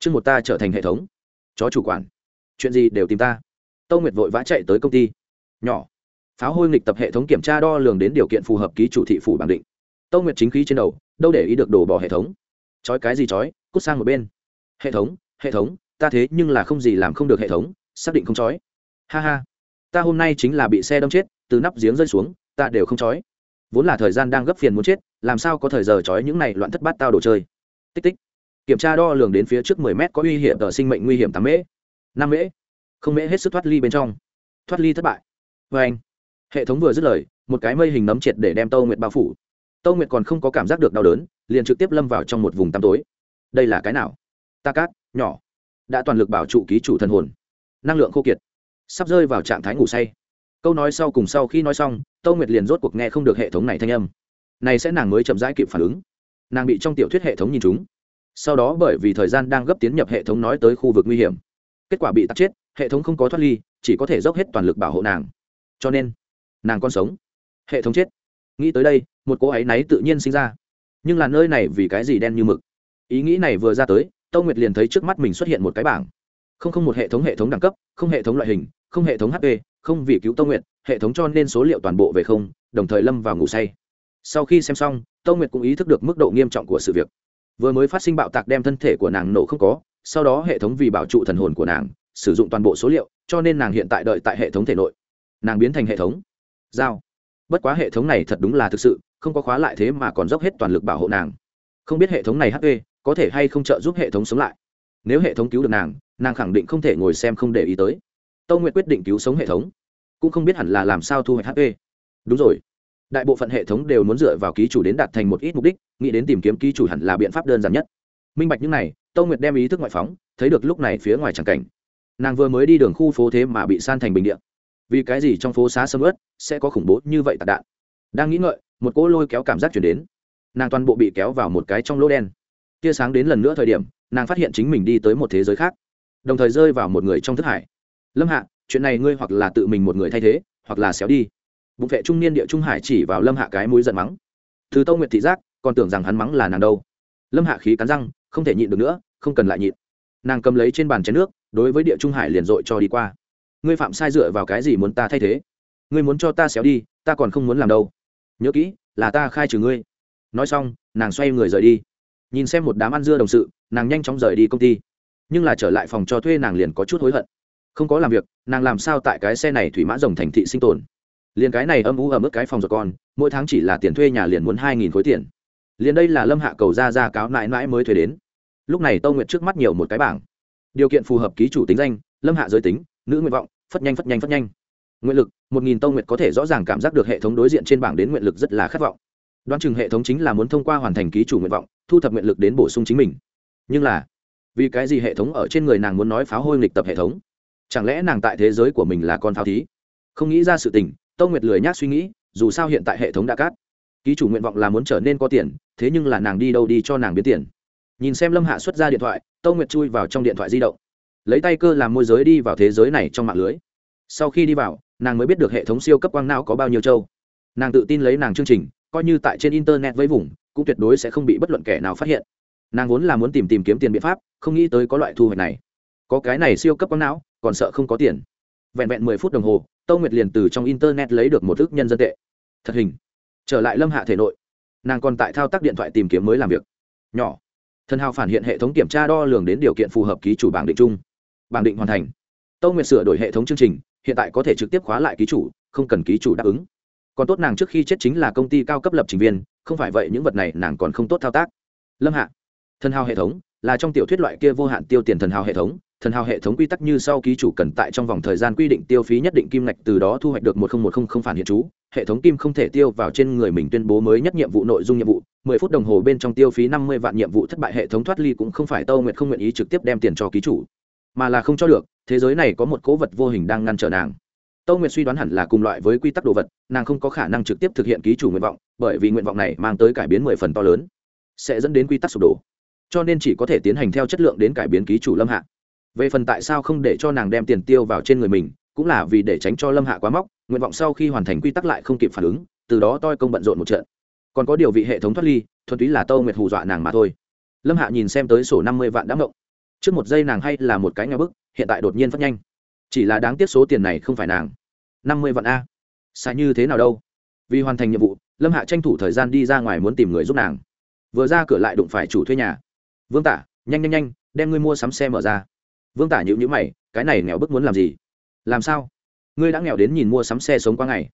chương một ta trở thành hệ thống. Chó chủ quản. Chuyện gì đều tìm ta. Tâu nguyệt vội vã chạy tới công ty. Nhỏ. Pháo hôi nghịch tập hệ thống kiểm tra đo lường đến điều kiện phù hợp ký chủ thị phủ bản định. Tâu nguyệt chính khí trên đầu, đâu để ý được đổ bỏ hệ thống. Chói cái gì chói, cút sang một bên. Hệ thống hệ thống, ta thế nhưng là không gì làm không được hệ thống, xác định không chói. Ha ha. Ta hôm nay chính là bị xe đâm chết, từ nắp giếng rơi xuống, ta đều không chói. Vốn là thời gian đang gấp phiền muốn chết, làm sao có thời giờ chói những này loạn thất bát tao đồ chơi. Tích tích kiểm tra đo lường đến phía trước mười mét có uy hiểm tờ sinh mệnh nguy hiểm tám mễ, năm mễ, không mễ hết sức thoát ly bên trong. Thoát ly thất bại. Vê anh, hệ thống vừa dứt lời, một cái mây hình nấm triệt để đem tâu nguyệt bao phủ. Tâu nguyệt còn không có cảm giác được đau đớn, liền trực tiếp lâm vào trong một vùng tăm tối. Đây là cái nào? Ta cát, nhỏ. Đã toàn lực bảo trụ ký chủ thần hồn. Năng lượng khô kiệt. Sắp rơi vào trạng thái ngủ say. Câu nói sau cùng sau khi nói xong, tâu nguyệt liền rốt cuộc nghe không được hệ thống này thanh âm. Này sẽ nàng mới chậm rãi kịp phản ứng. Nàng bị trong tiểu thuyết hệ thống nhìn chúng sau đó bởi vì thời gian đang gấp tiến nhập hệ thống nói tới khu vực nguy hiểm, kết quả bị tắt chết, hệ thống không có thoát ly, chỉ có thể dốc hết toàn lực bảo hộ nàng. Cho nên, nàng còn sống. Hệ thống chết. Nghĩ tới đây, một cô ấy náy tự nhiên sinh ra. Nhưng là nơi này vì cái gì đen như mực? Ý nghĩ này vừa ra tới, tâu nguyệt liền thấy trước mắt mình xuất hiện một cái bảng. Không không một hệ thống hệ thống đẳng cấp, không hệ thống loại hình, không hệ thống hp không vì cứu tâu nguyệt, hệ thống cho nên số liệu toàn bộ về không, đồng thời lâm vào ngủ say. Sau khi xem xong, tâu nguyệt cũng ý thức được mức độ nghiêm trọng của sự việc vừa mới phát sinh bạo tạc đem thân thể của nàng nổ không có, sau đó hệ thống vì bảo trụ thần hồn của nàng, sử dụng toàn bộ số liệu, cho nên nàng hiện tại đợi tại hệ thống thể nội. Nàng biến thành hệ thống. Giao. Bất quá hệ thống này thật đúng là thực sự, không có khóa lại thế mà còn dốc hết toàn lực bảo hộ nàng. Không biết hệ thống này hp có thể hay không trợ giúp hệ thống sống lại. Nếu hệ thống cứu được nàng nàng khẳng định không thể ngồi xem không để ý tới. Tâu nguyện quyết định cứu sống hệ thống. Cũng không biết hẳn là làm sao thu hoạch hp đúng rồi đại bộ phận hệ thống đều muốn dựa vào ký chủ đến đạt thành một ít mục đích, nghĩ đến tìm kiếm ký chủ hẳn là biện pháp đơn giản nhất. Minh bạch những này, tâu nguyệt đem ý thức ngoại phóng, thấy được lúc này phía ngoài tràng cảnh. Nàng vừa mới đi đường khu phố thế mà bị san thành bình điện vì cái gì trong phố xá sầm ớt sẽ có khủng bố như vậy tạc đạn? Đang nghĩ ngợi, một cỗ lôi kéo cảm giác chuyển đến. Nàng toàn bộ bị kéo vào một cái trong lỗ đen. Tia sáng đến lần nữa thời điểm, nàng phát hiện chính mình đi tới một thế giới khác. Đồng thời rơi vào một người trong thức hải. Lâm hạ, chuyện này ngươi hoặc là tự mình một người thay thế, hoặc là xéo đi bụng vệ trung niên địa trung hải chỉ vào lâm hạ cái mũi giận mắng. Từ tâu nguyệt thị giác, còn tưởng rằng hắn mắng là nàng đâu. Lâm hạ khí cắn răng, không thể nhịn được nữa, không cần lại nhịn. Nàng cầm lấy trên bàn chén nước, đối với địa trung hải liền dội cho đi qua. Ngươi phạm sai dựa vào cái gì muốn ta thay thế? Ngươi muốn cho ta xéo đi, ta còn không muốn làm đâu. Nhớ kỹ, là ta khai trừ ngươi. Nói xong, nàng xoay người rời đi. Nhìn xem một đám ăn dưa đồng sự, nàng nhanh chóng rời đi công ty. Nhưng là trở lại phòng cho thuê nàng liền có chút hối hận. Không có làm việc, nàng làm sao tại cái xe này thủy mã rồng thành thị sinh tồn? Liền cái này âm ú ở mức cái phòng giọt con, mỗi tháng chỉ là tiền thuê nhà liền muốn hai nghìn khối tiền. Liền đây là lâm hạ cầu ra ra cáo mãi mãi mới thuê đến. Lúc này tâu nguyện trước mắt nhiều một cái bảng. Điều kiện phù hợp ký chủ tính danh, lâm hạ giới tính, nữ nguyện vọng, phất nhanh phất nhanh phất nhanh. Nguyện lực, một nghìn tâu nguyện có thể rõ ràng cảm giác được hệ thống đối diện trên bảng đến nguyện lực rất là khát vọng. Đoán chừng hệ thống chính là muốn thông qua hoàn thành ký chủ nguyện vọng, thu thập nguyện lực đến bổ sung chính mình. Nhưng là, vì cái gì hệ thống ở trên người nàng muốn nói pháo hôi nghịch tập hệ thống? Chẳng lẽ nàng tại thế giới của mình là con pháo thí? Không nghĩ ra sự tình tâu nguyệt lười nhác suy nghĩ, dù sao hiện tại hệ thống đã cát ký chủ nguyện vọng là muốn trở nên có tiền, thế nhưng là nàng đi đâu đi cho nàng biến tiền. Nhìn xem lâm hạ xuất ra điện thoại, tâu nguyệt chui vào trong điện thoại di động. Lấy tay cơ làm môi giới đi vào thế giới này trong mạng lưới. Sau khi đi vào, nàng mới biết được hệ thống siêu cấp quang não có bao nhiêu châu. Nàng tự tin lấy nàng chương trình, coi như tại trên internet với vùng, cũng tuyệt đối sẽ không bị bất luận kẻ nào phát hiện. Nàng vốn là muốn tìm tìm kiếm tiền biện pháp, không nghĩ tới có loại thu hoạch này. Có cái này siêu cấp quang não, còn sợ không có tiền. Vẹn vẹn mười phút đồng hồ tâu nguyệt liền từ trong internet lấy được một ước nhân dân tệ. Thật hình. Trở lại lâm hạ thể nội, nàng còn tại thao tác điện thoại tìm kiếm mới làm việc. Nhỏ. Thần hào phản hiện hệ thống kiểm tra đo lường đến điều kiện phù hợp ký chủ bảng định chung. Bảng định hoàn thành. Tâu nguyệt sửa đổi hệ thống chương trình, hiện tại có thể trực tiếp khóa lại ký chủ, không cần ký chủ đáp ứng. Còn tốt nàng trước khi chết chính là công ty cao cấp lập trình viên, không phải vậy những vật này nàng còn không tốt thao tác. Lâm hạ. Thần hào hệ thống, là trong tiểu thuyết loại kia vô hạn tiêu tiền thần hào hệ thống thần hào hệ thống quy tắc như sau ký chủ cần tại trong vòng thời gian quy định tiêu phí nhất định kim ngạch, từ đó thu hoạch được một nghìn một không phản hiện chú. Hệ thống kim không thể tiêu vào trên người mình tuyên bố mới nhất nhiệm vụ nội dung nhiệm vụ, mười phút đồng hồ bên trong tiêu phí năm mươi vạn nhiệm vụ thất bại, hệ thống thoát ly cũng không phải tâu nguyệt không nguyện ý trực tiếp đem tiền cho ký chủ, mà là không cho được, thế giới này có một cố vật vô hình đang ngăn trở nàng. Tâu nguyệt suy đoán hẳn là cùng loại với quy tắc đồ vật, nàng không có khả năng trực tiếp thực hiện ký chủ nguyện vọng, bởi vì nguyện vọng này mang tới cải biến mười phần to lớn, sẽ dẫn đến quy tắc sụp đổ. Cho nên chỉ có thể tiến hành theo chất lượng đến cải biến ký chủ lâm hạ về phần tại sao không để cho nàng đem tiền tiêu vào trên người mình, cũng là vì để tránh cho lâm hạ quá móc, nguyện vọng sau khi hoàn thành quy tắc lại không kịp phản ứng, từ đó toi công bận rộn một trận. Còn có điều vị hệ thống thoát ly, thuần túy là tâu nguyệt hù dọa nàng mà thôi. Lâm hạ nhìn xem tới sổ năm mươi vạn đã ngộng. Trước một giây nàng hay là một cái nhà bức, hiện tại đột nhiên phát nhanh. Chỉ là đáng tiếc số tiền này không phải nàng. năm mươi vạn a. Sai như thế nào đâu? Vì hoàn thành nhiệm vụ, lâm hạ tranh thủ thời gian đi ra ngoài muốn tìm người giúp nàng. Vừa ra cửa lại đụng phải chủ thuê nhà. Vương tả nhanh nhanh nhanh, đem ngươi mua sắm xe mở ra vương tả nhữ nhữ mày, cái này nghèo bức muốn làm gì? Làm sao? Ngươi đã nghèo đến nhìn mua sắm xe sống qua ngày.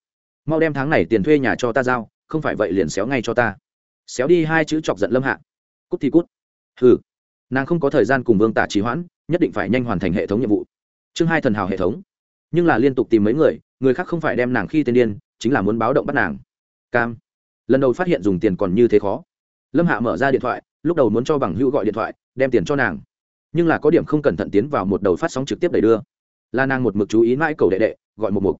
Mau đem tháng này tiền thuê nhà cho ta giao, không phải vậy liền xéo ngay cho ta. Xéo đi hai chữ chọc giận lâm hạ. Cút thì cút. Hừ. Nàng không có thời gian cùng vương tả trì hoãn, nhất định phải nhanh hoàn thành hệ thống nhiệm vụ. Chương hai thần hào hệ thống. Nhưng là liên tục tìm mấy người người khác không phải đem nàng khi tên điên, chính là muốn báo động bắt nàng. Cam. Lần đầu phát hiện dùng tiền còn như thế khó. Lâm hạ mở ra điện thoại, lúc đầu muốn cho bằng hữu gọi điện thoại, đem tiền cho nàng nhưng là có điểm không cẩn thận tiến vào một đầu phát sóng trực tiếp đẩy đưa. Là nàng một mực chú ý mãi cầu đệ đệ gọi một mục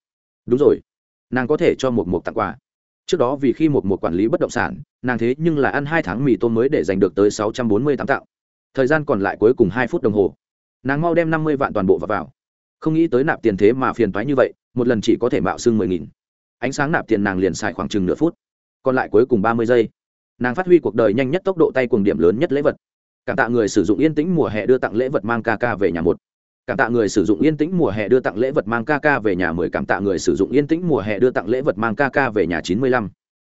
đúng rồi. Nàng có thể cho một mục tặng quà. Trước đó vì khi một mục quản lý bất động sản nàng thế nhưng là ăn hai tháng mì tôm mới để giành được tới sáu trăm bốn mươi tám tạo. Thời gian còn lại cuối cùng hai phút đồng hồ. Nàng mau đem năm mươi vạn toàn bộ vào, vào. không nghĩ tới nạp tiền thế mà phiền toái như vậy một lần chỉ có thể mạo xưng mười nghìn. Ánh sáng nạp tiền nàng liền xài khoảng chừng nửa phút. Còn lại cuối cùng ba mươi giây. Nàng phát huy cuộc đời nhanh nhất tốc độ tay cùng điểm lớn nhất lễ vật cảm tạ người sử dụng yên tĩnh mùa hè đưa tặng lễ vật mang ca ca về nhà một. Cảm tạ người sử dụng yên tĩnh mùa hè đưa tặng lễ vật mang ca ca về nhà mười. Cảm tạ người sử dụng yên tĩnh mùa hè đưa tặng lễ vật mang ca ca về nhà chín mươi lăm.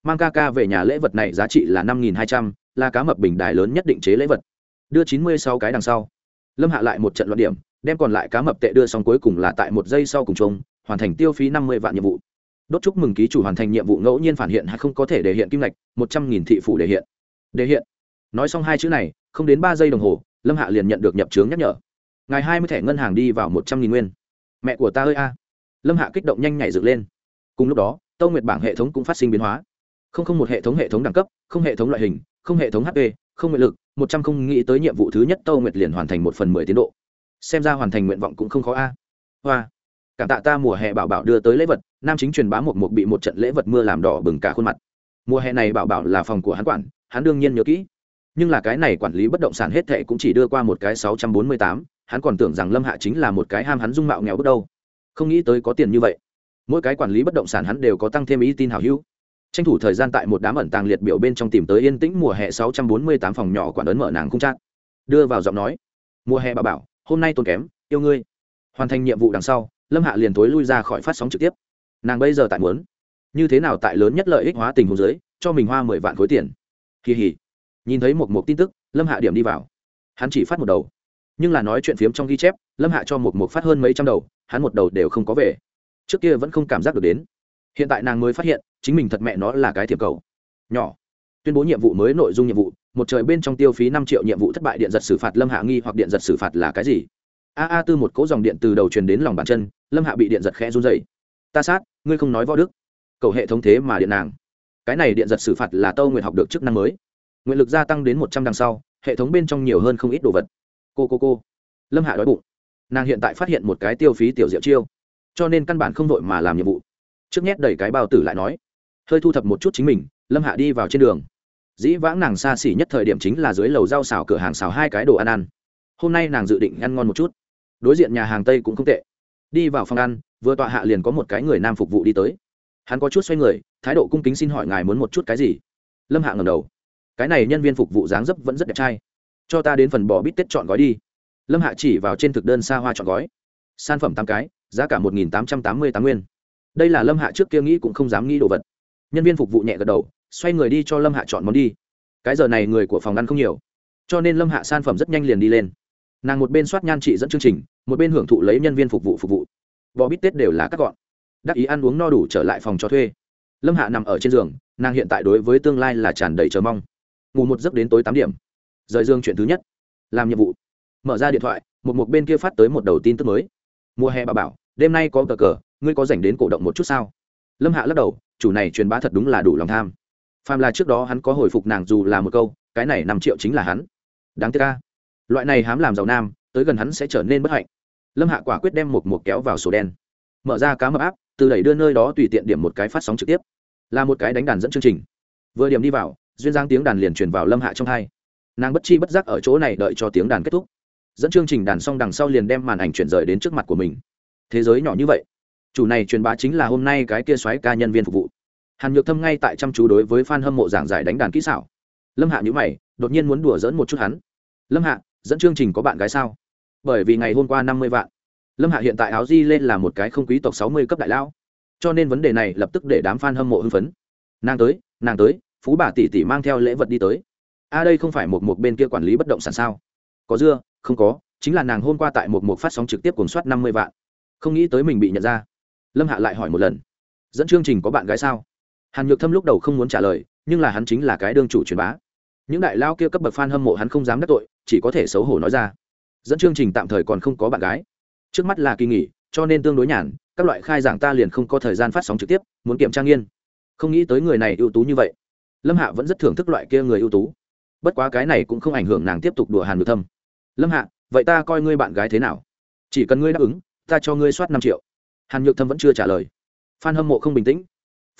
Mang ca ca về nhà lễ vật này giá trị là năm nghìn hai trăm, là cá mập bình đài lớn nhất định chế lễ vật. Đưa chín mươi sáu cái đằng sau. Lâm hạ lại một trận loạn điểm, đem còn lại cá mập tệ đưa xong cuối cùng là tại một giây sau cùng chung, hoàn thành tiêu phí năm mươi vạn nhiệm vụ. Đốt chúc mừng ký chủ hoàn thành nhiệm vụ ngẫu nhiên phản hiện hay không có thể để hiện kim lệch một trăm nghìn thị phủ để hiện. Để hiện nói xong hai chữ này, không đến ba giây đồng hồ, lâm hạ liền nhận được nhập trướng nhắc nhở. Ngày hai mươi thẻ ngân hàng đi vào một trăm nghìn nguyên. Mẹ của ta ơi a. Lâm hạ kích động nhanh nhảy dựng lên. Cùng lúc đó, tâu nguyệt bảng hệ thống cũng phát sinh biến hóa. Không không một hệ thống hệ thống đẳng cấp, không hệ thống loại hình, không hệ thống hp không nguyện lực, một trăm không nghĩ tới nhiệm vụ thứ nhất tâu nguyệt liền hoàn thành một phần mười tiến độ. Xem ra hoàn thành nguyện vọng cũng không khó a. Hoa. Cảm tạ ta mùa hè bảo bảo đưa tới lễ vật, nam chính truyền bá một một bị một trận lễ vật mưa làm đỏ bừng cả khuôn mặt. Mùa hè này bảo bảo là phòng của hắn quản, hắn đương nhiên nhớ kỹ nhưng là cái này quản lý bất động sản hết thệ cũng chỉ đưa qua một cái sáu trăm bốn mươi tám, hắn còn tưởng rằng lâm hạ chính là một cái ham hắn dung mạo nghèo bước đâu. Không nghĩ tới có tiền như vậy. Mỗi cái quản lý bất động sản hắn đều có tăng thêm ý tin hào hữu. Tranh thủ thời gian tại một đám ẩn tàng liệt biểu bên trong tìm tới yên tĩnh mùa hè sáu trăm bốn mươi tám phòng nhỏ quản ấn mở nàng cung chắc đưa vào giọng nói. Mùa hè bà bảo, hôm nay tốn kém, yêu ngươi. Hoàn thành nhiệm vụ đằng sau, lâm hạ liền tối lui ra khỏi phát sóng trực tiếp. Nàng bây giờ tại muốn. Như thế nào tại lớn nhất lợi ích hóa tình hồ dưới, cho mình hoa mười vạn khối tiền. Kỳ hỉ nhìn thấy một mục tin tức, lâm hạ điểm đi vào. Hắn chỉ phát một đầu. Nhưng là nói chuyện phiếm trong ghi chép, lâm hạ cho một mục phát hơn mấy trăm đầu, hắn một đầu đều không có về. Trước kia vẫn không cảm giác được đến. Hiện tại nàng mới phát hiện, chính mình thật mẹ nó là cái thiệp cầu. Nhỏ. Tuyên bố nhiệm vụ mới nội dung nhiệm vụ, một trời bên trong tiêu phí năm triệu nhiệm vụ thất bại điện giật xử phạt lâm hạ nghi hoặc điện giật xử phạt là cái gì? A a tư một cỗ dòng điện từ đầu truyền đến lòng bàn chân, lâm hạ bị điện giật khẽ run dày ta sát, ngươi không nói võ đức. Cầu hệ thống thế mà điện nàng. Cái này điện giật xử phạt là tâu nguyện học được chức năng mới nguyện lực gia tăng đến một trăm đằng sau, hệ thống bên trong nhiều hơn không ít đồ vật. Cô cô cô. Lâm hạ đói bụng. Nàng hiện tại phát hiện một cái tiêu phí tiểu diệu chiêu, cho nên căn bản không đội mà làm nhiệm vụ. Trước nhét đẩy cái bao tử lại nói, hơi thu thập một chút chính mình, lâm hạ đi vào trên đường. Dĩ vãng nàng xa xỉ nhất thời điểm chính là dưới lầu rau xào cửa hàng xào hai cái đồ ăn ăn. Hôm nay nàng dự định ăn ngon một chút. Đối diện nhà hàng tây cũng không tệ. Đi vào phòng ăn, vừa tọa hạ liền có một cái người nam phục vụ đi tới. Hắn có chút xoay người, thái độ cung kính xin hỏi ngài muốn một chút cái gì? Lâm hạ ngầm đầu cái này nhân viên phục vụ dáng dấp vẫn rất đẹp trai. Cho ta đến phần bò bít tết chọn gói đi. Lâm hạ chỉ vào trên thực đơn xa hoa chọn gói. Sản phẩm tám cái, giá cả một tám trăm tám mươi tám nguyên. Đây là lâm hạ trước kia nghĩ cũng không dám nghĩ đồ vật. Nhân viên phục vụ nhẹ gật đầu, xoay người đi cho lâm hạ chọn món đi. Cái giờ này người của phòng ăn không nhiều. Cho nên lâm hạ sản phẩm rất nhanh liền đi lên. Nàng một bên soát nhan trị dẫn chương trình, một bên hưởng thụ lấy nhân viên phục vụ phục vụ. Bò bít tết đều là các gọn. Đắc ý ăn uống no đủ trở lại phòng cho thuê. Lâm hạ nằm ở trên giường, nàng hiện tại đối với tương lai là tràn đầy chờ mong ngủ một giấc đến tối tám điểm. Rời dương chuyện thứ nhất. Làm nhiệm vụ. Mở ra điện thoại, một một bên kia phát tới một đầu tin tức mới. Mùa hè bà bảo, đêm nay có cờ cờ, ngươi có dành đến cổ động một chút sao? Lâm hạ lắc đầu, chủ này truyền bá thật đúng là đủ lòng tham. Phàm là trước đó hắn có hồi phục nàng dù là một câu, cái này năm triệu chính là hắn. Đáng tiếc ca loại này hám làm giàu nam, tới gần hắn sẽ trở nên bất hạnh. Lâm hạ quả quyết đem một một kéo vào sổ đen. Mở ra cá mập áp, từ đẩy đưa nơi đó tùy tiện điểm một cái phát sóng trực tiếp. Là một cái đánh đàn dẫn chương trình. Vừa điểm đi vào duyên giang tiếng đàn liền truyền vào lâm hạ trong hai. Nàng bất chi bất giác ở chỗ này đợi cho tiếng đàn kết thúc. Dẫn chương trình đàn xong đằng sau liền đem màn ảnh chuyển rời đến trước mặt của mình. Thế giới nhỏ như vậy. Chủ này truyền bá chính là hôm nay cái kia xoáy ca nhân viên phục vụ. Hàn nhược thâm ngay tại chăm chú đối với f a n hâm mộ giảng giải đánh đàn kỹ xảo. Lâm hạ nhữ mày, đột nhiên muốn đùa dẫn một chút hắn. Lâm hạ, dẫn chương trình có bạn gái sao? Bởi vì ngày hôm qua năm mươi vạn. Lâm hạ hiện tại áo di lên là một cái không quý tộc sáu mươi cấp đại lão. Cho nên vấn đề này lập tức để đám f a n hâm mộ hưng phấn. Nàng tới nàng tới phú bà tỷ tỷ mang theo lễ vật đi tới. A đây không phải một một bên kia quản lý bất động sản sao? Có dưa, không có, chính là nàng hôm qua tại một một phát sóng trực tiếp cuốn soát năm mươi vạn. Không nghĩ tới mình bị nhận ra. Lâm hạ lại hỏi một lần. Dẫn chương trình có bạn gái sao? Hàn nhược thâm lúc đầu không muốn trả lời, nhưng là hắn chính là cái đương chủ truyền bá. Những đại lao kia cấp bậc f a n hâm mộ hắn không dám đắc tội, chỉ có thể xấu hổ nói ra. Dẫn chương trình tạm thời còn không có bạn gái. Trước mắt là kỳ nghỉ, cho nên tương đối nhàn, các loại khai giảng ta liền không có thời gian phát sóng trực tiếp, muốn kiểm tra nghiên. Không nghĩ tới người này ưu tú như vậy lâm hạ vẫn rất thưởng thức loại kia người ưu tú. Bất quá cái này cũng không ảnh hưởng nàng tiếp tục đùa hàn nhược thâm. Lâm hạ, vậy ta coi ngươi bạn gái thế nào? Chỉ cần ngươi đáp ứng, ta cho ngươi soát năm triệu. Hàn nhược thâm vẫn chưa trả lời. Phan hâm mộ không bình tĩnh.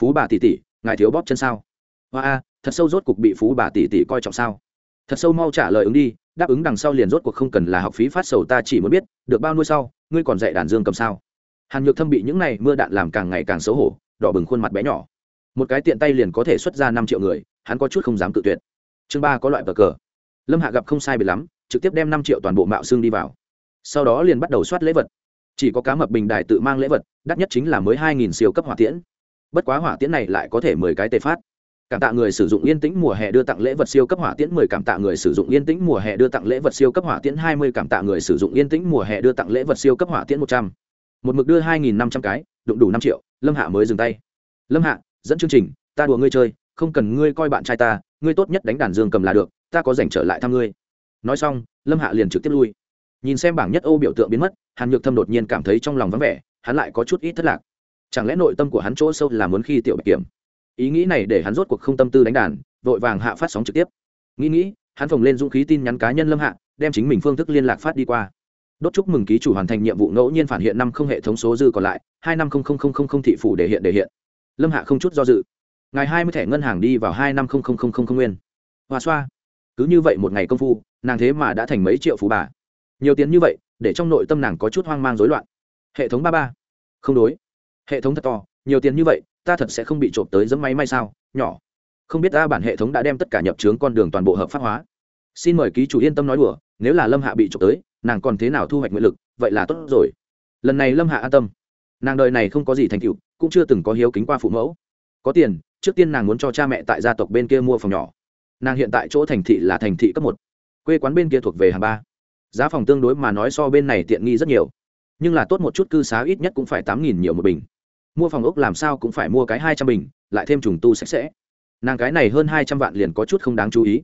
Phú bà tỷ tỷ, ngài thiếu bóp chân sao? Hoa a, thật sâu rốt cuộc bị phú bà tỷ tỷ coi trọng sao? Thật sâu mau trả lời ứng đi, đáp ứng đằng sau liền rốt cuộc không cần là học phí phát sầu ta chỉ muốn biết, được bao nuôi sau, ngươi còn dạy đàn dương cầm sao? Hàn nhược thâm bị những này mưa đạn làm càng ngày càng xấu hổ, đỏ bừng khuôn mặt bé nhỏ một cái tiện tay liền có thể xuất ra năm triệu người, hắn có chút không dám tự tuyệt. Chương ba có loại bờ cờ. Lâm hạ gặp không sai bị lắm, trực tiếp đem năm triệu toàn bộ mạo xương đi vào. Sau đó liền bắt đầu soát lễ vật. Chỉ có cá mập bình đài tự mang lễ vật, đắt nhất chính là mới hai nghìn siêu cấp hỏa tiễn. Bất quá hỏa tiễn này lại có thể mười cái tệ phát. Cảm tạ người sử dụng yên tĩnh mùa hè đưa tặng lễ vật siêu cấp hỏa tiễn mười, cảm tạ người sử dụng yên tĩnh mùa hè đưa tặng lễ vật siêu cấp hỏa tiễn hai mươi, cảm tạ người sử dụng yên tĩnh mùa hè đưa tặng lễ vật siêu cấp hỏa tiễn một trăm. Một mực đưa hai nghìn năm trăm cái, đụng đủ năm triệu, lâm hạ mới dừng tay. Lâm hạ dẫn chương trình, ta đùa ngươi chơi, không cần ngươi coi bạn trai ta, ngươi tốt nhất đánh đàn dương cầm là được, ta có dành trở lại thăm ngươi. Nói xong, lâm hạ liền trực tiếp lui. Nhìn xem bảng nhất ô biểu tượng biến mất, hàn nhược thâm đột nhiên cảm thấy trong lòng vắng vẻ, hắn lại có chút ít thất lạc. Chẳng lẽ nội tâm của hắn chỗ sâu là muốn khi tiểu bạch kiểm? Ý nghĩ này để hắn rốt cuộc không tâm tư đánh đàn, vội vàng hạ phát sóng trực tiếp. Nghĩ nghĩ, hắn phồng lên dũng khí tin nhắn cá nhân lâm hạ, đem chính mình phương thức liên lạc phát đi qua. Đốt chúc mừng ký chủ hoàn thành nhiệm vụ ngẫu nhiên phản hiện năm không hệ thống số dư còn lại, hai năm không không không không không thị phủ để hiện để hiện lâm hạ không chút do dự ngày hai mươi thẻ ngân hàng đi vào hai năm không không không không không nguyên hòa xoa cứ như vậy một ngày công phu nàng thế mà đã thành mấy triệu phú bà nhiều tiền như vậy để trong nội tâm nàng có chút hoang mang rối loạn hệ thống ba ba không đối hệ thống thật to nhiều tiền như vậy ta thật sẽ không bị trộm tới dẫm máy may sao nhỏ không biết ta bản hệ thống đã đem tất cả nhập trướng con đường toàn bộ hợp pháp hóa xin mời ký chủ yên tâm nói đùa nếu là lâm hạ bị trộm tới nàng còn thế nào thu hoạch nguyện lực vậy là tốt rồi lần này lâm hạ an tâm nàng đời này không có gì thành tựu, cũng chưa từng có hiếu kính qua phụ mẫu. Có tiền, trước tiên nàng muốn cho cha mẹ tại gia tộc bên kia mua phòng nhỏ. Nàng hiện tại chỗ thành thị là thành thị cấp một, quê quán bên kia thuộc về hàng ba. Giá phòng tương đối mà nói so bên này tiện nghi rất nhiều. Nhưng là tốt một chút cư xá ít nhất cũng phải tám nghìn nhiều một bình. Mua phòng ốc làm sao cũng phải mua cái hai trăm bình, lại thêm trùng tu sạch sẽ. Nàng cái này hơn hai trăm vạn liền có chút không đáng chú ý.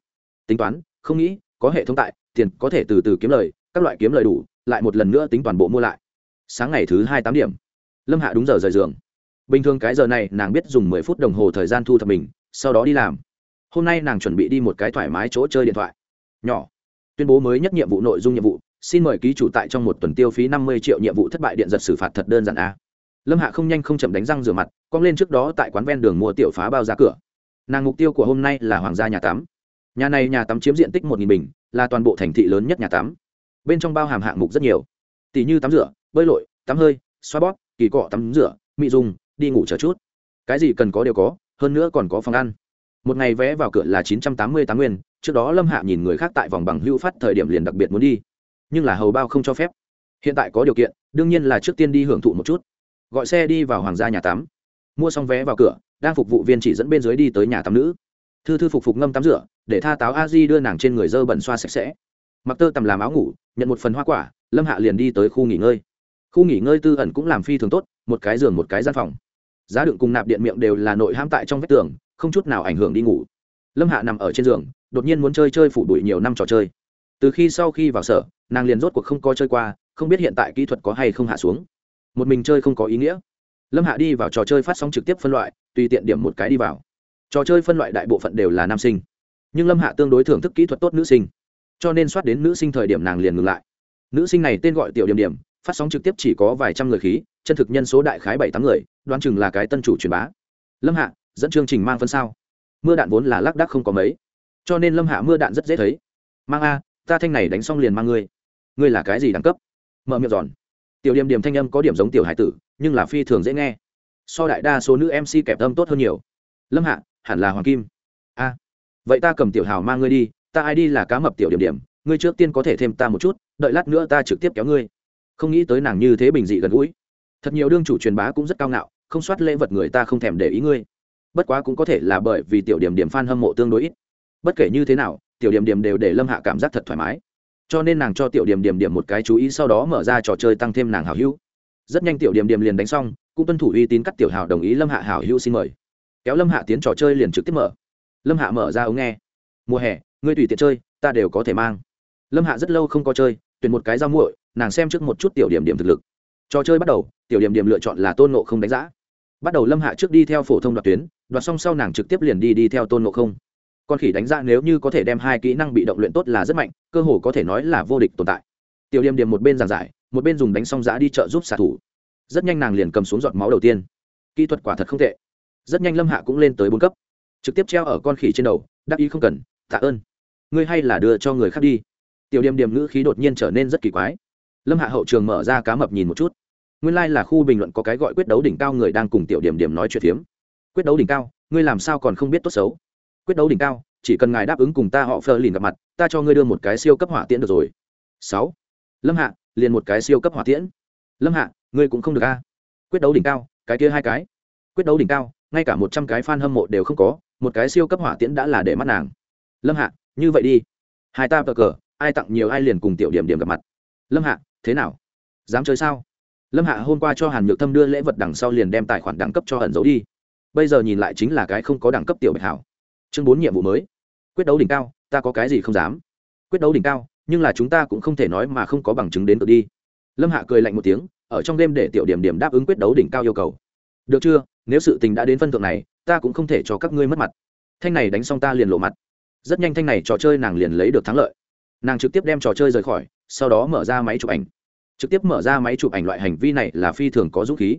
Tính toán, không nghĩ, có hệ thống tại, tiền có thể từ từ kiếm lời, các loại kiếm lời đủ, lại một lần nữa tính toàn bộ mua lại. Sáng ngày thứ hai tám điểm lâm hạ đúng giờ rời giường. Bình thường cái giờ này nàng biết dùng mười phút đồng hồ thời gian thu thập mình, sau đó đi làm. Hôm nay nàng chuẩn bị đi một cái thoải mái chỗ chơi điện thoại. Nhỏ. Tuyên bố mới nhất nhiệm vụ nội dung nhiệm vụ, xin mời ký chủ tại trong một tuần tiêu phí năm mươi triệu nhiệm vụ thất bại điện giật xử phạt thật đơn giản a. Lâm hạ không nhanh không chậm đánh răng rửa mặt, cong lên trước đó tại quán ven đường mua tiểu phá bao ra cửa. Nàng mục tiêu của hôm nay là hoàng gia nhà tắm. Nhà này nhà tắm chiếm diện tích một bình, là toàn bộ thành thị lớn nhất nhà tắm. Bên trong bao hàm hạng mục rất nhiều. Tỷ như tắm rửa, bơi lội, tắm hơi, xoa bóp kỳ cọ tắm rửa mỹ dùng, đi ngủ chờ chút. Cái gì cần có đều có, hơn nữa còn có phòng ăn. Một ngày vé vào cửa là chín trăm tám mươi tám nguyên, trước đó lâm hạ nhìn người khác tại vòng bằng hưu phát thời điểm liền đặc biệt muốn đi. Nhưng là hầu bao không cho phép. Hiện tại có điều kiện, đương nhiên là trước tiên đi hưởng thụ một chút. Gọi xe đi vào hoàng gia nhà tắm. Mua xong vé vào cửa, đang phục vụ viên chỉ dẫn bên dưới đi tới nhà tắm nữ. Thư thư phục phục ngâm tắm rửa, để tha táo a di đưa nàng trên người dơ bẩn xoa sạch sẽ. Mặc tơ tầm làm áo ngủ, nhận một phần hoa quả, lâm hạ liền đi tới khu nghỉ ngơi khu nghỉ ngơi tư ẩn cũng làm phi thường tốt, một cái giường, một cái gian phòng. Giá đựng cùng nạp điện miệng đều là nội ham tại trong vách tường, không chút nào ảnh hưởng đi ngủ. Lâm hạ nằm ở trên giường, đột nhiên muốn chơi chơi phủ bụi nhiều năm trò chơi. Từ khi sau khi vào sở, nàng liền rốt cuộc không có chơi qua, không biết hiện tại kỹ thuật có hay không hạ xuống. Một mình chơi không có ý nghĩa. Lâm hạ đi vào trò chơi phát sóng trực tiếp phân loại, tùy tiện điểm một cái đi vào. Trò chơi phân loại đại bộ phận đều là nam sinh. Nhưng lâm hạ tương đối thưởng thức kỹ thuật tốt nữ sinh. Cho nên soát đến nữ sinh thời điểm nàng liền ngừng lại. Nữ sinh này tên gọi tiểu điểm điểm phát sóng trực tiếp chỉ có vài trăm người khí, chân thực nhân số đại khái bảy tám người, đoán chừng là cái tân chủ truyền bá. Lâm hạ, dẫn chương trình mang phân sao. Mưa đạn vốn là lác đác không có mấy. Cho nên lâm hạ mưa đạn rất dễ thấy. Mang a, ta thanh này đánh xong liền mang ngươi. Ngươi là cái gì đẳng cấp? Mở miệng giòn. Tiểu điểm điểm thanh âm có điểm giống tiểu hải tử, nhưng là phi thường dễ nghe. So đại đa số nữ mc kẹp âm tốt hơn nhiều. Lâm hạ, hẳn là hoàng kim. A. Vậy ta cầm tiểu hào mang ngươi đi, ta ai đi là cá mập tiểu điểm điểm, ngươi trước tiên có thể thêm ta một chút, đợi lát nữa ta trực tiếp kéo ngươi không nghĩ tới nàng như thế bình dị gần gũi. Thật nhiều đương chủ truyền bá cũng rất cao ngạo, không soát lễ vật người ta không thèm để ý ngươi. Bất quá cũng có thể là bởi vì tiểu điểm điểm f a n hâm mộ tương đối ít. Bất kể như thế nào, tiểu điểm điểm đều để lâm hạ cảm giác thật thoải mái. Cho nên nàng cho tiểu điểm điểm điểm một cái chú ý sau đó mở ra trò chơi tăng thêm nàng hảo hữu. Rất nhanh tiểu điểm điểm liền đánh xong, cũng tuân thủ uy tín cắt tiểu hào đồng ý lâm hạ hảo hữu xin mời. Kéo lâm hạ tiến trò chơi liền trực tiếp mở. Lâm hạ mở ra ống nghe. Mùa hè, ngươi tùy tiện chơi, ta đều có thể mang. Lâm hạ rất lâu không có chơi, tuyển một cái dao muội nàng xem trước một chút tiểu điểm điểm thực lực. Trò chơi bắt đầu, tiểu điểm điểm lựa chọn là tôn nộ không đánh giá. Bắt đầu lâm hạ trước đi theo phổ thông đoạt tuyến, đoạt xong sau nàng trực tiếp liền đi đi theo tôn nộ không. Con khỉ đánh giá nếu như có thể đem hai kỹ năng bị động luyện tốt là rất mạnh, cơ hồ có thể nói là vô địch tồn tại. Tiểu điểm điểm một bên giảng giải, một bên dùng đánh xong giã đi chợ giúp xạ thủ. Rất nhanh nàng liền cầm xuống giọt máu đầu tiên. Kỹ thuật quả thật không tệ. Rất nhanh lâm hạ cũng lên tới bốn cấp. Trực tiếp treo ở con khỉ trên đầu đắc ý không cần, tạ ơn. Ngươi hay là đưa cho người khác đi. Tiểu điểm điểm ngữ khí đột nhiên trở nên rất kỳ quái lâm hạ hậu trường mở ra cá mập nhìn một chút. Nguyên lai、like、là khu bình luận có cái gọi quyết đấu đỉnh cao người đang cùng tiểu điểm điểm nói chuyện phiếm. Quyết đấu đỉnh cao, ngươi làm sao còn không biết tốt xấu? Quyết đấu đỉnh cao, chỉ cần ngài đáp ứng cùng ta họ phơ lìn gặp mặt, ta cho ngươi đưa một cái siêu cấp hỏa tiễn được rồi. Sáu. Lâm hạ, liền một cái siêu cấp hỏa tiễn. Lâm hạ, ngươi cũng không được a. Quyết đấu đỉnh cao, cái kia hai cái. Quyết đấu đỉnh cao, ngay cả một trăm cái f a n hâm mộ đều không có, một cái siêu cấp hỏa tiễn đã là để mắt nàng. Lâm hạ, như vậy đi. Hai ta bờ cờ, ai tặng nhiều ai liền cùng tiểu điểm điểm gặp mặt. Lâm hạ thế nào? Dám chơi sao? Lâm hạ hôm qua cho hàn nhược thâm đưa lễ vật đằng sau liền đem tài khoản đẳng cấp cho ẩn giấu đi. Bây giờ nhìn lại chính là cái không có đẳng cấp tiểu bạch hảo. Chương bốn nhiệm vụ mới. Quyết đấu đỉnh cao, ta có cái gì không dám. Quyết đấu đỉnh cao, nhưng là chúng ta cũng không thể nói mà không có bằng chứng đến tự đi. Lâm hạ cười lạnh một tiếng, ở trong đêm để tiểu điểm điểm đáp ứng quyết đấu đỉnh cao yêu cầu. Được chưa? Nếu sự tình đã đến phân thượng này, ta cũng không thể cho các ngươi mất mặt. Thanh này đánh xong ta liền lộ mặt. Rất nhanh thanh này trò chơi nàng liền lấy được thắng lợi nàng trực tiếp đem trò chơi rời khỏi, sau đó mở ra máy chụp ảnh. Trực tiếp mở ra máy chụp ảnh loại hành vi này là phi thường có dũng khí.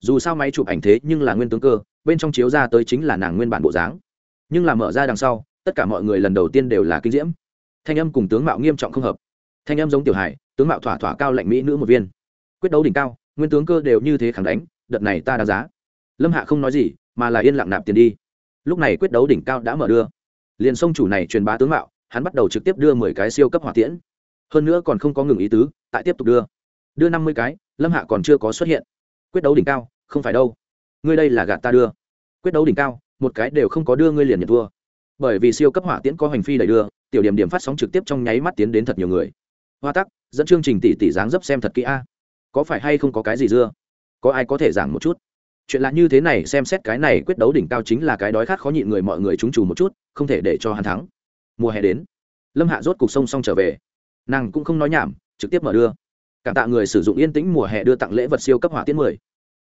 Dù sao máy chụp ảnh thế nhưng là nguyên tướng cơ, bên trong chiếu ra tới chính là nàng nguyên bản bộ dáng. Nhưng là mở ra đằng sau, tất cả mọi người lần đầu tiên đều là kinh diễm. Thanh âm cùng tướng mạo nghiêm trọng không hợp. Thanh âm giống tiểu hải tướng mạo thỏa thỏa cao lạnh mỹ nữ một viên. Quyết đấu đỉnh cao, nguyên tướng cơ đều như thế khẳng đánh, đợt này ta đáng giá. Lâm hạ không nói gì, mà là yên lặng nạp tiền đi. Lúc này quyết đấu đỉnh cao đã mở đưa. Liền sông chủ này truyền bá tướng mạo hắn bắt đầu trực tiếp đưa mười cái siêu cấp hỏa tiễn. Hơn nữa còn không có ngừng ý tứ, tại tiếp tục đưa. Đưa năm mươi cái, lâm hạ còn chưa có xuất hiện. Quyết đấu đỉnh cao, không phải đâu. Ngươi đây là gạt ta đưa. Quyết đấu đỉnh cao, một cái đều không có đưa ngươi liền nhận thua. Bởi vì siêu cấp hỏa tiễn có hành phi đẩy đưa, tiểu điểm điểm phát sóng trực tiếp trong nháy mắt tiến đến thật nhiều người. Hoa tắc, dẫn chương trình tỷ tỷ dáng dấp xem thật kỹ a. Có phải hay không có cái gì dưa? Có ai có thể giảng một chút? Chuyện lạ như thế này xem xét cái này quyết đấu đỉnh cao chính là cái đói khát khó nhịn người mọi người trúng chủ một chút, không thể để cho hắn thắng mùa hè đến. Lâm hạ rốt cục sông xong trở về. Nàng cũng không nói nhảm, trực tiếp mở đưa. Cảm tạ người sử dụng yên tĩnh mùa hè đưa tặng lễ vật siêu cấp hỏa tiễn mười.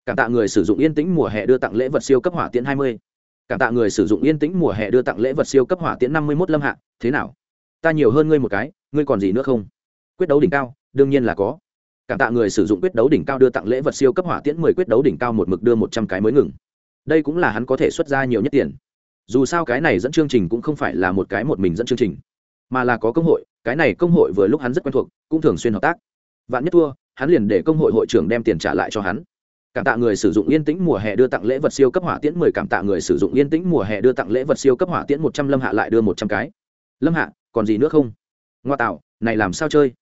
Cảm tạ người sử dụng yên tĩnh mùa hè đưa tặng lễ vật siêu cấp hỏa tiễn hai mươi. Cảm tạ người sử dụng yên tĩnh mùa hè đưa tặng lễ vật siêu cấp hỏa tiễn năm mươi mốt lâm hạ, thế nào? Ta nhiều hơn ngươi một cái, ngươi còn gì nữa không? Quyết đấu đỉnh cao, đương nhiên là có. Cảm tạ người sử dụng quyết đấu đỉnh cao đưa tặng lễ vật siêu cấp hỏa tiễn mười, quyết đấu đỉnh cao một mực đưa một trăm cái mới ngừng. Đây cũng là hắn có thể xuất ra nhiều nhất tiền dù sao cái này dẫn chương trình cũng không phải là một cái một mình dẫn chương trình, mà là có công hội, cái này công hội vừa lúc hắn rất quen thuộc, cũng thường xuyên hợp tác. Vạn nhất thua, hắn liền để công hội hội trưởng đem tiền trả lại cho hắn. Cảm tạ người sử dụng yên tĩnh mùa hè đưa tặng lễ vật siêu cấp hỏa tiễn mười, cảm tạ người sử dụng yên tĩnh mùa hè đưa tặng lễ vật siêu cấp hỏa tiễn một trăm, lâm hạ lại đưa một trăm cái. Lâm hạ, còn gì nữa không? Ngoa tạo, này làm sao chơi?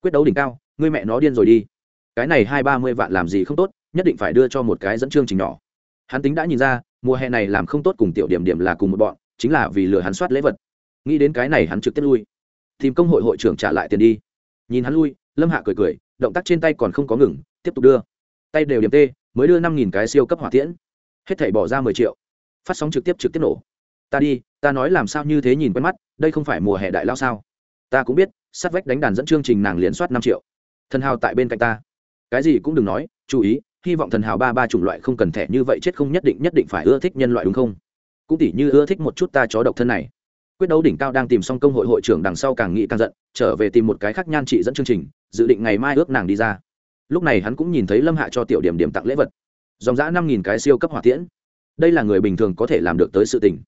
Quyết đấu đỉnh cao, ngươi mẹ nó điên rồi đi. Cái này hai ba mươi vạn làm gì không tốt, nhất định phải đưa cho một cái dẫn chương trình nhỏ hắn tính đã nhìn ra, mùa hè này làm không tốt cùng tiểu điểm điểm là cùng một bọn, chính là vì lừa hắn soát lễ vật. Nghĩ đến cái này hắn trực tiếp lui. Tìm công hội hội trưởng trả lại tiền đi. Nhìn hắn lui, lâm hạ cười cười, động tác trên tay còn không có ngừng, tiếp tục đưa. Tay đều điểm tê, mới đưa năm nghìn cái siêu cấp hỏa tiễn. Hết thảy bỏ ra mười triệu. Phát sóng trực tiếp trực tiếp nổ. Ta đi, ta nói làm sao như thế nhìn quen mắt, đây không phải mùa hè đại lao sao? Ta cũng biết, sát vách đánh đàn dẫn chương trình nàng liền soát năm triệu. Thần hào tại bên cạnh ta. Cái gì cũng đừng nói, chú ý hy vọng thần hào ba ba chủng loại không cần thẻ như vậy chết không nhất định nhất định phải ưa thích nhân loại đúng không? Cũng tỉ như ưa thích một chút ta chó độc thân này. Quyết đấu đỉnh cao đang tìm xong công hội hội trưởng đằng sau càng nghĩ càng giận, trở về tìm một cái khác nhan trị dẫn chương trình, dự định ngày mai ước nàng đi ra. Lúc này hắn cũng nhìn thấy lâm hạ cho tiểu điểm điểm tặng lễ vật. Dòng giã năm nghìn cái siêu cấp hỏa tiễn. Đây là người bình thường có thể làm được tới sự tình.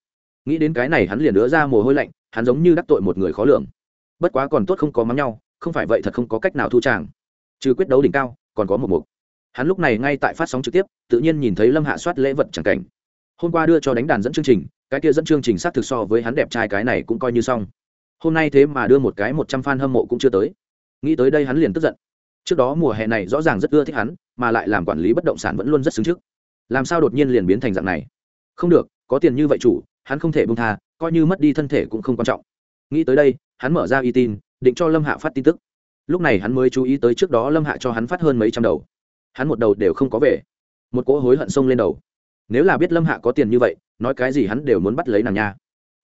Nghĩ đến cái này hắn liền đứa ra mồ hôi lạnh, hắn giống như đắc tội một người khó lường. Bất quá còn tốt không có mắm nhau, không phải vậy thật không có cách nào thu tràng. Trừ quyết đấu đỉnh cao, còn có một mục hắn lúc này ngay tại phát sóng trực tiếp, tự nhiên nhìn thấy lâm hạ soát lễ vật chẳng cảnh. Hôm qua đưa cho đánh đàn dẫn chương trình, cái kia dẫn chương trình s á t thực so với hắn đẹp trai cái này cũng coi như xong. Hôm nay thế mà đưa một cái một trăm fan hâm mộ cũng chưa tới. Nghĩ tới đây hắn liền tức giận. Trước đó mùa hè này rõ ràng rất ưa thích hắn, mà lại làm quản lý bất động sản vẫn luôn rất xứng trước. Làm sao đột nhiên liền biến thành dạng này? Không được, có tiền như vậy chủ, hắn không thể bông tha, coi như mất đi thân thể cũng không quan trọng. Nghĩ tới đây, hắn mở ra y tin, định cho lâm hạ phát tin tức. Lúc này hắn mới chú ý tới trước đó lâm hạ cho hắn phát hơn mấy trăm đầu hắn một đầu đều không có về. Một cỗ hối hận sông lên đầu. Nếu là biết lâm hạ có tiền như vậy, nói cái gì hắn đều muốn bắt lấy nàng nha.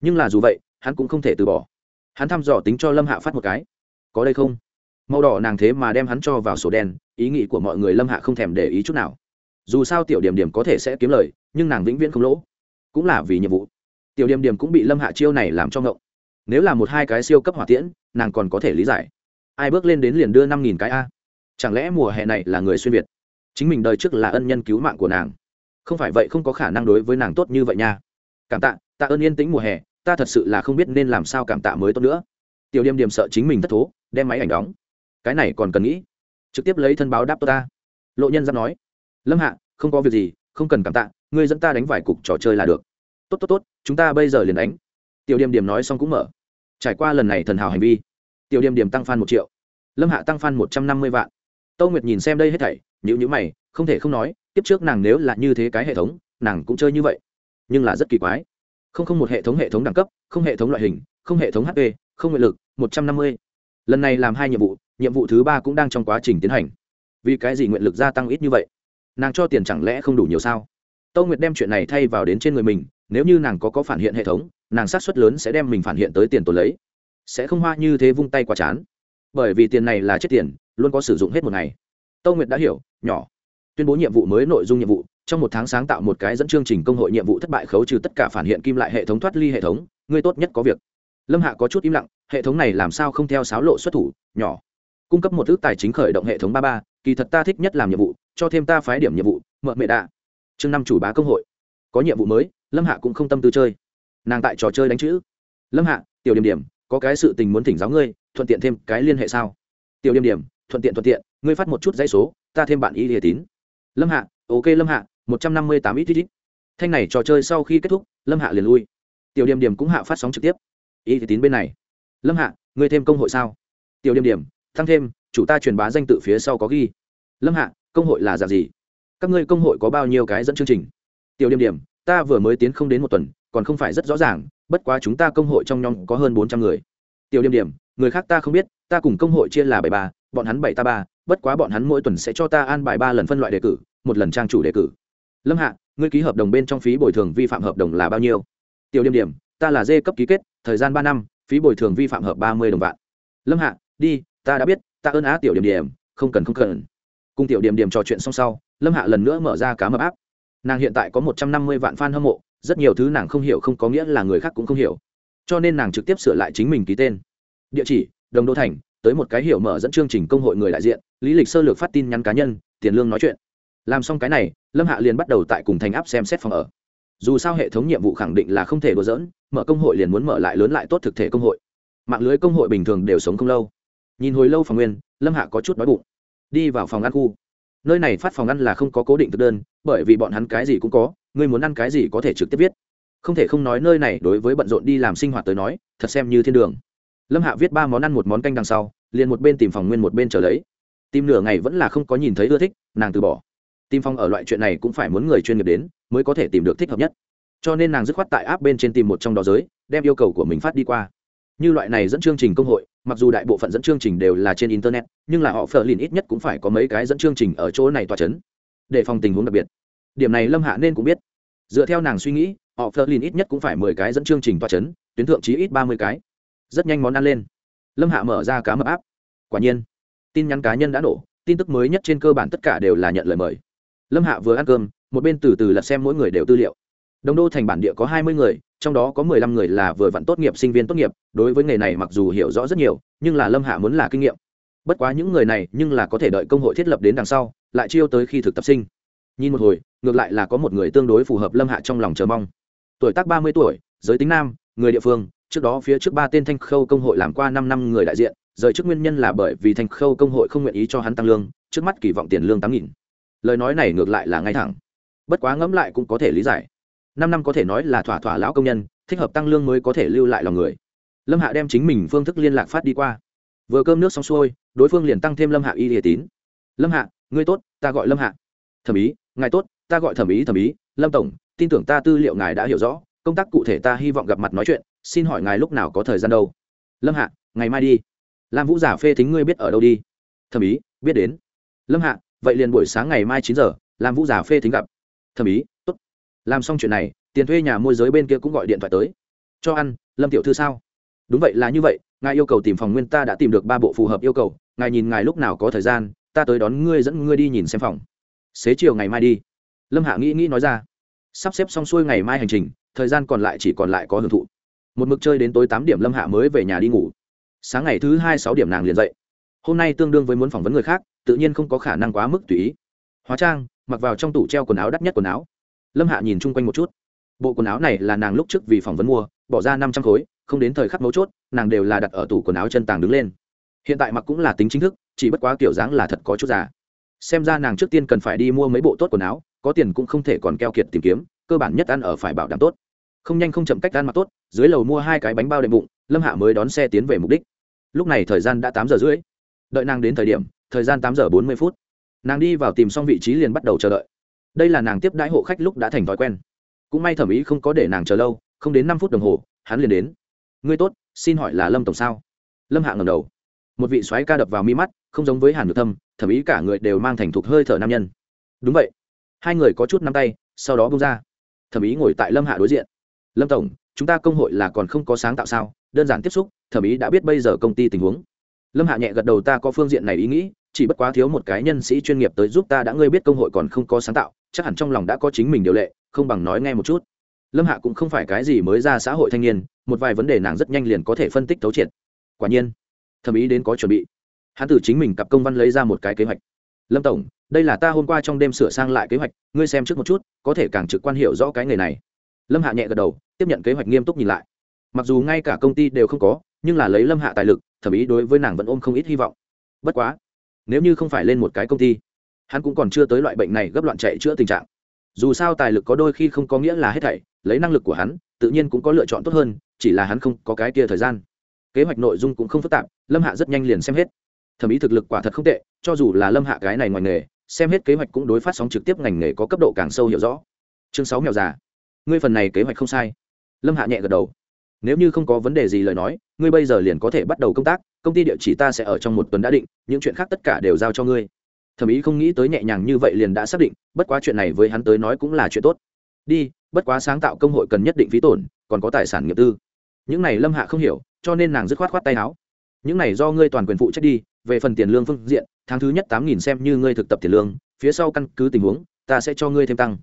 Nhưng là dù vậy, hắn cũng không thể từ bỏ. Hắn thăm dò tính cho lâm hạ phát một cái. Có đây không? Màu đỏ nàng thế mà đem hắn cho vào sổ đen, ý nghĩ của mọi người lâm hạ không thèm để ý chút nào. Dù sao tiểu điểm điểm có thể sẽ kiếm lời, nhưng nàng vĩnh viễn không lỗ. Cũng là vì nhiệm vụ. Tiểu điểm điểm cũng bị lâm hạ chiêu này làm cho ngộng. Nếu là một hai cái siêu cấp hỏa tiễn, nàng còn có thể lý giải. Ai bước lên đến liền đưa năm nghìn cái a. Chẳng lẽ mùa hè này là người xuyên việt? Chính mình đời trước là ân nhân cứu mạng của nàng. Không phải vậy không có khả năng đối với nàng tốt như vậy nha. Cảm tạ tạ ơn yên tĩnh mùa hè, ta thật sự là không biết nên làm sao cảm tạ mới tốt nữa. Tiểu điềm điềm sợ chính mình thất thố, đem máy ảnh đóng. Cái này còn cần nghĩ. Trực tiếp lấy thân báo đáp tôi ta. Lộ nhân giáp nói. Lâm hạ, không có việc gì, không cần cảm tạ, ngươi dẫn ta đánh vài cục trò chơi là được. Tốt tốt tốt, chúng ta bây giờ liền đánh. Tiểu điềm điềm nói xong cũng mở. Trải qua lần này thần hào hành vi, tiểu điềm điềm tăng f một triệu. Lâm hạ tăng f một trăm năm mươi vạn. Tâu nguyệt nhìn xem đây hết thảy nhữ nhữ mày, không thể không nói tiếp trước nàng nếu là như thế cái hệ thống, nàng cũng chơi như vậy. Nhưng là rất kỳ quái. Không không một hệ thống hệ thống đẳng cấp, không hệ thống loại hình, không hệ thống hp không nguyện lực, một trăm năm mươi. Lần này làm hai nhiệm vụ nhiệm vụ thứ ba cũng đang trong quá trình tiến hành. Vì cái gì nguyện lực gia tăng ít như vậy? Nàng cho tiền chẳng lẽ không đủ nhiều sao? Tâu nguyệt đem chuyện này thay vào đến trên người mình, nếu như nàng có có phản hiện hệ thống, nàng sát xuất lớn sẽ đem mình phản hiện tới tiền tồn lấy. Sẽ không hoa như thế vung tay quá chán. Bởi vì tiền này là chết tiền, luôn có sử dụng hết một ngày tâu nguyệt đã hiểu, nhỏ. Tuyên bố nhiệm vụ mới nội dung nhiệm vụ, trong một tháng sáng tạo một cái dẫn chương trình công hội nhiệm vụ thất bại khấu trừ tất cả phản hiện kim lại hệ thống thoát ly hệ thống, ngươi tốt nhất có việc. Lâm hạ có chút im lặng, hệ thống này làm sao không theo sáo lộ xuất thủ, nhỏ. Cung cấp một ước tài chính khởi động hệ thống ba ba, kỳ thật ta thích nhất làm nhiệm vụ, cho thêm ta phái điểm nhiệm vụ mợ mẹ đạ. Chương năm chủ bá công hội. Có nhiệm vụ mới, lâm hạ cũng không tâm tư chơi. Nàng tại trò chơi đánh chữ. Lâm hạ, tiểu điểm điểm, có cái sự tình muốn thỉnh giáo ngươi, thuận tiện thêm cái liên hệ sao? Tiểu điểm điểm thuận tiện thuận tiện, ngươi phát một chút dãy số, ta thêm bạn y địa tín. Lâm hạ, ok lâm hạ, một trăm năm mươi tám ít ít ít. Thanh này trò chơi sau khi kết thúc, lâm hạ liền lui. Tiểu điểm điểm cũng hạ phát sóng trực tiếp. Y địa tín bên này. Lâm hạ, ngươi thêm công hội sao? Tiểu điểm điểm tăng thêm, chủ ta truyền bá danh tự phía sau có ghi. Lâm hạ, công hội là dạng gì? Các ngươi công hội có bao nhiêu cái dẫn chương trình? Tiểu điểm điểm, ta vừa mới tiến không đến một tuần, còn không phải rất rõ ràng, bất quá chúng ta công hội trong nhóm có hơn bốn trăm người. Tiểu điểm điểm, người khác ta không biết, ta cùng công hội chia là bảy ba bọn hắn bảy ta ba, bất quá bọn hắn mỗi tuần sẽ cho ta an bài ba lần phân loại đề cử, một lần trang chủ đề cử. Lâm hạ, ngươi ký hợp đồng bên trong phí bồi thường vi phạm hợp đồng là bao nhiêu? Tiểu điểm điểm ta là dê cấp ký kết, thời gian ba năm, phí bồi thường vi phạm hợp ba mươi đồng vạn. Lâm hạ, đi, ta đã biết, ta ơn á tiểu điểm điểm không cần không cần. Cùng tiểu điểm điểm trò chuyện xong sau, lâm hạ lần nữa mở ra cá mập áp. Nàng hiện tại có một trăm năm mươi vạn f a n hâm mộ, rất nhiều thứ nàng không hiểu không có nghĩa là người khác cũng không hiểu. Cho nên nàng trực tiếp sửa lại chính mình ký tên. Địa chỉ, đồng đô thành tới một cái hiểu mở dẫn chương trình công hội người đại diện, lý lịch sơ lược phát tin nhắn cá nhân, tiền lương nói chuyện. Làm xong cái này, lâm hạ liền bắt đầu tại cùng thành áp xem xét phòng ở. Dù sao hệ thống nhiệm vụ khẳng định là không thể đùa dỡn mở công hội liền muốn mở lại lớn lại tốt thực thể công hội. Mạng lưới công hội bình thường đều sống không lâu. Nhìn hồi lâu phòng nguyên, lâm hạ có chút đói bụng. Đi vào phòng ăn khu. Nơi này phát phòng ăn là không có cố định thực đơn, bởi vì bọn hắn cái gì cũng có ngươi muốn ăn cái gì có thể trực tiếp viết. Không thể không nói nơi này đối với bận rộn đi làm sinh hoạt tới nói, thật xem như thiên đường lâm hạ viết ba món ăn, một món canh đằng sau, liền một bên tìm phòng nguyên một bên chờ lấy. Tìm nửa ngày vẫn là không có nhìn thấy ưa thích, nàng từ bỏ. Tìm phòng ở loại chuyện này cũng phải muốn người chuyên nghiệp đến, mới có thể tìm được thích hợp nhất. Cho nên nàng dứt khoát tại áp bên trên tìm một trong đó giới, đem yêu cầu của mình phát đi qua. Như loại này dẫn chương trình công hội, mặc dù đại bộ phận dẫn chương trình đều là trên internet, nhưng là họ phờ lìn ít nhất cũng phải có mấy cái dẫn chương trình ở chỗ này tòa c h ấ n để phòng tình huống đặc biệt. Điểm này lâm hạ nên cũng biết. Dựa theo nàng suy nghĩ, họ phờ lìn ít nhất cũng phải mười cái dẫn chương trình tòa c h ấ n tuyến thượng chí ít ba mươi cái rất nhanh món ăn lên. Lâm hạ mở ra cá mập áp. Quả nhiên, tin nhắn cá nhân đã nổ, tin tức mới nhất trên cơ bản tất cả đều là nhận lời mời. Lâm hạ vừa ăn cơm, một bên từ từ lật xem mỗi người đều tư liệu. Đồng đô thành bản địa có hai mươi người, trong đó có mười lăm người là vừa vặn tốt nghiệp, sinh viên tốt nghiệp, đối với nghề này mặc dù hiểu rõ rất nhiều, nhưng là lâm hạ muốn là kinh nghiệm. Bất quá những người này, nhưng là có thể đợi công hội thiết lập đến đằng sau, lại chiêu tới khi thực tập sinh. Nhìn một hồi, ngược lại là có một người tương đối phù hợp lâm hạ trong lòng chờ mong. Tuổi tác ba mươi tuổi, giới tính nam, người địa phương trước đó phía trước ba tên thanh khâu công hội làm qua năm năm người đại diện, rời trước nguyên nhân là bởi vì thanh khâu công hội không nguyện ý cho hắn tăng lương, trước mắt kỳ vọng tiền lương tám nghìn. Lời nói này ngược lại là ngay thẳng. Bất quá ngẫm lại cũng có thể lý giải. Năm năm có thể nói là thỏa thỏa lão công nhân, thích hợp tăng lương mới có thể lưu lại lòng người. Lâm hạ đem chính mình phương thức liên lạc phát đi qua. Vừa cơm nước xong xuôi, đối phương liền tăng thêm lâm hạ y địa tín. Lâm hạ, ngươi tốt, ta gọi lâm hạ. Thẩm ý, ngài tốt, ta gọi thẩm ý thẩm ý, lâm tổng, tin tưởng ta tư liệu ngài đã hiểu rõ, công tác cụ thể ta hy vọng gặp mặt nói chuyện xin hỏi ngài lúc nào có thời gian đâu? Lâm hạ, ngày mai đi. Lam vũ giả phê thính ngươi biết ở đâu đi. Thẩm ý, biết đến. Lâm hạ, vậy liền buổi sáng ngày mai chín giờ, lam vũ giả phê thính gặp. Thẩm ý, tốt. Làm xong chuyện này, tiền thuê nhà môi giới bên kia cũng gọi điện thoại tới. Cho ăn, lâm tiểu thư sao? Đúng vậy là như vậy, ngài yêu cầu tìm phòng nguyên ta đã tìm được ba bộ phù hợp yêu cầu, ngài nhìn ngài lúc nào có thời gian, ta tới đón ngươi dẫn ngươi đi nhìn xem phòng. Xế chiều ngày mai đi. Lâm hạ nghĩ nghĩ nói ra. Sắp xếp xong xuôi ngày mai hành trình, thời gian còn lại chỉ còn lại có hưởng thụ một mực chơi đến tối tám điểm lâm hạ mới về nhà đi ngủ. Sáng ngày thứ hai sáu điểm nàng liền dậy. Hôm nay tương đương với muốn phỏng vấn người khác, tự nhiên không có khả năng quá mức tùy ý. Hóa trang, mặc vào trong tủ treo quần áo đắt nhất quần áo. Lâm hạ nhìn chung quanh một chút. Bộ quần áo này là nàng lúc trước vì phỏng vấn mua, bỏ ra năm trăm khối, không đến thời khắc mấu chốt, nàng đều là đặt ở tủ quần áo chân tàng đứng lên. Hiện tại mặc cũng là tính chính thức, chỉ bất quá kiểu dáng là thật có chút già. Xem ra nàng trước tiên cần phải đi mua mấy bộ tốt quần áo, có tiền cũng không thể còn keo kiệt tìm kiếm, cơ bản nhất ăn ở phải bảo đảm tốt không nhanh không chậm cách ăn mặc tốt, dưới lầu mua hai cái bánh bao đệm bụng, lâm hạ mới đón xe tiến về mục đích. Lúc này thời gian đã tám giờ rưỡi. Đợi nàng đến thời điểm, thời gian tám giờ bốn mươi phút. Nàng đi vào tìm xong vị trí liền bắt đầu chờ đợi. Đây là nàng tiếp đãi hộ khách lúc đã thành thói quen. Cũng may thẩm ý không có để nàng chờ lâu, không đến năm phút đồng hồ, hắn liền đến. Ngươi tốt, xin hỏi là lâm tổng sao? Lâm hạ ngầm đầu. Một vị soái ca đập vào mi mắt, không giống với hàn nhược thâm, thẩm ý cả người đều mang thành thục hơi thở nam nhân. Đúng vậy. Hai người có chút nắm tay, sau đó bung ra. Thẩm ý ngồi tại lâm hạ đối diện lâm tổng, chúng ta công hội là còn không có sáng tạo sao? Đơn giản tiếp xúc, thẩm ý đã biết bây giờ công ty tình huống. Lâm hạ nhẹ gật đầu ta có phương diện này ý nghĩ, chỉ bất quá thiếu một cái nhân sĩ chuyên nghiệp tới giúp ta đã ngươi biết công hội còn không có sáng tạo, chắc hẳn trong lòng đã có chính mình điều lệ, không bằng nói nghe một chút. Lâm hạ cũng không phải cái gì mới ra xã hội thanh niên, một vài vấn đề nàng rất nhanh liền có thể phân tích thấu triệt. Quả nhiên, thẩm ý đến có chuẩn bị. Hắn từ chính mình cặp công văn lấy ra một cái kế hoạch. Lâm tổng, đây là ta hôm qua trong đêm sửa sang lại kế hoạch, ngươi xem trước một chút, có thể càng trực quan hiểu rõ cái nghề này lâm hạ nhẹ gật đầu, tiếp nhận kế hoạch nghiêm túc nhìn lại. Mặc dù ngay cả công ty đều không có, nhưng là lấy lâm hạ tài lực, thẩm ý đối với nàng vẫn ôm không ít hy vọng. Bất quá, nếu như không phải lên một cái công ty, hắn cũng còn chưa tới loại bệnh này gấp loạn chạy chữa tình trạng. Dù sao tài lực có đôi khi không có nghĩa là hết thảy, lấy năng lực của hắn, tự nhiên cũng có lựa chọn tốt hơn, chỉ là hắn không có cái kia thời gian. Kế hoạch nội dung cũng không phức tạp, lâm hạ rất nhanh liền xem hết. Thẩm ý thực lực quả thật không tệ, cho dù là lâm hạ cái này ngoài nghề, xem hết kế hoạch cũng đối phát sóng trực tiếp ngành nghề có cấp độ càng sâu hiểu rõ. Chương sáu mèo già ngươi phần này kế hoạch không sai. Lâm hạ nhẹ gật đầu. Nếu như không có vấn đề gì lời nói, ngươi bây giờ liền có thể bắt đầu công tác, công ty địa chỉ ta sẽ ở trong một tuần đã định, những chuyện khác tất cả đều giao cho ngươi. Thẩm ý không nghĩ tới nhẹ nhàng như vậy liền đã xác định, bất quá chuyện này với hắn tới nói cũng là chuyện tốt. Đi, bất quá sáng tạo công hội cần nhất định phí tổn, còn có tài sản nghiệp tư. Những này lâm hạ không hiểu, cho nên nàng dứt khoát khoát tay áo. Những này do ngươi toàn quyền phụ trách đi, về phần tiền lương phương diện, tháng thứ nhất tám nghìn xem như ngươi thực tập tiền lương, phía sau căn cứ tình huống, ta sẽ cho ngươi thêm tăng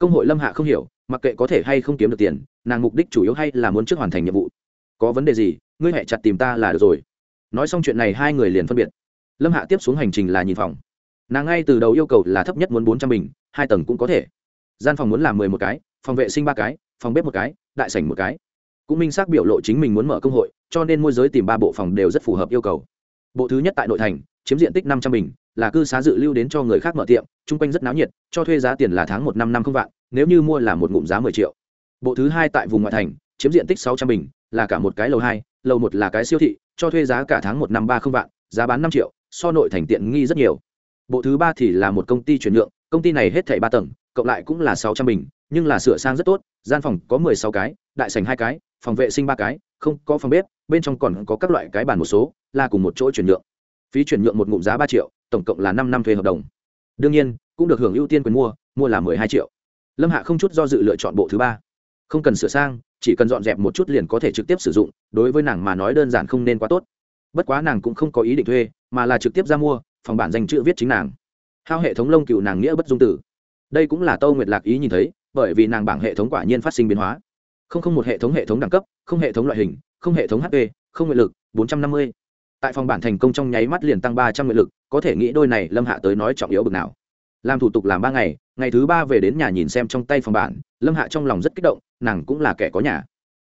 công hội lâm hạ không hiểu, mặc kệ có thể hay không kiếm được tiền, nàng mục đích chủ yếu hay là muốn trước hoàn thành nhiệm vụ. Có vấn đề gì, ngươi hẹ chặt tìm ta là được rồi. Nói xong chuyện này hai người liền phân biệt. Lâm hạ tiếp xuống hành trình là nhìn phòng. Nàng ngay từ đầu yêu cầu là thấp nhất muốn bốn trăm bình, hai tầng cũng có thể. Gian phòng muốn làm mười một cái, phòng vệ sinh ba cái, phòng bếp một cái, đại sảnh một cái. Cũng minh xác biểu lộ chính mình muốn mở công hội, cho nên môi giới tìm ba bộ phòng đều rất phù hợp yêu cầu. Bộ thứ nhất tại nội thành, chiếm diện tích năm trăm bình là cư xá dự lưu đến cho người khác mở tiệm, chung quanh rất náo nhiệt, cho thuê giá tiền là tháng một năm năm không vạn, nếu như mua là một ngụm giá mười triệu. Bộ thứ hai tại vùng ngoại thành, chiếm diện tích sáu trăm bình, là cả một cái lầu hai, lầu một là cái siêu thị, cho thuê giá cả tháng một năm ba không vạn, giá bán năm triệu, so nội thành tiện nghi rất nhiều. Bộ thứ ba thì là một công ty chuyển nhượng, công ty này hết thảy ba tầng, cộng lại cũng là sáu trăm bình, nhưng là sửa sang rất tốt, gian phòng có mười sáu cái, đại sảnh hai cái, phòng vệ sinh ba cái, không có phòng bếp, bên trong còn có các loại cái bàn một số, là cùng một chỗ chuyển nhượng phí chuyển nhượng một ngụm giá ba triệu, tổng cộng là năm năm thuê hợp đồng. Đương nhiên, cũng được hưởng ưu tiên quyền mua mua là mười hai triệu. Lâm hạ không chút do dự lựa chọn bộ thứ ba. Không cần sửa sang, chỉ cần dọn dẹp một chút liền có thể trực tiếp sử dụng, đối với nàng mà nói đơn giản không nên quá tốt. Bất quá nàng cũng không có ý định thuê, mà là trực tiếp ra mua, phòng bản danh chữ viết chính nàng. Hao hệ thống lông cựu nàng nghĩa bất dung tử. Đây cũng là tâu nguyệt lạc ý nhìn thấy, bởi vì nàng bảng hệ thống quả nhiên phát sinh biến hóa. Không không một hệ thống hệ thống đẳng cấp, không hệ thống loại hình, không hệ thống hp không nguyện lực, bốn trăm năm mươi tại phòng bản thành công trong nháy mắt liền tăng ba trăm nguyện lực, có thể nghĩ đôi này lâm hạ tới nói trọng yếu bực nào. Làm thủ tục làm ba ngày ngày thứ ba về đến nhà nhìn xem trong tay phòng bản, lâm hạ trong lòng rất kích động, nàng cũng là kẻ có nhà.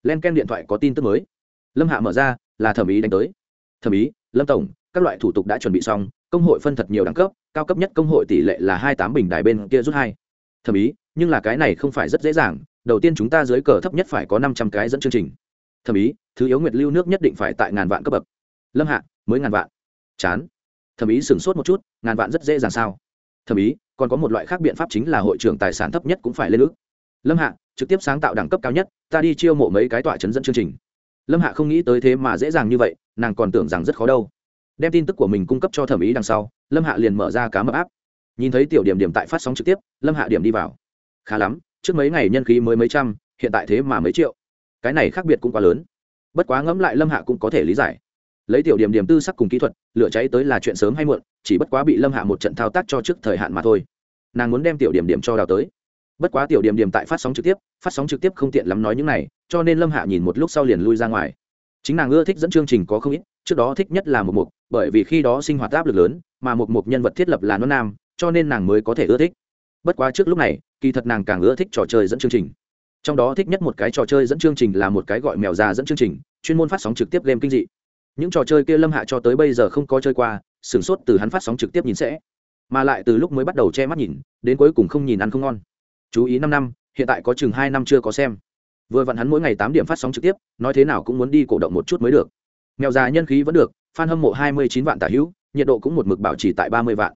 Len ken điện thoại có tin tức mới. Lâm hạ mở ra, là thẩm ý đánh tới. Thẩm ý, lâm tổng, các loại thủ tục đã chuẩn bị xong, công hội phân thật nhiều đẳng cấp, cao cấp nhất công hội tỷ lệ là hai tám bình đài bên kia rút hai. Thẩm ý, nhưng là cái này không phải rất dễ dàng, đầu tiên chúng ta dưới cờ thấp nhất phải có năm trăm cái dẫn chương trình. Thẩm ý, thứ yếu nguyệt lưu nước nhất định phải tại ngàn vạn cấp bậc lâm hạ, mới ngàn vạn. Chán. Thẩm ý sửng sốt một chút, ngàn vạn rất dễ dàng sao? Thẩm ý, còn có một loại khác biện pháp chính là hội trưởng tài sản thấp nhất cũng phải lên ước. Lâm hạ, trực tiếp sáng tạo đẳng cấp cao nhất, ta đi chiêu mộ mấy cái tọa chấn dẫn chương trình. Lâm hạ không nghĩ tới thế mà dễ dàng như vậy, nàng còn tưởng rằng rất khó đâu. Đem tin tức của mình cung cấp cho thẩm ý đằng sau, lâm hạ liền mở ra cá mập áp. Nhìn thấy tiểu điểm điểm tại phát sóng trực tiếp, lâm hạ điểm đi vào. Khá lắm, trước mấy ngày nhân khí mới mấy trăm, hiện tại thế mà mấy triệu. Cái này khác biệt cũng quá lớn. Bất quá ngẫm lại lâm hạ cũng có thể lý giải lấy tiểu điểm điểm tư sắc cùng kỹ thuật, lửa cháy tới là chuyện sớm hay muộn, chỉ bất quá bị lâm hạ một trận thao tác cho trước thời hạn mà thôi. Nàng muốn đem tiểu điểm điểm cho đào tới. Bất quá tiểu điểm điểm tại phát sóng trực tiếp, phát sóng trực tiếp không tiện lắm nói những này, cho nên lâm hạ nhìn một lúc sau liền lui ra ngoài. Chính nàng ưa thích dẫn chương trình có không ít, trước đó thích nhất là một mục bởi vì khi đó sinh hoạt áp lực lớn, mà một mục nhân vật thiết lập là nó nam, cho nên nàng mới có thể ưa thích. Bất quá trước lúc này, kỳ thật nàng càng ưa thích trò chơi dẫn chương trình. Trong đó thích nhất một cái trò chơi dẫn chương trình là một cái gọi mèo già dẫn chương trình, chuyên môn phát sóng trực tiếp game kinh dị những trò chơi kia lâm hạ cho tới bây giờ không có chơi qua, sửng sốt từ hắn phát sóng trực tiếp nhìn sẽ. Mà lại từ lúc mới bắt đầu che mắt nhìn, đến cuối cùng không nhìn ăn không ngon. Chú ý năm năm, hiện tại có chừng hai năm chưa có xem. Vừa vặn hắn mỗi ngày tám điểm phát sóng trực tiếp, nói thế nào cũng muốn đi cổ động một chút mới được. Nghèo già nhân khí vẫn được f a n hâm mộ hai mươi chín vạn tả hữu, nhiệt độ cũng một mực bảo trì tại ba mươi vạn.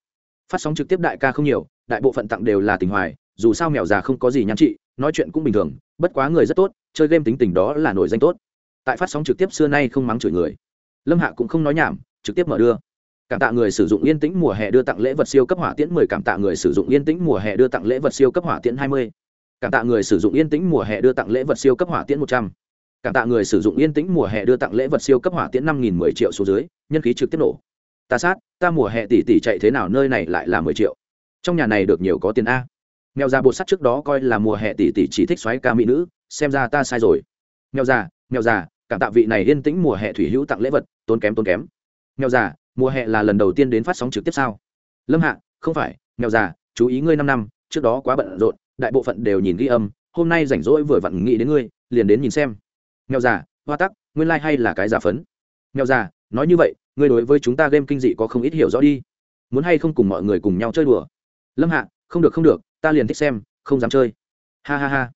Phát sóng trực tiếp đại ca không nhiều, đại bộ phận tặng đều là tình hoài, dù sao mèo già không có gì nhắn trị, nói chuyện cũng bình thường, bất quá người rất tốt, chơi game tính tình đó là nổi danh tốt. Tại phát sóng trực tiếp xưa nay không mắng chửi người lâm hạ cũng không nói nhảm, trực tiếp mở đưa. Cảm tạ người sử dụng yên tĩnh mùa hè đưa tặng lễ vật siêu cấp hỏa tiễn mười, cảm tạ người sử dụng yên tĩnh mùa hè đưa tặng lễ vật siêu cấp hỏa tiễn hai mươi. Cảm tạ người sử dụng yên tĩnh mùa hè đưa tặng lễ vật siêu cấp hỏa tiễn một trăm. Cảm tạ người sử dụng yên tĩnh mùa hè đưa tặng lễ vật siêu cấp hỏa tiễn năm nghìn mười triệu số dưới, nhân khí trực tiếp nổ. Ta sát, ta mùa hè tỷ tỷ chạy thế nào nơi này lại là mười triệu. Trong nhà này được nhiều có tiền a. Mèo già bột sắt trước đó coi là mùa hè tỷ tỷ chỉ thích xoáy ca mỹ nữ, xem ra ta sai rồi. Mèo già mèo già cảm tạ vị này yên tĩnh mùa hè thủy hữu tặng lễ vật, tốn kém tốn kém. Nghèo già, mùa hè là lần đầu tiên đến phát sóng trực tiếp sao? Lâm hạ, không phải nghèo già, chú ý ngươi năm năm, trước đó quá bận rộn, đại bộ phận đều nhìn ghi âm, hôm nay rảnh rỗi vừa vặn nghĩ đến ngươi, liền đến nhìn xem. Nghèo già, hoa tắc, nguyên lai、like、hay là cái giả phấn. Nghèo già, nói như vậy, ngươi đối với chúng ta game kinh dị có không ít hiểu rõ đi. Muốn hay không cùng mọi người cùng nhau chơi đùa? Lâm hạ, không được không được, ta liền thích xem, không dám chơi. Ha ha ha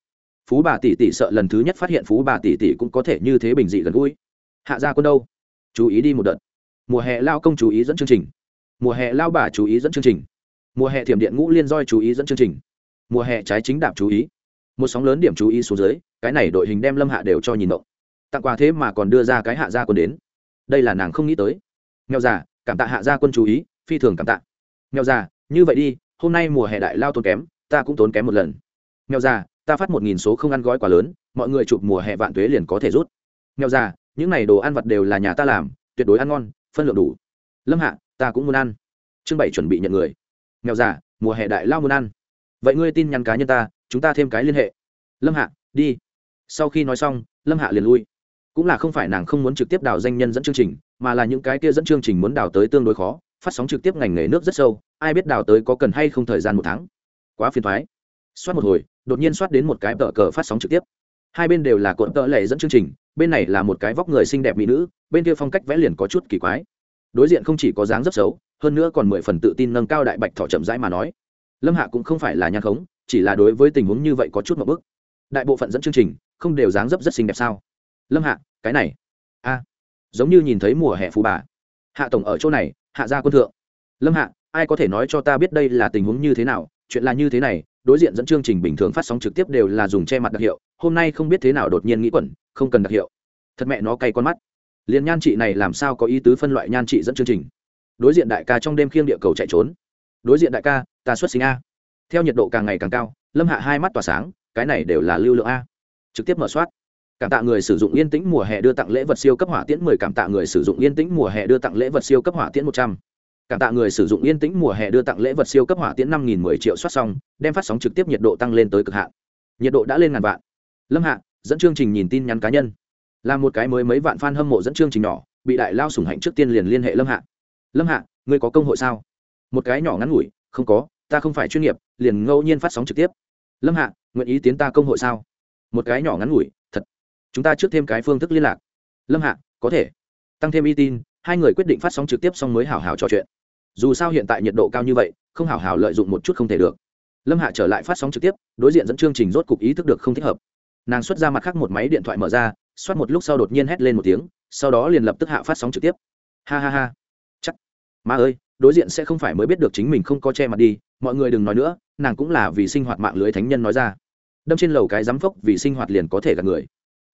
phú bà tỷ tỷ sợ lần thứ nhất phát hiện phú bà tỷ tỷ cũng có thể như thế bình dị gần gũi. Hạ gia quân đâu? Chú ý đi một đợt. Mùa hè lao công chú ý dẫn chương trình. Mùa hè lao bà chú ý dẫn chương trình. Mùa hè thiểm điện ngũ liên roi chú ý dẫn chương trình. Mùa hè trái chính đạp chú ý. Một sóng lớn điểm chú ý xuống dưới, cái này đội hình đem lâm hạ đều cho nhìn động tặng quà thế mà còn đưa ra cái hạ gia quân đến. Đây là nàng không nghĩ tới. Nghèo già, cảm tạ hạ gia quân chú ý, phi thường cảm tạ. Nghèo già, như vậy đi, hôm nay mùa hè đại lao tốn kém, ta cũng tốn kém một lần. Nghèo già ta phát một nghìn số không ăn gói quá lớn, mọi người chụp mùa hè vạn tuế liền có thể rút. Nghèo già, những này đồ ăn vặt đều là nhà ta làm, tuyệt đối ăn ngon, phân lượng đủ. Lâm hạ, ta cũng muốn ăn. Trương bảy chuẩn bị nhận người. Nghèo già, mùa hè đại lao muốn ăn. Vậy ngươi tin nhắn cá nhân ta, chúng ta thêm cái liên hệ. Lâm hạ, đi. Sau khi nói xong, lâm hạ liền lui. Cũng là không phải nàng không muốn trực tiếp đào danh nhân dẫn chương trình, mà là những cái kia dẫn chương trình muốn đào tới tương đối khó, phát sóng trực tiếp ngành nghề nước rất sâu, ai biết đào tới có cần hay không thời gian một tháng. Quá phiền thoái soát một hồi đột nhiên soát đến một cái tờ cờ phát sóng trực tiếp. Hai bên đều là cuộn tợ lệ dẫn chương trình, bên này là một cái vóc người xinh đẹp mỹ nữ, bên kia phong cách vẽ liền có chút kỳ quái. Đối diện không chỉ có dáng rất xấu, hơn nữa còn mười phần tự tin nâng cao đại bạch thọ chậm rãi mà nói. Lâm hạ cũng không phải là nhan khống, chỉ là đối với tình huống như vậy có chút một bước. đại bộ phận dẫn chương trình, không đều dáng dấp rất xinh đẹp sao? Lâm hạ, cái này. A, giống như nhìn thấy mùa hè phú bà. Hạ tổng ở chỗ này, hạ gia quân thượng. Lâm hạ, ai có thể nói cho ta biết đây là tình huống như thế nào? Chuyện là như thế này đối diện dẫn chương trình bình thường phát sóng trực tiếp đều là dùng che mặt đặc hiệu, hôm nay không biết thế nào đột nhiên nghĩ quẩn, không cần đặc hiệu. Thật mẹ nó cay con mắt. Liền nhan trị này làm sao có ý tứ phân loại nhan trị dẫn chương trình? Đối diện đại ca trong đêm khiêng địa cầu chạy trốn. Đối diện đại ca, ta xuất sinh a. Theo nhiệt độ càng ngày càng cao, lâm hạ hai mắt tỏa sáng, cái này đều là lưu lượng a. Trực tiếp mở soát. Cảm tạ người sử dụng yên tĩnh mùa hè đưa tặng lễ vật siêu cấp hỏa tiễn mười cảm tạ người sử dụng yên tĩnh mùa hè đưa tặng lễ vật siêu cấp hỏa tiễn một trăm cảm tạ người sử dụng yên tĩnh mùa hè đưa tặng lễ vật siêu cấp hỏa tiễn năm nghìn mười triệu soát xong, đem phát sóng trực tiếp nhiệt độ tăng lên tới cực hạn. Nhiệt độ đã lên ngàn vạn. Lâm hạ, dẫn chương trình nhìn tin nhắn cá nhân. Là một cái mới mấy vạn fan hâm mộ dẫn chương trình nhỏ, bị đại lao sủng hạnh trước tiên liền liên hệ lâm hạ. Lâm hạ, ngươi có công hội sao? Một cái nhỏ ngắn ngủi, không có, ta không phải chuyên nghiệp, liền ngẫu nhiên phát sóng trực tiếp. Lâm hạ, nguyện ý tiến ta công hội sao? Một cái nhỏ ngắn ngủi, thật. Chúng ta trước thêm cái phương thức liên lạc. Lâm hạ, có thể. Tăng thêm y tin, hai người quyết định phát sóng trực tiếp xong mới hảo hảo trò chuyện dù sao hiện tại nhiệt độ cao như vậy, không hảo hảo lợi dụng một chút không thể được. Lâm hạ trở lại phát sóng trực tiếp, đối diện dẫn chương trình rốt cục ý thức được không thích hợp. Nàng xuất ra mặt khác một máy điện thoại mở ra, xoát một lúc sau đột nhiên hét lên một tiếng, sau đó liền lập tức hạ phát sóng trực tiếp. Ha ha ha. Chắc. Ma ơi, đối diện sẽ không phải mới biết được chính mình không có che mặt đi, mọi người đừng nói nữa, nàng cũng là vì sinh hoạt mạng lưới thánh nhân nói ra. Đâm trên lầu cái giám phốc vì sinh hoạt liền có thể gạt người.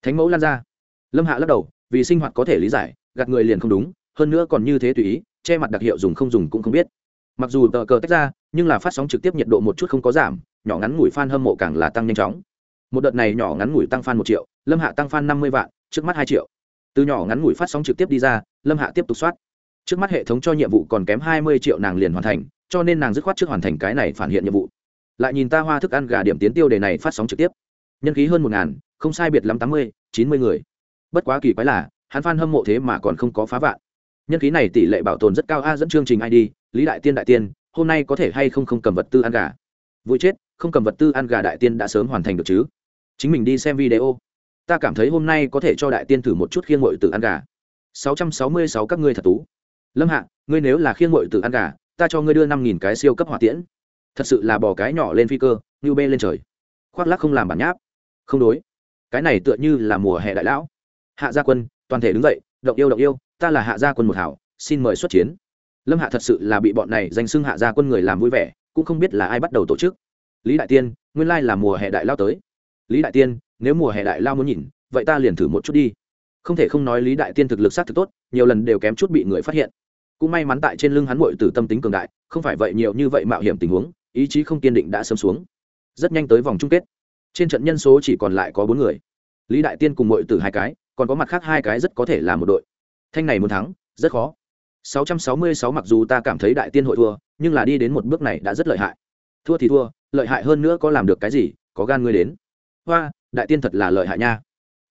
Thánh mẫu lan ra. Lâm hạ lắc đầu, vì sinh hoạt có thể lý giải, gạt người liền không đúng, hơn nữa còn như thế tùy ý che mặt đặc hiệu dùng không dùng cũng không biết. Mặc dù tờ cờ tách ra, nhưng là phát sóng trực tiếp nhiệt độ một chút không có giảm, nhỏ ngắn ngủi f a n hâm mộ càng là tăng nhanh chóng. Một đợt này nhỏ ngắn ngủi tăng f a n một triệu, lâm hạ tăng f a n năm mươi vạn, trước mắt hai triệu. Từ nhỏ ngắn ngủi phát sóng trực tiếp đi ra, lâm hạ tiếp tục soát. Trước mắt hệ thống cho nhiệm vụ còn kém hai mươi triệu nàng liền hoàn thành, cho nên nàng dứt khoát trước hoàn thành cái này phản hiện nhiệm vụ. Lại nhìn ta hoa thức ăn gà điểm tiến tiêu đề này phát sóng trực tiếp. Nhân khí hơn một ngàn, không sai biệt lắm tám mươi, chín mươi người. Bất quá kỳ quái là, hắn f hâm mộ thế mà còn không có phá vạn nhân khí này tỷ lệ bảo tồn rất cao, a, dẫn chương trình id lý đại tiên đại tiên, hôm nay có thể hay không không cầm vật tư ăn gà? Vui chết, không cầm vật tư ăn gà đại tiên đã sớm hoàn thành được chứ? Chính mình đi xem video. Ta cảm thấy hôm nay có thể cho đại tiên thử một chút khiêng ngội từ ăn gà. 666 các ngươi thật tú. Lâm hạ, ngươi nếu là khiêng ngội từ ăn gà, ta cho ngươi đưa năm nghìn cái siêu cấp hỏa tiễn. Thật sự là bỏ cái nhỏ lên phi cơ, như bê lên trời. Khoác lắc không làm bản nháp. Không đối. Cái này tựa như là mùa hè đại lão. Hạ gia quân, toàn thể đứng dậy, động yêu động yêu ta là hạ gia quân một hảo, xin mời xuất chiến. Lâm hạ thật sự là bị bọn này danh xưng hạ gia quân người làm vui vẻ, cũng không biết là ai bắt đầu tổ chức. Lý đại tiên, nguyên lai là mùa hè đại lao tới. Lý đại tiên, nếu mùa hè đại lao muốn nhìn, vậy ta liền thử một chút đi. Không thể không nói lý đại tiên thực lực sát thực tốt, nhiều lần đều kém chút bị người phát hiện. Cũng may mắn tại trên lưng hắn mội từ tâm tính cường đại, không phải vậy nhiều như vậy mạo hiểm tình huống, ý chí không kiên định đã sớm xuống. Rất nhanh tới vòng chung kết. Trên trận nhân số chỉ còn lại có bốn người. Lý đại tiên cùng mội từ hai cái, còn có mặt khác hai cái rất có thể là một đội thanh này muốn thắng, rất khó. 666 mặc dù ta cảm thấy đại tiên hội thua, nhưng là đi đến một bước này đã rất lợi hại. Thua thì thua, lợi hại hơn nữa có làm được cái gì, có gan ngươi đến. Hoa, đại tiên thật là lợi hại nha.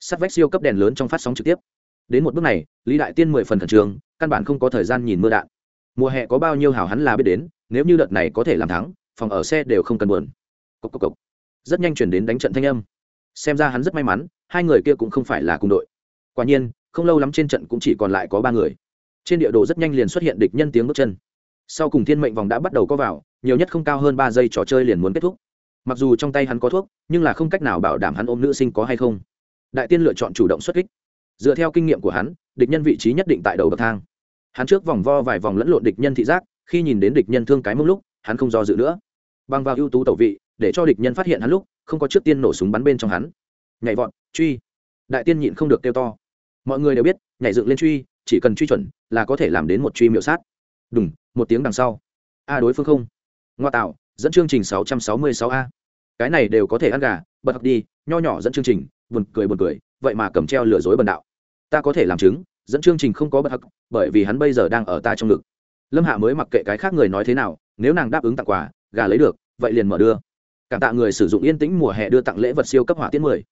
Sắt vách siêu cấp đèn lớn trong phát sóng trực tiếp. Đến một bước này, lý đại tiên mười phần khẩn trương, căn bản không có thời gian nhìn mưa đạn. Mùa hè có bao nhiêu hào hắn là biết đến, nếu như đợt này có thể làm thắng, phòng ở xe đều không cần buồn. Cốc cốc cốc. rất nhanh chuyển đến đánh trận thanh âm. Xem ra hắn rất may mắn, hai người kia cũng không phải là cùng đội. Quả nhiên không lâu lắm trên trận cũng chỉ còn lại có ba người. Trên địa đồ rất nhanh liền xuất hiện địch nhân tiếng bước chân. Sau cùng thiên mệnh vòng đã bắt đầu có vào, nhiều nhất không cao hơn ba giây trò chơi liền muốn kết thúc. Mặc dù trong tay hắn có thuốc, nhưng là không cách nào bảo đảm hắn ôm nữ sinh có hay không. Đại tiên lựa chọn chủ động xuất kích. Dựa theo kinh nghiệm của hắn, địch nhân vị trí nhất định tại đầu bậc thang. Hắn trước vòng vo vài vòng lẫn lộn địch nhân thị giác, khi nhìn đến địch nhân thương cái mông lúc, hắn không do dự nữa. Băng vào ưu tú tẩu vị, để cho địch nhân phát hiện hắn lúc, không có trước tiên nổ súng bắn bên trong hắn. Nhảy vọt, truy. Đại tiên nhịn không được kêu to mọi người đều biết, nhảy dựng lên truy, chỉ cần truy chuẩn là có thể làm đến một truy miệu sát. Đúng một tiếng đằng sau. A đối phương không. Ngoa tạo, dẫn chương trình 666 a. Cái này đều có thể ăn gà, bật học đi, nho nhỏ dẫn chương trình, buồn cười buồn cười, vậy mà cầm treo lừa dối bần đạo. Ta có thể làm chứng, dẫn chương trình không có bật học, bởi vì hắn bây giờ đang ở ta trong ngực. Lâm hạ mới mặc kệ cái khác người nói thế nào, nếu nàng đáp ứng tặng quà, gà lấy được, vậy liền mở đưa. Cảm tạ người sử dụng yên tĩnh mùa hè đưa tặng lễ vật siêu cấp hỏa tiễn mười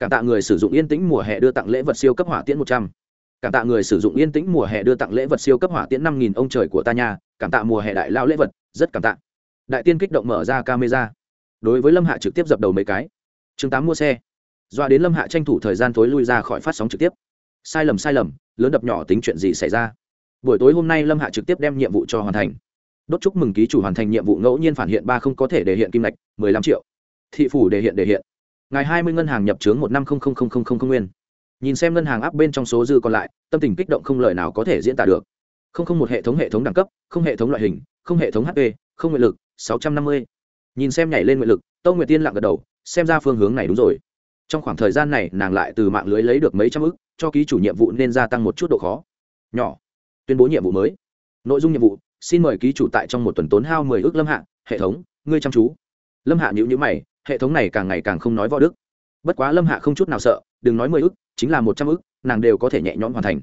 cảm tạ người sử dụng yên tĩnh mùa hè đưa tặng lễ vật siêu cấp hỏa tiễn một trăm. Cảm tạ người sử dụng yên tĩnh mùa hè đưa tặng lễ vật siêu cấp hỏa tiễn năm nghìn ông trời của ta nhà. cảm tạ mùa hè đại lao lễ vật, rất cảm tạ. Đại tiên kích động mở ra camera. Đối với lâm hạ trực tiếp dập đầu mấy cái. Chương tám mua xe. Doa đến lâm hạ tranh thủ thời gian tối lui ra khỏi phát sóng trực tiếp. Sai lầm sai lầm, lớn đập nhỏ tính chuyện gì xảy ra? Buổi tối hôm nay lâm hạ trực tiếp đem nhiệm vụ cho hoàn thành. Đốt chúc mừng ký chủ hoàn thành nhiệm vụ ngẫu nhiên phản hiện ba không có thể đề hiện kim ngạch, mười lăm triệu. Thị phủ đề hiện đề hiện ngày hai mươi ngân hàng nhập trướng một năm không không không không không không nguyên. Nhìn xem ngân hàng áp bên trong số dư còn lại, tâm tình kích động không lời nào có thể diễn tả được. Không không một hệ thống hệ thống đẳng cấp, không hệ thống loại hình, không hệ thống hp không nguyện lực, sáu trăm năm mươi. Nhìn xem nhảy lên nguyện lực tâu nguyệt tiên lặng gật đầu, xem ra phương hướng này đúng rồi. Trong khoảng thời gian này, nàng lại từ mạng lưới lấy được mấy trăm ức, cho ký chủ nhiệm vụ nên gia tăng một chút độ khó. Nhỏ. Tuyên bố nhiệm vụ mới. Nội dung nhiệm vụ, xin mời ký chủ tại trong một tuần tốn hao mười ước lâm hạ, hệ thống, ngươi chăm chú. Lâm hạ nhữ nhữ mày hệ thống này càng ngày càng không nói võ đức. Bất quá lâm hạ không chút nào sợ, đừng nói mười ước chính là một trăm ước nàng đều có thể nhẹ nhõm hoàn thành.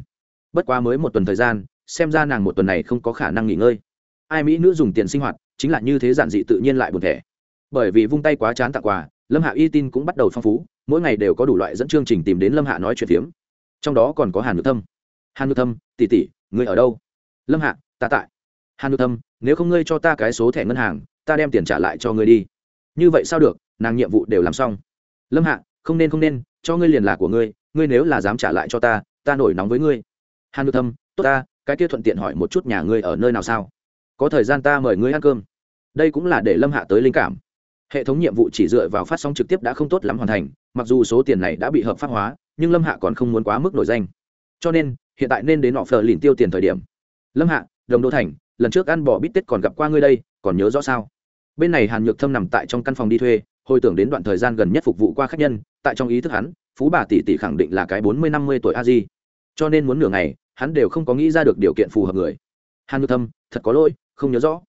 Bất quá mới một tuần thời gian, xem ra nàng một tuần này không có khả năng nghỉ ngơi. Ai mỹ nữ dùng tiền sinh hoạt, chính là như thế giản dị tự nhiên lại buồn thẻ. Bởi vì vung tay quá chán tặng quà, lâm hạ y tin cũng bắt đầu phong phú, mỗi ngày đều có đủ loại dẫn chương trình tìm đến lâm hạ nói chuyện phiếm. Trong đó còn có hàn ngự thâm. Hàn ngự thâm tỉ tỉ ngươi ở đâu? Lâm hạ, ta tại. Hàn ngự thâm, nếu không ngươi cho ta cái số thẻ ngân hàng, ta đem tiền trả lại cho ngươi đi. Như vậy sao được? Nàng nhiệm vụ đều làm xong. Lâm hạ, không nên không nên, cho ngươi liền là của ngươi ngươi nếu là dám trả lại cho ta ta nổi nóng với ngươi. Hàn nhược thâm, tốt ta, cái kia thuận tiện hỏi một chút nhà ngươi ở nơi nào sao? Có thời gian ta mời ngươi ăn cơm. Đây cũng là để lâm hạ tới linh cảm. Hệ thống nhiệm vụ chỉ dựa vào phát sóng trực tiếp đã không tốt lắm hoàn thành, mặc dù số tiền này đã bị hợp pháp hóa, nhưng lâm hạ còn không muốn quá mức nổi danh. Cho nên, hiện tại nên đến họ phờ lìn tiêu tiền thời điểm. Lâm hạ, đồng đô thành, lần trước ăn bò bít tết còn gặp qua ngươi đây, còn nhớ rõ sao? Bên này hàn nhược thâm nằm tại trong căn phòng đi thuê hồi tưởng đến đoạn thời gian gần nhất phục vụ qua khách nhân, tại trong ý thức hắn, phú bà tỷ tỷ khẳng định là cái bốn mươi năm mươi tuổi a di. Cho nên muốn nửa ngày, hắn đều không có nghĩ ra được điều kiện phù hợp người. Hàn nhược thâm, thật có lỗi, không nhớ rõ.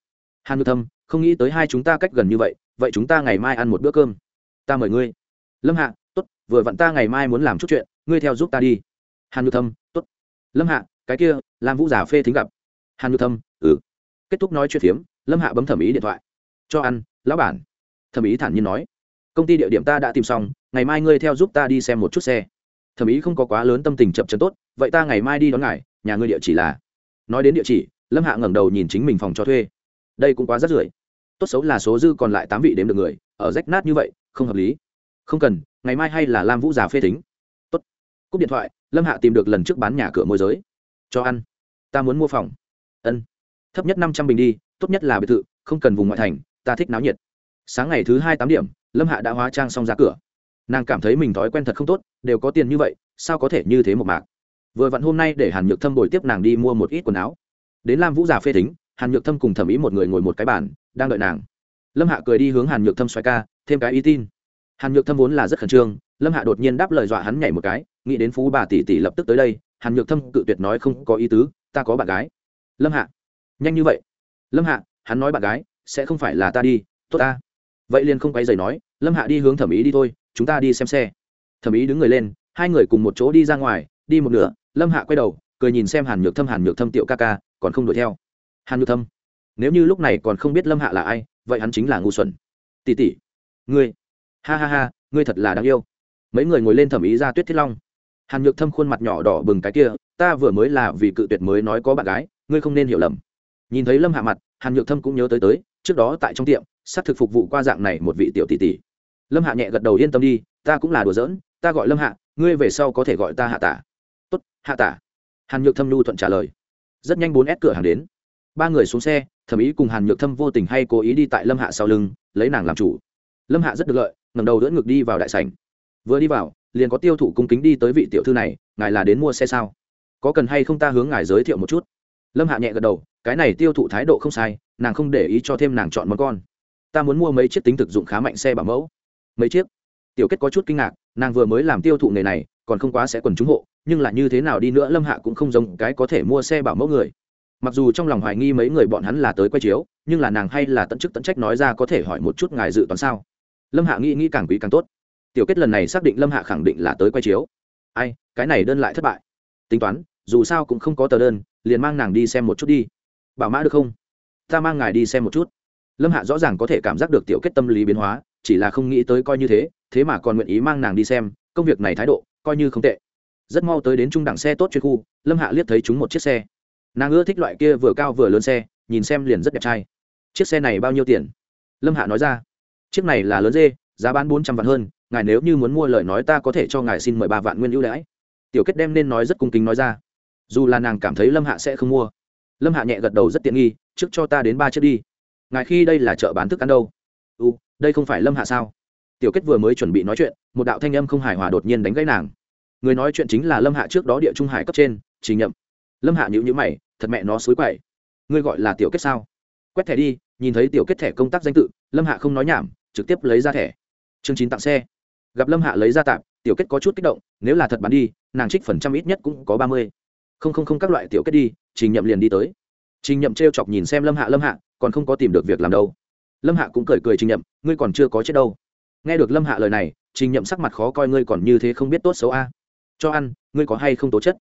Hàn nhược thâm, không nghĩ tới hai chúng ta cách gần như vậy vậy chúng ta ngày mai ăn một bữa cơm. Ta mời ngươi. Lâm hạ t ố t vừa vặn ta ngày mai muốn làm chút chuyện, ngươi theo giúp ta đi. Hàn nhược thâm t ố t lâm hạ, cái kia làm vũ giả phê thính gặp. Hàn nhược thâm ừ. Kết thúc nói chuyện phiếm, lâm hạ bấm thẩm ý điện thoại. Cho ăn, lão bản thẩm ý thản nhiên nói, công ty địa điểm ta đã tìm xong, ngày mai ngươi theo giúp ta đi xem một chút xe. Thẩm ý không có quá lớn tâm tình chập chân tốt, vậy ta ngày mai đi đón ngài, nhà ngươi địa chỉ là nói đến địa chỉ, lâm hạ ngẩng đầu nhìn chính mình phòng cho thuê. Đây cũng quá rất rưởi. Tốt xấu là số dư còn lại tám vị đếm được người, ở rách nát như vậy, không hợp lý. Không cần, ngày mai hay là lam vũ già phê tính tốt. Cúp điện thoại, lâm hạ tìm được lần trước bán nhà cửa môi giới. Cho ăn. Ta muốn mua phòng. Ân. Thấp nhất năm trăm bình đi, tốt nhất là biệt thự, không cần vùng ngoại thành, ta thích náo nhiệt sáng ngày thứ hai tám điểm, lâm hạ đã hóa trang xong ra cửa. Nàng cảm thấy mình thói quen thật không tốt, đều có tiền như vậy, sao có thể như thế một mạc? Vừa vặn hôm nay để hàn nhược thâm bồi tiếp nàng đi mua một ít quần áo. Đến lam vũ già phê tính hàn nhược thâm cùng thẩm ý một người ngồi một cái bàn, đang đợi nàng. Lâm hạ cười đi hướng hàn nhược thâm xoay ca, thêm cái ý tin. Hàn nhược thâm vốn là rất khẩn trương, lâm hạ đột nhiên đáp lời dọa hắn nhảy một cái, nghĩ đến phú bà tỷ tỷ lập tức tới đây, hàn nhược thâm cự tuyệt nói không có ý tứ, ta có bạn gái. Lâm hạ, nhanh như vậy. Lâm hạ, hắn nói bạn gái, sẽ không phải là ta đi, tốt ta vậy liền không quay dày nói, lâm hạ đi hướng thẩm ý đi thôi, chúng ta đi xem xe. Thẩm ý đứng người lên, hai người cùng một chỗ đi ra ngoài, đi một nửa, lâm hạ quay đầu, cười nhìn xem hàn nhược thâm, hàn nhược thâm tiệu ca ca, còn không đuổi theo. Hàn nhược thâm, nếu như lúc này còn không biết lâm hạ là ai, vậy hắn chính là ngu xuẩn. Tỉ tỉ ngươi, ha ha ha, ngươi thật là đáng yêu. Mấy người ngồi lên thẩm ý ra tuyết thiết long. Hàn nhược thâm khuôn mặt nhỏ đỏ bừng cái kia, ta vừa mới là vì cự tuyệt mới nói có bạn gái, ngươi không nên hiểu lầm. Nhìn thấy lâm hạ mặt, hàn nhược thâm cũng nhớ tới tới, trước đó tại trong tiệm sắp thực phục vụ qua dạng này một vị tiểu tỷ tỷ. Lâm hạ nhẹ gật đầu yên tâm đi, ta cũng là đùa giỡn, ta gọi lâm hạ, ngươi về sau có thể gọi ta hạ tả. Tốt, hạ tả. Hàn nhược thâm nhu thuận trả lời. Rất nhanh bốn s cửa hàng đến. Ba người xuống xe thẩm ý cùng hàn nhược thâm vô tình hay cố ý đi tại lâm hạ sau lưng, lấy nàng làm chủ. Lâm hạ rất được lợi ngầm đầu đỡ ngực đi vào đại sảnh. Vừa đi vào, liền có tiêu thụ cung kính đi tới vị tiểu thư này, ngài là đến mua xe sao? Có cần hay không ta hướng ngài giới thiệu một chút? Lâm hạ nhẹ gật đầu, cái này tiêu thụ thái độ không sai, nàng không để ý cho thêm nàng chọn món con ta muốn mua mấy chiếc tính thực dụng khá mạnh xe bảo mẫu. Mấy chiếc? Tiểu kết có chút kinh ngạc, nàng vừa mới làm tiêu thụ nghề này, còn không quá sẽ quần trúng hộ, nhưng là như thế nào đi nữa lâm hạ cũng không giống cái có thể mua xe bảo mẫu người. Mặc dù trong lòng hoài nghi mấy người bọn hắn là tới quay chiếu, nhưng là nàng hay là tận chức tận trách nói ra có thể hỏi một chút ngài dự toán sao. Lâm hạ nghĩ nghĩ càng quý càng tốt. Tiểu kết lần này xác định lâm hạ khẳng định là tới quay chiếu. Ai, cái này đơn lại thất bại. Tính toán, dù sao cũng không có tờ đơn, liền mang nàng đi xem một chút đi. Bảo mã được không? Ta mang ngài đi xem một chút lâm hạ rõ ràng có thể cảm giác được tiểu kết tâm lý biến hóa, chỉ là không nghĩ tới coi như thế thế mà còn nguyện ý mang nàng đi xem, công việc này thái độ, coi như không tệ. Rất mau tới đến trung đẳng xe tốt chuyên khu, lâm hạ liếc thấy chúng một chiếc xe. Nàng ưa thích loại kia vừa cao vừa lớn xe, nhìn xem liền rất đẹp trai. Chiếc xe này bao nhiêu tiền? Lâm hạ nói ra. Chiếc này là lớn dê, giá bán bốn trăm vạn hơn, ngài nếu như muốn mua lời nói ta có thể cho ngài xin mười ba vạn nguyên ưu đãi. Tiểu kết đem nên nói rất cung kính nói ra. Dù là nàng cảm thấy lâm hạ sẽ không mua. Lâm hạ nhẹ gật đầu rất tiện nghi, trước cho ta đến ba chiếc đi ngài khi đây là chợ bán thức ăn đâu? U, đây không phải lâm hạ sao? Tiểu kết vừa mới chuẩn bị nói chuyện, một đạo thanh âm không hài hòa đột nhiên đánh gãy nàng. Người nói chuyện chính là lâm hạ trước đó địa trung hải cấp trên trình nhậm. Lâm hạ nhữ nhữ mày, thật mẹ nó xối quậy. Ngươi gọi là tiểu kết sao? Quét thẻ đi, nhìn thấy tiểu kết thẻ công tác danh tự, lâm hạ không nói nhảm, trực tiếp lấy ra thẻ. Chương chín tặng xe. Gặp lâm hạ lấy ra tạm tiểu kết có chút kích động, nếu là thật bán đi, nàng trích phần trăm ít nhất cũng có ba mươi. Không không không các loại tiểu kết đi trình nhậm liền đi tới trình nhậm t r e o chọc nhìn xem lâm hạ lâm hạ, còn không có tìm được việc làm đâu. Lâm hạ cũng cười cười trình nhậm, ngươi còn chưa có chết đâu. Nghe được lâm hạ lời này, trình nhậm sắc mặt khó coi, ngươi còn như thế không biết tốt xấu a. Cho ăn, ngươi có hay không tố chất?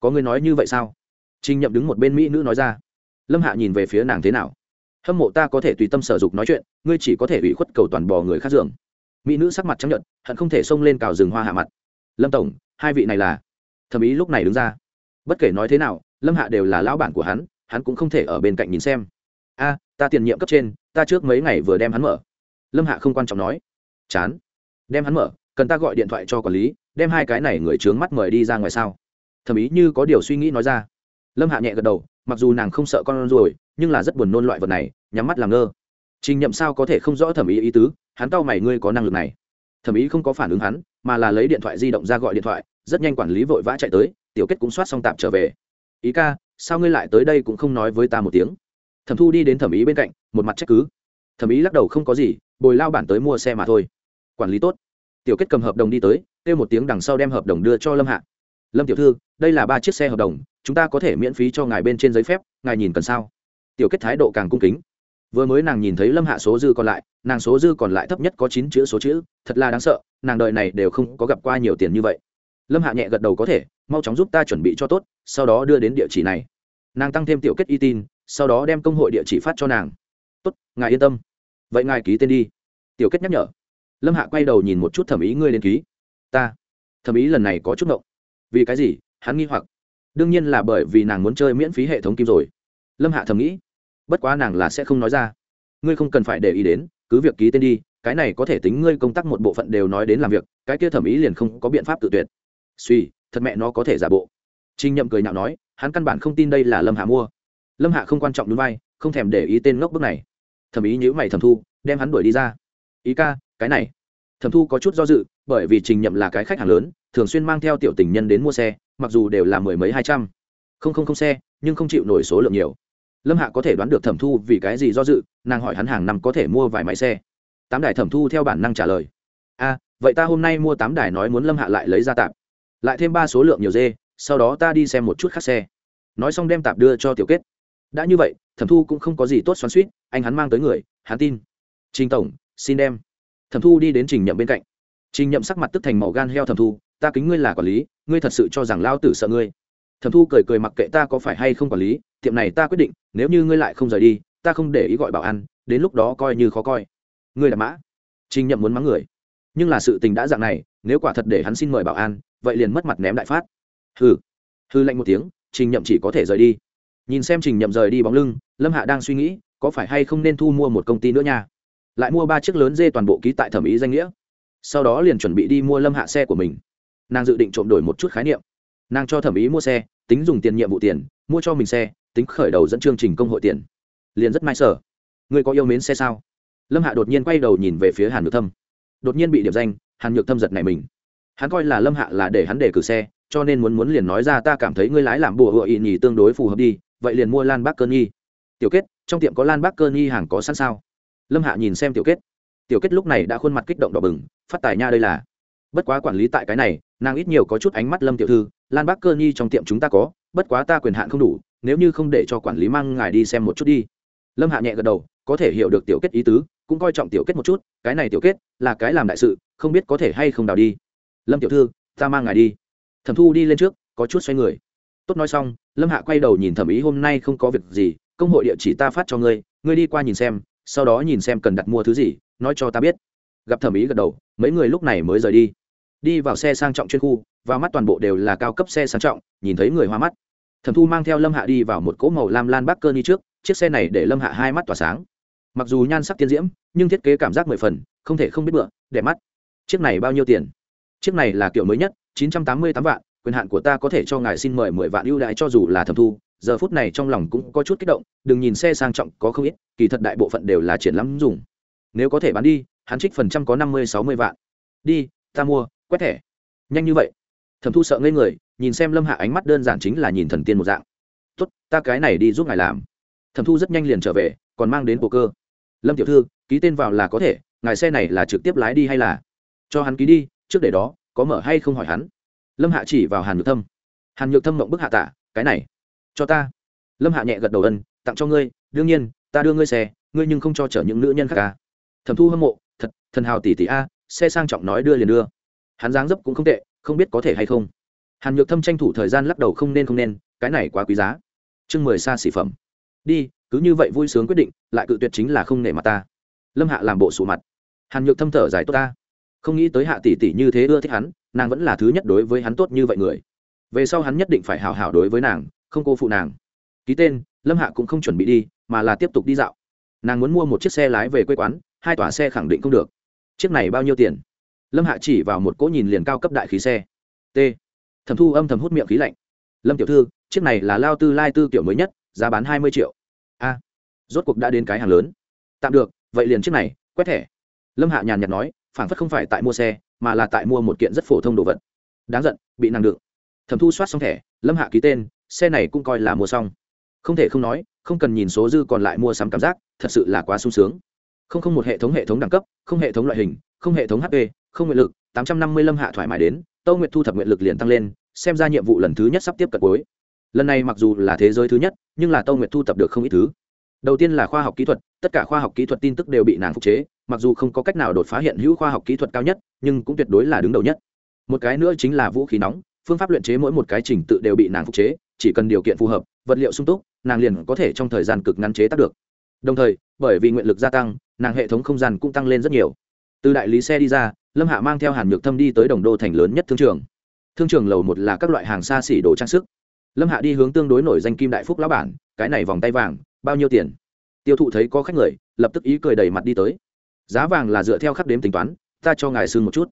Có ngươi nói như vậy sao? Trình nhậm đứng một bên mỹ nữ nói ra, lâm hạ nhìn về phía nàng thế nào? Hâm mộ ta có thể tùy tâm sở dục nói chuyện, ngươi chỉ có thể ủy khuất cầu toàn bò người khác giường. Mỹ nữ sắc mặt chấp nhận hận không thể xông lên cào rừng hoa hạ mặt. Lâm tổng, hai vị này là? Thẩm ý lúc này đứng ra, bất kể nói thế nào, lâm hạ đều là lão bản của hắn hắn cũng không thể ở bên cạnh nhìn xem. A, ta tiền nhiệm cấp trên, ta trước mấy ngày vừa đem hắn mở. Lâm hạ không quan trọng nói. Chán. Đem hắn mở, cần ta gọi điện thoại cho quản lý, đem hai cái này người trướng mắt mời đi ra ngoài sao? Thẩm ý như có điều suy nghĩ nói ra. Lâm hạ nhẹ gật đầu, mặc dù nàng không sợ con ruồi nhưng là rất buồn nôn loại vật này, nhắm mắt làm ngơ. Trình nhậm sao có thể không rõ thẩm ý ý tứ, hắn cau mày ngươi có năng lực này. Thẩm ý không có phản ứng hắn, mà là lấy điện thoại di động ra gọi điện thoại, rất nhanh quản lý vội vã chạy tới, tiểu kết cũng soát xong tạm trở về. Ý ca sao ngươi lại tới đây cũng không nói với ta một tiếng? Thẩm thu đi đến thẩm ý bên cạnh, một mặt trách cứ. Thẩm ý lắc đầu không có gì, bồi lao bản tới mua xe mà thôi. Quản lý tốt. Tiểu kết cầm hợp đồng đi tới, kêu một tiếng đằng sau đem hợp đồng đưa cho lâm hạ. Lâm tiểu thư, đây là ba chiếc xe hợp đồng, chúng ta có thể miễn phí cho ngài bên trên giấy phép, ngài nhìn cần sao? Tiểu kết thái độ càng cung kính. Vừa mới nàng nhìn thấy lâm hạ số dư còn lại, nàng số dư còn lại thấp nhất có chín chữ số chữ, thật là đáng sợ, nàng đợi này đều không có gặp qua nhiều tiền như vậy lâm hạ nhẹ gật đầu có thể, mau chóng giúp ta chuẩn bị cho tốt, sau đó đưa đến địa chỉ này. Nàng tăng thêm tiểu kết y tin, sau đó đem công hội địa chỉ phát cho nàng. Tốt, ngài yên tâm. Vậy ngài ký tên đi. Tiểu kết nhắc nhở. Lâm hạ quay đầu nhìn một chút thẩm ý ngươi lên ký. Ta. Thẩm ý lần này có chút ngộng. Vì cái gì? Hắn nghi hoặc. Đương nhiên là bởi vì nàng muốn chơi miễn phí hệ thống kim rồi. Lâm hạ thầm nghĩ. Bất quá nàng là sẽ không nói ra. Ngươi không cần phải để ý đến, cứ việc ký tên đi, cái này có thể tính ngươi công tác một bộ phận đều nói đến làm việc, cái kia thẩm ý liền không có biện pháp tự tuyệt suy, thật mẹ nó có thể giả bộ. Trinh nhậm cười nhạo nói, hắn căn bản không tin đây là lâm hạ mua. Lâm hạ không quan trọng núi vai, không thèm để ý tên ngốc bức này. Thẩm ý nhữ mày thẩm thu, đem hắn đuổi đi ra. Ý ca, cái này. Thẩm thu có chút do dự, bởi vì trình nhậm là cái khách hàng lớn, thường xuyên mang theo tiểu tình nhân đến mua xe, mặc dù đều là mười mấy hai trăm. Không không không xe, nhưng không chịu nổi số lượng nhiều. Lâm hạ có thể đoán được thẩm thu vì cái gì do dự, nàng hỏi hắn hàng năm có thể mua vài máy xe. Tám đài thẩm thu theo bản năng trả lời. A, vậy ta hôm nay mua tám đài nói muốn lâm hạ lại lấy ra tạp lại thêm ba số lượng nhiều dê, sau đó ta đi xem một chút khác xe. Nói xong đem tạp đưa cho tiểu kết. Đã như vậy, thẩm thu cũng không có gì tốt xoắn suýt anh hắn mang tới người, hắn tin. Trình tổng, xin đem. Thẩm thu đi đến trình nhậm bên cạnh. Trình nhậm sắc mặt tức thành màu gan heo thẩm thu, ta kính ngươi là quản lý, ngươi thật sự cho rằng lao tử sợ ngươi. Thẩm thu cười cười mặc kệ ta có phải hay không quản lý, tiệm này ta quyết định, nếu như ngươi lại không rời đi, ta không để ý gọi bảo ăn, đến lúc đó coi như khó coi. Ngươi là mã. Trình nhậm muốn mắng người. Nhưng là sự tình đã dạng này nếu quả thật để hắn xin mời bảo an, vậy liền mất mặt ném đại phát. Hừ. Hư lạnh một tiếng, trình nhậm chỉ có thể rời đi. Nhìn xem trình nhậm rời đi bóng lưng, lâm hạ đang suy nghĩ, có phải hay không nên thu mua một công ty nữa nha? Lại mua ba chiếc lớn dê toàn bộ ký tại thẩm ý danh nghĩa. Sau đó liền chuẩn bị đi mua lâm hạ xe của mình. Nàng dự định trộm đổi một chút khái niệm. Nàng cho thẩm ý mua xe, tính dùng tiền nhiệm vụ tiền, mua cho mình xe, tính khởi đầu dẫn chương trình công hội tiền. Liền rất may sở. Người có yêu mến xe sao? Lâm hạ đột nhiên quay đầu nhìn về phía hàn nhược thâm. Đột nhiên bị điểm danh hàn nhược thâm giật này mình. Hắn coi là lâm hạ là để hắn để cử xe, cho nên muốn muốn liền nói ra ta cảm thấy ngươi lái làm bùa hựa ị nhì tương đối phù hợp đi, vậy liền mua lan bác cơ nhi tiểu kết, trong tiệm có lan bác cơ nhi hàng có sẵn sao? Lâm hạ nhìn xem tiểu kết. Tiểu kết lúc này đã khuôn mặt kích động đỏ bừng, phát tài nha đây là. Bất quá quản lý tại cái này, nàng ít nhiều có chút ánh mắt lâm tiểu thư, lan bác cơ nhi trong tiệm chúng ta có, bất quá ta quyền hạn không đủ, nếu như không để cho quản lý mang ngài đi xem một chút đi. Lâm hạ nhẹ gật đầu, có thể hiểu được tiểu kết ý tứ, cũng coi trọng tiểu kết một chút, cái này tiểu kết là cái làm đại sự không biết có thể hay không đào đi. Lâm tiểu thư, ta mang ngài đi. Thẩm thu đi lên trước, có chút xoay người. Tốt nói xong, lâm hạ quay đầu nhìn thẩm ý hôm nay không có việc gì, công hội địa chỉ ta phát cho ngươi ngươi đi qua nhìn xem, sau đó nhìn xem cần đặt mua thứ gì, nói cho ta biết. Gặp thẩm ý gật đầu, mấy người lúc này mới rời đi. Đi vào xe sang trọng chuyên khu, và mắt toàn bộ đều là cao cấp xe sang trọng, nhìn thấy người hoa mắt. Thẩm thu mang theo lâm hạ đi vào một cỗ màu lam lan bắc cơ đi trước, chiếc xe này để lâm hạ hai mắt tỏa sáng. Mặc dù nhan sắc tiên diễm, nhưng thiết kế cảm giác mười phần, không thể không biết bựa, đẹp mắt chiếc này bao nhiêu tiền? Chiếc này là kiểu mới nhất, chín trăm tám mươi tám vạn, quyền hạn của ta có thể cho ngài xin mời mười vạn ưu đãi cho dù là thẩm thu. Giờ phút này trong lòng cũng có chút kích động, đừng nhìn xe sang trọng có không ít, kỳ thật đại bộ phận đều là triển lắm dùng. Nếu có thể bán đi, hắn trích phần trăm có năm mươi sáu mươi vạn. Đi, ta mua, quét thẻ. Nhanh như vậy. Thẩm thu sợ ngây người, nhìn xem lâm hạ ánh mắt đơn giản chính là nhìn thần tiên một dạng. Tốt, ta cái này đi giúp ngài làm. Thẩm thu rất nhanh liền trở về, còn mang đến bộ cơ lâm tiểu thư, ký tên vào là có thể, ngài xe này là trực tiếp lái đi hay là? Cho hắn ký đi, trước để đó, có mở hay không hỏi hắn. Lâm hạ chỉ vào hàn nhược thâm. Hàn nhược thâm mộng bức hạ tả, cái này, cho ta. Lâm hạ nhẹ gật đầu ân, tặng cho ngươi, đương nhiên, ta đưa ngươi xe, ngươi nhưng không cho chở những nữ nhân khác ca à. thẩm thu hâm mộ, thật, thần hào tỷ tỷ a, xe sang trọng nói đưa liền đưa. Hắn dáng dấp cũng không tệ, không biết có thể hay không. Hàn nhược thâm tranh thủ thời gian lắc đầu không nên không nên, cái này quá quý giá. Chương mười xa xỉ phẩm. Đi, cứ như vậy vui sướng quyết định, lại cự tuyệt chính là không nể mặt ta. Lâm hạ làm bộ sụ mặt. Hàn nhược thâm thở dài tốt ta không nghĩ tới hạ tỷ tỷ như thế ưa thích hắn, nàng vẫn là thứ nhất đối với hắn tốt như vậy người. Về sau hắn nhất định phải hào hảo đối với nàng, không cô phụ nàng. Ký tên, lâm hạ cũng không chuẩn bị đi, mà là tiếp tục đi dạo. Nàng muốn mua một chiếc xe lái về quê quán, hai tòa xe khẳng định không được. Chiếc này bao nhiêu tiền? Lâm hạ chỉ vào một cỗ nhìn liền cao cấp đại khí xe. T. Thẩm thu âm thầm hút miệng khí lạnh. Lâm tiểu thư, chiếc này là lao tư lai tư kiểu mới nhất, giá bán hai mươi triệu. A. Rốt cuộc đã đến cái hàng lớn. Tạm được, vậy liền chiếc này, quét thẻ. Lâm hạ nhàn nhạt nói phản phất không phải tại mua xe, mà là tại mua một kiện rất phổ thông đồ vật. Đáng giận, bị nàng đựng. Thẩm thu soát xong thẻ, lâm hạ ký tên, xe này cũng coi là mua xong. Không thể không nói, không cần nhìn số dư còn lại mua sắm cảm giác, thật sự là quá sung sướng. Không không một hệ thống hệ thống đẳng cấp, không hệ thống loại hình, không hệ thống hp không nguyện lực, tám trăm năm mươi lâm hạ thoải mái đến, tâu nguyện thu thập nguyện lực liền tăng lên, xem ra nhiệm vụ lần thứ nhất sắp tiếp cận cuối. Lần này mặc dù là thế giới thứ nhất, nhưng là tâu nguyện thu thập được không ít thứ. Đầu tiên là khoa học kỹ thuật, tất cả khoa học kỹ thuật tin tức đều bị nàng phục chế mặc dù không có cách nào đột phá hiện hữu khoa học kỹ thuật cao nhất, nhưng cũng tuyệt đối là đứng đầu nhất. Một cái nữa chính là vũ khí nóng, phương pháp luyện chế mỗi một cái trình tự đều bị nàng phục chế, chỉ cần điều kiện phù hợp, vật liệu sung túc, nàng liền có thể trong thời gian cực ngắn chế tác được. Đồng thời, bởi vì nguyện lực gia tăng, nàng hệ thống không gian cũng tăng lên rất nhiều. Từ đại lý xe đi ra, lâm hạ mang theo hàn nhược thâm đi tới đồng đô thành lớn nhất thương trường. Thương trường lầu một là các loại hàng xa xỉ đồ trang sức. Lâm hạ đi hướng tương đối nổi danh kim đại phúc lão bản, cái này vòng tay vàng, bao nhiêu tiền? Tiêu thụ thấy có khách người, lập tức ý cười đầy mặt đi tới giá vàng là dựa theo khắc đếm tính toán, ta cho ngài xương một chút.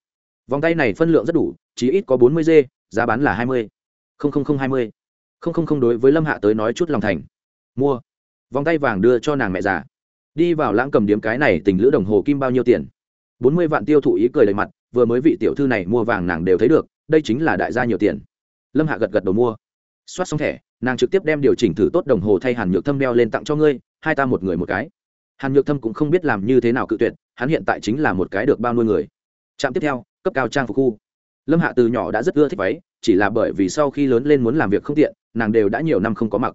Vòng tay này phân lượng rất đủ, chỉ ít có bốn mươi dê giá bán là hai mươi. Không không không, hai mươi. Không không không, đối với lâm hạ tới nói chút lòng thành. Mua. Vòng tay vàng đưa cho nàng mẹ già. Đi vào lãng cầm điếm cái này tình lữ đồng hồ kim bao nhiêu tiền? Bốn mươi vạn tiêu thụ ý cười đầy mặt, vừa mới vị tiểu thư này mua vàng nàng đều thấy được, đây chính là đại gia nhiều tiền. Lâm hạ gật gật đầu mua. Soát xong thẻ, nàng trực tiếp đem điều chỉnh thử tốt đồng hồ thay hàn nhược thâm đeo lên tặng cho ngươi, hai ta một người một cái. Hàn nhược thâm cũng không biết làm như thế nào cự tuyệt hắn hiện tại chính là một cái được bao nuôi người. Trạm tiếp theo, cấp cao trang phục khu. Lâm hạ từ nhỏ đã rất ưa thích váy, chỉ là bởi vì sau khi lớn lên muốn làm việc không tiện, nàng đều đã nhiều năm không có mặc.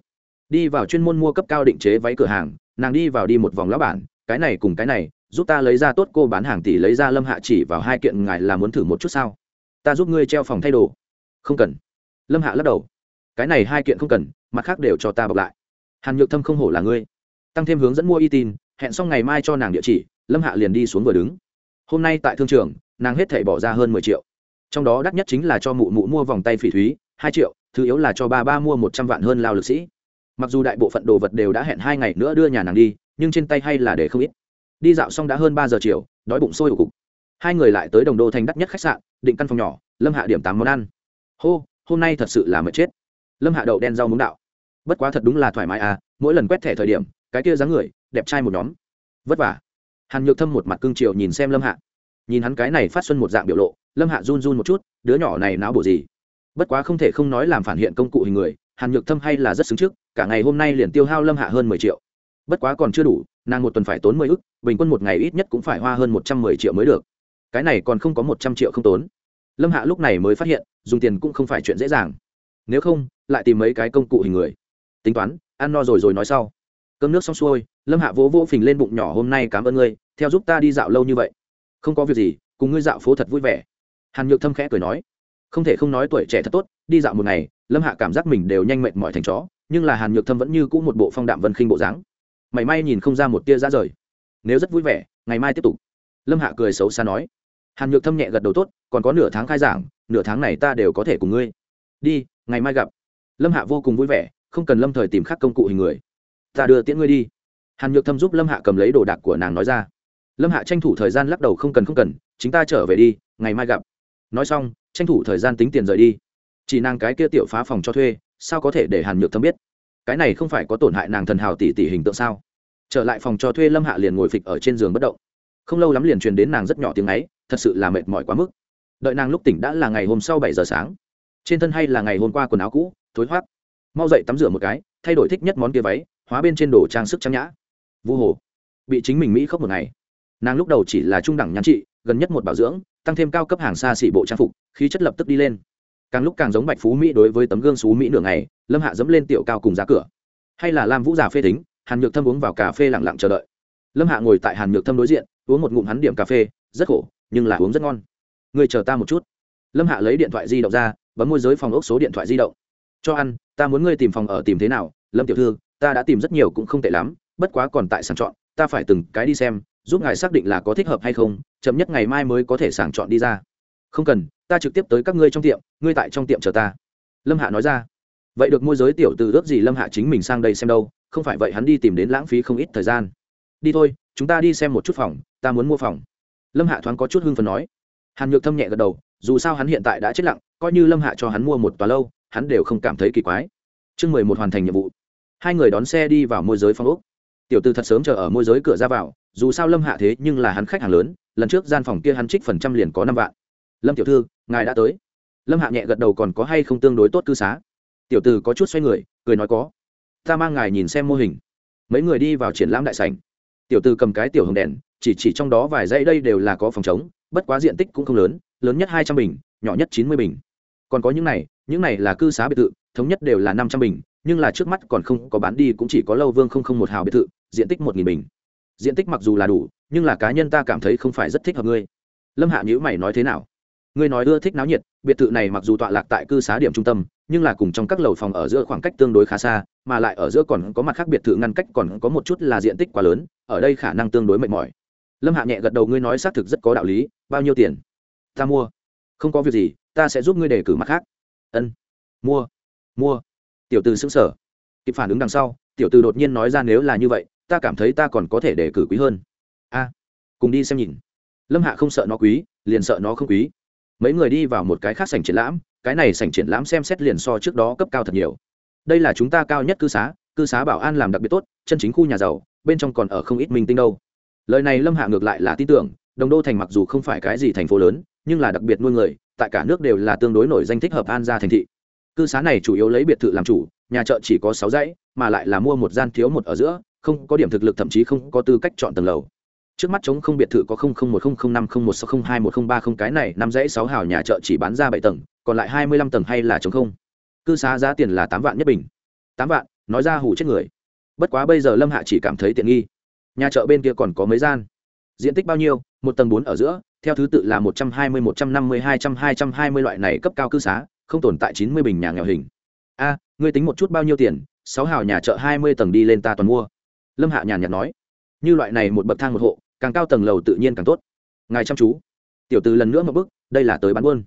Đi vào chuyên môn mua cấp cao định chế váy cửa hàng, nàng đi vào đi một vòng lá bản, cái này cùng cái này, giúp ta lấy ra tốt cô bán hàng tỷ lấy ra lâm hạ chỉ vào hai kiện ngài là muốn thử một chút sao? Ta giúp ngươi treo phòng thay đồ. Không cần. Lâm hạ lắc đầu. Cái này hai kiện không cần, mặt khác đều cho ta bọc lại. Hàn nhược thâm không hổ là ngươi. Tăng thêm hướng dẫn mua y tin, hẹn xong ngày mai cho nàng địa chỉ lâm hạ liền đi xuống vừa đứng. Hôm nay tại thương trường, nàng hết thể bỏ ra hơn mười triệu. Trong đó đắt nhất chính là cho mụ mụ mua vòng tay phỉ thúy, hai triệu, thứ yếu là cho ba ba mua một trăm vạn hơn lao lực sĩ. Mặc dù đại bộ phận đồ vật đều đã hẹn hai ngày nữa đưa nhà nàng đi, nhưng trên tay hay là để không ít. Đi dạo xong đã hơn ba giờ chiều, đói bụng sôi ổ cục. Hai người lại tới đồng đô thành đắt nhất khách sạn, định căn phòng nhỏ, lâm hạ điểm tám món ăn. Hô, hôm nay thật sự là mệt chết. Lâm hạ đậu đen rau muống đạo. Bất quá thật đúng là thoải mái à mỗi lần quét thẻ thời điểm, cái kia dáng người, đẹp trai một nhóm. Vất vả hàn nhược thâm một mặt cương triều nhìn xem lâm hạ. Nhìn hắn cái này phát xuân một dạng biểu lộ, lâm hạ run run một chút, đứa nhỏ này náo bộ gì? Bất quá không thể không nói làm phản hiện công cụ hình người, hàn nhược thâm hay là rất xứng trước, cả ngày hôm nay liền tiêu hao lâm hạ hơn mười triệu. Bất quá còn chưa đủ, nàng một tuần phải tốn mười ức, bình quân một ngày ít nhất cũng phải hoa hơn một trăm mười triệu mới được. Cái này còn không có một trăm triệu không tốn. Lâm hạ lúc này mới phát hiện, dùng tiền cũng không phải chuyện dễ dàng. Nếu không, lại tìm mấy cái công cụ hình người. Tính toán, ăn no rồi rồi nói sau cơm nước xong xuôi, lâm hạ vỗ vỗ phình lên bụng nhỏ, hôm nay cảm ơn ngươi, theo giúp ta đi dạo lâu như vậy. Không có việc gì, cùng ngươi dạo phố thật vui vẻ. Hàn nhược thâm khẽ cười nói, không thể không nói tuổi trẻ thật tốt, đi dạo một ngày, lâm hạ cảm giác mình đều nhanh mệt mỏi thành chó, nhưng là hàn nhược thâm vẫn như cũ một bộ phong đạm vân khinh bộ dáng. Mảy may nhìn không ra một tia ra rời. Nếu rất vui vẻ, ngày mai tiếp tục. Lâm hạ cười xấu xa nói. Hàn nhược thâm nhẹ gật đầu tốt, còn có nửa tháng khai giảng, nửa tháng này ta đều có thể cùng ngươi. Đi, ngày mai gặp. Lâm hạ vô cùng vui vẻ, không cần lâm thời tìm khắc công cụ hình người ta đưa tiễn ngươi đi. Hàn nhược thâm giúp lâm hạ cầm lấy đồ đạc của nàng nói ra. Lâm hạ tranh thủ thời gian lắc đầu không cần không cần, chính ta trở về đi, ngày mai gặp. Nói xong, tranh thủ thời gian tính tiền rời đi. Chỉ nàng cái kia tiểu phá phòng cho thuê, sao có thể để hàn nhược thâm biết? Cái này không phải có tổn hại nàng thần hào tỷ tỷ hình tượng sao? Trở lại phòng cho thuê, lâm hạ liền ngồi phịch ở trên giường bất động. Không lâu lắm liền truyền đến nàng rất nhỏ tiếng ấy, thật sự là mệt mỏi quá mức. Đợi nàng lúc tỉnh đã là ngày hôm sau bảy giờ sáng. Trên thân hay là ngày hôm qua quần áo cũ, thối thoát mau dậy tắm rửa một cái, thay đổi thích nhất món kia váy hóa bên trên đồ trang sức trang nhã. Vu hồ, bị chính mình mỹ khóc một ngày. Nàng lúc đầu chỉ là trung đẳng nhắn trị, gần nhất một bảo dưỡng, tăng thêm cao cấp hàng xa xỉ bộ trang phục, khí chất lập tức đi lên. Càng lúc càng giống bạch phú mỹ đối với tấm gương xú mỹ nửa ngày, lâm hạ dẫm lên tiểu cao cùng giá cửa. Hay là lam vũ già phê tính, hàn nhược thâm uống vào cà phê lặng lặng chờ đợi. Lâm hạ ngồi tại hàn nhược thâm đối diện, uống một ngụm hắn điểm cà phê, rất khổ, nhưng là uống rất ngon. Người chờ ta một chút. Lâm hạ lấy điện thoại di động ra, bấm môi giới phòng ốc số điện thoại di động. Cho ăn, ta muốn ngươi tìm phòng ở tìm thế nào, lâm tiểu thư ta đã tìm rất nhiều cũng không tệ lắm, bất quá còn tại sàng chọn, ta phải từng cái đi xem, giúp ngài xác định là có thích hợp hay không, chậm nhất ngày mai mới có thể sàng chọn đi ra. Không cần, ta trực tiếp tới các ngươi trong tiệm, ngươi tại trong tiệm chờ ta. Lâm hạ nói ra. Vậy được môi giới tiểu từ ước gì lâm hạ chính mình sang đây xem đâu, không phải vậy hắn đi tìm đến lãng phí không ít thời gian. Đi thôi, chúng ta đi xem một chút phòng, ta muốn mua phòng. Lâm hạ thoáng có chút hưng phần nói. Hàn nhược thâm nhẹ gật đầu, dù sao hắn hiện tại đã chết lặng, coi như lâm hạ cho hắn mua một tòa lâu, hắn đều không cảm thấy kỳ quái. Chương mười một hoàn thành nhiệm vụ hai người đón xe đi vào môi giới phòng ốc tiểu tư thật sớm chờ ở môi giới cửa ra vào, dù sao lâm hạ thế nhưng là hắn khách hàng lớn, lần trước gian phòng kia hắn trích phần trăm liền có năm vạn. Lâm tiểu thư, ngài đã tới. Lâm hạ nhẹ gật đầu còn có hay không tương đối tốt cư xá. Tiểu từ có chút xoay người, cười nói có. Ta mang ngài nhìn xem mô hình. Mấy người đi vào triển lãm đại sảnh. Tiểu từ cầm cái tiểu hồng đèn, chỉ chỉ trong đó vài dãy đây đều là có phòng chống bất quá diện tích cũng không lớn lớn nhất hai trăm bình, nhỏ nhất chín mươi bình. Còn có những này những này là cư xá biệt thự, thống nhất đều là năm trăm bình nhưng là trước mắt còn không có bán đi cũng chỉ có lâu vương không không một hào biệt thự, diện tích một nghìn bình. Diện tích mặc dù là đủ, nhưng là cá nhân ta cảm thấy không phải rất thích hợp ngươi. Lâm hạ nhữ mày nói thế nào? Ngươi nói ưa thích náo nhiệt, biệt thự này mặc dù tọa lạc tại cư xá điểm trung tâm, nhưng là cùng trong các lầu phòng ở giữa khoảng cách tương đối khá xa, mà lại ở giữa còn có mặt khác biệt thự ngăn cách còn có một chút là diện tích quá lớn, ở đây khả năng tương đối mệt mỏi. Lâm hạ nhẹ gật đầu, ngươi nói xác thực rất có đạo lý, bao nhiêu tiền? Ta mua. Không có việc gì, ta sẽ giúp ngươi đề cử mặt khác. Ân. Mua. Mua tiểu từ xứng sở kịp phản ứng đằng sau, tiểu từ đột nhiên nói ra nếu là như vậy, ta cảm thấy ta còn có thể đề cử quý hơn. A, cùng đi xem nhìn. Lâm hạ không sợ nó quý, liền sợ nó không quý. Mấy người đi vào một cái khác sảnh triển lãm, cái này sảnh triển lãm xem xét liền so trước đó cấp cao thật nhiều. Đây là chúng ta cao nhất cư xá cư xá bảo an làm đặc biệt tốt, chân chính khu nhà giàu, bên trong còn ở không ít minh tinh đâu. Lời này lâm hạ ngược lại là tin tưởng, đồng đô thành mặc dù không phải cái gì thành phố lớn, nhưng là đặc biệt nuôi người, tại cả nước đều là tương đối nổi danh thích hợp an gia thành thị cư xá này chủ yếu lấy biệt thự làm chủ, nhà chợ chỉ có sáu dãy, mà lại là mua một gian thiếu một ở giữa, không có điểm thực lực thậm chí không có tư cách chọn tầng lầu. Trước mắt chống không biệt thự có không không một, không không năm, không một sáu không hai, một, không ba, không cái này, năm dãy sáu hào nhà chợ chỉ bán ra bảy tầng, còn lại hai mươi lăm tầng hay là chống không? Cư xá giá tiền là tám vạn nhất bình. Tám vạn, nói ra hủ chết người. Bất quá bây giờ lâm hạ chỉ cảm thấy tiện nghi. Nhà chợ bên kia còn có mấy gian? Diện tích bao nhiêu? Một tầng bốn ở giữa, theo thứ tự là một trăm hai mươi, một trăm năm mươi, hai trăm hai trăm hai mươi loại này cấp cao cư xá không tồn tại chín mươi bình nhà nghèo hình. A, ngươi tính một chút bao nhiêu tiền, sáu hào nhà chợ hai mươi tầng đi lên ta toàn mua. Lâm hạ nhàn nhạt nói. Như loại này một bậc thang một hộ, càng cao tầng lầu tự nhiên càng tốt. Ngài chăm chú. Tiểu từ lần nữa một bức, đây là tới bán buôn.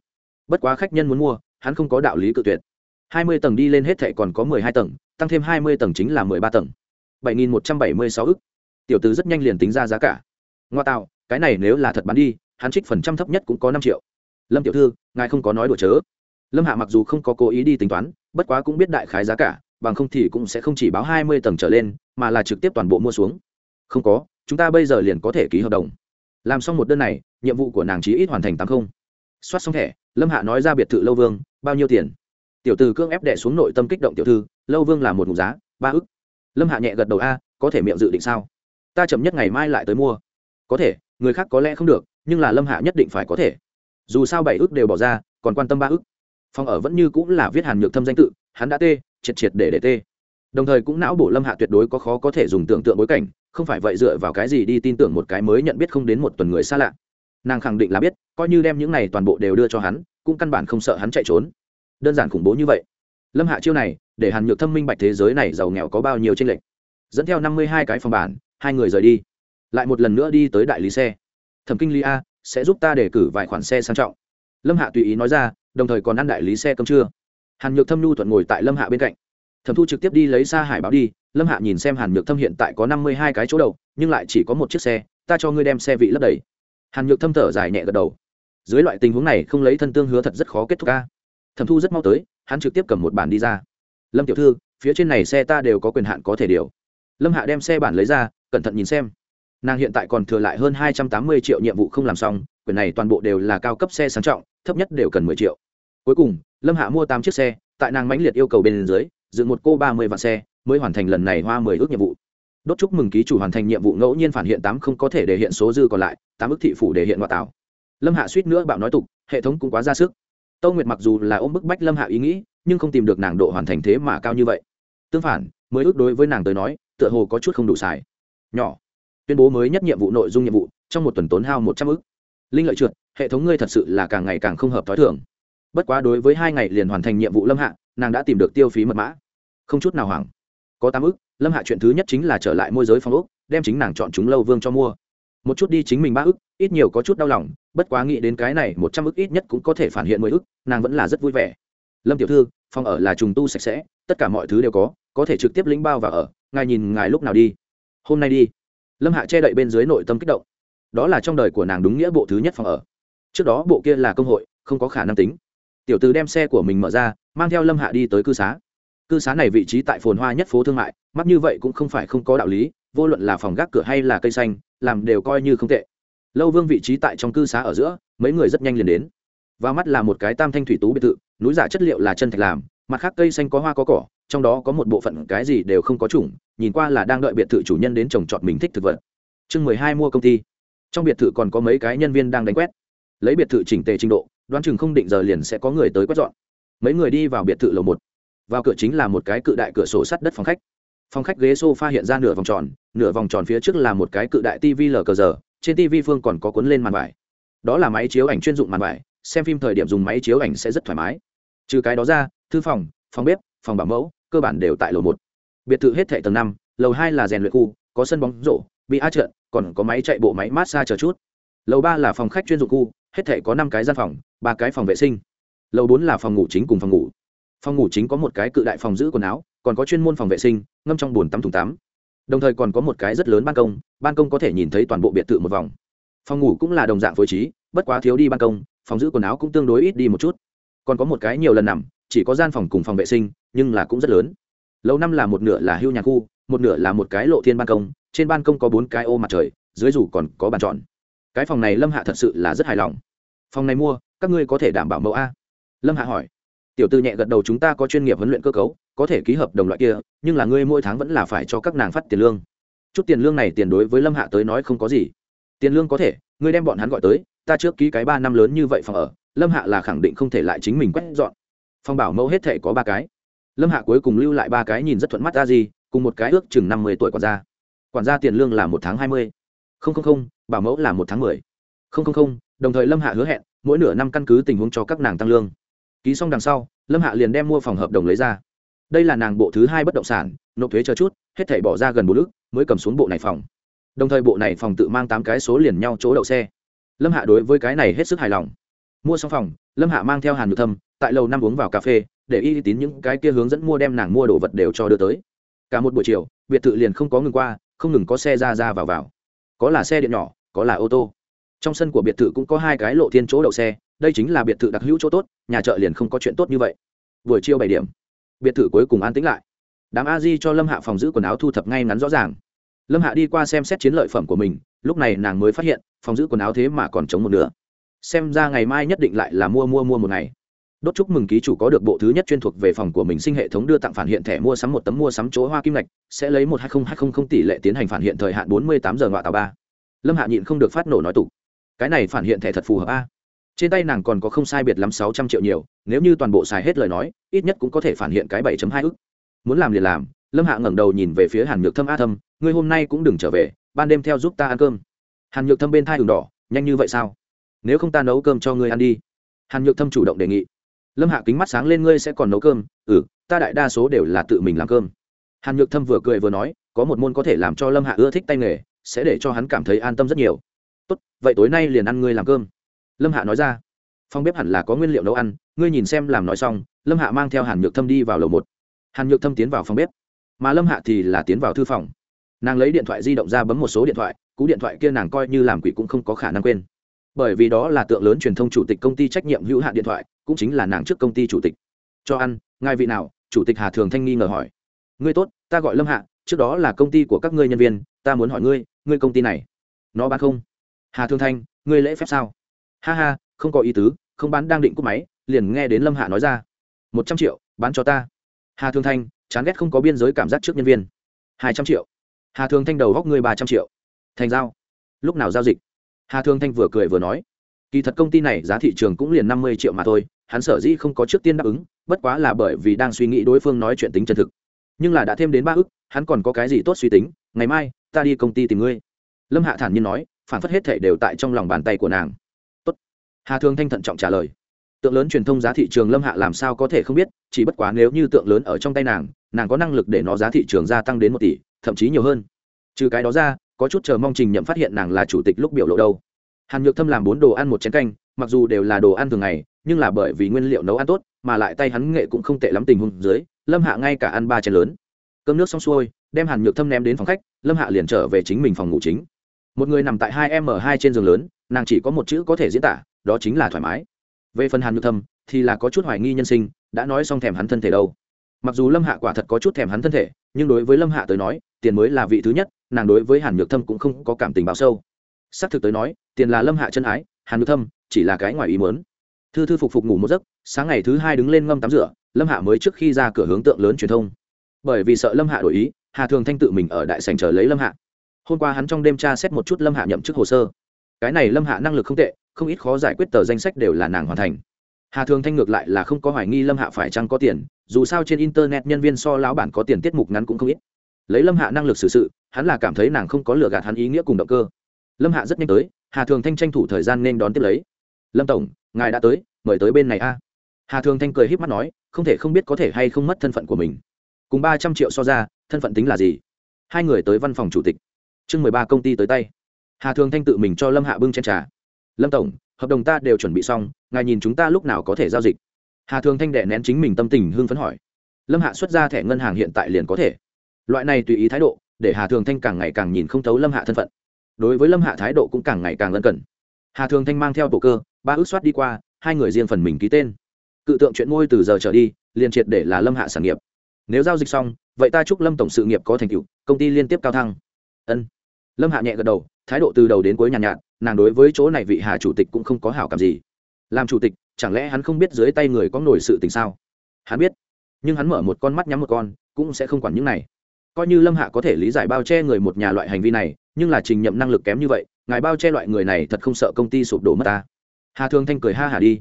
Bất quá khách nhân muốn mua, hắn không có đạo lý cự tuyệt. Hai mươi tầng đi lên hết thệ còn có mười hai tầng, tăng thêm hai mươi tầng chính là mười ba tầng. Bảy nghìn một trăm bảy mươi sáu ức. Tiểu từ rất nhanh liền tính ra giá cả. Ngoa tạo, cái này nếu là thật bán đi, hắn trích phần trăm thấp nhất cũng có năm triệu. Lâm tiểu thư, ngài không có nói đùa chớ lâm hạ mặc dù không có cố ý đi tính toán, bất quá cũng biết đại khái giá cả, bằng không thì cũng sẽ không chỉ báo hai mươi tầng trở lên, mà là trực tiếp toàn bộ mua xuống. Không có, chúng ta bây giờ liền có thể ký hợp đồng. Làm xong một đơn này, nhiệm vụ của nàng chí ít hoàn thành tám không. Soát xong thẻ, lâm hạ nói ra biệt thự lâu vương, bao nhiêu tiền? Tiểu từ cương ép đẻ xuống nội tâm kích động tiểu thư, lâu vương là một mục giá, ba ức. Lâm hạ nhẹ gật đầu, a, có thể miệng dự định sao? Ta chậm nhất ngày mai lại tới mua. Có thể, người khác có lẽ không được, nhưng là lâm hạ nhất định phải có thể. Dù sao bảy ức đều bỏ ra, còn quan tâm ba ức phòng ở vẫn như cũng là viết hàn nhược thâm danh tự, hắn đã tê, triệt triệt để để tê. Đồng thời cũng não bổ lâm hạ tuyệt đối có khó có thể dùng tưởng tượng bối cảnh, không phải vậy dựa vào cái gì đi tin tưởng một cái mới nhận biết không đến một tuần người xa lạ. Nàng khẳng định là biết, coi như đem những này toàn bộ đều đưa cho hắn, cũng căn bản không sợ hắn chạy trốn. Đơn giản khủng bố như vậy. Lâm hạ chiêu này, để hàn nhược thâm minh bạch thế giới này giàu nghèo có bao nhiêu tranh lệch. Dẫn theo năm mươi hai cái phòng bản, hai người rời đi. Lại một lần nữa đi tới đại lý xe. Thẩm kinh lý a, sẽ giúp ta để cử vài khoản xe sang trọng. Lâm hạ tùy ý nói ra đồng thời còn ăn đại lý xe cơm trưa. Hàn nhược thâm nhu thuận ngồi tại lâm hạ bên cạnh. Thẩm thu trực tiếp đi lấy xa hải báo đi, lâm hạ nhìn xem hàn nhược thâm hiện tại có năm mươi hai cái chỗ đầu, nhưng lại chỉ có một chiếc xe, ta cho ngươi đem xe vị lấp đầy. Hàn nhược thâm thở dài nhẹ gật đầu. Dưới loại tình huống này không lấy thân tương hứa thật rất khó kết thúc ca. Thẩm thu rất mau tới, hắn trực tiếp cầm một bản đi ra. Lâm tiểu thư, phía trên này xe ta đều có quyền hạn có thể điều. Lâm hạ đem xe bản lấy ra, cẩn thận nhìn xem. Nàng hiện tại còn thừa lại hơn hai trăm tám mươi triệu nhiệm vụ không làm xong, quyền này toàn bộ đều là cao cấp xe sang trọng, thấp nhất đều cần mười triệu cuối cùng, lâm hạ mua tám chiếc xe, tại nàng mãnh liệt yêu cầu bên dưới, dựng một cô ba mươi vạn xe, mới hoàn thành lần này hoa mười ước nhiệm vụ. Đốt chúc mừng ký chủ hoàn thành nhiệm vụ ngẫu nhiên phản hiện tám không có thể để hiện số dư còn lại, tám ước thị phủ để hiện ngoại tảo. Lâm hạ suýt nữa bạo nói tục, hệ thống cũng quá ra sức. Tâu nguyệt mặc dù là ôm bức bách lâm hạ ý nghĩ, nhưng không tìm được nàng độ hoàn thành thế mà cao như vậy. Tương phản mới ước đối với nàng tới nói, tựa hồ có chút không đủ xài. Nhỏ, tuyên bố mới nhất nhiệm vụ nội dung nhiệm vụ, trong một tuần tốn hao một trăm ước. Linh lợi trượt, hệ thống ngươi thật sự là càng ngày càng không hợp t h ó i thưởng bất quá đối với hai ngày liền hoàn thành nhiệm vụ lâm hạ nàng đã tìm được tiêu phí mật mã. Không chút nào hoảng. Có tám ước lâm hạ chuyện thứ nhất chính là trở lại môi giới phong ước, đem chính nàng chọn chúng lâu vương cho mua. Một chút đi chính mình ba ước ít nhiều có chút đau lòng bất quá nghĩ đến cái này một trăm ước ít nhất cũng có thể phản hiện mười ước nàng vẫn là rất vui vẻ. Lâm tiểu thư phòng ở là trùng tu sạch sẽ tất cả mọi thứ đều có có thể trực tiếp lĩnh bao và ở ngài nhìn ngài lúc nào đi. Hôm nay đi. Lâm hạ che đậy bên dưới nội tâm kích động. Đó là trong đời của nàng đúng nghĩa bộ thứ nhất phòng ở. Trước đó bộ kia là công hội không có khả năng tính tiểu từ đem xe của mình mở ra, mang theo lâm hạ đi tới cư xá. Cư xá này vị trí tại phồn hoa nhất phố thương mại mắt như vậy cũng không phải không có đạo lý, vô luận là phòng gác cửa hay là cây xanh, làm đều coi như không tệ. Lâu vương vị trí tại trong cư xá ở giữa, mấy người rất nhanh liền đến. Và mắt là một cái tam thanh thủy tú biệt thự, núi giả chất liệu là chân thạch làm, mặt khác cây xanh có hoa có cỏ, trong đó có một bộ phận cái gì đều không có chủng, nhìn qua là đang đợi biệt thự chủ nhân đến trồng trọt mình thích thực vật. Chương mười hai mua công ty. Trong biệt thự còn có mấy cái nhân viên đang đánh quét. Lấy biệt thự chỉnh tề trình độ đoán chừng không định giờ liền sẽ có người tới quét dọn. Mấy người đi vào biệt thự lầu một. Vào cửa chính là một cái cự đại cửa sổ sắt đất phòng khách. Phòng khách ghế sofa hiện ra nửa vòng tròn, nửa vòng tròn phía trước là một cái cự đại tv lờ cờ giờ, trên tv phương còn có cuốn lên màn vải. Đó là máy chiếu ảnh chuyên dụng màn vải, xem phim thời điểm dùng máy chiếu ảnh sẽ rất thoải mái. Trừ cái đó ra, thư phòng phòng bếp, phòng bảo mẫu, cơ bản đều tại lầu một. Biệt thự hết thệ tầng năm, lầu hai là rèn luyện khu, có sân bóng rổ bị á trợn còn có máy chạy bộ máy massage chờ chút lầu ba là phòng khách chuyên dụng khu, hết thể có năm cái gian phòng, ba cái phòng vệ sinh. Lầu bốn là phòng ngủ chính cùng phòng ngủ. Phòng ngủ chính có một cái cự đại phòng giữ quần áo, còn có chuyên môn phòng vệ sinh, ngâm trong bồn tắm thùng tắm. Đồng thời còn có một cái rất lớn ban công ban công có thể nhìn thấy toàn bộ biệt thự một vòng. Phòng ngủ cũng là đồng dạng phối trí, bất quá thiếu đi ban công, phòng giữ quần áo cũng tương đối ít đi một chút. Còn có một cái nhiều lần nằm, chỉ có gian phòng cùng phòng vệ sinh, nhưng là cũng rất lớn. Lầu năm là một nửa là hưu nhà khu, một nửa là một cái lộ thiên ban công, trên ban công có bốn cái ô mặt trời, dưới rủ còn có bàn tròn cái phòng này lâm hạ thật sự là rất hài lòng phòng này mua các ngươi có thể đảm bảo mẫu a lâm hạ hỏi tiểu tư nhẹ gật đầu chúng ta có chuyên nghiệp huấn luyện cơ cấu có thể ký hợp đồng loại kia nhưng là ngươi mỗi tháng vẫn là phải cho các nàng phát tiền lương chút tiền lương này tiền đối với lâm hạ tới nói không có gì tiền lương có thể ngươi đem bọn hắn gọi tới ta trước ký cái ba năm lớn như vậy phòng ở lâm hạ là khẳng định không thể lại chính mình quét dọn phòng bảo mẫu hết thể có ba cái lâm hạ cuối cùng lưu lại ba cái nhìn rất thuận mắt ra gì cùng một cái ước chừng năm mươi tuổi quản gia quản gia tiền lương là một tháng hai mươi không không không bảo mẫu là một tháng mười. Không không không, đồng thời lâm hạ hứa hẹn, mỗi nửa năm căn cứ tình huống cho các nàng tăng lương. Ký xong đằng sau, lâm hạ liền đem mua phòng hợp đồng lấy ra. Đây là nàng bộ thứ hai bất động sản, nộp thuế chờ chút, hết thảy bỏ ra gần bốn ước mới cầm xuống bộ này phòng. Đồng thời bộ này phòng tự mang tám cái số liền nhau chỗ đậu xe. Lâm hạ đối với cái này hết sức hài lòng. Mua xong phòng, lâm hạ mang theo hàn nhược thâm, tại lầu năm uống vào cà phê, để y tín những cái kia hướng dẫn mua đem nàng mua đồ vật đều cho đưa tới. Cả một buổi chiều, biệt thự liền không có ngừng qua, không ngừng có xe ra ra vào vào. Có là xe điện nhỏ có là ô tô. Trong sân của biệt thự cũng có hai cái lộ thiên chỗ đậu xe, đây chính là biệt thự đặc hữu chỗ tốt, nhà chợ liền không có chuyện tốt như vậy. Buổi chiều bảy điểm, biệt thự cuối cùng an tĩnh lại. Đám a di cho lâm hạ phòng giữ quần áo thu thập ngay ngắn rõ ràng. Lâm hạ đi qua xem xét chiến lợi phẩm của mình, lúc này nàng mới phát hiện, phòng giữ quần áo thế mà còn chống một nửa. Xem ra ngày mai nhất định lại là mua mua mua một ngày. Đốt chúc mừng ký chủ có được bộ thứ nhất chuyên thuộc về phòng của mình sinh hệ thống đưa tặng phản hiện thẻ mua sắm một tấm mua sắm chỗ hoa kim ngạch, sẽ lấy một hai nghìn hai mươi tỷ lệ tiến hành phản hiện thời hạn bốn mươi tám giờ ngoại tàu ba lâm hạ nhịn không được phát nổ nói tục. Cái này phản hiện thẻ thật phù hợp a. Trên tay nàng còn có không sai biệt lắm sáu trăm triệu nhiều, nếu như toàn bộ xài hết lời nói, ít nhất cũng có thể phản hiện cái bảy hai ức. Muốn làm liền làm, lâm hạ ngẩng đầu nhìn về phía hàn nhược thâm a thâm, ngươi hôm nay cũng đừng trở về, ban đêm theo giúp ta ăn cơm. Hàn nhược thâm bên thai đường đỏ, nhanh như vậy sao? Nếu không ta nấu cơm cho ngươi ăn đi. Hàn nhược thâm chủ động đề nghị. Lâm hạ kính mắt sáng lên ngươi sẽ còn nấu cơm ừ ta đại đa số đều là tự mình làm cơm. Hàn nhược thâm vừa cười vừa nói, có một môn có thể làm cho lâm hạ ưa thích tay nghề sẽ để cho hắn cảm thấy an tâm rất nhiều. Tốt, vậy tối nay liền ăn ngươi làm cơm. Lâm hạ nói ra. Phòng bếp hẳn là có nguyên liệu nấu ăn, ngươi nhìn xem làm nói xong. Lâm hạ mang theo hàn nhược thâm đi vào lầu một. Hàn nhược thâm tiến vào phòng bếp, mà lâm hạ thì là tiến vào thư phòng. Nàng lấy điện thoại di động ra bấm một số điện thoại, cú điện thoại kia nàng coi như làm quỷ cũng không có khả năng quên. Bởi vì đó là tượng lớn truyền thông chủ tịch công ty trách nhiệm hữu hạn điện thoại, cũng chính là nàng trước công ty chủ tịch. Cho ăn, ngài vị nào? Chủ tịch hà thường thanh nghi ngờ hỏi. Ngươi tốt, ta gọi lâm hạ, trước đó là công ty của các ngươi nhân viên, ta muốn hỏi ngươi ngươi công ty này, nó bán không? Hà thương thanh, ngươi lễ phép sao? Ha ha, không có ý tứ, không bán đang định cúp máy, liền nghe đến lâm hạ nói ra. Một trăm triệu, bán cho ta. Hà thương thanh, chán ghét không có biên giới cảm giác trước nhân viên. Hai trăm triệu. Hà thương thanh đầu góc ngươi ba trăm triệu. Thành giao. Lúc nào giao dịch? Hà thương thanh vừa cười vừa nói. Kỳ thật công ty này giá thị trường cũng liền năm mươi triệu mà thôi, hắn sở dĩ không có trước tiên đáp ứng, bất quá là bởi vì đang suy nghĩ đối phương nói chuyện tính chân thực nhưng là đã thêm đến ba ức, hắn còn có cái gì tốt suy tính, ngày mai, ta đi công ty tìm ngươi. Lâm hạ thản nhiên nói, phản phất hết thể đều tại trong lòng bàn tay của nàng. Tốt. hà thương thanh thận trọng trả lời. Tượng lớn truyền thông giá thị trường lâm hạ làm sao có thể không biết, chỉ bất quá nếu như tượng lớn ở trong tay nàng nàng có năng lực để nó giá thị trường gia tăng đến một tỷ, thậm chí nhiều hơn. Trừ cái đó ra, có chút chờ mong trình nhậm phát hiện nàng là chủ tịch lúc biểu lộ đâu. Hàn nhược thâm làm bốn đồ ăn một chén canh, mặc dù đều là đồ ăn thường ngày, nhưng là bởi vì nguyên liệu nấu ăn tốt, mà lại tay hắn nghệ cũng không tệ lắm tình huống dưới lâm hạ ngay cả ăn ba chén lớn. Cơm nước xong xuôi, đem hàn nhược thâm ném đến phòng khách, lâm hạ liền trở về chính mình phòng ngủ chính. Một người nằm tại hai m hai trên giường lớn, nàng chỉ có một chữ có thể diễn tả, đó chính là thoải mái. Về phần hàn nhược thâm, thì là có chút hoài nghi nhân sinh, đã nói xong thèm hắn thân thể đâu. Mặc dù lâm hạ quả thật có chút thèm hắn thân thể, nhưng đối với lâm hạ tới nói, tiền mới là vị thứ nhất, nàng đối với hàn nhược thâm cũng không có cảm tình bao sâu. Xác thực tới nói, tiền là lâm hạ chân ái, hàn nhược thâm chỉ là cái ngoài ý mớn thư thư phục phục ngủ một giấc, sáng ngày thứ hai đứng lên ngâm tắm rửa, lâm hạ mới trước khi ra cửa hướng tượng lớn truyền thông. Bởi vì sợ lâm hạ đổi ý, hà thường thanh tự mình ở đại sành chờ lấy lâm hạ. Hôm qua hắn trong đêm tra xét một chút lâm hạ nhậm chức hồ sơ. Cái này lâm hạ năng lực không tệ, không ít khó giải quyết tờ danh sách đều là nàng hoàn thành. Hà thường thanh ngược lại là không có hoài nghi lâm hạ phải chăng có tiền, dù sao trên internet nhân viên so lão bản có tiền tiết mục ngắn cũng không ít. Lấy lâm hạ năng lực xử sự, hắn là cảm thấy nàng không có lừa gạt hắn ý nghĩa cùng động cơ. Lâm hạ rất nhanh tới, hà thường thanh tranh thủ thời gian nên đón tiếp lấy lâm tổng, ngài đã tới, mời tới bên này a. Hà thường thanh cười h í p mắt nói, không thể không biết có thể hay không mất thân phận của mình. Cùng ba trăm triệu so ra, thân phận tính là gì? Hai người tới văn phòng chủ tịch. Chương mười ba công ty tới tay. Hà thường thanh tự mình cho lâm hạ bưng chen trà. Lâm tổng, hợp đồng ta đều chuẩn bị xong, ngài nhìn chúng ta lúc nào có thể giao dịch. Hà thường thanh đệ nén chính mình tâm tình hưng phấn hỏi. Lâm hạ xuất ra thẻ ngân hàng hiện tại liền có thể. Loại này tùy ý thái độ, để hà thường thanh càng ngày càng nhìn không thấu lâm hạ thân phận. Đối với lâm hạ thái độ cũng càng ngày càng lân cận hà thường thanh mang theo bộ cơ ba ước soát đi qua hai người riêng phần mình ký tên. Cự tượng chuyện ngôi từ giờ trở đi liền triệt để là lâm hạ sản nghiệp. Nếu giao dịch xong vậy ta chúc lâm tổng sự nghiệp có thành tựu công ty liên tiếp cao thăng. Ân. Lâm hạ nhẹ gật đầu thái độ từ đầu đến cuối nhàn nhạt, nhạt nàng đối với chỗ này vị hà chủ tịch cũng không có hảo cảm gì. Làm chủ tịch chẳng lẽ hắn không biết dưới tay người có nổi sự tình sao? Hắn biết nhưng hắn mở một con mắt nhắm một con cũng sẽ không quản những này. Coi như lâm hạ có thể lý giải bao che người một nhà loại hành vi này nhưng là trình nhậm năng lực kém như vậy ngài bao che loại người này thật không sợ công ty sụp đổ mất ta. Hà thường thanh cười ha hà đi.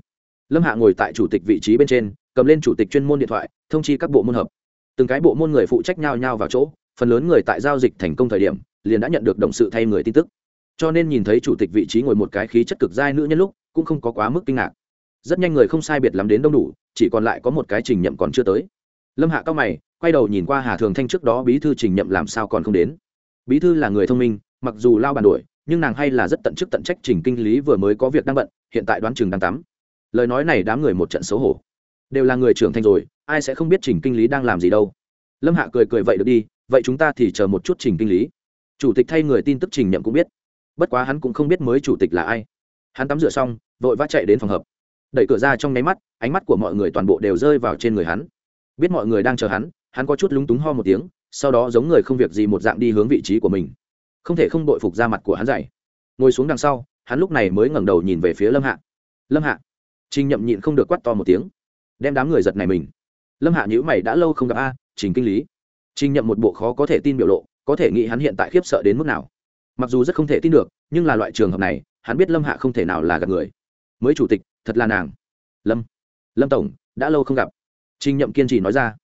Lâm hạ ngồi tại chủ tịch vị trí bên trên, cầm lên chủ tịch chuyên môn điện thoại, thông chi các bộ môn hợp. Từng cái bộ môn người phụ trách nhau nhau vào chỗ, phần lớn người tại giao dịch thành công thời điểm, liền đã nhận được động sự thay người tin tức. Cho nên nhìn thấy chủ tịch vị trí ngồi một cái khí chất cực giai nữ nhân lúc, cũng không có quá mức kinh ngạc. Rất nhanh người không sai biệt lắm đến đông đủ, chỉ còn lại có một cái trình nhậm còn chưa tới. Lâm hạ cao mày, quay đầu nhìn qua hà thường thanh trước đó bí thư trình nhậm làm sao còn không đến. Bí thư là người thông minh, mặc dù lao bàn đuổi nhưng nàng hay là rất tận chức tận trách trình kinh lý vừa mới có việc đang bận, hiện tại đoán chừng đang tắm. Lời nói này đám người một trận xấu hổ. Đều là người trưởng thành rồi, ai sẽ không biết trình kinh lý đang làm gì đâu. Lâm hạ cười cười vậy được đi, vậy chúng ta thì chờ một chút trình kinh lý. Chủ tịch thay người tin tức trình nhậm cũng biết. Bất quá hắn cũng không biết mới chủ tịch là ai. Hắn tắm rửa xong, vội vã chạy đến phòng hợp đẩy cửa ra trong nháy mắt, ánh mắt của mọi người toàn bộ đều rơi vào trên người hắn. Biết mọi người đang chờ hắn hắn có chút lúng túng ho một tiếng, sau đó giống người không việc gì một dạng đi hướng vị trí của mình không thể không đội phục ra mặt của hắn dày ngồi xuống đằng sau, hắn lúc này mới ngẩng đầu nhìn về phía lâm hạ. Lâm hạ. Trình nhậm nhịn không được quắt to một tiếng. Đem đám người giật này mình. Lâm hạ nhữ mày, đã lâu không gặp a, trình kinh lý. Trình nhậm một bộ khó có thể tin biểu lộ, có thể nghĩ hắn hiện tại khiếp sợ đến mức nào. Mặc dù rất không thể tin được, nhưng là loại trường hợp này, hắn biết lâm hạ không thể nào là gặp người. Mới chủ tịch, thật là nàng. Lâm lâm tổng, đã lâu không gặp. Trình nhậm kiên trì nói ra.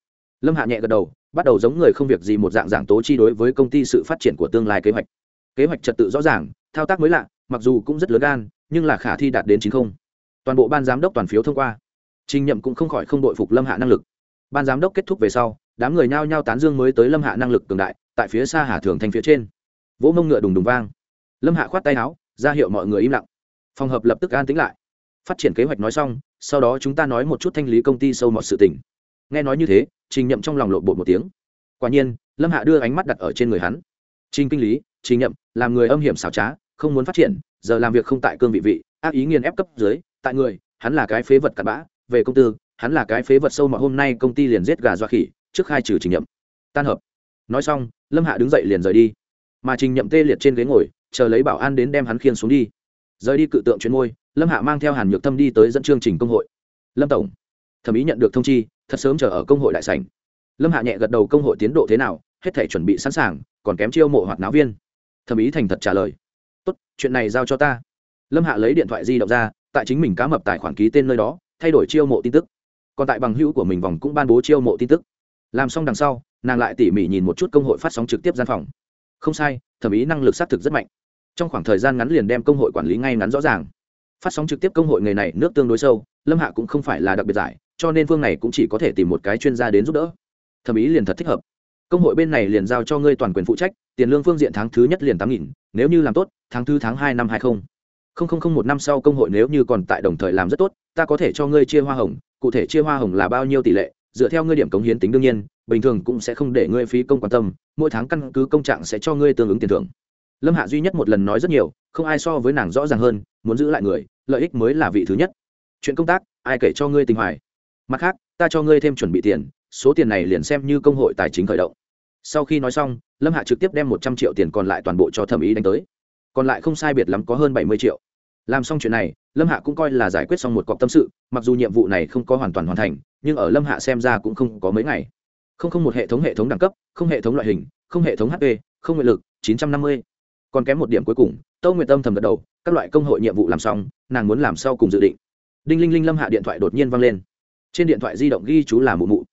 Lâm hạ nhẹ gật đầu bắt đầu giống người không việc gì một dạng giảng tố chi đối với công ty sự phát triển của tương lai kế hoạch. Kế hoạch trật tự rõ ràng, thao tác mới lạ, mặc dù cũng rất lớn gan, nhưng là khả thi đạt đến chín không. Toàn bộ ban giám đốc toàn phiếu thông qua. Trình nhậm cũng không khỏi không đội phục lâm hạ năng lực. Ban giám đốc kết thúc về sau, đám người nhao nhao tán dương mới tới lâm hạ năng lực cường đại, tại phía xa hà thường thành phía trên. Vỗ mông ngựa đùng đùng vang. Lâm hạ khoát tay áo, ra hiệu mọi người im lặng. Phòng hợp lập tức an tính lại. Phát triển kế hoạch nói xong, sau đó chúng ta nói một chút thanh lý công ty sâu mọt sự tình nghe nói như thế, trình nhậm trong lòng lộn bột một tiếng. Quả nhiên, lâm hạ đưa ánh mắt đặt ở trên người hắn. Trình kinh lý, trình nhậm, làm người âm hiểm xảo trá, không muốn phát triển, giờ làm việc không tại cương vị vị, ác ý nghiền ép cấp dưới, tại người, hắn là cái phế vật cặn bã, về công tư, hắn là cái phế vật sâu mà hôm nay công ty liền giết gà doa khỉ, trước khai trừ trình nhậm. Tan hợp. Nói xong, lâm hạ đứng dậy liền rời đi. Mà trình nhậm tê liệt trên ghế ngồi, chờ lấy bảo an đến đem hắn khiên xuống đi. Rời đi cự tượng chuyên môi lâm hạ mang theo hàn nhược thâm đi tới dẫn chương trình công hội. Lâm tổng thẩm ý nhận được thông chi, thật sớm chờ ở công hội đại sảnh. Lâm hạ nhẹ gật đầu công hội tiến độ thế nào, hết thể chuẩn bị sẵn sàng, còn kém chiêu mộ hoạt náo viên. Thẩm ý thành thật trả lời. Tốt, chuyện này giao cho ta. Lâm hạ lấy điện thoại di động ra, tại chính mình cá mập tài khoản ký tên nơi đó, thay đổi chiêu mộ tin tức. Còn tại bằng hữu của mình vòng cũng ban bố chiêu mộ tin tức. Làm xong đằng sau, nàng lại tỉ mỉ nhìn một chút công hội phát sóng trực tiếp gian phòng. Không sai, thẩm ý năng lực xác thực rất mạnh. Trong khoảng thời gian ngắn liền đem công hội quản lý ngay ngắn rõ ràng phát sóng trực tiếp công hội nghề này nước tương đối sâu, lâm hạ cũng không phải là đặc biệt giải, cho nên phương này cũng chỉ có thể tìm một cái chuyên gia đến giúp đỡ. Thẩm ý liền thật thích hợp. Công hội bên này liền giao cho ngươi toàn quyền phụ trách, tiền lương phương diện tháng thứ nhất liền tám nghìn, nếu như làm tốt, tháng thứ tháng hai năm hai không. Không không không một năm sau công hội nếu như còn tại đồng thời làm rất tốt, ta có thể cho ngươi chia hoa hồng, cụ thể chia hoa hồng là bao nhiêu tỷ lệ, dựa theo ngươi điểm cống hiến tính đương nhiên, bình thường cũng sẽ không để ngươi phí công quan tâm, mỗi tháng căn cứ công trạng sẽ cho ngươi tương ứng tiền thưởng. Lâm hạ duy nhất một lần nói rất nhiều, không ai so với nàng rõ ràng hơn, muốn giữ lại người lợi ích mới là vị thứ nhất. Chuyện công tác, ai kể cho ngươi tình hoài? Mặt khác, ta cho ngươi thêm chuẩn bị tiền, số tiền này liền xem như công hội tài chính khởi động. Sau khi nói xong, lâm hạ trực tiếp đem một trăm triệu tiền còn lại toàn bộ cho thẩm ý đánh tới. Còn lại không sai biệt lắm có hơn bảy mươi triệu. Làm xong chuyện này, lâm hạ cũng coi là giải quyết xong một cọc tâm sự, mặc dù nhiệm vụ này không có hoàn toàn hoàn thành, nhưng ở lâm hạ xem ra cũng không có mấy ngày. Không không một hệ thống hệ thống đẳng cấp, không hệ thống loại hình, không hệ thống hp không nguyện lực, chín trăm năm mươi. Còn kém một điểm cuối cùng, tâu nguyện tâm thầm gật đầu các loại công hội nhiệm vụ làm xong, nàng muốn làm sau cùng dự định. Đinh linh linh lâm hạ điện thoại đột nhiên vang lên. Trên điện thoại di động ghi chú là mụ mụ.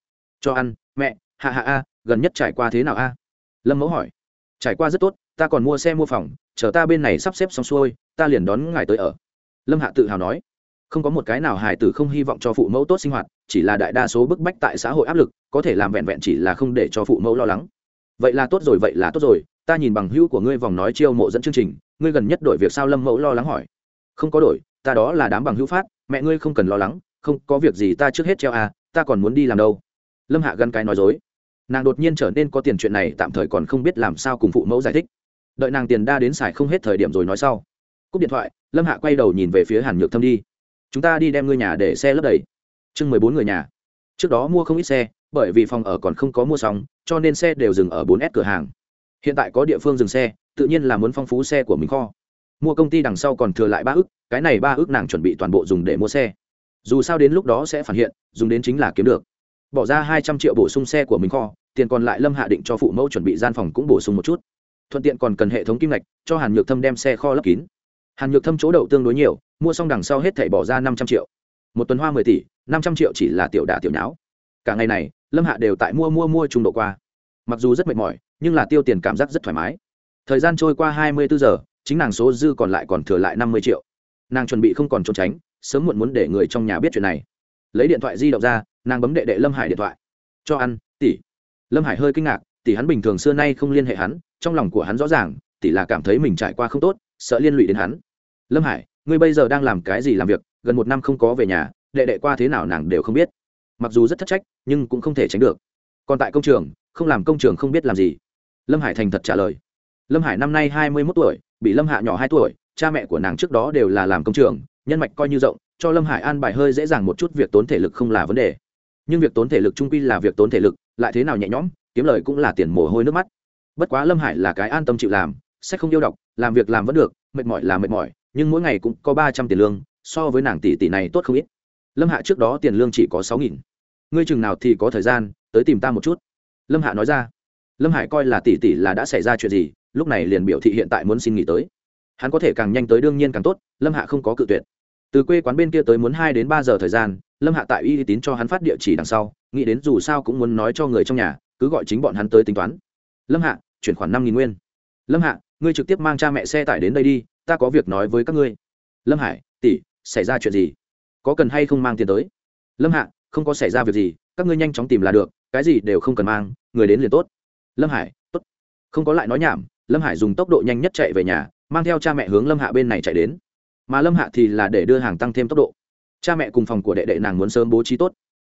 Cho ăn, mẹ hạ hạ a gần nhất trải qua thế nào a? Lâm mẫu hỏi. Trải qua rất tốt, ta còn mua xe mua phòng, chờ ta bên này sắp xếp xong xuôi, ta liền đón ngài tới ở. Lâm hạ tự hào nói. Không có một cái nào hài tử không hy vọng cho phụ mẫu tốt sinh hoạt, chỉ là đại đa số bức bách tại xã hội áp lực, có thể làm vẹn vẹn chỉ là không để cho phụ mẫu lo lắng. Vậy là tốt rồi, vậy là tốt rồi, ta nhìn bằng hữu của ngươi vòng nói chiêu mộ dẫn chương trình ngươi gần nhất đổi việc sao lâm mẫu lo lắng hỏi không có đổi ta đó là đám bằng hữu phát mẹ ngươi không cần lo lắng không có việc gì ta trước hết treo à ta còn muốn đi làm đâu lâm hạ gắn cái nói dối nàng đột nhiên trở nên có tiền chuyện này tạm thời còn không biết làm sao cùng phụ mẫu giải thích đợi nàng tiền đa đến xài không hết thời điểm rồi nói sau cúp điện thoại lâm hạ quay đầu nhìn về phía hàn nhược thâm đi chúng ta đi đem ngươi nhà để xe lấp đầy chừng mười bốn người nhà trước đó mua không ít xe bởi vì phòng ở còn không có mua xong cho nên xe đều dừng ở bốn s cửa hàng hiện tại có địa phương dừng xe tự nhiên là muốn phong phú xe của mình kho. Mua công ty đằng sau còn thừa lại ba ước cái này ba ước nàng chuẩn bị toàn bộ dùng để mua xe. Dù sao đến lúc đó sẽ phản hiện, dùng đến chính là kiếm được. Bỏ ra hai trăm triệu bổ sung xe của mình kho, tiền còn lại lâm hạ định cho phụ mẫu chuẩn bị gian phòng cũng bổ sung một chút. Thuận tiện còn cần hệ thống kim ngạch, cho hàn nhược thâm đem xe kho lấp kín. Hàn nhược thâm chỗ đậu tương đối nhiều, mua xong đằng sau hết thảy bỏ ra năm trăm triệu. Một tuần hoa mười tỷ, năm trăm triệu chỉ là tiểu đả tiểu nháo. Cả ngày này, lâm hạ đều tại mua mua mua trung độ qua. Mặc dù rất mệt mỏi, nhưng là tiêu tiền cảm giác rất thoải mái thời gian trôi qua hai mươi bốn giờ, chính nàng số dư còn lại còn thừa lại năm mươi triệu. Nàng chuẩn bị không còn trốn tránh, sớm muộn muốn để người trong nhà biết chuyện này. Lấy điện thoại di động ra, nàng bấm đệ đệ lâm hải điện thoại. Cho ăn, tỷ. Lâm hải hơi kinh ngạc, tỷ hắn bình thường xưa nay không liên hệ hắn, trong lòng của hắn rõ ràng, tỷ là cảm thấy mình trải qua không tốt, sợ liên lụy đến hắn. Lâm hải, ngươi bây giờ đang làm cái gì làm việc, gần một năm không có về nhà, đệ đệ qua thế nào nàng đều không biết. Mặc dù rất thất trách, nhưng cũng không thể tránh được. Còn tại công trường, không làm công trường không biết làm gì. Lâm hải thành thật trả lời lâm hải năm nay hai mươi mốt tuổi, bị lâm hạ nhỏ hai tuổi, cha mẹ của nàng trước đó đều là làm công trường, nhân mạch coi như rộng, cho lâm hải an bài hơi dễ dàng một chút việc tốn thể lực không là vấn đề. Nhưng việc tốn thể lực trung quy là việc tốn thể lực, lại thế nào nhẹ nhõm, kiếm lời cũng là tiền mồ hôi nước mắt. Bất quá lâm hải là cái an tâm chịu làm, sách không yêu đọc, làm việc làm vẫn được, mệt mỏi là mệt mỏi, nhưng mỗi ngày cũng có ba trăm tiền lương, so với nàng tỷ tỷ này tốt không ít. Lâm hạ trước đó tiền lương chỉ có sáu nghìn. Ngươi chừng nào thì có thời gian, tới tìm ta một chút. Lâm hạ nói ra. Lâm hải coi là tỷ tỷ là đã xảy ra chuyện gì lúc này liền biểu thị hiện tại muốn xin nghỉ tới. Hắn có thể càng nhanh tới đương nhiên càng tốt, lâm hạ không có cự tuyệt. Từ quê quán bên kia tới muốn hai đến ba giờ thời gian, lâm hạ tại y tín cho hắn phát địa chỉ đằng sau, nghĩ đến dù sao cũng muốn nói cho người trong nhà, cứ gọi chính bọn hắn tới tính toán. Lâm hạ, chuyển khoản năm nghìn nguyên. Lâm hạ, ngươi trực tiếp mang cha mẹ xe tải đến đây đi, ta có việc nói với các ngươi. Lâm hải, tỷ, xảy ra chuyện gì? Có cần hay không mang tiền tới? Lâm hạ, không có xảy ra việc gì, các ngươi nhanh chóng tìm là được, cái gì đều không cần mang, người đến liền tốt. Lâm hải, tốt. Không có lại nói nhảm lâm hải dùng tốc độ nhanh nhất chạy về nhà, mang theo cha mẹ hướng lâm hạ bên này chạy đến. Mà lâm hạ thì là để đưa hàng tăng thêm tốc độ. Cha mẹ cùng phòng của đệ đệ nàng muốn sớm bố trí tốt.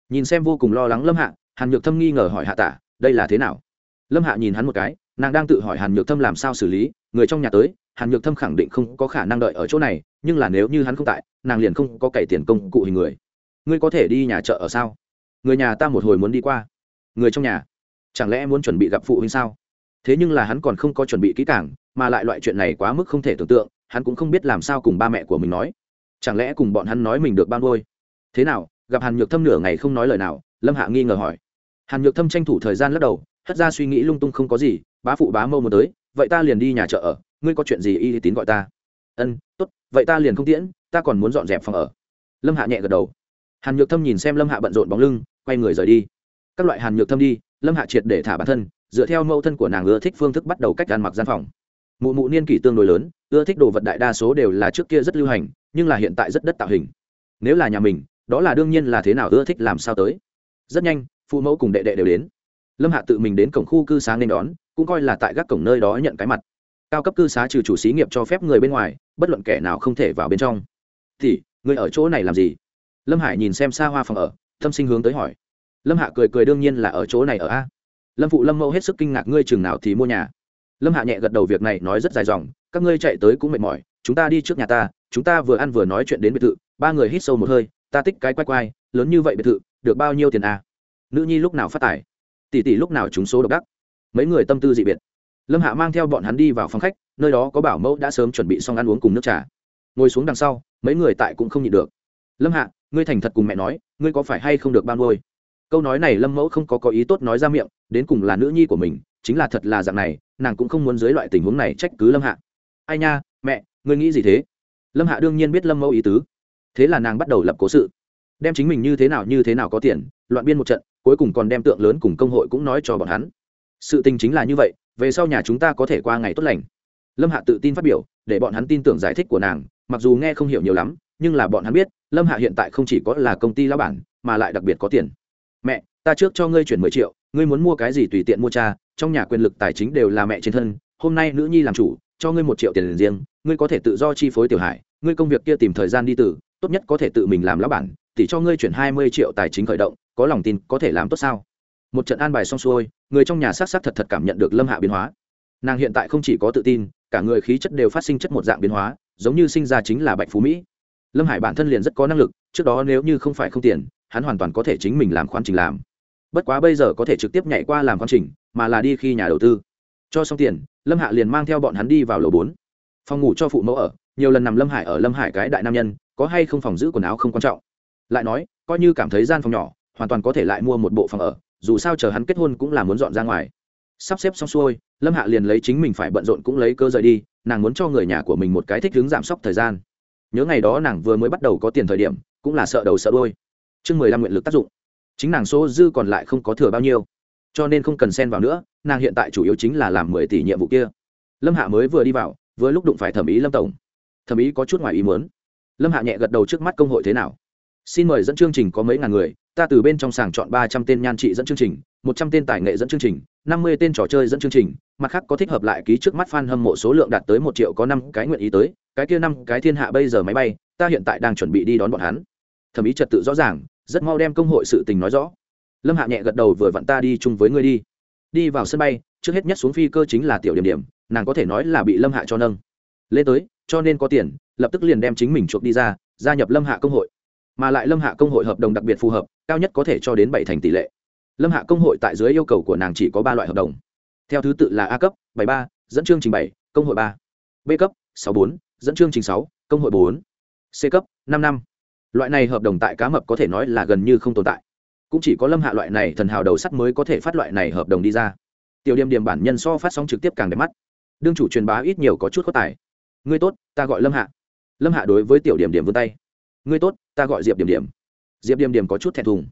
Nhìn xem vô cùng lo lắng lâm hạ, hàn nhược thâm nghi ngờ hỏi hạ tả, đây là thế nào? Lâm hạ nhìn hắn một cái, nàng đang tự hỏi hàn nhược thâm làm sao xử lý, người trong nhà tới, hàn nhược thâm khẳng định không có khả năng đợi ở chỗ này, nhưng là nếu như hắn không tại, nàng liền không có cày tiền công cụ hình người. Ngươi có thể đi nhà chợ ở sao? Người nhà ta một hồi muốn đi qua. Người trong nhà? Chẳng lẽ muốn chuẩn bị gặp phụ huynh sao? Thế nhưng là hắn còn không có chuẩn bị kỹ càng, mà lại loại chuyện này quá mức không thể tưởng tượng, hắn cũng không biết làm sao cùng ba mẹ của mình nói. Chẳng lẽ cùng bọn hắn nói mình được ban ngôi thế nào, gặp hàn nhược thâm nửa ngày không nói lời nào, lâm hạ nghi ngờ hỏi. Hàn nhược thâm tranh thủ thời gian lắc đầu, hất ra suy nghĩ lung tung không có gì, bá phụ bá mâu muốn tới, vậy ta liền đi nhà chợ ở, ngươi có chuyện gì y tín gọi ta. Ân, tốt, vậy ta liền không tiễn, ta còn muốn dọn dẹp phòng ở. Lâm hạ nhẹ gật đầu. Hàn nhược thâm nhìn xem lâm hạ bận rộn bóng lưng, quay người rời đi. Các loại hàn nhược thâm đi, lâm hạ triệt để thả bản thân dựa theo mẫu thân của nàng ưa thích phương thức bắt đầu cách ăn mặc gian phòng. Mụ mụ niên kỷ tương đối lớn, ưa thích đồ vật đại đa số đều là trước kia rất lưu hành, nhưng là hiện tại rất đất tạo hình. Nếu là nhà mình, đó là đương nhiên là thế nào ưa thích làm sao tới. Rất nhanh, phụ mẫu cùng đệ đệ đều đến. Lâm hạ tự mình đến cổng khu cư xá nên đón, cũng coi là tại các cổng nơi đó nhận cái mặt. Cao cấp cư xá trừ chủ xí nghiệp cho phép người bên ngoài, bất luận kẻ nào không thể vào bên trong. Thì người ở chỗ này làm gì? Lâm hải nhìn xem xa hoa phòng ở, tâm sinh hướng tới hỏi. Lâm hạ cười cười đương nhiên là ở chỗ này ở a lâm phụ lâm mẫu hết sức kinh ngạc, ngươi chừng nào thì mua nhà? Lâm hạ nhẹ gật đầu, việc này nói rất dài dòng, các ngươi chạy tới cũng mệt mỏi, chúng ta đi trước nhà ta, chúng ta vừa ăn vừa nói chuyện đến biệt thự, ba người hít sâu một hơi, ta tích cái quay quay lớn như vậy biệt thự, được bao nhiêu tiền à? nữ nhi lúc nào phát tài? Tỷ tỷ lúc nào chúng số độc đắc? Mấy người tâm tư dị biệt. Lâm hạ mang theo bọn hắn đi vào phòng khách, nơi đó có bảo mẫu đã sớm chuẩn bị xong ăn uống cùng nước trà. Ngồi xuống đằng sau, mấy người tại cũng không nhịn được. Lâm hạ, ngươi thành thật cùng mẹ nói, ngươi có phải hay không được ban ngôi câu nói này lâm mẫu không có có ý tốt nói ra miệng, đến cùng là nữ nhi của mình, chính là thật là dạng này, nàng cũng không muốn dưới loại tình huống này trách cứ lâm hạ. Ai nha, mẹ, ngươi nghĩ gì thế? Lâm hạ đương nhiên biết lâm mẫu ý tứ. Thế là nàng bắt đầu lập cố sự. Đem chính mình như thế nào như thế nào có tiền, loạn biên một trận, cuối cùng còn đem tượng lớn cùng công hội cũng nói cho bọn hắn. Sự tình chính là như vậy, về sau nhà chúng ta có thể qua ngày tốt lành. Lâm hạ tự tin phát biểu, để bọn hắn tin tưởng giải thích của nàng, mặc dù nghe không hiểu nhiều lắm, nhưng là bọn hắn biết, lâm hạ hiện tại không chỉ có là công ty lao bản, mà lại đặc biệt có tiền mẹ, ta trước cho ngươi chuyển mười triệu, ngươi muốn mua cái gì tùy tiện mua cha, trong nhà quyền lực tài chính đều là mẹ trên thân, hôm nay nữ nhi làm chủ, cho ngươi một triệu tiền riêng, ngươi có thể tự do chi phối tiểu hải ngươi công việc kia tìm thời gian đi từ, tốt nhất có thể tự mình làm lão bản, tỷ cho ngươi chuyển hai mươi triệu tài chính khởi động, có lòng tin, có thể làm tốt sao? Một trận an bài xong xuôi, người trong nhà s á c s á c thật thật cảm nhận được lâm hạ biến hóa. Nàng hiện tại không chỉ có tự tin, cả người khí chất đều phát sinh chất một dạng biến hóa, giống như sinh ra chính là bạch phú mỹ. Lâm hải bản thân liền rất có năng lực, trước đó nếu như không phải không tiền hắn hoàn toàn có thể chính mình làm khoán trình làm. Bất quá bây giờ có thể trực tiếp nhảy qua làm khoán trình, mà là đi khi nhà đầu tư. Cho xong tiền, lâm hạ liền mang theo bọn hắn đi vào lầu bốn. Phòng ngủ cho phụ mẫu ở, nhiều lần nằm lâm hải ở lâm hải cái đại nam nhân, có hay không phòng giữ quần áo không quan trọng. Lại nói, coi như cảm thấy gian phòng nhỏ, hoàn toàn có thể lại mua một bộ phòng ở, dù sao chờ hắn kết hôn cũng là muốn dọn ra ngoài. Sắp xếp xong xuôi, lâm hạ liền lấy chính mình phải bận rộn cũng lấy cơ rời đi, nàng muốn cho người nhà của mình một cái thích hướng giảm sốc thời gian. Nhớ ngày đó nàng vừa mới bắt đầu có tiền thời điểm, cũng là sợ đầu sợ đôi chương mười lăm nguyện lực tác dụng. Chính nàng số dư còn lại không có thừa bao nhiêu, cho nên không cần xen vào nữa, nàng hiện tại chủ yếu chính là làm mười tỷ nhiệm vụ kia. Lâm hạ mới vừa đi vào, vừa lúc đụng phải thẩm ý lâm tổng. Thẩm ý có chút ngoài ý muốn. Lâm hạ nhẹ gật đầu trước mắt công hội thế nào? Xin mời dẫn chương trình có mấy ngàn người, ta từ bên trong sàng chọn ba trăm tên nhan trị dẫn chương trình, một trăm tên tài nghệ dẫn chương trình, năm mươi tên trò chơi dẫn chương trình, mặt khác có thích hợp lại ký trước mắt f a n hâm mộ số lượng đạt tới một triệu có năm cái nguyện ý tới, cái kia năm cái thiên hạ bây giờ máy bay, ta hiện tại đang chuẩn bị đi đón bọn hắn. Thẩm ý trật tự rõ ràng rất mau đem công hội sự tình nói rõ. Lâm hạ nhẹ gật đầu vừa vặn ta đi chung với ngươi đi. Đi vào sân bay, trước hết nhất xuống phi cơ chính là tiểu điểm điểm, nàng có thể nói là bị lâm hạ cho nâng. Lên tới, cho nên có tiền, lập tức liền đem chính mình chuộc đi ra, gia nhập lâm hạ công hội. Mà lại lâm hạ công hội hợp đồng đặc biệt phù hợp, cao nhất có thể cho đến bảy thành tỷ lệ. Lâm hạ công hội tại dưới yêu cầu của nàng chỉ có ba loại hợp đồng. Theo thứ tự là a cấp, bảy ba, dẫn chương trình bảy, công hội ba. B cấp, sáu bốn, dẫn chương trình sáu, công hội bốn. C cấp, năm năm loại này hợp đồng tại cá mập có thể nói là gần như không tồn tại. Cũng chỉ có lâm hạ loại này thần hào đầu sắt mới có thể phát loại này hợp đồng đi ra. Tiểu điểm điểm bản nhân so phát sóng trực tiếp càng đẹp mắt. Đương chủ truyền bá ít nhiều có chút có tài. Ngươi tốt, ta gọi lâm hạ. Lâm hạ đối với tiểu điểm điểm vươn tay. Ngươi tốt, ta gọi diệp điểm điểm diệp điểm điểm có chút thẹn thùng.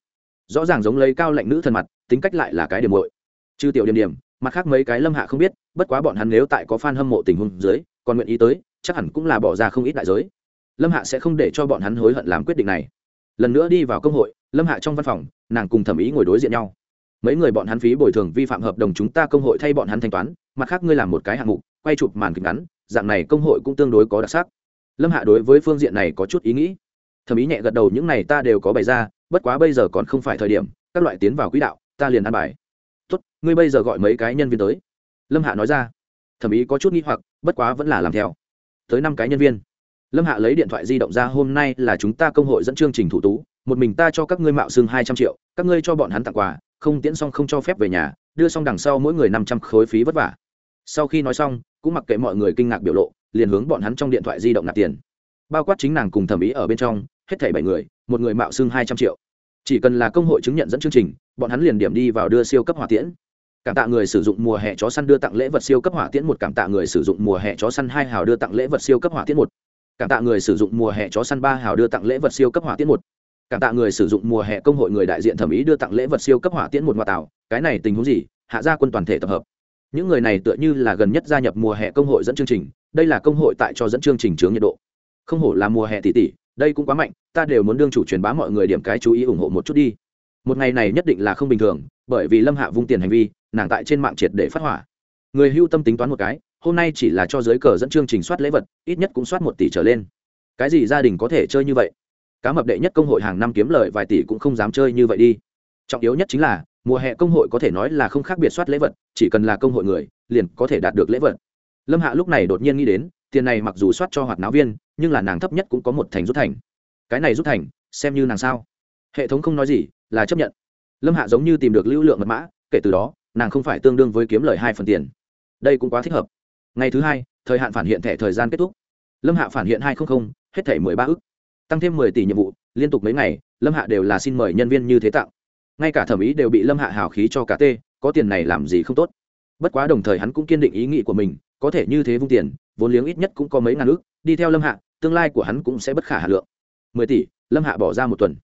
Rõ ràng giống lấy cao lệnh nữ thân mặt, tính cách lại là cái điểm muội. Trừ tiểu điểm điểm mặt khác mấy cái lâm hạ không biết, bất quá bọn hắn nếu tại có fan hâm mộ tình huống dưới, còn nguyện ý tới, chắc hẳn cũng là bỏ ra không ít đại giới lâm hạ sẽ không để cho bọn hắn hối hận làm quyết định này. Lần nữa đi vào công hội, lâm hạ trong văn phòng, nàng cùng thẩm ý ngồi đối diện nhau. Mấy người bọn hắn phí bồi thường vi phạm hợp đồng chúng ta công hội thay bọn hắn thanh toán, mặt khác ngươi làm một cái hạng mục, quay chụp màn kịch ngắn, dạng này công hội cũng tương đối có đặc sắc. Lâm hạ đối với phương diện này có chút ý nghĩ. Thẩm ý nhẹ gật đầu, những này ta đều có bày ra, bất quá bây giờ còn không phải thời điểm, các loại tiến vào quỹ đạo, ta liền ăn bài. Tốt, ngươi bây giờ gọi mấy cái nhân viên tới? Lâm hạ nói ra. Thẩm ý có chút nghi hoặc, bất quá vẫn là làm theo. Tới năm cái nhân viên lâm hạ lấy điện thoại di động ra, hôm nay là chúng ta công hội dẫn chương trình thủ tú, một mình ta cho các ngươi mạo xương hai trăm triệu, các ngươi cho bọn hắn tặng quà, không tiễn xong không cho phép về nhà, đưa xong đằng sau mỗi người năm trăm khối phí vất vả. Sau khi nói xong, cũng mặc kệ mọi người kinh ngạc biểu lộ, liền hướng bọn hắn trong điện thoại di động nạp tiền. Bao quát chính nàng cùng thẩm ý ở bên trong, hết thảy bảy người, một người mạo xương hai trăm triệu. Chỉ cần là công hội chứng nhận dẫn chương trình, bọn hắn liền điểm đi vào đưa siêu cấp hỏa tiễn. Cảm tạ người sử dụng mùa hè chó săn đưa tặng lễ vật siêu cấp hỏa tiễn một, cảm tạ người sử dụng mùa hè chó săn hai hào đưa tặng lễ vật siêu cấp hỏa tiễn một cảm tạ người sử dụng mùa hè chó săn ba hào đưa tặng lễ vật siêu cấp hỏa tiễn một. Cảm tạ người sử dụng mùa hè công hội người đại diện thẩm ý đưa tặng lễ vật siêu cấp hỏa tiễn một ngoại tạo, cái này tình huống gì? Hạ gia quân toàn thể tập hợp. Những người này tựa như là gần nhất gia nhập mùa hè công hội dẫn chương trình, đây là công hội tại cho dẫn chương trình chướng nhiệt độ. Không hổ là mùa hè tỷ tỷ đây cũng quá mạnh, ta đều muốn đương chủ truyền bá mọi người điểm cái chú ý ủng hộ một chút đi. Một ngày này nhất định là không bình thường, bởi vì lâm hạ vung tiền hành vi, nàng tại trên mạng triệt để phát hỏa. Người hưu tâm tính toán một cái hôm nay chỉ là cho giới cờ dẫn chương trình soát lễ vật, ít nhất cũng soát một tỷ trở lên. Cái gì gia đình có thể chơi như vậy? Cá mập đệ nhất công hội hàng năm kiếm lời vài tỷ cũng không dám chơi như vậy đi. Trọng yếu nhất chính là, mùa hè công hội có thể nói là không khác biệt soát lễ vật, chỉ cần là công hội người, liền có thể đạt được lễ vật. Lâm hạ lúc này đột nhiên nghĩ đến, tiền này mặc dù soát cho hoạt náo viên, nhưng là nàng thấp nhất cũng có một thành rút thành. Cái này rút thành, xem như nàng sao? Hệ thống không nói gì, là chấp nhận. Lâm hạ giống như tìm được lưu lượng mật mã, kể từ đó, nàng không phải tương đương với kiếm lời hai phần tiền. Đây cũng quá thích hợp ngày thứ hai, thời hạn phản hiện thẻ thời gian kết thúc. Lâm hạ phản hiện hai trăm linh hết thẻ mười ba ức. Tăng thêm mười tỷ nhiệm vụ, liên tục mấy ngày, lâm hạ đều là xin mời nhân viên như thế tặng ngay cả thẩm ý đều bị lâm hạ hào khí cho cả tê, có tiền này làm gì không tốt. Bất quá đồng thời hắn cũng kiên định ý nghĩ của mình, có thể như thế vung tiền, vốn liếng ít nhất cũng có mấy ngàn ước đi theo lâm hạ, tương lai của hắn cũng sẽ bất khả hà lượng. mười tỷ, lâm hạ bỏ ra một tuần.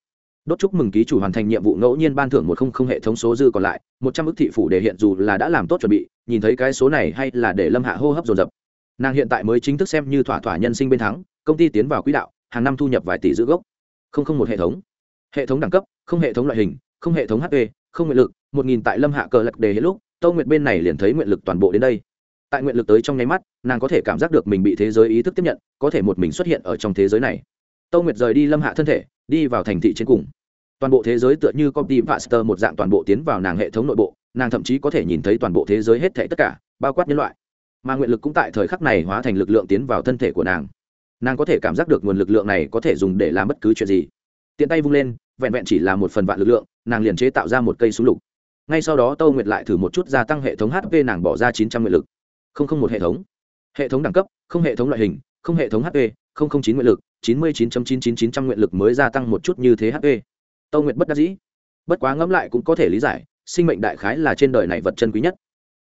Đốt chúc mừng ký chủ hoàn thành nhiệm vụ ngẫu nhiên ban thưởng một không không hệ thống số dư còn lại, một trăm ước thị phủ để hiện dù là đã làm tốt chuẩn bị nhìn thấy cái số này hay là để lâm hạ hô hấp dồn dập. Nàng hiện tại mới chính thức xem như thỏa thỏa nhân sinh bên thắng, công ty tiến vào quỹ đạo, hàng năm thu nhập vài tỷ giữ gốc. Không không một hệ thống. Hệ thống đẳng cấp, không hệ thống loại hình, không hệ thống hp không nguyện lực, một nghìn tại lâm hạ cờ lật đề hết lúc tâu nguyện bên này liền thấy nguyện lực toàn bộ đến đây. Tại nguyện lực tới trong nháy mắt, nàng có thể cảm giác được mình bị thế giới ý thức tiếp nhận, có thể một mình xuất hiện ở trong thế giới này. Tâu nguyệt rời đi lâm hạ thân thể, đi vào thành thị trên cùng. Toàn bộ thế giới tựa như công ty Pasteur một dạng toàn bộ tiến vào nàng hệ thống nội bộ nàng thậm chí có thể nhìn thấy toàn bộ thế giới hết thảy tất cả, bao quát nhân loại. Mà nguyện lực cũng tại thời khắc này hóa thành lực lượng tiến vào thân thể của nàng. Nàng có thể cảm giác được nguồn lực lượng này có thể dùng để làm bất cứ chuyện gì. Tiện tay vung lên, vẹn vẹn chỉ là một phần vạn lực lượng, nàng liền chế tạo ra một cây súng lục. Ngay sau đó tâu nguyệt lại thử một chút gia tăng hệ thống hp nàng bỏ ra chín trăm nguyện lực. Không không một hệ thống. Hệ thống đẳng cấp, không hệ thống loại hình, không hệ thống hp không không chín nguyện lực, chín mươi chín chín chín chín trăm nguyện lực mới gia tăng một chút như thế hp tâu nguyệt bất đắc dĩ. Bất quá ngẫm lại cũng có thể lý giải sinh mệnh đại khái là trên đời này vật chân quý nhất.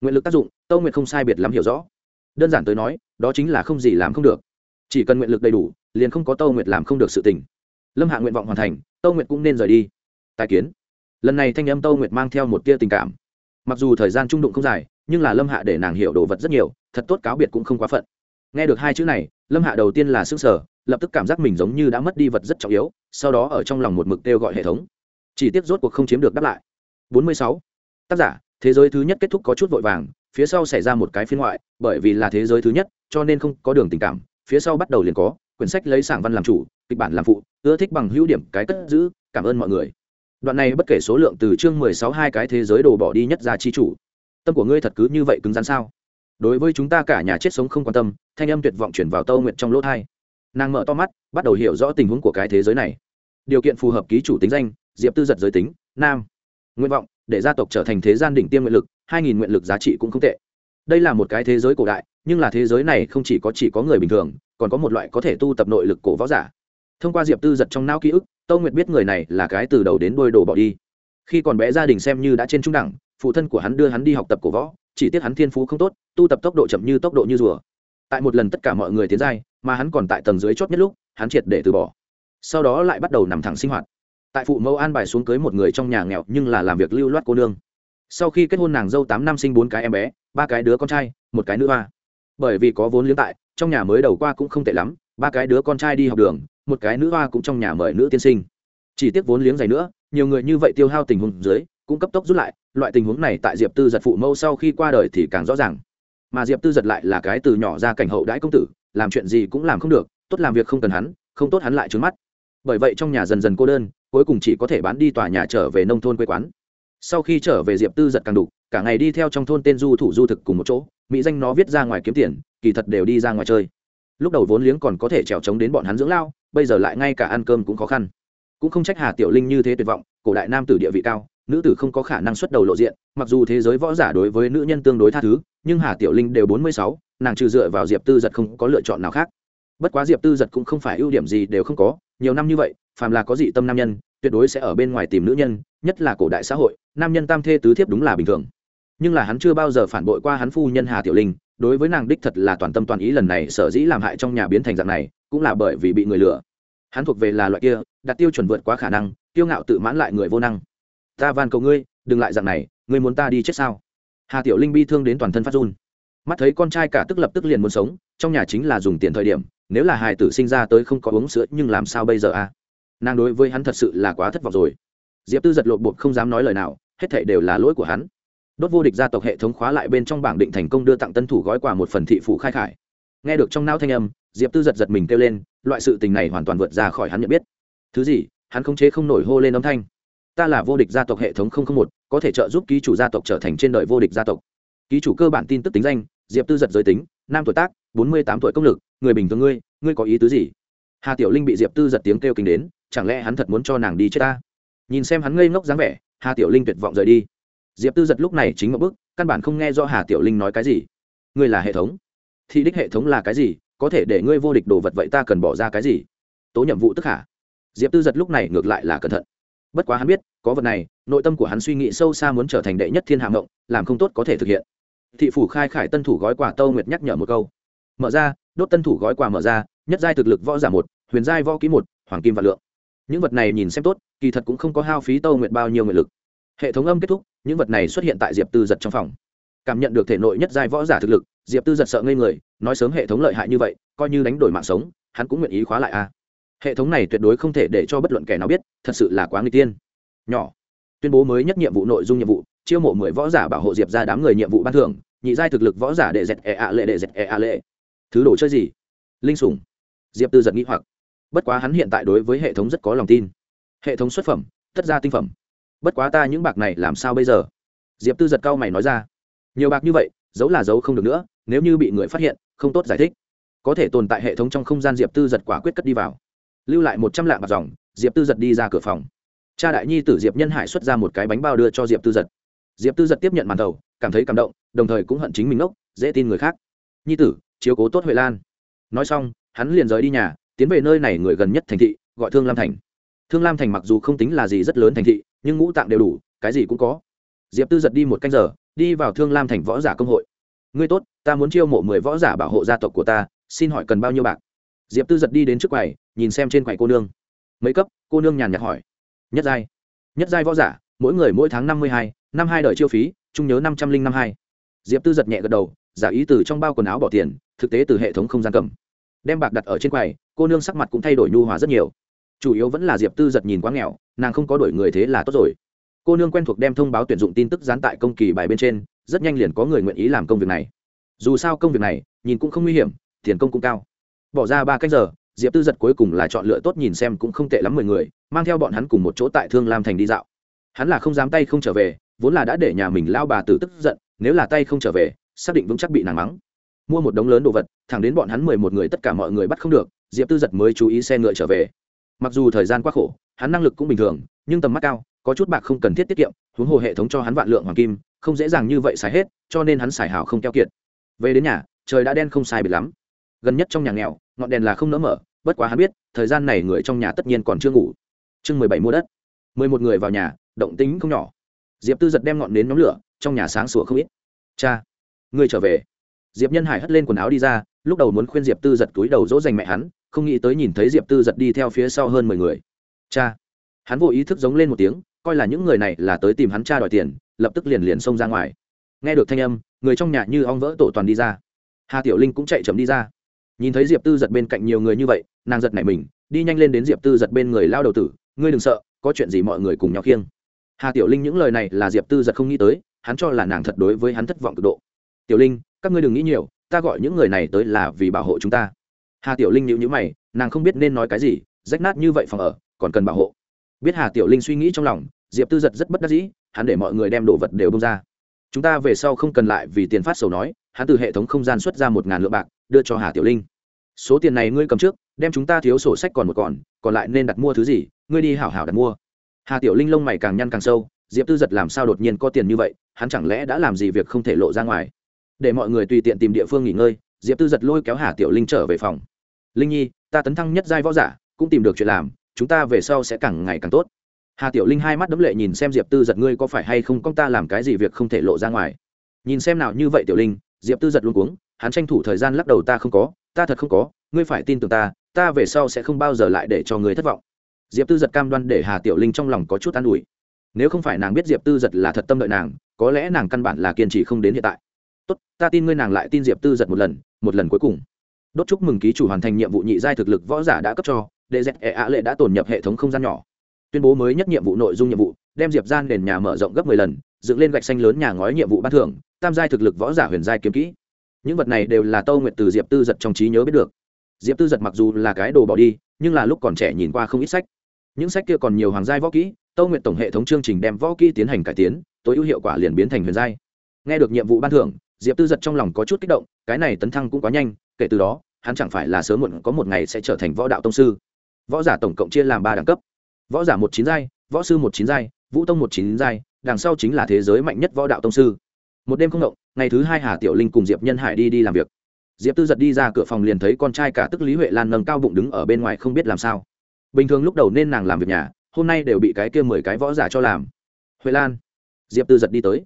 Nguyện lực tác dụng, tâu nguyệt không sai biệt lắm hiểu rõ. Đơn giản tới nói, đó chính là không gì làm không được. Chỉ cần nguyện lực đầy đủ, liền không có tâu nguyệt làm không được sự tình. Lâm hạ nguyện vọng hoàn thành, tâu nguyệt cũng nên rời đi. Tài kiến. Lần này thanh âm tâu nguyệt mang theo một tia tình cảm. Mặc dù thời gian trung đụng không dài, nhưng là lâm hạ để nàng hiểu đồ vật rất nhiều, thật tốt cáo biệt cũng không quá phận. Nghe được hai chữ này, lâm hạ đầu tiên là s ư n g sở lập tức cảm giác mình giống như đã mất đi vật rất trọng yếu, sau đó ở trong lòng một mực kêu gọi hệ thống. Chỉ tiếc rốt cuộc không chiếm được đáp lại. 46. tác giả, thế giới thứ nhất kết thúc có chút vội vàng, phía sau xảy ra một cái phiên ngoại, bởi vì là thế giới thứ nhất, cho nên không có đường tình cảm, phía sau bắt đầu liền có, quyển sách lấy sảng văn làm chủ, kịch bản làm phụ, ưa thích bằng hữu điểm, cái cất giữ, cảm ơn mọi người. Đoạn này bất kể số lượng từ chương mười sáu hai cái thế giới đồ bỏ đi nhất ra chi chủ. Tâm của ngươi thật cứ như vậy cứng rắn sao? Đối với chúng ta cả nhà chết sống không quan tâm, thanh âm tuyệt vọng chuyển vào tâu nguyện trong lỗ hai nàng mở to mắt, bắt đầu hiểu rõ tình huống của cái thế giới này. Điều kiện phù hợp ký chủ tính danh, diệp tư giật giới tính, nam nguyện vọng, để gia tộc trở thành thế gian đỉnh tiêm nguyện lực, hai nghìn nguyện lực giá trị cũng không tệ. Đây là một cái thế giới cổ đại, nhưng là thế giới này không chỉ có chỉ có người bình thường, còn có một loại có thể tu tập nội lực cổ võ giả. Thông qua diệp tư giật trong não ký ức, tâu nguyệt biết người này là cái từ đầu đến đôi đồ bỏ đi. Khi còn bé gia đình xem như đã trên trung đẳng, phụ thân của hắn đưa hắn đi học tập cổ võ, chỉ tiếc hắn thiên phú không tốt, tu tập tốc độ chậm như tốc độ như rùa. Tại một lần tất cả mọi người tiến giai, mà hắn còn tại tầng dưới chót nhất lúc, hắn triệt để từ bỏ. Sau đó lại bắt đầu nằm thẳng sinh hoạt tại phụ mẫu an bài xuống cưới một người trong nhà nghèo nhưng là làm việc lưu loát cô nương. Sau khi kết hôn nàng dâu tám năm sinh bốn cái em bé, ba cái đứa con trai, một cái nữ hoa. Bởi vì có vốn liếng tại, trong nhà mới đầu qua cũng không tệ lắm, ba cái đứa con trai đi học đường, một cái nữ hoa cũng trong nhà mời nữ tiên sinh. Chỉ tiếc vốn liếng dày nữa, nhiều người như vậy tiêu hao tình huống dưới, cũng cấp tốc rút lại, loại tình huống này tại diệp tư giật phụ mẫu sau khi qua đời thì càng rõ ràng. Mà diệp tư giật lại là cái từ nhỏ ra cảnh hậu đãi công tử, làm chuyện gì cũng làm không được, tốt làm việc không cần hắn, không tốt hắn lại trướng mắt. Bởi vậy trong nhà dần dần cô đơn cuối cùng chỉ có thể bán đi tòa nhà trở về nông thôn quê quán. Sau khi trở về, diệp tư giật càng đục, cả ngày đi theo trong thôn tên du thủ du thực cùng một chỗ, mỹ danh nó viết ra ngoài kiếm tiền, kỳ thật đều đi ra ngoài chơi. Lúc đầu vốn liếng còn có thể trèo trống đến bọn hắn dưỡng lao, bây giờ lại ngay cả ăn cơm cũng khó khăn. Cũng không trách hà tiểu linh như thế tuyệt vọng, cổ đại nam tử địa vị cao, nữ tử không có khả năng xuất đầu lộ diện, mặc dù thế giới võ giả đối với nữ nhân tương đối tha thứ, nhưng hà tiểu linh đều bốn mươi sáu, nàng trừ dựa vào diệp tư giật không có lựa chọn nào khác. Bất quá diệp tư giật cũng không phải ưu điểm gì đều không có nhiều năm như vậy, phàm là có dị tâm nam nhân, tuyệt đối sẽ ở bên ngoài tìm nữ nhân, nhất là cổ đại xã hội, nam nhân tam thê tứ thiếp đúng là bình thường. Nhưng là hắn chưa bao giờ phản bội qua hắn phu nhân hà tiểu linh, đối với nàng đích thật là toàn tâm toàn ý lần này sở dĩ làm hại trong nhà biến thành dạng này, cũng là bởi vì bị người lừa. Hắn thuộc về là loại kia, đặt tiêu chuẩn vượt quá khả năng, kiêu ngạo tự mãn lại người vô năng. Ta van cầu ngươi, đừng lại dạng này, ngươi muốn ta đi chết sao? Hà tiểu linh bi thương đến toàn thân phát run mắt thấy con trai cả tức lập tức liền muốn sống, trong nhà chính là dùng tiền thời điểm, nếu là hài tử sinh ra tới không có uống sữa, nhưng làm sao bây giờ à? Nàng đối với hắn thật sự là quá thất vọng rồi. Diệp tư giật lộp bột không dám nói lời nào, hết thảy đều là lỗi của hắn. Đốt vô địch gia tộc hệ thống khóa lại bên trong bảng định thành công đưa tặng tân thủ gói quà một phần thị phủ khai khải. Nghe được trong não thanh âm, diệp tư giật giật mình kêu lên, loại sự tình này hoàn toàn vượt ra khỏi hắn nhận biết. Thứ gì, hắn không chế không nổi hô lên âm thanh. Ta là vô địch gia tộc hệ thống một, có thể trợ giúp ký chủ gia tộc trở thành trên đời vô địch gia tộc. Ký chủ cơ bản tin tức tính danh diệp tư giật giới tính, nam tuổi tác, bốn mươi tám tuổi công lực, người bình thường ngươi ngươi có ý tứ gì? Hà tiểu linh bị diệp tư giật tiếng kêu kinh đến, chẳng lẽ hắn thật muốn cho nàng đi chết ta? Nhìn xem hắn ngây ngốc dáng vẻ, hà tiểu linh tuyệt vọng rời đi. Diệp tư giật lúc này chính một bước căn bản không nghe do hà tiểu linh nói cái gì. Ngươi là hệ thống. Thì đích hệ thống là cái gì? Có thể để ngươi vô địch đồ vật vậy ta cần bỏ ra cái gì? Tố nhiệm vụ tức hả? Diệp tư giật lúc này ngược lại là cẩn thận. Bất quá hắn biết, có vật này, nội tâm của hắn suy nghĩ sâu xa muốn trở thành đệ nhất thiên hạ mộng, làm không tốt có thể thực hiện thị phủ khai khải tân thủ gói quà tâu nguyệt nhắc nhở một câu. Mở ra, đốt tân thủ gói quà mở ra, nhất giai thực lực võ giả một, huyền giai võ ký một, hoàng kim và lượng. Những vật này nhìn xem tốt, kỳ thật cũng không có hao phí tâu nguyệt bao nhiêu nguyện lực. Hệ thống âm kết thúc, những vật này xuất hiện tại diệp tư giật trong phòng. Cảm nhận được thể nội nhất giai võ giả thực lực, diệp tư giật sợ ngây người, nói sớm hệ thống lợi hại như vậy, coi như đánh đổi mạng sống, hắn cũng nguyện ý khóa lại a. Hệ thống này tuyệt đối không thể để cho bất luận kẻ nào biết, thật sự là quá người tiên. Nhỏ, tuyên bố mới nhất nhiệm vụ nội dung nhiệm vụ chiêu mộ mười võ giả bảo hộ diệp ra đám người nhiệm vụ ban thưởng, nhị giai thực lực võ giả để dẹt e a lệ để dẹt e a lệ. Thứ đồ chơi gì? Linh sủng. Diệp tư giật nghĩ hoặc. Bất quá hắn hiện tại đối với hệ thống rất có lòng tin. Hệ thống xuất phẩm, tất ra tinh phẩm. Bất quá ta những bạc này làm sao bây giờ? Diệp tư giật cao mày nói ra. Nhiều bạc như vậy, giấu là giấu không được nữa, nếu như bị người phát hiện, không tốt giải thích. Có thể tồn tại hệ thống trong không gian diệp tư giật quả quyết cất đi vào. Lưu lại một trăm lạng bạc dòng, diệp tư giật đi ra cửa phòng. Cha đại nhi tử diệp nhân hải xuất ra một cái bánh bao đưa cho diệp tư giật diệp tư giật tiếp nhận màn thầu, cảm thấy cảm động, đồng thời cũng hận chính mình ngốc, dễ tin người khác. Nhi tử, chiếu cố tốt huệ lan. Nói xong, hắn liền rời đi nhà, tiến về nơi này người gần nhất thành thị, gọi thương lam thành. Thương lam thành mặc dù không tính là gì rất lớn thành thị, nhưng ngũ tạng đều đủ, cái gì cũng có. Diệp tư giật đi một canh giờ, đi vào thương lam thành võ giả công hội. Ngươi tốt, ta muốn chiêu mộ mười võ giả bảo hộ gia tộc của ta, xin hỏi cần bao nhiêu bạc? Diệp tư giật đi đến trước quầy, nhìn xem trên quầy cô nương. Mấy cấp? Cô nương nhàn nhạt hỏi. Nhất giai. Nhất giai võ giả, mỗi người mỗi tháng năm mươi hai năm hai đời chiêu phí, trung nhớ năm trăm linh năm hai. Diệp tư giật nhẹ gật đầu, giả ý từ trong bao quần áo bỏ tiền, thực tế từ hệ thống không gian cầm. Đem bạc đặt ở trên quầy, cô nương sắc mặt cũng thay đổi nhu hòa rất nhiều. Chủ yếu vẫn là diệp tư giật nhìn quá nghèo, nàng không có đổi người thế là tốt rồi. Cô nương quen thuộc đem thông báo tuyển dụng tin tức dán tại công kỳ bài bên trên, rất nhanh liền có người nguyện ý làm công việc này. Dù sao công việc này, nhìn cũng không nguy hiểm, tiền công cũng cao. Bỏ ra ba cách giờ, diệp tư giật cuối cùng là chọn lựa tốt nhìn xem cũng không tệ lắm mười người, mang theo bọn hắn cùng một chỗ tại thương lam thành đi dạo. Hắn là không dám tay không trở về vốn là đã để nhà mình lao bà tử tức giận, nếu là tay không trở về, xác định vững chắc bị nàng mắng. Mua một đống lớn đồ vật, thẳng đến bọn hắn mười một người tất cả mọi người bắt không được, diệp tư giật mới chú ý xe ngựa trở về. Mặc dù thời gian quá khổ, hắn năng lực cũng bình thường, nhưng tầm mắt cao, có chút bạc không cần thiết tiết kiệm, huống hồ hệ thống cho hắn vạn lượng hoàng kim, không dễ dàng như vậy xài hết, cho nên hắn xài hào không keo kiệt. Về đến nhà, trời đã đen không sai biệt lắm. Gần nhất trong nhà nghèo, ngọn đèn là không nỡ mở, bất quá hắn biết, thời gian này người trong nhà tất nhiên còn chưa ngủ. Chương mười bảy mua đất. Mười một người vào nhà, động tính không nhỏ diệp tư giật đem ngọn đến nhóm lửa, trong nhà sáng sủa không ít. Cha, ngươi trở về. Diệp nhân hải hất lên quần áo đi ra, lúc đầu muốn khuyên diệp tư giật túi đầu dỗ dành mẹ hắn, không nghĩ tới nhìn thấy diệp tư giật đi theo phía sau hơn mười người. Cha. Hắn vô ý thức giống lên một tiếng, coi là những người này là tới tìm hắn cha đòi tiền, lập tức liền liền xông ra ngoài. Nghe được thanh âm, người trong nhà như ong vỡ tổ toàn đi ra. Hà tiểu linh cũng chạy chậm đi ra. Nhìn thấy diệp tư giật bên cạnh nhiều người như vậy, nàng giật nảy mình, đi nhanh lên đến diệp tư giật bên người lao đầu tử, ngươi đừng sợ, có chuyện gì mọi người cùng nhau khiêng hà tiểu linh những lời này là diệp tư giật không nghĩ tới, hắn cho là nàng thật đối với hắn thất vọng cực độ. Tiểu linh, các ngươi đừng nghĩ nhiều, ta gọi những người này tới là vì bảo hộ chúng ta. Hà tiểu linh nhịu nhữ mày, nàng không biết nên nói cái gì, rách nát như vậy phòng ở, còn cần bảo hộ. Biết hà tiểu linh suy nghĩ trong lòng, diệp tư giật rất bất đắc dĩ, hắn để mọi người đem đồ vật đều bông ra. Chúng ta về sau không cần lại vì tiền phát sầu nói, hắn từ hệ thống không gian xuất ra một ngàn lượng bạc, đưa cho hà tiểu linh. Số tiền này ngươi cầm trước, đem chúng ta thiếu sổ sách còn một còn còn lại nên đặt mua thứ gì, ngươi đi hảo hảo đặt mua hà tiểu linh lông mày càng nhăn càng sâu, diệp tư giật làm sao đột nhiên có tiền như vậy, hắn chẳng lẽ đã làm gì việc không thể lộ ra ngoài? Để mọi người tùy tiện tìm địa phương nghỉ ngơi, diệp tư giật lôi kéo hà tiểu linh trở về phòng. Linh nhi, ta tấn thăng nhất giai võ giả, cũng tìm được chuyện làm, chúng ta về sau sẽ càng ngày càng tốt. Hà tiểu linh hai mắt đấm lệ nhìn xem diệp tư giật, ngươi có phải hay không công ta làm cái gì việc không thể lộ ra ngoài? Nhìn xem nào như vậy tiểu linh, diệp tư giật luôn cuống, hắn tranh thủ thời gian lắc đầu ta không có, ta thật không có, ngươi phải tin tưởng ta ta về sau sẽ không bao giờ lại để cho ngươi thất vọng diệp tư giật cam đoan để hà tiểu linh trong lòng có chút an ủi. Nếu không phải nàng biết diệp tư giật là thật tâm đợi nàng, có lẽ nàng căn bản là kiên trì không đến hiện tại. Tốt, ta tin ngươi nàng lại tin diệp tư giật một lần một lần cuối cùng. Đốt chúc mừng ký chủ hoàn thành nhiệm vụ nhị giai thực lực võ giả đã cấp cho, đệ dẹp ệ ạ lệ đã tổn nhập hệ thống không gian nhỏ. Tuyên bố mới nhất nhiệm vụ nội dung nhiệm vụ, đem diệp gian nền nhà mở rộng gấp mười lần, dựng lên gạch xanh lớn nhà ngói nhiệm vụ ban thưởng, tam giai thực lực võ giả huyền giai kiếm kỹ. Những vật này đều là tâu nguyện từ diệp tư giật trong trí nhớ biết được. Diệp tư giật mặc dù là cái đồ bỏ đi, nhưng là lúc còn trẻ nhìn qua không ít sách những sách kia còn nhiều hoàng giai võ kỹ, tâu nguyện tổng hệ thống chương trình đem võ kỹ tiến hành cải tiến, tối ưu hiệu quả liền biến thành huyền giai. Nghe được nhiệm vụ ban thưởng, diệp tư giật trong lòng có chút kích động, cái này tấn thăng cũng quá nhanh, kể từ đó, hắn chẳng phải là sớm muộn có một ngày sẽ trở thành võ đạo tông sư. Võ giả tổng cộng chia làm ba đẳng cấp. Võ giả một chín giai, võ sư một chín giai, vũ tông một chín giai, đằng sau chính là thế giới mạnh nhất võ đạo tông sư. Một đêm không động, ngày thứ hai hà tiểu linh cùng diệp nhân hải đi đi làm việc. Diệp tư giật đi ra cửa phòng liền thấy con trai cả tức lý huệ lan nâng cao bụng đứng ở bên ngoài không biết làm sao bình thường lúc đầu nên nàng làm việc nhà, hôm nay đều bị cái kia mười cái võ giả cho làm. Huệ lan, diệp tư giật đi tới.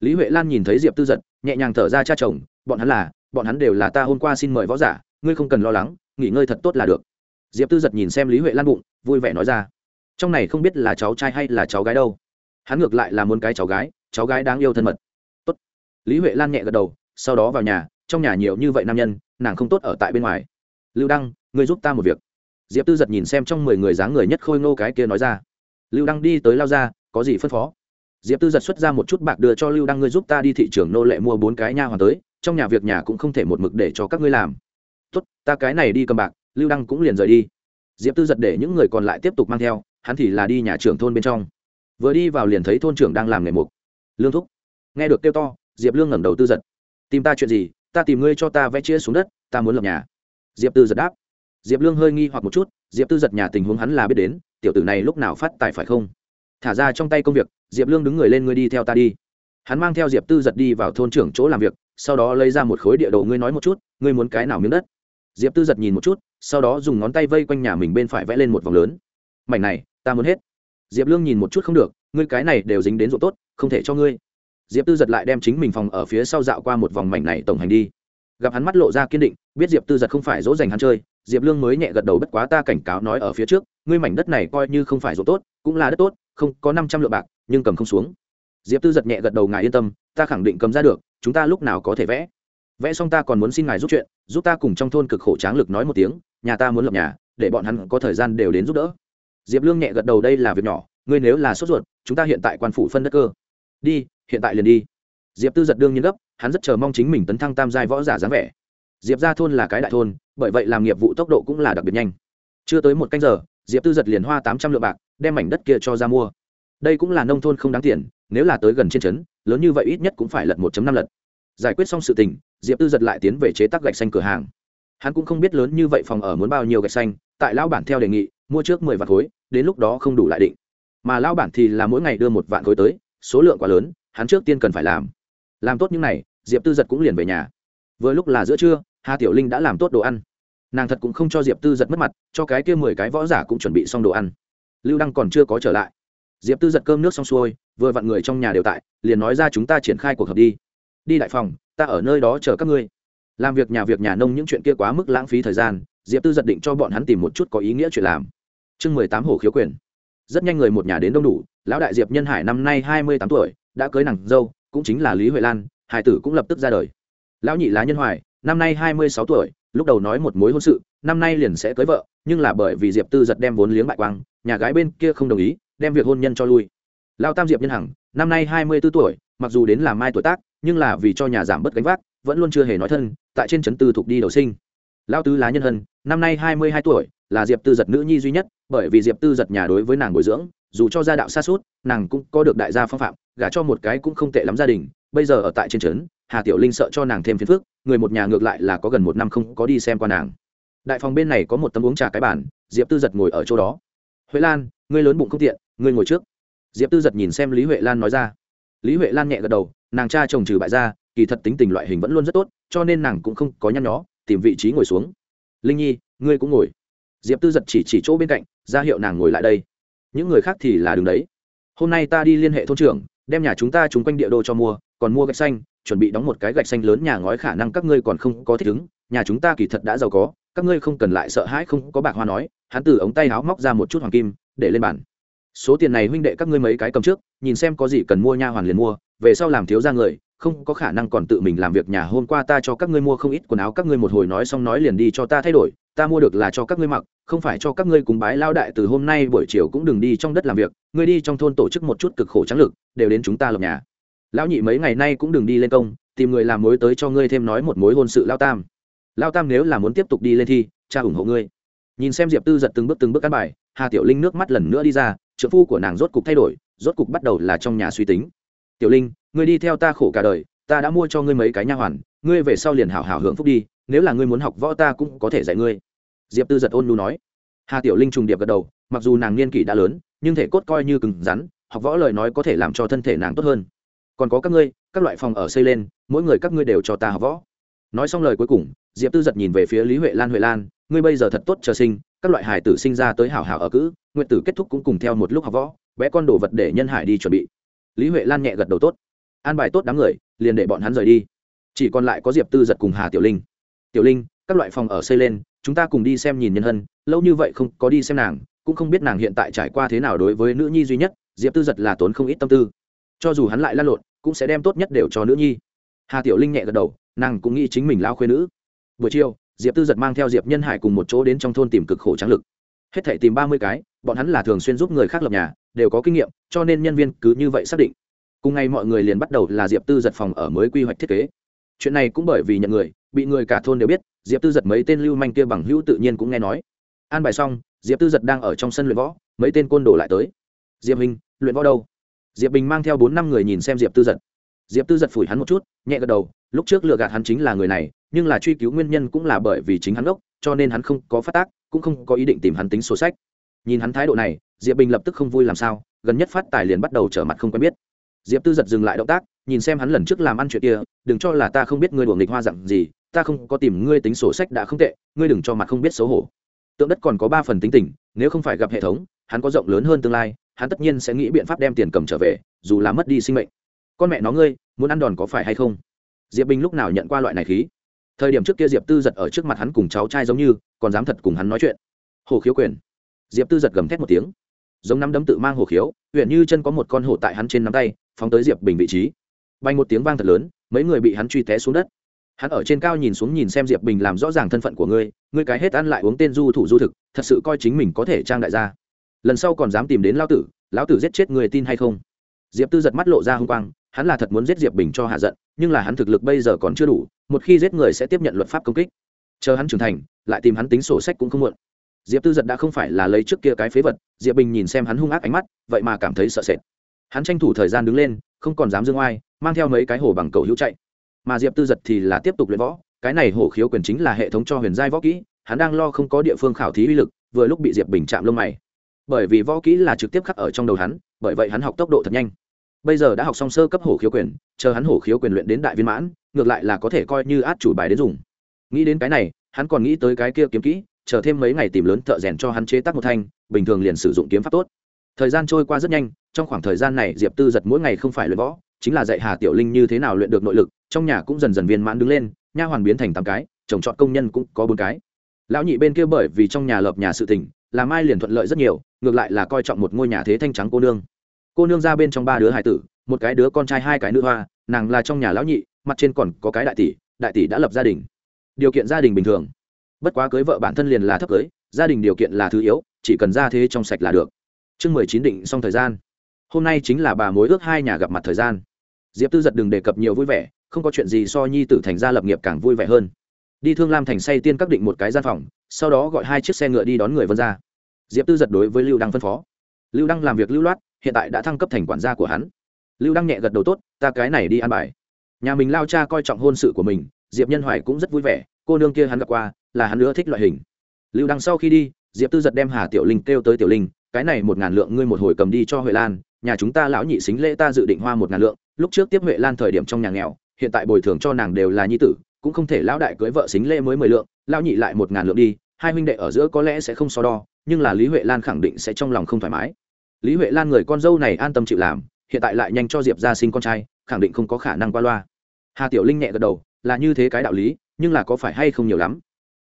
Lý huệ lan nhìn thấy diệp tư giật, nhẹ nhàng thở ra cha chồng, bọn hắn là, bọn hắn đều là ta hôm qua xin mời võ giả, ngươi không cần lo lắng, nghỉ ngơi thật tốt là được. Diệp tư giật nhìn xem lý huệ lan bụng, vui vẻ nói ra, trong này không biết là cháu trai hay là cháu gái đâu. Hắn ngược lại là muốn cái cháu gái cháu gái đáng yêu thân mật. Tốt. Lý huệ lan nhẹ gật đầu, sau đó vào nhà, trong nhà nhiều như vậy nam nhân, nàng không tốt ở tại bên ngoài. Lưu đăng, ngươi giúp ta một việc diệp tư giật nhìn xem trong mười người dáng người nhất khôi ngô cái kia nói ra. Lưu đăng đi tới lao ra, có gì phân phó? Diệp tư giật xuất ra một chút bạc đưa cho lưu đăng, ngươi giúp ta đi thị trường nô lệ mua bốn cái nha hoàn tới, trong nhà việc nhà cũng không thể một mực để cho các ngươi làm. Tốt, ta cái này đi cầm bạc, lưu đăng cũng liền rời đi. Diệp tư giật để những người còn lại tiếp tục mang theo, hắn thì là đi nhà trưởng thôn bên trong. Vừa đi vào liền thấy thôn trưởng đang làm nghề mục. Lương thúc. Nghe được kêu to, diệp lương ngẩng đầu tư giật. Tìm ta chuyện gì? Ta tìm ngươi cho ta vẽ chia xuống đất, ta muốn lập nhà. Diệp tư giật đáp diệp lương hơi nghi hoặc một chút, diệp tư giật nhà tình huống hắn là biết đến, tiểu tử này lúc nào phát tài phải không? Thả ra trong tay công việc, diệp lương đứng người lên ngươi đi theo ta đi. Hắn mang theo diệp tư giật đi vào thôn trưởng chỗ làm việc, sau đó lấy ra một khối địa đồ ngươi nói một chút, ngươi muốn cái nào miếng đất? Diệp tư giật nhìn một chút, sau đó dùng ngón tay vây quanh nhà mình bên phải vẽ lên một vòng lớn. Mảnh này, ta muốn hết. Diệp lương nhìn một chút không được, ngươi cái này đều dính đến ruộng tốt, không thể cho ngươi. Diệp tư giật lại đem chính mình phòng ở phía sau dạo qua một vòng mảnh này tổng hành đi gặp hắn mắt lộ ra kiên định, biết diệp tư giật không phải dỗ dành hắn chơi, diệp lương mới nhẹ gật đầu bất quá ta cảnh cáo nói ở phía trước, ngươi mảnh đất này coi như không phải ruộng tốt, cũng là đất tốt, không, có năm trăm lượng bạc, nhưng cầm không xuống. Diệp tư giật nhẹ gật đầu, ngài yên tâm, ta khẳng định cầm ra được, chúng ta lúc nào có thể vẽ. Vẽ xong ta còn muốn xin ngài giúp chuyện, giúp ta cùng trong thôn cực khổ tráng lực nói một tiếng, nhà ta muốn lập nhà, để bọn hắn có thời gian đều đến giúp đỡ. Diệp lương nhẹ gật đầu, đây là việc nhỏ, ngươi nếu là sốt ruột, chúng ta hiện tại quan phủ phân đất cơ. Đi, hiện tại liền đi. Diệp tư giật đương nhiên gấp hắn rất chờ mong chính mình tấn thăng tam giai võ giả dáng vẻ. Diệp ra thôn là cái đại thôn, bởi vậy làm nghiệp vụ tốc độ cũng là đặc biệt nhanh. Chưa tới một canh giờ, diệp tư giật liền hoa tám trăm lượng bạc, đem mảnh đất kia cho ra mua. Đây cũng là nông thôn không đáng tiền, nếu là tới gần trên trấn, lớn như vậy ít nhất cũng phải lật một năm lật. Giải quyết xong sự tình, diệp tư giật lại tiến về chế tác gạch xanh cửa hàng. Hắn cũng không biết lớn như vậy phòng ở muốn bao nhiêu gạch xanh, tại lão bản theo đề nghị, mua trước mười vạn khối, đến lúc đó không đủ lại định. Mà lão bản thì là mỗi ngày đưa một vạn khối tới, số lượng quá lớn, hắn trước tiên cần phải làm. Làm tốt những này diệp tư giật cũng liền về nhà vừa lúc là giữa trưa hà tiểu linh đã làm tốt đồ ăn nàng thật cũng không cho diệp tư giật mất mặt cho cái kia mười cái võ giả cũng chuẩn bị xong đồ ăn lưu đăng còn chưa có trở lại diệp tư giật cơm nước xong xuôi vừa vặn người trong nhà đều tại liền nói ra chúng ta triển khai cuộc họp đi đi đại phòng ta ở nơi đó chờ các ngươi làm việc nhà việc nhà nông những chuyện kia quá mức lãng phí thời gian diệp tư giật định cho bọn hắn tìm một chút có ý nghĩa chuyện làm chương mười tám hồ khiếu quyền rất nhanh người một nhà đến đông đủ lão đại diệp nhân hải năm nay hai mươi tám tuổi đã cưới nàng dâu cũng chính là lý huệ lan hải tử cũng lập tức ra đời. Lão nhị lá nhân hoài, năm nay hai mươi sáu tuổi, lúc đầu nói một mối hôn sự, năm nay liền sẽ cưới vợ, nhưng là bởi vì diệp tư giật đem vốn liếng bại quang, nhà gái bên kia không đồng ý, đem việc hôn nhân cho lui. Lao tam diệp nhân hằng, năm nay hai mươi b ố tuổi, mặc dù đến làm mai tuổi tác, nhưng là vì cho nhà giảm bớt gánh vác, vẫn luôn chưa hề nói thân, tại trên trấn tư thục đi đầu sinh. Lao tứ lá nhân hân, năm nay hai mươi hai tuổi, là diệp tư giật nữ nhi duy nhất, bởi vì diệp tư giật nhà đối với nàng bồi dưỡng, dù cho gia đạo xa suốt, nàng cũng có được đại gia phong phạm, gả cho một cái cũng không tệ lắm gia đình bây giờ ở tại trên trấn, hà tiểu linh sợ cho nàng thêm phiền phức, người một nhà ngược lại là có gần một năm không có đi xem qua nàng. Đại phòng bên này có một tấm uống trà cái bản diệp tư giật ngồi ở chỗ đó. Huệ lan, ngươi lớn bụng không tiện, ngươi ngồi trước. Diệp tư giật nhìn xem lý huệ lan nói ra. Lý huệ lan nhẹ gật đầu, nàng cha chồng trừ bại ra, kỳ thật tính tình loại hình vẫn luôn rất tốt, cho nên nàng cũng không có nhăn nhó, tìm vị trí ngồi xuống. Linh nhi, ngươi cũng ngồi. Diệp tư giật chỉ chỉ chỗ bên cạnh, ra hiệu nàng ngồi lại đây. Những người khác thì là đứng đấy. Hôm nay ta đi liên hệ thôn trưởng, đem nhà chúng ta trúng quanh địa đô cho mua còn mua gạch xanh, chuẩn bị đóng một cái gạch xanh lớn nhà ngói khả năng các ngươi còn không có thích ứng, nhà chúng ta kỳ thật đã giàu có, các ngươi không cần lại sợ hãi không có bạc hoa nói, hắn từ ống tay áo móc ra một chút hoàng kim, để lên bàn. Số tiền này huynh đệ các ngươi mấy cái cầm trước, nhìn xem có gì cần mua nha hoàn liền mua, về sau làm thiếu ra người, không có khả năng còn tự mình làm việc nhà, hôm qua ta cho các ngươi mua không ít quần áo, các ngươi một hồi nói xong nói liền đi cho ta thay đổi, ta mua được là cho các ngươi mặc, không phải cho các ngươi cùng bái lao đại từ hôm nay buổi chiều cũng đừng đi trong đất làm việc, ngươi đi trong thôn tổ chức một chút cực khổ trắng lực, đều đến chúng ta lập nhà lão nhị mấy ngày nay cũng đừng đi lên công, tìm người làm mối tới cho ngươi thêm nói một mối hôn sự lao tam. Lao tam nếu là muốn tiếp tục đi lên thi, cha ủng hộ ngươi. Nhìn xem diệp tư giật từng bước từng bước cán bài, hà tiểu linh nước mắt lần nữa đi ra trợ phu của nàng rốt cục thay đổi, rốt cục bắt đầu là trong nhà suy tính. Tiểu linh, ngươi đi theo ta khổ cả đời, ta đã mua cho ngươi mấy cái nha hoàn, ngươi về sau liền hảo hảo hưởng phúc đi, nếu là ngươi muốn học võ ta cũng có thể dạy ngươi. Diệp tư giật ôn lu nói. Hà tiểu linh trùng điệp gật đầu, mặc dù nàng niên kỷ đã lớn, nhưng thể cốt coi như cứng rắn, học võ lời nói có thể làm cho thân thể nàng tốt hơn còn có các ngươi, các loại phòng ở xây lên, mỗi người các ngươi đều cho ta học võ. Nói xong lời cuối cùng, diệp tư giật nhìn về phía lý huệ lan huệ lan, ngươi bây giờ thật tốt chờ sinh, các loại hài tử sinh ra tới hảo hảo ở cữ nguyện tử kết thúc cũng cùng theo một lúc học võ vẽ con đồ vật để nhân hải đi chuẩn bị. Lý huệ lan nhẹ gật đầu tốt. An bài tốt đám người, liền để bọn hắn rời đi. Chỉ còn lại có diệp tư giật cùng hà tiểu linh. Tiểu linh, các loại phòng ở xây lên, chúng ta cùng đi xem nhìn nhân hân, lâu như vậy không có đi xem nàng, cũng không biết nàng hiện tại trải qua thế nào đối với nữ nhi duy nhất, diệp tư giật là tốn không ít tâm tư cho dù hắn lại lăn lộn, cũng sẽ đem tốt nhất đều cho nữ nhi. Hà tiểu linh nhẹ gật đầu, nàng cũng nghĩ chính mình lao khuyên nữ. Buổi chiều, diệp tư giật mang theo diệp nhân hải cùng một chỗ đến trong thôn tìm cực khổ trắng lực. Hết thể tìm ba mươi cái, bọn hắn là thường xuyên giúp người khác lập nhà, đều có kinh nghiệm, cho nên nhân viên cứ như vậy xác định. Cùng ngày mọi người liền bắt đầu là diệp tư giật phòng ở mới quy hoạch thiết kế. Chuyện này cũng bởi vì nhận người, bị người cả thôn đều biết, diệp tư giật mấy tên lưu manh kia bằng hữu tự nhiên cũng nghe nói. An bài xong, diệp tư giật đang ở trong sân luyện võ, mấy tên côn đồ lại tới. Diệp hình luyện võ đâu? Diệp bình mang theo bốn năm người nhìn xem diệp tư giật. Diệp tư giật phủi hắn một chút, nhẹ gật đầu, lúc trước lừa gạt hắn chính là người này, nhưng là truy cứu nguyên nhân cũng là bởi vì chính hắn gốc cho nên hắn không có phát tác, cũng không có ý định tìm hắn tính sổ sách. Nhìn hắn thái độ này, diệp bình lập tức không vui làm sao, gần nhất phát tài liền bắt đầu trở mặt không quen biết. Diệp tư giật dừng lại động tác, nhìn xem hắn lần trước làm ăn chuyện kia, đừng cho là ta không biết ngươi đuổi nghịch hoa dặn gì, ta không có tìm ngươi tính sổ sách đã không tệ, ngươi đừng cho mặt không biết xấu hổ. Tượng đất còn có ba phần tính tình, nếu không phải gặp hệ thống, hắn có rộng lớn hơn tương lai hắn tất nhiên sẽ nghĩ biện pháp đem tiền cầm trở về, dù là mất đi sinh mệnh. Con mẹ nó ngươi, muốn ăn đòn có phải hay không? Diệp bình lúc nào nhận qua loại này khí? Thời điểm trước kia diệp tư giật ở trước mặt hắn cùng cháu trai giống như, còn dám thật cùng hắn nói chuyện. Hồ khiếu quyền. Diệp tư giật gầm thét một tiếng. Giống nắm đấm tự mang hồ khiếu, huyện như chân có một con hổ tại hắn trên nắm tay, phóng tới diệp bình vị trí. Bay một tiếng vang thật lớn, mấy người bị hắn truy té xuống đất. Hắn ở trên cao nhìn xuống nhìn xem diệp bình làm rõ ràng thân phận của ngươi ngươi cái hết ăn lại uống tên du thủ du thực, thật sự coi chính mình có thể trang đại gia lần sau còn dám tìm đến Lão tử lão tử giết chết người tin hay không? Diệp tư giật mắt lộ ra h u n g quang, hắn là thật muốn giết diệp bình cho hạ giận, nhưng là hắn thực lực bây giờ còn chưa đủ, một khi giết người sẽ tiếp nhận luật pháp công kích. Chờ hắn trưởng thành, lại tìm hắn tính sổ sách cũng không muộn. Diệp tư giật đã không phải là lấy trước kia cái phế vật, diệp bình nhìn xem hắn hung ác ánh mắt, vậy mà cảm thấy sợ sệt. Hắn tranh thủ thời gian đứng lên, không còn dám dương oai, mang theo mấy cái hồ bằng cầu hữu chạy. Mà diệp tư giật thì là tiếp tục luyện võ, cái này hổ khiếu quyền chính là hệ thống cho huyền giai võ kỹ, hắn đang lo không có địa phương khảo thí uy lực, vừa lúc bị diệp bình chạm lông mày bởi vì võ kỹ là trực tiếp khắc ở trong đầu hắn, bởi vậy hắn học tốc độ thật nhanh. Bây giờ đã học xong sơ cấp hổ khiếu quyền, chờ hắn hổ khiếu quyền luyện đến đại viên mãn, ngược lại là có thể coi như át chủ bài đến dùng. Nghĩ đến cái này, hắn còn nghĩ tới cái kia kiếm kỹ, chờ thêm mấy ngày tìm lớn thợ rèn cho hắn chế tác một thanh, bình thường liền sử dụng kiếm pháp tốt. Thời gian trôi qua rất nhanh, trong khoảng thời gian này diệp tư giật mỗi ngày không phải luyện võ, chính là dạy hà tiểu linh như thế nào luyện được nội lực, trong nhà cũng dần dần viên mãn đứng lên, nha hoàn biến thành tám cái chồng chọn công nhân cũng có bốn cái. Lão nhị bên kia bởi vì trong nhà lợp nhà sự tỉnh làm mai liền thuận lợi rất nhiều, ngược lại là coi trọng một ngôi nhà thế thanh trắng cô nương. Cô nương ra bên trong ba đứa hải tử, một cái đứa con trai, hai cái nữ hoa, nàng là trong nhà lão nhị, mặt trên còn có cái đại tỷ đại tỷ đã lập gia đình. Điều kiện gia đình bình thường. Bất quá cưới vợ bản thân liền là thấp cưới, gia đình điều kiện là thứ yếu, chỉ cần ra thế trong sạch là được. Chương mười chín định xong thời gian. Hôm nay chính là bà mối ước hai nhà gặp mặt thời gian. Diệp tư giật đừng đề cập nhiều vui vẻ, không có chuyện gì so nhi tử thành gia lập nghiệp càng vui vẻ hơn. Đi thương lam thành say tiên các định một cái gian phòng sau đó gọi hai chiếc xe ngựa đi đón người vân ra. Diệp tư giật đối với lưu đăng phân phó. Lưu đăng làm việc lưu loát, hiện tại đã thăng cấp thành quản gia của hắn. Lưu đăng nhẹ gật đầu tốt, ta cái này đi ăn bài. Nhà mình lao cha coi trọng hôn sự của mình, diệp nhân hoài cũng rất vui vẻ, cô nương kia hắn gặp qua, là hắn nữa thích loại hình. Lưu đăng sau khi đi, diệp tư giật đem hà tiểu linh kêu tới tiểu linh, cái này một ngàn lượng ngươi một hồi cầm đi cho huệ lan, nhà chúng ta lão nhị xính lễ ta dự định hoa một ngàn lượng, lúc trước tiếp huệ lan thời điểm trong nhà nghèo, hiện tại bồi thường cho nàng đều là nhi tử cũng không thể lão đại cưới vợ xính lễ mới mười lượng, lão nhị lại một ngàn lượng đi, hai huynh đệ ở giữa có lẽ sẽ không so đo, nhưng là lý huệ lan khẳng định sẽ trong lòng không thoải mái. Lý huệ lan người con dâu này an tâm chịu làm, hiện tại lại nhanh cho diệp ra sinh con trai, khẳng định không có khả năng qua loa. Hà tiểu linh nhẹ gật đầu, là như thế cái đạo lý, nhưng là có phải hay không nhiều lắm.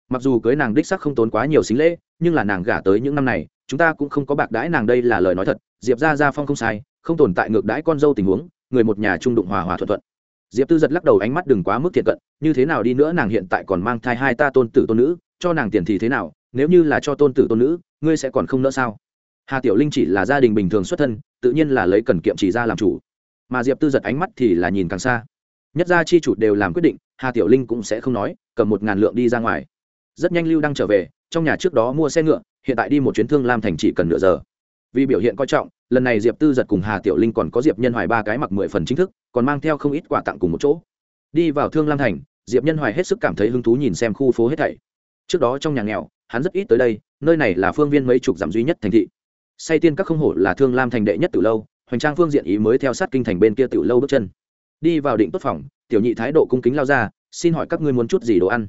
Mặc dù cưới nàng đích sắc không tốn quá nhiều xính lễ, nhưng là nàng gả tới những năm này, chúng ta cũng không có bạc đãi nàng đây là lời nói thật, diệp ra ra phong không sai, không tồn tại ngược đãi con dâu tình huống, người một nhà trung đụng hòa hòa thuận thuận diệp tư giật lắc đầu ánh mắt đừng quá mức thiệt cận, như thế nào đi nữa nàng hiện tại còn mang thai hai ta tôn tử tôn nữ, cho nàng tiền thì thế nào, nếu như là cho tôn tử tôn nữ, ngươi sẽ còn không nỡ sao? Hà tiểu linh chỉ là gia đình bình thường xuất thân, tự nhiên là lấy cần kiệm chỉ ra làm chủ. Mà diệp tư giật ánh mắt thì là nhìn càng xa. Nhất gia chi chủ đều làm quyết định, hà tiểu linh cũng sẽ không nói, cầm một ngàn lượng đi ra ngoài. Rất nhanh lưu đang trở về, trong nhà trước đó mua xe ngựa, hiện tại đi một chuyến thương lam thành chỉ cần nửa giờ vì biểu hiện coi trọng, lần này diệp tư giật cùng hà tiểu linh còn có diệp nhân hoài ba cái mặc mười phần chính thức, còn mang theo không ít quà tặng cùng một chỗ. Đi vào thương lam thành, diệp nhân hoài hết sức cảm thấy hứng thú nhìn xem khu phố hết thảy. Trước đó trong nhà nghèo, hắn rất ít tới đây, nơi này là phương viên mấy chục dặm duy nhất thành thị. Say tiên các không hổ là thương lam thành đệ nhất từ lâu, hoành trang phương diện ý mới theo sát kinh thành bên kia từ lâu bước chân. Đi vào định tốt phòng, tiểu nhị thái độ cung kính lao ra, xin hỏi các ngươi muốn chút gì đồ ăn?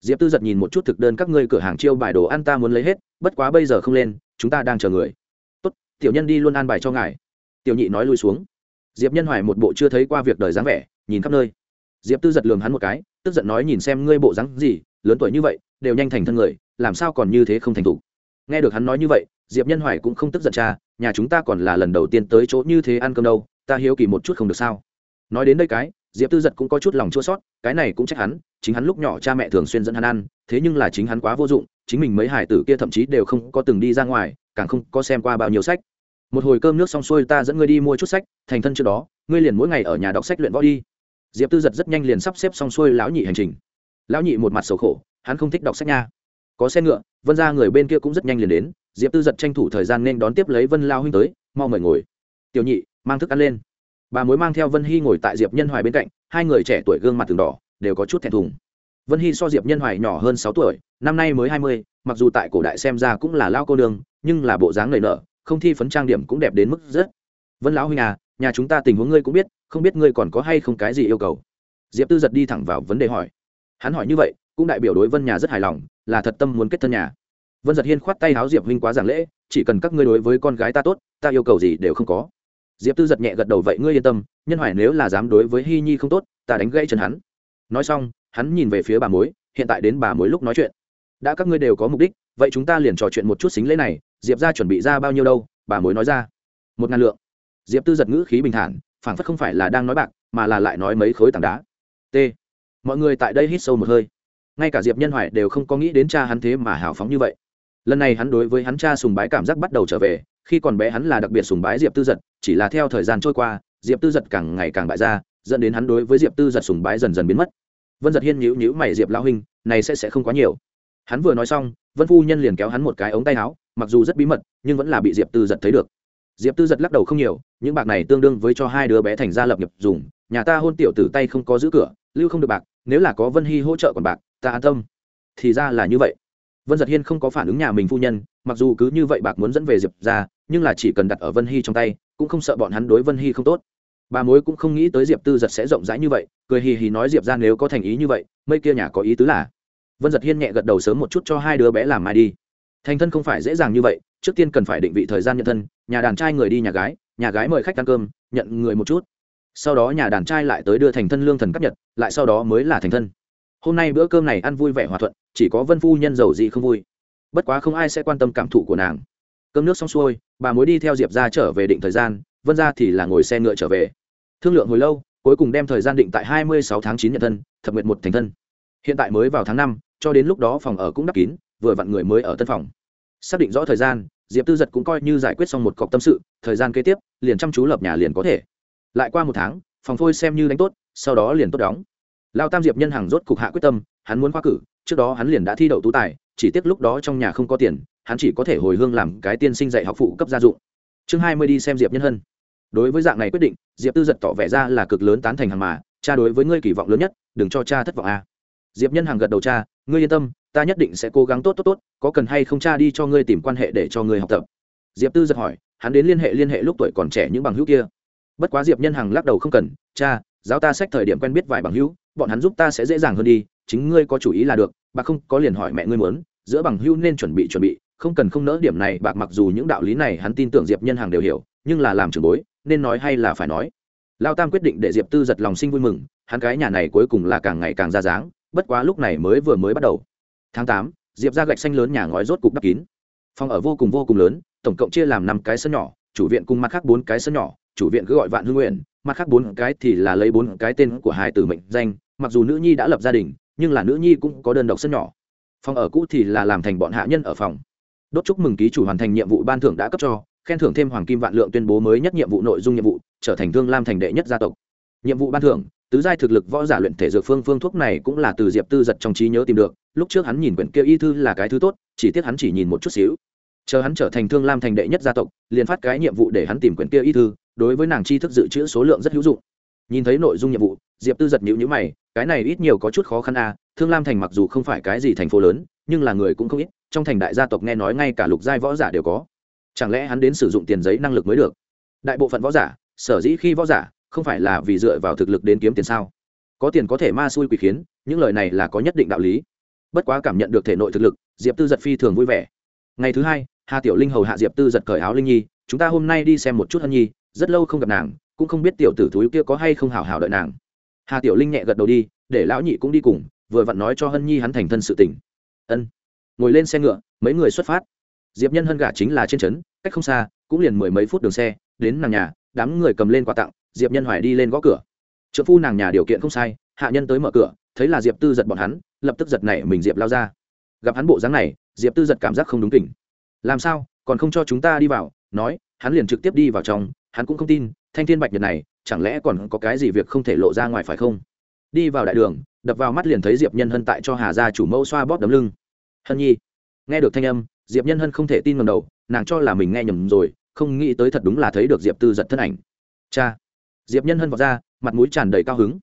Diệp tư giật nhìn một chút thực đơn các ngươi cửa hàng chiêu bài đồ ăn ta muốn lấy hết, bất quá bây giờ không lên, chúng ta đang chờ người tiểu nhân đi luôn an bài cho ngài. Tiểu nhị nói lui xuống. Diệp nhân hoài một bộ chưa thấy qua việc đời dáng vẻ, nhìn khắp nơi. Diệp tư giật lường hắn một cái, tức giận nói nhìn xem ngươi bộ dáng gì, lớn tuổi như vậy, đều nhanh thành thân người, làm sao còn như thế không thành thủ nghe được hắn nói như vậy, diệp nhân hoài cũng không tức giận cha, nhà chúng ta còn là lần đầu tiên tới chỗ như thế ăn cơm đâu, ta hiếu kỳ một chút không được sao. Nói đến đây cái, diệp tư giật cũng có chút lòng chua sót, cái này cũng trách hắn, chính hắn lúc nhỏ cha mẹ thường xuyên dẫn hắn ăn, thế nhưng là chính hắn quá vô dụng, chính mình mấy hải tử kia thậm chí đều không có từng đi ra ngoài, càng không có xem qua bao nhiêu sách một hồi cơm nước xong xuôi ta dẫn ngươi đi mua chút sách, thành thân trước đó, ngươi liền mỗi ngày ở nhà đọc sách luyện võ đi. Diệp tư giật rất nhanh liền sắp xếp xong xuôi lão nhị hành trình. Lão nhị một mặt sầu khổ, hắn không thích đọc sách nha. Có xe ngựa, vân ra người bên kia cũng rất nhanh liền đến, diệp tư giật tranh thủ thời gian nên đón tiếp lấy vân lao huynh tới, mau mời ngồi. Tiểu nhị, mang thức ăn lên. Bà mối mang theo vân hy ngồi tại diệp nhân hoài bên cạnh, hai người trẻ tuổi gương mặt từng đỏ, đều có chút thẹn thùng. Vân hy so diệp nhân hoài nhỏ hơn sáu tuổi, năm nay mới hai mươi, mặc dù tại cổ đại xem ra cũng là lao cô đường nhưng là bộ dáng nảy nở không thi phấn trang điểm cũng đẹp đến mức rất. Vân lão huynh à nhà chúng ta tình huống ngươi cũng biết, không biết ngươi còn có hay không cái gì yêu cầu? Diệp tư giật đi thẳng vào vấn đề hỏi. Hắn hỏi như vậy, cũng đại biểu đối vân nhà rất hài lòng, là thật tâm muốn kết thân nhà. Vân giật hiên khoát tay háo diệp huynh quá giảng lễ, chỉ cần các ngươi đối với con gái ta tốt, ta yêu cầu gì đều không có. Diệp tư giật nhẹ gật đầu vậy ngươi yên tâm, nhân hoài nếu là dám đối với hy nhi không tốt, ta đánh gãy chân hắn. Nói xong, hắn nhìn về phía bà mối, hiện tại đến bà mối lúc nói chuyện. Đã các ngươi đều có mục đích, vậy chúng ta liền trò chuyện một chút xính lễ này diệp ra chuẩn bị ra bao nhiêu đâu, bà mối nói ra. Một ngàn lượng. Diệp tư giật ngữ khí bình thản, phảng phất không phải là đang nói bạc, mà là lại nói mấy khối tảng đá. T. Mọi người tại đây hít sâu một hơi. Ngay cả diệp nhân hoài đều không có nghĩ đến cha hắn thế mà hào phóng như vậy. Lần này hắn đối với hắn cha sùng bái cảm giác bắt đầu trở về, khi còn bé hắn là đặc biệt sùng bái diệp tư giật, chỉ là theo thời gian trôi qua, diệp tư giật càng ngày càng bại ra, dẫn đến hắn đối với diệp tư giật sùng bái dần dần biến mất. Vân giật hiên nhữ nhữ mày diệp lao huynh, này sẽ sẽ không quá nhiều. Hắn vừa nói xong, vân phu nhân liền kéo hắn một cái ống tay áo mặc dù rất bí mật, nhưng vẫn là bị diệp tư giật thấy được. Diệp tư giật lắc đầu không nhiều, những bạc này tương đương với cho hai đứa bé thành gia lập nghiệp dùng, nhà ta hôn tiểu tử tay không có giữ cửa, lưu không được bạc, nếu là có vân hy hỗ trợ còn bạc, ta an tâm. Thì ra là như vậy. Vân giật hiên không có phản ứng nhà mình phu nhân, mặc dù cứ như vậy bạc muốn dẫn về diệp ra, nhưng là chỉ cần đặt ở vân hy trong tay, cũng không sợ bọn hắn đối vân hy không tốt. Bà mối cũng không nghĩ tới diệp tư giật sẽ rộng rãi như vậy, cười hì hì nói diệp ra nếu có thành ý như vậy mây kia nhà có ý tứ là. Vân giật hiên nhẹ gật đầu sớm một chút cho hai đứa bé làm mai đi thành thân không phải dễ dàng như vậy, trước tiên cần phải định vị thời gian nhận thân, nhà đàn trai người đi nhà gái nhà gái mời khách ăn cơm, nhận người một chút. Sau đó nhà đàn trai lại tới đưa thành thân lương thần cấp nhật, lại sau đó mới là thành thân. Hôm nay bữa cơm này ăn vui vẻ hòa thuận, chỉ có vân phu nhân giàu gì không vui. Bất quá không ai sẽ quan tâm cảm thụ của nàng. Cơm nước xong xuôi, bà mối đi theo diệp ra trở về định thời gian, vân ra thì là ngồi xe ngựa trở về. Thương lượng hồi lâu, cuối cùng đem thời gian định tại hai mươi sáu tháng chín nhận thân, thập nguyện một thành thân. Hiện tại mới vào tháng năm, cho đến lúc đó phòng ở cũng đắp kín vừa vặn người mới ở tân phòng. Xác định rõ thời gian, diệp tư giật cũng coi như giải quyết xong một cọc tâm sự, thời gian kế tiếp, liền chăm chú lập nhà liền có thể. Lại qua một tháng, phòng phôi xem như đánh tốt, sau đó liền tốt đóng. Lao tam diệp nhân hàng rốt cục hạ quyết tâm, hắn muốn khoa cử, trước đó hắn liền đã thi đậu tú tài, chỉ tiếc lúc đó trong nhà không có tiền, hắn chỉ có thể hồi hương làm cái tiên sinh dạy học phụ cấp gia dụng. Chương hai mươi đi xem diệp nhân hân. Đối với dạng này quyết định, diệp tư giật tỏ vẻ ra là cực lớn tán thành hàng mà, cha đối với ngươi kỳ vọng lớn nhất, đừng cho cha thất vọng a diệp nhân hàng gật đầu cha, ngươi yên tâm ta nhất định sẽ cố gắng tốt tốt tốt, có cần hay không cha đi cho ngươi tìm quan hệ để cho ngươi học tập. Diệp tư giật hỏi, hắn đến liên hệ liên hệ lúc tuổi còn trẻ những bằng hữu kia. Bất quá diệp nhân hằng lắc đầu không cần, cha, giáo ta sách thời điểm quen biết vài bằng hữu, bọn hắn giúp ta sẽ dễ dàng hơn đi, chính ngươi có chủ ý là được, bà không có liền hỏi mẹ ngươi muốn, giữa bằng hữu nên chuẩn bị chuẩn bị, không cần không nỡ điểm này bạc mặc dù những đạo lý này hắn tin tưởng diệp nhân hằng đều hiểu, nhưng là làm trường bối, nên nói hay là phải nói. Lao tam quyết định để diệp tư giật lòng sinh vui mừng, hắn cái nhà này cuối cùng là càng ngày càng ra dáng, bất quá lúc này mới vừa mới bắt đầu tháng tám, diệp ra gạch xanh lớn nhà ngói rốt cục đắp kín. Phòng ở vô cùng vô cùng lớn, tổng cộng chia làm năm cái sân nhỏ, chủ viện cùng mặt khác bốn cái sân nhỏ, chủ viện cứ gọi vạn hương nguyện, mặt khác bốn cái thì là lấy bốn cái tên của hai từ mệnh danh, mặc dù nữ nhi đã lập gia đình, nhưng là nữ nhi cũng có đơn độc sân nhỏ. Phòng ở cũ thì là làm thành bọn hạ nhân ở phòng. Đốt chúc mừng ký chủ hoàn thành nhiệm vụ ban thưởng đã cấp cho, khen thưởng thêm hoàng kim vạn lượng tuyên bố mới nhất nhiệm vụ nội dung nhiệm vụ, trở thành thương lam thành đệ nhất gia tộc. Nhiệm vụ ban thưởng tứ giai thực lực võ giả luyện thể dược phương phương thuốc này cũng là từ diệp tư giật trong trí nhớ tìm được, lúc trước hắn nhìn quyển kia y thư là cái thứ tốt, chỉ tiếc hắn chỉ nhìn một chút xíu. Chờ hắn trở thành thương lam thành đệ nhất gia tộc, liền phát cái nhiệm vụ để hắn tìm quyển kia y thư, đối với nàng tri thức dự trữ số lượng rất hữu dụng. Nhìn thấy nội dung nhiệm vụ, diệp tư giật nhữ nhữ mày, cái này ít nhiều có chút khó khăn à thương lam thành mặc dù không phải cái gì thành phố lớn, nhưng là người cũng không ít, trong thành đại gia tộc nghe nói ngay cả lục giai võ giả đều có. Chẳng lẽ hắn đến sử dụng tiền giấy năng lực mới được? Đại bộ phận võ giả, sở dĩ khi võ giả không phải là vì dựa vào thực lực đến kiếm tiền sao? Có tiền có thể ma xui quỷ khiến, những lời này là có nhất định đạo lý. Bất quá cảm nhận được thể nội thực lực, diệp tư giật phi thường vui vẻ. Ngày thứ hai, hà tiểu linh hầu hạ diệp tư giật cởi áo linh nhi, chúng ta hôm nay đi xem một chút hân nhi, rất lâu không gặp nàng, cũng không biết tiểu tử thúi kia có hay không hào hào đợi nàng. Hà tiểu linh nhẹ gật đầu đi, để lão nhị cũng đi cùng, vừa vặn nói cho hân nhi hắn thành thân sự tỉnh ân. Ngồi lên xe ngựa, mấy người xuất phát. Diệp nhân hân gả chính là trên trấn, cách không xa, cũng liền mười mấy phút đường xe, đến nàng nhà, đám người cầm lên quà tặng diệp nhân hoài đi lên gõ cửa trợ phu nàng nhà điều kiện không sai hạ nhân tới mở cửa thấy là diệp tư giật bọn hắn lập tức giật nảy mình diệp lao ra gặp hắn bộ dáng này diệp tư giật cảm giác không đúng tỉnh. làm sao còn không cho chúng ta đi vào nói hắn liền trực tiếp đi vào trong hắn cũng không tin thanh thiên bạch nhật này chẳng lẽ còn có cái gì việc không thể lộ ra ngoài phải không đi vào đại đường đập vào mắt liền thấy diệp nhân hân tại cho hà gia chủ mẫu xoa bóp đấm lưng hân nhi nghe được thanh âm diệp nhân hân không thể tin ngầm đầu nàng cho là mình nghe nhầm rồi không nghĩ tới thật đúng là thấy được diệp tư giật thân ảnh cha diệp nhân hân vọt ra, mặt mũi tràn đầy cao hứng.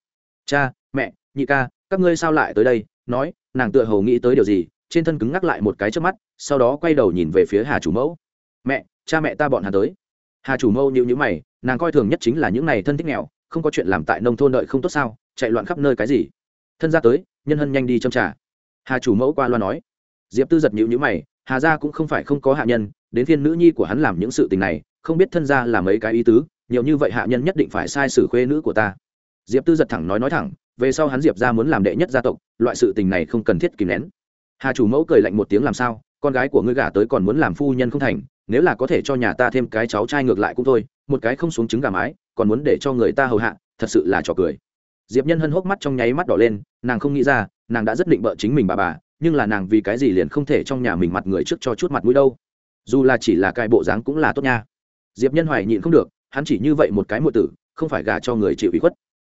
Cha, mẹ, nhị ca, các ngươi sao lại tới đây? Nói, nàng tựa hồ nghĩ tới điều gì, trên thân cứng ngắc lại một cái trước mắt, sau đó quay đầu nhìn về phía hà chủ mẫu. Mẹ, cha mẹ ta bọn hà tới. Hà chủ mẫu nhịu nhữ mày, nàng coi thường nhất chính là những này thân thích nghèo, không có chuyện làm tại nông thôn đợi không tốt sao, chạy loạn khắp nơi cái gì. Thân ra tới, nhân hân nhanh đi châm trả hà chủ mẫu qua loa nói. Diệp tư giật nhịu nhữ mày, hà gia cũng không phải không có hạ nhân, đến phiên nữ nhi của hắn làm những sự tình này, không biết thân gia là mấy cái ý tứ nhiều như vậy hạ nhân nhất định phải sai sử khuê nữ của ta. Diệp tư giật thẳng nói nói thẳng, về sau hắn diệp ra muốn làm đệ nhất gia tộc, loại sự tình này không cần thiết kìm nén. Hà chủ mẫu cười lạnh một tiếng làm sao, con gái của ngươi gả tới còn muốn làm phu nhân không thành, nếu là có thể cho nhà ta thêm cái cháu trai ngược lại cũng thôi, một cái không xuống trứng gà mái, còn muốn để cho người ta hầu hạ, thật sự là trò cười. Diệp nhân hân hốc mắt trong nháy mắt đỏ lên, nàng không nghĩ ra, nàng đã rất định bợ chính mình bà bà, nhưng là nàng vì cái gì liền không thể trong nhà mình mặt người trước cho chút mặt mũi đâu. Dù là chỉ là cái bộ dáng cũng là tốt nha. Diệp nhân hoài nhịn không được hắn chỉ như vậy một cái muội tử, không phải gả cho người chịu ủy khuất.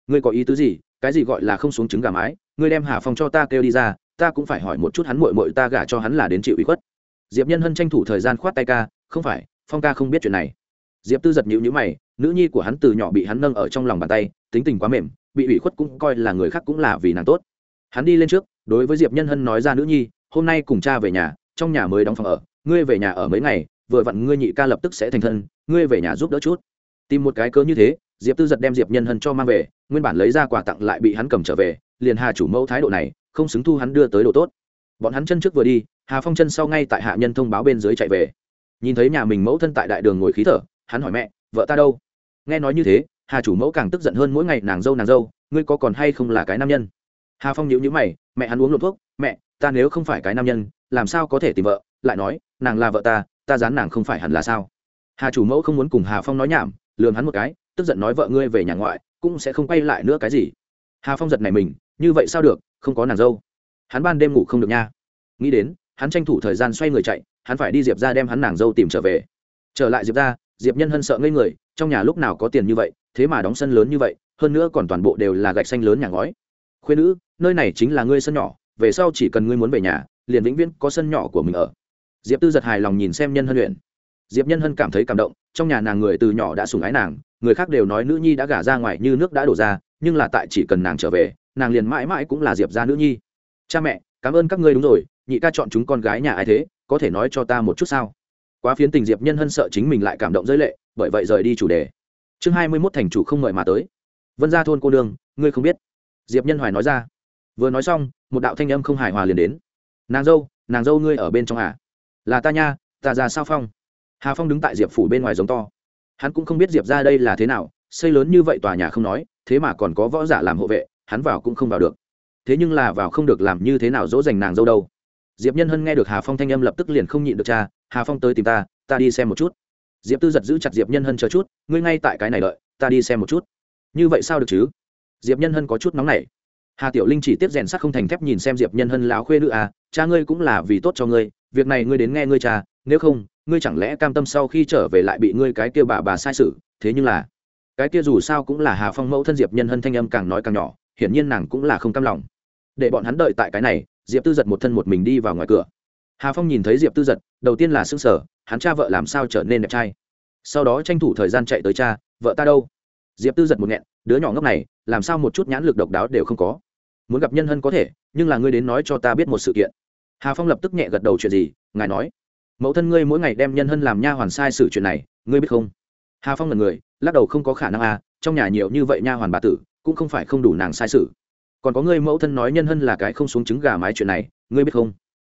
Ngươi có ý tứ gì? Cái gì gọi là không xuống trứng gà mái? Ngươi đem hà phong cho ta kêu đi ra, ta cũng phải hỏi một chút hắn muội muội ta gả cho hắn là đến chịu ủy khuất. Diệp nhân hân tranh thủ thời gian khoát tay ca, không phải, phong ca không biết chuyện này. Diệp tư giật nhịu nhữ mày, nữ nhi của hắn từ nhỏ bị hắn nâng ở trong lòng bàn tay, tính tình quá mềm, bị ủy khuất cũng coi là người khác cũng là vì nàng tốt. Hắn đi lên trước, đối với diệp nhân hân nói ra nữ nhi, hôm nay cùng cha về nhà, trong nhà mới đóng phòng ở, ngươi về nhà ở mấy ngày, vừa vặn ngươi nhị ca lập tức sẽ thành thân, ngươi về nhà giúp đỡ chút tìm một cái cớ như thế, diệp tư giật đem diệp nhân hân cho mang về, nguyên bản lấy ra quà tặng lại bị hắn cầm trở về, liền hà chủ mẫu thái độ này, không xứng thu hắn đưa tới độ tốt. Bọn hắn chân trước vừa đi, hà phong chân sau ngay tại hạ nhân thông báo bên dưới chạy về. Nhìn thấy nhà mình mẫu thân tại đại đường ngồi khí thở, hắn hỏi mẹ, vợ ta đâu? Nghe nói như thế, hà chủ mẫu càng tức giận hơn mỗi ngày, nàng dâu nàng dâu, ngươi có còn hay không là cái nam nhân? Hà phong nhíu nhíu mày, mẹ hắn uống lộn thuốc, mẹ, ta nếu không phải cái nam nhân, làm sao có thể tìm vợ? Lại nói, nàng là vợ ta ta dán nàng không phải hẳn là sao? Hà chủ mẫu không muốn cùng hà phong nói nhảm lường hắn một cái, tức giận nói vợ ngươi về nhà ngoại, cũng sẽ không quay lại nữa cái gì. Hà phong giật này mình, như vậy sao được, không có nàng dâu. Hắn ban đêm ngủ không được nha. Nghĩ đến, hắn tranh thủ thời gian xoay người chạy, hắn phải đi diệp ra đem hắn nàng dâu tìm trở về. Trở lại diệp ra, diệp nhân hân sợ ngây người, trong nhà lúc nào có tiền như vậy, thế mà đóng sân lớn như vậy, hơn nữa còn toàn bộ đều là gạch xanh lớn nhà ngói. Khuyên nữ, nơi này chính là ngươi sân nhỏ, về sau chỉ cần ngươi muốn về nhà, liền vĩnh viễn có sân nhỏ của mình ở. Diệp tư giật hài lòng nhìn xem nhân hân luyện diệp nhân hân cảm thấy cảm động trong nhà nàng người từ nhỏ đã sủng ái nàng, người khác đều nói nữ nhi đã gả ra ngoài như nước đã đổ ra, nhưng là tại chỉ cần nàng trở về, nàng liền mãi mãi cũng là diệp ra nữ nhi. Cha mẹ, cảm ơn các ngươi đúng rồi, nhị ca chọn chúng con gái nhà ai thế, có thể nói cho ta một chút sao? Quá phiến tình diệp nhân hân sợ chính mình lại cảm động giới lệ, bởi vậy rời đi chủ đề. Chương hai mươi mốt thành chủ không mời mà tới. Vân ra thôn cô nương, ngươi không biết. Diệp nhân hoài nói ra. Vừa nói xong, một đạo thanh âm không hài hòa liền đến. Nàng dâu nàng dâu ngươi ở bên trong à? Là ta nha, ta ra sao phong? Hà phong đứng tại diệp phủ bên ngoài giống to. Hắn cũng không biết diệp ra đây là thế nào, xây lớn như vậy tòa nhà không nói, thế mà còn có võ giả làm hộ vệ, hắn vào cũng không vào được. Thế nhưng là vào không được làm như thế nào dỗ dành nàng dâu đâu. Diệp nhân hân nghe được hà phong thanh âm lập tức liền không nhịn được cha, hà phong tới tìm ta ta đi xem một chút. Diệp tư giật giữ chặt diệp nhân hân chờ chút, ngươi ngay tại cái này đợi, ta đi xem một chút. Như vậy sao được chứ? Diệp nhân hân có chút nóng nảy hà tiểu linh chỉ tiếp rèn sắc không thành thép nhìn xem diệp nhân hân láo khuê nữ à cha ngươi cũng là vì tốt cho ngươi, việc này ngươi đến nghe ngươi cha, nếu không, ngươi chẳng lẽ cam tâm sau khi trở về lại bị ngươi cái kia bà bà sai sự thế nhưng là, cái kia dù sao cũng là hà phong mẫu thân diệp nhân hân thanh âm càng nói càng nhỏ, hiển nhiên nàng cũng là không cam lòng. Để bọn hắn đợi tại cái này, diệp tư giật một thân một mình đi vào ngoài cửa. Hà phong nhìn thấy diệp tư giật, đầu tiên là s ư n g sở hắn cha vợ làm sao trở nên đẹp trai? Sau đó tranh thủ thời gian chạy tới cha, vợ ta đâu? Diệp tư giật một nghẹn đứa nhỏ ngốc này, làm sao một chút nhãn lực độc đáo đều không có? Muốn gặp nhân hân có thể, nhưng là ngươi đến nói cho ta biết một sự kiện. Hà phong lập tức nhẹ gật đầu chuyện gì, ngài nói. Mẫu thân ngươi mỗi ngày đem nhân hân làm nha hoàn sai sự chuyện này, ngươi biết không? Hà phong là người, lắc đầu không có khả năng à trong nhà nhiều như vậy nha hoàn bà tử, cũng không phải không đủ nàng sai sự. Còn có ngươi mẫu thân nói nhân hân là cái không xuống trứng gà mái chuyện này, ngươi biết không?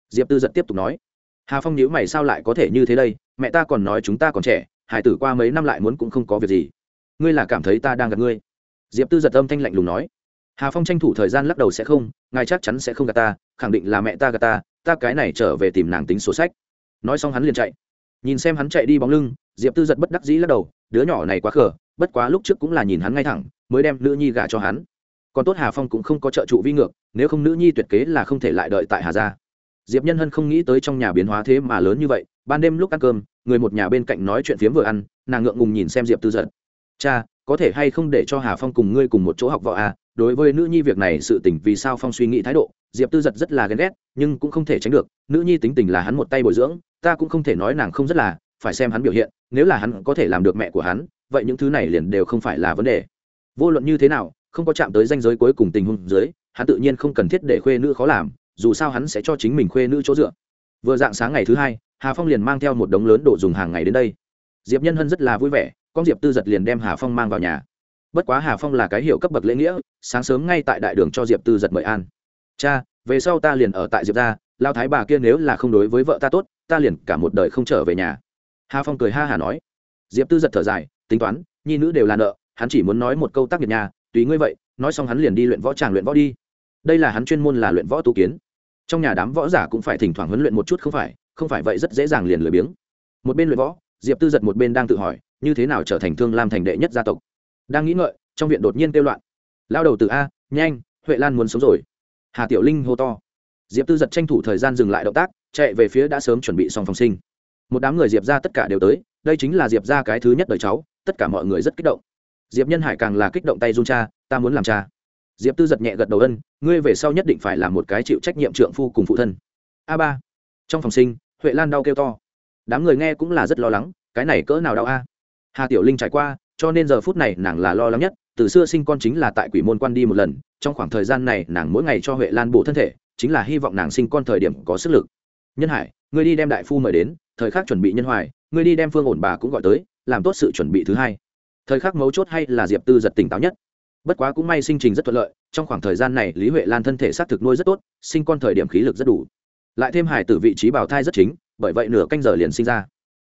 Diệp tư giật tiếp tục nói. Hà phong nhíu mày sao lại có thể như thế đây? Mẹ ta còn nói chúng ta còn trẻ hải tử qua mấy năm lại muốn cũng không có việc gì. Ngươi là cảm thấy ta đang gặp ngươi diệp tư giật âm thanh lạnh lùng nói. Hà phong tranh thủ thời gian lắc đầu sẽ không, ngài chắc chắn sẽ không gà ta, khẳng định là mẹ ta gà ta ta cái này trở về tìm nàng tính sổ sách. Nói xong hắn liền chạy. Nhìn xem hắn chạy đi bóng lưng, diệp tư giật bất đắc dĩ lắc đầu, đứa nhỏ này quá khờ, bất quá lúc trước cũng là nhìn hắn ngay thẳng, mới đem nữ nhi gả cho hắn. Còn tốt hà phong cũng không có trợ trụ vi ngược, nếu không nữ nhi tuyệt kế là không thể lại đợi tại hà gia. Diệp nhân hân không nghĩ tới trong nhà biến hóa thế mà lớn như vậy, ban đêm lúc ăn cơm, người một nhà bên cạnh nói chuyện phiếm vừa ăn, nàng ngượng ngùng nhìn xem diệp tư giật cha, có thể hay không để cho hà phong cùng ngươi cùng một chỗ học võ à? Đối với nữ nhi việc này sự tỉnh vì sao phong suy nghĩ thái độ, diệp tư giật rất là ghen ghét, nhưng cũng không thể tránh được. Nữ nhi tính tình là hắn một tay bồi dưỡng, ta cũng không thể nói nàng không rất là, phải xem hắn biểu hiện, nếu là hắn có thể làm được mẹ của hắn, vậy những thứ này liền đều không phải là vấn đề. Vô luận như thế nào, không có chạm tới danh giới cuối cùng tình huống dưới, hắn tự nhiên không cần thiết để khuê nữ khó làm, dù sao hắn sẽ cho chính mình khuê nữ chỗ dựa. Vừa dạng sáng ngày thứ hai, hà phong liền mang theo một đống lớn đồ dùng hàng ngày đến đây. Diệp nhân hân rất là vui vẻ con diệp tư giật liền đem hà phong mang vào nhà. Bất quá hà phong là cái hiệu cấp bậc lễ nghĩa, sáng sớm ngay tại đại đường cho diệp tư giật mời an cha, về sau ta liền ở tại diệp gia lao thái bà kia nếu là không đối với vợ ta tốt, ta liền cả một đời không trở về nhà. Hà phong cười ha hà nói. Diệp tư giật thở dài, tính toán, nhi nữ đều là nợ, hắn chỉ muốn nói một câu tác nghiệp nhà, tùy ngươi vậy, nói xong hắn liền đi luyện võ tràng luyện võ đi. Đây là hắn chuyên môn là luyện võ tu kiến. Trong nhà đám võ giả cũng phải thỉnh thoảng huấn luyện một chút không phải không phải vậy rất dễ dàng liền lười biếng. Một bên luyện võ, diệp tư giật một bên đang tự hỏi như thế nào trở thành thương lam thành đệ nhất gia tộc? Đang nghĩ ngợi, trong viện đột nhiên kêu loạn. Lao đầu từ a, nhanh, huệ lan muốn sống rồi. Hà tiểu linh hô to. Diệp tư giật tranh thủ thời gian dừng lại động tác, chạy về phía đã sớm chuẩn bị xong phòng sinh. Một đám người diệp ra tất cả đều tới, đây chính là diệp ra cái thứ nhất đời cháu, tất cả mọi người rất kích động. Diệp nhân hải càng là kích động tay run cha, ta muốn làm cha. Diệp tư giật nhẹ gật đầu ân, ngươi về sau nhất định phải làm một cái chịu trách nhiệm trượng phu cùng phụ thân. A ba. Trong phòng sinh, huệ lan đau kêu to. Đám người nghe cũng là rất lo lắng, cái này cỡ nào đau a? Hà tiểu linh trải qua, cho nên giờ phút này nàng là lo lắng nhất. Từ xưa sinh con chính là tại quỷ môn quan đi một lần, trong khoảng thời gian này nàng mỗi ngày cho huệ lan bổ thân thể, chính là hy vọng nàng sinh con thời điểm có sức lực. Nhân hải, ngươi đi đem đại phu mời đến, thời khắc chuẩn bị nhân hoài, ngươi đi đem phương ổn bà cũng gọi tới, làm tốt sự chuẩn bị thứ hai. Thời khắc mấu chốt hay là diệp tư giật tỉnh táo nhất. Bất quá cũng may sinh trình rất thuận lợi, trong khoảng thời gian này lý huệ lan thân thể xác thực nuôi rất tốt, sinh con thời điểm khí lực rất đủ. Lại thêm hải Tử vị trí bào thai rất chính, bởi vậy nửa canh giờ liền sinh ra.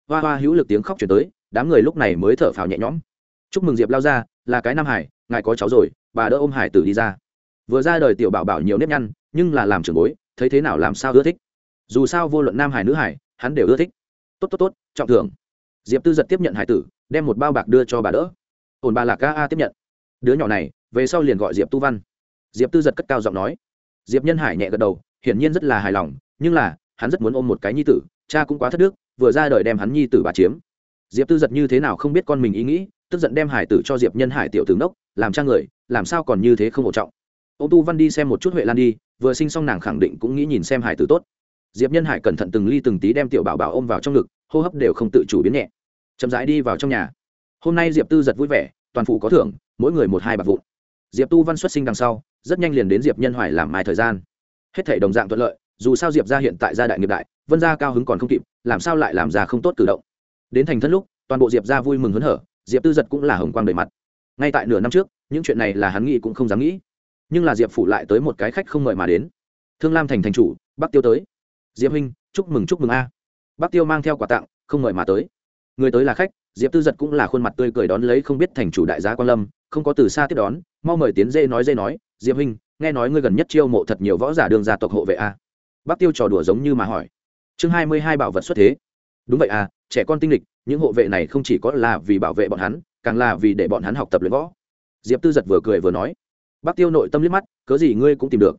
Hoa hoa hữu lực tiếng khóc chuyển tới đám người lúc này mới thở phào nhẹ nhõm. Chúc mừng diệp lao ra, là cái nam hải, ngài có cháu rồi, bà đỡ ôm hải tử đi ra. Vừa ra đời tiểu bảo bảo nhiều nếp nhăn, nhưng là làm trưởng bối, thấy thế nào làm sao ưa thích. Dù sao vô luận nam hải nữ hải, hắn đều ưa thích. Tốt tốt tốt, trọng thưởng. Diệp tư giật tiếp nhận hải tử, đem một bao bạc đưa cho bà đỡ. Ổn bà là ca a tiếp nhận. Đứa nhỏ này, về sau liền gọi diệp tu văn. Diệp tư giật cất cao giọng nói. Diệp nhân hải nhẹ gật đầu, hiển nhiên rất là hài lòng, nhưng là, hắn rất muốn ôm một cái nhi tử, cha cũng quá thất đức, vừa ra đời đem hắn nhi tử bà chiếm diệp tư giật như thế nào không biết con mình ý nghĩ, tức giận đem hải tử cho diệp nhân hải tiểu tướng đốc, làm cha người, làm sao còn như thế không hổ trọng. Ô tu văn đi xem một chút huệ lan đi, vừa sinh xong nàng khẳng định cũng nghĩ nhìn xem hải tử tốt. Diệp nhân hải cẩn thận từng ly từng tí đem tiểu bảo bảo ôm vào trong ngực, hô hấp đều không tự chủ biến nhẹ. Chậm rãi đi vào trong nhà. Hôm nay diệp tư giật vui vẻ, toàn phụ có thưởng, mỗi người một hai bạc vụn. Diệp tu văn xuất sinh đằng sau, rất nhanh liền đến diệp nhân hoài làm mai thời gian. Hết thể đồng dạng thuận lợi, dù sao diệp ra hiện tại gia đại nghiệp đại, vân gia cao hứng còn không kịp, làm sao lại làm ra không tốt cử động đến thành thân lúc, toàn bộ diệp ra vui mừng hớn hở, diệp tư giật cũng là hồng quang đầy mặt. Ngay tại nửa năm trước, những chuyện này là hắn nghĩ cũng không dám nghĩ. Nhưng là diệp phủ lại tới một cái khách không mời mà đến. Thương lam thành thành chủ, bắc tiêu tới. Diệp huynh, chúc mừng chúc mừng a. Bắc tiêu mang theo quà tặng, không mời mà tới. Người tới là khách, diệp tư giật cũng là khuôn mặt tươi cười đón lấy không biết thành chủ đại gia quan lâm, không có từ xa tiếp đón, mau mời tiến dê nói dê nói, diệp huynh, nghe nói ngươi gần nhất chiêu mộ thật nhiều võ giả đường gia tộc hộ vệ a. Bắc tiêu trò đùa giống như mà hỏi. Chương hai mươi hai bảo vật xuất thế đúng vậy à trẻ con tinh lịch, những hộ vệ này không chỉ có là vì bảo vệ bọn hắn, càng là vì để bọn hắn học tập luyện võ. Diệp tư giật vừa cười vừa nói, bác tiêu nội tâm liếc mắt, cớ gì ngươi cũng tìm được?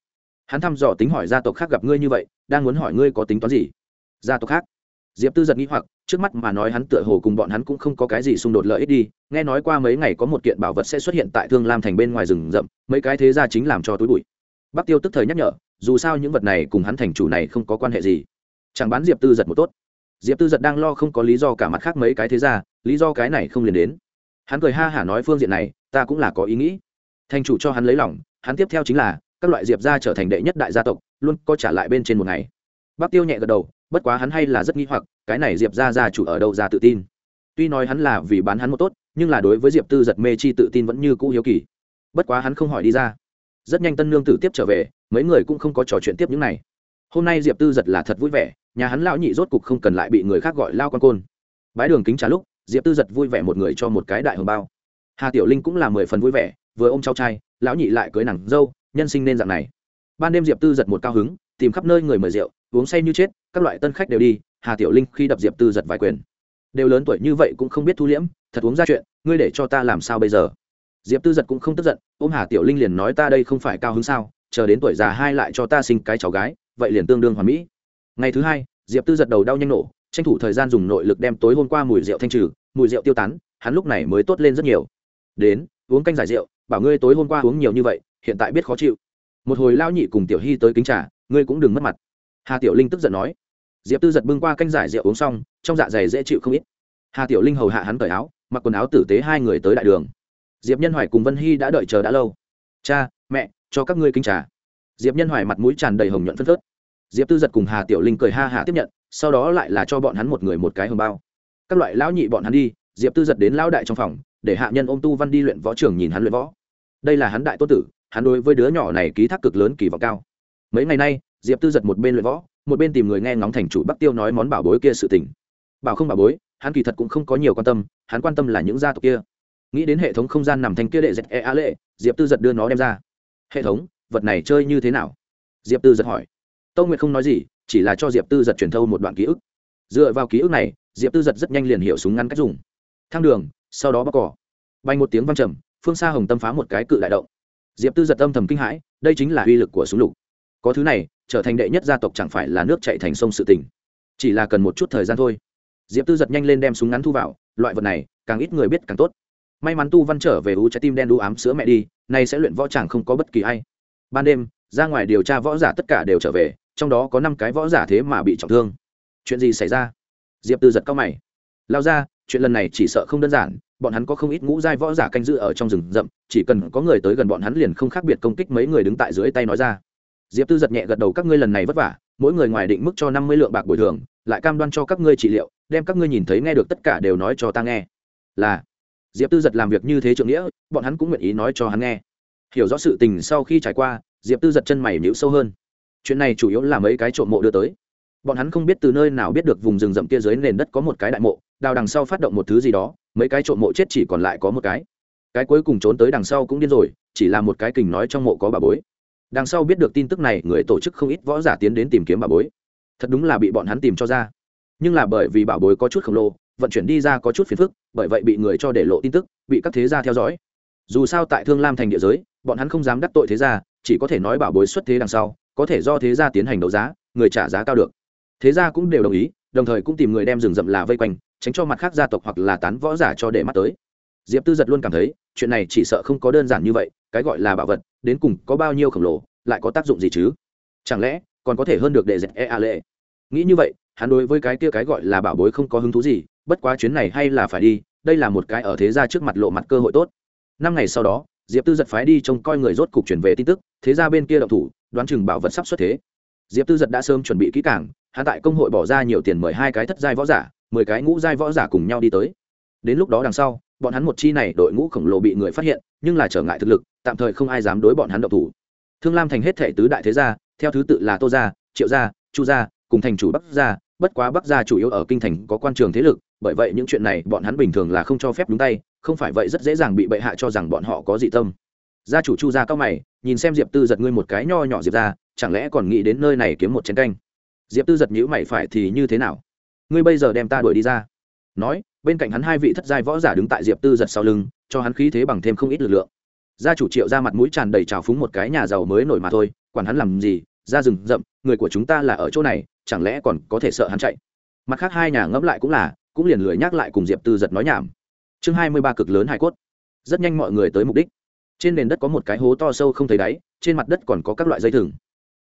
Hắn thăm dò tính hỏi gia tộc khác gặp ngươi như vậy, đang muốn hỏi ngươi có tính toán gì? Gia tộc khác? Diệp tư giật nghĩ hoặc, trước mắt mà nói hắn tựa hồ cùng bọn hắn cũng không có cái gì xung đột lợi ích đi, nghe nói qua mấy ngày có một kiện bảo vật sẽ xuất hiện tại thương lam thành bên ngoài rừng rậm, mấy cái thế ra chính làm cho túi bụi. Bác tiêu tức thời nhắc nhở, dù sao những vật này cùng hắn thành chủ này không có quan hệ gì. Chẳng bán diệp tư giật một tốt diệp tư giật đang lo không có lý do cả mặt khác mấy cái thế ra lý do cái này không liền đến. Hắn cười ha hả nói phương diện này, ta cũng là có ý nghĩ. Thành chủ cho hắn lấy lòng, hắn tiếp theo chính là, các loại diệp gia trở thành đệ nhất đại gia tộc, luôn có trả lại bên trên một ngày. Bác tiêu nhẹ gật đầu, bất quá hắn hay là rất nghi hoặc, cái này diệp gia gia chủ ở đâu ra tự tin. Tuy nói hắn là vì bán hắn một tốt, nhưng là đối với diệp tư giật mê chi tự tin vẫn như cũ hiếu kỳ. Bất quá hắn không hỏi đi ra. Rất nhanh tân nương tử tiếp trở về, mấy người cũng không có trò chuyện tiếp những này. Hôm nay diệp tư giật là thật vui vẻ nhà hắn lão nhị rốt cục không cần lại bị người khác gọi lao con côn. Bái đường kính trà lúc, diệp tư giật vui vẻ một người cho một cái đại hồng bao. Hà tiểu linh cũng là mười phần vui vẻ, vừa ôm cháu trai, lão nhị lại cưới nàng dâu, nhân sinh nên dạng này. Ban đêm diệp tư giật một cao hứng, tìm khắp nơi người mời rượu, uống say như chết, các loại tân khách đều đi, hà tiểu linh khi đập diệp tư giật vài quyền. Đều lớn tuổi như vậy cũng không biết thu liễm, thật uống ra chuyện, ngươi để cho ta làm sao bây giờ? Diệp tư giật cũng không tức giận, ôm hà tiểu linh liền nói ta đây không phải cao hứng sao, chờ đến tuổi già hai lại cho ta sinh cái cháu gái, vậy liền tương đương hoàn mỹ ngày thứ hai, diệp tư giật đầu đau nhanh nổ, tranh thủ thời gian dùng nội lực đem tối hôm qua mùi rượu thanh trừ, mùi rượu tiêu tán, hắn lúc này mới tốt lên rất nhiều. Đến, uống canh giải rượu, bảo ngươi tối hôm qua uống nhiều như vậy, hiện tại biết khó chịu. Một hồi lao nhị cùng tiểu hy tới kính trà, ngươi cũng đừng mất mặt. Hà tiểu linh tức giận nói. Diệp tư giật bưng qua canh giải rượu uống xong, trong dạ dày dễ chịu không ít. Hà tiểu linh hầu hạ hắn cởi áo, mặc quần áo tử tế hai người tới đại đường. Diệp nhân hoài cùng vân hy đã đợi chờ đã lâu. Cha, mẹ, cho các ngươi kính trà. Diệp nhân hoài mặt mũi tràn đầy hồng nhuận phân phớt diệp tư giật cùng hà tiểu linh cười ha hả tiếp nhận, sau đó lại là cho bọn hắn một người một cái hồng bao. Các loại lão nhị bọn hắn đi, diệp tư giật đến lão đại trong phòng, để hạ nhân ôm tu văn đi luyện võ trường nhìn hắn luyện võ. Đây là hắn đại tô tử, hắn đối với đứa nhỏ này ký thác cực lớn kỳ vọng cao. Mấy ngày nay, diệp tư giật một bên luyện võ, một bên tìm người nghe ngóng thành chủ bắc tiêu nói món bảo bối kia sự tình. Bảo không bảo bối, hắn kỳ thật cũng không có nhiều quan tâm, hắn quan tâm là những gia tộc kia. Nghĩ đến hệ thống không gian nằm thành kia đệ dệt e a lệ diệp tư giật đưa nó đem ra. Hệ thống, vật này chơi như thế nào? Diệp tư giật hỏi tâu nguyệt không nói gì, chỉ là cho diệp tư giật truyền thâu một đoạn ký ức. Dựa vào ký ức này, diệp tư giật rất nhanh liền hiểu súng ngắn cách dùng. Thang đường, sau đó bóc cỏ. Bay một tiếng văng trầm, phương xa hồng tâm phá một cái cự đại động. Diệp tư giật âm thầm kinh hãi, đây chính là uy lực của súng lục. Có thứ này, trở thành đệ nhất gia tộc chẳng phải là nước chạy thành sông sự tỉnh chỉ là cần một chút thời gian thôi. Diệp tư giật nhanh lên đem súng ngắn thu vào, loại vật này, càng ít người biết càng tốt. May mắn tu văn trở về u trái tim đen đu ám sữa mẹ đi, nay sẽ luyện võ chẳng không có bất kỳ ai. Ban đêm, ra ngoài điều tra võ giả tất cả đều trở về trong đó có năm cái võ giả thế mà bị trọng thương. Chuyện gì xảy ra? Diệp tư giật cao mày. Lao ra, chuyện lần này chỉ sợ không đơn giản, bọn hắn có không ít ngũ giai võ giả canh giữ ở trong rừng rậm, chỉ cần có người tới gần bọn hắn liền không khác biệt công kích mấy người đứng tại dưới tay nói ra. Diệp tư giật nhẹ gật đầu, các ngươi lần này vất vả, mỗi người ngoài định mức cho năm mươi lượng bạc bồi thường, lại cam đoan cho các ngươi trị liệu, đem các ngươi nhìn thấy nghe được tất cả đều nói cho ta nghe. Là. Diệp tư giật làm việc như thế trượng nghĩa, bọn hắn cũng nguyện ý nói cho hắn nghe. Hiểu rõ sự tình sau khi trải qua, diệp tư giật chân mày nhịu sâu hơn chuyện này chủ yếu là mấy cái trộm mộ đưa tới. Bọn hắn không biết từ nơi nào biết được vùng rừng rậm kia dưới nền đất có một cái đại mộ, đào đằng sau phát động một thứ gì đó, mấy cái trộm mộ chết chỉ còn lại có một cái. Cái cuối cùng trốn tới đằng sau cũng điên rồi, chỉ là một cái kình nói trong mộ có bà bối. Đằng sau biết được tin tức này, người tổ chức không ít võ giả tiến đến tìm kiếm bà bối. Thật đúng là bị bọn hắn tìm cho ra. Nhưng là bởi vì bảo bối có chút khổng lồ, vận chuyển đi ra có chút phiền phức, bởi vậy bị người cho để lộ tin tức, bị các thế gia theo dõi. Dù sao tại thương lam thành địa giới, bọn hắn không dám đắc tội thế gia, chỉ có thể nói bảo bối xuất thế đằng sau có thể do thế gia tiến hành đấu giá, người trả giá cao được. Thế gia cũng đều đồng ý, đồng thời cũng tìm người đem rừng rậm là vây quanh, tránh cho mặt khác gia tộc hoặc là tán võ giả cho để mắt tới. Diệp tư giật luôn cảm thấy, chuyện này chỉ sợ không có đơn giản như vậy, cái gọi là bảo vật, đến cùng có bao nhiêu khổng lồ, lại có tác dụng gì chứ? Chẳng lẽ, còn có thể hơn được đệ dẹp e a lệ? Nghĩ như vậy, hắn đối với cái kia cái gọi là bảo bối không có hứng thú gì, bất quá chuyến này hay là phải đi, đây là một cái ở thế gia trước mặt lộ mặt cơ hội tốt. Năm ngày sau đó, diệp tư giật phái đi trông coi người rốt cục chuyển về tin tức, thế ra bên kia động thủ đoán chừng bảo vật sắp xuất thế. Diệp tư giật đã sớm chuẩn bị kỹ càng, hạ tại công hội bỏ ra nhiều tiền mời hai cái thất giai võ giả mười cái ngũ giai võ giả cùng nhau đi tới. Đến lúc đó đằng sau bọn hắn một chi này đội ngũ khổng lồ bị người phát hiện nhưng là trở ngại thực lực tạm thời không ai dám đối bọn hắn động thủ. Thương lam thành hết thể tứ đại thế gia theo thứ tự là tô gia triệu gia chu gia cùng thành chủ bắc gia bất quá bắc gia chủ yếu ở kinh thành có quan trường thế lực bởi vậy những chuyện này bọn hắn bình thường là không cho phép đúng tay không phải vậy rất dễ dàng bị bệ hạ cho rằng bọn họ có dị tâm. Gia chủ chu gia cao mày nhìn xem diệp tư giật ngươi một cái nho nhỏ diệp ra, chẳng lẽ còn nghĩ đến nơi này kiếm một chén canh? Diệp tư giật nhữ mày phải thì như thế nào? Ngươi bây giờ đem ta đuổi đi ra. Nói, bên cạnh hắn hai vị thất giai võ giả đứng tại diệp tư giật sau lưng, cho hắn khí thế bằng thêm không ít lực lượng. Gia chủ triệu ra mặt mũi tràn đầy trào phúng một cái nhà giàu mới nổi mà thôi, quản hắn làm gì, ra rừng rậm, người của chúng ta là ở chỗ này, chẳng lẽ còn có thể sợ hắn chạy? Mặt khác hai nhà ngẫm lại cũng là, cũng liền lười nhắc lại cùng diệp tư giật nói nhảm. Chương hai mươi ba cực lớn hải cốt. Rất nhanh mọi người tới mục đích trên nền đất có một cái hố to sâu không thấy đáy, trên mặt đất còn có các loại dây thừng.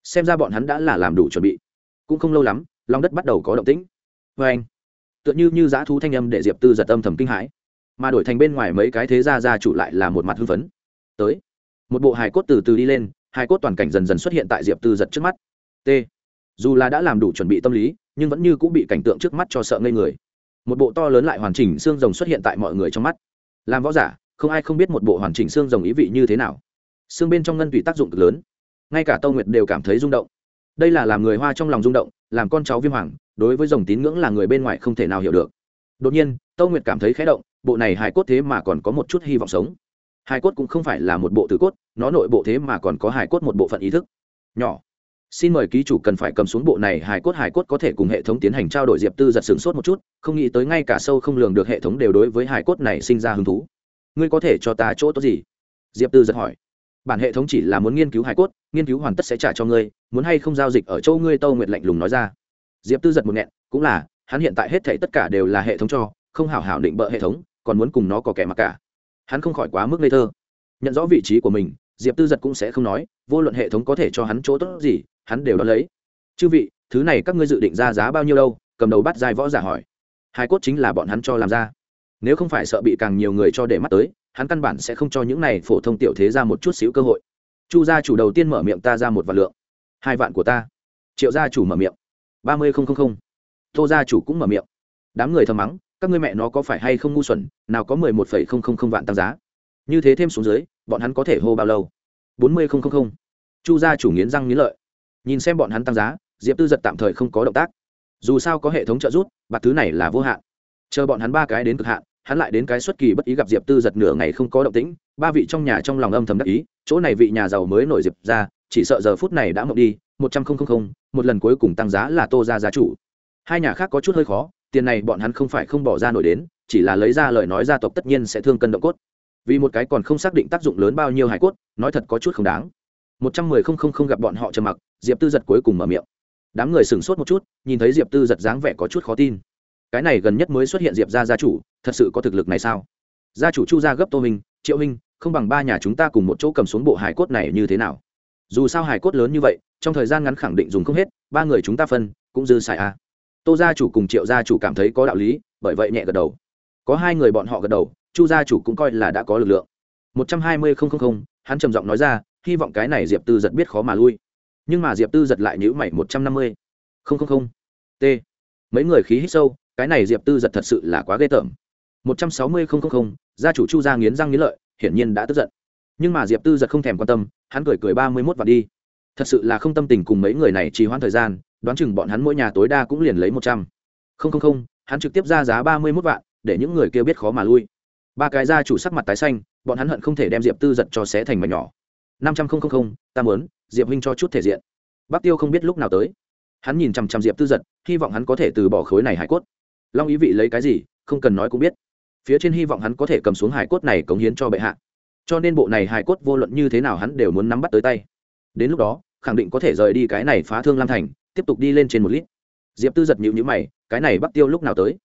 Xem ra bọn hắn đã là làm đủ chuẩn bị. Cũng không lâu lắm, lòng đất bắt đầu có động tĩnh. Vê anh, tựa như như dã thú thanh âm để diệp tư giật âm thầm kinh hãi. Mà đổi thành bên ngoài mấy cái thế gia gia chủ lại là một mặt hưng phấn. Tới, một bộ hài cốt từ từ đi lên, hài cốt toàn cảnh dần dần xuất hiện tại diệp tư giật trước mắt. T, dù là đã làm đủ chuẩn bị tâm lý, nhưng vẫn như cũng bị cảnh tượng trước mắt cho sợ ngây người. Một bộ to lớn lại hoàn chỉnh xương rồng xuất hiện tại mọi người trong mắt. Làm võ giả không ai không biết một bộ hoàn chỉnh xương rồng ý vị như thế nào. Xương bên trong ngân tủy tác dụng cực lớn, ngay cả tâu nguyệt đều cảm thấy rung động. Đây là làm người hoa trong lòng rung động, làm con cháu viêm hoàng, đối với dòng tín ngưỡng là người bên ngoài không thể nào hiểu được. Đột nhiên, tâu nguyệt cảm thấy khé động, bộ này hài cốt thế mà còn có một chút hy vọng sống. Hài cốt cũng không phải là một bộ tử cốt, nó nội bộ thế mà còn có hài cốt một bộ phận ý thức. Nhỏ, xin mời ký chủ cần phải cầm xuống bộ này hài cốt hài cốt có thể cùng hệ thống tiến hành trao đổi diệp tư giật sửng sốt một chút, không nghĩ tới ngay cả sâu không lường được hệ thống đều đối với hài cốt này sinh ra hứng thú ngươi có thể cho ta chỗ tốt gì? Diệp tư giật hỏi. Bản hệ thống chỉ là muốn nghiên cứu Hải cốt, nghiên cứu hoàn tất sẽ trả cho ngươi, muốn hay không giao dịch ở châu ngươi tâu nguyện lạnh lùng nói ra. Diệp tư giật một nghẹn, cũng là, hắn hiện tại hết thảy tất cả đều là hệ thống cho, không hảo hảo định bợ hệ thống, còn muốn cùng nó có kẻ mặc cả. Hắn không khỏi quá mức ngây thơ. Nhận rõ vị trí của mình, diệp tư giật cũng sẽ không nói, vô luận hệ thống có thể cho hắn chỗ tốt gì, hắn đều đ ó lấy. Chư vị, thứ này các ngươi dự định ra giá bao nhiêu đâu? cầm đầu bắt dài võ giả hỏi. Hai cốt chính là bọn hắn cho làm ra nếu không phải sợ bị càng nhiều người cho để mắt tới, hắn căn bản sẽ không cho những này phổ thông tiểu thế ra một chút xíu cơ hội. Chu gia chủ đầu tiên mở miệng ta ra một vạn lượng. Hai vạn của ta. Triệu gia chủ mở miệng. Ba mươi không không không. Tô gia chủ cũng mở miệng. Đám người thầm mắng, các ngươi mẹ nó có phải hay không ngu xuẩn, nào có mười một phẩy không không không vạn tăng giá. Như thế thêm xuống dưới, bọn hắn có thể hô bao lâu? Bốn mươi không không không. Chu gia chủ nghiến răng nghiến lợi. Nhìn xem bọn hắn tăng giá, diệp tư giật tạm thời không có động tác. Dù sao có hệ thống trợ giúp, bạc thứ này là vô hạn chờ bọn hắn ba cái đến cực hạn, hắn lại đến cái xuất kỳ bất ý gặp diệp tư giật nửa ngày không có động tĩnh, ba vị trong nhà trong lòng âm thầm đắc ý, chỗ này vị nhà giàu mới nổi diệp ra, chỉ sợ giờ phút này đã mộng đi, một trăm linh một lần cuối cùng tăng giá là tô ra giá chủ. Hai nhà khác có chút hơi khó, tiền này bọn hắn không phải không bỏ ra nổi đến, chỉ là lấy ra lời nói gia tộc tất nhiên sẽ thương cân động cốt. Vì một cái còn không xác định tác dụng lớn bao nhiêu hải cốt, nói thật có chút không đáng. Một trăm mười không không không gặp bọn họ trầm mặc, diệp tư giật cuối cùng mở miệng. Đám người sửng sốt một chút, nhìn thấy diệp tư giật dáng vẻ có chút khó tin cái này gần nhất mới xuất hiện diệp ra gia chủ, thật sự có thực lực này sao? Gia chủ chu gia gấp tô minh, triệu minh, không bằng ba nhà chúng ta cùng một chỗ cầm xuống bộ hải cốt này như thế nào? Dù sao hải cốt lớn như vậy, trong thời gian ngắn khẳng định dùng không hết, ba người chúng ta phân, cũng dư xài a à. tô gia chủ cùng triệu gia chủ cảm thấy có đạo lý, bởi vậy nhẹ gật đầu. Có hai người bọn họ gật đầu, chu gia chủ cũng coi là đã có lực lượng. Một trăm hai mươi không hắn trầm giọng nói ra, hy vọng cái này diệp tư giật biết khó mà lui. Nhưng mà diệp tư giật lại nhữ mày một trăm năm mươi. Không không không. T. Mấy người khí hít sâu cái này diệp tư giật thật sự là quá ghê tởm. Một trăm sáu mươi không không không, gia chủ chu gia nghiến răng nghiến lợi, hiển nhiên đã tức giận. Nhưng mà diệp tư giật không thèm quan tâm, hắn cười cười ba mươi mốt và đi. Thật sự là không tâm tình cùng mấy người này trì hoãn thời gian, đoán chừng bọn hắn mỗi nhà tối đa cũng liền lấy một trăm. Không không không, hắn trực tiếp ra giá ba mươi mốt vạn, để những người kia biết khó mà lui. Ba cái gia chủ sắc mặt tái xanh, bọn hắn hận không thể đem diệp tư giật cho xé thành mảnh nhỏ. năm trăm không không không, ta muốn, diệp huynh cho chút thể diện. Bác tiêu không biết lúc nào tới. Hắn nhìn chằm chằm diệp tư giật, hy vọng hắn có thể từ bỏ khối này hải cốt long ý vị lấy cái gì, không cần nói cũng biết. Phía trên hy vọng hắn có thể cầm xuống hải cốt này cống hiến cho bệ hạ. Cho nên bộ này hải cốt vô luận như thế nào hắn đều muốn nắm bắt tới tay. Đến lúc đó, khẳng định có thể rời đi cái này phá thương lam thành, tiếp tục đi lên trên một lít. Diệp tư giật nhịu nhữ mày, cái này bắc tiêu lúc nào tới?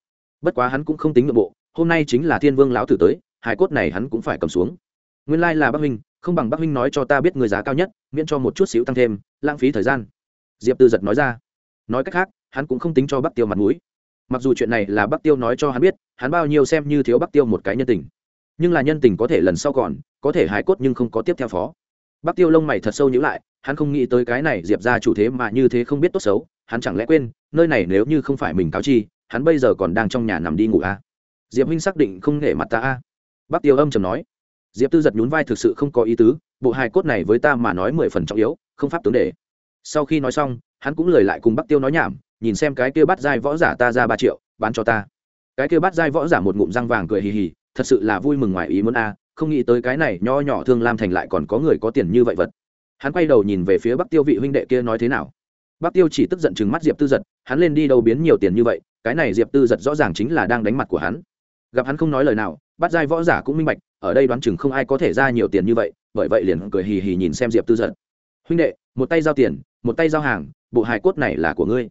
Bất quá hắn cũng không tính nội bộ, hôm nay chính là thiên vương lão tử tới, hải cốt này hắn cũng phải cầm xuống. Nguyên lai là bắc huynh, không bằng bắc huynh nói cho ta biết người giá cao nhất, miễn cho một chút xíu tăng thêm, lãng phí thời gian. Diệp tư giật nói ra. Nói cách khác, hắn cũng không tính cho bắc tiêu mặt mũi mặc dù chuyện này là bắc tiêu nói cho hắn biết, hắn bao nhiêu xem như thiếu bắc tiêu một cái nhân tình nhưng là nhân tình có thể lần sau còn, có thể hài cốt nhưng không có tiếp theo phó bắc tiêu lông mày thật sâu nhữ lại, hắn không nghĩ tới cái này diệp ra chủ thế mà như thế không biết tốt xấu, hắn chẳng lẽ quên, nơi này nếu như không phải mình cáo chi, hắn bây giờ còn đang trong nhà nằm đi ngủ à? diệp huynh xác định không nể mặt ta à? bắc tiêu âm chầm nói diệp tư giật nhún vai thực sự không có ý tứ, bộ hài cốt này với ta mà nói mười phần trọng yếu, không pháp tướng để sau khi nói xong, hắn cũng lời lại cùng bắc tiêu nói nhảm nhìn xem cái kia bắt dai võ giả ta ra ba triệu, bán cho ta. Cái kia bắt dai võ giả một ngụm răng vàng cười hì hì, thật sự là vui mừng ngoài ý muốn a, không nghĩ tới cái này nho nhỏ thương lam thành lại còn có người có tiền như vậy vật. Hắn quay đầu nhìn về phía bắc tiêu vị huynh đệ kia nói thế nào. Bắc tiêu chỉ tức giận chừng mắt diệp tư giật, hắn lên đi đâu biến nhiều tiền như vậy, cái này diệp tư giật rõ ràng chính là đang đánh mặt của hắn. Gặp hắn không nói lời nào, bắt dai võ giả cũng minh bạch, ở đây đoán chừng không ai có thể ra nhiều tiền như vậy, bởi vậy liền cười hì hì nhìn xem diệp tư giật. Huynh đệ, một tay giao tiền, một tay giao hàng, bộ hài cốt này là của ngươi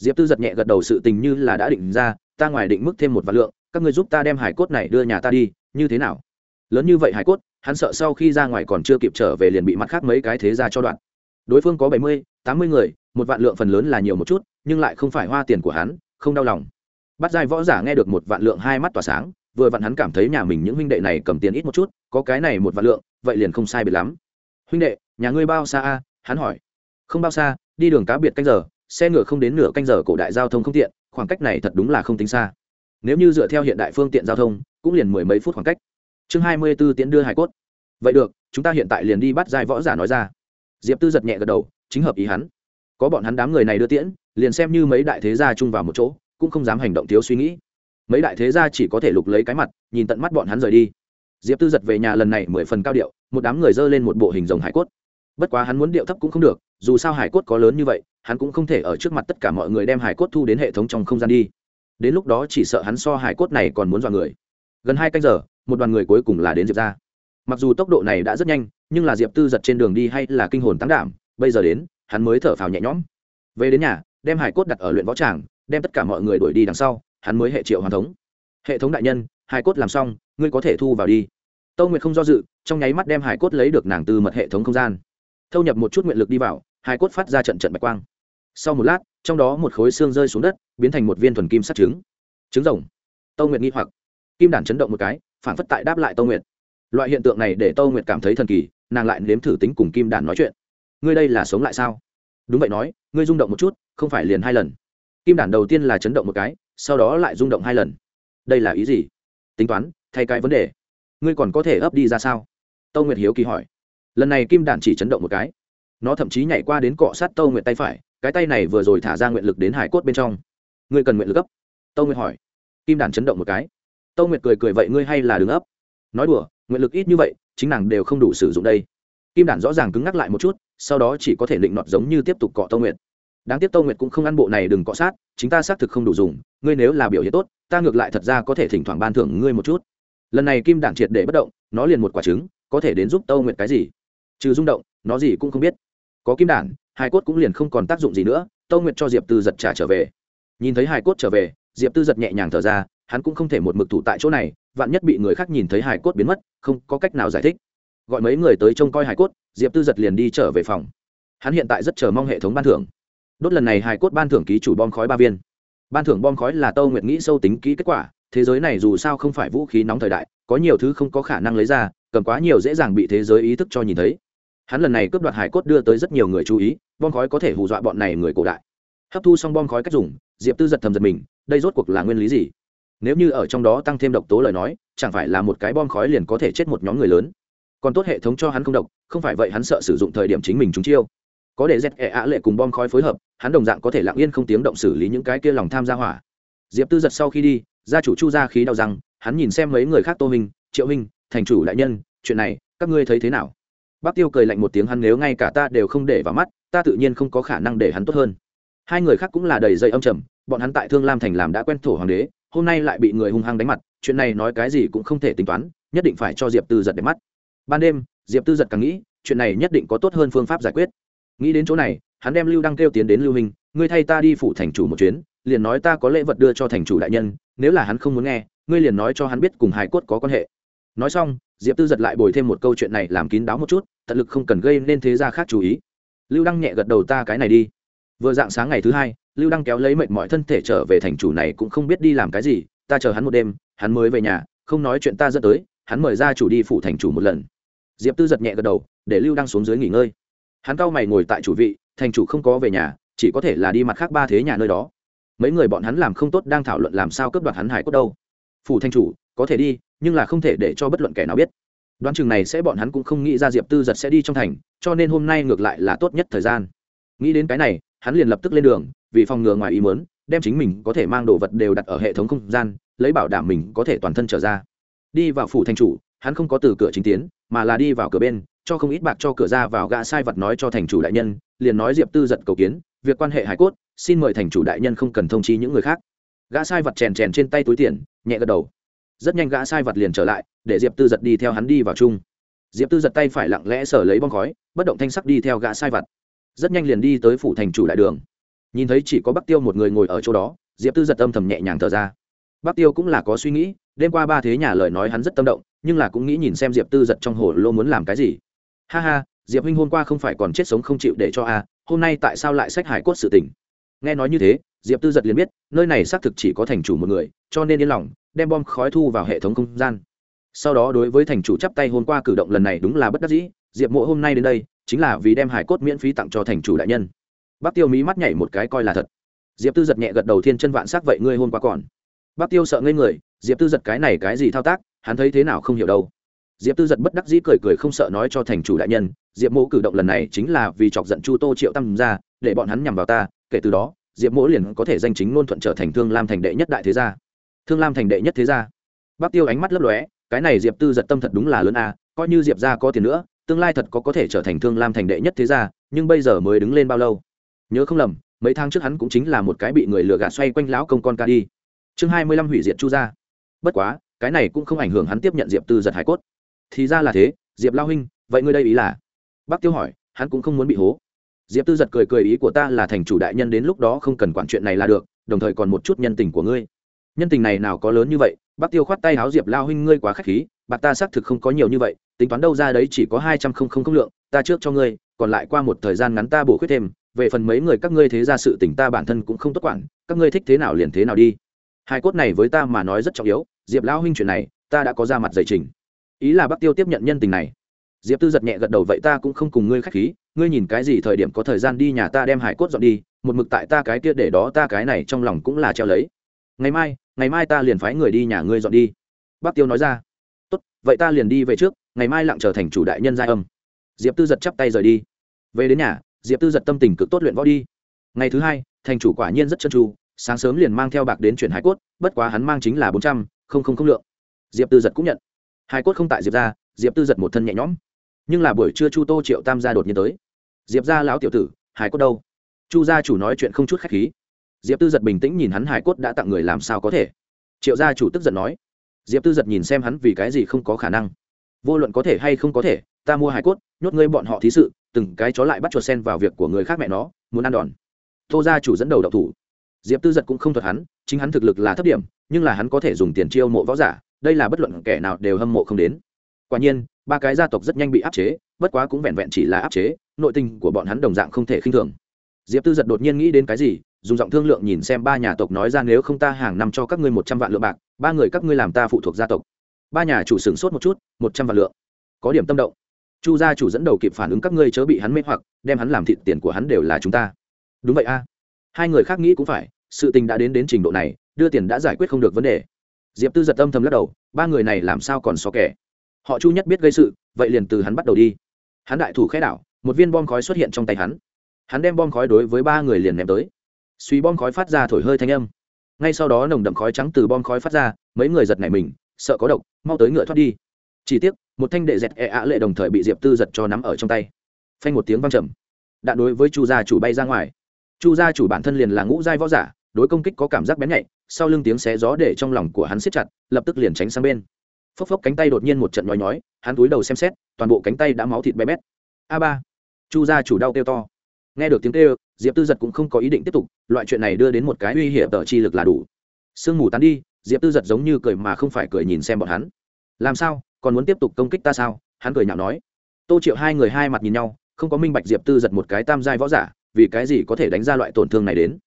diệp tư giật nhẹ gật đầu sự tình như là đã định ra, ta ngoài định mức thêm một vạn lượng, các ngươi giúp ta đem hải cốt này đưa nhà ta đi, như thế nào? Lớn như vậy hải cốt, hắn sợ sau khi ra ngoài còn chưa kịp trở về liền bị mặt khác mấy cái thế ra cho đoạn. Đối phương có bảy mươi, tám mươi người, một vạn lượng phần lớn là nhiều một chút, nhưng lại không phải hoa tiền của hắn, không đau lòng. Bắt giai võ giả nghe được một vạn lượng hai mắt tỏa sáng, vừa vặn hắn cảm thấy nhà mình những huynh đệ này cầm tiền ít một chút, có cái này một vạn lượng, vậy liền không sai biệt lắm. Huynh đệ, nhà ngươi bao xa a? hắn hỏi. Không bao xa, đi đường cá biệt canh giờ xe ngựa không đến nửa canh giờ cổ đại giao thông không tiện, khoảng cách này thật đúng là không tính xa. Nếu như dựa theo hiện đại phương tiện giao thông, cũng liền mười mấy phút khoảng cách. Chương hai mươi b ố tiễn đưa hải cốt. Vậy được, chúng ta hiện tại liền đi bắt giai võ giả nói ra. Diệp tư giật nhẹ gật đầu, chính hợp ý hắn. Có bọn hắn đám người này đưa tiễn, liền xem như mấy đại thế gia chung vào một chỗ, cũng không dám hành động thiếu suy nghĩ. Mấy đại thế gia chỉ có thể lục lấy cái mặt, nhìn tận mắt bọn hắn rời đi. Diệp tư giật về nhà lần này mười phần cao điệu, một đám người dơ lên một bộ hình rồng hải cốt bất quá hắn muốn điệu thấp cũng không được, dù sao hải cốt có lớn như vậy, hắn cũng không thể ở trước mặt tất cả mọi người đem hải cốt thu đến hệ thống trong không gian đi. Đến lúc đó chỉ sợ hắn so hải cốt này còn muốn dọa người. Gần hai canh giờ, một đoàn người cuối cùng là đến diệp ra mặc dù tốc độ này đã rất nhanh, nhưng là diệp tư giật trên đường đi hay là kinh hồn tăng đảm, bây giờ đến, hắn mới thở phào nhẹ nhõm. Về đến nhà, đem hải cốt đặt ở luyện võ tràng, đem tất cả mọi người đuổi đi đằng sau, hắn mới hệ triệu hoàn thống. Hệ thống đại nhân, hải cốt làm xong, ngươi có thể thu vào đi. Tâu nguyệt không do dự, trong nháy mắt đem hải cốt lấy được nàng từ mật hệ thống không gian thâu nhập một chút nguyện lực đi vào hai cốt phát ra trận trận bạch quang. Sau một lát, trong đó một khối xương rơi xuống đất, biến thành một viên thuần kim sắt trứng. Trứng rồng. Tâu nguyệt nghi hoặc. Kim đản chấn động một cái, phản phất tại đáp lại tâu nguyệt. Loại hiện tượng này để tâu nguyệt cảm thấy thần kỳ, nàng lại nếm thử tính cùng kim đản nói chuyện. Ngươi đây là sống lại sao? Đúng vậy nói, ngươi rung động một chút, không phải liền hai lần. Kim đản đầu tiên là chấn động một cái, sau đó lại rung động hai lần. Đây là ý gì? Tính toán, thay cái vấn đề. Ngươi còn có thể ấp đi ra sao? Tâu nguyệt hiếu kỳ hỏi lần này kim đản chỉ chấn động một cái. Nó thậm chí nhảy qua đến cọ sát tâu nguyện tay phải, cái tay này vừa rồi thả ra nguyện lực đến hải cốt bên trong. Ngươi cần nguyện lực ấp tâu nguyện hỏi. Kim đản chấn động một cái. Tâu nguyện cười cười vậy ngươi hay là đứng ấp. Nói đùa, nguyện lực ít như vậy, chính nàng đều không đủ sử dụng đây. Kim đản rõ ràng cứng ngắc lại một chút, sau đó chỉ có thể định nọt giống như tiếp tục cọ tâu nguyện. đáng tiếc tâu nguyện cũng không ăn bộ này đừng cọ sát, chính ta xác thực không đủ dùng, ngươi nếu là biểu hiện tốt, ta ngược lại thật ra có thể thỉnh thoảng ban thưởng ngươi một chút. Lần này kim đản triệt để bất động, nó liền một quả trứng, có thể đến giúp tâu nguyện cái gì? Trừ rung động, nó gì cũng không biết. Có kim đản hải cốt cũng liền không còn tác dụng gì nữa, tâu nguyệt cho diệp tư giật trả trở về. Nhìn thấy hải cốt trở về, diệp tư giật nhẹ nhàng thở ra, hắn cũng không thể một mực thủ tại chỗ này, vạn nhất bị người khác nhìn thấy hải cốt biến mất, không có cách nào giải thích. Gọi mấy người tới trông coi hải cốt, diệp tư giật liền đi trở về phòng. Hắn hiện tại rất chờ mong hệ thống ban thưởng. Đốt lần này hải cốt ban thưởng ký chủ bom khói ba viên. Ban thưởng bom khói là tâu nguyệt nghĩ sâu tính kỹ kết quả, thế giới này dù sao không phải vũ khí nóng thời đại, có nhiều thứ không có khả năng lấy ra, cầm quá nhiều dễ dàng bị thế giới ý thức cho nhìn thấy hắn lần này cướp đoạt hải cốt đưa tới rất nhiều người chú ý, bom khói có thể hù dọa bọn này người cổ đại. Hấp thu xong bom khói cách dùng, diệp tư giật thầm giật mình, đây rốt cuộc là nguyên lý gì? Nếu như ở trong đó tăng thêm độc tố lời nói, chẳng phải là một cái bom khói liền có thể chết một nhóm người lớn? Còn tốt hệ thống cho hắn không độc, không phải vậy hắn sợ sử dụng thời điểm chính mình trúng chiêu. Có để dẹp ẹ ạ lệ cùng bom khói phối hợp, hắn đồng dạng có thể lặng yên không tiếng động xử lý những cái kia lòng tham gia hỏa. Diệp tư giật sau khi đi, gia chủ chu ra khí đau răng, hắn nhìn xem mấy người khác tô minh, triệu minh, thành chủ đại nhân, chuyện này, các ngươi thấy thế nào? Bác tiêu cười lạnh một tiếng, hắn nếu ngay cả ta đều không để vào mắt, ta tự nhiên không có khả năng để hắn tốt hơn. Hai người khác cũng là đầy dây âm trầm, bọn hắn tại thương lam thành làm đã quen thổ hoàng đế, hôm nay lại bị người hung hăng đánh mặt, chuyện này nói cái gì cũng không thể tính toán, nhất định phải cho diệp tư giật đẹp mắt. Ban đêm, diệp tư giật càng nghĩ, chuyện này nhất định có tốt hơn phương pháp giải quyết. Nghĩ đến chỗ này, hắn đem lưu đăng kêu tiến đến lưu hình ngươi thay ta đi phủ thành chủ một chuyến, liền nói ta có lễ vật đưa cho thành chủ đại nhân, nếu là hắn không muốn nghe, ngươi liền nói cho hắn biết cùng hải cốt có quan hệ nói xong, diệp tư giật lại bồi thêm một câu chuyện này làm kín đáo một chút, tận lực không cần gây nên thế gia khác chú ý. Lưu đăng nhẹ gật đầu ta cái này đi. Vừa dạng sáng ngày thứ hai, lưu đăng kéo lấy mệnh mọi thân thể trở về thành chủ này cũng không biết đi làm cái gì, ta chờ hắn một đêm, hắn mới về nhà, không nói chuyện ta dẫn tới, hắn mời ra chủ đi phủ thành chủ một lần. Diệp tư giật nhẹ gật đầu, để lưu đăng xuống dưới nghỉ ngơi. Hắn cao mày ngồi tại chủ vị, thành chủ không có về nhà, chỉ có thể là đi mặt khác ba thế nhà nơi đó. Mấy người bọn hắn làm không tốt đang thảo luận làm sao cướp đoạt hắn hải cốt đâu. Phủ thành chủ có thể đi, nhưng là không thể để cho bất luận kẻ nào biết. Đoán chừng này sẽ bọn hắn cũng không nghĩ ra diệp tư giật sẽ đi trong thành, cho nên hôm nay ngược lại là tốt nhất thời gian. Nghĩ đến cái này, hắn liền lập tức lên đường, vì phòng ngừa ngoài ý mớn đem chính mình có thể mang đồ vật đều đặt ở hệ thống không gian, lấy bảo đảm mình có thể toàn thân trở ra. Đi vào phủ thành chủ, hắn không có từ cửa chính tiến, mà là đi vào cửa bên, cho không ít bạc cho cửa ra vào gã sai vật nói cho thành chủ đại nhân, liền nói diệp tư giật cầu kiến, việc quan hệ hải cốt, xin mời thành chủ đại nhân không cần thông chi những người khác. Gã sai vật chèn chèn trên tay túi tiền, nhẹ gật đầu rất nhanh gã sai vật liền trở lại, để diệp tư giật đi theo hắn đi vào chung. Diệp tư giật tay phải lặng lẽ sở lấy bong khói, bất động thanh sắc đi theo gã sai vật. Rất nhanh liền đi tới phủ thành chủ đại đường. Nhìn thấy chỉ có bắc tiêu một người ngồi ở chỗ đó, diệp tư giật âm thầm nhẹ nhàng thở ra. Bắc tiêu cũng là có suy nghĩ, đêm qua ba thế nhà lời nói hắn rất tâm động, nhưng là cũng nghĩ nhìn xem diệp tư giật trong hồ lô muốn làm cái gì. Ha ha, diệp huynh hôm qua không phải còn chết sống không chịu để cho a hôm nay tại sao lại sách hải cốt sự tình? Nghe nói như thế, diệp tư giật liền biết, nơi này xác thực chỉ có thành chủ một người, cho nên yên lòng đem bom khói thu vào hệ thống không gian. Sau đó đối với thành chủ chắp tay hôm qua cử động lần này đúng là bất đắc dĩ, diệp mộ hôm nay đến đây, chính là vì đem hải cốt miễn phí tặng cho thành chủ đại nhân. Bác tiêu mí mắt nhảy một cái coi là thật. Diệp tư giật nhẹ gật đầu thiên chân vạn s ắ c vậy ngươi hôm qua còn. Bác tiêu sợ ngây người, diệp tư giật cái này cái gì thao tác, hắn thấy thế nào không hiểu đâu. Diệp tư giật bất đắc dĩ cười cười không sợ nói cho thành chủ đại nhân, diệp mỗ cử động lần này chính là vì chọc giận chu tô triệu tam ra để bọn hắn nhằm vào ta, kể từ đó, diệp mỗ liền có thể danh chính ngôn thuận trở thành thương lam thành đệ nhất đại thế gia thương lam thành đệ nhất thế gia. Bác tiêu ánh mắt lấp lóe, cái này diệp tư giật tâm thật đúng là lớn a, coi như diệp ra có tiền nữa, tương lai thật có có thể trở thành thương lam thành đệ nhất thế gia, nhưng bây giờ mới đứng lên bao lâu? Nhớ không lầm, mấy tháng trước hắn cũng chính là một cái bị người lừa gạt xoay quanh lão công con ca đi. Chương hai mươi lăm hủy diệt chu gia. Bất quá, cái này cũng không ảnh hưởng hắn tiếp nhận diệp tư giật hải cốt. Thì ra là thế, diệp lao huynh, vậy ngươi đây ý là? Bác tiêu hỏi, hắn cũng không muốn bị hố. Diệp tư giật cười cười ý của ta là thành chủ đại nhân đến lúc đó không cần quản chuyện này là được, đồng thời còn một chút nhân tình của ngươi nhân tình này nào có lớn như vậy bác tiêu khoát tay háo diệp lao huynh ngươi quá k h á c h khí, bạc ta xác thực không có nhiều như vậy, tính toán đâu ra đấy chỉ có hai trăm không không không lượng, ta trước cho ngươi, còn lại qua một thời gian ngắn ta bổ khuyết thêm, về phần mấy người các ngươi thế ra sự tỉnh ta bản thân cũng không tốt quản, các ngươi thích thế nào liền thế nào đi. Hai cốt này với ta mà nói rất trọng yếu, diệp lão huynh chuyện này, ta đã có ra mặt giải trình. Ý là bác tiêu tiếp nhận nhân tình này. Diệp tư giật nhẹ gật đầu, vậy ta cũng không cùng ngươi k h á c h khí, ngươi nhìn cái gì thời điểm có thời gian đi nhà ta đem hải cốt dọn đi, một mực tại ta cái kia để đó ta cái này trong lòng cũng là treo lấy ngày mai ngày mai ta liền phái người đi nhà ngươi dọn đi. Bác tiêu nói ra. Tốt, vậy ta liền đi về trước, ngày mai lặng trở thành chủ đại nhân gia âm. Diệp tư giật chắp tay rời đi. Về đến nhà, diệp tư giật tâm tình cực tốt luyện võ đi. Ngày thứ hai, thành chủ quả nhiên rất chân tru, sáng sớm liền mang theo bạc đến chuyển hải cốt, bất quá hắn mang chính là bốn trăm, không không không lượng. Diệp tư giật cũng nhận. Hải cốt không tại diệp ra diệp tư giật một thân nhẹ nhõm. Nhưng là buổi trưa chu tô triệu tam gia đột nhiên tới. Diệp ra lão tiểu tử, hải cốt đâu? Chu gia chủ nói chuyện không chút khách khí diệp tư giật bình tĩnh nhìn hắn hải cốt đã tặng người làm sao có thể. Triệu gia chủ tức giận nói. Diệp tư giật nhìn xem hắn vì cái gì không có khả năng. Vô luận có thể hay không có thể, ta mua hải cốt, nhốt ngươi bọn họ thí sự, từng cái chó lại bắt chuột sen vào việc của người khác mẹ nó, muốn ăn đòn. Tô gia chủ dẫn đầu độc thủ. Diệp tư giật cũng không thuật hắn, chính hắn thực lực là thấp điểm, nhưng là hắn có thể dùng tiền chiêu mộ võ giả, đây là bất luận kẻ nào đều hâm mộ không đến. Quả nhiên, ba cái gia tộc rất nhanh bị áp chế, bất quá cũng vẹn vẹn chỉ là áp chế, nội tình của bọn hắn đồng dạng không thể khinh thường. Diệp tư giật đột nhiên nghĩ đến cái gì dùng giọng thương lượng nhìn xem ba nhà tộc nói ra nếu không ta hàng năm cho các ngươi một trăm vạn lượng bạc, ba người các ngươi làm ta phụ thuộc gia tộc. Ba nhà chủ sửng sốt một chút, một trăm vạn lượng. Có điểm tâm động. Chu gia chủ dẫn đầu kịp phản ứng các ngươi chớ bị hắn mê hoặc, đem hắn làm thịt tiền của hắn đều là chúng ta. Đúng vậy a. Hai người khác nghĩ cũng phải, sự tình đã đến đến trình độ này, đưa tiền đã giải quyết không được vấn đề. Diệp tư giật âm thầm lắc đầu, ba người này làm sao còn xó kẻ? Họ chu nhất biết gây sự, vậy liền từ hắn bắt đầu đi. Hắn đại thủ khẽ đảo, một viên bom khói xuất hiện trong tay hắn. Hắn đem bom khói đối với ba người liền ném tới suy bom khói phát ra thổi hơi thanh âm. Ngay sau đó nồng đậm khói trắng từ bom khói phát ra, mấy người giật nảy mình, sợ có độc, mau tới ngựa thoát đi. Chỉ tiếc, một thanh đệ dẹt e ạ lệ đồng thời bị diệp tư giật cho nắm ở trong tay. Phanh một tiếng văng trầm. Đạn đối với chu gia chủ bay ra ngoài. Chu gia chủ bản thân liền là ngũ giai võ giả, đối công kích có cảm giác bén nhạy, sau lưng tiếng xé gió để trong lòng của hắn siết chặt, lập tức liền tránh sang bên. Phốc phốc cánh tay đột nhiên một trận nhói nhói, hắn túi đầu xem xét, toàn bộ cánh tay đã máu thịt bé bét. A ba. Chu gia chủ đau kêu to nghe được tiếng kêu, diệp tư giật cũng không có ý định tiếp tục, loại chuyện này đưa đến một cái uy hiểm tờ chi lực là đủ. Sương mù tán đi, diệp tư giật giống như cười mà không phải cười nhìn xem bọn hắn. Làm sao? Còn muốn tiếp tục công kích ta sao? Hắn cười nhạo nói. Tô triệu hai người hai mặt nhìn nhau, không có minh bạch diệp tư giật một cái tam giai võ giả, vì cái gì có thể đánh ra loại tổn thương này đến.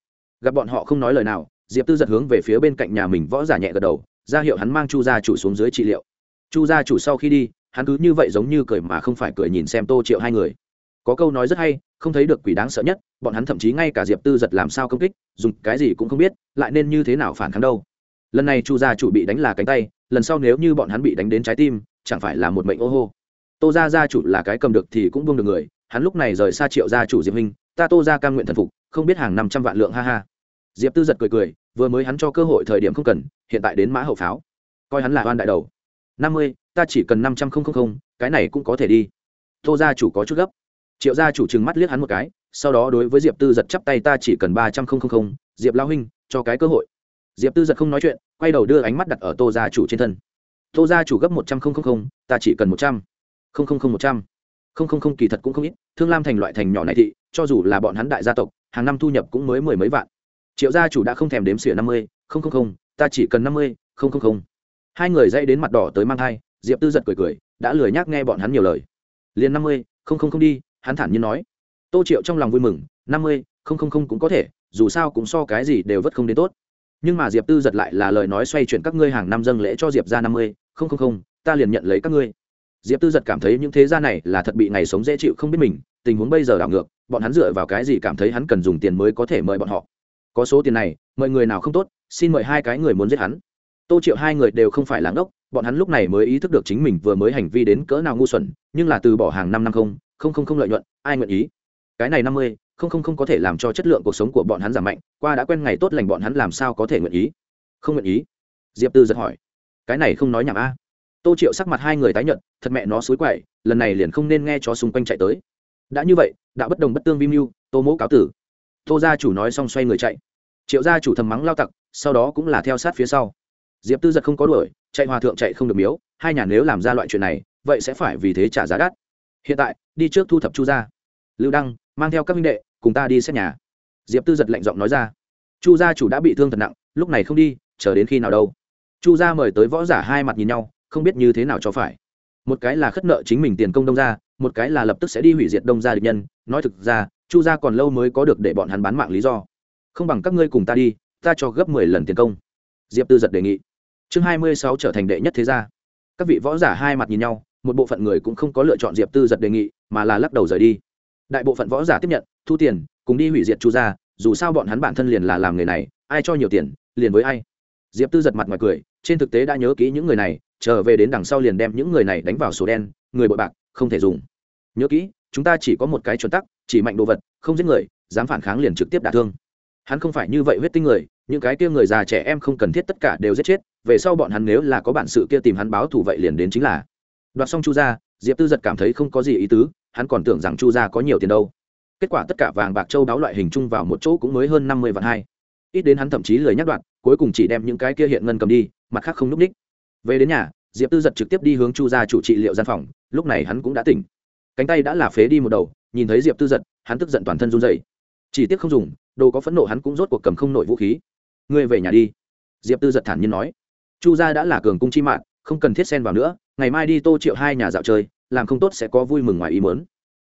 Gặp bọn họ không nói lời nào, diệp tư giật hướng về phía bên cạnh nhà mình võ giả nhẹ gật đầu, ra hiệu hắn mang chu gia chủ xuống dưới trị liệu. Chu gia chủ sau khi đi, hắn cứ như vậy giống như cười mà không phải cười nhìn xem tô triệu hai người. Có câu nói rất hay không thấy được quỷ đáng sợ nhất, bọn hắn thậm chí ngay cả diệp tư giật làm sao công kích, dùng cái gì cũng không biết, lại nên như thế nào phản kháng đâu. Lần này chu gia chủ bị đánh là cánh tay, lần sau nếu như bọn hắn bị đánh đến trái tim, chẳng phải là một mệnh ô hô. Tô gia gia chủ là cái cầm được thì cũng buông được người, hắn lúc này rời xa triệu gia chủ diệp minh, ta tô gia cam nguyện thần phục, không biết hàng năm trăm vạn lượng, ha ha. Diệp tư giật cười cười, vừa mới hắn cho cơ hội thời điểm không cần, hiện tại đến mã hậu pháo. Coi hắn là oan đại đầu. Năm mươi, ta chỉ cần năm trăm không không cái này cũng có thể đi. Tô gia chủ có chút gấp triệu gia chủ trừng mắt liếc hắn một cái, sau đó đối với diệp tư giật chắp tay, ta chỉ cần ba trăm linh diệp lao huynh, cho cái cơ hội. Diệp tư giật không nói chuyện, quay đầu đưa ánh mắt đặt ở tô gia chủ trên thân. Tô gia chủ gấp một trăm linh ta chỉ cần một trăm linh một trăm. Linh kỳ thật cũng không ít, thương lam thành loại thành nhỏ này thị, cho dù là bọn hắn đại gia tộc, hàng năm thu nhập cũng mới mười mấy vạn. Triệu gia chủ đã không thèm đếm xỉa năm mươi ta chỉ cần năm mươi hai người dây đến mặt đỏ tới mang thai, diệp tư giật cười cười, đã lười nhác nghe bọn hắn nhiều lời. Liền năm mươi đi hắn thản nhiên nói, tô triệu trong lòng vui mừng, năm mươi, không không không cũng có thể, dù sao cũng so cái gì đều vất không đến tốt. Nhưng mà diệp tư giật lại là lời nói xoay chuyển các ngươi hàng năm dâng lễ cho diệp ra năm mươi, không không không, ta liền nhận lấy các ngươi. Diệp tư giật cảm thấy những thế gia này là thật bị ngày sống dễ chịu không biết mình, tình huống bây giờ đảo ngược, bọn hắn dựa vào cái gì cảm thấy hắn cần dùng tiền mới có thể mời bọn họ? Có số tiền này, mời người nào không tốt, xin mời hai cái người muốn giết hắn. Tô triệu hai người đều không phải là ngốc, bọn hắn lúc này mới ý thức được chính mình vừa mới hành vi đến cỡ nào ngu xuẩn, nhưng là từ bỏ hàng năm năm không không không không lợi nhuận, ai nguyện ý? Cái này năm mươi, không không không có thể làm cho chất lượng cuộc sống của bọn hắn giảm mạnh, qua đã quen ngày tốt lành bọn hắn làm sao có thể nguyện ý? Không nguyện ý? Diệp tư giật hỏi. Cái này không nói nhảm a. Tô triệu sắc mặt hai người tái nhận thật mẹ nó xối quậy, lần này liền không nên nghe cho xung quanh chạy tới. Đã như vậy đã bất đồng bất tương vi mưu, tô mỗ cáo tử. Tô gia chủ nói xong xoay người chạy. Triệu gia chủ thầm mắng lao tặc, sau đó cũng là theo sát phía sau. Diệp tư giật không có đuổi, chạy hòa thượng chạy không được miếu, hai nhà nếu làm ra loại chuyện này, vậy sẽ phải vì thế trả giá đắt hiện tại, đi trước thu thập chu gia. Lưu đăng, mang theo các minh đệ, cùng ta đi xét nhà. Diệp tư giật lạnh giọng nói ra. Chu gia chủ đã bị thương thật nặng, lúc này không đi, chờ đến khi nào đâu? Chu gia mời tới võ giả hai mặt nhìn nhau, không biết như thế nào cho phải. Một cái là khất nợ chính mình tiền công đông gia, một cái là lập tức sẽ đi hủy diệt đông gia địch nhân. Nói thực ra, chu gia còn lâu mới có được để bọn hắn bán mạng lý do. Không bằng các ngươi cùng ta đi, ta cho gấp mười lần tiền công. Diệp tư giật đề nghị. Chương hai mươi sáu trở thành đệ nhất thế gia. Các vị võ giả hai mặt nhìn nhau một bộ phận người cũng không có lựa chọn diệp tư giật đề nghị, mà là lắc đầu rời đi. Đại bộ phận võ giả tiếp nhận, thu tiền, cùng đi hủy diệt chu gia, dù sao bọn hắn bản thân liền là làm người này, ai cho nhiều tiền, liền với ai. Diệp tư giật mặt ngoài cười, trên thực tế đã nhớ kỹ những người này, trở về đến đằng sau liền đem những người này đánh vào sổ đen, người bội bạc, không thể dùng. Nhớ kỹ, chúng ta chỉ có một cái chuẩn tắc, chỉ mạnh đồ vật, không giết người, dám phản kháng liền trực tiếp đả thương. Hắn không phải như vậy huyết tinh người, những cái kia người già trẻ em không cần thiết tất cả đều giết chết, về sau bọn hắn nếu là có bản sự kia tìm hắn báo thù vậy liền đến chính là đoạt xong chu gia, diệp tư giật cảm thấy không có gì ý tứ, hắn còn tưởng rằng chu gia có nhiều tiền đâu. Kết quả tất cả vàng bạc châu đáo loại hình chung vào một chỗ cũng mới hơn năm mươi vạn hai. Ít đến hắn thậm chí lời nhắc đoạn cuối cùng chỉ đem những cái kia hiện ngân cầm đi, mặt khác không núp ních. Về đến nhà, diệp tư giật trực tiếp đi hướng chu gia chủ trị liệu gian phòng, lúc này hắn cũng đã tỉnh. Cánh tay đã là phế đi một đầu, nhìn thấy diệp tư giật, hắn tức giận toàn thân run dậy chỉ tiếc không dùng, đồ có phẫn nộ hắn cũng rốt cuộc cầm không nổi vũ khí. Ngươi về nhà đi. Diệp tư giật thản nhiên nói. Chu gia đã là cường cung chi mạng, không cần thiết xen vào nữa ngày mai đi tô triệu hai nhà dạo chơi, làm không tốt sẽ có vui mừng ngoài ý mớn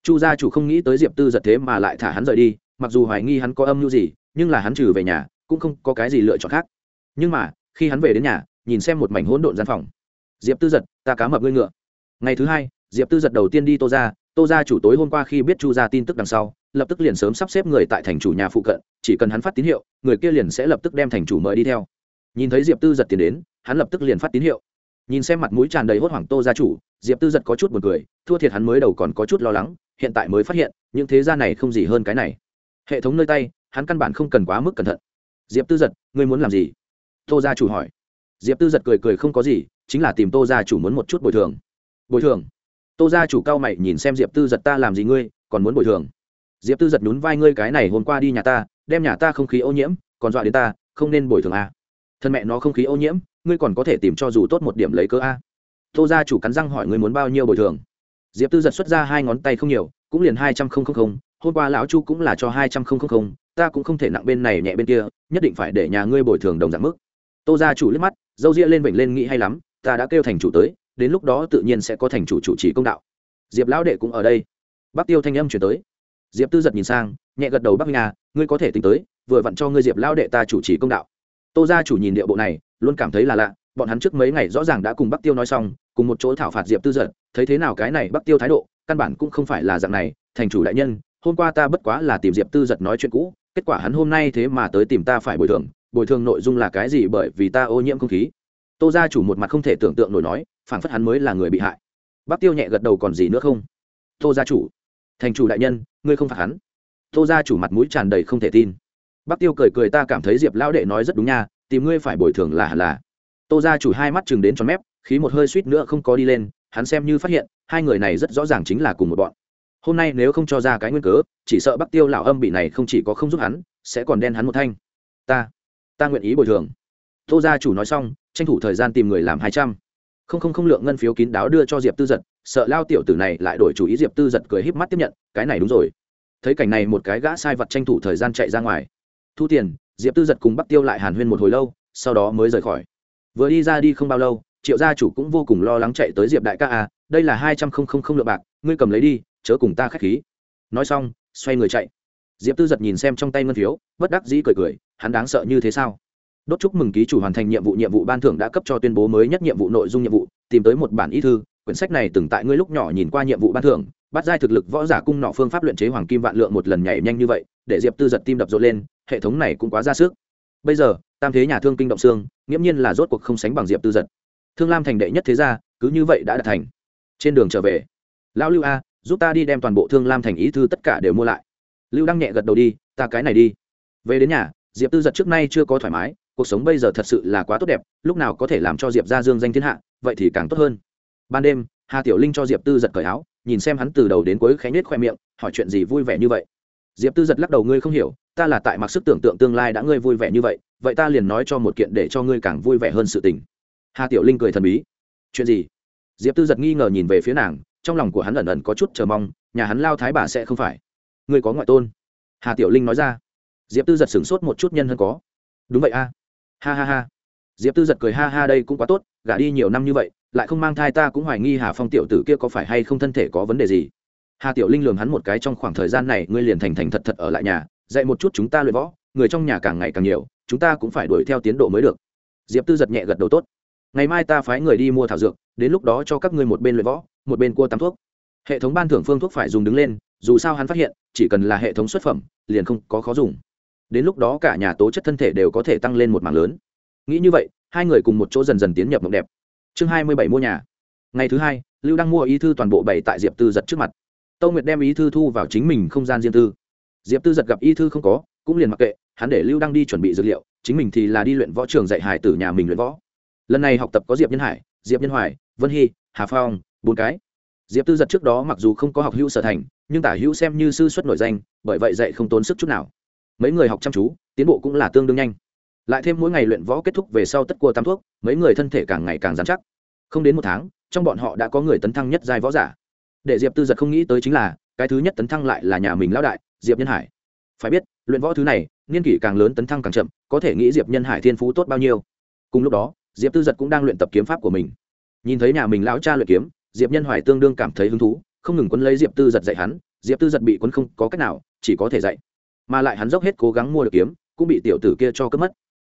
chu gia chủ không nghĩ tới diệp tư giật thế mà lại thả hắn rời đi, mặc dù hoài nghi hắn có âm mưu gì, nhưng là hắn trừ về nhà, cũng không có cái gì lựa chọn khác. Nhưng mà, khi hắn về đến nhà, nhìn xem một mảnh hỗn độn gian phòng. Diệp tư giật, ta cá mập ngươi ngựa. Ngày thứ hai, diệp tư giật đầu tiên đi tô ra tô ra chủ tối hôm qua khi biết chu ra tin tức đằng sau, lập tức liền sớm sắp xếp người tại thành chủ nhà phụ cận, chỉ cần hắn phát tín hiệu, người kia liền sẽ lập tức đem thành chủ mời đi theo. Nhìn thấy diệp tư giật tiến đến, hắn lập tức liền phát tín hiệu nhìn xem mặt mũi tràn đầy hốt hoảng tô gia chủ, diệp tư giật có chút b u ồ n cười, thua thiệt hắn mới đầu còn có chút lo lắng, hiện tại mới phát hiện, những thế gia này không gì hơn cái này. Hệ thống nơi tay, hắn căn bản không cần quá mức cẩn thận. Diệp tư giật, ngươi muốn làm gì? Tô gia chủ hỏi. Diệp tư giật cười cười không có gì, chính là tìm tô gia chủ muốn một chút bồi thường. Bồi thường? Tô gia chủ cao mày nhìn xem diệp tư giật, ta làm gì ngươi, còn muốn bồi thường? Diệp tư giật nhún vai, ngươi cái này hôm qua đi nhà ta, đem nhà ta không khí ô nhiễm, còn dọa đến ta, không nên bồi thường à. thân mẹ nó không khí ô nhiễm ngươi còn có thể tìm cho dù tốt một điểm lấy cớ a. Tô gia chủ cắn răng hỏi ngươi muốn bao nhiêu bồi thường. Diệp tư giật xuất ra hai ngón tay không nhiều, cũng liền hai trăm không không không, hôm qua lão chu cũng là cho hai trăm không không không, ta cũng không thể nặng bên này nhẹ bên kia, nhất định phải để nhà ngươi bồi thường đồng dạng mức. Tô gia chủ liếc mắt, dâu ria lên vểnh lên nghĩ hay lắm, ta đã kêu thành chủ tới, đến lúc đó tự nhiên sẽ có thành chủ chủ trì công đạo. Diệp lão đệ cũng ở đây. Bác tiêu thanh âm chuyển tới. Diệp tư giật nhìn sang, nhẹ gật đầu bác nga, ngươi có thể tính tới, vừa vặn cho ngươi diệp lão đệ ta chủ trì công đạo tô gia chủ nhìn địa bộ này, luôn cảm thấy là lạ, bọn hắn trước mấy ngày rõ ràng đã cùng bắc tiêu nói xong, cùng một chỗ thảo phạt diệp tư giật thấy thế nào cái này bắc tiêu thái độ, căn bản cũng không phải là dạng này, thành chủ đại nhân, hôm qua ta bất quá là tìm diệp tư giật nói chuyện cũ, kết quả hắn hôm nay thế mà tới tìm ta phải bồi thường bồi thường nội dung là cái gì bởi vì ta ô nhiễm không khí. Tô gia chủ một mặt không thể tưởng tượng nổi nói phản phất hắn mới là người bị hại. Bắc tiêu nhẹ gật đầu còn gì nữa không? Tô gia chủ, thành chủ đại nhân, ngươi không phạt hắn. Tô gia chủ mặt mũi tràn đầy không thể tin bắc tiêu cười cười ta cảm thấy diệp lão đệ nói rất đúng nha, tìm ngươi phải bồi thường là hẳn là. Tô gia chủ hai mắt chừng đến tròn mép, khí một hơi suýt nữa không có đi lên, hắn xem như phát hiện, hai người này rất rõ ràng chính là cùng một bọn. Hôm nay nếu không cho ra cái nguyên cớ, chỉ sợ bắc tiêu lão âm bị này không chỉ có không giúp hắn, sẽ còn đen hắn một thanh. Ta ta nguyện ý bồi thường. Tô gia chủ nói xong, tranh thủ thời gian tìm người làm hai trăm. Không không không lượng ngân phiếu kín đáo đưa cho diệp tư giật, sợ lao tiểu tử này lại đổi chủ ý diệp tư giật cười híp mắt tiếp nhận, cái này đúng rồi. Thấy cảnh này một cái gã sai vật tranh thủ thời gian chạy ra ngoài thu tiền, diệp tư giật cùng bắc tiêu lại hàn huyên một hồi lâu, sau đó mới rời khỏi. Vừa đi ra đi không bao lâu, triệu gia chủ cũng vô cùng lo lắng chạy tới diệp đại ca à đây là hai trăm không không không lượng bạc, ngươi cầm lấy đi, chớ cùng ta k h á c h khí. Nói xong, xoay người chạy. Diệp tư giật nhìn xem trong tay ngân phiếu, bất đắc dĩ cười cười, hắn đáng sợ như thế sao? Đốt chúc mừng ký chủ hoàn thành nhiệm vụ nhiệm vụ ban thưởng đã cấp cho tuyên bố mới nhất nhiệm vụ nội dung nhiệm vụ, tìm tới một bản ý thư, quyển sách này từng tại ngươi lúc nhỏ nhìn qua nhiệm vụ ban thưởng, bắt giai thực lực võ giả cung nọ phương pháp luyện chế hoàng kim vạn lượng một lần nhảy nhanh như vậy, để diệp tư giật tim đập rộn lên hệ thống này cũng quá ra sức. Bây giờ, tam thế nhà thương kinh động xương, nghiễm nhiên là rốt cuộc không sánh bằng diệp tư giật. Thương lam thành đệ nhất thế gia, cứ như vậy đã đạt thành. Trên đường trở về, lão lưu a, giúp ta đi đem toàn bộ thương lam thành ý thư tất cả đều mua lại. Lưu đăng nhẹ gật đầu đi, ta cái này đi. Về đến nhà, diệp tư giật trước nay chưa có thoải mái, cuộc sống bây giờ thật sự là quá tốt đẹp, lúc nào có thể làm cho diệp ra dương danh thiên hạ, vậy thì càng tốt hơn. Ban đêm, hà tiểu linh cho diệp tư giật cởi áo, nhìn xem hắn từ đầu đến cuối khánh nết khoe miệng, hỏi chuyện gì vui vẻ như vậy diệp tư giật lắc đầu, ngươi không hiểu, ta là tại mặc sức tưởng tượng tương lai đã ngươi vui vẻ như vậy vậy ta liền nói cho một kiện để cho ngươi càng vui vẻ hơn sự tình. Hà tiểu linh cười thần bí. Chuyện gì? Diệp tư giật nghi ngờ nhìn về phía nàng, trong lòng của hắn ẩn ẩn có chút chờ mong, nhà hắn lao thái bà sẽ không phải. Ngươi có ngoại tôn? Hà tiểu linh nói ra. Diệp tư giật sửng sốt một chút nhân hơn có. Đúng vậy a. Ha ha ha. Diệp tư giật cười, ha ha, đây cũng quá tốt, gả đi nhiều năm như vậy, lại không mang thai ta cũng hoài nghi hà phong tiểu tử kia có phải hay không thân thể có vấn đề gì hà tiểu linh lường hắn một cái trong khoảng thời gian này, ngươi liền thành thành thật thật ở lại nhà, dạy một chút chúng ta luyện võ, người trong nhà càng ngày càng nhiều, chúng ta cũng phải đuổi theo tiến độ mới được. Diệp tư giật nhẹ gật đầu tốt. Ngày mai ta phái người đi mua thảo dược, đến lúc đó cho các ngươi một bên luyện võ, một bên cua tắm thuốc. Hệ thống ban thưởng phương thuốc phải dùng đứng lên, dù sao hắn phát hiện, chỉ cần là hệ thống xuất phẩm, liền không có khó dùng. Đến lúc đó cả nhà tố chất thân thể đều có thể tăng lên một mảng lớn. Nghĩ như vậy, hai người cùng một chỗ dần dần tiến nhập mộng đẹp. Chương hai mươi bảy mua nhà. Ngày thứ hai, lưu Đang mua y thư toàn bộ bày tại diệp tư giật trước mặt tâu nguyệt đem ý thư thu vào chính mình không gian riêng tư. Diệp tư giật gặp y thư không có, cũng liền mặc kệ, hắn để lưu đăng đi chuẩn bị dược liệu, chính mình thì là đi luyện võ trường dạy hải tử nhà mình luyện võ. Lần này học tập có diệp nhân hải, diệp nhân hoài, vân hy, hà phong, bốn cái. Diệp tư giật trước đó mặc dù không có học hữu sở thành, nhưng tả hữu xem như sư xuất nổi danh, bởi vậy dạy không tốn sức chút nào. Mấy người học chăm chú, tiến bộ cũng là tương đương nhanh. Lại thêm mỗi ngày luyện võ kết thúc về sau tất cua tam thuốc, mấy người thân thể càng ngày càng dán chắc. Không đến một tháng, trong bọn họ đã có người tấn thăng nhất giai võ giả để diệp tư giật không nghĩ tới chính là, cái thứ nhất tấn thăng lại là nhà mình lão đại, diệp nhân hải. Phải biết, luyện võ thứ này, niên kỷ càng lớn tấn thăng càng chậm, có thể nghĩ diệp nhân hải thiên phú tốt bao nhiêu. Cùng lúc đó, diệp tư giật cũng đang luyện tập kiếm pháp của mình. Nhìn thấy nhà mình lão cha luyện kiếm, diệp nhân hoài tương đương cảm thấy hứng thú, không ngừng quấn lấy diệp tư giật dạy hắn, diệp tư giật bị quấn không có cách nào, chỉ có thể dạy. Mà lại hắn dốc hết cố gắng mua được kiếm, cũng bị tiểu tử kia cho cướp mất.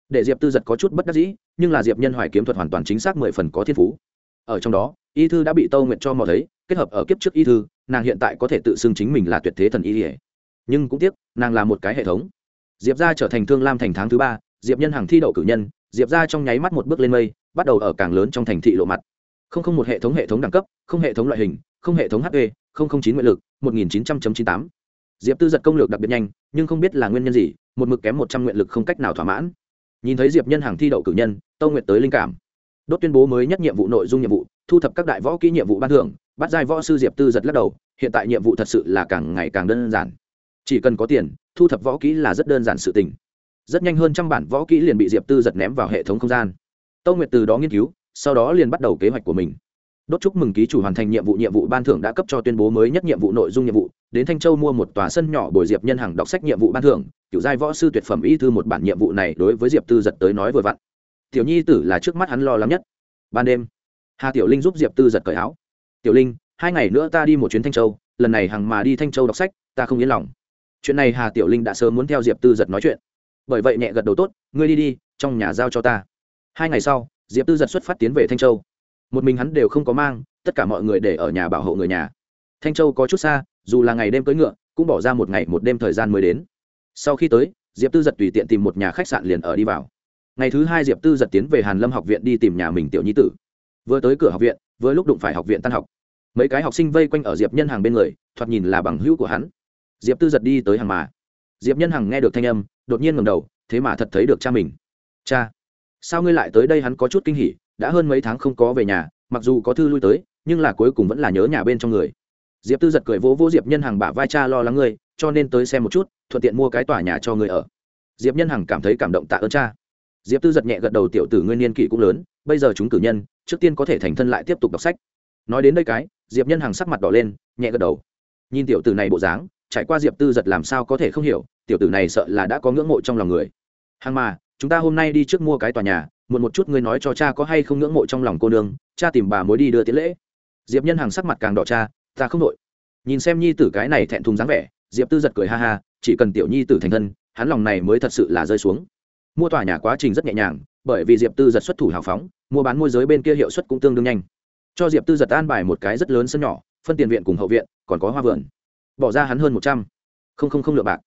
Để diệp tư giật có chút bất đắc dĩ, nhưng là diệp nhân hoài kiếm thuật hoàn toàn chính xác mười phần có thiên phú. Ở trong đó, y thư đã bị tâu nguyện cho mò thấy kết hợp ở kiếp trước y thư, nàng hiện tại có thể tự xưng chính mình là tuyệt thế thần y ỉa nhưng cũng tiếc, nàng là một cái hệ thống. Diệp ra trở thành thương lam thành tháng thứ ba, diệp nhân hàng thi đậu cử nhân, diệp ra trong nháy mắt một bước lên mây, bắt đầu ở càng lớn trong thành thị lộ mặt. Không không một hệ thống hệ thống đẳng cấp, không hệ thống loại hình, không hệ thống hp không không chín nguyện lực, một nghìn chín trăm chín tám. Diệp tư giật công lược đặc biệt nhanh, nhưng không biết là nguyên nhân gì, một mực kém một trăm nguyện lực không cách nào thỏa mãn. Nhìn thấy diệp nhân hàng thi đậu cử nhân, tâu nguyện tới linh cảm. Đốt tuyên bố mới nhất nhiệm vụ nội dung nhiệm vụ, thu thập các đại võ kỹ nhiệm vụ ban thưởng bắt giai võ sư diệp tư giật lắc đầu, hiện tại nhiệm vụ thật sự là càng ngày càng đơn giản. Chỉ cần có tiền, thu thập võ kỹ là rất đơn giản sự tình. Rất nhanh hơn trăm bản võ kỹ liền bị diệp tư giật ném vào hệ thống không gian. Tâu nguyệt từ đó nghiên cứu, sau đó liền bắt đầu kế hoạch của mình. Đốt chúc mừng ký chủ hoàn thành nhiệm vụ nhiệm vụ ban thưởng đã cấp cho tuyên bố mới nhất nhiệm vụ nội dung nhiệm vụ. Đến thanh châu mua một tòa sân nhỏ bồi diệp nhân hàng đọc sách nhiệm vụ ban thưởng. Kiểu giai võ sư tuyệt phẩm y thư một bản nhiệm vụ này đối với diệp tư giật tới nói vừa vặn. Tiểu nhi tử là trước mắt hắn lo lắng nhất. Ban đêm, hà tiểu linh giúp diệp tư giật cởi áo tiểu linh, hai ngày nữa ta đi một chuyến thanh châu, lần này hằng mà đi thanh châu đọc sách, ta không yên lòng. Chuyện này hà tiểu linh đã sớm muốn theo diệp tư giật nói chuyện. Bởi vậy nhẹ gật đầu tốt, ngươi đi đi, trong nhà giao cho ta. Hai ngày sau, diệp tư giật xuất phát tiến về thanh châu. Một mình hắn đều không có mang, tất cả mọi người để ở nhà bảo hộ người nhà. Thanh châu có chút xa, dù là ngày đêm cưỡi ngựa, cũng bỏ ra một ngày một đêm thời gian mới đến. Sau khi tới, diệp tư giật tùy tiện tìm một nhà khách sạn liền ở đi vào. Ngày thứ hai diệp tư giật tiến về hàn lâm học viện đi tìm nhà mình tiểu nhi tử. Vừa tới cửa học viện vừa lúc đụng phải học viện tan học. Mấy cái học sinh vây quanh ở diệp nhân hàng bên người, thoạt nhìn là bằng hữu của hắn. Diệp tư giật đi tới hàng mà. Diệp nhân hằng nghe được thanh âm, đột nhiên ngầm đầu, thế mà thật thấy được cha mình. Cha, sao ngươi lại tới đây? Hắn có chút kinh hỉ, đã hơn mấy tháng không có về nhà, mặc dù có thư lui tới, nhưng là cuối cùng vẫn là nhớ nhà bên trong người. Diệp tư giật cười vỗ vỗ diệp nhân hằng bả vai cha lo lắng ngươi, cho nên tới xem một chút, thuận tiện mua cái tòa nhà cho ngươi ở. Diệp nhân hằng cảm thấy cảm động tạ ơn cha. Diệp tư giật nhẹ gật đầu, tiểu tử ngươi niên kỷ cũng lớn bây giờ chúng cử nhân, trước tiên có thể thành thân lại tiếp tục đọc sách. Nói đến đây cái, diệp nhân hằng sắc mặt đỏ lên, nhẹ gật đầu. Nhìn tiểu tử này bộ dáng, trải qua diệp tư giật làm sao có thể không hiểu, tiểu tử này sợ là đã có ngưỡng mộ trong lòng người. Hằng mà, chúng ta hôm nay đi trước mua cái tòa nhà, muộn một chút ngươi nói cho cha có hay không ngưỡng mộ trong lòng cô nương, cha tìm bà mối đi đưa tiễn lễ. Diệp nhân hằng sắc mặt càng đỏ cha, ta không đội nhìn xem nhi tử cái này thẹn thùng dáng vẻ, diệp tư giật cười ha ha, chỉ cần tiểu nhi tử thành thân, hắn lòng này mới thật sự là rơi xuống. Mua tòa nhà quá trình rất nhẹ nhàng bởi vì diệp tư giật xuất thủ hào phóng, mua bán môi giới bên kia hiệu suất cũng tương đương nhanh. Cho diệp tư giật an bài một cái rất lớn sân nhỏ, phân tiền viện cùng hậu viện, còn có hoa vườn. Bỏ ra hắn hơn một trăm. Không không không lượng bạc.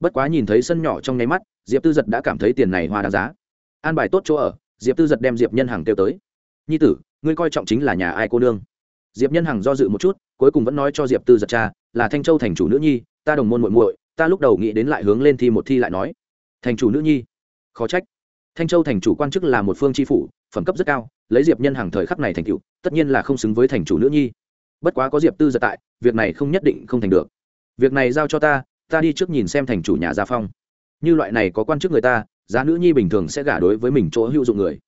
Bất quá nhìn thấy sân nhỏ trong nháy mắt, diệp tư giật đã cảm thấy tiền này hoa đáng giá. An bài tốt chỗ ở, diệp tư giật đem diệp nhân hàng kêu tới. Nhi tử, ngươi coi trọng chính là nhà ai cô nương? Diệp nhân hằng do dự một chút, cuối cùng vẫn nói cho diệp tư giật cha, là thanh châu thành chủ nữ nhi, ta đồng môn muội muội, ta lúc đầu nghĩ đến lại hướng lên thi một thi lại nói. Thành chủ nữ nhi? Khó trách thanh châu thành chủ quan chức là một phương tri phủ, phẩm cấp rất cao, lấy diệp nhân hàng thời khắc này thành cựu tất nhiên là không xứng với thành chủ nữ nhi. Bất quá có diệp tư giật tại, việc này không nhất định không thành được. Việc này giao cho ta ta đi trước nhìn xem thành chủ nhà gia phong. Như loại này có quan chức người ta, giá nữ nhi bình thường sẽ gả đối với mình chỗ hữu dụng người.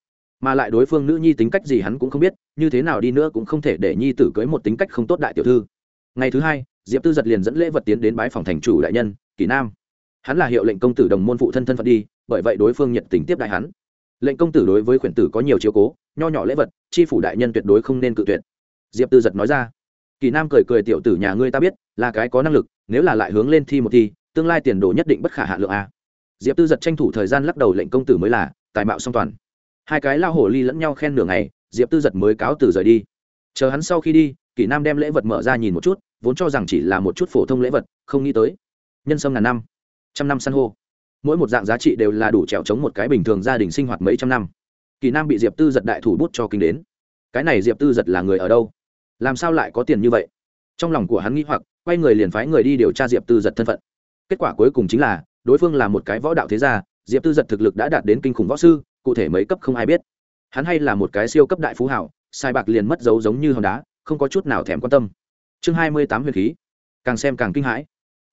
Mà lại đối phương nữ nhi tính cách gì hắn cũng không biết, như thế nào đi nữa cũng không thể để nhi tử cưới một tính cách không tốt đại tiểu thư. Ngày thứ hai, diệp tư giật liền dẫn lễ vật tiến đến bái phòng thành chủ đại nhân, kỷ nam hắn là hiệu lệnh công tử đồng môn phụ thân thân phận đi, bởi vậy đối phương nhận tình tiếp đại hắn. Lệnh công tử đối với khuyển tử có nhiều chiếu cố, nho nhỏ lễ vật, chi phủ đại nhân tuyệt đối không nên cự tuyệt. Diệp tư giật nói ra. Kỳ nam cười cười tiểu tử nhà ngươi ta biết, là cái có năng lực, nếu là lại hướng lên thi một thi, tương lai tiền đồ nhất định bất khả hạ lượng a. Diệp tư giật tranh thủ thời gian lắc đầu lệnh công tử mới là, tài mạo song toàn. Hai cái lao hổ ly lẫn nhau khen nửa ngày, diệp tư giật mới cáo từ rời đi. Chờ hắn sau khi đi kỷ nam đem lễ vật mở ra nhìn một chút, vốn cho rằng chỉ là một chút phổ thông lễ vật, không nghĩ tới. Nhân sâm ngàn năm trăm năm san hô. Mỗi một dạng giá trị đều là đủ trèo chống một cái bình thường gia đình sinh hoạt mấy trăm năm. Kỳ nam bị diệp tư giật đại thủ bút cho kinh đến. Cái này diệp tư giật là người ở đâu? Làm sao lại có tiền như vậy? Trong lòng của hắn nghĩ hoặc, quay người liền phái người đi điều tra diệp tư giật thân phận. Kết quả cuối cùng chính là, đối phương là một cái võ đạo thế gia, diệp tư giật thực lực đã đạt đến kinh khủng võ sư, cụ thể mấy cấp không ai biết. Hắn hay là một cái siêu cấp đại phú hảo, sai bạc liền mất dấu giống như hòn đá, không có chút nào thèm quan tâm. Chương hai mươi tám huyền khí. Càng xem càng kinh hãi.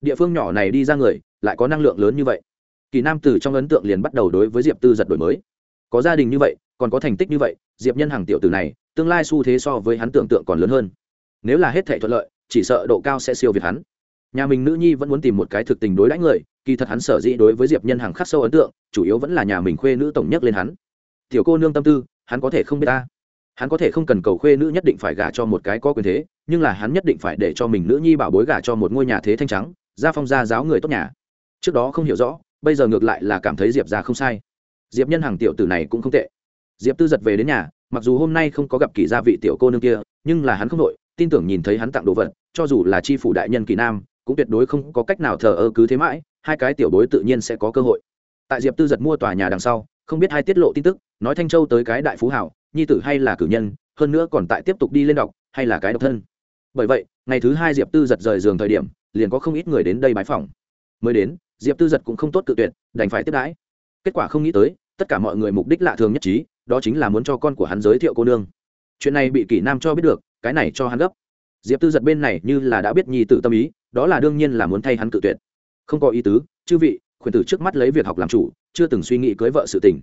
Địa phương nhỏ này đi ra người lại có năng lượng lớn như vậy. Kỳ nam từ trong ấn tượng liền bắt đầu đối với diệp tư giật đổi mới. Có gia đình như vậy, còn có thành tích như vậy, diệp nhân hàng tiểu tử này, tương lai xu thế so với hắn tưởng tượng còn lớn hơn. Nếu là hết thể thuận lợi, chỉ sợ độ cao sẽ siêu việt hắn. Nhà mình nữ nhi vẫn muốn tìm một cái thực tình đối đãi người, kỳ thật hắn sở dĩ đối với diệp nhân hàng khắc sâu ấn tượng, chủ yếu vẫn là nhà mình khuê nữ tổng nhất lên hắn. Tiểu cô nương tâm tư, hắn có thể không biết ta. Hắn có thể không cần cầu khuê nữ nhất định phải gả cho một cái có quyền thế, nhưng là hắn nhất định phải để cho mình nữ nhi bảo bối gả cho một ngôi nhà thế thanh trắng, gia phong gia giáo người tốt nhà trước đó không hiểu rõ, bây giờ ngược lại là cảm thấy diệp ra không sai. Diệp nhân hàng tiểu tử này cũng không tệ. Diệp tư giật về đến nhà, mặc dù hôm nay không có gặp kỳ gia vị tiểu cô nương kia, nhưng là hắn không đội tin tưởng nhìn thấy hắn tặng đồ vật, cho dù là chi phủ đại nhân kỳ nam, cũng tuyệt đối không có cách nào thờ ơ cứ thế mãi, hai cái tiểu bối tự nhiên sẽ có cơ hội. Tại diệp tư giật mua tòa nhà đằng sau, không biết hai tiết lộ tin tức, nói thanh châu tới cái đại phú hảo, nhi tử hay là cử nhân, hơn nữa còn tại tiếp tục đi lên đọc, hay là cái độc thân. Bởi vậy, ngày thứ hai diệp tư giật rời giường thời điểm, liền có không ít người đến đây bái phòng mới đến diệp tư giật cũng không tốt cự tuyệt, đành phải tiếp đãi. Kết quả không nghĩ tới, tất cả mọi người mục đích lạ thường nhất trí, đó chính là muốn cho con của hắn giới thiệu cô nương. Chuyện này bị kỷ nam cho biết được, cái này cho hắn gấp. Diệp tư giật bên này như là đã biết nhi tự tâm ý, đó là đương nhiên là muốn thay hắn cự tuyệt. Không có ý tứ, chư vị, khuyển tử trước mắt lấy việc học làm chủ, chưa từng suy nghĩ cưới vợ sự tình.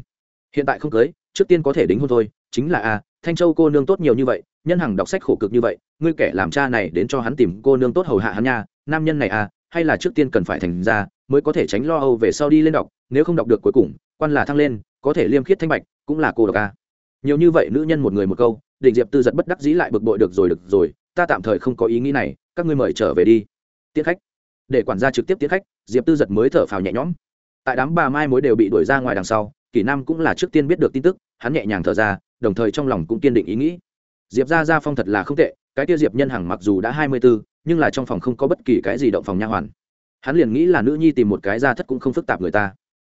Hiện tại không cưới, trước tiên có thể đính hôn thôi, chính là a, thanh châu cô nương tốt nhiều như vậy, nhân hằng đọc sách khổ cực như vậy, ngươi kẻ làm cha này đến cho hắn tìm cô nương tốt hầu hạ hắn nha, nam nhân này a, hay là trước tiên cần phải thành ra mới có thể tránh lo âu về sau đi lên đọc, nếu không đọc được cuối cùng, quan là thăng lên, có thể liêm khiết thanh bạch, cũng là cô độc ca nhiều như vậy nữ nhân một người một câu, định diệp tư giật bất đắc dĩ lại bực bội được rồi được rồi, ta tạm thời không có ý nghĩ này, các ngươi mời trở về đi. Tiết khách. Để quản gia trực tiếp tiết khách, diệp tư giật mới thở phào nhẹ nhõm. Tại đám bà mai mối đều bị đuổi ra ngoài đằng sau, kỷ nam cũng là trước tiên biết được tin tức, hắn nhẹ nhàng thở ra, đồng thời trong lòng cũng kiên định ý nghĩ. Diệp ra ra phong thật là không tệ, cái tiêu diệp nhân hằng mặc dù đã hai mươi bốn nhưng là trong phòng không có bất kỳ cái gì động phòng nha hoàn hắn liền nghĩ là nữ nhi tìm một cái ra thất cũng không phức tạp người ta.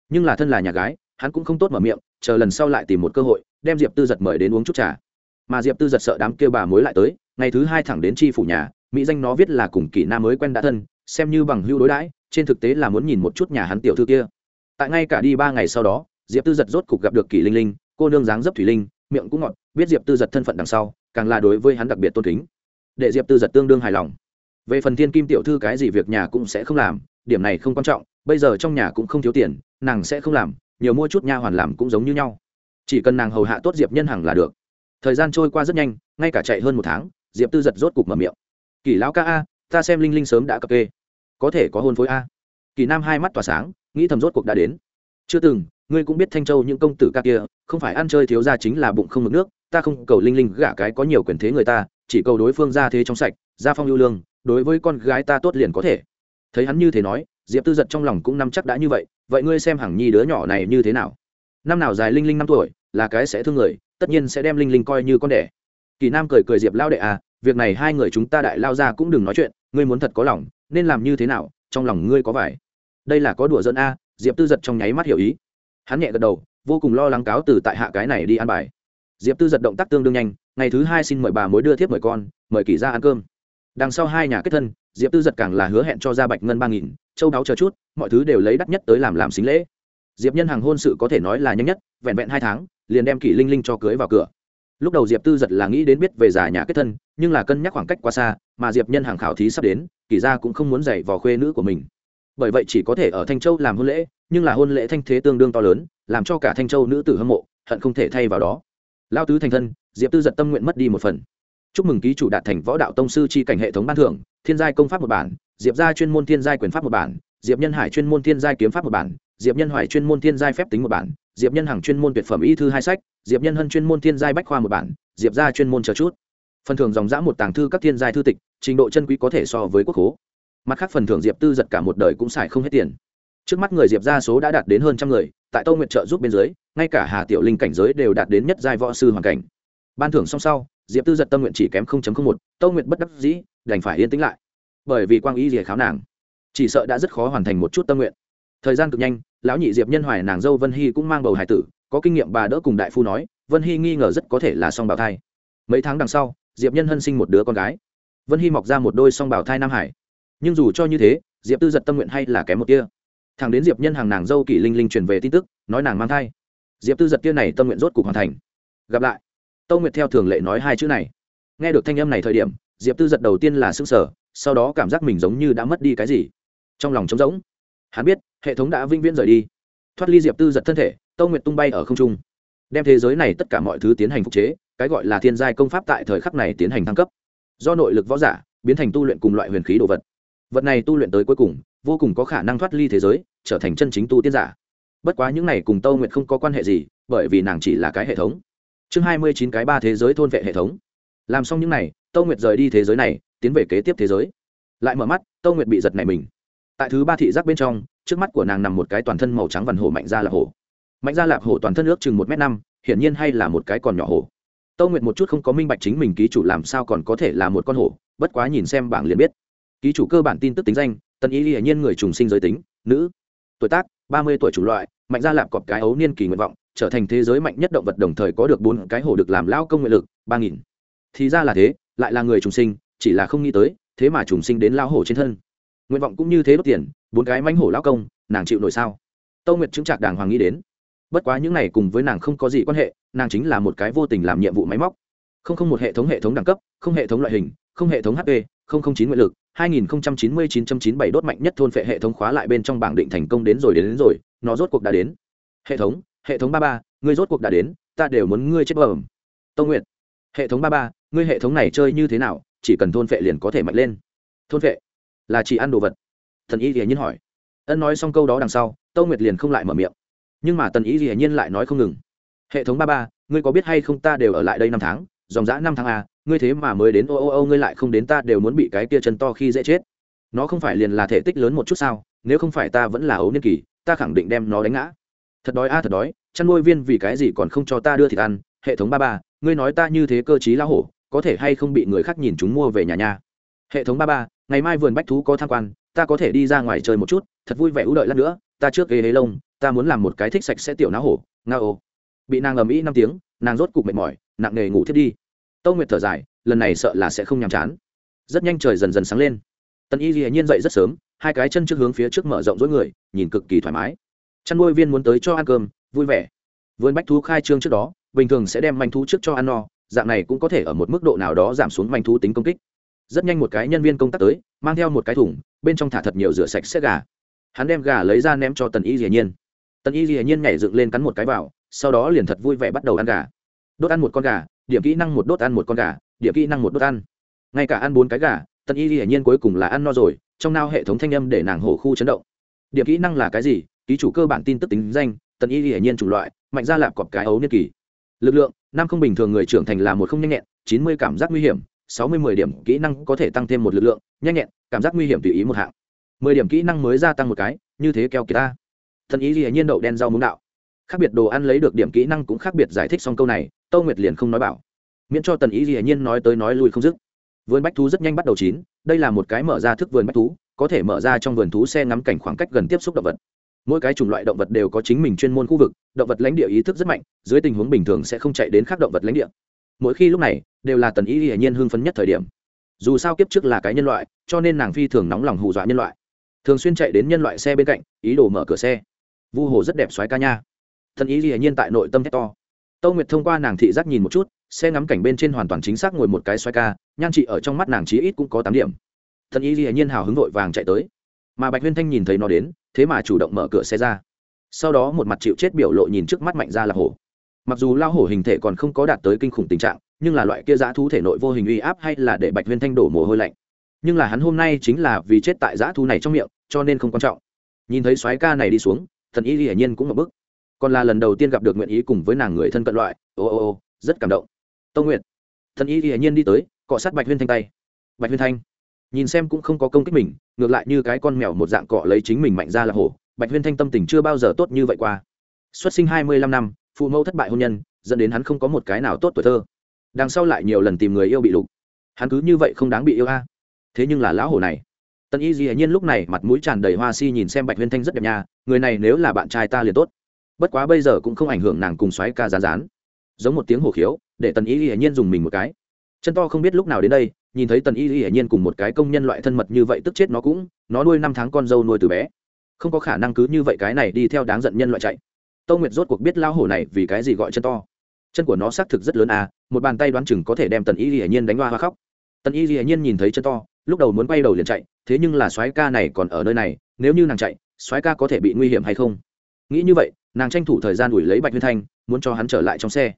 Nhưng là thân là nhà gái, hắn cũng không tốt mở miệng, chờ lần sau lại tìm một cơ hội, đem diệp tư giật mời đến uống chút trà. Mà diệp tư giật sợ đám kêu bà mối lại tới, ngày thứ hai thẳng đến tri phủ nhà, mỹ danh nó viết là cùng kỷ nam mới quen đã thân, xem như bằng hưu đối đãi, trên thực tế là muốn nhìn một chút nhà hắn tiểu thư kia. Tại ngay cả đi ba ngày sau đó, diệp tư giật rốt cục gặp được kỷ linh linh, cô nương dáng dấp thủy linh, miệng cũng ngọt, biết diệp tư giật thân phận đằng sau, càng là đối với hắn đặc biệt tôn kính. Để diệp tư giật tương đương hài lòng về phần thiên kim tiểu thư cái gì việc nhà cũng sẽ không làm, điểm này không quan trọng, bây giờ trong nhà cũng không thiếu tiền, nàng sẽ không làm, nhiều mua chút nha hoàn làm cũng giống như nhau. Chỉ cần nàng hầu hạ tốt diệp nhân hằng là được. Thời gian trôi qua rất nhanh, ngay cả chạy hơn một tháng, diệp tư giật rốt cục mở miệng. Kỳ lão ca a, ta xem linh linh sớm đã cập kê. Có thể có hôn phối a. Kỳ nam hai mắt tỏa sáng, nghĩ thầm rốt cuộc đã đến. Chưa từng, ngươi cũng biết thanh châu những công tử ca kia, không phải ăn chơi thiếu ra chính là bụng không mực nước, ta không cầu linh linh gả cái có nhiều quyền thế người ta, chỉ cầu đối phương ra thế trong sạch, gia phong ưu lương đối với con gái ta tốt liền có thể. Thấy hắn như thế nói, diệp tư giật trong lòng cũng nắm chắc đã như vậy vậy ngươi xem hằng nhi đứa nhỏ này như thế nào? Năm nào dài linh linh năm tuổi, là cái sẽ thương người, tất nhiên sẽ đem linh linh coi như con đẻ. Kỳ nam cười cười diệp lao đệ à việc này hai người chúng ta đại lao ra cũng đừng nói chuyện, ngươi muốn thật có lòng, nên làm như thế nào, trong lòng ngươi có vải. Đây là có đùa dẫn a, diệp tư giật trong nháy mắt hiểu ý. Hắn nhẹ gật đầu, vô cùng lo lắng cáo từ tại hạ cái này đi ăn bài. Diệp tư giật động tác tương đương nhanh, ngày thứ hai xin mời bà mối đưa thiếp mời con, mời kỳ ra ăn cơm đằng sau hai nhà kết thân, diệp tư giật càng là hứa hẹn cho ra bạch ngân ba nghìn, châu đáo chờ chút, mọi thứ đều lấy đắt nhất tới làm làm xính lễ. Diệp nhân hàng hôn sự có thể nói là nhanh nhất, vẹn vẹn hai tháng, liền đem kỷ linh linh cho cưới vào cửa. Lúc đầu diệp tư giật là nghĩ đến biết về già nhà kết thân, nhưng là cân nhắc khoảng cách quá xa, mà diệp nhân hàng khảo thí sắp đến, kỷ ra cũng không muốn dạy vào khuê nữ của mình. Bởi vậy chỉ có thể ở thanh châu làm hôn lễ, nhưng là hôn lễ thanh thế tương đương to lớn, làm cho cả thanh châu nữ tử hâm mộ, hận không thể thay vào đó. Lao tứ thành thân, diệp tư giật tâm nguyện mất đi một phần chúc mừng ký chủ đạt thành võ đạo tông sư c h i cảnh hệ thống ban thưởng, thiên giai công pháp một bản, diệp gia chuyên môn thiên giai quyền pháp một bản, diệp nhân hải chuyên môn thiên giai kiếm pháp một bản, diệp nhân hoài chuyên môn thiên giai phép tính một bản, diệp nhân hằng chuyên môn tuyệt phẩm y thư hai sách, diệp nhân hân chuyên môn thiên giai bách khoa một bản, diệp gia chuyên môn chờ chút. Phần thưởng dòng dã một tàng thư các thiên giai thư tịch, trình độ chân quý có thể so với quốc hố. Mặt khác phần thưởng diệp tư giật cả một đời cũng xài không hết tiền. Trước mắt người diệp gia số đã đạt đến hơn trăm người, tại tâu nguyện trợ giúp bên dưới, ngay cả hà tiểu linh cảnh giới đều đạt đến nhất giai võ sư hoàn cảnh. Ban thưởng xong sau diệp tư giật tâm nguyện chỉ kém một, tâu nguyện bất đắc dĩ, đành phải yên tĩnh lại. Bởi vì quang ý rìa kháo nàng, chỉ sợ đã rất khó hoàn thành một chút tâm nguyện. Thời gian cực nhanh, lão nhị diệp nhân hoài nàng dâu vân hy cũng mang bầu hải tử, có kinh nghiệm bà đỡ cùng đại phu nói, vân hy nghi ngờ rất có thể là song bào thai. Mấy tháng đằng sau, diệp nhân hân sinh một đứa con gái. Vân hy mọc ra một đôi song bào thai nam hải. Nhưng dù cho như thế, diệp tư giật tâm nguyện hay là kém một kia thằng đến diệp nhân hàng nàng dâu kỷ linh linh truyền về tin tức, nói nàng mang thai. Diệp tư giật kia này tâm nguyện rốt cuộc hoàn thành. Gặp lại tâu nguyệt theo thường lệ nói hai chữ này. Nghe được thanh âm này thời điểm, diệp tư giật đầu tiên là s ư n g sở sau đó cảm giác mình giống như đã mất đi cái gì. Trong lòng trống rỗng, hắn biết, hệ thống đã vĩnh viễn rời đi. Thoát ly diệp tư giật thân thể, tâu nguyệt tung bay ở không trung. Đem thế giới này tất cả mọi thứ tiến hành phục chế, cái gọi là thiên giai công pháp tại thời khắc này tiến hành thăng cấp. Do nội lực võ giả, biến thành tu luyện cùng loại huyền khí đồ vật. Vật này tu luyện tới cuối cùng, vô cùng có khả năng thoát ly thế giới, trở thành chân chính tu tiên giả. Bất quá những này cùng tâu nguyệt không có quan hệ gì, bởi vì nàng chỉ là cái hệ thống chương hai mươi chín cái ba thế giới thôn vệ hệ thống. Làm xong những này, tâu nguyệt rời đi thế giới này, tiến về kế tiếp thế giới. Lại mở mắt, tâu nguyệt bị giật này mình. Tại thứ ba thị giác bên trong, trước mắt của nàng nằm một cái toàn thân màu trắng vằn hổ mạnh ra lạp hổ. Mạnh ra lạp hổ toàn thân ước chừng một m năm, hiển nhiên hay là một cái còn nhỏ hổ. Tâu nguyệt một chút không có minh bạch chính mình ký chủ làm sao còn có thể là một con hổ, bất quá nhìn xem bảng liền biết. Ký chủ cơ bản tin tức tính danh tần y hiển nhiên người trùng sinh giới tính, nữ. Tuổi tác ba mươi tuổi chủng loại, mạnh ra lạp cọp cái ấu niên kỳ nguyện vọng, trở thành thế giới mạnh nhất động vật đồng thời có được bốn cái hổ được làm lao công nguyện lực, ba nghìn. Thì ra là thế, lại là người trùng sinh, chỉ là không nghĩ tới, thế mà trùng sinh đến lao hổ trên thân. Nguyện vọng cũng như thế đốt tiền, bốn cái manh hổ lao công, nàng chịu nổi sao? Tâu nguyệt chứng trạc đàng hoàng nghĩ đến. Bất quá những này cùng với nàng không có gì quan hệ, nàng chính là một cái vô tình làm nhiệm vụ máy móc. Không không một hệ thống hệ thống đẳng cấp, không hệ thống loại hình, không hệ thống hp không không chín nguyện lực 2099.97 đốt mạnh nhất thôn phệ hệ thống khóa lại bên trong bảng định thành công đến rồi đến, đến rồi, nó rốt cuộc đã đến. Hệ thống, hệ thống 33, ngươi rốt cuộc đã đến, ta đều muốn ngươi chết bẩm. Tông Nguyệt, hệ thống 33, ngươi hệ thống này chơi như thế nào, chỉ cần thôn phệ liền có thể mạnh lên. Thôn phệ, là chỉ ăn đồ vật. Thần Y Liễu nhiên hỏi. Ân nói xong câu đó đằng sau, Tông Nguyệt liền không lại mở miệng. Nhưng mà Tần Y Liễu nhiên lại nói không ngừng. Hệ thống 33, ngươi có biết hay không ta đều ở lại đây năm tháng, dòng dã năm tháng a, ngươi thế mà mới đến ô ô ô ngươi lại không đến ta đều muốn bị cái kia chân to khi dễ chết. Nó không phải liền là thể tích lớn một chút sao nếu không phải ta vẫn là ấu niên kỳ ta khẳng định đem nó đánh ngã. Thật đói a thật đói chăn nuôi viên vì cái gì còn không cho ta đưa thịt ăn hệ thống ba ba ngươi nói ta như thế cơ chí lão hổ có thể hay không bị người khác nhìn chúng mua về nhà nhà hệ thống ba ba ngày mai vườn bách thú có tham quan ta có thể đi ra ngoài chơi một chút thật vui vẻ ưu đợi lát nữa ta trước ghế hế lông ta muốn làm một cái thích sạch sẽ tiểu não hổ nga ô bị nàng ầm ĩ năm tiếng nàng rốt cục mệt mỏi nặng nề ngủ thiết đi. Tâu nguyệt thở dài, lần này sợ là sẽ không nhàm chán. Rất nhanh trời dần dần sáng lên. Tần y dĩ nhiên dậy rất sớm, hai cái chân trước hướng phía trước mở rộng rối người, nhìn cực kỳ thoải mái. Chăn nuôi viên muốn tới cho ăn cơm, vui vẻ. Vườn bách thú khai trương trước đó, bình thường sẽ đem manh thú trước cho ăn no, dạng này cũng có thể ở một mức độ nào đó giảm xuống manh thú tính công kích. Rất nhanh một cái nhân viên công tác tới, mang theo một cái thùng, bên trong thả thật nhiều rửa sạch sẽ gà. Hắn đem gà lấy ra ném cho tần y dĩ nhiên tần y dĩ nhiên nhảy dựng lên cắn một cái vào, sau đó liền thật vui vẻ bắt đầu ăn gà đốt ăn một con gà, điểm kỹ năng một đốt ăn một con gà, điểm kỹ năng một đốt ăn. Ngay cả ăn bốn cái gà, tần y hiển nhiên cuối cùng là ăn no rồi, trong nao hệ thống thanh âm để nàng hổ khu chấn động. Điểm kỹ năng là cái gì? Ký chủ cơ bản tin tức tính danh, tần y hiển nhiên chủng loại, mạnh ra lạp cọp cái ấu niên kỳ. Lực lượng, năm không bình thường người trưởng thành là một không nhanh nhẹn, chín mươi cảm giác nguy hiểm, sáu mươi mười điểm kỹ năng có thể tăng thêm một lực lượng, nhanh nhẹn, cảm giác nguy hiểm tùy ý một hạng. Mười điểm kỹ năng mới gia tăng một cái, như thế keo kỳ ta. Thần ý hiển nhiên đậu đen rau muống đạo khác biệt đồ ăn lấy được điểm kỹ năng cũng khác biệt giải thích xong câu này, tâu nguyệt liền không nói bảo. Miễn cho tần ý hiển nhiên nói tới nói lui không dứt. Vườn bách thú rất nhanh bắt đầu chín, đây là một cái mở ra thức vườn bách thú, có thể mở ra trong vườn thú xe ngắm cảnh khoảng cách gần tiếp xúc động vật. Mỗi cái chủng loại động vật đều có chính mình chuyên môn khu vực, động vật lãnh địa ý thức rất mạnh, dưới tình huống bình thường sẽ không chạy đến khác động vật lãnh địa. Mỗi khi lúc này, đều là tần ý hiển nhiên hưng phấn nhất thời điểm. Dù sao kiếp trước là cái nhân loại, cho nên nàng phi thường nóng lòng hù dọa nhân loại. Thường xuyên chạy đến nhân loại xe bên cạnh, ý đồ mở cửa xe. Vu hồ rất đẹp xoáy ca nha thần ý hiển nhiên tại nội tâm thét to. Tâu nguyệt thông qua nàng thị giác nhìn một chút, xe ngắm cảnh bên trên hoàn toàn chính xác ngồi một cái xoáy ca, nhan chị ở trong mắt nàng chí ít cũng có tám điểm. Thần ý hiển nhiên hào hứng vội vàng chạy tới. Mà bạch huyên thanh nhìn thấy nó đến, thế mà chủ động mở cửa xe ra. Sau đó một mặt chịu chết biểu lộ nhìn trước mắt mạnh ra là hổ. Mặc dù lao hổ hình thể còn không có đạt tới kinh khủng tình trạng, nhưng là loại kia dã thú thể nội vô hình uy áp hay là để bạch huyên thanh đổ mồ hôi lạnh. Nhưng là hắn hôm nay chính là vì chết tại dã thú này trong miệng, cho nên không quan trọng. Nhìn thấy soái ca này đi xuống, thần y hiển nhiên cũng ngập bức còn là lần đầu tiên gặp được nguyện ý cùng với nàng người thân cận loại. Ô ô ô, rất cảm động. Tông nguyện thần y hiển nhiên đi tới, cọ sát bạch huyên thanh tay. Bạch huyên thanh, nhìn xem cũng không có công kích mình, ngược lại như cái con mèo một dạng cọ lấy chính mình mạnh ra là hổ. Bạch huyên thanh tâm tình chưa bao giờ tốt như vậy qua. Xuất sinh hai mươi lăm năm, phụ mẫu thất bại hôn nhân, dẫn đến hắn không có một cái nào tốt tuổi thơ. Đằng sau lại nhiều lần tìm người yêu bị lục. Hắn cứ như vậy không đáng bị yêu a. Thế nhưng là lão hổ này. Tân y dĩ nhiên lúc này mặt mũi tràn đầy hoa si nhìn xem bạch huyên thanh rất đẹp nha, người này nếu là bạn trai ta liền tốt bất quá bây giờ cũng không ảnh hưởng nàng cùng xoáy ca rán rán. Giống một tiếng hổ khiếu, để tần y hiển nhiên dùng mình một cái. Chân to không biết lúc nào đến đây, nhìn thấy tần y hiển nhiên cùng một cái công nhân loại thân mật như vậy tức chết nó cũng, nó nuôi năm tháng con dâu nuôi từ bé. Không có khả năng cứ như vậy cái này đi theo đáng giận nhân loại chạy. Tâu nguyệt rốt cuộc biết lao hổ này vì cái gì gọi chân to. Chân của nó xác thực rất lớn à một bàn tay đoán chừng có thể đem tần y hiển nhiên đánh hoa hoa khóc. Tần y hiển nhiên nhìn thấy chân to, lúc đầu muốn quay đầu liền chạy, thế nhưng là soái ca này còn ở nơi này, nếu như nàng chạy soái ca có thể bị nguy hiểm hay không? Nghĩ như vậy nàng tranh thủ thời gian đuổi lấy bạch huyên thanh, muốn cho hắn trở lại trong xe.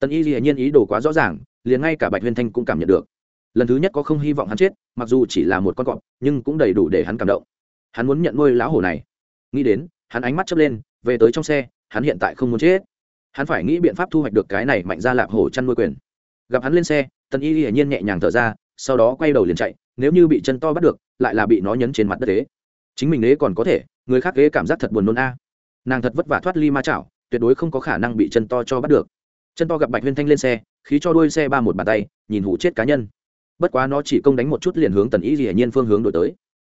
Tần y hiển nhiên ý đồ quá rõ ràng, liền ngay cả bạch huyên thanh cũng cảm nhận được. Lần thứ nhất có không hy vọng hắn chết, mặc dù chỉ là một con cọp, nhưng cũng đầy đủ để hắn cảm động. Hắn muốn nhận nuôi lão hổ này. Nghĩ đến, hắn ánh mắt chớp lên, về tới trong xe, hắn hiện tại không muốn chết. Hắn phải nghĩ biện pháp thu hoạch được cái này mạnh ra lạp hổ chăn nuôi quyền. Gặp hắn lên xe, tần y hiển nhiên nhẹ nhàng thở ra, sau đó quay đầu liền chạy, nếu như bị chân to bắt được, lại là bị nó nhấn trên mặt đất thế. Chính mình đế còn có thể, người khác ghế cảm giác thật buồn nôn a nàng thật vất vả thoát ly ma chảo, tuyệt đối không có khả năng bị chân to cho bắt được. Chân to gặp bạch huyên thanh lên xe, khí cho đuôi xe ba một bàn tay, nhìn hụ chết cá nhân. Bất quá nó chỉ công đánh một chút liền hướng tần y hiển nhiên phương hướng đổi tới.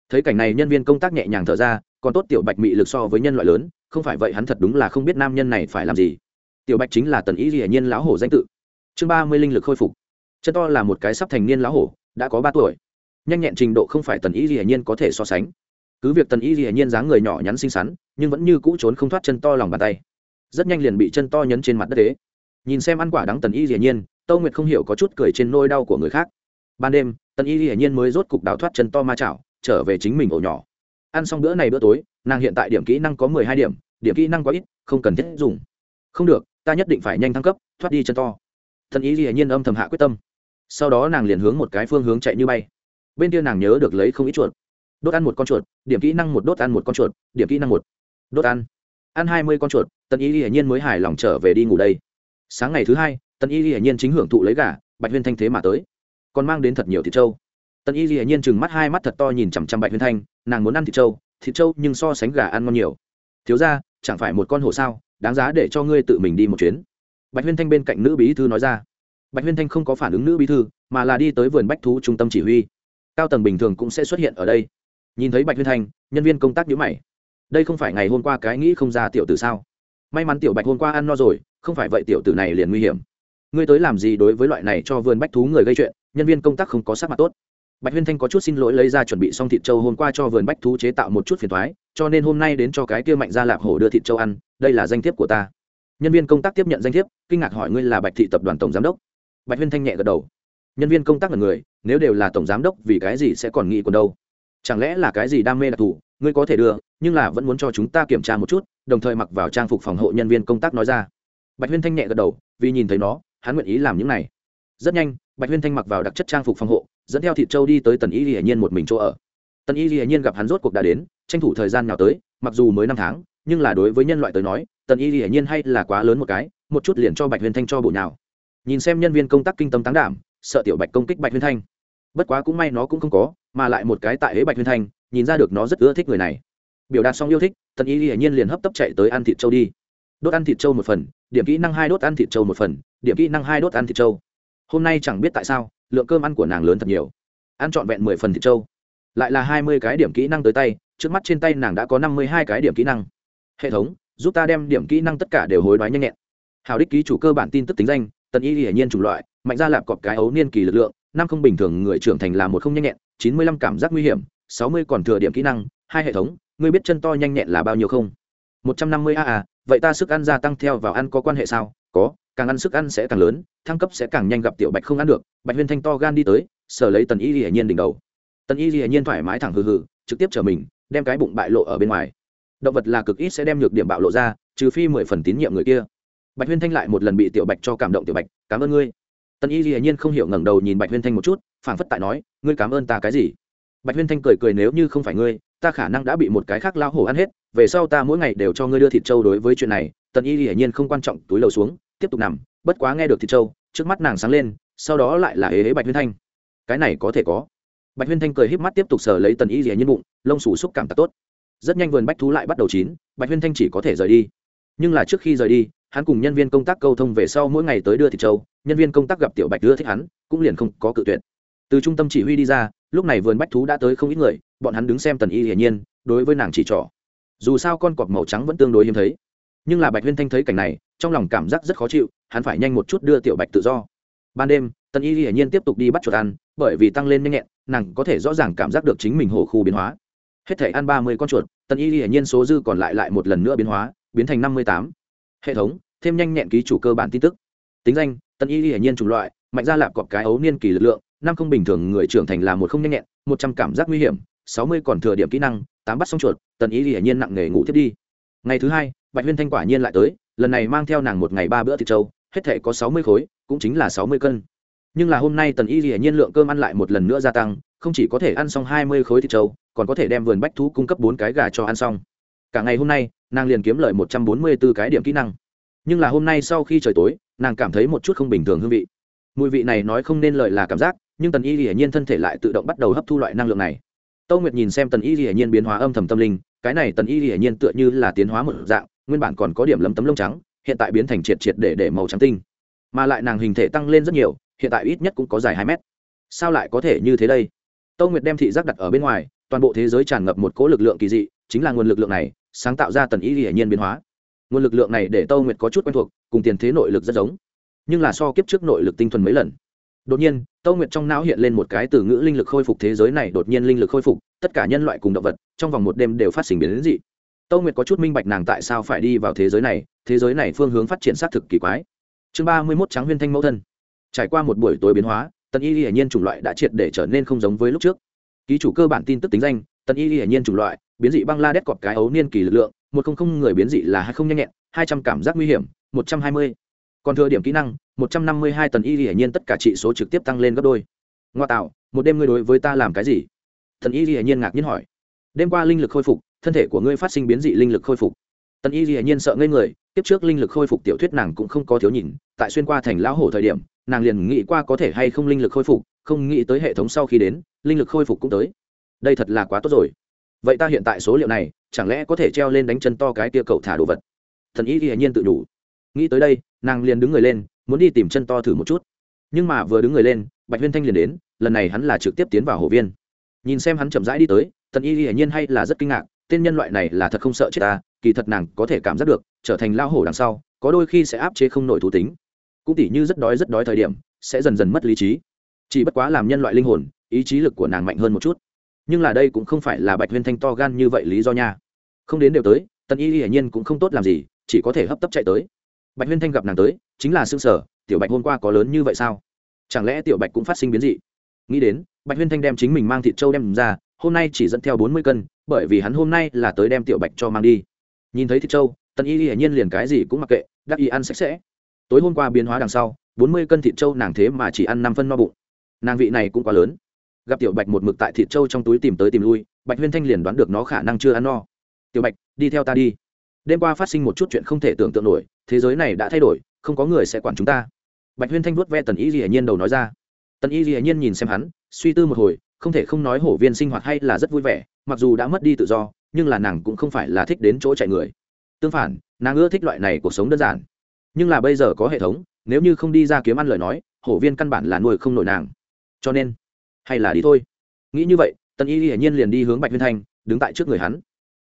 Thấy cảnh này nhân viên công tác nhẹ nhàng thở ra, còn tốt tiểu bạch mị lực so với nhân loại lớn, không phải vậy hắn thật đúng là không biết nam nhân này phải làm gì. Tiểu bạch chính là tần ý hiển nhiên lão hổ danh tự. Chương ba mươi linh lực khôi phục. Chân to là một cái sắp thành niên lão hổ, đã có ba tuổi. Nhanh nhẹn trình độ không phải tần ý hiển nhiên có thể so sánh cứ việc tần y hiển nhiên dáng người nhỏ nhắn xinh xắn, nhưng vẫn như cũ trốn không thoát chân to lòng bàn tay. Rất nhanh liền bị chân to nhấn trên mặt đất đế. Nhìn xem ăn quả đắng tần y hiển nhiên, tâu nguyệt không hiểu có chút cười trên nôi đau của người khác. Ban đêm, tần y hiển nhiên mới rốt cục đào thoát chân to ma chảo, trở về chính mình ổ nhỏ. Ăn xong bữa này bữa tối, nàng hiện tại điểm kỹ năng có mười hai điểm điểm kỹ năng quá ít, không cần thiết dùng. Không được, ta nhất định phải nhanh thăng cấp, thoát đi chân to. Thần ý gì nhiên âm thầm hạ quyết tâm. Sau đó nàng liền hướng một cái phương hướng chạy như bay. Bên kia nàng nhớ được lấy không ít chuột đốt ăn một con chuột, điểm kỹ năng một đốt ăn một con chuột, điểm kỹ năng một đốt ăn. Ăn hai mươi con chuột, tần y hiển nhiên mới hài lòng trở về đi ngủ đây. Sáng ngày thứ hai, tần y hiển nhiên chính hưởng thụ lấy gà, bạch huyên thanh thế mà tới. Còn mang đến thật nhiều thịt trâu. Tần y hiển nhiên chừng mắt hai mắt thật to nhìn chằm chằm bạch huyên thanh, nàng muốn ăn thịt trâu thịt trâu nhưng so sánh gà ăn ngon nhiều. Thiếu ra chẳng phải một con hổ sao, đáng giá để cho ngươi tự mình đi một chuyến. Bạch huyên thanh bên cạnh nữ bí thư nói ra. Bạch huyên thanh không có phản ứng nữ bí thư, mà là đi tới vườn bách thú trung tâm chỉ huy. Cao tầng bình thường cũng sẽ xuất hiện ở đây nhìn thấy bạch huyên thanh, nhân viên công tác nhữ mày. Đây không phải ngày hôm qua cái nghĩ không ra tiểu tử sao? May mắn tiểu bạch hôm qua ăn no rồi, không phải vậy tiểu tử này liền nguy hiểm. Ngươi tới làm gì đối với loại này cho vườn bách thú người gây chuyện, nhân viên công tác không có sắc mặt tốt. Bạch huyên thanh có chút xin lỗi lấy ra chuẩn bị xong thịt trâu hôm qua cho vườn bách thú chế tạo một chút phiền thoái, cho nên hôm nay đến cho cái kia mạnh ra lạp hổ đưa thịt trâu ăn, đây là danh thiếp của ta. Nhân viên công tác tiếp nhận danh thiếp, kinh ngạc hỏi ngươi là bạch thị tập đoàn tổng giám đốc. Bạch huyên thanh nhẹ gật đầu. Nhân viên công tác là người, nếu đều là tổng giám đốc vì cái gì sẽ còn nghĩ còn đâu? Chẳng lẽ là cái gì đam mê đặc thù, ngươi có thể đưa, nhưng là vẫn muốn cho chúng ta kiểm tra một chút, đồng thời mặc vào trang phục phòng hộ nhân viên công tác nói ra. Bạch huyên thanh nhẹ gật đầu, vì nhìn thấy nó, hắn nguyện ý làm những này. Rất nhanh, bạch huyên thanh mặc vào đặc chất trang phục phòng hộ, dẫn theo thịt châu đi tới tần y hiển nhiên một mình chỗ ở. Tần y hiển nhiên gặp hắn rốt cuộc đã đến, tranh thủ thời gian nào tới, mặc dù mới năm tháng, nhưng là đối với nhân loại tới nói, tần y hiển nhiên hay là quá lớn một cái, một chút liền cho bạch Huyên thanh cho bộ nào nhìn xem nhân viên công tác kinh tâm táng đảm, sợ tiểu bạch công kích bạch Huyên thanh bất quá cũng may nó cũng không có, mà lại một cái tại hế bạch huyền thanh nhìn ra được nó rất ưa thích người này. Biểu đạt xong yêu thích, tần y hiển nhiên liền hấp tấp chạy tới ăn thịt châu đi. Đốt ăn thịt châu một phần, điểm kỹ năng hai đốt ăn thịt châu một phần, điểm kỹ năng hai đốt ăn thịt châu hôm nay chẳng biết tại sao, lượng cơm ăn của nàng lớn thật nhiều. Ăn trọn vẹn mười phần thịt trâu. Lại là hai mươi cái điểm kỹ năng tới tay, trước mắt trên tay nàng đã có năm mươi hai cái điểm kỹ năng. Hệ thống, giúp ta đem điểm kỹ năng tất cả đều hối đoái nhanh nhẹn. Hào đích ký chủ cơ bản tin tức tính danh, tần y hiển nhiên chủng loại, mạnh ra lạp cọp cái ấu niên kỳ lực lượng năm không bình thường người trưởng thành là một không nhanh nhẹn, chín mươi lăm cảm giác nguy hiểm, sáu mươi còn thừa điểm kỹ năng, hai hệ thống, ngươi biết chân to nhanh nhẹn là bao nhiêu không? một trăm năm mươi a à vậy ta sức ăn gia tăng theo vào ăn có quan hệ sao? Có, càng ăn sức ăn sẽ càng lớn, thăng cấp sẽ càng nhanh gặp tiểu bạch không ăn được, bạch huyên thanh to gan đi tới, sở lấy tần y hiển nhiên đỉnh đầu. Tần y hiển nhiên thoải mái thẳng hừ hừ, trực tiếp trở mình, đem cái bụng bại lộ ở bên ngoài. Động vật là cực ít sẽ đem nhược điểm bạo lộ ra, trừ phi mười phần tín nhiệm người kia. Bạch huyên thanh lại một lần bị tiểu bạch cho cảm động tiểu bạch, cảm ơn ngươi tần y dĩ nhiên không hiểu ngẩng đầu nhìn bạch huyên thanh một chút, phảng phất tại nói, ngươi cảm ơn ta cái gì? Bạch huyên thanh cười cười, nếu như không phải ngươi, ta khả năng đã bị một cái khác lao hổ ăn hết, về sau ta mỗi ngày đều cho ngươi đưa thịt trâu đối với chuyện này. Tần y hiển nhiên không quan trọng, túi lầu xuống, tiếp tục nằm, bất quá nghe được thịt trâu, trước mắt nàng sáng lên, sau đó lại là ế ế bạch huyên thanh. Cái này có thể có. Bạch huyên thanh cười híp mắt tiếp tục sờ lấy tần y hiển nhiên bụng, lông sủ xúc cảm tạc tốt. Rất nhanh vườn bách thú lại bắt đầu chín, bạch huyên thanh chỉ có thể rời đi. Nhưng là trước khi rời đi, hắn cùng nhân viên công tác câu thông về sau mỗi ngày tới đưa thịt trâu nhân viên công tác gặp tiểu bạch đưa thích hắn, cũng liền không có cự tuyệt. Từ trung tâm chỉ huy đi ra, lúc này vườn bách thú đã tới không ít người, bọn hắn đứng xem tần y hiển nhiên, đối với nàng chỉ trỏ. Dù sao con cọp màu trắng vẫn tương đối hiếm thấy. Nhưng là bạch huyên thanh thấy cảnh này, trong lòng cảm giác rất khó chịu, hắn phải nhanh một chút đưa tiểu bạch tự do. Ban đêm, tần y hiển nhiên tiếp tục đi bắt chuột ăn, bởi vì tăng lên nhanh nhẹn, nàng có thể rõ ràng cảm giác được chính mình hổ khu biến hóa. Hết thể ăn ba mươi con chuột, tần y hiển nhiên số dư còn lại lại một lần nữa biến hóa, biến thành năm mươi tám. Hệ thống, thêm nhanh nhẹn ký chủ cơ bản tin tức. Tính danh tần y hiển nhiên chủng loại, mạnh ra lạp cọp cái ấu niên kỳ lực lượng, năm không bình thường người trưởng thành là một không nhanh nhẹn, một trăm cảm giác nguy hiểm, sáu mươi còn thừa điểm kỹ năng, tám bắt xong chuột tần y hiển nhiên nặng nghề ngủ thiết đi. Ngày thứ hai, bạch huyên thanh quả nhiên lại tới, lần này mang theo nàng một ngày ba bữa thịt trâu, hết thể có sáu mươi khối, cũng chính là sáu mươi cân. Nhưng là hôm nay tần y hiển nhiên lượng cơm ăn lại một lần nữa gia tăng, không chỉ có thể ăn xong hai mươi khối thịt trâu, còn có thể đem vườn bách thú cung cấp bốn cái gà cho ăn xong. Cả ngày hôm nay, nàng liền kiếm lợi một trăm bốn mươi b ố cái điểm kỹ năng nhưng là hôm nay sau khi trời tối, nàng cảm thấy một chút không bình thường hương vị. Mùi vị này nói không nên lợi là cảm giác, nhưng tần y hiển nhiên thân thể lại tự động bắt đầu hấp thu loại năng lượng này. Tâu nguyệt nhìn xem tần y hiển nhiên biến hóa âm thầm tâm linh, cái này tần y hiển nhiên tựa như là tiến hóa một dạng, nguyên bản còn có điểm lấm tấm lông trắng, hiện tại biến thành triệt triệt để để màu trắng tinh. Mà lại nàng hình thể tăng lên rất nhiều, hiện tại ít nhất cũng có dài hai mét. Sao lại có thể như thế đây? Tâu nguyệt đem thị giác đặt ở bên ngoài, toàn bộ thế giới tràn ngập một cỗ lực lượng kỳ dị, chính là nguồn lực lượng này, sáng tạo ra tần y hiển nhiên biến hóa nguồn lực lượng này để tâu nguyệt có chút quen thuộc, cùng tiền thế nội lực rất giống, nhưng là so kiếp trước nội lực tinh thuần mấy lần. Đột nhiên, tâu nguyệt trong não hiện lên một cái từ ngữ linh lực khôi phục thế giới này đột nhiên linh lực khôi phục, tất cả nhân loại cùng động vật trong vòng một đêm đều phát sinh biến đến dị. Tâu nguyệt có chút minh bạch nàng tại sao phải đi vào thế giới này, thế giới này phương hướng phát triển xác thực kỳ quái. Chương ba mươi mốt trắng huyên thanh mẫu thân. Trải qua một buổi tối biến hóa, tần y hiển nhiên chủng loại đã triệt để trở nên không giống với lúc trước. Ký chủ cơ bản tin tức tính danh, tần y hiển nhiên chủng loại, biến dị băng la đét cọp cái ấu niên kỳ lực lượng một không không người biến dị là hai không nhanh nhẹn, hai trăm cảm giác nguy hiểm, một trăm hai mươi. Còn thừa điểm kỹ năng, một trăm năm mươi hai tần y hiển nhiên tất cả trị số trực tiếp tăng lên gấp đôi. Ngoa tạo, một đêm ngươi đối với ta làm cái gì? Tần y hiển nhiên ngạc nhiên hỏi. Đêm qua linh lực khôi phục, thân thể của ngươi phát sinh biến dị linh lực khôi phục. Tần y hiển nhiên sợ ngây người tiếp trước linh lực khôi phục tiểu thuyết nàng cũng không có thiếu nhìn, tại xuyên qua thành lão hổ thời điểm, nàng liền nghĩ qua có thể hay không linh lực khôi phục, không nghĩ tới hệ thống sau khi đến, linh lực khôi phục cũng tới. Đây thật là quá tốt rồi. Vậy ta hiện tại số liệu này chẳng lẽ có thể treo lên đánh chân to cái kia cậu thả đồ vật? Thần y hiển nhiên tự đủ nghĩ tới đây, nàng liền đứng người lên, muốn đi tìm chân to thử một chút. Nhưng mà vừa đứng người lên, bạch huyên thanh liền đến, lần này hắn là trực tiếp tiến vào hồ viên. Nhìn xem hắn chậm rãi đi tới, thần y hiển nhiên hay là rất kinh ngạc, tên nhân loại này là thật không sợ chết ta, kỳ thật nàng có thể cảm giác được, trở thành lao hổ đằng sau, có đôi khi sẽ áp chế không nổi thú tính. Cũng tỉ như rất đói rất đói thời điểm, sẽ dần dần mất lý trí. Chỉ bất quá làm nhân loại linh hồn, ý chí lực của nàng mạnh hơn một chút nhưng là đây cũng không phải là bạch huyên thanh to gan như vậy lý do nha. Không đến đều tới, tần y hiển nhiên cũng không tốt làm gì, chỉ có thể hấp tấp chạy tới. Bạch huyên thanh gặp nàng tới, chính là xương sở tiểu bạch hôm qua có lớn như vậy sao? Chẳng lẽ tiểu bạch cũng phát sinh biến dị? Nghĩ đến, bạch huyên thanh đem chính mình mang thịt trâu đem ra, hôm nay chỉ dẫn theo bốn mươi cân, bởi vì hắn hôm nay là tới đem tiểu bạch cho mang đi. Nhìn thấy thịt trâu, tần y hiển nhiên liền cái gì cũng mặc kệ, đắc y ăn sạch sẽ. Tối hôm qua biến hóa đằng sau, bốn mươi cân thịt trâu nàng thế mà chỉ ăn năm phân no bụng. Nàng vị này cũng quá lớn gặp tiểu bạch một mực tại thịt trâu trong túi tìm tới tìm lui, bạch huyên thanh liền đoán được nó khả năng chưa ăn no. Tiểu bạch, đi theo ta đi. Đêm qua phát sinh một chút chuyện không thể tưởng tượng nổi, thế giới này đã thay đổi, không có người sẽ quản chúng ta. Bạch huyên thanh vuốt ve tần y dĩ nhiên đầu nói ra. Tần y dĩ nhiên nhìn xem hắn, suy tư một hồi, không thể không nói hổ viên sinh hoạt hay là rất vui vẻ, mặc dù đã mất đi tự do, nhưng là nàng cũng không phải là thích đến chỗ chạy người. Tương phản, nàng ưa thích loại này cuộc sống đơn giản. Nhưng là bây giờ có hệ thống, nếu như không đi ra kiếm ăn lời nói, hổ viên căn bản là nuôi không nổi nàng. Cho nên hay là đi thôi. Nghĩ như vậy, tần y hiển nhiên liền đi hướng bạch huyên thanh, đứng tại trước người hắn.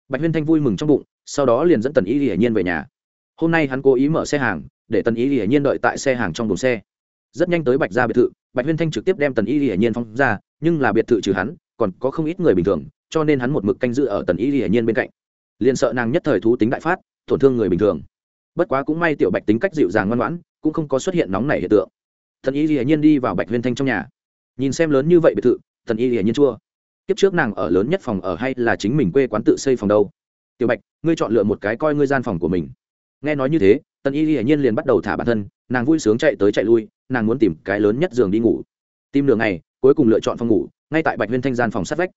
Bạch huyên thanh vui mừng trong bụng, sau đó liền dẫn tần y hiển nhiên về nhà. Hôm nay hắn cố ý mở xe hàng, để tần y hiển nhiên đợi tại xe hàng trong đồn xe. Rất nhanh tới bạch gia biệt thự, bạch huyên thanh trực tiếp đem tần y hiển nhiên phong ra, nhưng là biệt thự trừ hắn, còn có không ít người bình thường, cho nên hắn một mực canh giữ ở tần y hiển nhiên bên cạnh. Liền sợ nàng nhất thời thú tính đại phát, tổn thương người bình thường. Bất quá cũng may tiểu bạch tính cách dịu dàng ngoan ngoãn, cũng không có xuất hiện nóng nảy hiện tượng. Thần y hiển nhiên đi vào bạch huyên thanh trong nhà nhìn xem lớn như vậy biệt thự, Tần y hiển nhiên chua. Kiếp trước nàng ở lớn nhất phòng ở hay là chính mình quê quán tự xây phòng đâu? Tiểu bạch, ngươi chọn lựa một cái coi ngươi gian phòng của mình. Nghe nói như thế, tần y hiển nhiên liền bắt đầu thả bản thân, nàng vui sướng chạy tới chạy lui, nàng muốn tìm cái lớn nhất giường đi ngủ. Tìm đường này cuối cùng lựa chọn phòng ngủ, ngay tại bạch huyên thanh gian phòng sát vách.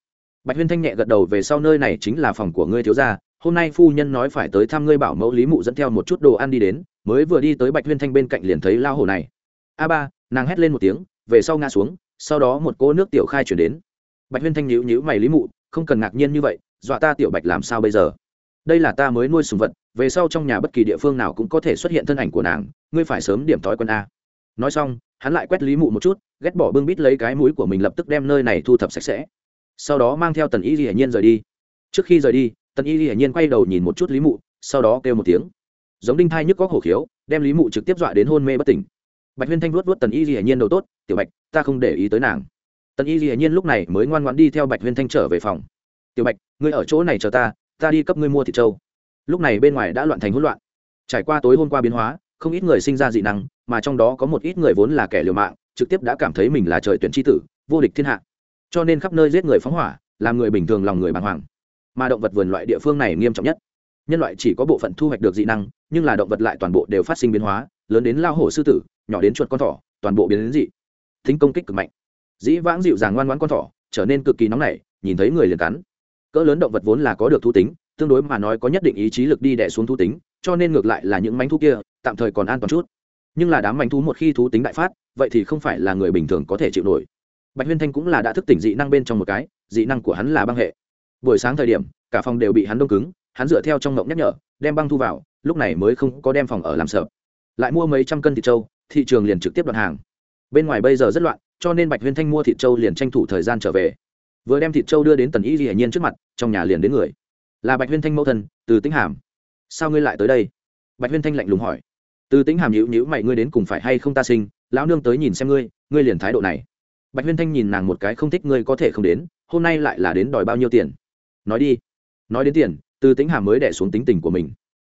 Bạch huyên thanh nhẹ gật đầu về sau nơi này chính là phòng của ngươi thiếu gia, hôm nay phu nhân nói phải tới thăm ngươi bảo mẫu lý mụ dẫn theo một chút đồ ăn đi đến, mới vừa đi tới bạch huyên thanh bên cạnh liền thấy lao hổ này. A ba, nàng hét lên một tiếng, về sau ngã xuống sau đó một cỗ nước tiểu khai chuyển đến. Bạch huyên thanh nhữ nhữ mày lý mụ, không cần ngạc nhiên như vậy, dọa ta tiểu bạch làm sao bây giờ? Đây là ta mới nuôi sùng vật, về sau trong nhà bất kỳ địa phương nào cũng có thể xuất hiện thân ảnh của nàng, ngươi phải sớm điểm thói quân a. Nói xong, hắn lại quét lý mụ một chút, ghét bỏ bưng bít lấy cái mũi của mình lập tức đem nơi này thu thập sạch sẽ. Sau đó mang theo tần y hiển nhiên rời đi. Trước khi rời đi, tần y hiển nhiên quay đầu nhìn một chút lý mụ, sau đó kêu một tiếng. Giống đinh thai nhức có hổ khiếu, đem lý mụ trực tiếp dọa đến hôn mê bất tỉnh bạch huyên thanh vuốt vuốt tần y hiển nhiên đầu tốt, tiểu bạch, ta không để ý tới nàng. Tần y hiển nhiên lúc này mới ngoan ngoãn đi theo bạch huyên thanh trở về phòng. Tiểu bạch, ngươi ở chỗ này chờ ta ta đi cấp ngươi mua thịt trâu. Lúc này bên ngoài đã loạn thành hỗn loạn. Trải qua tối hôm qua biến hóa, không ít người sinh ra dị năng, mà trong đó có một ít người vốn là kẻ liều mạng, trực tiếp đã cảm thấy mình là trời tuyển tri tử, vô địch thiên hạ. Cho nên khắp nơi giết người phóng hỏa, làm người bình thường lòng người bàng hoàng. Mà động vật vườn loại địa phương này nghiêm trọng nhất nhân loại chỉ có bộ phận thu hoạch được dị năng, nhưng là động vật lại toàn bộ đều phát sinh biến hóa, lớn đến lao hổ sư tử, nhỏ đến chuột con thỏ, toàn bộ biến đến dị. Thính công kích cực mạnh. Dĩ vãng dịu dàng ngoan ngoãn con thỏ, trở nên cực kỳ nóng nảy, nhìn thấy người liền cắn. Cỡ lớn động vật vốn là có được thú tính, tương đối mà nói có nhất định ý chí lực đi đẻ xuống thú tính, cho nên ngược lại là những mánh thú kia, tạm thời còn an toàn chút. Nhưng là đám mánh thú một khi thú tính đại phát, vậy thì không phải là người bình thường có thể chịu nổi. Bạch huyên thanh cũng là đã thức tỉnh dị năng bên trong một cái, dị năng của hắn là băng hệ. Buổi sáng thời điểm, cả phòng đều bị hắn đông cứng hắn dựa theo trong ngộng nhắc nhở, đem băng thu vào, lúc này mới không có đem phòng ở làm sợ lại mua mấy trăm cân thịt trâu, thị trường liền trực tiếp đoạt hàng. Bên ngoài bây giờ rất loạn, cho nên bạch huyên thanh mua thịt trâu liền tranh thủ thời gian trở về. Vừa đem thịt trâu đưa đến tần y hiển nhiên trước mặt, trong nhà liền đến người. Là bạch huyên thanh mẫu thân, từ tính hàm. Sao ngươi lại tới đây? Bạch huyên thanh lạnh lùng hỏi. Từ tính hàm nhữ nhữ mày, ngươi đến cùng phải hay không ta sinh, lão nương tới nhìn xem ngươi ngươi liền thái độ này. Bạch huyên thanh nhìn nàng một cái không thích ngươi có thể không đến, hôm nay lại là đến đòi bao nhiêu tiền? Nói đi. Nói đến tiền từ tính hàm mới đẻ xuống tính tình của mình.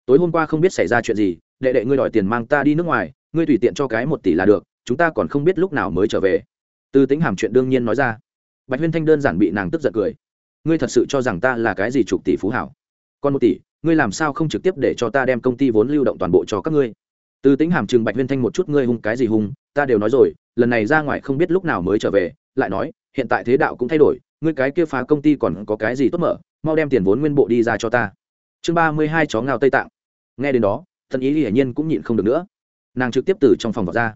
Tối hôm qua không biết xảy ra chuyện gì, đệ đệ ngươi đòi tiền mang ta đi nước ngoài, ngươi tùy tiện cho cái một tỷ là được, chúng ta còn không biết lúc nào mới trở về. Từ tính hàm chuyện đương nhiên nói ra. Bạch huyên thanh đơn giản bị nàng tức giận cười. Ngươi thật sự cho rằng ta là cái gì chục tỷ phú hảo? Còn một tỷ, ngươi làm sao không trực tiếp để cho ta đem công ty vốn lưu động toàn bộ cho các ngươi? Từ tính hàm chừng bạch huyên thanh một chút, ngươi hung cái gì hung? Ta đều nói rồi, lần này ra ngoài không biết lúc nào mới trở về, lại nói, hiện tại thế đạo cũng thay đổi, ngươi cái kia phá công ty còn có cái gì tốt mở? Mau đem tiền vốn nguyên bộ đi ra cho ta. Chương ba mươi hai chó ngao tây tạng. Nghe đến đó thần ý hiển nhiên cũng nhịn không được nữa. Nàng trực tiếp từ trong phòng vào ra.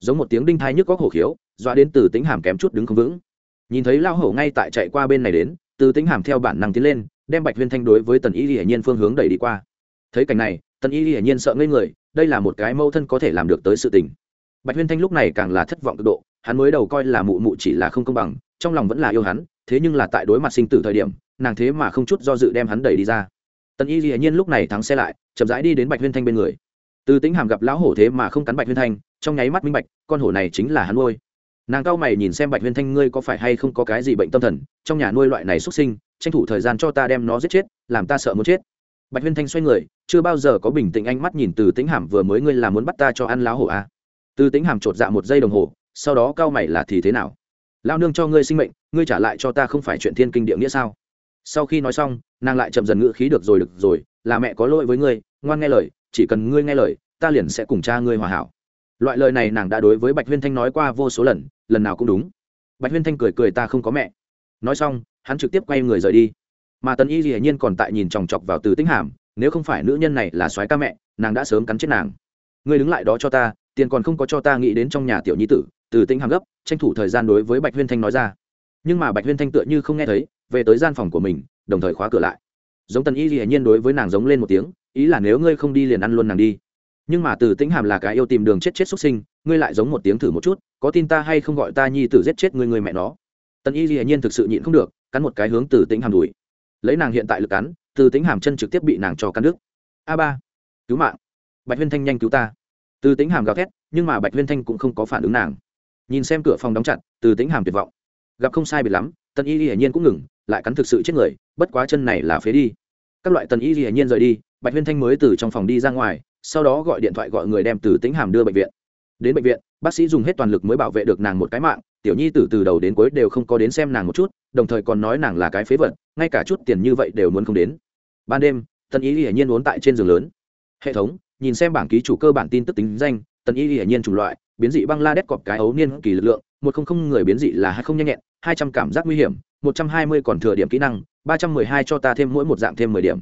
Giống một tiếng đinh thai nhức có hổ khiếu, dọa đến từ tính hàm kém chút đứng không vững. Nhìn thấy lao hổ ngay tại chạy qua bên này đến, từ tính hàm theo bản năng tiến lên, đem bạch huyên thanh đối với tần y hiển nhiên phương hướng đẩy đi qua. Thấy cảnh này, tần y hiển nhiên sợ ngây người, đây là một cái mâu thân có thể làm được tới sự tình. Bạch huyên thanh lúc này càng là thất vọng cực độ, hắn mới đầu coi là mụ mụ chỉ là không công bằng, trong lòng vẫn là yêu hắn, thế nhưng là tại đối mặt sinh tử thời điểm nàng thế mà không chút do dự đem hắn đẩy đi ra. Tần y hiển nhiên lúc này thắng xe lại, chậm rãi đi đến bạch huyên thanh bên người. Từ tính hàm gặp lão hổ thế mà không cắn bạch huyên thanh, trong nháy mắt minh bạch, con hổ này chính là hắn nuôi. Nàng cao mày nhìn xem bạch huyên thanh, ngươi có phải hay không có cái gì bệnh tâm thần, trong nhà nuôi loại này xuất sinh, tranh thủ thời gian cho ta đem nó giết chết, làm ta sợ muốn chết. Bạch huyên thanh xoay người, chưa bao giờ có bình tĩnh ánh mắt nhìn từ tính hàm, vừa mới ngươi là muốn bắt ta cho ăn lão hổ à. từ tính hàm chột dạ một giây đồng hồ, sau đó cao mày là thì thế nào? Lao nương cho ngươi sinh mệnh, ngươi trả lại cho ta không phải chuyện thiên kinh địa nghĩa sao? Sau khi nói xong, nàng lại chậm dần ngữ khí được rồi được rồi, là mẹ có lỗi với ngươi, ngoan nghe lời, chỉ cần ngươi nghe lời, ta liền sẽ cùng cha ngươi hòa hảo. Loại lời này nàng đã đối với bạch huyên thanh nói qua vô số lần lần nào cũng đúng. Bạch huyên thanh cười cười ta không có mẹ. Nói xong, hắn trực tiếp quay người rời đi. Mà tần y dĩ nhiên còn tại nhìn chòng chọc vào từ tính hàm, nếu không phải nữ nhân này là soái ca mẹ, nàng đã sớm cắn chết nàng. Ngươi đứng lại đó cho ta, tiền còn không có cho ta nghĩ đến trong nhà tiểu nhi tử, từ tính hàm gấp, tranh thủ thời gian đối với bạch huyên thanh nói ra nhưng mà bạch huyên thanh tựa như không nghe thấy, về tới gian phòng của mình, đồng thời khóa cửa lại. Giống tần y dĩ nhiên đối với nàng giống lên một tiếng, ý là nếu ngươi không đi liền ăn luôn nàng đi. Nhưng mà từ tĩnh hàm là cái yêu tìm đường chết chết xuất sinh, ngươi lại giống một tiếng thử một chút, có tin ta hay không gọi ta nhi tử giết chết ngươi người mẹ nó. Tần y hiển nhiên thực sự nhịn không được, cắn một cái hướng từ tĩnh hàm đùi lấy nàng hiện tại lực cắn, từ tĩnh hàm chân trực tiếp bị nàng cho cắn đứt. A ba, cứu mạng. Bạch huyên thanh nhanh cứu ta. Từ tĩnh hàm gào thét, nhưng mà bạch huyên thanh cũng không có phản ứng nàng. Nhìn xem cửa phòng đóng chặt, từ tĩnh hàm tuyệt vọng gặp không sai biệt lắm tần y hiển nhiên cũng ngừng, lại cắn thực sự chết người, bất quá chân này là phế đi. Các loại tần y hiển nhiên rời đi, bạch huyên thanh mới từ trong phòng đi ra ngoài, sau đó gọi điện thoại gọi người đem từ tính hàm đưa bệnh viện. Đến bệnh viện, bác sĩ dùng hết toàn lực mới bảo vệ được nàng một cái mạng, tiểu nhi tử từ đầu đến cuối đều không có đến xem nàng một chút, đồng thời còn nói nàng là cái phế vật, ngay cả chút tiền như vậy đều muốn không đến. Ban đêm tần y hiển nhiên uốn tại trên giường lớn. Hệ thống, nhìn xem bảng ký chủ cơ bản tin tức tính danh tần y hiển nhiên chủng loại biến dị băng la đét cọp cái ấu niên kỳ lực lượng, một không không người biến dị là hai không nhanh nhẹn, hai trăm cảm giác nguy hiểm, một trăm hai mươi còn thừa điểm kỹ năng, ba trăm mười hai cho ta thêm mỗi một dạng thêm mười điểm.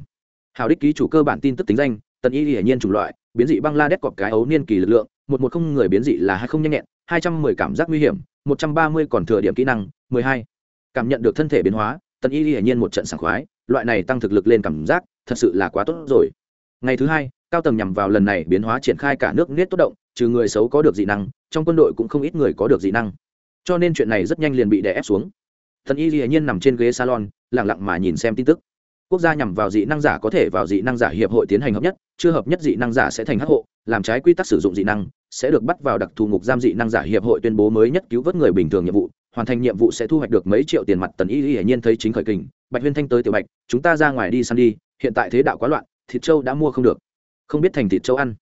Hào đích ký chủ cơ bản tin tức tính danh, tần y hiển nhiên chủng loại, biến dị băng la đét cọp cái ấu niên kỳ lực lượng, một một không người biến dị là hai không nhanh nhẹn, hai trăm mười cảm giác nguy hiểm, một trăm ba mươi còn thừa điểm kỹ năng, mười hai. Cảm nhận được thân thể biến hóa, tần y hiển nhiên một trận sảng khoái, loại này tăng thực lực lên cảm giác, thật sự là quá tốt rồi. Ngày thứ hai cao tầng nhằm vào lần này biến hóa triển khai cả nước nết tốt động, trừ người xấu có được dị năng, trong quân đội cũng không ít người có được dị năng. Cho nên chuyện này rất nhanh liền bị đè ép xuống. Thần y dĩ nhiên nằm trên ghế salon lẳng lặng mà nhìn xem tin tức. Quốc gia nhằm vào dị năng giả có thể vào dị năng giả hiệp hội tiến hành hợp nhất, chưa hợp nhất dị năng giả sẽ thành hắc hộ, làm trái quy tắc sử dụng dị năng, sẽ được bắt vào đặc thù ngục giam dị năng giả hiệp hội tuyên bố mới nhất cứu vớt người bình thường nhiệm vụ, hoàn thành nhiệm vụ sẽ thu hoạch được mấy triệu tiền mặt. Tần y hiển nhiên thấy chính khởi kình, bạch huyên thanh tới tiểu bạch, chúng ta ra ngoài đi săn đi, hiện tại thế đạo quá loạn, thịt châu đã mua không được không biết thành thịt châu ăn.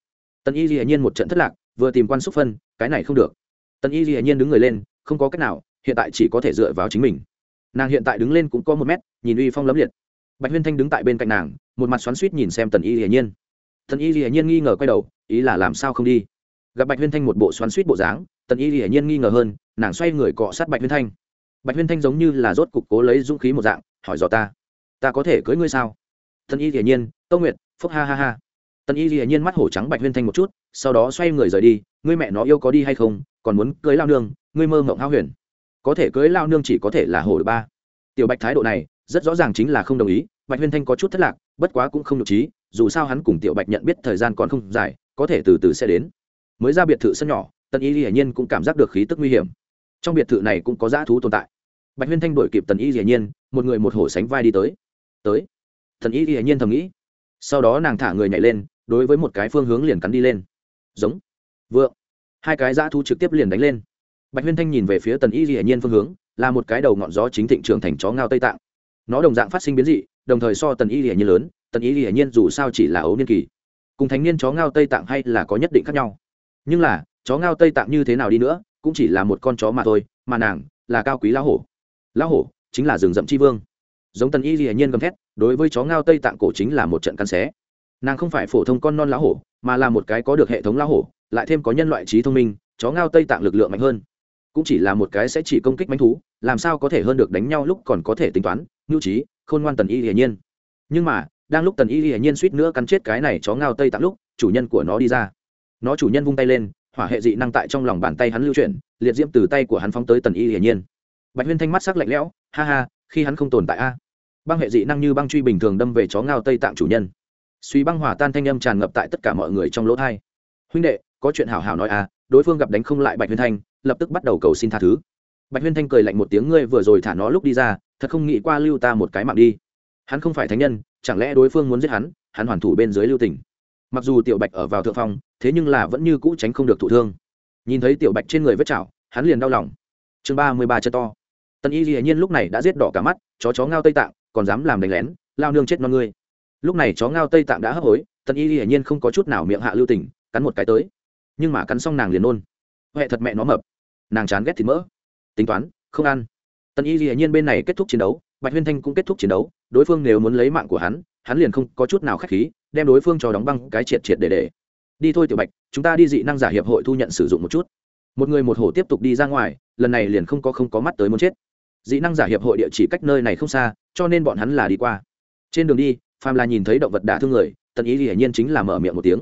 Tần y hiển nhiên một trận thất lạc, vừa tìm quan xúc phân, cái này không được. Tần y hiển nhiên đứng người lên, không có cách nào, hiện tại chỉ có thể dựa vào chính mình. Nàng hiện tại đứng lên cũng có một mét, nhìn uy phong lấm liệt. Bạch huyên thanh đứng tại bên cạnh nàng, một mặt xoắn suýt nhìn xem tần y hiển nhiên. Tần y hiển nhiên nghi ngờ quay đầu, ý là làm sao không đi? Gặp bạch huyên thanh một bộ xoắn suýt bộ dáng, tần y hiển nhiên nghi ngờ hơn, nàng xoay người cọ sát bạch huyên thanh. Bạch huyên thanh giống như là rốt cục cố lấy dũng khí một dạng, hỏi dò ta. Ta có thể cưới ngươi sao? Tần y hiển nhiên tâu nguyệt, phúc ha ha ha tần y hiển nhiên mắt hổ trắng bạch huyên thanh một chút, sau đó xoay người rời đi, ngươi mẹ nó yêu có đi hay không? Còn muốn cưới lao nương, ngươi mơ mộng hao huyền. Có thể cưới lao nương chỉ có thể là hổ ba. Tiểu bạch thái độ này, rất rõ ràng chính là không đồng ý, bạch huyên thanh có chút thất lạc, bất quá cũng không nhục trí, dù sao hắn cùng tiểu bạch nhận biết thời gian còn không dài, có thể từ từ sẽ đến. Mới ra biệt thự sân nhỏ, tần y hiển nhiên cũng cảm giác được khí tức nguy hiểm. Trong biệt thự này cũng có dã thú tồn tại. Bạch huyên thanh đổi kịp tần y hiển nhiên, một người một hổ sánh vai đi tới. Tới. Tần y hiển nhiên thầm nghĩ. Sau đó nàng thả người nhảy lên đối với một cái phương hướng liền cắn đi lên. Giống. Vượng. Hai cái dã thú trực tiếp liền đánh lên. Bạch huyên thanh nhìn về phía tần y hiển nhiên phương hướng, là một cái đầu ngọn gió chính thịnh trưởng thành chó ngao tây tạng. Nó đồng dạng phát sinh biến dị, đồng thời so tần y hiển nhiên lớn, tần y hiển nhiên dù sao chỉ là ấu niên kỳ. Cùng thành niên chó ngao tây tạng hay là có nhất định khác nhau. Nhưng là, chó ngao tây tạng như thế nào đi nữa, cũng chỉ là một con chó mà thôi, mà nàng là cao quý lão hổ. Lão hổ chính là rừng rậm tri vương. Giống tần y hiển nhiên gầm thét, đối với chó ngao tây tạng cổ chính là một trận căn xé nàng không phải phổ thông con non lá hổ, mà là một cái có được hệ thống lá hổ, lại thêm có nhân loại trí thông minh, chó ngao tây tạng lực lượng mạnh hơn. Cũng chỉ là một cái sẽ chỉ công kích manh thú, làm sao có thể hơn được đánh nhau lúc còn có thể tính toán ngưu trí, khôn ngoan tần y hiển nhiên. Nhưng mà, đang lúc tần y hiển nhiên suýt nữa cắn chết cái này chó ngao tây tạng lúc, chủ nhân của nó đi ra. Nó chủ nhân vung tay lên, hỏa hệ dị năng tại trong lòng bàn tay hắn lưu chuyển, liệt diễm từ tay của hắn phóng tới tần y hiển nhiên. Bạch huyên thanh mắt sắc lạnh lẽo, ha ha, khi hắn không tồn tại a. Băng hệ dị năng như băng truy bình thường đâm về chó ngao tây tạng chủ nhân suy băng hòa tan thanh âm tràn ngập tại tất cả mọi người trong lỗ thai. Huynh đệ, có chuyện hảo hảo nói à đối phương gặp đánh không lại bạch huyên thanh, lập tức bắt đầu cầu xin tha thứ. Bạch huyên thanh cười lạnh một tiếng, ngươi vừa rồi thả nó lúc đi ra, thật không nghĩ qua lưu ta một cái mạng đi. Hắn không phải thánh nhân, chẳng lẽ đối phương muốn giết hắn hắn hoàn thủ bên dưới lưu tỉnh mặc dù tiểu bạch ở vào thượng phong, thế nhưng là vẫn như cũ tránh không được thụ thương. Nhìn thấy tiểu bạch trên người vết chảo, hắn liền đau lòng. Chương ba mươi ba chân to. Tần y hiển nhiên lúc này đã giết đỏ cả mắt, chó chó ngao tây tạng, còn dám làm đánh lén, lao nương chết non ngươi lúc này chó ngao tây tạng đã hấp hối, tần y hiển nhiên không có chút nào miệng hạ lưu tình, cắn một cái tới. Nhưng mà cắn xong nàng liền nôn. Huệ thật mẹ nó mập. Nàng chán ghét thịt mỡ. Tính toán, không ăn. Tần y hiển nhiên bên này kết thúc chiến đấu, bạch huyên thanh cũng kết thúc chiến đấu, đối phương nếu muốn lấy mạng của hắn hắn liền không có chút nào k h á c h khí, đem đối phương cho đóng băng cái triệt triệt để để. Đi thôi tiểu bạch, chúng ta đi dị năng giả hiệp hội thu nhận sử dụng một chút. Một người một hổ tiếp tục đi ra ngoài, lần này liền không có không có mắt tới muốn chết. Dị năng giả hiệp hội địa chỉ cách nơi này không xa, cho nên bọn hắn là đi qua. Trên đường đi phàm là nhìn thấy động vật đả thương người tần ý hiển nhiên chính là mở miệng một tiếng.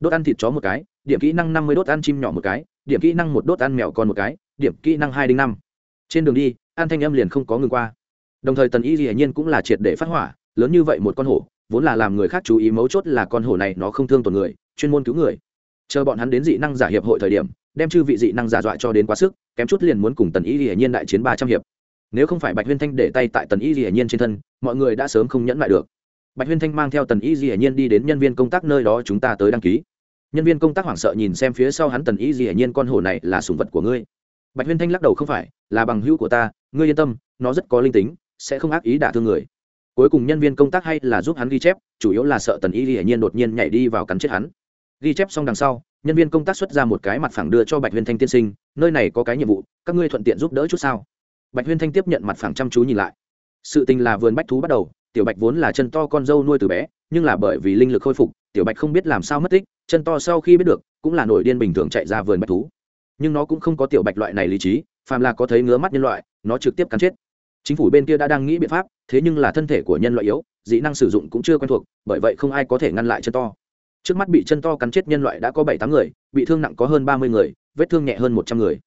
Đốt ăn thịt chó một cái, điểm kỹ năng năm mươi đốt ăn chim nhỏ một cái, điểm kỹ năng một đốt ăn mèo con một cái, điểm kỹ năng hai đinh năm. Trên đường đi an thanh âm liền không có ngừng qua. Đồng thời tần ý hiển nhiên cũng là triệt để phát hỏa, lớn như vậy một con hổ, vốn là làm người khác chú ý mấu chốt là con hổ này nó không thương tổn người, chuyên môn cứu người. Chờ bọn hắn đến dị năng giả hiệp hội thời điểm, đem chư vị dị năng giả dọa cho đến quá sức, kém chút liền muốn cùng tần ý hiển nhiên đại chiến ba trăm hiệp. Nếu không phải bạch huyên thanh để tay tại tần y hiển nhiên trên thân, mọi người đã sớm không nhẫn lại được bạch huyên thanh mang theo tần y di nhiên đi đến nhân viên công tác nơi đó chúng ta tới đăng ký. Nhân viên công tác hoảng sợ nhìn xem phía sau hắn tần y di nhiên con hổ này là sùng vật của ngươi. Bạch huyên thanh lắc đầu không phải, là bằng hữu của ta, ngươi yên tâm, nó rất có linh tính, sẽ không ác ý đả thương người. Cuối cùng nhân viên công tác hay là giúp hắn ghi chép, chủ yếu là sợ tần y hiển nhiên đột nhiên nhảy đi vào cắn chết hắn. Ghi chép xong đằng sau, nhân viên công tác xuất ra một cái mặt phẳng đưa cho bạch huyên thanh tiên sinh, nơi này có cái nhiệm vụ, các ngươi thuận tiện giúp đỡ chút sao? Bạch huyên thanh tiếp nhận mặt phẳng chăm chú nhìn lại. Sự tình là vườn bách thú bắt đầu tiểu bạch vốn là chân to con dâu nuôi từ bé, nhưng là bởi vì linh lực khôi phục, tiểu bạch không biết làm sao mất tích, chân to sau khi biết được, cũng là nổi điên bình thường chạy ra vườn bách thú. Nhưng nó cũng không có tiểu bạch loại này lý trí, phàm là có thấy ngứa mắt nhân loại, nó trực tiếp cắn chết. Chính phủ bên kia đã đang nghĩ biện pháp, thế nhưng là thân thể của nhân loại yếu dĩ năng sử dụng cũng chưa quen thuộc, bởi vậy không ai có thể ngăn lại chân to. Trước mắt bị chân to cắn chết nhân loại đã có bảy tám người, bị thương nặng có hơn ba mươi người, vết thương nhẹ hơn một trăm người.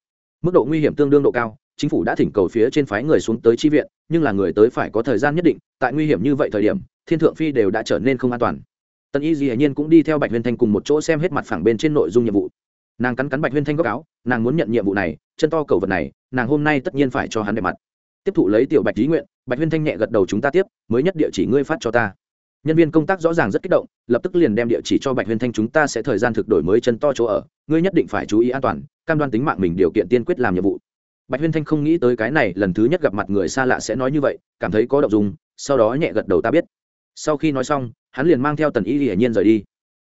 Mức độ nguy hiểm tương đương độ cao chính phủ đã thỉnh cầu phía trên phái người xuống tới chi viện, nhưng là người tới phải có thời gian nhất định, tại nguy hiểm như vậy thời điểm, thiên thượng phi đều đã trở nên không an toàn. Tân y dĩ nhiên cũng đi theo bạch huyên thanh cùng một chỗ xem hết mặt phẳng bên trên nội dung nhiệm vụ. Nàng cắn cắn bạch huyên thanh góc áo, nàng muốn nhận nhiệm vụ này, chân to cầu vật này, nàng hôm nay tất nhiên phải cho hắn đẹp mặt. Tiếp thụ lấy tiểu bạch lý nguyện, bạch huyên thanh nhẹ gật đầu chúng ta tiếp, mới nhất địa chỉ ngươi phát cho ta. Nhân viên công tác rõ ràng rất kích động, lập tức liền đem địa chỉ cho bạch huyên thanh chúng ta sẽ thời gian thực đổi mới chân to chỗ ở, ngươi nhất định phải chú ý an toàn, cam đoan tính mạng mình điều kiện tiên quyết làm nhiệm vụ bạch huyên thanh không nghĩ tới cái này, lần thứ nhất gặp mặt người xa lạ sẽ nói như vậy, cảm thấy có động dùng sau đó nhẹ gật đầu ta biết. Sau khi nói xong, hắn liền mang theo tần y hiển nhiên rời đi.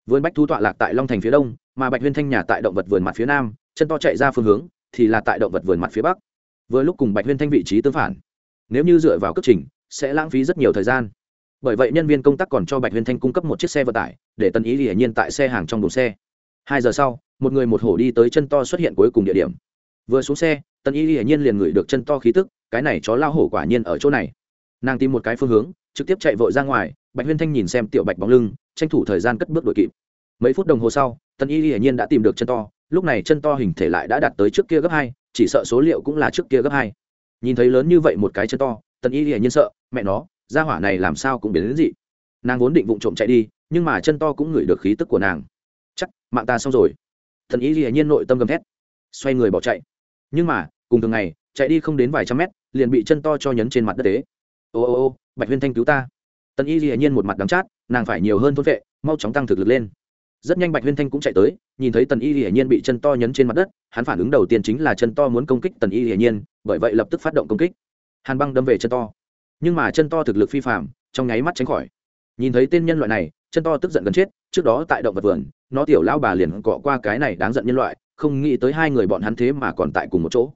Vườn bách thu tọa lạc tại long thành phía đông, mà bạch huyên thanh nhà tại động vật vườn mặt phía nam, chân to chạy ra phương hướng, thì là tại động vật vườn mặt phía bắc. Vừa lúc cùng bạch huyên thanh vị trí tương phản. Nếu như dựa vào cấp trình, sẽ lãng phí rất nhiều thời gian. Bởi vậy nhân viên công tác còn cho bạch huyên thanh cung cấp một chiếc xe vận tải, để tần ý hiển nhiên tại xe hàng trong đồn xe. Hai giờ sau, một người một hổ đi tới chân to xuất hiện cuối cùng địa điểm. Vừa xuống xe tần Y hiển nhiên liền ngửi được chân to khí tức, cái này chó lao hổ quả nhiên ở chỗ này. Nàng tìm một cái phương hướng, trực tiếp chạy vội ra ngoài, bạch huyên thanh nhìn xem tiểu bạch bóng lưng, tranh thủ thời gian cất bước đội kịp. Mấy phút đồng hồ sau, tần y hiển nhiên đã tìm được chân to, lúc này chân to hình thể lại đã đạt tới trước kia gấp hai, chỉ sợ số liệu cũng là trước kia gấp hai. Nhìn thấy lớn như vậy một cái chân to, tần y hiển nhiên sợ, mẹ nó ra hỏa này làm sao cũng biến đến gì nàng vốn định vụng trộm chạy đi, nhưng mà chân to cũng ngửi được khí tức của nàng. Chắc, mạng ta xong rồi. Thần Y hiển nhiên nội tâm gầm thét, xoay người bỏ chạy. Nhưng mà cùng thường ngày, chạy đi không đến vài trăm mét, liền bị chân to cho nhấn trên mặt đất tế ô ô ô, bạch huyên thanh cứu ta. Tần y hiển nhiên một mặt đắng chát, nàng phải nhiều hơn thôn vệ, mau chóng tăng thực lực lên. Rất nhanh bạch huyên thanh cũng chạy tới, nhìn thấy tần y hiển nhiên bị chân to nhấn trên mặt đất, hắn phản ứng đầu tiên chính là chân to muốn công kích tần y hiển nhiên, bởi vậy lập tức phát động công kích. Hàn băng đâm về chân to. Nhưng mà chân to thực lực phi phạm trong nháy mắt tránh khỏi. Nhìn thấy tên nhân loại này, chân to tức giận gần chết, trước đó tại động vật vườn, nó tiểu lao bà liền cọ qua cái này đáng giận nhân loại, không nghĩ tới hai người bọn hắn thế mà còn tại cùng một chỗ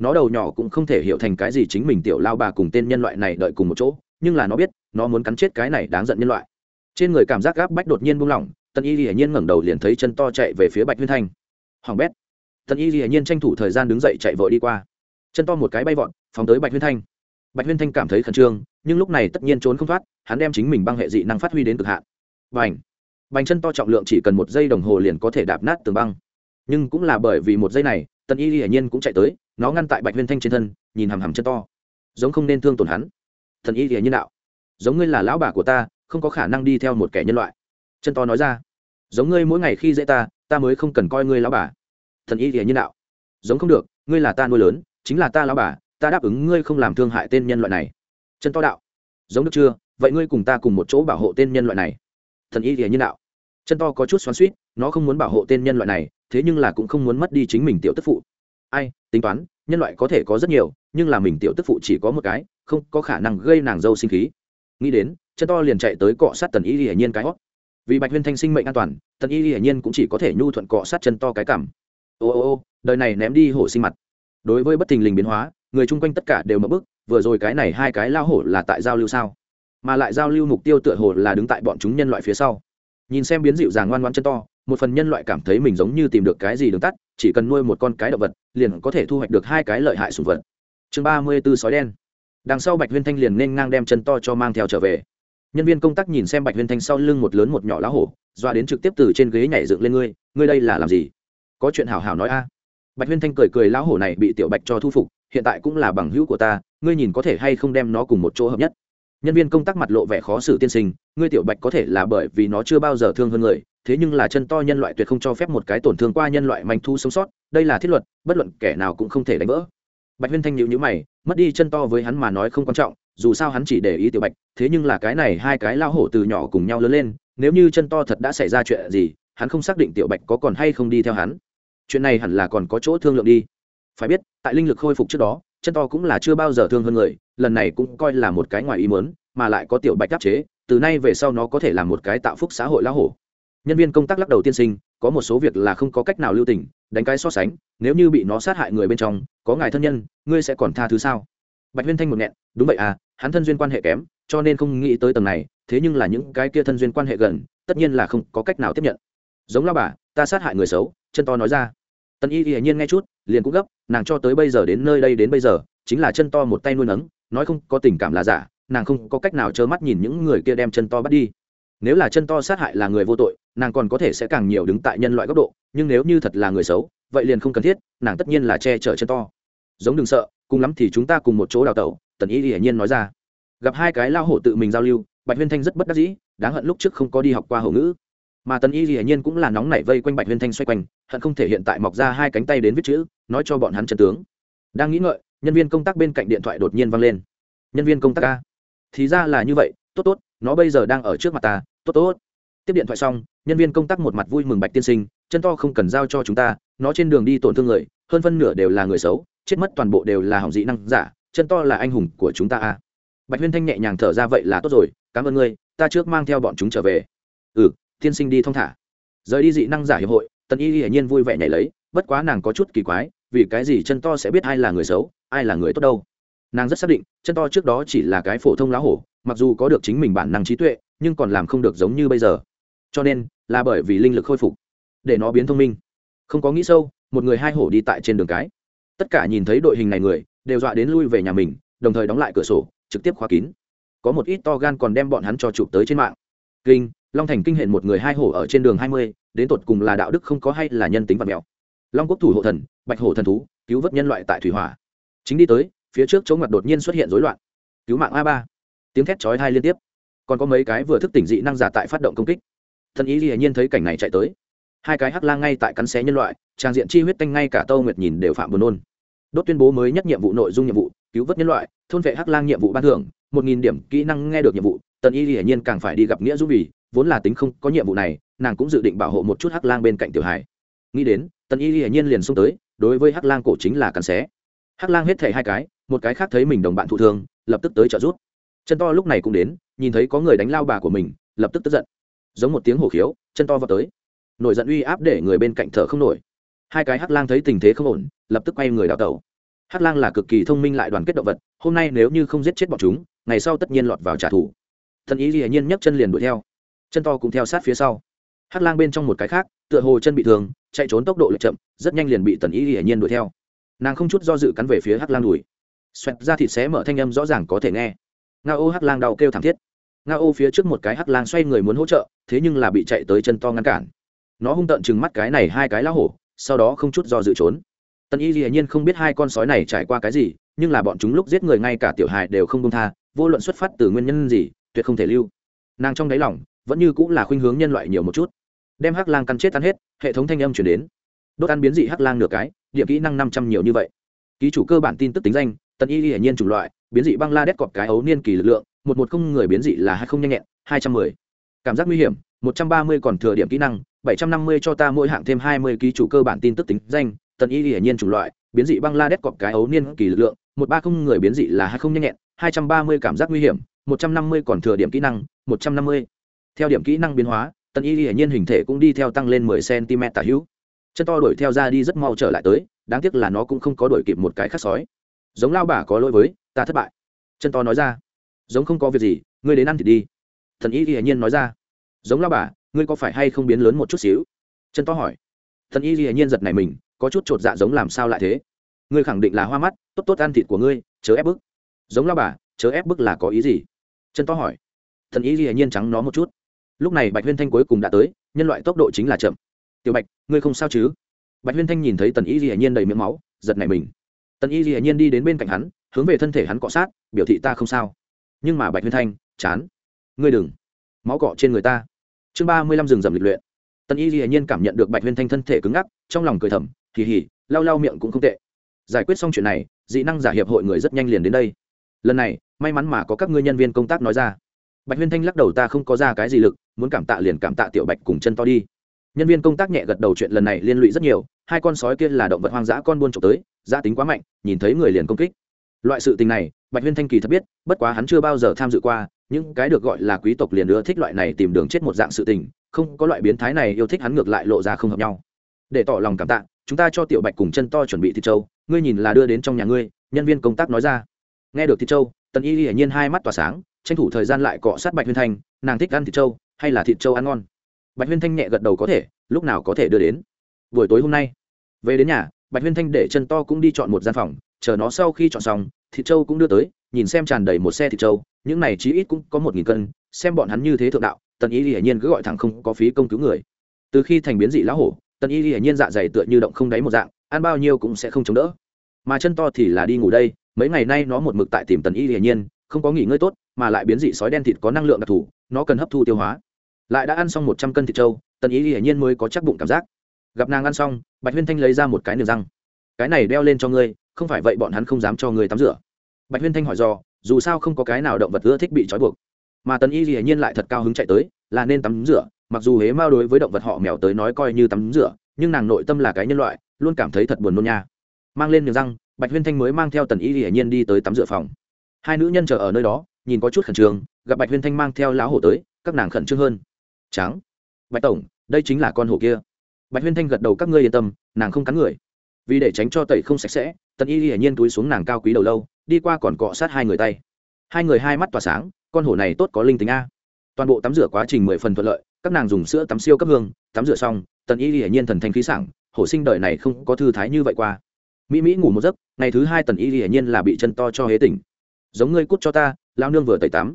nó đầu nhỏ cũng không thể hiểu thành cái gì chính mình tiểu lao bà cùng tên nhân loại này đợi cùng một chỗ, nhưng là nó biết, nó muốn cắn chết cái này đáng giận nhân loại. Trên người cảm giác gáp bách đột nhiên buông lỏng, tân y hiển nhiên ngẩng đầu liền thấy chân to chạy về phía bạch huyên thanh. Hoàng bét. Tân y hiển nhiên tranh thủ thời gian đứng dậy chạy vội đi qua. Chân to một cái bay vọt, phóng tới bạch huyên thanh. Bạch huyên thanh cảm thấy khẩn trương, nhưng lúc này tất nhiên trốn không thoát, hắn đem chính mình băng hệ dị năng phát huy đến cực hạn. Bành. Bành chân to trọng lượng chỉ cần một giây đồng hồ liền có thể đạp nát tường băng. Nhưng cũng là bởi vì một giây này tần y hiển nhiên cũng chạy tới, nó ngăn tại bạch huyên thanh trên thân, nhìn hằm hằm chân to. Giống không nên thương tổn hắn. Thần y hiển nhiên đạo. Giống ngươi là lão bà của ta, không có khả năng đi theo một kẻ nhân loại. Chân to nói ra. Giống ngươi mỗi ngày khi dễ ta ta mới không cần coi ngươi lão bà. Thần y hiển nhiên đạo. Giống không được, ngươi là ta nuôi lớn, chính là ta lão bà, ta đáp ứng ngươi không làm thương hại tên nhân loại này. Chân to đạo. Giống được chưa? Vậy ngươi cùng ta cùng một chỗ bảo hộ tên nhân loại này. Thần y hiển nhiên đạo. Chân to có chút xoắn suýt nó không muốn bảo hộ tên nhân loại này thế nhưng là cũng không muốn mất đi chính mình tiểu tức phụ. Ai, tính toán, nhân loại có thể có rất nhiều, nhưng là mình tiểu tức phụ chỉ có một cái, không có khả năng gây nàng dâu sinh khí. Nghĩ đến, chân to liền chạy tới cọ sát tần y hiển nhiên cái hót. Vì bạch huyên thanh sinh mệnh an toàn, tần y hiển nhiên cũng chỉ có thể nhu thuận cọ sát chân to cái cảm ô ô ô, đời này ném đi hổ sinh mặt. Đối với bất thình lình biến hóa, người chung quanh tất cả đều mở bức vừa rồi cái này hai cái lao hổ là tại giao lưu sao? Mà lại giao lưu mục tiêu tựa hồ là đứng tại bọn chúng nhân loại phía sau. Nhìn xem biến dịu dàng ngoan ngoan chân to một phần nhân loại cảm thấy mình giống như tìm được cái gì đường tắt, chỉ cần nuôi một con cái động vật, liền có thể thu hoạch được hai cái lợi hại sùng vật. Chương ba mươi b ố sói đen. Đằng sau bạch huyên thanh liền nên ngang đem chân to cho mang theo trở về. Nhân viên công tác nhìn xem bạch huyên thanh sau lưng một lớn một nhỏ lá hổ doa đến trực tiếp từ trên ghế nhảy dựng lên ngươi ngươi đây là làm gì? Có chuyện hảo hảo nói a. Bạch huyên thanh cười cười lão hổ này bị tiểu bạch cho thu phục, hiện tại cũng là bằng hữu của ta, ngươi nhìn có thể hay không đem nó cùng một chỗ hợp nhất? Nhân viên công tác mặt lộ vẻ khó xử tiên sinh, ngươi tiểu bạch có thể là bởi vì nó chưa bao giờ thương hơn người thế nhưng là chân to nhân loại tuyệt không cho phép một cái tổn thương qua nhân loại manh thu sống sót, đây là thiết luật, bất luận kẻ nào cũng không thể đánh vỡ. Bạch huyên thanh nhịu nhữ mày, mất đi chân to với hắn mà nói không quan trọng, dù sao hắn chỉ để ý tiểu bạch, thế nhưng là cái này hai cái lao hổ từ nhỏ cùng nhau lớn lên, nếu như chân to thật đã xảy ra chuyện gì, hắn không xác định tiểu bạch có còn hay không đi theo hắn. Chuyện này hẳn là còn có chỗ thương lượng đi. Phải biết, tại linh lực khôi phục trước đó, chân to cũng là chưa bao giờ thương hơn người, lần này cũng coi là một cái ngoài ý mớn mà lại có tiểu bạch đáp chế, từ nay về sau nó có thể là một cái tạo phúc xã hội lao hổ nhân viên công tác lắc đầu tiên sinh, có một số việc là không có cách nào lưu tình, đánh cái so sánh, nếu như bị nó sát hại người bên trong, có ngài thân nhân, ngươi sẽ còn tha thứ sao? Bạch huyên thanh một nghẹn, đúng vậy à hắn thân duyên quan hệ kém, cho nên không nghĩ tới tầng này, thế nhưng là những cái kia thân duyên quan hệ gần, tất nhiên là không có cách nào tiếp nhận. Giống lao bà, ta sát hại người xấu, chân to nói ra. Tần y hiển nhiên nghe chút, liền cũng gấp, nàng cho tới bây giờ đến nơi đây đến bây giờ, chính là chân to một tay nuôi nấng, nói không có tình cảm là giả, nàng không có cách nào trơ mắt nhìn những người kia đem chân to bắt đi nếu là chân to sát hại là người vô tội nàng còn có thể sẽ càng nhiều đứng tại nhân loại góc độ nhưng nếu như thật là người xấu vậy liền không cần thiết nàng tất nhiên là che chở chân to. Giống đừng sợ cùng lắm thì chúng ta cùng một chỗ đào tẩu tần y hiển nhiên nói ra. Gặp hai cái lao hổ tự mình giao lưu bạch huyên thanh rất bất đắc dĩ đáng hận lúc trước không có đi học qua hổ ngữ. Mà tần y hiển nhiên cũng là nóng nảy vây quanh bạch huyên thanh xoay quanh hận không thể hiện tại mọc ra hai cánh tay đến viết chữ nói cho bọn hắn chân tướng. Đang nghĩ ngợi nhân viên công tác bên cạnh điện thoại đột nhiên văng lên. Nhân viên công tác a, thì ra là như vậy tốt tốt nó bây giờ đang ở trước mặt ta tốt tốt. Tiếp điện thoại xong, nhân viên công tác một mặt vui mừng bạch tiên sinh, chân to không cần giao cho chúng ta, nó trên đường đi tổn thương người, hơn phân nửa đều là người xấu, chết mất toàn bộ đều là hỏng dị năng giả, chân to là anh hùng của chúng ta a bạch huyên thanh nhẹ nhàng thở ra vậy là tốt rồi, cảm ơn ngươi, ta trước mang theo bọn chúng trở về. Ừ tiên sinh đi thong thả. Rời đi dị năng giả hiệp hội, tần y hiển nhiên vui vẻ nhảy lấy, bất quá nàng có chút kỳ quái, vì cái gì chân to sẽ biết ai là người xấu, ai là người tốt đâu? Nàng rất xác định, chân to trước đó chỉ là cái phổ thông lá hổ, mặc dù có được chính mình bản năng trí tuệ nhưng còn làm không được giống như bây giờ. Cho nên, là bởi vì linh lực khôi phục, để nó biến thông minh. Không có nghĩ sâu, một người hai hổ đi tại trên đường cái. Tất cả nhìn thấy đội hình này người, đều dọa đến lui về nhà mình, đồng thời đóng lại cửa sổ, trực tiếp khóa kín. Có một ít to gan còn đem bọn hắn cho chụp tới trên mạng. Kinh, long thành kinh hiện một người hai hổ ở trên đường hai mươi, đến tột cùng là đạo đức không có hay là nhân tính vật mèo long quốc thủ hộ thần, bạch hổ thần thú, cứu vớt nhân loại tại thủy hỏa. Chính đi tới, phía trước chỗ ngặt đột nhiên xuất hiện rối loạn. Cứu mạng a ba. Tiếng thét chói hai liên tiếp còn có mấy cái vừa thức tỉnh dị năng giả tại phát động công kích. Thần ý hiển nhiên thấy cảnh này chạy tới. Hai cái hắc lang ngay tại cắn xé nhân loại, trang diện chi huyết tanh ngay cả tâu nguyệt nhìn đều phạm buồn nôn. Đốt tuyên bố mới nhất nhiệm vụ nội dung nhiệm vụ, cứu vớt nhân loại, thôn vệ hắc lang nhiệm vụ ban thưởng, một nghìn điểm kỹ năng nghe được nhiệm vụ tần y hiển nhiên càng phải đi gặp nghĩa dũng vì, vốn là tính không có nhiệm vụ này, nàng cũng dự định bảo hộ một chút hắc lang bên cạnh tiểu hải nghĩ đến tần y hiển nhiên liền xông tới, đối với hắc lang cổ chính là cắn xé. Hắc lang hết thảy hai cái, một cái khác thấy mình đồng bạn thụ thương, lập tức tới trợ giúp. Chân to lúc này cũng đến nhìn thấy có người đánh lao bà của mình, lập tức tức giận. Giống một tiếng hổ khiếu, chân to vào tới. Nổi giận uy áp để người bên cạnh thở không nổi. Hai cái hắc lang thấy tình thế không ổn, lập tức quay người đào tẩu. Hắc lang là cực kỳ thông minh lại đoàn kết động vật, hôm nay nếu như không giết chết bọn chúng, ngày sau tất nhiên lọt vào trả thù. Thần ý hiển nhiên nhấc chân liền đuổi theo. Chân to cũng theo sát phía sau. Hắc lang bên trong một cái khác, tựa hồ chân bị thương, chạy trốn tốc độ lại chậm, rất nhanh liền bị tần ý hiển nhiên đuổi theo. Nàng không chút do dự cắn về phía hắc lang đùi. Xoẹt ra thịt xé mở thanh âm rõ ràng có thể nghe. Nga ô hắc lang đau kêu thảm thiết nga ô phía trước một cái hắc lang xoay người muốn hỗ trợ, thế nhưng là bị chạy tới chân to ngăn cản. Nó hung tợn chừng mắt cái này hai cái lá hổ, sau đó không chút do dự trốn. Tần y dĩ nhiên không biết hai con sói này trải qua cái gì, nhưng là bọn chúng lúc giết người ngay cả tiểu hài đều không công tha, vô luận xuất phát từ nguyên nhân gì, tuyệt không thể lưu. Nàng trong đáy lòng, vẫn như cũng là khuynh hướng nhân loại nhiều một chút. Đem hắc lang căn chết tan hết, hệ thống thanh âm chuyển đến. Đốt ăn biến dị hắc lang nửa cái, điểm kỹ năng năm trăm nhiều như vậy. Ký chủ cơ bản tin tức tính danh, tần y hiển nhiên chủng loại, biến dị băng la đét cọp cái ấu niên kỳ lực lượng một một không người biến dị là hai không nhanh nhẹn, hai trăm mười. Cảm giác nguy hiểm, một trăm ba mươi còn thừa điểm kỹ năng, bảy trăm năm mươi cho ta mỗi hạng thêm hai mươi ký chủ cơ bản tin tức tính danh, tần y hiển nhiên chủng loại, biến dị băng la đét cọp cái ấu niên kỳ lực lượng, một ba không người biến dị là hai không nhanh nhẹn, hai trăm ba mươi cảm giác nguy hiểm, một trăm năm mươi còn thừa điểm kỹ năng, một trăm năm mươi. Theo điểm kỹ năng biến hóa, tần y hiển nhiên hình thể cũng đi theo tăng lên mười cm tả hữu. Chân to đuổi theo ra đi rất mau trở lại tới, đáng tiếc là nó cũng không có đuổi kịp một cái khắc sói. Giống lao bà có lỗi với, ta thất bại. Chân to nói ra giống không có việc gì, ngươi đến ăn thì đi. Thần y hiển nhiên nói ra. Giống lao bà, ngươi có phải hay không biến lớn một chút xíu? Chân to hỏi. Thần y hiển nhiên giật này mình, có chút chột dạ giống làm sao lại thế? Ngươi khẳng định là hoa mắt, tốt tốt ăn thịt của ngươi, chớ ép bức. Giống lao bà, chớ ép bức là có ý gì? Chân to hỏi. Thần y hiển nhiên trắng nó một chút. Lúc này bạch huyên thanh cuối cùng đã tới, nhân loại tốc độ chính là chậm. Tiểu bạch, ngươi không sao chứ? Bạch huyên thanh nhìn thấy tần y hiển nhiên đầy miệng máu, giật này mình. Tần y hiển nhiên đi đến bên cạnh hắn, hướng về thân thể hắn cọ sát, biểu thị ta không sao nhưng mà bạch huyên thanh, chán. Ngươi đừng. Máu cọ trên người ta. Chương ba mươi lăm rừng rầm lịch luyện. Tần y hiển nhiên cảm nhận được bạch huyên thanh thân thể cứng ngắc, trong lòng cười thầm, kỳ hỉ, lau lau miệng cũng không tệ. Giải quyết xong chuyện này, dị năng giả hiệp hội người rất nhanh liền đến đây. Lần này, may mắn mà có các ngươi nhân viên công tác nói ra. Bạch huyên thanh lắc đầu ta không có ra cái gì lực, muốn cảm tạ liền cảm tạ tiểu bạch cùng chân to đi. Nhân viên công tác nhẹ gật đầu chuyện lần này liên lụy rất nhiều, hai con sói kia là động vật hoang dã con buôn trộm tới giá tính quá mạnh, nhìn thấy người liền công kích. Loại sự tình này bạch huyên thanh kỳ thật biết, bất quá hắn chưa bao giờ tham dự qua, những cái được gọi là quý tộc liền ưa thích loại này tìm đường chết một dạng sự tình, không có loại biến thái này yêu thích hắn ngược lại lộ ra không hợp nhau. Để tỏ lòng cảm tạ, chúng ta cho tiểu bạch cùng chân to chuẩn bị thịt trâu, ngươi nhìn là đưa đến trong nhà ngươi, nhân viên công tác nói ra. Nghe được thịt trâu, tần y hiển nhiên hai mắt tỏa sáng, tranh thủ thời gian lại cọ sát bạch huyên thanh, nàng thích ăn thịt trâu, hay là thịt trâu ăn ngon? Bạch huyên thanh nhẹ gật đầu có thể, lúc nào có thể đưa đến. Buổi tối hôm nay, về đến nhà, bạch huyên thanh để chân to cũng đi chọn một gian phòng, chờ nó sau khi chọn xong thịt trâu cũng đưa tới, nhìn xem tràn đầy một xe thịt trâu, những này chí ít cũng có một nghìn cân, xem bọn hắn như thế thượng đạo, tần y hiển nhiên cứ gọi thẳng không có phí công cứu người. Từ khi thành biến dị lão hổ, tần y hiển nhiên dạ dày tựa như động không đáy một dạng, ăn bao nhiêu cũng sẽ không chống đỡ. Mà chân to thì là đi ngủ đây, mấy ngày nay nó một mực tại tìm tần y hiển nhiên, không có nghỉ ngơi tốt, mà lại biến dị sói đen thịt có năng lượng đặc thù, nó cần hấp thu tiêu hóa. Lại đã ăn xong một trăm cân thịt trâu, tần y hiển nhiên mới có chắc bụng cảm giác. Gặp nàng ăn xong, bạch huyên thanh lấy ra một cái niềm răng. Cái này đeo lên cho ngươi không phải vậy bọn hắn không dám cho người tắm rửa. Bạch huyên thanh hỏi do, dù sao không có cái nào động vật ưa thích bị trói buộc. Mà tần y hiển nhiên lại thật cao hứng chạy tới, là nên tắm rửa, mặc dù hế mao đối với động vật họ mèo tới nói coi như tắm rửa, nhưng nàng nội tâm là cái nhân loại, luôn cảm thấy thật buồn nôn nha. Mang lên niềm răng, bạch huyên thanh mới mang theo tần y hiển nhiên đi tới tắm rửa phòng. Hai nữ nhân chờ ở nơi đó, nhìn có chút khẩn trương, gặp bạch huyên thanh mang theo lão hổ tới, các nàng khẩn trương hơn. Trắng. Bạch tổng, đây chính là con hổ kia. Bạch huyên thanh gật đầu, các ngươi yên tâm, nàng không cắn người. Vì để tránh cho tẩy không sạch sẽ tần y hiển nhiên túi xuống nàng cao quý đầu lâu, đi qua còn cọ sát hai người tay. Hai người hai mắt tỏa sáng, con hổ này tốt có linh tính a. Toàn bộ tắm rửa quá trình mười phần thuận lợi, các nàng dùng sữa tắm siêu cấp hương, tắm rửa xong, tần y hiển nhiên thần thanh khí sảng, hổ sinh đời này không có thư thái như vậy qua. Mỹ mỹ ngủ một giấc, ngày thứ hai tần y hiển nhiên là bị chân to cho hế tỉnh. Giống ngươi cút cho ta lao nương vừa tẩy tắm.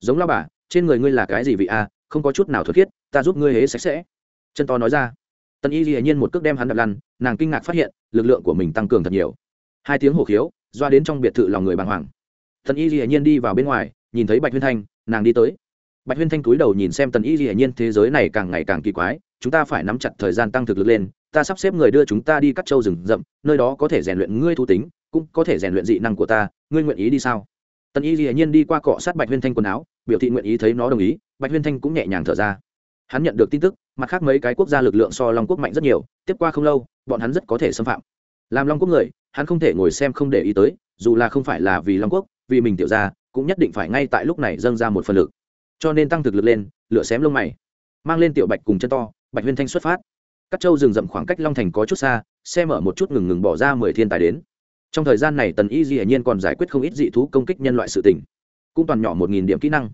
Giống lao bà, trên người ngươi là cái gì vị a? Không có chút nào thuật khiết, ta giúp ngươi hế sạch sẽ. Chân to nói ra. Tần y hiển nhiên một cước đem hắn đập lăn, nàng kinh ngạc phát hiện, lực lượng của mình tăng cường thật nhiều hai tiếng hổ khiếu, doa đến trong biệt thự lòng người bàng hoàng. Tần y hiển nhiên đi vào bên ngoài, nhìn thấy bạch huyên thanh, nàng đi tới. Bạch huyên thanh cúi đầu nhìn xem tần y hiển nhiên thế giới này càng ngày càng kỳ quái, chúng ta phải nắm chặt thời gian tăng thực lực lên, ta sắp xếp người đưa chúng ta đi cắt châu rừng rậm, nơi đó có thể rèn luyện ngươi thu tính, cũng có thể rèn luyện dị năng của ta, ngươi nguyện ý đi sao? Tần y hiển nhiên đi qua cọ sát bạch huyên thanh quần áo, biểu thị nguyện ý thấy nó đồng ý, bạch huyên thanh cũng nhẹ nhàng thở ra. Hắn nhận được tin tức, mặt khác mấy cái quốc gia lực lượng so long quốc mạnh rất nhiều, tiếp qua không lâu, bọn hắn rất có thể xâm phạm làm long quốc người, hắn không thể ngồi xem không để ý tới, dù là không phải là vì long quốc, vì mình tiểu ra cũng nhất định phải ngay tại lúc này dâng ra một phần lực. Cho nên tăng thực lực lên, lửa xém lông mày, mang lên tiểu bạch cùng chân to, bạch huyên thanh xuất phát. Các châu rừng rậm khoảng cách long thành có chút xa, xe mở một chút ngừng ngừng bỏ ra mười thiên tài đến. Trong thời gian này tần y dĩ nhiên còn giải quyết không ít dị thú công kích nhân loại sự tỉnh cũng toàn nhỏ một nghìn điểm kỹ năng.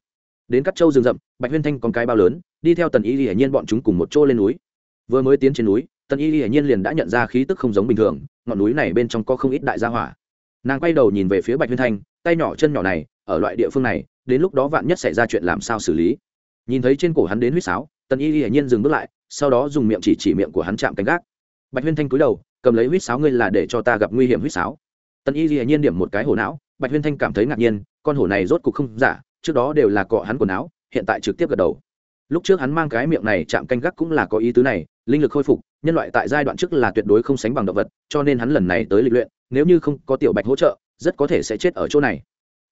Đến các châu rừng rậm, bạch huyên thanh còn cái bao lớn, đi theo tần y dĩ nhiên bọn chúng cùng một chỗ lên núi. Vừa mới tiến trên núi tần y hiển nhiên liền đã nhận ra khí tức không giống bình thường, ngọn núi này bên trong có không ít đại gia hỏa. Nàng quay đầu nhìn về phía bạch huyên thanh, tay nhỏ chân nhỏ này, ở loại địa phương này, đến lúc đó vạn nhất xảy ra chuyện làm sao xử lý. Nhìn thấy trên cổ hắn đến huýt sáo, tần y hiển nhiên dừng bước lại, sau đó dùng miệng chỉ chỉ miệng của hắn chạm canh gác. Bạch huyên thanh cúi đầu, cầm lấy huýt sáo ngươi là để cho ta gặp nguy hiểm huýt sáo. Tần y hiển nhiên điểm một cái hổ não, bạch huyên thanh cảm thấy ngạc nhiên, con hổ này rốt cục không giả, trước đó đều là cọ hắn quần áo, hiện tại trực tiếp gật đầu lúc trước hắn mang cái miệng này chạm canh gác cũng là có ý tứ này, linh lực khôi phục, nhân loại tại giai đoạn trước là tuyệt đối không sánh bằng động vật, cho nên hắn lần này tới lịch luyện, nếu như không có tiểu bạch hỗ trợ, rất có thể sẽ chết ở chỗ này.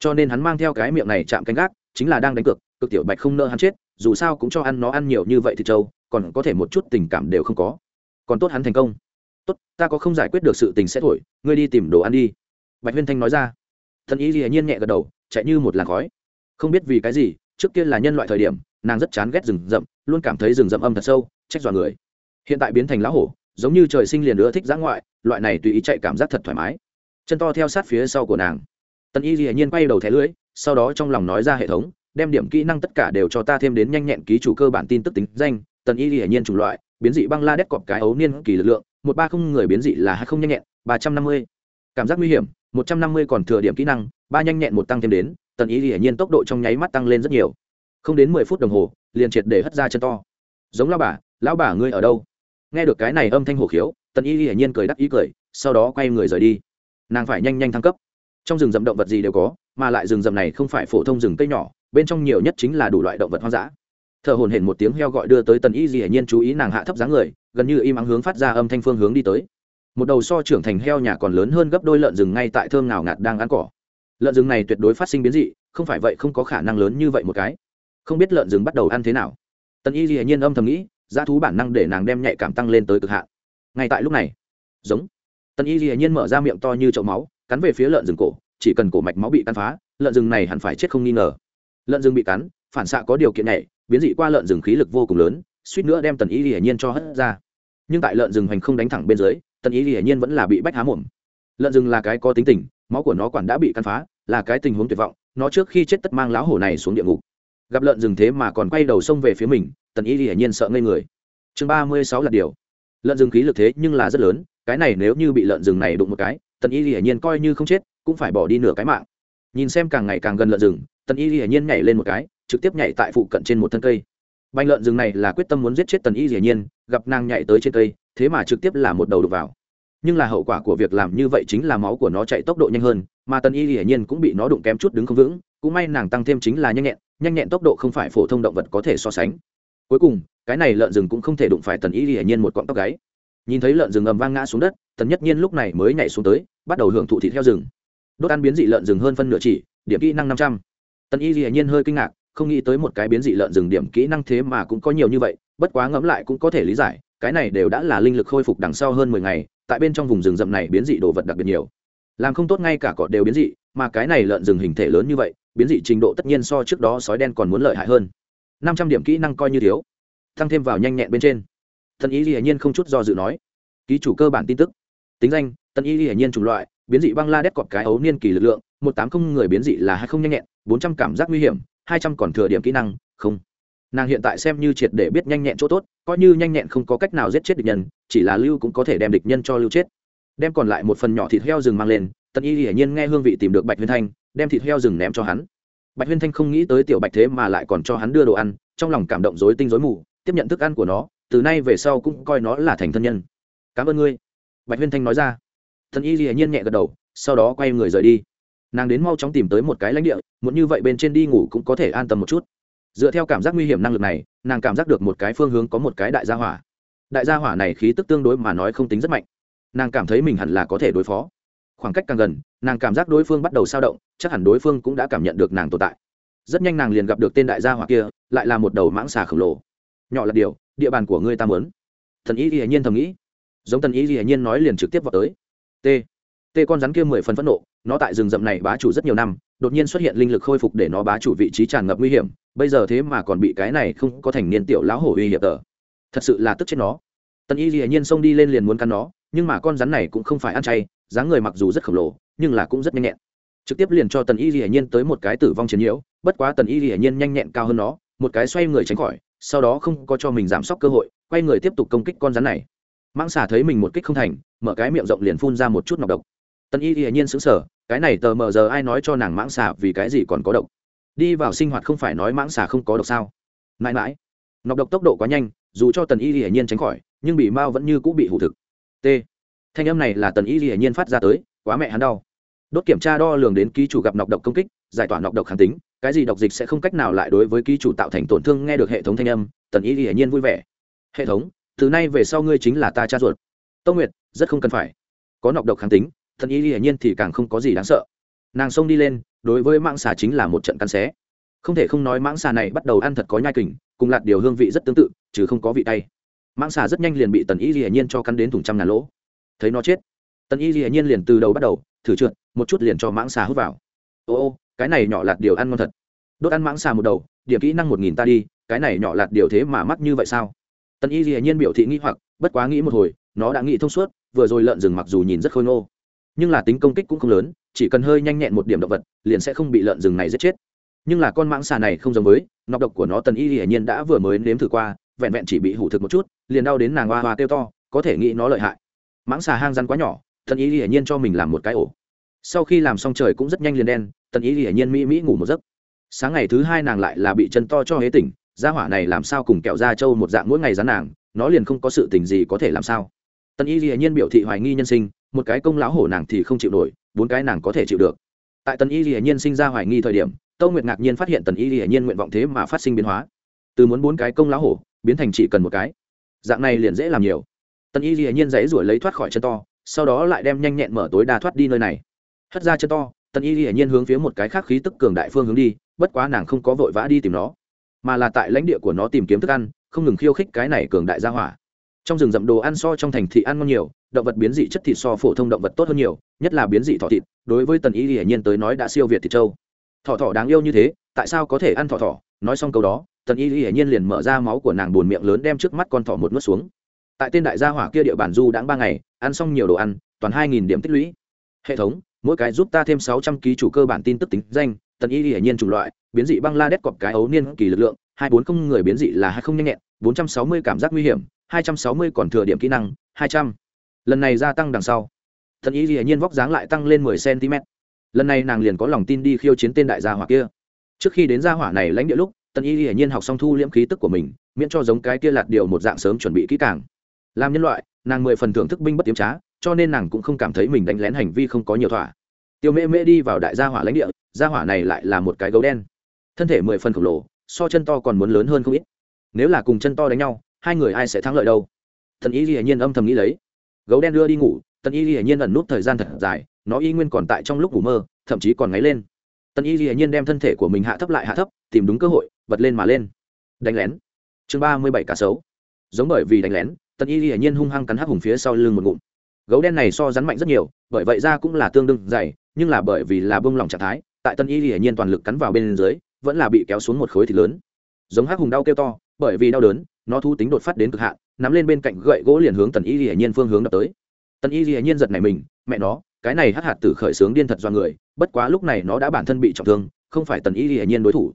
Cho nên hắn mang theo cái miệng này chạm canh gác, chính là đang đánh cược cực tiểu bạch không nỡ hắn chết, dù sao cũng cho ăn nó ăn nhiều như vậy thì trâu, còn có thể một chút tình cảm đều không có. Còn tốt hắn thành công. Tốt, ta có không giải quyết được sự tình sẽ thổi, ngươi đi tìm đồ ăn đi. Bạch huyên thanh nói ra. Thần ý gì nhiên nhẹ gật đầu, chạy như một làn khói. Không biết vì cái gì, trước kia là nhân loại thời điểm nàng rất chán ghét rừng rậm, luôn cảm thấy rừng rậm âm thật sâu, trách dọa người. Hiện tại biến thành lá hổ, giống như trời sinh liền nữa thích giã ngoại, loại này tùy ý chạy cảm giác thật thoải mái. Chân to theo sát phía sau của nàng. Tần y hiển nhiên quay đầu thẻ lưới, sau đó trong lòng nói ra hệ thống, đem điểm kỹ năng tất cả đều cho ta thêm đến nhanh nhẹn ký chủ cơ bản tin tức tính danh. Tần y hiển nhiên chủng loại, biến dị băng la đét cọp cái ấu niên kỳ lực lượng, một ba không người biến dị là hai không nhanh nhẹn, ba trăm năm mươi. Cảm giác nguy hiểm, một trăm năm mươi còn thừa điểm kỹ năng, ba nhanh nhẹn một tăng thêm đến. Tần y hiển nhiên tốc độ trong nháy mắt tăng lên rất nhiều không đến mười phút đồng hồ, liền triệt để hất ra chân to. Giống lao bà, lão bà ngươi ở đâu? Nghe được cái này âm thanh hổ khiếu, tần y hiển nhiên cười đắc ý cười, sau đó quay người rời đi. Nàng phải nhanh nhanh thăng cấp. Trong rừng rậm động vật gì đều có, mà lại rừng rậm này không phải phổ thông rừng cây nhỏ, bên trong nhiều nhất chính là đủ loại động vật hoang dã. Thợ hồn hển một tiếng heo gọi đưa tới tần y hiển nhiên chú ý nàng hạ thấp dáng người, gần như im ắng hướng phát ra âm thanh phương hướng đi tới. Một đầu so trưởng thành heo nhà còn lớn hơn gấp đôi lợn rừng ngay tại thơm ngào ngạt đang ăn cỏ. Lợn rừng này tuyệt đối phát sinh biến dị, không phải vậy không có khả năng lớn như vậy một cái không biết lợn rừng bắt đầu ăn thế nào. Tần y hiển nhiên âm thầm nghĩ, giá thú bản năng để nàng đem nhạy cảm tăng lên tới cực hạn. Ngay tại lúc này, giống. Tần y hiển nhiên mở ra miệng to như chậu máu, cắn về phía lợn rừng cổ, chỉ cần cổ mạch máu bị cắn phá, lợn rừng này hẳn phải chết không nghi ngờ. Lợn rừng bị cắn, phản xạ có điều kiện này biến dị qua lợn rừng khí lực vô cùng lớn, suýt nữa đem tần y hiển nhiên cho hất ra. Nhưng tại lợn rừng hành không đánh thẳng bên dưới, tần y hiển nhiên vẫn là bị bách há mồm. Lợn rừng là cái có tính tình, máu của nó quản đã bị cắn phá, là cái tình huống tuyệt vọng, nó trước khi chết tất mang lão hổ này xuống địa ngục gặp lợn rừng thế mà còn quay đầu xông về phía mình, tần y hiển nhiên sợ ngây người. Chương ba mươi sáu là điều. Lợn rừng khí lực thế nhưng là rất lớn, cái này nếu như bị lợn rừng này đụng một cái, tần y hiển nhiên coi như không chết, cũng phải bỏ đi nửa cái mạng. Nhìn xem càng ngày càng gần lợn rừng, tần y hiển nhiên nhảy lên một cái, trực tiếp nhảy tại phụ cận trên một thân cây. Banh lợn rừng này là quyết tâm muốn giết chết tần y hiển nhiên, gặp nàng nhảy tới trên cây, thế mà trực tiếp là một đầu đục vào. Nhưng là hậu quả của việc làm như vậy chính là máu của nó chạy tốc độ nhanh hơn, mà tần y hiển nhiên cũng bị nó đụng kém chút đứng không vững, cũng may nàng tăng thêm chính là nhanh nhẹn nhanh nhẹn tốc độ không phải phổ thông động vật có thể so sánh. Cuối cùng, cái này lợn rừng cũng không thể đụng phải tần y hiển nhiên một cọng tóc gáy. Nhìn thấy lợn rừng ầm vang ngã xuống đất, tần nhất nhiên lúc này mới nhảy xuống tới, bắt đầu hưởng thụ thịt heo rừng. Đốt ăn biến dị lợn rừng hơn phân nửa chỉ, điểm kỹ năng năm trăm. Tần y hiển nhiên hơi kinh ngạc, không nghĩ tới một cái biến dị lợn rừng điểm kỹ năng thế mà cũng có nhiều như vậy, bất quá ngẫm lại cũng có thể lý giải, cái này đều đã là linh lực khôi phục đằng sau hơn mười ngày, tại bên trong vùng rừng rậm này biến dị đồ vật đặc biệt nhiều. Làm không tốt ngay cả cọ đều biến dị, mà cái này lợn rừng hình thể lớn như vậy biến dị trình độ tất nhiên so trước đó sói đen còn muốn lợi hại hơn. Năm trăm điểm kỹ năng coi như thiếu. Tăng thêm vào nhanh nhẹn bên trên. Thần ý hiển nhiên không chút do dự nói. Ký chủ cơ bản tin tức. Tính danh tân y hiển nhiên chủng loại, biến dị băng la đét cọp cái ấu niên kỳ lực lượng, một tám không người biến dị là hai không nhanh nhẹn, bốn trăm cảm giác nguy hiểm, hai trăm còn thừa điểm kỹ năng, không. Nàng hiện tại xem như triệt để biết nhanh nhẹn chỗ tốt, coi như nhanh nhẹn không có cách nào giết chết địch nhân, chỉ là lưu cũng có thể đem địch nhân cho lưu chết. Đem còn lại một phần nhỏ thịt heo rừng mang lên, tần y hiển nhiên nghe hương vị tìm được bạch huyền thanh đem thịt heo rừng ném cho hắn. Bạch huyên thanh không nghĩ tới tiểu bạch thế mà lại còn cho hắn đưa đồ ăn, trong lòng cảm động dối tinh dối mù, tiếp nhận thức ăn của nó, từ nay về sau cũng coi nó là thành thân nhân. Cảm ơn ngươi, bạch huyên thanh nói ra. Thần y hiển nhiên nhẹ gật đầu, sau đó quay người rời đi. Nàng đến mau chóng tìm tới một cái lãnh địa, muốn như vậy bên trên đi ngủ cũng có thể an tâm một chút. Dựa theo cảm giác nguy hiểm năng lực này, nàng cảm giác được một cái phương hướng có một cái đại gia hỏa. Đại gia hỏa này khí tức tương đối mà nói không tính rất mạnh. Nàng cảm thấy mình hẳn là có thể đối phó khoảng cách càng gần, nàng cảm giác đối phương bắt đầu sao động, chắc hẳn đối phương cũng đã cảm nhận được nàng tồn tại. Rất nhanh nàng liền gặp được tên đại gia hỏa kia, lại là một đầu mãng xà khổng lồ. Nhỏ là điều, địa bàn của ngươi ta mớn thần ý hiển nhiên thầm nghĩ. Giống tần ý hiển nhiên nói liền trực tiếp vào tới. T. T con rắn kia mười phần phẫn nộ, nó tại rừng rậm này bá chủ rất nhiều năm, đột nhiên xuất hiện linh lực khôi phục để nó bá chủ vị trí tràn ngập nguy hiểm, bây giờ thế mà còn bị cái này không có thành niên tiểu lão hổ uy hiểm tờ. Thật sự là tức chết nó. Tần y hiển nhiên xông đi lên liền muốn cắn nó, nhưng mà con rắn này cũng không phải ăn chay dáng người mặc dù rất khổng lồ, nhưng là cũng rất nhanh nhẹn. Trực tiếp liền cho tần y hiển nhiên tới một cái tử vong chiến nhiễu, bất quá tần y hiển nhiên nhanh nhẹn cao hơn nó, một cái xoay người tránh khỏi, sau đó không có cho mình giảm sốc cơ hội, quay người tiếp tục công kích con rắn này. Mãng xà thấy mình một kích không thành, mở cái miệng rộng liền phun ra một chút nọc độc. Tần y hiển nhiên sững sờ, cái này tờ mờ giờ ai nói cho nàng mãng xà vì cái gì còn có độc? Đi vào sinh hoạt không phải nói mãng xà không có độc sao? Mãi mãi, nọc độc tốc độ quá nhanh, dù cho tần y hiển nhiên tránh khỏi, nhưng bị mao vẫn như cũng bị hủ thực. T thanh âm này là tần y hiển nhiên phát ra tới, quá mẹ hắn đau. Đốt kiểm tra đo lường đến ký chủ gặp nọc độc công kích, giải tỏa nọc độc kháng tính, cái gì độc dịch sẽ không cách nào lại đối với ký chủ tạo thành tổn thương, nghe được hệ thống thanh âm, tần y hiển nhiên vui vẻ. Hệ thống, từ nay về sau ngươi chính là ta cha ruột. Tông nguyệt, rất không cần phải. Có nọc độc kháng tính, tần y hiển nhiên thì càng không có gì đáng sợ. Nàng xông đi lên, đối với mạng xà chính là một trận cắn xé. Không thể không nói mãng xà này bắt đầu ăn thật có nhai kình, cùng lạt điều hương vị rất tương tự chứ không có vị tay. Mãng xà rất nhanh liền bị tần y hiển nhiên cho cắn đến thùng trăm ngàn lỗ thấy nó chết. Tần y dĩ nhiên liền từ đầu bắt đầu, thử trượt, một chút liền cho mãng xà hút vào. Ô ô, cái này nhỏ lạt điều ăn ngon thật. Đốt ăn mãng xà một đầu, điểm kỹ năng một nghìn ta đi, cái này nhỏ lạt điều thế mà mắc như vậy sao? Tần y dĩ nhiên biểu thị nghĩ hoặc, bất quá nghĩ một hồi, nó đã nghĩ thông suốt, vừa rồi lợn rừng mặc dù nhìn rất khôi ngô, nhưng là tính công kích cũng không lớn, chỉ cần hơi nhanh nhẹn một điểm động vật, liền sẽ không bị lợn rừng này giết chết. Nhưng là con mãng xà này không giống với, nọc độc của nó tần y hiển nhiên đã vừa mới nếm thử qua, vẹn vẹn chỉ bị hủ thực một chút, liền đau đến nàng hoa hoa kêu to, có thể nghĩ nó lợi hại mãng xà hang rắn quá nhỏ, tần y hiển nhiên cho mình làm một cái ổ. Sau khi làm xong trời cũng rất nhanh liền đen, tần y hiển nhiên mỹ mỹ ngủ một giấc. Sáng ngày thứ hai nàng lại là bị chân to cho hế tỉnh, gia hỏa này làm sao cùng kẹo da trâu một dạng mỗi ngày rán nàng, nó liền không có sự tình gì có thể làm sao. Tần y hiển nhiên biểu thị hoài nghi nhân sinh, một cái công lão hổ nàng thì không chịu nổi, bốn cái nàng có thể chịu được. Tại tần y hiển nhiên sinh ra hoài nghi thời điểm, tâu nguyệt ngạc nhiên phát hiện tần y hiển nhiên nguyện vọng thế mà phát sinh biến hóa. Từ muốn bốn cái công lão hổ, biến thành chỉ cần một cái. Dạng này liền dễ làm nhiều tần y hiển nhiên dãy ruổi lấy thoát khỏi chân to, sau đó lại đem nhanh nhẹn mở tối đa thoát đi nơi này. Hất ra chân to tần y hiển nhiên hướng phía một cái khác khí tức cường đại phương hướng đi, bất quá nàng không có vội vã đi tìm nó, mà là tại lãnh địa của nó tìm kiếm thức ăn, không ngừng khiêu khích cái này cường đại ra hỏa. Trong rừng rậm đồ ăn so trong thành thị ăn ngon nhiều, động vật biến dị chất thịt so phổ thông động vật tốt hơn nhiều, nhất là biến dị thỏ thịt, đối với tần y hiển nhiên tới nói đã siêu việt thịt trâu. Thỏ thỏ đáng yêu như thế, tại sao có thể ăn thỏ thỏ? Nói xong câu đó tần y hiển nhiên liền mở ra máu của nàng buồn miệng lớn đem trước mắt con thỏ một nuốt xuống tại tên đại gia hỏa kia địa bàn du đã ba ngày, ăn xong nhiều đồ ăn, toàn hai nghìn điểm tích lũy. Hệ thống, mỗi cái giúp ta thêm sáu trăm ký chủ cơ bản tin tức tính danh, tần y hiển nhiên chủng loại, biến dị băng la đét cọp cái ấu niên kỳ lực lượng, hai bốn không người biến dị là hai không nhanh nhẹn, bốn trăm sáu mươi cảm giác nguy hiểm, hai trăm sáu mươi còn thừa điểm kỹ năng, hai trăm. Lần này gia tăng đằng sau. Thần y hiển nhiên vóc dáng lại tăng lên mười cm lần này nàng liền có lòng tin đi khiêu chiến tên đại gia hỏa kia. Trước khi đến gia hỏa này lãnh địa lúc, tần y hiển nhiên học xong thu liễm khí tức của mình, miễn cho giống cái kia lạt điều một dạng sớm chuẩn bị kỹ càng làm nhân loại, nàng mười phần thưởng thức binh bất tiếm trá, cho nên nàng cũng không cảm thấy mình đánh lén hành vi không có nhiều thỏa. Tiêu mễ mễ đi vào đại gia hỏa lãnh địa, gia hỏa này lại là một cái gấu đen. Thân thể mười phần khổng lồ, so chân to còn muốn lớn hơn không ít. Nếu là cùng chân to đánh nhau, hai người ai sẽ thắng lợi đâu? Thần y hiển nhiên âm thầm nghĩ lấy. Gấu đen đưa đi ngủ tần y hiển nhiên ẩn nút thời gian thật dài, nó y nguyên còn tại trong lúc ngủ mơ, thậm chí còn ngáy lên. Tần y hiển nhiên đem thân thể của mình hạ thấp lại hạ thấp, tìm đúng cơ hội, bật lên mà lên. Đánh lén. Chương ba mươi bảy cá sấu. Giống bởi vì đánh lén tần y hiển nhiên hung hăng cắn hắc hùng phía sau lưng một ngụm. Gấu đen này so rắn mạnh rất nhiều, bởi vậy ra cũng là tương đương dày, nhưng là bởi vì là bông lỏng trạng thái, tại tân y hiển nhiên toàn lực cắn vào bên dưới, vẫn là bị kéo xuống một khối thịt lớn. Giống hắc hùng đau kêu to, bởi vì đau đớn, nó thu tính đột phát đến cực hạn, nắm lên bên cạnh gậy gỗ liền hướng tần y hiển nhiên phương hướng đập tới. Tần y hiển nhiên giật này mình, mẹ nó, cái này hắc hạt tử khởi sướng điên thật do người, bất quá lúc này nó đã bản thân bị trọng thương, không phải tần y hiển nhiên đối thủ.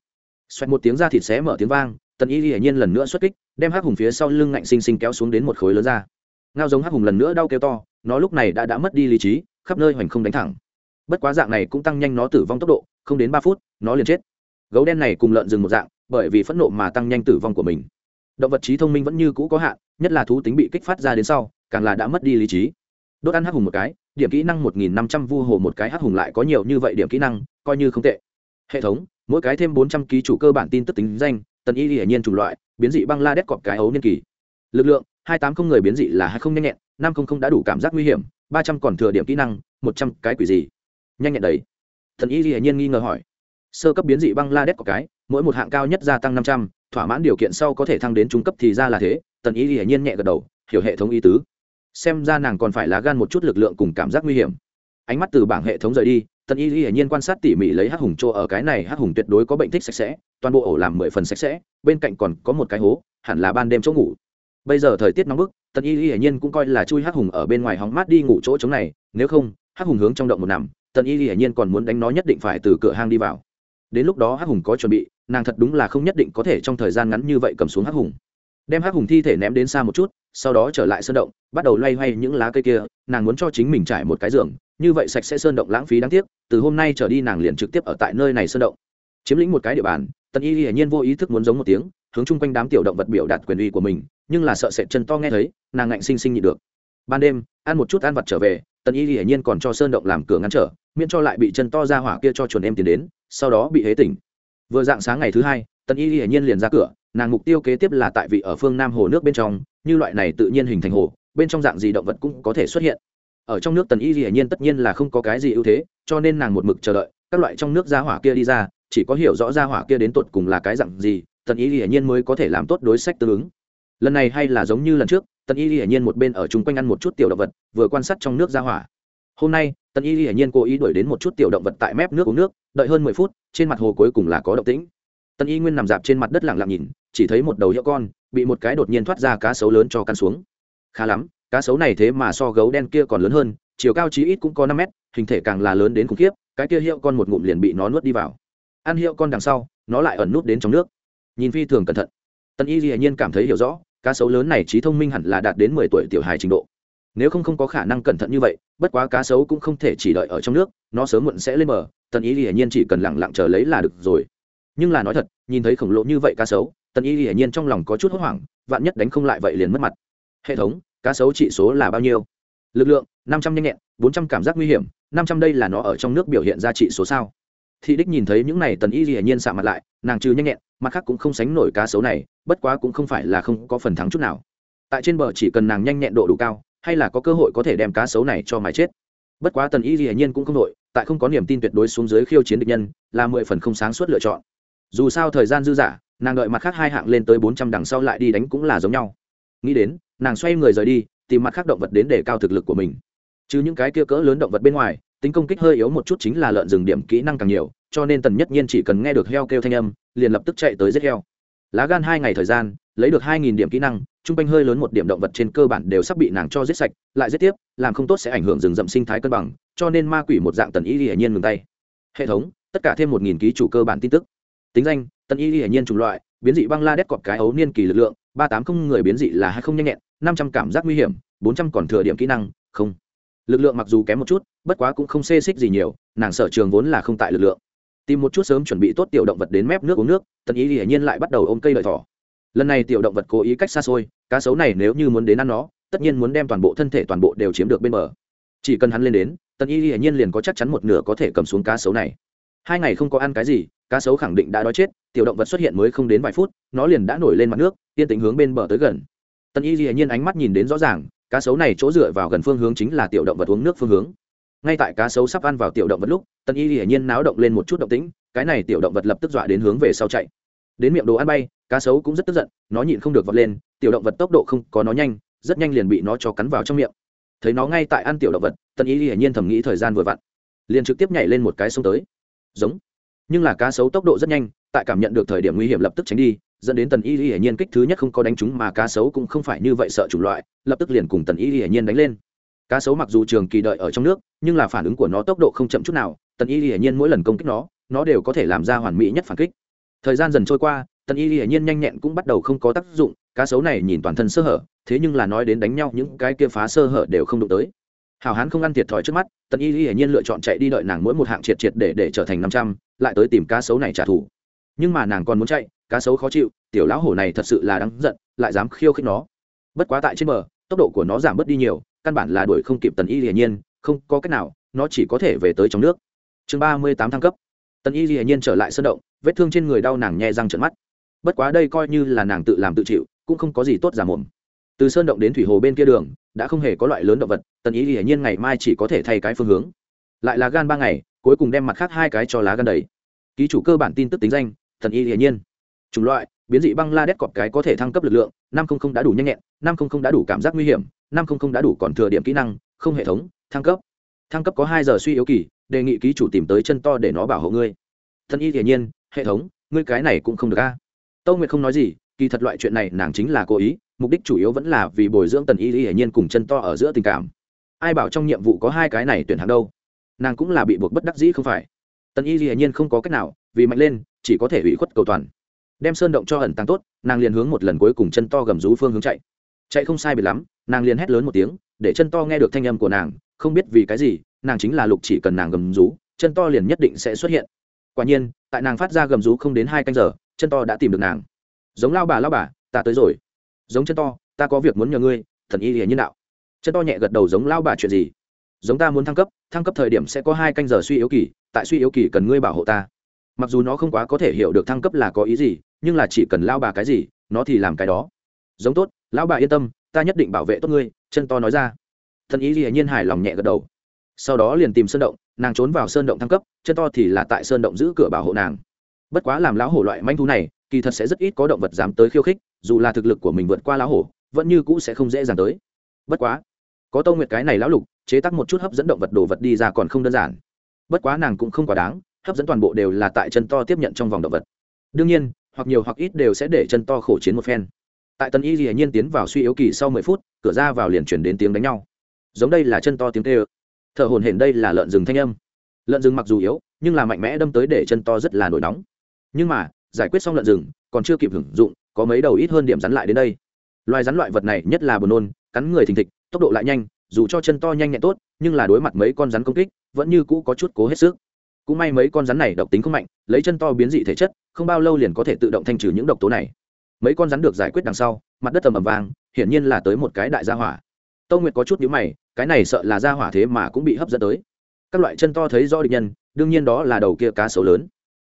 Xoẹt một tiếng ra thịt xé mở tiếng vang tần y hiển nhiên lần nữa xuất kích, đem hắc hùng phía sau lưng ngạnh xinh xinh kéo xuống đến một khối lớn ra. Ngao giống hắc hùng lần nữa đau kêu to, nó lúc này đã đã mất đi lý trí, khắp nơi hoành không đánh thẳng. Bất quá dạng này cũng tăng nhanh nó tử vong tốc độ, không đến ba phút, nó liền chết. Gấu đen này cùng lợn rừng một dạng, bởi vì phẫn nộ mà tăng nhanh tử vong của mình. Động vật trí thông minh vẫn như cũ có hạn, nhất là thú tính bị kích phát ra đến sau, càng là đã mất đi lý trí. Đốt ăn hắc hùng một cái, điểm kỹ năng một nghìn năm trăm vu hồ một cái hắc hùng lại có nhiều như vậy điểm kỹ năng, coi như không tệ. Hệ thống, mỗi cái thêm bốn trăm ký chủ cơ bản tin tức tính danh tần y hiển nhiên chủng loại, biến dị băng la đét cọp cái ấu niên kỳ. Lực lượng, hai tám không người biến dị là hai không nhanh nhẹn, năm không không đã đủ cảm giác nguy hiểm, ba trăm còn thừa điểm kỹ năng, một trăm cái quỷ gì? Nhanh nhẹn đấy. Thần y hiển nhiên nghi ngờ hỏi. Sơ cấp biến dị băng la đét cọp cái, mỗi một hạng cao nhất gia tăng năm trăm, thỏa mãn điều kiện sau có thể thăng đến trung cấp thì ra là thế, tần y hiển nhiên nhẹ gật đầu, hiểu hệ thống y tứ. Xem ra nàng còn phải lá gan một chút lực lượng cùng cảm giác nguy hiểm. Ánh mắt từ bảng hệ thống rời đi tần y hiển nhiên quan sát tỉ mỉ lấy hắc hùng chỗ ở cái này, hắc hùng tuyệt đối có bệnh thích sạch sẽ, toàn bộ ổ làm mười phần sạch sẽ, bên cạnh còn có một cái hố, hẳn là ban đêm chỗ ngủ. Bây giờ thời tiết nóng bức, tần y hiển nhiên cũng coi là chui hắc hùng ở bên ngoài hóng mát đi ngủ chỗ trống này, nếu không, hắc hùng hướng trong động một nằm, tần y hiển nhiên còn muốn đánh nó nhất định phải từ cửa hang đi vào. Đến lúc đó hắc hùng có chuẩn bị, nàng thật đúng là không nhất định có thể trong thời gian ngắn như vậy cầm xuống hắc hùng đem hắc hùng thi thể ném đến xa một chút, sau đó trở lại sơn động, bắt đầu loay hoay những lá cây kia, nàng muốn cho chính mình trải một cái giường, như vậy sạch sẽ sơn động lãng phí đáng tiếc, từ hôm nay trở đi nàng liền trực tiếp ở tại nơi này sơn động. Chiếm lĩnh một cái địa bàn, tần y hiển nhiên vô ý thức muốn giống một tiếng, hướng chung quanh đám tiểu động vật biểu đạt quyền uy của mình, nhưng là sợ sệt chân to nghe thấy, nàng ngạnh sinh sinh nhị được. Ban đêm, ăn một chút ăn vặt trở về, tần y hiển nhiên còn cho sơn động làm cửa ngăn trở, miễn cho lại bị chân to ra hỏa kia cho chuồn em tiến đến, sau đó bị hế tỉnh. Vừa dạng sáng ngày thứ hai, tần y hiển nhiên liền ra cửa nàng mục tiêu kế tiếp là tại vị ở phương nam hồ nước bên trong, như loại này tự nhiên hình thành hồ, bên trong dạng gì động vật cũng có thể xuất hiện. Ở trong nước tần y hiển nhiên tất nhiên là không có cái gì ưu thế, cho nên nàng một mực chờ đợi, các loại trong nước ra hỏa kia đi ra, chỉ có hiểu rõ ra hỏa kia đến tột cùng là cái dạng gì, tần y hiển nhiên mới có thể làm tốt đối sách tương ứng. Lần này hay là giống như lần trước, tần y hiển nhiên một bên ở chung quanh ăn một chút tiểu động vật, vừa quan sát trong nước ra hỏa. Hôm nay, tần y hiển nhiên cố ý đuổi đến một chút tiểu động vật tại mép nước uống nước, đợi hơn mười phút, trên mặt hồ cuối cùng là có động tĩnh. Tần y nguyên nằm dạp trên mặt đất lặng lặng nhìn chỉ thấy một đầu hiệu con, bị một cái đột nhiên thoát ra cá sấu lớn cho căn xuống. Khá lắm, cá sấu này thế mà so gấu đen kia còn lớn hơn, chiều cao chí ít cũng có năm mét, hình thể càng là lớn đến khủng khiếp, cái kia hiệu con một ngụm liền bị nó nuốt đi vào. Ăn hiệu con đằng sau, nó lại ẩn nút đến trong nước. Nhìn phi thường cẩn thận. Tân y hiển nhiên cảm thấy hiểu rõ, cá sấu lớn này trí thông minh hẳn là đạt đến mười tuổi tiểu hài trình độ. Nếu không không có khả năng cẩn thận như vậy, bất quá cá sấu cũng không thể chỉ đợi ở trong nước, nó sớm muộn sẽ lên bờ, tần y hiển nhiên chỉ cần lẳng lặng chờ lấy là được rồi. Nhưng là nói thật, nhìn thấy khổng lồ như vậy cá sấu tần y hiển nhiên trong lòng có chút hốt hoảng, vạn nhất đánh không lại vậy liền mất mặt. Hệ thống, cá sấu trị số là bao nhiêu? Lực lượng, năm trăm nhanh nhẹn, bốn trăm cảm giác nguy hiểm, năm trăm đây là nó ở trong nước biểu hiện ra trị số sao? Thị đích nhìn thấy những này tần y hiển nhiên xạ mặt lại, nàng trừ nhanh nhẹn, mặt khác cũng không sánh nổi cá sấu này, bất quá cũng không phải là không có phần thắng chút nào. Tại trên bờ chỉ cần nàng nhanh nhẹn độ đủ cao, hay là có cơ hội có thể đem cá sấu này cho mái chết. Bất quá tần y hiển nhiên cũng không đội tại không có niềm tin tuyệt đối xuống dưới khiêu chiến địch nhân, là mười phần không sáng suốt lựa chọn. Dù sao thời gian dư dả nàng đợi mặt khác hai hạng lên tới bốn trăm đằng sau lại đi đánh cũng là giống nhau. Nghĩ đến, nàng xoay người rời đi, tìm mặt khác động vật đến để cao thực lực của mình. Chứ những cái kia cỡ lớn động vật bên ngoài, tính công kích hơi yếu một chút chính là lợn rừng điểm kỹ năng càng nhiều, cho nên tần nhất nhiên chỉ cần nghe được heo kêu thanh âm, liền lập tức chạy tới giết heo. Lá gan hai ngày thời gian, lấy được hai nghìn điểm kỹ năng t r u n g quanh hơi lớn một điểm động vật trên cơ bản đều sắp bị nàng cho giết sạch, lại giết tiếp, làm không tốt sẽ ảnh hưởng rừng rậm sinh thái cân bằng, cho nên ma quỷ một dạng tần ý hiển nhiên ngừng tay. Hệ thống, tất cả thêm một nghìn ký chủ cơ bản tin tức. Tính danh tần y hiển nhiên chủng loại, biến dị băng la đét cọp cái ấu niên kỳ lực lượng, ba tám không người biến dị là hai không nhanh nhẹn, năm trăm cảm giác nguy hiểm, bốn trăm còn thừa điểm kỹ năng, không. Lực lượng mặc dù kém một chút, bất quá cũng không xê xích gì nhiều, nàng sở trường vốn là không tại lực lượng. Tìm một chút sớm chuẩn bị tốt tiểu động vật đến mép nước uống nước tần ý hiển nhiên lại bắt đầu ôm cây lợi thỏ. Lần này tiểu động vật cố ý cách xa xôi, cá sấu này nếu như muốn đến ăn nó, tất nhiên muốn đem toàn bộ thân thể toàn bộ đều chiếm được bên bờ. Chỉ cần hắn lên đến tần y hiển nhiên liền có chắc chắn một nửa có thể cầm xuống cá sấu này. Hai ngày không có ăn cái gì cá sấu khẳng định đã đói chết, tiểu động vật xuất hiện mới không đến vài phút, nó liền đã nổi lên mặt nước, yên tĩnh hướng bên bờ tới gần. Tần y hiển nhiên ánh mắt nhìn đến rõ ràng, cá sấu này chỗ dựa vào gần phương hướng chính là tiểu động vật uống nước phương hướng. Ngay tại cá sấu sắp ăn vào tiểu động vật lúc tần y hiển nhiên náo động lên một chút động tĩnh, cái này tiểu động vật lập tức dọa đến hướng về sau chạy. Đến miệng đồ ăn bay, cá sấu cũng rất tức giận, nó nhịn không được vọt lên, tiểu động vật tốc độ không có nó nhanh, rất nhanh liền bị nó cho cắn vào trong miệng. Thấy nó ngay tại ăn tiểu động vật tần y hiển nhiên thầm nghĩ thời gian vừa vặn, liền trực tiếp nhảy lên một cái sông tới. Giống nhưng là cá sấu tốc độ rất nhanh, tại cảm nhận được thời điểm nguy hiểm lập tức tránh đi, dẫn đến tần y hiển nhiên kích thứ nhất không có đánh chúng mà cá sấu cũng không phải như vậy sợ chủng loại, lập tức liền cùng tần y hiển nhiên đánh lên. Cá sấu mặc dù trường kỳ đợi ở trong nước, nhưng là phản ứng của nó tốc độ không chậm chút nào, tần y hiển nhiên mỗi lần công kích nó nó đều có thể làm ra hoàn mỹ nhất phản kích. Thời gian dần trôi qua, tần y hiển nhiên nhanh nhẹn cũng bắt đầu không có tác dụng, cá sấu này nhìn toàn thân sơ hở, thế nhưng là nói đến đánh nhau những cái kia phá sơ hở đều không đụng tới. Hào hán không ăn thiệt thòi trước mắt, tần y hiển nhiên lựa chọn chạy đi đợi nàng mỗi một hạng triệt triệt để để trở thành năm trăm lại tới tìm cá sấu này trả thù. Nhưng mà nàng còn muốn chạy, cá sấu khó chịu, tiểu lão hổ này thật sự là đáng giận, lại dám khiêu khích nó. Bất quá tại trên bờ, tốc độ của nó giảm bớt đi nhiều, căn bản là đuổi không kịp tần y hiển nhiên, không có cách nào, nó chỉ có thể về tới trong nước. Chương ba mươi tám thăng cấp. Tần y hiển nhiên trở lại sân động, vết thương trên người đau nàng nhẹ răng trận mắt. Bất quá đây coi như là nàng tự làm tự chịu, cũng không có gì tốt giả mồm. Từ sơn động đến thủy hồ bên kia đường, đã không hề có loại lớn động vật, tần y hiển nhiên ngày mai chỉ có thể thay cái phương hướng. Lại là gan ba ngày, cuối cùng đem mặt khác hai cái cho lá gan đầy ký chủ cơ bản tin tức tính danh, thần y hiển nhiên. Chủng loại, biến dị băng la đét cọp cái có thể thăng cấp lực lượng, năm không không đã đủ nhanh nhẹn, năm không không đã đủ cảm giác nguy hiểm, năm không không đã đủ còn thừa điểm kỹ năng, không hệ thống, thăng cấp. Thăng cấp có hai giờ suy yếu kỳ, đề nghị ký chủ tìm tới chân to để nó bảo hộ ngươi. Thần y hiển nhiên, hệ thống, ngươi cái này cũng không được a. À. tâu nguyệt không nói gì, kỳ thật loại chuyện này nàng chính là cố ý, mục đích chủ yếu vẫn là vì bồi dưỡng tần y hiển nhiên cùng chân to ở giữa tình cảm. Ai bảo trong nhiệm vụ có hai cái này tuyển hàng đâu? Nàng cũng là bị buộc bất đắc dĩ không phải tần y hiển nhiên không có cách nào, vì mạnh lên, chỉ có thể ủy khuất cầu toàn. Đem sơn động cho ẩn tăng tốt, nàng liền hướng một lần cuối cùng chân to gầm rú phương hướng chạy. Chạy không sai biệt lắm, nàng liền hét lớn một tiếng, để chân to nghe được thanh âm của nàng, không biết vì cái gì, nàng chính là lục chỉ cần nàng gầm rú, chân to liền nhất định sẽ xuất hiện. Quả nhiên, tại nàng phát ra gầm rú không đến hai canh giờ, chân to đã tìm được nàng. Giống lao bà lao bà, ta tới rồi. Giống chân to, ta có việc muốn nhờ ngươi, thần y hiển nhân đạo. Chân to nhẹ gật đầu giống lao bà chuyện gì? Giống ta muốn thăng cấp thăng cấp thời điểm sẽ có hai canh giờ suy yếu kỳ, tại suy yếu kỳ cần ngươi bảo hộ ta. Mặc dù nó không quá có thể hiểu được thăng cấp là có ý gì, nhưng là chỉ cần lao bà cái gì, nó thì làm cái đó. Giống tốt, lão bà yên tâm, ta nhất định bảo vệ tốt ngươi, chân to nói ra. Thần ý gì nhiên hài lòng nhẹ gật đầu. Sau đó liền tìm sơn động, nàng trốn vào sơn động thăng cấp, chân to thì là tại sơn động giữ cửa bảo hộ nàng. Bất quá làm lão hổ loại manh thú này, kỳ thật sẽ rất ít có động vật dám tới khiêu khích, dù là thực lực của mình vượt qua lão hổ, vẫn như cũ sẽ không dễ dàng tới. Bất quá, có tâu nguyệt cái này lão lục chế tác một chút hấp dẫn động vật đồ vật đi ra còn không đơn giản. Bất quá nàng cũng không quá đáng, hấp dẫn toàn bộ đều là tại chân to tiếp nhận trong vòng động vật. Đương nhiên, hoặc nhiều hoặc ít đều sẽ để chân to khổ chiến một phen. Tại tần y dĩ nhiên tiến vào suy yếu kỳ sau mười phút, cửa ra vào liền chuyển đến tiếng đánh nhau. Giống đây là chân to tiếng tê ơ thợ hồn hển đây là lợn rừng thanh âm. Lợn rừng mặc dù yếu, nhưng là mạnh mẽ đâm tới để chân to rất là nổi nóng. Nhưng mà, giải quyết xong lợn rừng, còn chưa kịp hưởng dụng, có mấy đầu ít hơn điểm rắn lại đến đây. Loài rắn loại vật này nhất là buồn nôn, cắn người thình thịch, tốc độ lại nhanh dù cho chân to nhanh nhẹn tốt nhưng là đối mặt mấy con rắn công kích vẫn như cũ có chút cố hết sức. Cũng may mấy con rắn này độc tính không mạnh lấy chân to biến dị thể chất không bao lâu liền có thể tự động thanh trừ những độc tố này. Mấy con rắn được giải quyết đằng sau mặt đất tầm ầm vàng hiển nhiên là tới một cái đại gia hỏa. Tâu nguyệt có chút nhữ mày cái này sợ là gia hỏa thế mà cũng bị hấp dẫn tới. Các loại chân to thấy do địch nhân đương nhiên đó là đầu kia cá sấu lớn.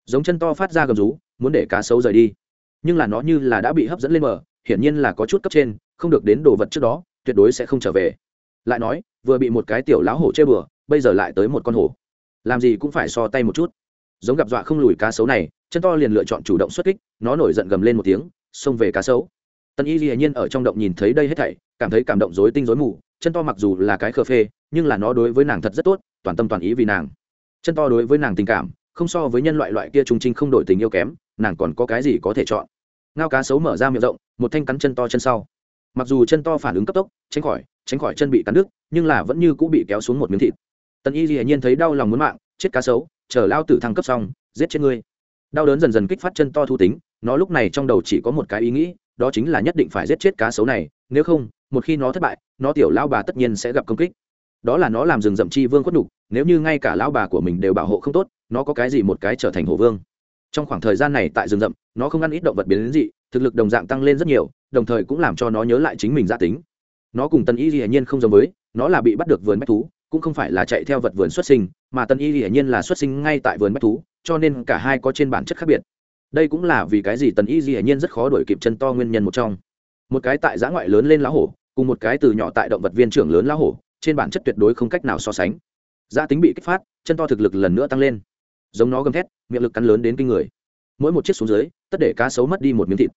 Giống chân to phát ra gầm rú muốn để cá sấu rời đi. Nhưng là nó như là đã bị hấp dẫn lên mở, hiển nhiên là có chút cấp trên không được đến đồ vật trước đó tuyệt đối sẽ không trở về lại nói, vừa bị một cái tiểu lão hổ chơi bừa, bây giờ lại tới một con hổ. Làm gì cũng phải so tay một chút. Giống gặp dọa không lùi cá sấu này, chân to liền lựa chọn chủ động xuất kích, nó nổi giận gầm lên một tiếng, xông về cá sấu. Tần y hiển nhiên ở trong động nhìn thấy đây hết thảy, cảm thấy cảm động rối tinh rối mù, chân to mặc dù là cái khờ phê, nhưng là nó đối với nàng thật rất tốt, toàn tâm toàn ý vì nàng. Chân to đối với nàng tình cảm, không so với nhân loại loại kia trung trinh không đổi tình yêu kém, nàng còn có cái gì có thể chọn. Ngao cá sấu mở ra miệng rộng, một thanh cắn chân to chân sau mặc dù chân to phản ứng cấp tốc, tránh khỏi tránh khỏi chân bị cắn đứt, nhưng là vẫn như cũng bị kéo xuống một miếng thịt. Tần y hiển nhiên thấy đau lòng muốn mạng, chết cá sấu, chờ lao tử thăng cấp xong, giết chết ngươi. Đau đớn dần dần kích phát chân to thu tính, nó lúc này trong đầu chỉ có một cái ý nghĩ, đó chính là nhất định phải giết chết cá sấu này, nếu không, một khi nó thất bại, nó tiểu lao bà tất nhiên sẽ gặp công kích. Đó là nó làm rừng rậm chi vương khuất đục nếu như ngay cả lao bà của mình đều bảo hộ không tốt, nó có cái gì một cái trở thành hổ vương. Trong khoảng thời gian này tại rừng rậm, nó không ăn ít động vật biến đến dị, thực lực đồng dạng tăng lên rất nhiều đồng thời cũng làm cho nó nhớ lại chính mình gia tính. Nó cùng tần y hiển nhiên không giống với, nó là bị bắt được vườn bách thú, cũng không phải là chạy theo vật vườn xuất sinh, mà tần y hiển nhiên là xuất sinh ngay tại vườn bách thú, cho nên cả hai có trên bản chất khác biệt. Đây cũng là vì cái gì tần y hiển nhiên rất khó đuổi kịp chân to nguyên nhân một trong. Một cái tại giã ngoại lớn lên lá hổ, cùng một cái từ nhỏ tại động vật viên trưởng lớn lá hổ, trên bản chất tuyệt đối không cách nào so sánh. Gia tính bị kích phát, chân to thực lực lần nữa tăng lên. Giống nó gầm thét, miệng lực cắn lớn đến kinh người. Mỗi một chiếc xuống dưới, tất để cá sấu mất đi một miếng thịt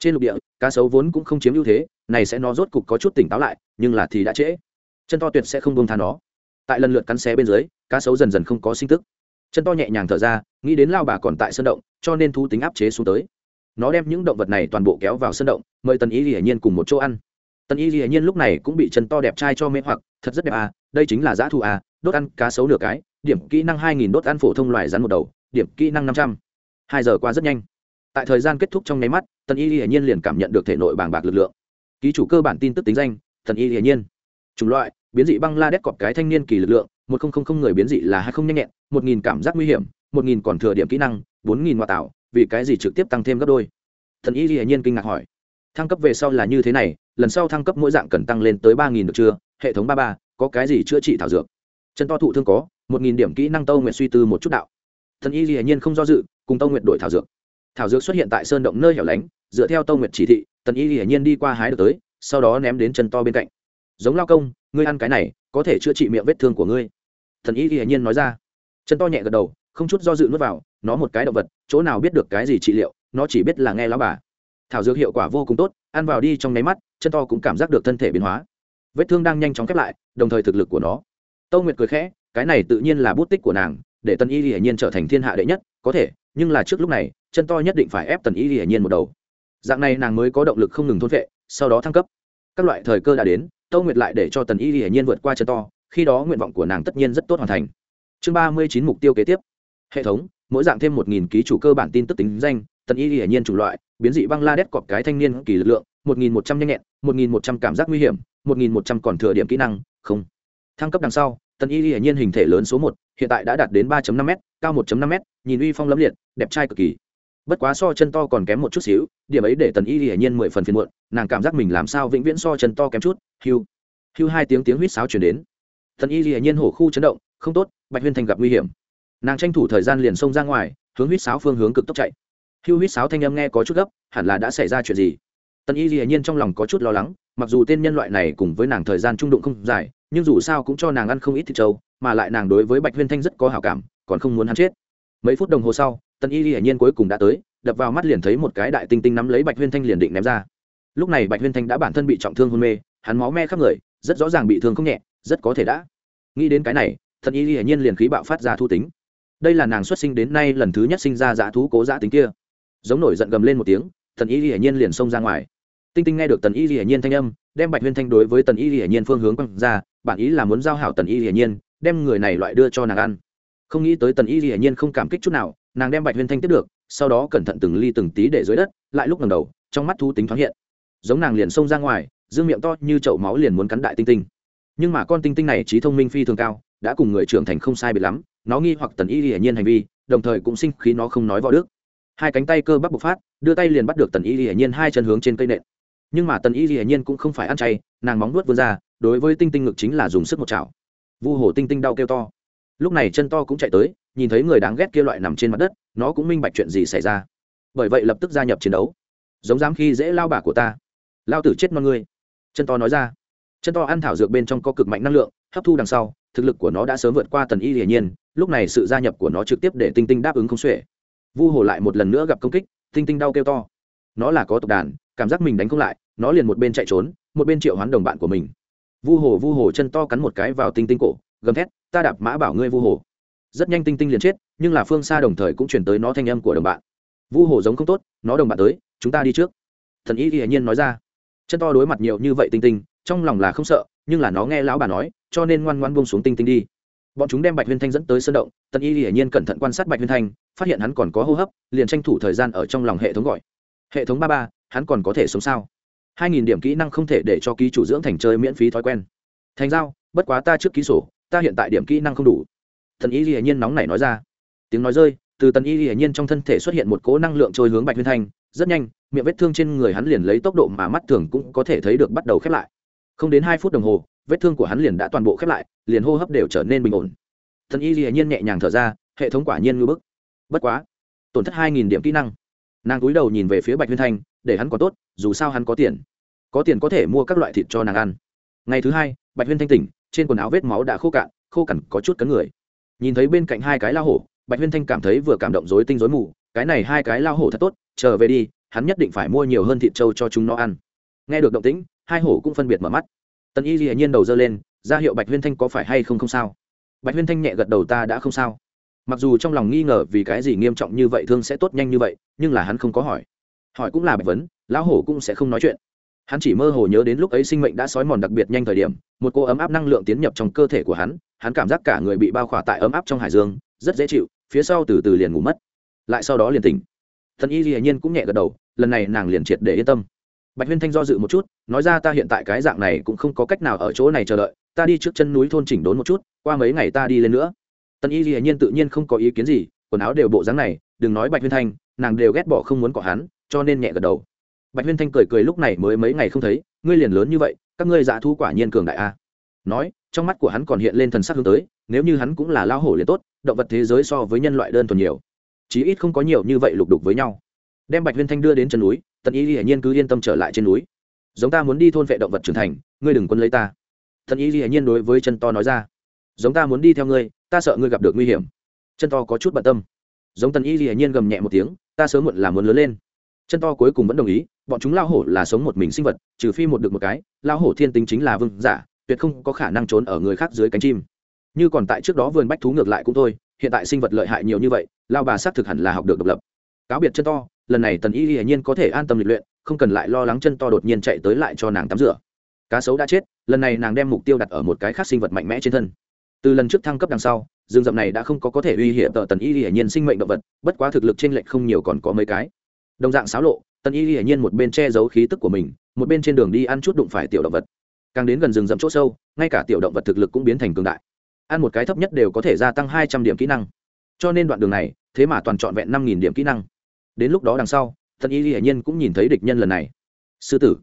trên lục địa, cá sấu vốn cũng không chiếm ưu thế, này sẽ nó rốt cục có chút tỉnh táo lại, nhưng là thì đã trễ. Chân to tuyệt sẽ không bông tha nó. Tại lần lượt cắn xé bên dưới, cá sấu dần dần không có sinh tức. Chân to nhẹ nhàng thở ra, nghĩ đến lao bà còn tại sân động, cho nên thu tính áp chế xuống tới. Nó đem những động vật này toàn bộ kéo vào sân động, mời tần y hiển nhiên cùng một chỗ ăn. Tần y hiển nhiên lúc này cũng bị chân to đẹp trai cho mê hoặc, thật rất đẹp à đây chính là giã thu à đốt ăn cá sấu nửa cái, điểm kỹ năng hai nghìn đốt ăn phổ thông loài rắn một đầu, điểm kỹ năng năm trăm. Hai giờ qua rất nhanh tại thời gian kết thúc trong nháy mắt, tần y hiển nhiên liền cảm nhận được thể nội bàng bạc lực lượng. Ký chủ cơ bản tin tức tính danh, tần y hiển nhiên. Chủng loại, biến dị băng la đét cọp cái thanh niên kỳ lực lượng, một không không không người biến dị là hai không nhanh nhẹn, một nghìn cảm giác nguy hiểm, một nghìn còn thừa điểm kỹ năng, bốn nghìn ngoại tạo, vì cái gì trực tiếp tăng thêm gấp đôi? Thần y hiển nhiên kinh ngạc hỏi. Thăng cấp về sau là như thế này, lần sau thăng cấp mỗi dạng cần tăng lên tới ba nghìn được chưa? Hệ thống ba ba, có cái gì chữa trị thảo dược? Chân to thụ thương có, một nghìn điểm kỹ năng tâu nguyện suy tư một chút đạo. Thần y hiển nhiên không do dự, cùng tâu nguyện đổi thảo dược thảo dược xuất hiện tại sơn động nơi hẻo lánh, dựa theo tâu Nguyệt chỉ thị, tần y hiển nhiên đi qua hái được tới, sau đó ném đến chân to bên cạnh. Giống lao công, ngươi ăn cái này, có thể chữa trị miệng vết thương của ngươi. Thần y hiển nhiên nói ra. Chân to nhẹ gật đầu, không chút do dự nuốt vào, nó một cái động vật, chỗ nào biết được cái gì trị liệu, nó chỉ biết là nghe lão bà. Thảo dược hiệu quả vô cùng tốt, ăn vào đi trong nháy mắt, chân to cũng cảm giác được thân thể biến hóa. Vết thương đang nhanh chóng khép lại, đồng thời thực lực của nó. Tâu nguyệt cười khẽ, cái này tự nhiên là bút tích của nàng, để tần y hiển nhiên trở thành thiên hạ đệ nhất, có thể, nhưng là trước lúc này chân to nhất định phải ép tần y hiển nhiên một đầu. Dạng này nàng mới có động lực không ngừng thôn vệ, sau đó thăng cấp. Các loại thời cơ đã đến, tâu nguyệt lại để cho tần y hiển nhiên vượt qua chân to, khi đó nguyện vọng của nàng tất nhiên rất tốt hoàn thành. Chương ba mươi chín mục tiêu kế tiếp. Hệ thống, mỗi dạng thêm một nghìn ký chủ cơ bản tin tức tính danh, tần y hiển nhiên chủng loại, biến dị băng la đét cọp cái thanh niên kỳ lực lượng, một nghìn một trăm nhanh nhẹn, một nghìn một trăm cảm giác nguy hiểm, một nghìn một trăm còn thừa điểm kỹ năng, không. Thăng cấp đằng sau, tần y hiển nhiên hình thể lớn số một, hiện tại đã đạt đến ba năm m cao một năm m nhìn uy phong lẫm liệt, đẹp trai cực kỳ bất quá so chân to còn kém một chút xíu, điểm ấy để tần y hiển nhiên mười phần phiền muộn, nàng cảm giác mình làm sao vĩnh viễn so chân to kém chút. Hiu hiu hai tiếng tiếng huýt sáo chuyển đến. Tần y hiển nhiên hổ khu chấn động, không tốt, bạch huyên thành gặp nguy hiểm. Nàng tranh thủ thời gian liền xông ra ngoài, hướng huýt sáo phương hướng cực tốc chạy. Hiu huýt sáo thanh âm nghe có chút gấp, hẳn là đã xảy ra chuyện gì? Tần y hiển nhiên trong lòng có chút lo lắng, mặc dù tên nhân loại này cùng với nàng thời gian trung đụng không dài, nhưng dù sao cũng cho nàng ăn không ít thịt trâu, mà lại nàng đối với bạch huyên thanh rất có hảo cảm, còn không muốn hắn chết mấy phút đồng hồ sau, tần y hiển nhiên cuối cùng đã tới, đập vào mắt liền thấy một cái đại tinh tinh nắm lấy bạch huyên thanh liền định ném ra. Lúc này bạch huyên thanh đã bản thân bị trọng thương hôn mê, hắn máu me khắp người, rất rõ ràng bị thương không nhẹ, rất có thể đã. Nghĩ đến cái này thần y hiển nhiên liền khí bạo phát ra thu tính. Đây là nàng xuất sinh đến nay lần thứ nhất sinh ra dã thú cố dã tính kia. Giống nổi giận gầm lên một tiếng thần y hiển nhiên liền xông ra ngoài. Tinh tinh nghe được tần y hiển nhiên thanh âm, đem bạch huyên thanh đối với tần y hiển nhiên phương hướng quăng ra, bản ý là muốn giao hảo tần y hiển nhiên, đem người này loại đưa cho nàng ăn không nghĩ tới tần y hiển nhiên không cảm kích chút nào, nàng đem bạch huyên thanh tiếp được, sau đó cẩn thận từng ly từng tí để dưới đất, lại lúc ngầm đầu, trong mắt thu tính thoáng hiện. Giống nàng liền xông ra ngoài, dương miệng to như chậu máu liền muốn cắn đại tinh tinh. Nhưng mà con tinh tinh này trí thông minh phi thường cao, đã cùng người trưởng thành không sai biệt lắm, nó nghi hoặc tần y hiển nhiên hành vi, đồng thời cũng sinh khí nó không nói võ đức. Hai cánh tay cơ bắp bộc phát, đưa tay liền bắt được tần y hiển nhiên hai chân hướng trên cây nện. Nhưng mà tần y hiển nhiên cũng không phải ăn chay, nàng móng nuốt vươn ra, đối với tinh tinh ngực chính là dùng sức một chảo. Vu hồ tinh tinh đau kêu to lúc này chân to cũng chạy tới, nhìn thấy người đáng ghét kia loại nằm trên mặt đất, nó cũng minh bạch chuyện gì xảy ra. Bởi vậy lập tức gia nhập chiến đấu. Giống dám khi dễ lao bà của ta. Lao tử chết non người. chân to nói ra. Chân to ăn thảo dược bên trong có cực mạnh năng lượng, hấp thu đằng sau, thực lực của nó đã sớm vượt qua tần y hiển nhiên, lúc này sự gia nhập của nó trực tiếp để tinh tinh đáp ứng không xuể. Vu hồ lại một lần nữa gặp công kích, tinh tinh đau kêu to. Nó là có tộc đàn, cảm giác mình đánh không lại, nó liền một bên chạy trốn, một bên triệu hoán đồng bạn của mình. Vu hồ vu hồ, chân to cắn một cái vào tinh tinh cổ gầm thét, ta đạp mã bảo ngươi vu hồ. Rất nhanh tinh tinh liền chết, nhưng là phương xa đồng thời cũng chuyển tới nó thanh âm của đồng bạn. Vu hồ giống không tốt, nó đồng bạn tới, chúng ta đi trước. Thần y hiển nhiên nói ra. Chân to đối mặt nhiều như vậy tinh tinh, trong lòng là không sợ, nhưng là nó nghe lão bà nói, cho nên ngoan ngoan buông xuống tinh tinh đi. Bọn chúng đem bạch huyên thanh dẫn tới sân động tần y hiển nhiên cẩn thận quan sát bạch huyên thanh, phát hiện hắn còn có hô hấp, liền tranh thủ thời gian ở trong lòng hệ thống gọi. Hệ thống ba ba, hắn còn có thể sống sao? Hai nghìn điểm kỹ năng không thể để cho ký chủ dưỡng thành chơi miễn phí thói quen. Thành giao, bất quá ta trước ký sổ ta hiện tại điểm kỹ năng không đủ. Thần y hiển nhiên nóng nảy nói ra. Tiếng nói rơi, từ tần y hiển nhiên trong thân thể xuất hiện một cỗ năng lượng trôi hướng bạch huyên thanh rất nhanh, miệng vết thương trên người hắn liền lấy tốc độ mà mắt thường cũng có thể thấy được bắt đầu khép lại. Không đến hai phút đồng hồ, vết thương của hắn liền đã toàn bộ khép lại, liền hô hấp đều trở nên bình ổn. Thần y hiển nhiên nhẹ nhàng thở ra, hệ thống quả nhiên ngư bức. Bất quá, tổn thất hai nghìn điểm kỹ năng. Nàng cúi đầu nhìn về phía bạch huyên thanh để hắn có tốt, dù sao hắn có tiền. Có tiền có thể mua các loại thịt cho nàng ăn. Ngày thứ hai, bạch huyên thanh tỉnh trên quần áo vết máu đã khô cạn, khô cằn có chút cấn người. Nhìn thấy bên cạnh hai cái lao hổ, bạch huyên thanh cảm thấy vừa cảm động dối tinh dối mù, cái này hai cái lao hổ thật tốt, trở về đi, hắn nhất định phải mua nhiều hơn thịt trâu cho chúng nó ăn. Nghe được động tĩnh, hai hổ cũng phân biệt mở mắt. Tần y hiển nhiên đầu dơ lên, ra hiệu bạch huyên thanh có phải hay không không sao? Bạch huyên thanh nhẹ gật đầu ta đã không sao. Mặc dù trong lòng nghi ngờ vì cái gì nghiêm trọng như vậy, thương sẽ tốt nhanh như vậy, nhưng là hắn không có hỏi. Hỏi cũng là bạch vấn, lão hổ cũng sẽ không nói chuyện hắn chỉ mơ hồ nhớ đến lúc ấy sinh mệnh đã sói mòn đặc biệt nhanh thời điểm, một cô ấm áp năng lượng tiến nhập trong cơ thể của hắn hắn cảm giác cả người bị bao khỏa tại ấm áp trong hải dương, rất dễ chịu, phía sau từ từ liền ngủ mất. Lại sau đó liền tỉnh. Thần y dĩ nhiên cũng nhẹ gật đầu, lần này nàng liền triệt để yên tâm. Bạch huyên thanh do dự một chút, nói ra ta hiện tại cái dạng này cũng không có cách nào ở chỗ này chờ đợi, ta đi trước chân núi thôn chỉnh đốn một chút, qua mấy ngày ta đi lên nữa. Tần y dĩ nhiên tự nhiên không có ý kiến gì, quần áo đều bộ dáng này, đừng nói bạch huyên thanh, nàng đều ghét bỏ không muốn cọ hắn, cho nên nhẹ gật đầu bạch huyên thanh cười cười lúc này mới mấy ngày không thấy, ngươi liền lớn như vậy, các ngươi dạ thu quả nhiên cường đại a. Nói, trong mắt của hắn còn hiện lên thần sắc hướng tới, nếu như hắn cũng là lao hổ liền tốt, động vật thế giới so với nhân loại đơn thuần nhiều. Chí ít không có nhiều như vậy lục đục với nhau. Đem bạch huyên thanh đưa đến chân núi, tần y hiển nhiên cứ yên tâm trở lại trên núi. Giống ta muốn đi thôn vệ động vật trưởng thành, ngươi đừng quân lấy ta. Tần y hiển nhiên đối với chân to nói ra. Giống ta muốn đi theo ngươi, ta sợ ngươi gặp được nguy hiểm. Chân to có chút bận tâm. Giống tần y hiển nhiên gầm nhẹ một tiếng, ta sớm muộn là muốn lớn lên chân to cuối cùng vẫn đồng ý, bọn chúng lao hổ là sống một mình sinh vật, trừ phi một được một cái, lao hổ thiên tính chính là vương giả, tuyệt không có khả năng trốn ở người khác dưới cánh chim. Như còn tại trước đó vườn bách thú ngược lại cũng thôi, hiện tại sinh vật lợi hại nhiều như vậy, lao bà xác thực hẳn là học được độc lập. Cáo biệt chân to, lần này tần y hiển nhiên có thể an tâm lịch luyện, không cần lại lo lắng chân to đột nhiên chạy tới lại cho nàng tắm rửa. Cá sấu đã chết, lần này nàng đem mục tiêu đặt ở một cái khác sinh vật mạnh mẽ trên thân. Từ lần trước thăng cấp đằng sau, rừng rậm này đã không có có thể uy hiểm tờ tần y hiển nhiên sinh mệnh động vật, bất quá thực lực trên lệch không nhiều còn có mấy cái đồng dạng xáo lộ tần y hiển nhiên một bên che giấu khí tức của mình, một bên trên đường đi ăn chút đụng phải tiểu động vật. Càng đến gần rừng rậm chỗ sâu, ngay cả tiểu động vật thực lực cũng biến thành cường đại. Ăn một cái thấp nhất đều có thể gia tăng hai trăm điểm kỹ năng. Cho nên đoạn đường này, thế mà toàn trọn vẹn năm nghìn điểm kỹ năng. Đến lúc đó đằng sau tần y hiển nhiên cũng nhìn thấy địch nhân lần này. Sư tử.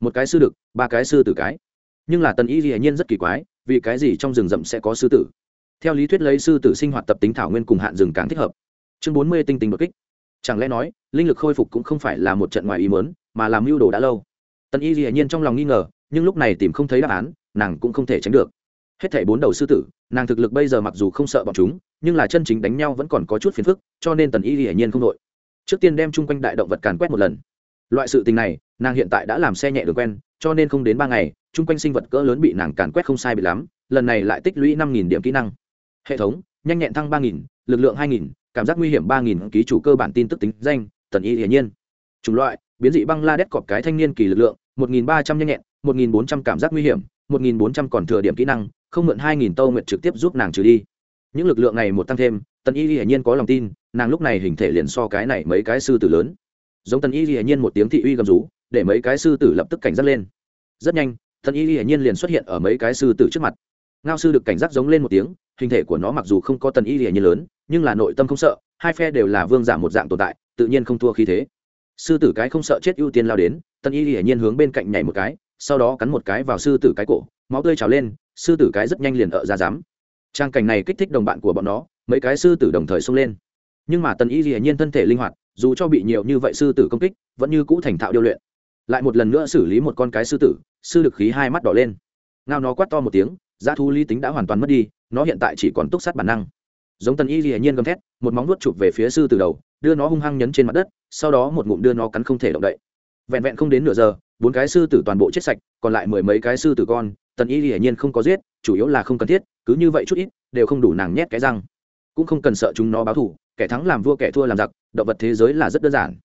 Một cái sư đực, ba cái sư tử cái. Nhưng là tần y hiển nhiên rất kỳ quái, vì cái gì trong rừng rậm sẽ có sư tử? Theo lý thuyết lấy sư tử sinh hoạt tập tính thảo nguyên cùng hạn rừng càng thích hợp. Chương bốn mươi tinh tinh đột kích chẳng lẽ nói, linh lực khôi phục cũng không phải là một trận ngoài ý mớn mà làm mưu đồ đã lâu. Tần y hiển nhiên trong lòng nghi ngờ, nhưng lúc này tìm không thấy đáp án, nàng cũng không thể tránh được. Hết thảy bốn đầu sư tử, nàng thực lực bây giờ mặc dù không sợ bọn chúng, nhưng là chân chính đánh nhau vẫn còn có chút phiền phức, cho nên tần y hiển nhiên không đội. Trước tiên đem chung quanh đại động vật càn quét một lần. Loại sự tình này, nàng hiện tại đã làm xe nhẹ đường quen, cho nên không đến ba ngày, chung quanh sinh vật cỡ lớn bị nàng càn quét không sai bị lắm, lần này lại tích lũy năm điểm kỹ năng. Hệ thống, nhanh nhẹn thăng ba nghìn, lực lượng hai nghìn cảm giác nguy hiểm ba nghìn ký chủ cơ bản tin tức tính danh tần y hiển nhiên. Chủng loại, biến dị băng la đét cọp cái thanh niên kỳ lực lượng, một nghìn ba trăm nhanh nhẹn, một nghìn bốn trăm cảm giác nguy hiểm, một nghìn bốn trăm còn thừa điểm kỹ năng, không mượn hai nghìn tâu nguyện trực tiếp giúp nàng trừ đi. Những lực lượng này một tăng thêm tần y hiển nhiên có lòng tin, nàng lúc này hình thể liền so cái này mấy cái sư tử lớn. Giống tần y hiển nhiên một tiếng thị uy gầm rú, để mấy cái sư tử lập tức cảnh giác lên. Rất nhanh tần y hiển nhiên liền xuất hiện ở mấy cái sư tử trước mặt ngao sư được cảnh giác giống lên một tiếng, hình thể của nó mặc dù không có tần y hiển như lớn, nhưng là nội tâm không sợ, hai phe đều là vương giả một dạng tồn tại, tự nhiên không thua khí thế. Sư tử cái không sợ chết ưu tiên lao đến, tần y hiển nhiên hướng bên cạnh nhảy một cái, sau đó cắn một cái vào sư tử cái cổ, máu tươi trào lên, sư tử cái rất nhanh liền ở ra dám. Trang cảnh này kích thích đồng bạn của bọn nó, mấy cái sư tử đồng thời xông lên. Nhưng mà tần y hiển nhiên thân thể linh hoạt, dù cho bị nhiều như vậy sư tử công kích, vẫn như cũ thành thạo điêu luyện. Lại một lần nữa xử lý một con cái sư tử, sư được khí hai mắt đỏ lên. Ngao nó quát to một tiếng giá thú lý tính đã hoàn toàn mất đi, nó hiện tại chỉ còn túc sát bản năng. Giống tần y hiển nhiên gầm thét, một móng nuốt chụp về phía sư từ đầu, đưa nó hung hăng nhấn trên mặt đất, sau đó một ngụm đưa nó cắn không thể động đậy. Vẹn vẹn không đến nửa giờ, bốn cái sư tử toàn bộ chết sạch, còn lại mười mấy cái sư tử con, tần y hiển nhiên không có giết, chủ yếu là không cần thiết, cứ như vậy chút ít, đều không đủ nàng nhét cái răng. Cũng không cần sợ chúng nó báo thù, kẻ thắng làm vua, kẻ thua làm giặc, động vật thế giới là rất đơn giản.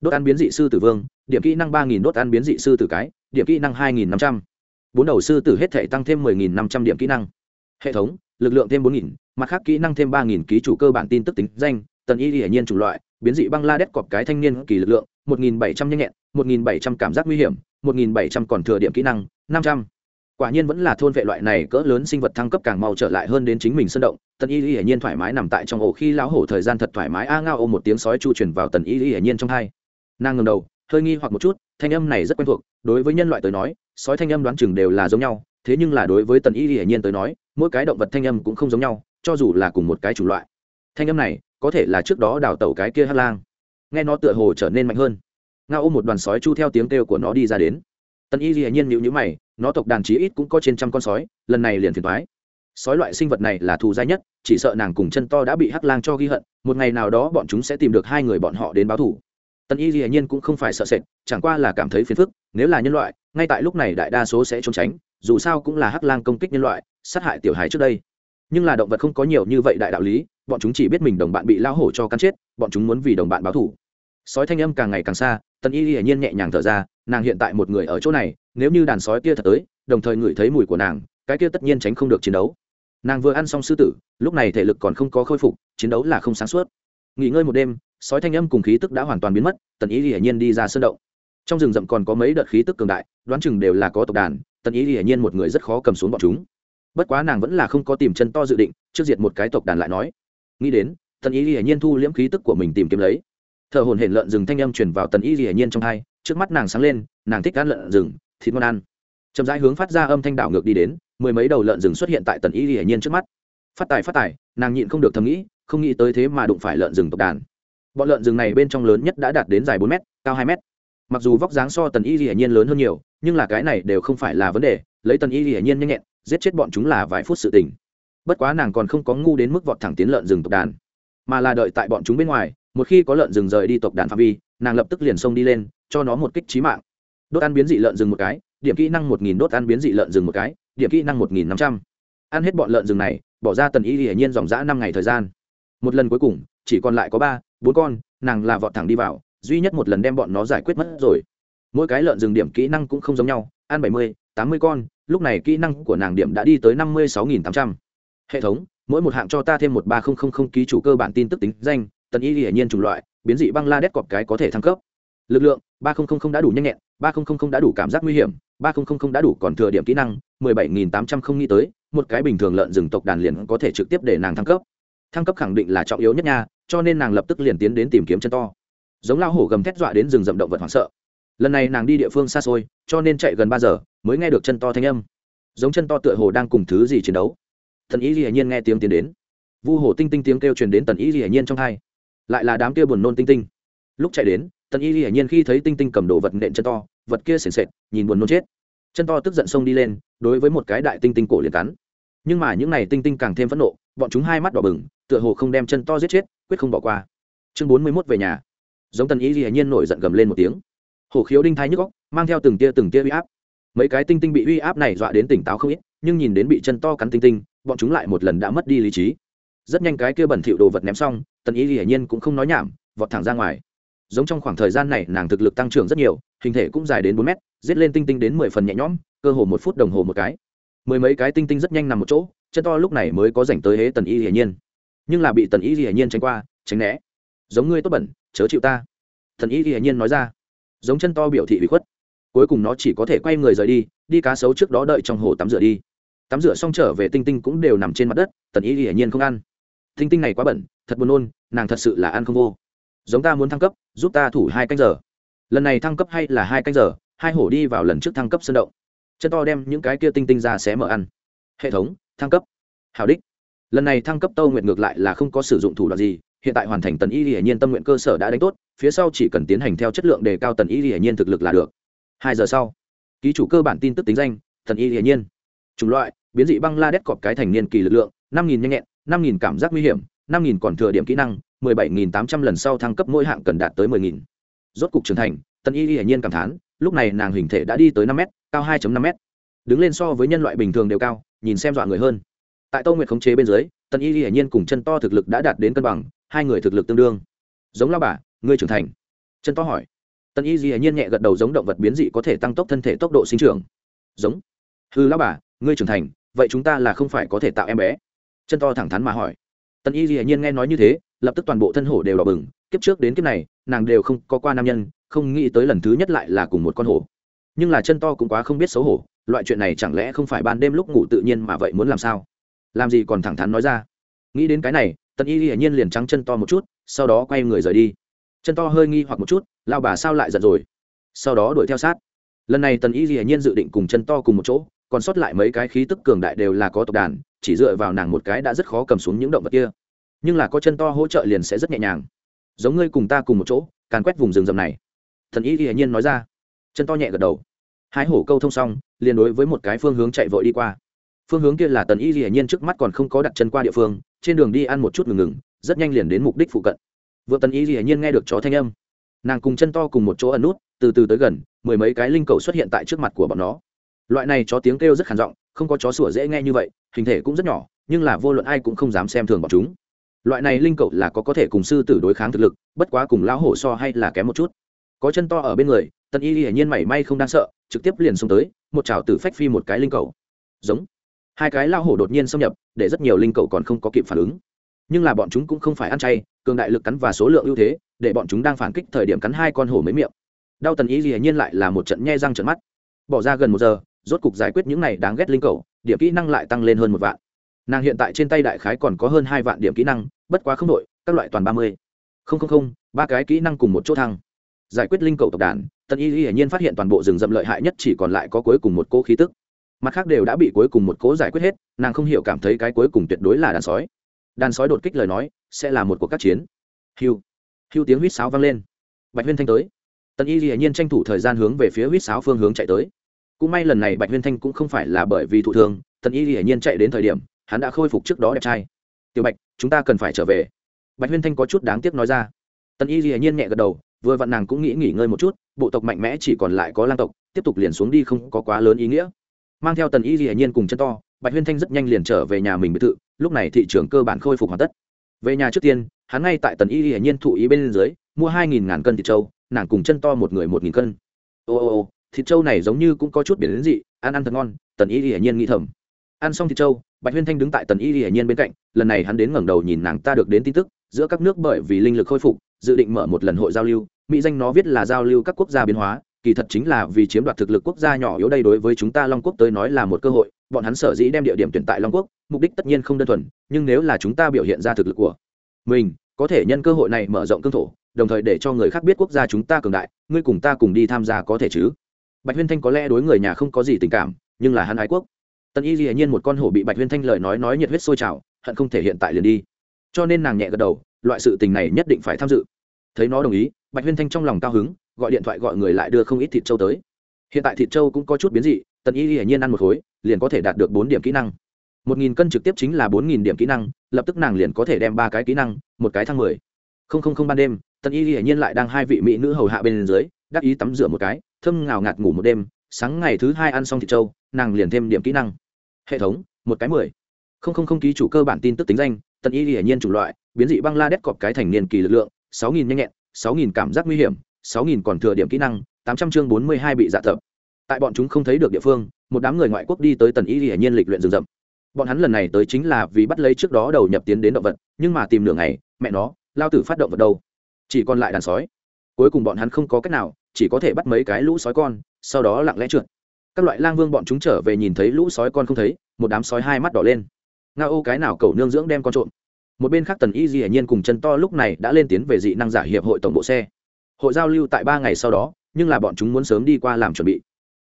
Đốt ăn biến dị sư tử vương, điểm kỹ năng ba nghìn đốt ăn biến dị sư tử cái, điểm kỹ năng hai nghìn năm trăm bốn đầu sư tử hết thể tăng thêm mười nghìn năm trăm điểm kỹ năng. Hệ thống, lực lượng thêm bốn nghìn, mặt khác kỹ năng thêm ba nghìn ký chủ cơ bản tin tức tính danh, tần y hiển nhiên chủng loại, biến dị băng la đét cọp cái thanh niên kỳ lực lượng, một nghìn bảy trăm nhanh nhẹn, một nghìn bảy trăm cảm giác nguy hiểm, một nghìn bảy trăm còn thừa điểm kỹ năng, năm trăm. Quả nhiên vẫn là thôn vệ loại này cỡ lớn sinh vật thăng cấp càng mau trở lại hơn đến chính mình sân động, tần y hiển nhiên thoải mái nằm tại trong ổ khi lão hổ thời gian thật thoải mái a ngao ôm một tiếng sói chu truyền vào tần y hiển nhiên trong hai. Nàng ngầm đầu, hơi nghi hoặc một chút thanh âm này rất quen thuộc, đối với nhân loại tới nói, sói thanh âm đoán chừng đều là giống nhau, thế nhưng là đối với tần y hiển nhiên tới nói, mỗi cái động vật thanh âm cũng không giống nhau, cho dù là cùng một cái chủng loại. Thanh âm này, có thể là trước đó đào tẩu cái kia hát lang. Nghe nó tựa hồ trở nên mạnh hơn. Ngao ôm một đoàn sói chu theo tiếng kêu của nó đi ra đến. Tần y hiển nhiên nhịu nhữ mày, nó tộc đàn chí ít cũng có trên trăm con sói, lần này liền phiền thoái sói loại sinh vật này là thù dai nhất, chỉ sợ nàng cùng chân to đã bị hắc lang cho ghi hận, một ngày nào đó bọn chúng sẽ tìm được hai người bọn họ đến báo thù tần y hiển nhiên cũng không phải sợ sệt, chẳng qua là cảm thấy phiền phức, nếu là nhân loại, ngay tại lúc này đại đa số sẽ trốn tránh, dù sao cũng là hắc lang công kích nhân loại, sát hại tiểu hài trước đây. Nhưng là động vật không có nhiều như vậy đại đạo lý, bọn chúng chỉ biết mình đồng bạn bị lao hổ cho cắn chết, bọn chúng muốn vì đồng bạn báo thù. Sói thanh âm càng ngày càng xa, tần y hiển nhiên nhẹ nhàng thở ra, nàng hiện tại một người ở chỗ này, nếu như đàn sói kia thật tới, đồng thời ngửi thấy mùi của nàng, cái kia tất nhiên tránh không được chiến đấu. Nàng vừa ăn xong sư tử, lúc này thể lực còn không có khôi phục, chiến đấu là không sáng suốt. Nghỉ ngơi một đêm sói thanh âm cùng khí tức đã hoàn toàn biến mất, tần ý hiển nhiên đi ra sơn động. Trong rừng rậm còn có mấy đợt khí tức cường đại, đoán chừng đều là có tộc đàn, tần ý hiển nhiên một người rất khó cầm xuống bọn chúng. Bất quá nàng vẫn là không có tìm chân to dự định, trước diệt một cái tộc đàn lại nói. Nghĩ đến, tần ý hiển nhiên thu liễm khí tức của mình tìm kiếm lấy. Thợ hồn hển lợn rừng thanh âm truyền vào tần ý hiển nhiên trong hai, trước mắt nàng sáng lên, nàng thích ăn lợn rừng, thịt ngon ăn. Chậm rãi hướng phát ra âm thanh đảo ngược đi đến, mười mấy đầu lợn rừng xuất hiện tại tần y hiển nhiên trước mắt. Phát tài phát tài, nàng nhịn không được thầm nghĩ, không nghĩ tới thế mà đụng phải lợn rừng tộc đàn bọn lợn rừng này bên trong lớn nhất đã đạt đến dài bốn m cao hai m mặc dù vóc dáng so tần y hiển nhiên lớn hơn nhiều, nhưng là cái này đều không phải là vấn đề, lấy tần y hiển nhiên nhanh nhẹn, giết chết bọn chúng là vài phút sự tình. Bất quá nàng còn không có ngu đến mức vọt thẳng tiến lợn rừng tộc đàn, mà là đợi tại bọn chúng bên ngoài, một khi có lợn rừng rời đi tộc đàn phạm vi, nàng lập tức liền xông đi lên, cho nó một kích trí mạng. Đốt ăn biến dị lợn rừng một cái, điểm kỹ năng một nghìn đốt ăn biến dị lợn rừng một cái, điểm kỹ năng một nghìn năm trăm. Ăn hết bọn lợn rừng này, bỏ ra tần y hiển nhiên dòng dã năm ngày thời gian. Một lần cuối cùng chỉ còn lại có ba, bốn con, nàng là vọt thẳng đi vào, duy nhất một lần đem bọn nó giải quyết mất rồi. Mỗi cái lợn rừng điểm kỹ năng cũng không giống nhau, ăn bảy mươi, tám mươi con, lúc này kỹ năng của nàng điểm đã đi tới năm mươi sáu nghìn tám trăm. Hệ thống, mỗi một hạng cho ta thêm một ba không không không ký chủ cơ bản tin tức tính danh, tần y hiển nhiên chủng loại, biến dị băng la đét cọp cái có thể thăng cấp. Lực lượng, ba không không không đã đủ nhanh nhẹn, ba không không không đã đủ cảm giác nguy hiểm, ba không không không đã đủ còn thừa điểm kỹ năng, mười bảy nghìn tám trăm không nghĩ tới, một cái bình thường lợn rừng tộc đàn liền có thể trực tiếp để nàng thăng cấp thăng cấp khẳng định là trọng yếu nhất nha, cho nên nàng lập tức liền tiến đến tìm kiếm chân to. Giống lao hổ gầm thét dọa đến rừng rậm động vật hoảng sợ. Lần này nàng đi địa phương xa xôi, cho nên chạy gần ba giờ mới nghe được chân to thanh âm. Giống chân to tựa hồ đang cùng thứ gì chiến đấu. Thần ý gì hạnh nhiên nghe tiếng tiến đến. Vu hồ tinh tinh tiếng kêu truyền đến tần ý gì hạnh nhiên trong hai. Lại là đám kia buồn nôn tinh tinh. Lúc chạy đến, tần y hiển nhiên khi thấy tinh tinh cầm đồ vật nện chân to, vật kia sền sệt, nhìn buồn nôn chết. Chân to tức giận xông đi lên, đối với một cái đại tinh tinh cổ liền cắn nhưng mà những này tinh tinh càng thêm phẫn nộ, bọn chúng hai mắt đỏ bừng, tựa hồ không đem chân to giết chết, quyết không bỏ qua. Chương bốn mươi mốt về nhà. Giống tần y hiển nhiên nổi giận gầm lên một tiếng. Hổ khiếu đinh thái nhức góc mang theo từng tia từng tia uy áp. Mấy cái tinh tinh bị uy áp này dọa đến tỉnh táo không ít, nhưng nhìn đến bị chân to cắn tinh tinh, bọn chúng lại một lần đã mất đi lý trí. Rất nhanh cái kia bẩn thỉu đồ vật ném xong, tần y hiển nhiên cũng không nói nhảm, vọt thẳng ra ngoài. Giống trong khoảng thời gian này, nàng thực lực tăng trưởng rất nhiều, hình thể cũng dài đến bốn mét, giết lên tinh tinh đến mười phần nhẹ nhõm, cơ hồ một phút đồng hồ một cái mười mấy cái tinh tinh rất nhanh nằm một chỗ, chân to lúc này mới có dành tới hế tần y hiển nhiên. Nhưng là bị tần y hiển nhiên tránh qua, tránh né. Giống ngươi tốt bẩn, chớ chịu ta. Thần y hiển nhiên nói ra. Giống chân to biểu thị bị khuất. Cuối cùng nó chỉ có thể quay người rời đi đi cá sấu trước đó đợi trong hồ tắm rửa đi. Tắm rửa xong trở về tinh tinh cũng đều nằm trên mặt đất, tần y hiển nhiên không ăn. Tinh tinh này quá bẩn, thật buồn nôn, nàng thật sự là ăn không vô. Giống ta muốn thăng cấp, giúp ta thủ hai canh giờ. Lần này thăng cấp hay là hai canh giờ, hai hổ đi vào lần trước thăng cấp sân động chân to đem những cái kia tinh tinh ra xé mở ăn. Hệ thống, thăng cấp. Hào đích. Lần này thăng cấp tâu nguyện ngược lại là không có sử dụng thủ đoạn gì, hiện tại hoàn thành tần y hiển nhiên tâm nguyện cơ sở đã đánh tốt, phía sau chỉ cần tiến hành theo chất lượng đề cao tần y hiển nhiên thực lực là được. Hai giờ sau, ký chủ cơ bản tin tức tính danh, tần y hiển nhiên. Chủng loại, biến dị băng la đét cọp cái thành niên kỳ lực lượng, năm nghìn nhanh nhẹn, năm nghìn cảm giác nguy hiểm, năm nghìn còn thừa điểm kỹ năng, mười bảy nghìn tám trăm lần sau thăng cấp mỗi hạng cần đạt tới mười nghìn. Rốt cục trưởng thành, tần y hiển nhiên cảm thán, lúc này nàng hình thể đã đi tới năm mét cao hai năm m đứng lên so với nhân loại bình thường đều cao, nhìn xem dọa người hơn. Tại tô nguyệt khống chế bên dưới, tần y hiển nhiên cùng chân to thực lực đã đạt đến cân bằng, hai người thực lực tương đương. Giống lao bà, ngươi trưởng thành. Chân to hỏi. Tần y hiển nhiên nhẹ gật đầu giống động vật biến dị có thể tăng tốc thân thể tốc độ sinh trưởng. Giống. Hư lao bà, ngươi trưởng thành, vậy chúng ta là không phải có thể tạo em bé. Chân to thẳng thắn mà hỏi. Tần y hiển nhiên nghe nói như thế, lập tức toàn bộ thân hổ đều đỏ bừng. Kiếp trước đến kiếp này, nàng đều không có qua nam nhân, không nghĩ tới lần thứ nhất lại là cùng một con hổ nhưng là chân to cũng quá không biết xấu hổ, loại chuyện này chẳng lẽ không phải ban đêm lúc ngủ tự nhiên mà vậy muốn làm sao? Làm gì còn thẳng thắn nói ra. Nghĩ đến cái này, tần y hiển nhiên liền trắng chân to một chút, sau đó quay người rời đi. Chân to hơi nghi hoặc một chút lao bà sao lại giận rồi? Sau đó đuổi theo sát. Lần này tần y hiển nhiên dự định cùng chân to cùng một chỗ, còn sót lại mấy cái khí tức cường đại đều là có tộc đàn, chỉ dựa vào nàng một cái đã rất khó cầm xuống những động vật kia. Nhưng là có chân to hỗ trợ liền sẽ rất nhẹ nhàng. Giống ngươi cùng ta cùng một chỗ, càn quét vùng rừng rầm này. Thần y hiển nhiên nói ra chân to nhẹ gật đầu. Hai hổ câu thông xong, liền đối với một cái phương hướng chạy vội đi qua. Phương hướng kia là tần y hiển nhiên trước mắt còn không có đặt chân qua địa phương, trên đường đi ăn một chút ngừng ngừng, rất nhanh liền đến mục đích phụ cận. Vợ tần y hiển nhiên nghe được chó thanh âm, nàng cùng chân to cùng một chỗ ẩn nút, từ từ tới gần, mười mấy cái linh cầu xuất hiện tại trước mặt của bọn nó. Loại này chó tiếng kêu rất khản giọng, không có chó sủa dễ nghe như vậy, hình thể cũng rất nhỏ, nhưng là vô luận ai cũng không dám xem thường bọn chúng. Loại này linh cầu là có có thể cùng sư tử đối kháng thực lực, bất quá cùng lão hổ so hay là kém một chút. Có chân to ở bên người tần y hiển nhiên mảy may không đang sợ, trực tiếp liền xông tới, một chảo tử phách phi một cái linh cầu. Giống. Hai cái lao hổ đột nhiên xâm nhập, để rất nhiều linh cầu còn không có kịp phản ứng. Nhưng là bọn chúng cũng không phải ăn chay, cường đại lực cắn và số lượng ưu thế, để bọn chúng đang phản kích thời điểm cắn hai con hổ mấy miệng. Đau tần y hiển nhiên lại là một trận nhe răng trận mắt. Bỏ ra gần một giờ, rốt cục giải quyết những này đáng ghét linh cầu, điểm kỹ năng lại tăng lên hơn một vạn. Nàng hiện tại trên tay đại khái còn có hơn hai vạn điểm kỹ năng, bất quá không đội các loại toàn ba mươi. Không không không, ba cái kỹ năng cùng một chỗ thăng giải quyết linh cầu tộc đàn, tần y hiển nhiên phát hiện toàn bộ rừng rậm lợi hại nhất chỉ còn lại có cuối cùng một cỗ khí tức. Mặt khác đều đã bị cuối cùng một cỗ giải quyết hết, nàng không hiểu cảm thấy cái cuối cùng tuyệt đối là đàn sói. Đàn sói đột kích lời nói, sẽ là một cuộc các chiến. Hiu hiu tiếng huýt sáo vang lên. Bạch huyên thanh tới. Tần y hiển nhiên tranh thủ thời gian hướng về phía huýt sáo phương hướng chạy tới. Cũng may lần này bạch huyên thanh cũng không phải là bởi vì thụ thương, tần y hiển nhiên chạy đến thời điểm, hắn đã khôi phục trước đó đẹp trai. Tiểu bạch, chúng ta cần phải trở về. Bạch huyên thanh có chút đáng tiếc nói ra. Tần y hiển nhiên nhẹ gật đầu vừa vặn nàng cũng nghĩ nghỉ ngơi một chút, bộ tộc mạnh mẽ chỉ còn lại có lang tộc, tiếp tục liền xuống đi không có quá lớn ý nghĩa. Mang theo tần y hiển nhiên cùng chân to, bạch huyên thanh rất nhanh liền trở về nhà mình biệt thự, lúc này thị trường cơ bản khôi phục hoàn tất. Về nhà trước tiên, hắn ngay tại tần y hiển nhiên thụ ý bên dưới, mua hai nghìn ngàn cân thịt trâu, nàng cùng chân to một người một nghìn cân. Ô ô ô, thịt trâu này giống như cũng có chút biển đến dị, ăn ăn thật ngon, tần y hiển nhiên nghĩ thầm. Ăn xong thịt trâu, bạch huyên thanh đứng tại tần y hiển nhiên bên cạnh, lần này hắn đến ngẩng đầu nhìn nàng ta được đến tin tức, giữa các nước bởi vì linh lực khôi phục, dự định mở một lần hội giao lưu mỹ danh nó viết là giao lưu các quốc gia biến hóa, kỳ thật chính là vì chiếm đoạt thực lực quốc gia nhỏ yếu đây đối với chúng ta long quốc tới nói là một cơ hội. Bọn hắn sở dĩ đem địa điểm tuyển tại long quốc, mục đích tất nhiên không đơn thuần, nhưng nếu là chúng ta biểu hiện ra thực lực của mình, có thể nhân cơ hội này mở rộng cương thổ, đồng thời để cho người khác biết quốc gia chúng ta cường đại, ngươi cùng ta cùng đi tham gia có thể chứ? Bạch huyên thanh có lẽ đối người nhà không có gì tình cảm, nhưng là hắn ái quốc. Tần y dĩ nhiên một con hổ bị bạch huyên thanh lời nói nói nhiệt huyết sôi trào, hận không thể hiện tại liền đi. Cho nên nàng nhẹ gật đầu, loại sự tình này nhất định phải tham dự. Thấy nó đồng ý bạch huyên thanh trong lòng cao hứng, gọi điện thoại gọi người lại đưa không ít thịt trâu tới. Hiện tại thịt trâu cũng có chút biến dị, tần y hiển nhiên ăn một khối, liền có thể đạt được bốn điểm kỹ năng. Một nghìn cân trực tiếp chính là bốn nghìn điểm kỹ năng, lập tức nàng liền có thể đem ba cái kỹ năng, một cái thăng mười. Không không không ban đêm, tần y hiển nhiên lại đang hai vị mỹ nữ hầu hạ bên dưới, đắc ý tắm rửa một cái, thơm ngào ngạt ngủ một đêm, sáng ngày thứ hai ăn xong thịt trâu, nàng liền thêm điểm kỹ năng. Hệ thống, một cái mười. Không không không ký chủ cơ bản tin tức tính danh, tần y hiển nhiên chủng loại, biến dị băng la đét cọp cái thành niên kỳ lực lượng, sáu nghìn nhanh nhẹn sáu nghìn cảm giác nguy hiểm, sáu nghìn còn thừa điểm kỹ năng, tám trăm chương bốn mươi hai bị dạ thập. Tại bọn chúng không thấy được địa phương, một đám người ngoại quốc đi tới tần y hiển nhiên lịch luyện rừng rậm. Bọn hắn lần này tới chính là vì bắt lấy trước đó đầu nhập tiến đến động vật, nhưng mà tìm nửa ngày, mẹ nó, lao tử phát động vật đâu? Chỉ còn lại đàn sói. Cuối cùng bọn hắn không có cách nào, chỉ có thể bắt mấy cái lũ sói con, sau đó lặng lẽ trượt. Các loại lang vương bọn chúng trở về nhìn thấy lũ sói con không thấy, một đám sói hai mắt đỏ lên. Nga ô cái nào cầu nương dưỡng đem con trộm? Một bên khác tần y di hiển nhiên cùng chân to lúc này đã lên tiến về dị năng giả hiệp hội tổng bộ xe. Hội giao lưu tại ba ngày sau đó, nhưng là bọn chúng muốn sớm đi qua làm chuẩn bị.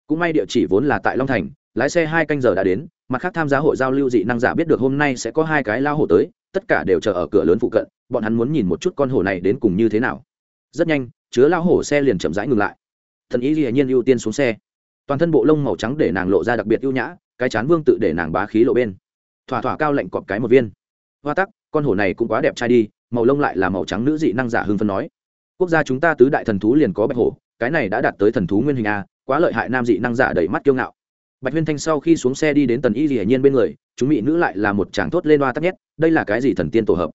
Cũng may địa chỉ vốn là tại long thành, lái xe hai canh giờ đã đến, mặt khác tham gia hội giao lưu dị năng giả biết được hôm nay sẽ có hai cái lao hổ tới, tất cả đều chờ ở cửa lớn phụ cận, bọn hắn muốn nhìn một chút con hổ này đến cùng như thế nào. Rất nhanh, chứa lao hổ xe liền chậm rãi ngừng lại. Thần ý hiển nhiên ưu tiên xuống xe. Toàn thân bộ lông màu trắng để nàng lộ ra đặc biệt ưu nhã, cái chán vương tự để nàng bá khí lộ bên. Thỏa thỏa cao lạnh cọp cái một viên. Hoa tắc con hổ này cũng quá đẹp trai đi, màu lông lại là màu trắng nữ dị năng giả hưng phân nói. Quốc gia chúng ta tứ đại thần thú liền có bạch hổ, cái này đã đạt tới thần thú nguyên hình a, quá lợi hại nam dị năng giả đầy mắt kiêu ngạo. Bạch huyên thanh sau khi xuống xe đi đến tần y hiển nhiên bên người, chúng mỹ nữ lại là một chàng thốt lên hoa tắc nhét đây là cái gì thần tiên tổ hợp?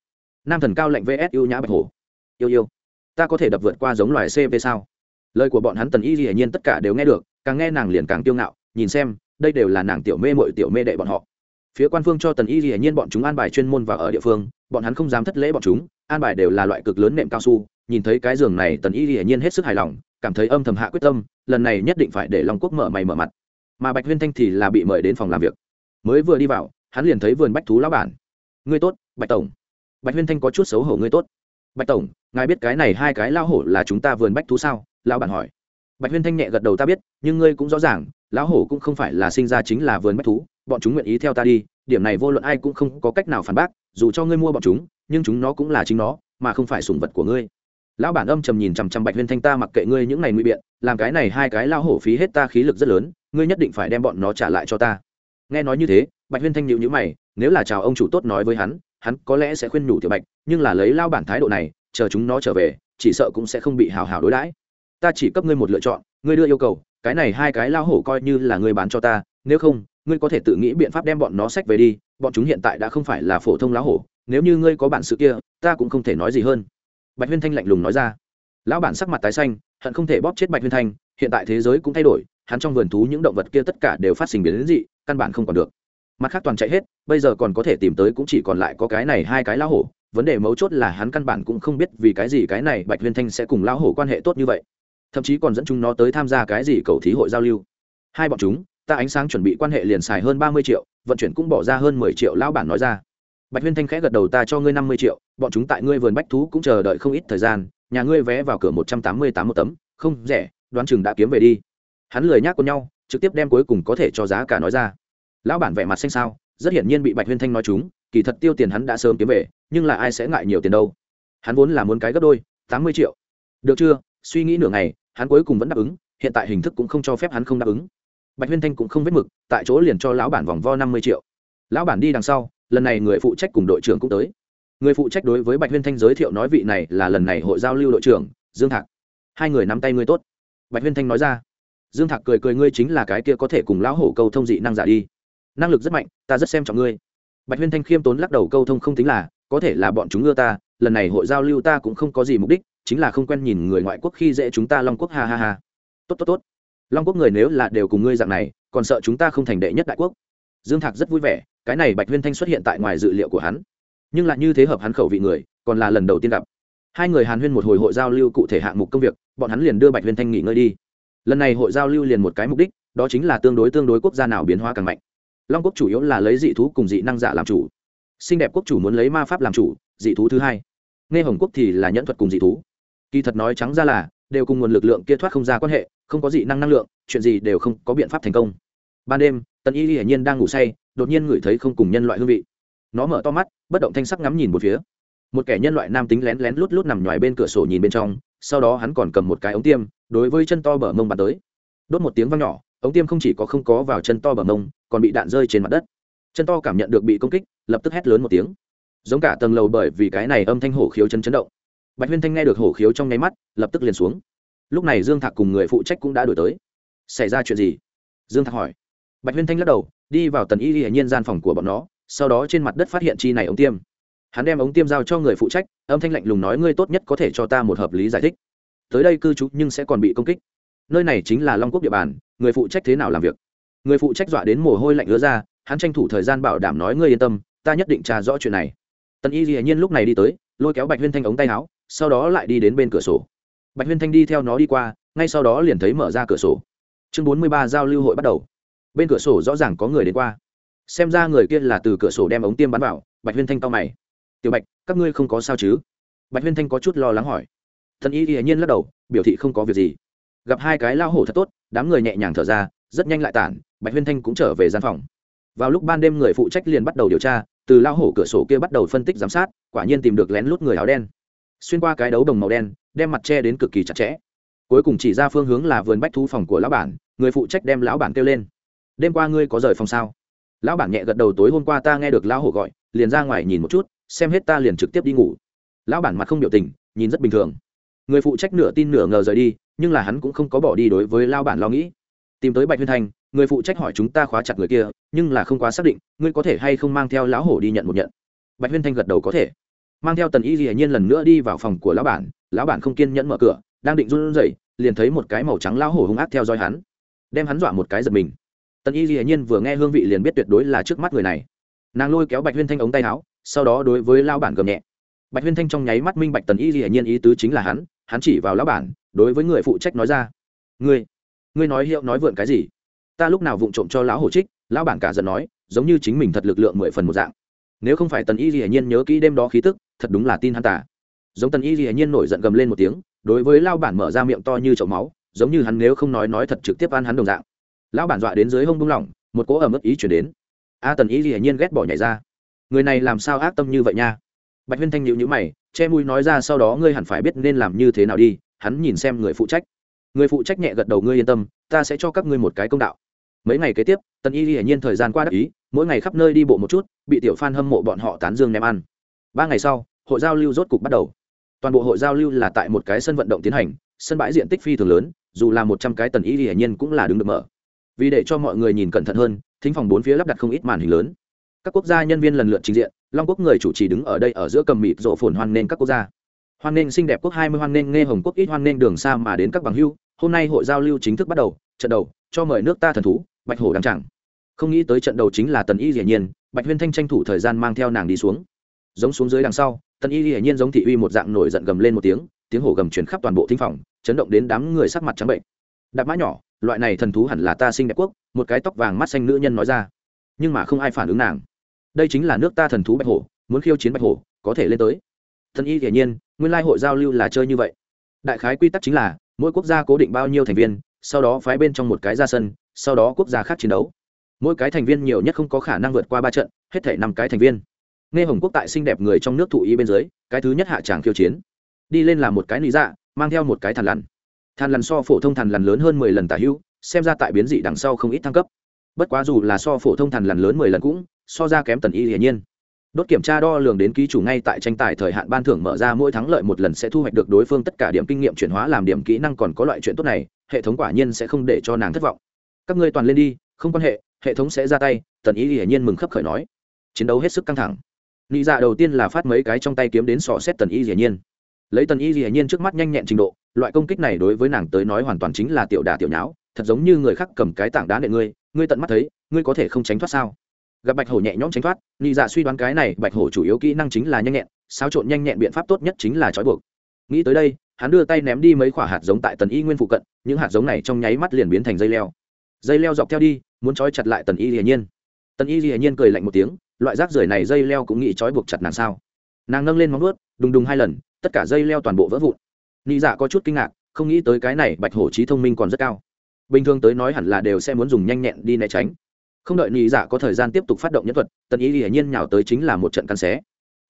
Nam thần cao lệnh vs yêu nhã bạch hổ. Yêu yêu, ta có thể đập vượt qua giống loài cv sao? Lời của bọn hắn tần y hiển nhiên tất cả đều nghe được, càng nghe nàng liền càng kiêu ngạo, nhìn xem, đây đều là nàng tiểu mê mội tiểu mê đệ bọn họ phía quan phương cho tần y hiển nhiên bọn chúng an bài chuyên môn và ở địa phương, bọn hắn không dám thất lễ bọn chúng, an bài đều là loại cực lớn nệm cao su, nhìn thấy cái giường này tần y hiển nhiên hết sức hài lòng, cảm thấy âm thầm hạ quyết tâm, lần này nhất định phải để long quốc mở mày mở mặt. Mà bạch huyên thanh thì là bị mời đến phòng làm việc. Mới vừa đi vào, hắn liền thấy vườn bách thú lão bản. Ngươi tốt, bạch tổng. Bạch huyên thanh có chút xấu hổ, ngươi tốt. Bạch tổng, ngài biết cái này hai cái lao hổ là chúng ta vườn bách thú sao? Lão bản hỏi. Bạch huyên thanh nhẹ gật đầu, ta biết, nhưng ngươi cũng rõ ràng, lão hổ cũng không phải là sinh ra chính là vườn bách thú bọn chúng nguyện ý theo ta đi, điểm này vô luận ai cũng không có cách nào phản bác, dù cho ngươi mua bọn chúng, nhưng chúng nó cũng là chính nó, mà không phải sủng vật của ngươi. Lão bản âm trầm nhìn chằm chằm bạch huyên thanh ta mặc kệ ngươi những này nguy biện, làm cái này hai cái lao hổ phí hết ta khí lực rất lớn, ngươi nhất định phải đem bọn nó trả lại cho ta. Nghe nói như thế, bạch huyên thanh nhịu nhữ mày, nếu là chào ông chủ tốt nói với hắn hắn có lẽ sẽ khuyên nhủ tiểu bạch, nhưng là lấy lao bản thái độ này, chờ chúng nó trở về, chỉ sợ cũng sẽ không bị hào hào đối đãi. Ta chỉ cấp ngươi một lựa chọn, ngươi đưa yêu cầu, cái này hai cái lao hổ coi như là ngươi bán cho ta, nếu không ngươi có thể tự nghĩ biện pháp đem bọn nó sách về đi, bọn chúng hiện tại đã không phải là phổ thông lão hổ, nếu như ngươi có bản sự kia, ta cũng không thể nói gì hơn. Bạch huyên thanh lạnh lùng nói ra. Lão bản sắc mặt tái xanh, hận không thể bóp chết bạch huyên thanh, hiện tại thế giới cũng thay đổi, hắn trong vườn thú những động vật kia tất cả đều phát sinh biến đến dị, căn bản không còn được. Mặt khác toàn chạy hết, bây giờ còn có thể tìm tới cũng chỉ còn lại có cái này hai cái lão hổ, vấn đề mấu chốt là hắn căn bản cũng không biết vì cái gì cái này bạch huyên thanh sẽ cùng lão hổ quan hệ tốt như vậy. Thậm chí còn dẫn chúng nó tới tham gia cái gì cầu thí hội giao lưu. Hai bọn chúng ta ánh sáng chuẩn bị quan hệ liền xài hơn ba mươi triệu, vận chuyển cũng bỏ ra hơn mười triệu, lão bản nói ra. Bạch huyên thanh khẽ gật đầu, ta cho ngươi năm mươi triệu, bọn chúng tại ngươi vườn bách thú cũng chờ đợi không ít thời gian, nhà ngươi vé vào cửa một trăm tám mươi tám một tấm, không, rẻ, đoán chừng đã kiếm về đi. Hắn lười nhác con nhau, trực tiếp đem cuối cùng có thể cho giá cả nói ra. Lão bản vẻ mặt xanh sao rất hiển nhiên bị bạch huyên thanh nói chúng, kỳ thật tiêu tiền hắn đã sớm kiếm về, nhưng là ai sẽ ngại nhiều tiền đâu. Hắn vốn là muốn cái gấp đôi, tám mươi triệu. Được chưa? Suy nghĩ nửa ngày, hắn cuối cùng vẫn đáp ứng, hiện tại hình thức cũng không cho phép hắn không đáp ứng bạch huyên thanh cũng không vết mực, tại chỗ liền cho lão bản vòng vo năm mươi triệu. Lão bản đi đằng sau, lần này người phụ trách cùng đội trưởng cũng tới. Người phụ trách đối với bạch huyên thanh giới thiệu nói vị này là lần này hội giao lưu đội trưởng, dương thạc. Hai người nắm tay ngươi tốt. Bạch huyên thanh nói ra. Dương thạc cười cười ngươi chính là cái kia có thể cùng lão hổ câu thông dị năng giả đi. Năng lực rất mạnh, ta rất xem trọng ngươi. Bạch huyên thanh khiêm tốn lắc đầu câu thông không tính là, có thể là bọn chúng ưa ta, lần này hội giao lưu ta cũng không có gì mục đích, chính là không quen nhìn người ngoại quốc khi dễ chúng ta long quốc, ha ha ha. Tốt tốt tốt long quốc người nếu là đều cùng ngươi dạng này, còn sợ chúng ta không thành đệ nhất đại quốc. Dương thạc rất vui vẻ, cái này bạch huyên thanh xuất hiện tại ngoài dự liệu của hắn. Nhưng lại như thế hợp hắn khẩu vị người, còn là lần đầu tiên gặp. Hai người hàn huyên một hồi hội giao lưu cụ thể hạng mục công việc, bọn hắn liền đưa bạch huyên thanh nghỉ ngơi đi. Lần này hội giao lưu liền một cái mục đích, đó chính là tương đối tương đối quốc gia nào biến hóa càng mạnh. Long quốc chủ yếu là lấy dị thú cùng dị năng giả làm chủ. Xinh đẹp quốc chủ muốn lấy ma pháp làm chủ, dị thú thứ hai. Nghe hồng quốc thì là nhẫn thuật cùng dị thú. Kỳ thật nói trắng ra là, đều cùng nguồn lực lượng kia thoát không ra quan hệ không có dị năng năng lượng, chuyện gì đều không có biện pháp thành công. Ban đêm, tần y hiển nhiên đang ngủ say, đột nhiên ngửi thấy không cùng nhân loại hương vị. Nó mở to mắt, bất động thanh sắc ngắm nhìn một phía. Một kẻ nhân loại nam tính lén lén lút lút nằm ngoài bên cửa sổ nhìn bên trong, sau đó hắn còn cầm một cái ống tiêm, đối với chân to bờ mông bắn tới. Đốt một tiếng vang nhỏ, ống tiêm không chỉ có không có vào chân to bờ mông, còn bị đạn rơi trên mặt đất. Chân to cảm nhận được bị công kích, lập tức hét lớn một tiếng. Giống cả tầng lầu bởi vì cái này âm thanh hổ khiếu chân chấn động. Bạch huyên thanh nghe được hổ khiếu trong nháy mắt, lập tức liền xuống lúc này dương thạc cùng người phụ trách cũng đã đổi tới. Xảy ra chuyện gì? Dương thạc hỏi. Bạch huyên thanh lắc đầu, đi vào tần y hiển nhiên gian phòng của bọn nó, sau đó trên mặt đất phát hiện chi này ống tiêm. Hắn đem ống tiêm giao cho người phụ trách, âm thanh lạnh lùng nói, ngươi tốt nhất có thể cho ta một hợp lý giải thích. Tới đây cư trú nhưng sẽ còn bị công kích. Nơi này chính là long quốc địa bàn, người phụ trách thế nào làm việc? Người phụ trách dọa đến mồ hôi lạnh ứa ra, hắn tranh thủ thời gian bảo đảm nói, ngươi yên tâm, ta nhất định tra rõ chuyện này. Tần y dĩ nhiên lúc này đi tới, lôi kéo bạch huyên thanh ống tay áo, sau đó lại đi đến bên cửa sổ bạch huyên thanh đi theo nó đi qua, ngay sau đó liền thấy mở ra cửa sổ. Chương bốn mươi ba giao lưu hội bắt đầu. Bên cửa sổ rõ ràng có người đến qua. Xem ra người kia là từ cửa sổ đem ống tiêm bắn vào, bạch huyên thanh cao mày. Tiểu bạch, các ngươi không có sao chứ? Bạch huyên thanh có chút lo lắng hỏi. Thần y hiển nhiên lắc đầu, biểu thị không có việc gì. Gặp hai cái lao hổ thật tốt, đám người nhẹ nhàng thở ra, rất nhanh lại tản, bạch huyên thanh cũng trở về gian phòng. Vào lúc ban đêm người phụ trách liền bắt đầu điều tra, từ lao hổ cửa sổ kia bắt đầu phân tích giám sát, quả nhiên tìm được lén lút người áo đen. Xuyên qua cái đấu đồng màu đen đem mặt che đến cực kỳ chặt chẽ. Cuối cùng chỉ ra phương hướng là vườn bách thu phòng của lão bản, người phụ trách đem lão bản kêu lên. Đêm qua ngươi có rời phòng sao? Lão bản nhẹ gật đầu, tối hôm qua ta nghe được lão hổ gọi, liền ra ngoài nhìn một chút, xem hết ta liền trực tiếp đi ngủ. Lão bản mặt không biểu tình, nhìn rất bình thường. Người phụ trách nửa tin nửa ngờ rời đi, nhưng là hắn cũng không có bỏ đi đối với lao bản lo nghĩ. Tìm tới bạch huyên thanh người phụ trách hỏi chúng ta khóa chặt người kia, nhưng là không quá xác định, ngươi có thể hay không mang theo lão hổ đi nhận một nhận? Bạch huyên thanh gật đầu, có thể. Mang theo tần y dĩ nhiên lần nữa đi vào phòng của lão bản lão bản không kiên nhẫn mở cửa, đang định run rẩy, liền thấy một cái màu trắng lão hổ hung ác theo dõi hắn, đem hắn dọa một cái giật mình. Tần y dĩ nhiên vừa nghe hương vị liền biết tuyệt đối là trước mắt người này. Nàng lôi kéo bạch huyên thanh ống tay áo, sau đó đối với lão bản gầm nhẹ. Bạch huyên thanh trong nháy mắt minh bạch tần y dĩ nhiên ý tứ chính là hắn hắn chỉ vào lão bản, đối với người phụ trách nói ra, ngươi ngươi nói hiệu nói vượn cái gì? Ta lúc nào vụng trộm cho lão hổ trích? Lão bản cả giận nói, giống như chính mình thật lực lượng mười phần một dạng. Nếu không phải tần y dĩ nhiên nhớ kỹ đêm đó khí tức, thật đúng là tin hắn tả giống tần y hiển nhiên nổi giận gầm lên một tiếng, đối với lao bản mở ra miệng to như chậu máu, giống như hắn nếu không nói nói thật trực tiếp ăn hắn đồng dạng. Lão bản dọa đến dưới hông bung lỏng, một cỗ ẩm ức ý chuyển đến. A tần y hiển nhiên ghét bỏ nhảy ra. Người này làm sao ác tâm như vậy nha? Bạch huyên thanh nhịu nhữ mày, che mũi nói ra sau đó ngươi hẳn phải biết nên làm như thế nào đi, hắn nhìn xem người phụ trách. Người phụ trách nhẹ gật đầu ngươi yên tâm, ta sẽ cho các ngươi một cái công đạo. Mấy ngày kế tiếp, tần y hiển nhiên thời gian qua đắc ý, mỗi ngày khắp nơi đi bộ một chút, bị tiểu phan hâm mộ bọn họ tán dương ném ăn. Ba ngày sau, hội giao lưu rốt cục bắt đầu toàn bộ hội giao lưu là tại một cái sân vận động tiến hành, sân bãi diện tích phi thường lớn, dù là một trăm cái tần y hiển nhiên cũng là đứng được mở. Vì để cho mọi người nhìn cẩn thận hơn, thính phòng bốn phía lắp đặt không ít màn hình lớn. Các quốc gia nhân viên lần lượt trình diện, long quốc người chủ trì đứng ở đây ở giữa cầm mịt rộ phồn hoan nên các quốc gia. Hoan nghênh xinh đẹp quốc hai mươi, hoan nghênh nghe hồng quốc ít, hoan nghênh đường xa mà đến các bằng hưu. Hôm nay hội giao lưu chính thức bắt đầu, trận đầu, cho mời nước ta thần thú, bạch hổ đăng chẳng không nghĩ tới trận đầu chính là tần y hiển nhiên, bạch huyên thanh tranh thủ thời gian mang theo nàng đi xuống. Giống xuống dưới đằng sau tần y hiển nhiên giống thị uy một dạng nổi giận gầm lên một tiếng tiếng hổ gầm chuyển khắp toàn bộ thính phòng, chấn động đến đám người sắc mặt trắng bệnh. Đạp mã nhỏ, loại này thần thú hẳn là ta sinh đẹp quốc, một cái tóc vàng mắt xanh nữ nhân nói ra. Nhưng mà không ai phản ứng nàng. Đây chính là nước ta thần thú bạch hổ, muốn khiêu chiến bạch hổ, có thể lên tới. Thần y hiển nhiên, nguyên lai hội giao lưu là chơi như vậy. Đại khái quy tắc chính là, mỗi quốc gia cố định bao nhiêu thành viên, sau đó phái bên trong một cái ra sân, sau đó quốc gia khác chiến đấu. Mỗi cái thành viên nhiều nhất không có khả năng vượt qua ba trận, hết thể năm cái thành viên nghe hồng quốc tại xinh đẹp người trong nước thụ ý bên dưới, cái thứ nhất hạ tràng khiêu chiến. Đi lên là một cái lý dạ mang theo một cái thằn lằn. Thằn lằn so phổ thông thằn lằn lớn hơn mười lần tả hữu xem ra tại biến dị đằng sau không ít thăng cấp. Bất quá dù là so phổ thông thằn lằn lớn mười lần cũng, so ra kém tần y hiển nhiên. Đốt kiểm tra đo lường đến ký chủ ngay tại tranh tài thời hạn ban thưởng mở ra mỗi thắng lợi một lần sẽ thu hoạch được đối phương tất cả điểm kinh nghiệm chuyển hóa làm điểm kỹ năng còn có loại chuyện tốt này, hệ thống quả nhiên sẽ không để cho nàng thất vọng. Các ngươi toàn lên đi, không quan hệ hệ thống sẽ ra tay, tần y hiển nhiên mừng khấp khởi nói. Chiến đấu hết sức căng thẳng nị dạ đầu tiên là phát mấy cái trong tay kiếm đến sò xét tần y hiển nhiên. Lấy tần y hiển nhiên trước mắt nhanh nhẹn trình độ, loại công kích này đối với nàng tới nói hoàn toàn chính là tiểu đà tiểu nháo, thật giống như người khác cầm cái tảng đá nệ ngươi ngươi tận mắt thấy, ngươi có thể không tránh thoát sao? Gặp bạch hổ nhẹ nhõm tránh thoát, nị dạ suy đoán cái này bạch hổ chủ yếu kỹ năng chính là nhanh nhẹn, xáo trộn nhanh nhẹn biện pháp tốt nhất chính là trói buộc. Nghĩ tới đây, hắn đưa tay ném đi mấy quả hạt giống tại tần y nguyên phụ cận, những hạt giống này trong nháy mắt liền biến thành dây leo. Dây leo dọc theo đi, muốn trói chặt lại tần y hiển nhiên. Tần y hiển nhiên cười lạnh một tiếng loại rác rưởi này dây leo cũng nghĩ trói buộc chặt nàng sao? Nàng nâng lên móng vuốt, đùng đùng hai lần, tất cả dây leo toàn bộ vỡ vụn. Nị dạ có chút kinh ngạc, không nghĩ tới cái này bạch hổ trí thông minh còn rất cao. Bình thường tới nói hẳn là đều sẽ muốn dùng nhanh nhẹn đi né tránh. Không đợi nị dạ có thời gian tiếp tục phát động nhân thuật, tần y hiển nhiên nhào tới chính là một trận căn xé.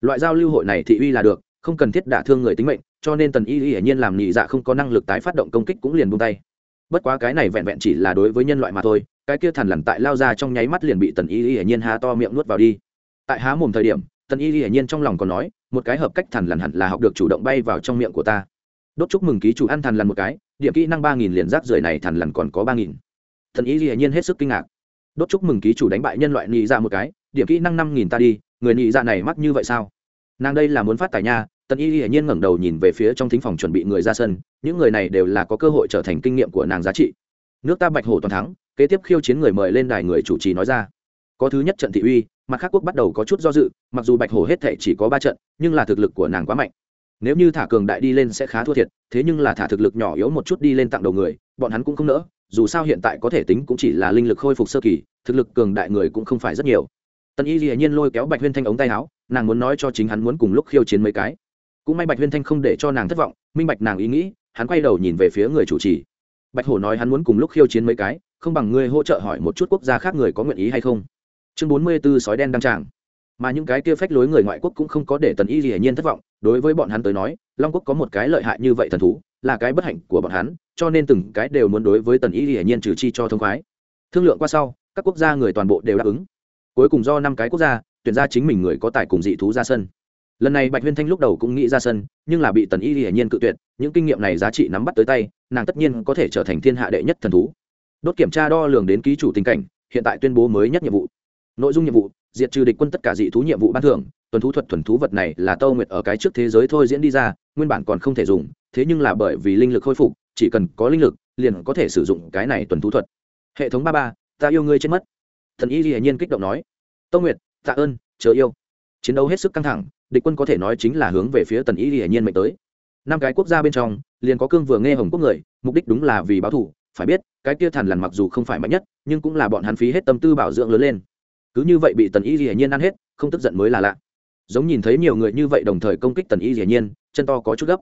Loại giao lưu hội này thị uy là được, không cần thiết đả thương người tính mệnh, cho nên tần y hiển nhiên làm nị dạ không có năng lực tái phát động công kích cũng liền buông tay bất quá cái này vẹn vẹn chỉ là đối với nhân loại mà thôi, cái kia thằn lằn tại lao ra trong nháy mắt liền bị tần y hiển nhiên há to miệng nuốt vào đi. Tại há mồm thời điểm, tần y hiển nhiên trong lòng còn nói, một cái hợp cách thằn lằn hẳn là học được chủ động bay vào trong miệng của ta. Đốt chúc mừng ký chủ ăn thằn lằn một cái, điểm kỹ năng ba nghìn liền rác rưởi này thằn lằn còn có ba nghìn. Tần y hiển nhiên hết sức kinh ngạc. Đốt chúc mừng ký chủ đánh bại nhân loại nhị ra dạ một cái, điểm kỹ năng năm nghìn ta đi, người nhị ra dạ này mắc như vậy sao? Nàng đây là muốn phát tài nha tần y hiển nhiên ngẩng đầu nhìn về phía trong thính phòng chuẩn bị người ra sân, những người này đều là có cơ hội trở thành kinh nghiệm của nàng giá trị. Nước ta bạch hổ toàn thắng, kế tiếp khiêu chiến người mời lên đài người chủ trì nói ra. Có thứ nhất trận thị uy, mặt khác quốc bắt đầu có chút do dự, mặc dù bạch hổ hết thể chỉ có ba trận, nhưng là thực lực của nàng quá mạnh. Nếu như thả cường đại đi lên sẽ khá thua thiệt, thế nhưng là thả thực lực nhỏ yếu một chút đi lên tặng đầu người, bọn hắn cũng không nỡ, dù sao hiện tại có thể tính cũng chỉ là linh lực khôi phục sơ kỳ, thực lực cường đại người cũng không phải rất nhiều. Tần y dĩ nhiên lôi kéo bạch huyên thanh ống tay áo, nàng muốn nói cho chính hắn muốn cùng lúc khiêu chiến mấy cái cũng may bạch huyên thanh không để cho nàng thất vọng, minh bạch nàng ý nghĩ, hắn quay đầu nhìn về phía người chủ trì. Bạch hổ nói hắn muốn cùng lúc khiêu chiến mấy cái, không bằng ngươi hỗ trợ hỏi một chút quốc gia khác người có nguyện ý hay không. Chương bốn mươi b ố sói đen đăng tràng. Mà những cái kia phách lối người ngoại quốc cũng không có để tần y hiển nhiên thất vọng, đối với bọn hắn tới nói, long quốc có một cái lợi hại như vậy thần thú, là cái bất hạnh của bọn hắn, cho nên từng cái đều muốn đối với tần y hiển nhiên trừ chi cho thông khoái. Thương lượng qua sau, các quốc gia người toàn bộ đều đáp ứng. Cuối cùng do năm cái quốc gia, tuyển ra chính mình người có tài cùng dị thú ra sân lần này bạch huyên thanh lúc đầu cũng nghĩ ra sân, nhưng là bị tần y hiển nhiên cự tuyệt, những kinh nghiệm này giá trị nắm bắt tới tay, nàng tất nhiên có thể trở thành thiên hạ đệ nhất thần thú. Đốt kiểm tra đo lường đến ký chủ tình cảnh, hiện tại tuyên bố mới nhất nhiệm vụ. Nội dung nhiệm vụ, diệt trừ địch quân tất cả dị thú nhiệm vụ ban thưởng, tuần thú thuật thuần thú vật này là tâu nguyệt ở cái trước thế giới thôi diễn đi ra, nguyên bản còn không thể dùng, thế nhưng là bởi vì linh lực khôi phục, chỉ cần có linh lực, liền có thể sử dụng cái này tuần thú thuật. Hệ thống ba ba, ta yêu ngươi chết mất. Thần y hiển nhiên kích động nói. Tâu nguyệt, tạ ơn, chờ yêu. Chiến đấu hết sức căng thẳng địch quân có thể nói chính là hướng về phía tần y hiển nhiên mệnh tới. Năm cái quốc gia bên trong, liền có cương vừa nghe hồng quốc người, mục đích đúng là vì báo thủ phải biết, cái kia thần lằn mặc dù không phải mạnh nhất, nhưng cũng là bọn hắn phí hết tâm tư bảo dưỡng lớn lên. Cứ như vậy bị tần y hiển nhiên ăn hết, không tức giận mới là lạ. Giống nhìn thấy nhiều người như vậy đồng thời công kích tần y hiển nhiên, chân to có chút gấp.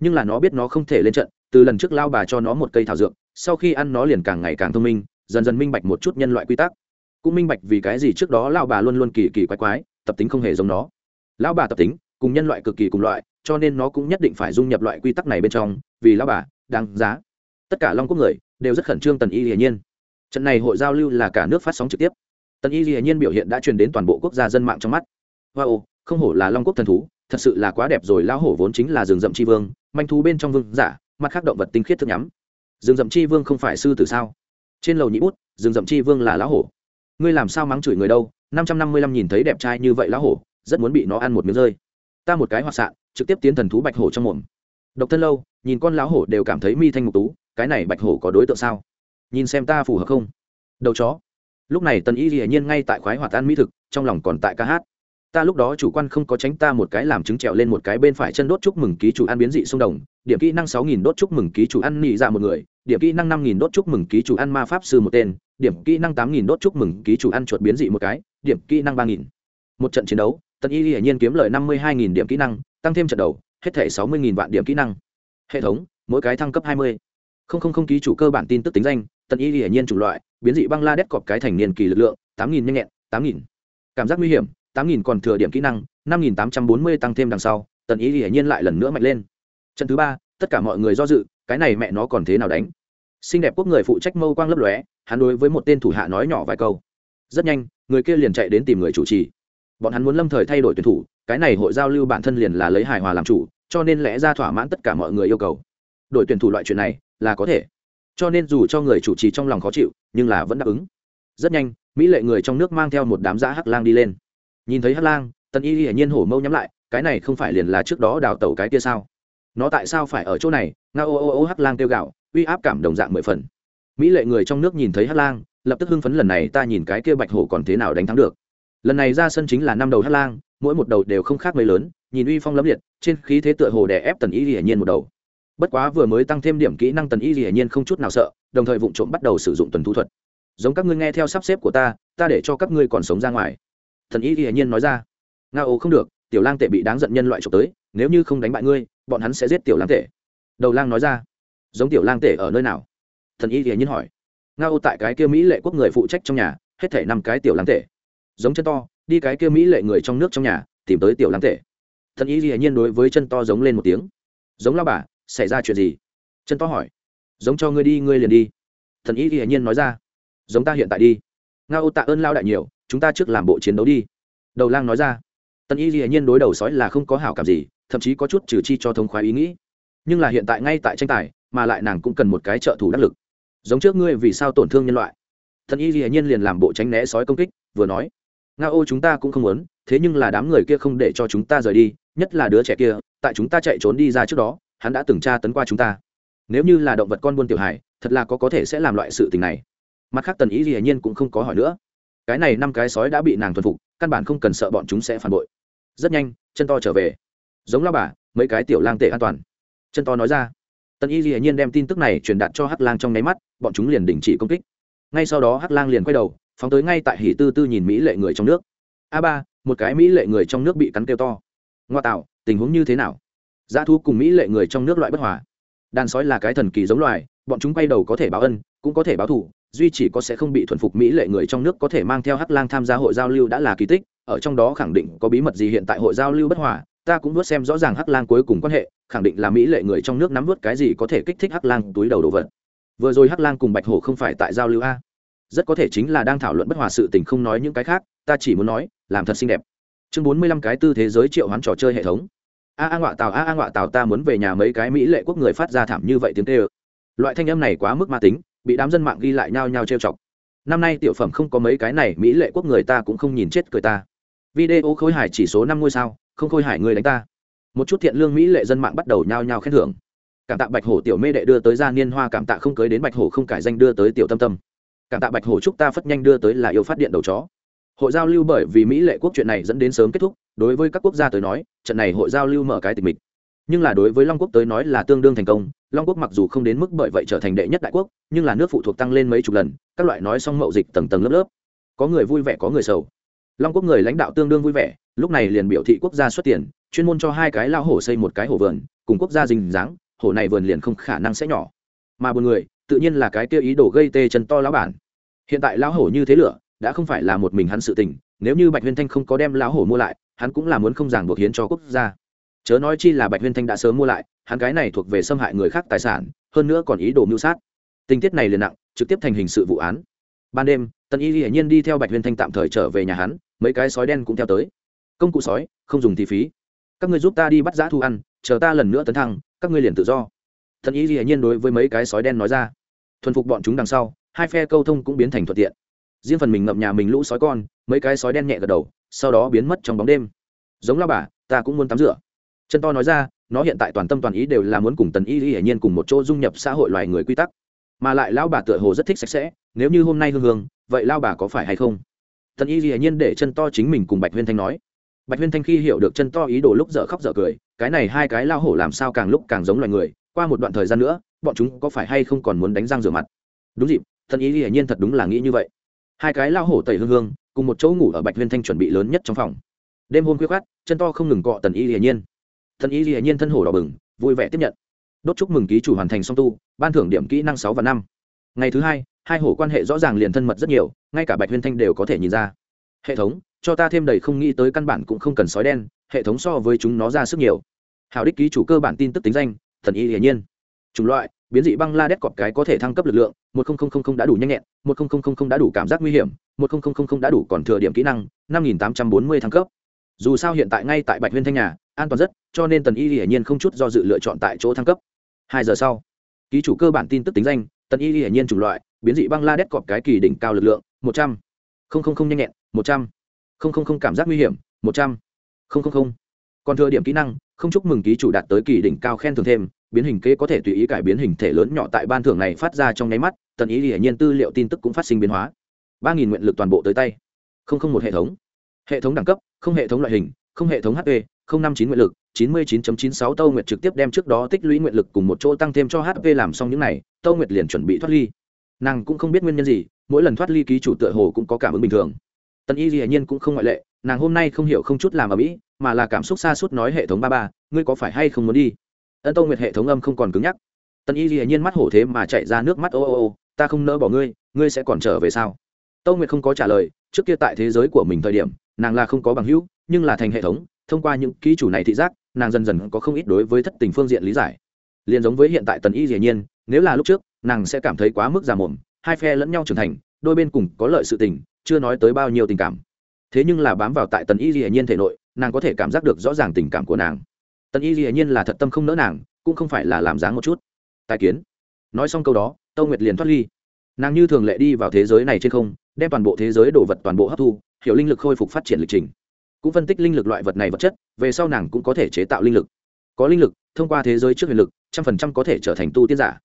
Nhưng là nó biết nó không thể lên trận, từ lần trước lao bà cho nó một cây thảo dược, sau khi ăn nó liền càng ngày càng thông minh, dần dần minh bạch một chút nhân loại quy tắc. Cũng minh bạch vì cái gì trước đó lao bà luôn luôn kỳ kỳ quái quái, tập tính không hề giống nó lão bà tập tính, cùng nhân loại cực kỳ cùng loại, cho nên nó cũng nhất định phải dung nhập loại quy tắc này bên trong, vì lão bà, đáng giá. Tất cả long quốc người đều rất khẩn trương tần y hiển nhiên. Trận này hội giao lưu là cả nước phát sóng trực tiếp. Tần y hiển nhiên biểu hiện đã truyền đến toàn bộ quốc gia dân mạng trong mắt. Wow, không hổ là long quốc thần thú, thật sự là quá đẹp rồi, lão hổ vốn chính là rừng rậm chi vương, manh thú bên trong vương giả, mặt khác động vật tinh khiết thức nhắm. Rừng rậm chi vương không phải sư tử sao? Trên lầu nhĩ bút, rừng rậm chi vương là lão hổ. Ngươi làm sao mắng chửi người đâu? Năm trăm năm mươi lăm nhìn thấy đẹp trai như vậy lão hổ rất muốn bị nó ăn một miếng rơi. Ta một cái hoạt sạn, trực tiếp tiến thần thú bạch hổ trong mồm. Độc thân lâu, nhìn con lão hổ đều cảm thấy mi thanh mục tú, cái này bạch hổ có đối tượng sao? Nhìn xem ta phù hợp không? Đầu chó. Lúc này tần y hiển nhiên ngay tại khoái hoạt ăn mỹ thực, trong lòng còn tại ca hát. Ta lúc đó chủ quan không có tránh ta một cái làm trứng trèo lên một cái bên phải chân đốt chúc mừng ký chủ ăn biến dị xung đồng, điểm kỹ năng sáu nghìn đốt chúc mừng ký chủ ăn nị dạ một người, điểm kỹ năng năm nghìn đốt chúc mừng ký chủ ăn ma pháp sư một tên, điểm kỹ năng tám nghìn đốt chúc mừng ký chủ ăn chuột biến dị một cái, điểm kỹ năng ba nghìn. Một trận chiến đấu tần y hiển nhiên kiếm lời năm mươi hai nghìn điểm kỹ năng, tăng thêm trận đầu, hết thể sáu mươi nghìn vạn điểm kỹ năng. Hệ thống, mỗi cái thăng cấp hai mươi. Không không không ký chủ cơ bản tin tức tính danh, tần y hiển nhiên chủng loại, biến dị băng la đét cọp cái thành niên kỳ lực lượng, tám nghìn nhanh nhẹn, tám nghìn. Cảm giác nguy hiểm, tám nghìn còn thừa điểm kỹ năng, năm nghìn tám trăm bốn mươi tăng thêm đằng sau, tần y hiển nhiên lại lần nữa mạnh lên. Trận thứ ba, tất cả mọi người do dự, cái này mẹ nó còn thế nào đánh? Xinh đẹp quốc người phụ trách mâu quang lấp lóe, hắn đối với một tên thủ hạ nói nhỏ vài câu. Rất nhanh, người kia liền chạy đến tìm người chủ trì bọn hắn muốn lâm thời thay đổi tuyển thủ, cái này hội giao lưu bản thân liền là lấy hài hòa làm chủ, cho nên lẽ ra thỏa mãn tất cả mọi người yêu cầu. Đổi tuyển thủ loại chuyện này, là có thể. Cho nên dù cho người chủ trì trong lòng khó chịu, nhưng là vẫn đáp ứng. Rất nhanh, mỹ lệ người trong nước mang theo một đám giã hắc lang đi lên. Nhìn thấy hắc lang tần y hiển nhiên hổ mâu nhắm lại, cái này không phải liền là trước đó đào tẩu cái kia sao? Nó tại sao phải ở chỗ này? Nga ô ô ô hắc lang kêu gạo uy áp cảm đồng dạng mười phần. Mỹ lệ người trong nước nhìn thấy hắc lang, lập tức hưng phấn lần này ta nhìn cái kia bạch hổ còn thế nào đánh thắng được lần này ra sân chính là năm đầu hát lang, mỗi một đầu đều không khác mấy lớn, nhìn uy phong lẫm liệt, trên khí thế tựa hồ đè ép tần y hiển nhiên một đầu. Bất quá vừa mới tăng thêm điểm kỹ năng tần y hiển nhiên không chút nào sợ, đồng thời vụ trộm bắt đầu sử dụng tuần thu thuật. Giống các ngươi nghe theo sắp xếp của ta ta để cho các ngươi còn sống ra ngoài. Thần y hiển nhiên nói ra. Nga ồ không được, tiểu lang tệ bị đáng giận nhân loại trộm tới, nếu như không đánh bại ngươi, bọn hắn sẽ giết tiểu lang tệ đầu lang nói ra. Giống tiểu lang tệ ở nơi nào? Thần y hiển nhiên hỏi. Nga ồ tại cái kia mỹ lệ quốc người phụ trách trong nhà, hết thể năm cái tiểu lang tệ giống chân to, đi cái kia mỹ lệ người trong nước trong nhà, tìm tới tiểu lăng tể. Thần y hiển nhiên đối với chân to giống lên một tiếng. Giống lao bà, xảy ra chuyện gì? Chân to hỏi. Giống cho ngươi đi, ngươi liền đi. Thần y hiển nhiên nói ra. Giống ta hiện tại đi. Nga ô tạ ơn lao đại nhiều, chúng ta trước làm bộ chiến đấu đi. Đầu lang nói ra. Tần y hiển nhiên đối đầu sói là không có hảo cảm gì, thậm chí có chút trừ chi cho thông khoái ý nghĩ. Nhưng là hiện tại ngay tại tranh tài, mà lại nàng cũng cần một cái trợ thủ đắc lực. Giống trước ngươi vì sao tổn thương nhân loại? Thần y hiển nhiên liền làm bộ tránh né sói công kích, vừa nói nga ô chúng ta cũng không muốn, thế nhưng là đám người kia không để cho chúng ta rời đi, nhất là đứa trẻ kia, tại chúng ta chạy trốn đi ra trước đó, hắn đã từng tra tấn qua chúng ta. Nếu như là động vật con buôn tiểu hải thật là có có thể sẽ làm loại sự tình này. Mặt khác tần ý hiển nhiên cũng không có hỏi nữa. Cái này năm cái sói đã bị nàng thuần phục, căn bản không cần sợ bọn chúng sẽ phản bội. Rất nhanh, chân to trở về. Giống lao bà, mấy cái tiểu lang tệ an toàn. Chân to nói ra. Tần y hiển nhiên đem tin tức này truyền đạt cho hắc lang trong nháy mắt, bọn chúng liền đình chỉ công kích. Ngay sau đó hắc lang liền quay đầu phóng tới ngay tại hỉ tư tư nhìn mỹ lệ người trong nước. A ba, một cái mỹ lệ người trong nước bị cắn kêu to. Ngoa tạo, tình huống như thế nào? Dã thu cùng mỹ lệ người trong nước loại bất hòa. Đàn sói là cái thần kỳ giống loài, bọn chúng quay đầu có thể báo ân, cũng có thể báo thù, duy chỉ có sẽ không bị thuần phục mỹ lệ người trong nước có thể mang theo hắc lang tham gia hội giao lưu đã là kỳ tích, ở trong đó khẳng định có bí mật gì hiện tại hội giao lưu bất hòa, ta cũng vớt xem rõ ràng hắc lang cuối cùng quan hệ, khẳng định là mỹ lệ người trong nước nắm vớt cái gì có thể kích thích hắc lang túi đầu đồ vật. Vừa rồi hắc lang cùng bạch hổ không phải tại giao lưu a? Rất có thể chính là đang thảo luận bất hòa sự tình không nói những cái khác, ta chỉ muốn nói, làm thật xinh đẹp. Chương bốn mươi lăm cái tư thế giới triệu hoán trò chơi hệ thống. A a ngọa tào, a a ngọa tào, ta muốn về nhà mấy cái mỹ lệ quốc người phát ra thảm như vậy tiếng tê ơ loại thanh âm này quá mức ma tính, bị đám dân mạng ghi lại nhao nhao trêu chọc. Năm nay tiểu phẩm không có mấy cái này mỹ lệ quốc người ta cũng không nhìn chết cười ta. Video khôi hài chỉ số năm ngôi sao, không khôi hài người đánh ta. Một chút thiện lương mỹ lệ dân mạng bắt đầu nhao nhao khen thưởng. Cảm tạ bạch hổ tiểu mê đệ đưa tới gia niên hoa, cảm tạ không cưới đến bạch hổ không cải danh đưa tới tiểu tâm tâm cảm tạ bạch hổ chúc ta phất nhanh đưa tới là yêu phát điện đầu chó. Hội giao lưu bởi vì mỹ lệ quốc chuyện này dẫn đến sớm kết thúc, đối với các quốc gia tới nói, trận này hội giao lưu mở cái tình mình nhưng là đối với long quốc tới nói là tương đương thành công, long quốc mặc dù không đến mức bởi vậy trở thành đệ nhất đại quốc, nhưng là nước phụ thuộc tăng lên mấy chục lần, các loại nói xong mậu dịch tầng tầng lớp lớp. Có người vui vẻ, có người sầu. Long quốc người lãnh đạo tương đương vui vẻ, lúc này liền biểu thị quốc gia xuất tiền, chuyên môn cho hai cái lao hổ xây một cái hổ vườn, cùng quốc gia dình dáng hổ này vườn liền không khả năng sẽ nhỏ. Mà buồn người tự nhiên là cái kia ý đồ gây tê chân to lão bản. Hiện tại lão hổ như thế lửa, đã không phải là một mình hắn sự tình, nếu như bạch huyên thanh không có đem lão hổ mua lại, hắn cũng là muốn không ràng buộc hiến cho quốc gia. Chớ nói chi là bạch huyên thanh đã sớm mua lại, hắn cái này thuộc về xâm hại người khác tài sản, hơn nữa còn ý đồ mưu sát. Tình tiết này liền nặng, trực tiếp thành hình sự vụ án. Ban đêm, tần y hiển nhiên đi theo bạch huyên thanh tạm thời trở về nhà hắn, mấy cái sói đen cũng theo tới. Công cụ sói, không dùng thì phí. Các ngươi giúp ta đi bắt giã thu ăn, chờ ta lần nữa tấn thăng, các ngươi liền tự do thần y hiển nhiên đối với mấy cái sói đen nói ra. Thuần phục bọn chúng đằng sau, hai phe câu thông cũng biến thành thuận tiện. Riêng phần mình ngậm nhà mình lũ sói con, mấy cái sói đen nhẹ gật đầu, sau đó biến mất trong bóng đêm. Giống lao bà, ta cũng muốn tắm rửa. Chân to nói ra, nó hiện tại toàn tâm toàn ý đều là muốn cùng tần y hiển nhiên cùng một chỗ dung nhập xã hội loài người quy tắc. Mà lại lao bà tựa hồ rất thích sạch sẽ, nếu như hôm nay hương hương, vậy lao bà có phải hay không? Tần y hiển nhiên để chân to chính mình cùng bạch huyên thanh nói. Bạch huyên thanh khi hiểu được chân to ý đồ lúc dở khóc dở cười, cái này hai cái lao hổ làm sao càng lúc càng giống loài người qua một đoạn thời gian nữa, bọn chúng có phải hay không còn muốn đánh răng rửa mặt? Đúng dịp thần ý hiển nhiên thật đúng là nghĩ như vậy. Hai cái lao hổ tẩy hương hương, cùng một chỗ ngủ ở bạch huyên thanh chuẩn bị lớn nhất trong phòng. Đêm hôm khuya khát chân to không ngừng cọ tần y hiển nhiên. Thần y hiển nhiên thân hổ đỏ bừng, vui vẻ tiếp nhận. Đốt chúc mừng ký chủ hoàn thành song tu, ban thưởng điểm kỹ năng sáu và năm. Ngày thứ hai hai hổ quan hệ rõ ràng liền thân mật rất nhiều, ngay cả bạch huyên thanh đều có thể nhìn ra. Hệ thống, cho ta thêm đầy không nghĩ tới căn bản cũng không cần sói đen, hệ thống so với chúng nó ra sức nhiều. Hào đích ký chủ cơ bản tin tức tính danh thần y hiển nhiên chủng loại biến dị băng la đét cọp cái có thể thăng cấp lực lượng một đã đủ nhanh nhẹn một đã đủ cảm giác nguy hiểm một đã đủ còn thừa điểm kỹ năng năm nghìn tám trăm bốn mươi thăng cấp dù sao hiện tại ngay tại bạch huyên thanh nhà an toàn rất cho nên tần y hiển nhiên không chút do dự lựa chọn tại chỗ thăng cấp hai giờ sau ký chủ cơ bản tin tức tính danh tần y hiển nhiên chủng loại biến dị băng la đét cọp cái kỳ đỉnh cao lực lượng một trăm linh nhanh nhẹn một trăm linh cảm giác nguy hiểm một trăm linh còn thừa điểm kỹ năng không chúc mừng ký chủ đạt tới kỳ đỉnh cao khen thưởng thêm, biến hình kế có thể tùy ý cải biến hình thể lớn nhỏ tại ban thưởng này phát ra trong nháy mắt tần ý hiển nhiên tư liệu tin tức cũng phát sinh biến hóa. ba nghìn nguyện lực toàn bộ tới tay. không không một hệ thống. Hệ thống đẳng cấp, không hệ thống loại hình, không hệ thống hp không năm chín nguyện lực, chín mươi chín chín sáu tâu nguyệt trực tiếp đem trước đó tích lũy nguyện lực cùng một chỗ tăng thêm cho hp làm xong những này, tâu nguyệt liền chuẩn bị thoát ly. Nàng cũng không biết nguyên nhân gì, mỗi lần thoát ly ký chủ tựa hồ cũng có cảm ứng bình thường tần y hiển nhiên cũng không ngoại lệ, nàng hôm nay không hiểu không chút làm ở mỹ, mà là cảm xúc xa suốt nói hệ thống ba ba, ngươi có phải hay không muốn đi? Ân tô nguyệt hệ thống âm không còn cứng nhắc. Tần y hiển nhiên mắt hổ thế mà chạy ra nước mắt, ô ô ô, ta không nỡ bỏ ngươi ngươi sẽ còn trở về sao? Tô nguyệt không có trả lời, trước kia tại thế giới của mình thời điểm, nàng là không có bằng hữu, nhưng là thành hệ thống, thông qua những ký chủ này thị giác, nàng dần dần có không ít đối với thất tình phương diện lý giải. Liền giống với hiện tại tần y hiển nhiên, nếu là lúc trước, nàng sẽ cảm thấy quá mức già mồm, hai phe lẫn nhau trưởng thành, đôi bên cùng có lợi sự tình chưa nói tới bao nhiêu tình cảm. Thế nhưng là bám vào tại tần y hiển nhiên thể nội, nàng có thể cảm giác được rõ ràng tình cảm của nàng. Tần y hiển nhiên là thật tâm không nỡ nàng, cũng không phải là làm dáng một chút. Tài kiến. Nói xong câu đó, tâu nguyệt liền thoát ly. Nàng như thường lệ đi vào thế giới này trên không, đem toàn bộ thế giới đồ vật toàn bộ hấp thu, hiểu linh lực khôi phục phát triển lịch trình. Cũng phân tích linh lực loại vật này vật chất, về sau nàng cũng có thể chế tạo linh lực. Có linh lực, thông qua thế giới trước huyền lực, trăm phần trăm có thể trở thành tu tiên giả.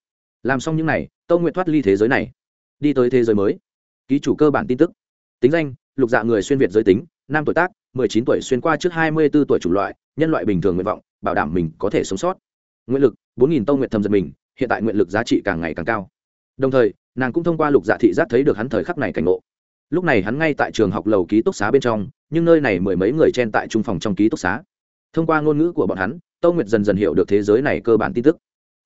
Làm xong những n à y tâu nguyện thoát ly thế giới này. Đi tới thế giới mới. Ký chủ cơ bản tin tức tính danh, lục dạ người xuyên việt giới tính, nam tuổi tác, mười chín tuổi xuyên qua trước hai mươi b ố tuổi chủng loại, nhân loại bình thường nguyện vọng, bảo đảm mình có thể sống sót. Nguyện lực, bốn nghìn tông nguyện thầm giật mình, hiện tại nguyện lực giá trị càng ngày càng cao. Đồng thời, nàng cũng thông qua lục dạ thị giác thấy được hắn thời khắc này cảnh ngộ. Lúc này hắn ngay tại trường học lầu ký túc xá bên trong, nhưng nơi này mười mấy người chen tại trung phòng trong ký túc xá. Thông qua ngôn ngữ của bọn hắn tâu nguyệt dần dần hiểu được thế giới này cơ bản tin tức.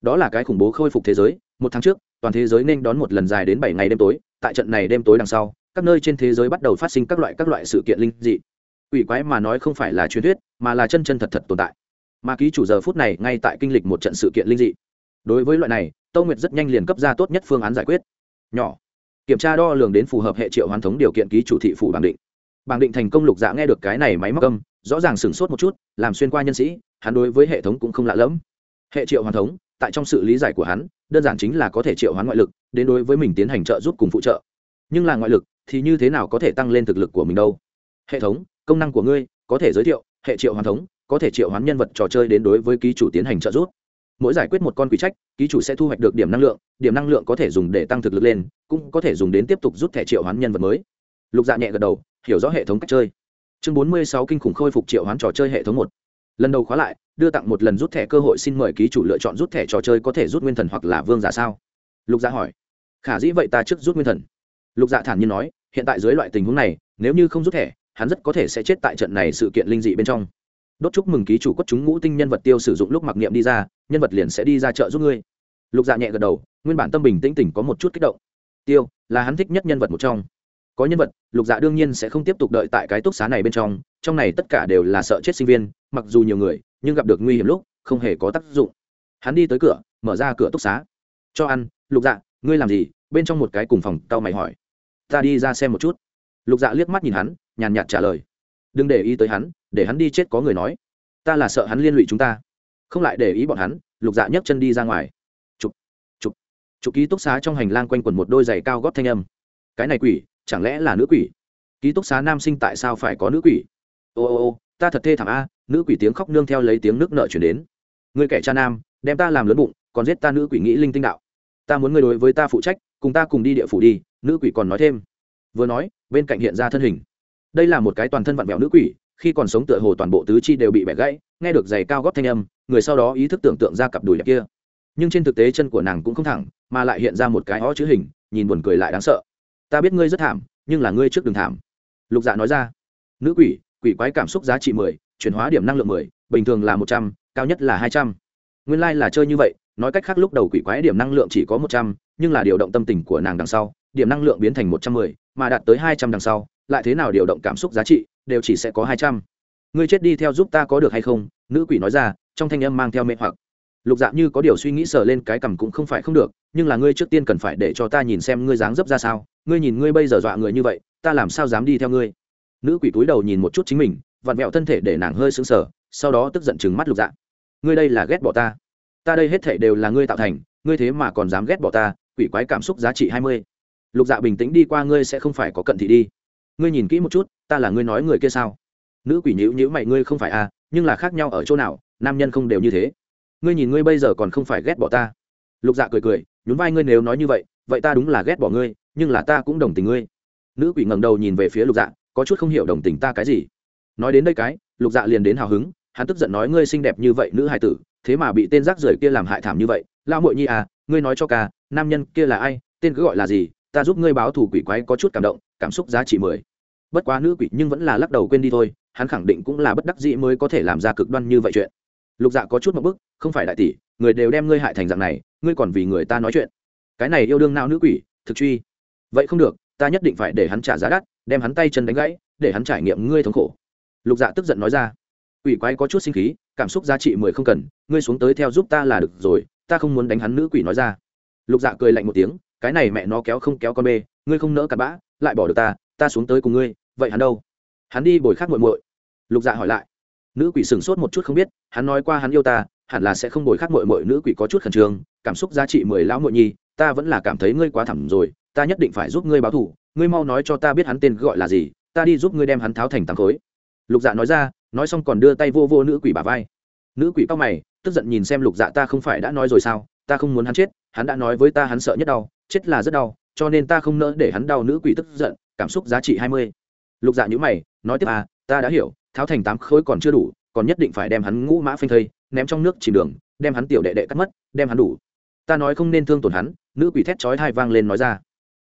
Đó là cái khủng bố khôi phục thế giới, một tháng trước, toàn thế giới nên đón một lần dài đến bảy ngày đêm tối, tại trận này đêm tối đằng sau các nơi trên thế giới bắt đầu phát sinh các loại các loại sự kiện linh dị. Ủy quái mà nói không phải là truyền thuyết, mà là chân chân thật thật tồn tại. Mà ký chủ giờ phút này ngay tại kinh lịch một trận sự kiện linh dị. Đối với loại này, tâu nguyệt rất nhanh liền cấp ra tốt nhất phương án giải quyết. Nhỏ. Kiểm tra đo lường đến phù hợp hệ triệu hoàn thống điều kiện ký chủ thị phủ bảng định. Bảng định thành công lục dạ nghe được cái này máy móc âm, rõ ràng sửng sốt một chút, làm xuyên qua nhân sĩ, hắn đối với hệ thống cũng không lạ lẫm. Hệ triệu hoàn thống, tại trong sự lý giải của hắn, đơn giản chính là có thể triệu hoán ngoại lực, đến đối với mình tiến hành trợ giúp cùng phụ trợ. Nhưng là ngoại lực thì như thế nào có thể tăng lên thực lực của mình đâu? Hệ thống, công năng của ngươi có thể giới thiệu, hệ triệu hoàn thống có thể triệu hoán nhân vật trò chơi đến đối với ký chủ tiến hành trợ giúp. Mỗi giải quyết một con quỷ trách, ký chủ sẽ thu hoạch được điểm năng lượng, điểm năng lượng có thể dùng để tăng thực lực lên, cũng có thể dùng đến tiếp tục rút thẻ triệu hoán nhân vật mới. Lục dạ nhẹ gật đầu, hiểu rõ hệ thống cách chơi. Chương bốn mươi sáu kinh khủng khôi phục triệu hoán trò chơi hệ thống một. Lần đầu khóa lại, đưa tặng một lần rút thẻ cơ hội xin mời ký chủ lựa chọn rút thẻ trò chơi có thể rút nguyên thần hoặc là vương giả sao? Lục dạ hỏi. Khả dĩ vậy ta trước rút nguyên thần lục dạ thản nhiên nói, hiện tại dưới loại tình huống này, nếu như không rút thẻ, hắn rất có thể sẽ chết tại trận này sự kiện linh dị bên trong. Đốt chúc mừng ký chủ quất chúng ngũ tinh nhân vật tiêu sử dụng lúc mặc niệm đi ra, nhân vật liền sẽ đi ra chợ giúp ngươi. Lục dạ nhẹ gật đầu, nguyên bản tâm bình tĩnh tỉnh có một chút kích động. Tiêu, là hắn thích nhất nhân vật một trong. Có nhân vật, lục dạ đương nhiên sẽ không tiếp tục đợi tại cái túc xá này bên trong trong này tất cả đều là sợ chết sinh viên, mặc dù nhiều người, nhưng gặp được nguy hiểm lúc, không hề có tác dụng. Hắn đi tới cửa, mở ra cửa túc xá. Cho ăn, lục dạ ngươi làm gì? Bên trong một cái cùng phòng tao mày hỏi ta đi ra xem một chút. Lục dạ liếc mắt nhìn hắn, nhàn nhạt trả lời. Đừng để ý tới hắn, để hắn đi chết có người nói. Ta là sợ hắn liên lụy chúng ta. Không lại để ý bọn hắn, lục dạ nhấc chân đi ra ngoài. Chụp chụp chụp ký túc xá trong hành lang quanh quần một đôi giày cao gót thanh âm. Cái này quỷ, chẳng lẽ là nữ quỷ? Ký túc xá nam sinh tại sao phải có nữ quỷ? Ô ô ô, ta thật thê thảm a, nữ quỷ tiếng khóc nương theo lấy tiếng nước nợ chuyển đến. Người kẻ cha nam, đem ta làm lớn bụng, còn giết ta nữ quỷ nghĩ linh tinh đạo. Ta muốn ngươi đối với ta phụ trách cùng ta cùng đi địa phủ đi, nữ quỷ còn nói thêm. Vừa nói, bên cạnh hiện ra thân hình. Đây là một cái toàn thân vặn vẹo nữ quỷ, khi còn sống tựa hồ toàn bộ tứ chi đều bị bẻ gãy, nghe được giày cao góp thanh âm, người sau đó ý thức tưởng tượng ra cặp đùi đẹp kia. Nhưng trên thực tế chân của nàng cũng không thẳng, mà lại hiện ra một cái ó chữ hình, nhìn buồn cười lại đáng sợ. Ta biết ngươi rất thảm, nhưng là ngươi trước đường thảm. Lục dạ nói ra. Nữ quỷ quỷ quái cảm xúc giá trị mười, chuyển hóa điểm năng lượng mười, bình thường là một trăm, cao nhất là hai trăm. Nguyên lai、like、là chơi như vậy nói cách khác lúc đầu quỷ quái điểm năng lượng chỉ có một trăm, nhưng là điều động tâm tình của nàng đằng sau, điểm năng lượng biến thành một trăm mười, mà đạt tới hai trăm đằng sau, lại thế nào điều động cảm xúc giá trị, đều chỉ sẽ có hai trăm. Ngươi chết đi theo giúp ta có được hay không? Nữ quỷ nói ra, trong thanh âm mang theo mê hoặc. Lục dạ như có điều suy nghĩ sờ lên cái cằm cũng không phải không được, nhưng là ngươi trước tiên cần phải để cho ta nhìn xem ngươi dáng dấp ra sao. Ngươi nhìn ngươi bây giờ dọa người như vậy, ta làm sao dám đi theo ngươi? Nữ quỷ túi đầu nhìn một chút chính mình, vặn vẹo thân thể để nàng hơi sững sờ, sau đó tức giận chừng mắt lục dạ. Ngươi đây là ghét bỏ ta ta đây hết thể đều là ngươi tạo thành, ngươi thế mà còn dám ghét bỏ ta, quỷ quái cảm xúc giá trị hai mươi. Lục dạ bình tĩnh đi qua, ngươi sẽ không phải có cận thị đi. Ngươi nhìn kỹ một chút, ta là ngươi nói người kia sao? Nữ quỷ nhữ nhữ mày, ngươi không phải à nhưng là khác nhau ở chỗ nào, nam nhân không đều như thế. Ngươi nhìn ngươi bây giờ còn không phải ghét bỏ ta. Lục dạ cười cười, nhún vai, ngươi nếu nói như vậy vậy ta đúng là ghét bỏ ngươi, nhưng là ta cũng đồng tình ngươi. Nữ quỷ ngẩng đầu nhìn về phía lục dạ có chút không hiểu đồng tình ta cái gì. Nói đến đây cái, lục dạ liền đến hào hứng, hắn tức giận nói, ngươi xinh đẹp như vậy, nữ hài tử thế mà bị tên rác rưởi kia làm hại thảm như vậy lao muội nhi à ngươi nói cho ca, nam nhân kia là ai, tên cứ gọi là gì, ta giúp ngươi báo thù quỷ quái có chút cảm động, cảm xúc giá trị mười. Bất quá nữ quỷ nhưng vẫn là lắc đầu quên đi thôi, hắn khẳng định cũng là bất đắc dĩ mới có thể làm ra cực đoan như vậy chuyện. Lục dạ có chút một bức, không phải đại tỷ, người đều đem ngươi hại thành dạng này, ngươi còn vì người ta nói chuyện. Cái này yêu đương nào nữ quỷ, thực truy. Vậy không được, ta nhất định phải để hắn trả giá đắt, đem hắn tay chân đánh gãy, để hắn trải nghiệm ngươi thống khổ. Lục dạ tức giận nói ra quỷ quái có chút sinh khí, cảm xúc giá trị mười không cần, ngươi xuống tới theo giúp ta là được rồi, ta không muốn đánh hắn nữ quỷ nói ra. Lục dạ cười lạnh một tiếng, cái này mẹ nó kéo không kéo con bê, ngươi không nỡ cặp bã, lại bỏ được ta ta xuống tới cùng ngươi, vậy hắn đâu? Hắn đi bồi khác muội muội. Lục dạ hỏi lại. Nữ quỷ sửng sốt một chút không biết, hắn nói qua hắn yêu ta, hẳn là sẽ không bồi khác muội muội, nữ quỷ có chút khẩn trương, cảm xúc giá trị mười lão muội nhi, ta vẫn là cảm thấy ngươi quá thẳm rồi, ta nhất định phải giúp ngươi báo thù, ngươi mau nói cho ta biết hắn tên gọi là gì, ta đi giúp ngươi đem hắn tháo thành tám khối. Lục dạ nói ra nói xong còn đưa tay vô vô nữ quỷ bà vai. Nữ quỷ cao mày, tức giận nhìn xem lục dạ ta không phải đã nói rồi sao, ta không muốn hắn chết, hắn đã nói với ta hắn sợ nhất đau, chết là rất đau, cho nên ta không nỡ để hắn đau nữ quỷ tức giận, cảm xúc giá trị hai mươi. Lục dạ nhữ mày, nói tiếp à ta đã hiểu, tháo thành tám khối còn chưa đủ, còn nhất định phải đem hắn ngũ mã phanh thây, ném trong nước chìm đường, đem hắn tiểu đệ đệ cắt mất, đem hắn đủ. Ta nói không nên thương tổn hắn, nữ quỷ thét chói hai vang lên nói ra.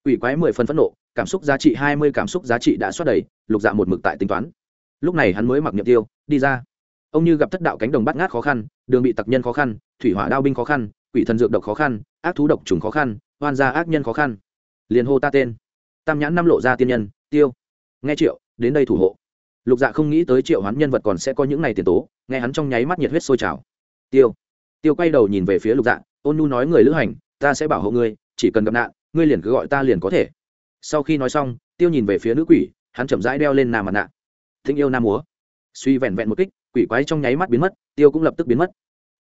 Quỷ quái mười phân phẫn nộ, cảm xúc giá trị hai mươi, cảm xúc giá trị đã xoát đầy, lục dạ một mực tại tính toán lúc này hắn mới mặc nhiệm tiêu, đi ra. Ông như gặp thất đạo cánh đồng bắt ngát khó khăn, đường bị tặc nhân khó khăn, thủy hỏa đao binh khó khăn, quỷ thần dược độc khó khăn, ác thú độc trùng khó khăn hoan gia ác nhân khó khăn. Liền hô ta tên. Tam nhãn năm lộ ra tiên nhân, tiêu. Nghe triệu, đến đây thủ hộ. Lục dạ không nghĩ tới triệu hắn nhân vật còn sẽ có những ngày tiền tố, nghe hắn trong nháy mắt nhiệt huyết sôi trào. Tiêu. Tiêu quay đầu nhìn về phía lục dạ ôn nu nói người lữ hành, ta sẽ bảo hộ ngươi, chỉ cần gặp nạn, ngươi liền cứ gọi ta liền có thể. Sau khi nói xong, tiêu nhìn về phía nữ quỷ, hắn chậm rãi đeo lên nà mặt nạ thinh yêu nam múa. Suy vẹn vẹn một kích, quỷ quái trong nháy mắt biến mất, tiêu cũng lập tức biến mất.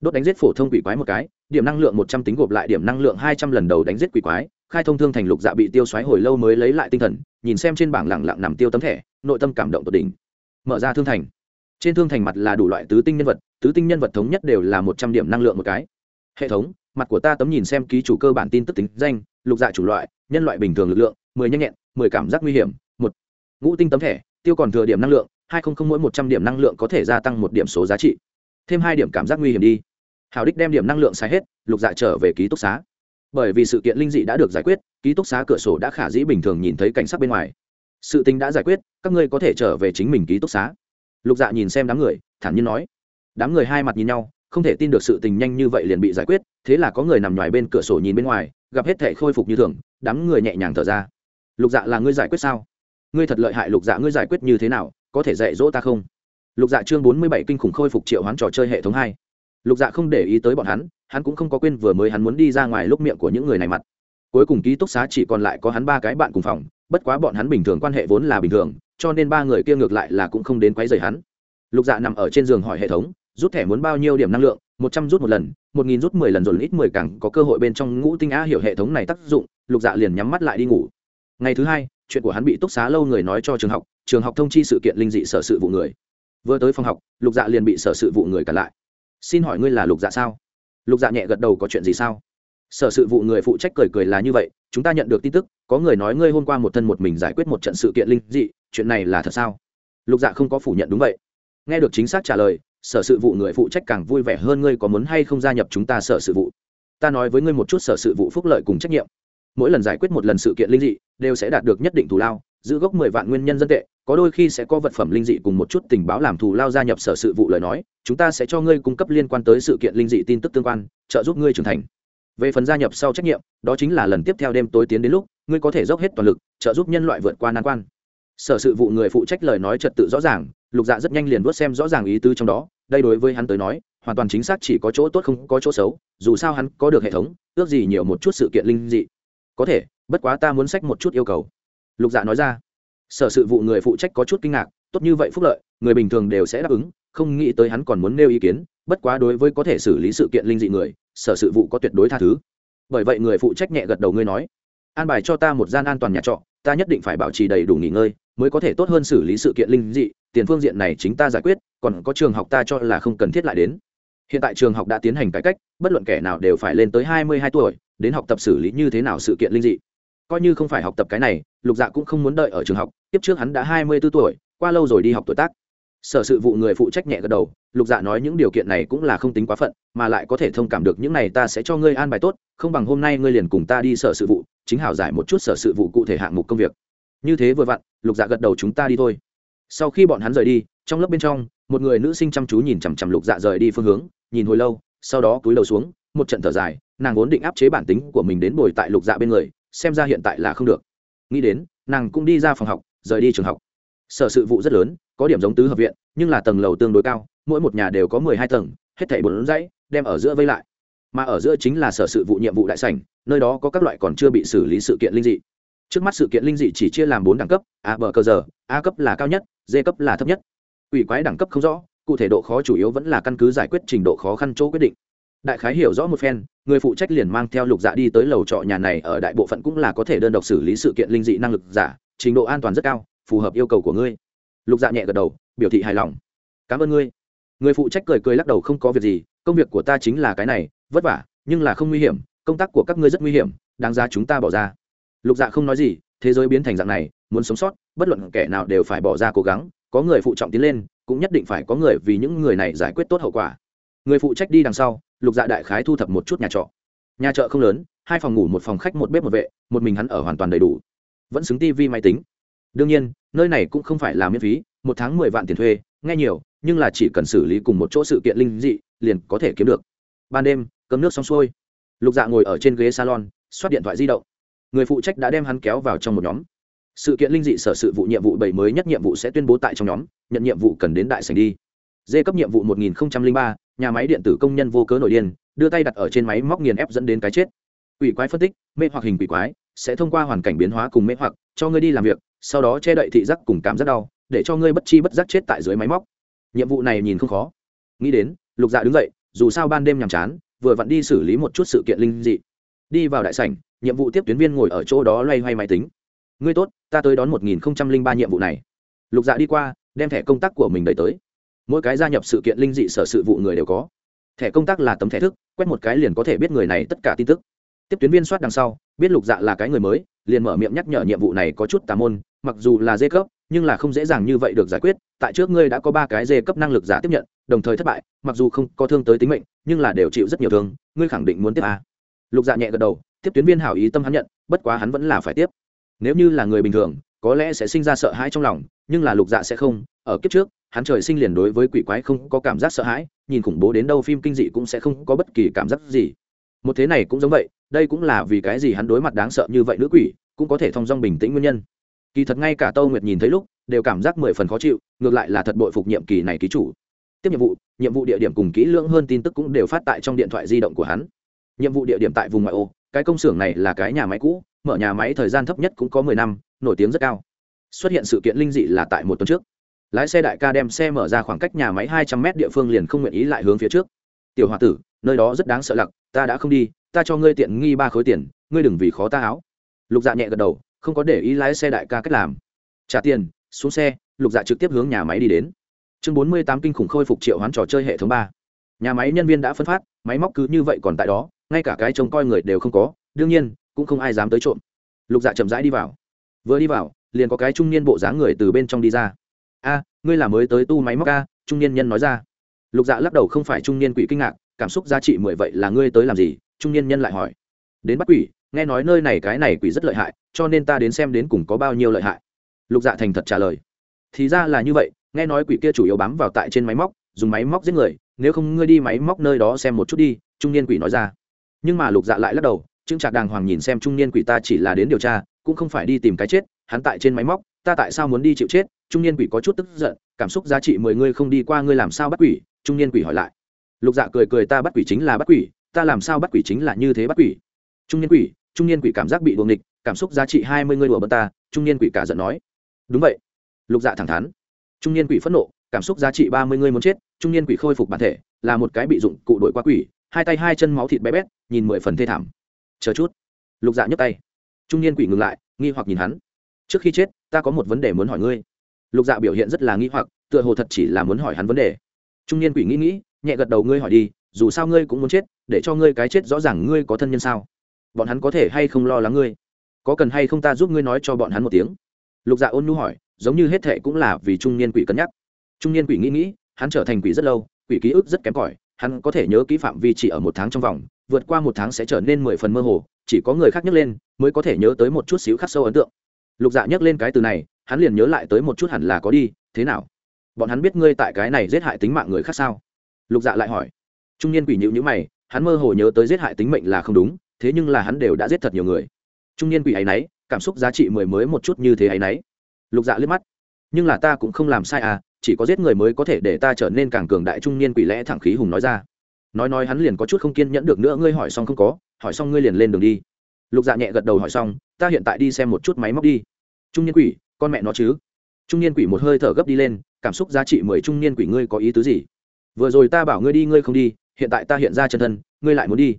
Đốt đánh giết phổ thông quỷ quái một cái, điểm năng lượng một trăm tính gộp lại điểm năng lượng hai trăm lần đầu đánh giết quỷ quái, khai thông thương thành lục dạ bị tiêu xoáy hồi lâu mới lấy lại tinh thần, nhìn xem trên bảng lẳng lặng nằm tiêu tấm thẻ, nội tâm cảm động tột đỉnh. Mở ra thương thành. Trên thương thành mặt là đủ loại tứ tinh nhân vật, tứ tinh nhân vật thống nhất đều là một trăm điểm năng lượng một cái. Hệ thống, mặt của ta tấm nhìn xem ký chủ cơ bản tin tức tính danh, lục dạ chủ loại, nhân loại bình thường lực lượng, mười nhanh nhẹn, mười cảm giác nguy hiểm, một. Ngũ tinh tấm thẻ, tiêu còn thừa điểm năng lượng hai không không mỗi một trăm điểm năng lượng có thể gia tăng một điểm số giá trị. Thêm hai điểm cảm giác nguy hiểm đi. Hào đích đem điểm năng lượng sai hết, lục dạ trở về ký túc xá. Bởi vì sự kiện linh dị đã được giải quyết, ký túc xá cửa sổ đã khả dĩ bình thường nhìn thấy cảnh sắc bên ngoài. Sự tình đã giải quyết, các ngươi có thể trở về chính mình ký túc xá. Lục dạ nhìn xem đám người, thản nhiên nói. Đám người hai mặt nhìn nhau, không thể tin được sự tình nhanh như vậy liền bị giải quyết, thế là có người nằm ngoài bên cửa sổ nhìn bên ngoài, gặp hết thể khôi phục như thường, đám người nhẹ nhàng thở ra. Lục dạ là ngươi giải quyết sao? Ngươi thật lợi hại, lục dạ ngươi giải quyết như thế nào? Có thể dạy dỗ ta không? Lục dạ chương bốn mươi bảy kinh khủng khôi phục triệu hoán trò chơi hệ thống hai. Lục dạ không để ý tới bọn hắn hắn cũng không có quên vừa mới hắn muốn đi ra ngoài lúc miệng của những người này mặt. Cuối cùng ký túc xá chỉ còn lại có hắn ba cái bạn cùng phòng, bất quá bọn hắn bình thường quan hệ vốn là bình thường, cho nên ba người kia ngược lại là cũng không đến quấy rầy hắn. Lục dạ nằm ở trên giường hỏi hệ thống, rút thẻ muốn bao nhiêu điểm năng lượng, một trăm rút một lần, một nghìn rút mười lần rồi ít mười càng có cơ hội bên trong ngũ tinh á hiểu hệ thống này tác dụng, lục dạ liền nhắm mắt lại đi ngủ. Ngày thứ hai, chuyện của hắn bị túc xá lâu người nói cho trường học trường học thông chi sự kiện linh dị sở sự vụ người. Vừa tới phòng học, lục dạ liền bị sở sự vụ người cản lại. Xin hỏi ngươi là lục dạ sao? Lục dạ nhẹ gật đầu có chuyện gì sao? Sở sự vụ người phụ trách cười cười là như vậy, chúng ta nhận được tin tức, có người nói ngươi hôm qua một thân một mình giải quyết một trận sự kiện linh dị, chuyện này là thật sao? Lục dạ không có phủ nhận đúng vậy. Nghe được chính xác trả lời, sở sự vụ người phụ trách càng vui vẻ hơn ngươi có muốn hay không gia nhập chúng ta sở sự vụ. Ta nói với ngươi một chút sở sự vụ phúc lợi cùng trách nhiệm. Mỗi lần giải quyết một lần sự kiện linh dị, đều sẽ đạt được nhất định thù lao, giữ gốc mười vạn nguyên nhân dân tệ có đôi khi sẽ có vật phẩm linh dị cùng một chút tình báo làm thù lao gia nhập sở sự vụ lời nói, chúng ta sẽ cho ngươi cung cấp liên quan tới sự kiện linh dị tin tức tương quan, trợ giúp ngươi trưởng thành. Về phần gia nhập sau trách nhiệm, đó chính là lần tiếp theo đêm tối tiến đến lúc, ngươi có thể dốc hết toàn lực, trợ giúp nhân loại vượt qua nan quan. Sở sự vụ người phụ trách lời nói trật tự rõ ràng, lục dạ rất nhanh liền vớt xem rõ ràng ý tứ trong đó, đây đối với hắn tới nói, hoàn toàn chính xác chỉ có chỗ tốt không có chỗ xấu, dù sao hắn có được hệ thống, ước gì nhiều một chút sự kiện linh dị. Có thể, bất quá ta muốn sách một chút yêu cầu. Lục dạ nói ra sở sự vụ người phụ trách có chút kinh ngạc, tốt như vậy phúc lợi, người bình thường đều sẽ đáp ứng, không nghĩ tới hắn còn muốn nêu ý kiến, bất quá đối với có thể xử lý sự kiện linh dị người, sở sự vụ có tuyệt đối tha thứ. Bởi vậy người phụ trách nhẹ gật đầu ngươi nói, an bài cho ta một gian an toàn nhà trọ, ta nhất định phải bảo trì đầy đủ nghỉ ngơi, mới có thể tốt hơn xử lý sự kiện linh dị, tiền phương diện này chính ta giải quyết, còn có trường học ta cho là không cần thiết lại đến. Hiện tại trường học đã tiến hành cải cách, bất luận kẻ nào đều phải lên tới hai mươi hai tuổi, đến học tập xử lý như thế nào sự kiện linh dị coi như không phải học tập cái này, lục dạ cũng không muốn đợi ở trường học, tiếp trước hắn đã hai mươi b ố tuổi, qua lâu rồi đi học tuổi tác. Sở sự vụ người phụ trách nhẹ gật đầu, lục dạ nói những điều kiện này cũng là không tính quá phận, mà lại có thể thông cảm được những này ta sẽ cho ngươi an bài tốt, không bằng hôm nay ngươi liền cùng ta đi sở sự vụ, chính hảo giải một chút sở sự vụ cụ thể hạng mục công việc. Như thế vừa vặn, lục dạ gật đầu chúng ta đi thôi. Sau khi bọn hắn rời đi, trong lớp bên trong, một người nữ sinh chăm chú nhìn chằm chằm lục dạ rời đi phương hướng, nhìn hồi lâu, sau đó cúi đầu xuống, một trận thở dài, nàng vốn định áp chế bản tính của mình đến bồi tại lục dạ bên người xem ra hiện tại là không được. Nghĩ đến, nàng cũng đi ra phòng học, rời đi trường học. Sở sự vụ rất lớn, có điểm giống tứ hợp viện, nhưng là tầng lầu tương đối cao, mỗi một nhà đều có mười hai tầng, hết thảy bốn dãy, đem ở giữa vây lại. Mà ở giữa chính là sở sự vụ nhiệm vụ đại sảnh, nơi đó có các loại còn chưa bị xử lý sự kiện linh dị. Trước mắt sự kiện linh dị chỉ chia làm bốn đẳng cấp, a bờ cơ giờ a cấp là cao nhất, d cấp là thấp nhất. Ủy quái đẳng cấp không rõ, cụ thể độ khó chủ yếu vẫn là căn cứ giải quyết trình độ khó khăn chỗ quyết định đại khái hiểu rõ một phen, người phụ trách liền mang theo lục dạ đi tới lầu trọ nhà này, ở đại bộ phận cũng là có thể đơn độc xử lý sự kiện linh dị năng lực giả, trình độ an toàn rất cao, phù hợp yêu cầu của ngươi. Lục dạ nhẹ gật đầu, biểu thị hài lòng. Cảm ơn ngươi. Người phụ trách cười cười lắc đầu không có việc gì, công việc của ta chính là cái này, vất vả, nhưng là không nguy hiểm, công tác của các ngươi rất nguy hiểm, đáng giá chúng ta bỏ ra. Lục dạ không nói gì, thế giới biến thành dạng này, muốn sống sót, bất luận kẻ nào đều phải bỏ ra cố gắng, có người phụ trọng tiến lên, cũng nhất định phải có người vì những người này giải quyết tốt hậu quả. Người phụ trách đi đằng sau lục dạ đại khái thu thập một chút nhà trọ. Nhà trọ không lớn, hai phòng ngủ, một phòng khách, một bếp, một vệ, một mình hắn ở hoàn toàn đầy đủ. Vẫn xứng tivi máy tính. Đương nhiên, nơi này cũng không phải là miễn phí, một tháng mười vạn tiền thuê, nghe nhiều, nhưng là chỉ cần xử lý cùng một chỗ sự kiện linh dị, liền có thể kiếm được. Ban đêm cấm nước xong xuôi. Lục dạ ngồi ở trên ghế salon, xoát điện thoại di động. Người phụ trách đã đem hắn kéo vào trong một nhóm. Sự kiện linh dị sở sự vụ nhiệm vụ bảy mới nhất nhiệm vụ sẽ tuyên bố tại trong nhóm, nhận nhiệm vụ cần đến đại sảnh đi d cấp nhiệm vụ một nghìn ba, nhà máy điện tử công nhân vô cớ nổi điên, đưa tay đặt ở trên máy móc nghiền ép dẫn đến cái chết. Quỷ quái phân tích, mê hoặc hình quỷ quái, sẽ thông qua hoàn cảnh biến hóa cùng mê hoặc, cho ngươi đi làm việc, sau đó che đậy thị giác cùng cảm giác đau, để cho ngươi bất chi bất giác chết tại dưới máy móc. Nhiệm vụ này nhìn không khó. Nghĩ đến, lục dạ đứng dậy, dù sao ban đêm nhàm chán, vừa vặn đi xử lý một chút sự kiện linh dị. Đi vào đại sảnh, nhiệm vụ tiếp tuyến viên ngồi ở chỗ đó loay hoay máy tính. Ngươi tốt, ta tới đón một nghìn ba nhiệm vụ này. Lục dạ đi qua, đem thẻ công tác của mình đẩy tới mỗi cái gia nhập sự kiện linh dị sở sự vụ người đều có. Thẻ công tác là tấm thẻ thức, quét một cái liền có thể biết người này tất cả tin tức. Tiếp tuyến viên soát đằng sau, biết lục dạ là cái người mới, liền mở miệng nhắc nhở nhiệm vụ này có chút tà môn, mặc dù là dê cấp, nhưng là không dễ dàng như vậy được giải quyết, tại trước ngươi đã có ba cái dê cấp năng lực giả tiếp nhận, đồng thời thất bại, mặc dù không có thương tới tính mệnh, nhưng là đều chịu rất nhiều thương, ngươi khẳng định muốn tiếp à. lục dạ nhẹ gật đầu, tiếp tuyến viên hảo ý tâm hắn nhận, bất quá hắn vẫn là phải tiếp. Nếu như là người bình thường, có lẽ sẽ sinh ra sợ hãi trong lòng, nhưng là lục dạ sẽ không, ở kiếp trước hắn trời sinh liền đối với quỷ quái không có cảm giác sợ hãi, nhìn khủng bố đến đâu phim kinh dị cũng sẽ không có bất kỳ cảm giác gì. Một thế này cũng giống vậy, đây cũng là vì cái gì hắn đối mặt đáng sợ như vậy nữ quỷ, cũng có thể thong dong bình tĩnh nguyên nhân. Kỳ thật ngay cả tâu nguyệt nhìn thấy lúc, đều cảm giác mười phần khó chịu, ngược lại là thật bội phục nhiệm kỳ này ký chủ. Tiếp nhiệm vụ nhiệm vụ địa điểm cùng kỹ lưỡng hơn tin tức cũng đều phát tại trong điện thoại di động của hắn. Nhiệm vụ địa điểm tại vùng ngoại ô, cái công xưởng này là cái nhà máy cũ, mở nhà máy thời gian thấp nhất cũng có mười năm, nổi tiếng rất cao. Xuất hiện sự kiện linh dị là tại một tuần trước lái xe đại ca đem xe mở ra khoảng cách nhà máy hai trăm mét địa phương liền không nguyện ý lại hướng phía trước. Tiểu h o a tử, nơi đó rất đáng sợ lặc, ta đã không đi, ta cho ngươi tiện nghi ba khối tiền, ngươi đừng vì khó ta áo. Lục dạ nhẹ gật đầu, không có để ý lái xe đại ca cách làm. Trả tiền, xuống xe, lục dạ trực tiếp hướng nhà máy đi đến. Chương bốn mươi tám kinh khủng khôi phục triệu hoán trò chơi hệ thống ba. Nhà máy nhân viên đã phân phát, máy móc cứ như vậy còn tại đó, ngay cả cái trông coi người đều không có, đương nhiên, cũng không ai dám tới trộm. Lục dạ chậm rãi đi vào. Vừa đi vào, liền có cái trung niên bộ dáng người từ bên trong đi ra a, ngươi là mới tới tu máy móc a, trung niên nhân nói ra. Lục dạ lắc đầu không phải trung niên quỷ kinh ngạc, cảm xúc giá trị mười vậy là ngươi tới làm gì? Trung niên nhân lại hỏi. Đến bắt quỷ, nghe nói nơi này cái này quỷ rất lợi hại, cho nên ta đến xem đến cùng có bao nhiêu lợi hại. Lục dạ thành thật trả lời. Thì ra là như vậy, nghe nói quỷ kia chủ yếu bám vào tại trên máy móc, dùng máy móc giết người, nếu không ngươi đi máy móc nơi đó xem một chút đi, trung niên quỷ nói ra. Nhưng mà lục dạ lại lắc đầu, trương trạc đàng hoàng nhìn xem trung niên quỷ ta chỉ là đến điều tra, cũng không phải đi tìm cái chết, hắn tại trên máy móc ta tại sao muốn đi chịu chết? Trung niên quỷ có chút tức giận, cảm xúc giá trị mười ngươi không đi qua ngươi làm sao bắt quỷ? Trung niên quỷ hỏi lại. Lục dạ cười cười ta bắt quỷ chính là bắt quỷ, ta làm sao bắt quỷ chính là như thế bắt quỷ? Trung niên quỷ, trung niên quỷ cảm giác bị đuồng địch cảm xúc giá trị hai mươi ngươi đùa bật ta, trung niên quỷ cả giận nói. Đúng vậy. Lục dạ thẳng thắn. Trung niên quỷ phẫn nộ, cảm xúc giá trị ba mươi ngươi muốn chết, trung niên quỷ khôi phục bản thể, là một cái bị dụng cụ đổi qua quỷ, hai tay hai chân máu thịt bé bét, nhìn mười phần thê thảm. Chờ chút. Lục dạ nhấc tay. Trung niên quỷ ngừng lại, nghi hoặc nhìn hắn trước khi chết, ta có một vấn đề muốn hỏi ngươi. Lục dạ biểu hiện rất là nghi hoặc, tựa hồ thật chỉ là muốn hỏi hắn vấn đề. Trung niên quỷ nghĩ nghĩ, nhẹ gật đầu ngươi hỏi đi, dù sao ngươi cũng muốn chết, để cho ngươi cái chết rõ ràng ngươi có thân nhân sao? Bọn hắn có thể hay không lo lắng ngươi? Có cần hay không ta giúp ngươi nói cho bọn hắn một tiếng? Lục dạ ôn nhu hỏi, giống như hết thệ cũng là vì trung niên quỷ cân nhắc. Trung niên quỷ nghĩ nghĩ, hắn trở thành quỷ rất lâu, quỷ ký ức rất kém cỏi, hắn có thể nhớ kỹ phạm vi chỉ ở một tháng trong vòng, vượt qua một tháng sẽ trở nên mười phần mơ hồ, chỉ có người khác nhắc lên, mới có thể nhớ tới một chút xíu khắc sâu ấn tượng lục dạ nhắc lên cái từ này, hắn liền nhớ lại tới một chút hẳn là có đi, thế nào? Bọn hắn biết ngươi tại cái này giết hại tính mạng người khác sao? Lục dạ lại hỏi. Trung niên quỷ nhữ nhữ mày, hắn mơ hồ nhớ tới giết hại tính mệnh là không đúng, thế nhưng là hắn đều đã giết thật nhiều người. Trung niên quỷ ấy y cảm xúc giá trị mười mới một chút như thế ấy y lục dạ liếc mắt. Nhưng là ta cũng không làm sai à chỉ có giết người mới có thể để ta trở nên càng cường đại, trung niên quỷ lẽ thẳng khí hùng nói ra. Nói nói hắn liền có chút không kiên nhẫn được nữa, ngươi hỏi xong không có, hỏi xong ngươi liền lên đường đi lục dạ nhẹ gật đầu hỏi xong, ta hiện tại đi xem một chút máy móc đi. Trung niên quỷ, con mẹ nó chứ? Trung niên quỷ một hơi thở gấp đi lên, cảm xúc giá trị mười trung niên quỷ ngươi có ý tứ gì? Vừa rồi ta bảo ngươi đi, ngươi không đi, hiện tại ta hiện ra chân thân, ngươi lại muốn đi.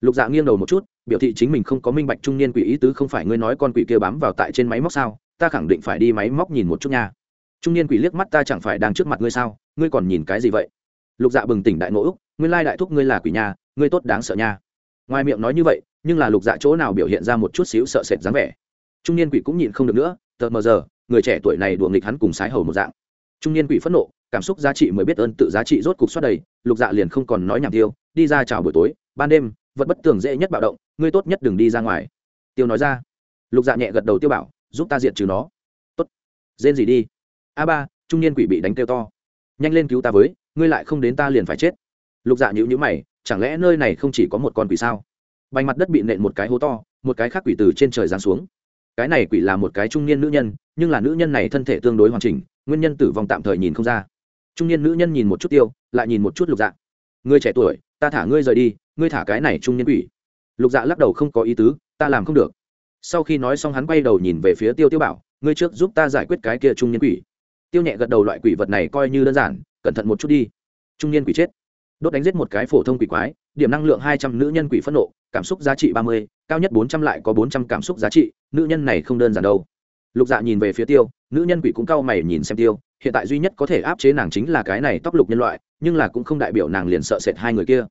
Lục dạ nghiêng đầu một chút, biểu thị chính mình không có minh bạch trung niên quỷ ý tứ không phải ngươi nói con quỷ kia bám vào tại trên máy móc sao? Ta khẳng định phải đi máy móc nhìn một chút nha. Trung niên quỷ liếc mắt, ta chẳng phải đang trước mặt ngươi sao? Ngươi còn nhìn cái gì vậy? Lục dạ bừng tỉnh đại ngộ úc nguyên lai đại thúc ngươi là quỷ nhà, ngươi tốt đáng sợ nha ngoài miệng nói như vậy, nhưng là lục dạ chỗ nào biểu hiện ra một chút xíu sợ sệt dáng vẻ. Trung niên quỷ cũng nhịn không được nữa, tờ mờ giờ, người trẻ tuổi này đùa nghịch hắn cùng sái hầu một dạng. Trung niên quỷ phẫn nộ, cảm xúc giá trị mới biết ơn tự giá trị rốt cục xoát đầy, lục dạ liền không còn nói nhảm tiêu, đi ra chào buổi tối, ban đêm, vật bất tường dễ nhất bạo động, ngươi tốt nhất đừng đi ra ngoài. Tiêu nói ra. Lục dạ nhẹ gật đầu tiêu bảo, giúp ta diện trừ nó. Tốt. Rên gì đi. A ba, trung niên quỷ bị đánh tiêu to. Nhanh lên cứu ta với, ngươi lại không đến ta liền phải chết. Lục dạ nhữ nhữ mày chẳng lẽ nơi này không chỉ có một con quỷ sao? Bành mặt đất bị nện một cái hố to, một cái khác quỷ từ trên trời giáng xuống. Cái này quỷ là một cái trung niên nữ nhân, nhưng là nữ nhân này thân thể tương đối hoàn chỉnh, nguyên nhân tử vong tạm thời nhìn không ra. Trung niên nữ nhân nhìn một chút tiêu, lại nhìn một chút lục dạ. Ngươi trẻ tuổi, ta thả ngươi rời đi, ngươi thả cái này trung niên quỷ. Lục dạ lắc đầu không có ý tứ, ta làm không được. Sau khi nói xong hắn quay đầu nhìn về phía tiêu tiêu bảo, ngươi trước giúp ta giải quyết cái kia trung niên quỷ. Tiêu nhẹ gật đầu loại quỷ vật này coi như đơn giản, cẩn thận một chút đi. Trung niên quỷ chết đốt đánh giết một cái phổ thông quỷ quái, điểm năng lượng hai trăm nữ nhân quỷ phẫn nộ, cảm xúc giá trị ba mươi, cao nhất bốn trăm lại có bốn trăm cảm xúc giá trị, nữ nhân này không đơn giản đâu. Lục dạ nhìn về phía tiêu, nữ nhân quỷ cũng cau mày nhìn xem tiêu, hiện tại duy nhất có thể áp chế nàng chính là cái này tóc lục nhân loại, nhưng là cũng không đại biểu nàng liền sợ sệt hai người kia.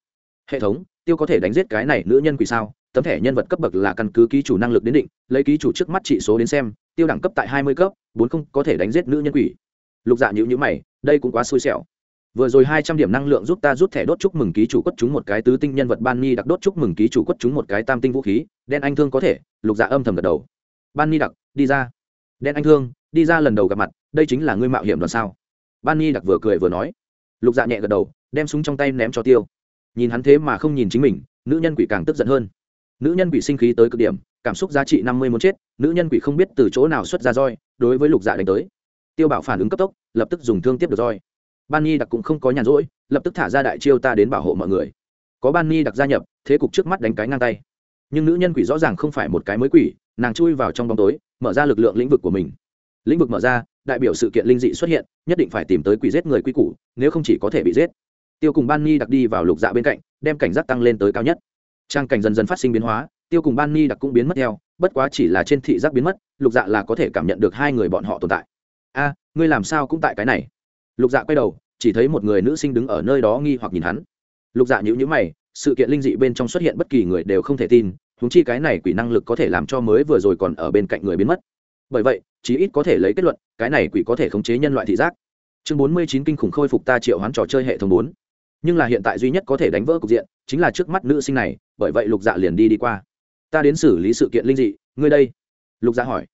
Hệ thống, tiêu có thể đánh giết cái này nữ nhân quỷ sao? Tấm thẻ nhân vật cấp bậc là căn cứ ký chủ năng lực đến định, lấy ký chủ trước mắt trị số đến xem, tiêu đẳng cấp tại hai mươi cấp, bốn không có thể đánh giết nữ nhân quỷ. Lục dạ nhữ nhữ mày, đây cũng quá xui xẻo vừa rồi hai trăm điểm năng lượng giúp ta rút thẻ đốt chúc mừng ký chủ quất chúng một cái tứ tinh nhân vật ban ni đặc đốt chúc mừng ký chủ quất chúng một cái tam tinh vũ khí, đen anh thương có thể, lục dạ âm thầm gật đầu. Ban ni đặc, đi ra. Đen anh thương, đi ra lần đầu gặp mặt, đây chính là ngươi mạo hiểm đoàn sao? Ban ni đặc vừa cười vừa nói. Lục dạ nhẹ gật đầu, đem súng trong tay ném cho tiêu. Nhìn hắn thế mà không nhìn chính mình, nữ nhân quỷ càng tức giận hơn. Nữ nhân quỷ sinh khí tới cực điểm, cảm xúc giá trị năm mươi muốn chết, nữ nhân quỷ không biết từ chỗ nào xuất ra roi, đối với lục dạ đánh tới. Tiêu bảo phản ứng cấp tốc, lập tức dùng thương tiếp được roi ban ni đặc cũng không có nhàn rỗi, lập tức thả ra đại chiêu ta đến bảo hộ mọi người. Có ban ni đặc gia nhập, thế cục trước mắt đánh cái ngang tay. Nhưng nữ nhân quỷ rõ ràng không phải một cái mới quỷ, nàng chui vào trong bóng tối, mở ra lực lượng lĩnh vực của mình. Lĩnh vực mở ra, đại biểu sự kiện linh dị xuất hiện, nhất định phải tìm tới quỷ giết người quy củ, nếu không chỉ có thể bị giết. Tiêu cùng ban ni đặc đi vào lục dạ bên cạnh, đem cảnh giác tăng lên tới cao nhất. Trang cảnh dần dần phát sinh biến hóa, tiêu cùng ban ni đặc cũng biến mất theo, bất quá chỉ là trên thị giác biến mất, lục dạ là có thể cảm nhận được hai người bọn họ tồn tại. A, ngươi làm sao cũng tại cái này? Lục dạ quay đầu, chỉ thấy một người nữ sinh đứng ở nơi đó nghi hoặc nhìn hắn. Lục dạ nhữ nhữ mày, sự kiện linh dị bên trong xuất hiện bất kỳ người đều không thể tin húng chi cái này quỷ năng lực có thể làm cho mới vừa rồi còn ở bên cạnh người biến mất. Bởi vậy, chí ít có thể lấy kết luận, cái này quỷ có thể khống chế nhân loại thị giác. Chương bốn mươi chín kinh khủng khôi phục ta triệu hoán trò chơi hệ thống bốn. Nhưng là hiện tại duy nhất có thể đánh vỡ cục diện, chính là trước mắt nữ sinh này, bởi vậy lục dạ liền đi đi qua. Ta đến xử lý sự kiện linh dị, ngươi đây? Lục dạ hỏi.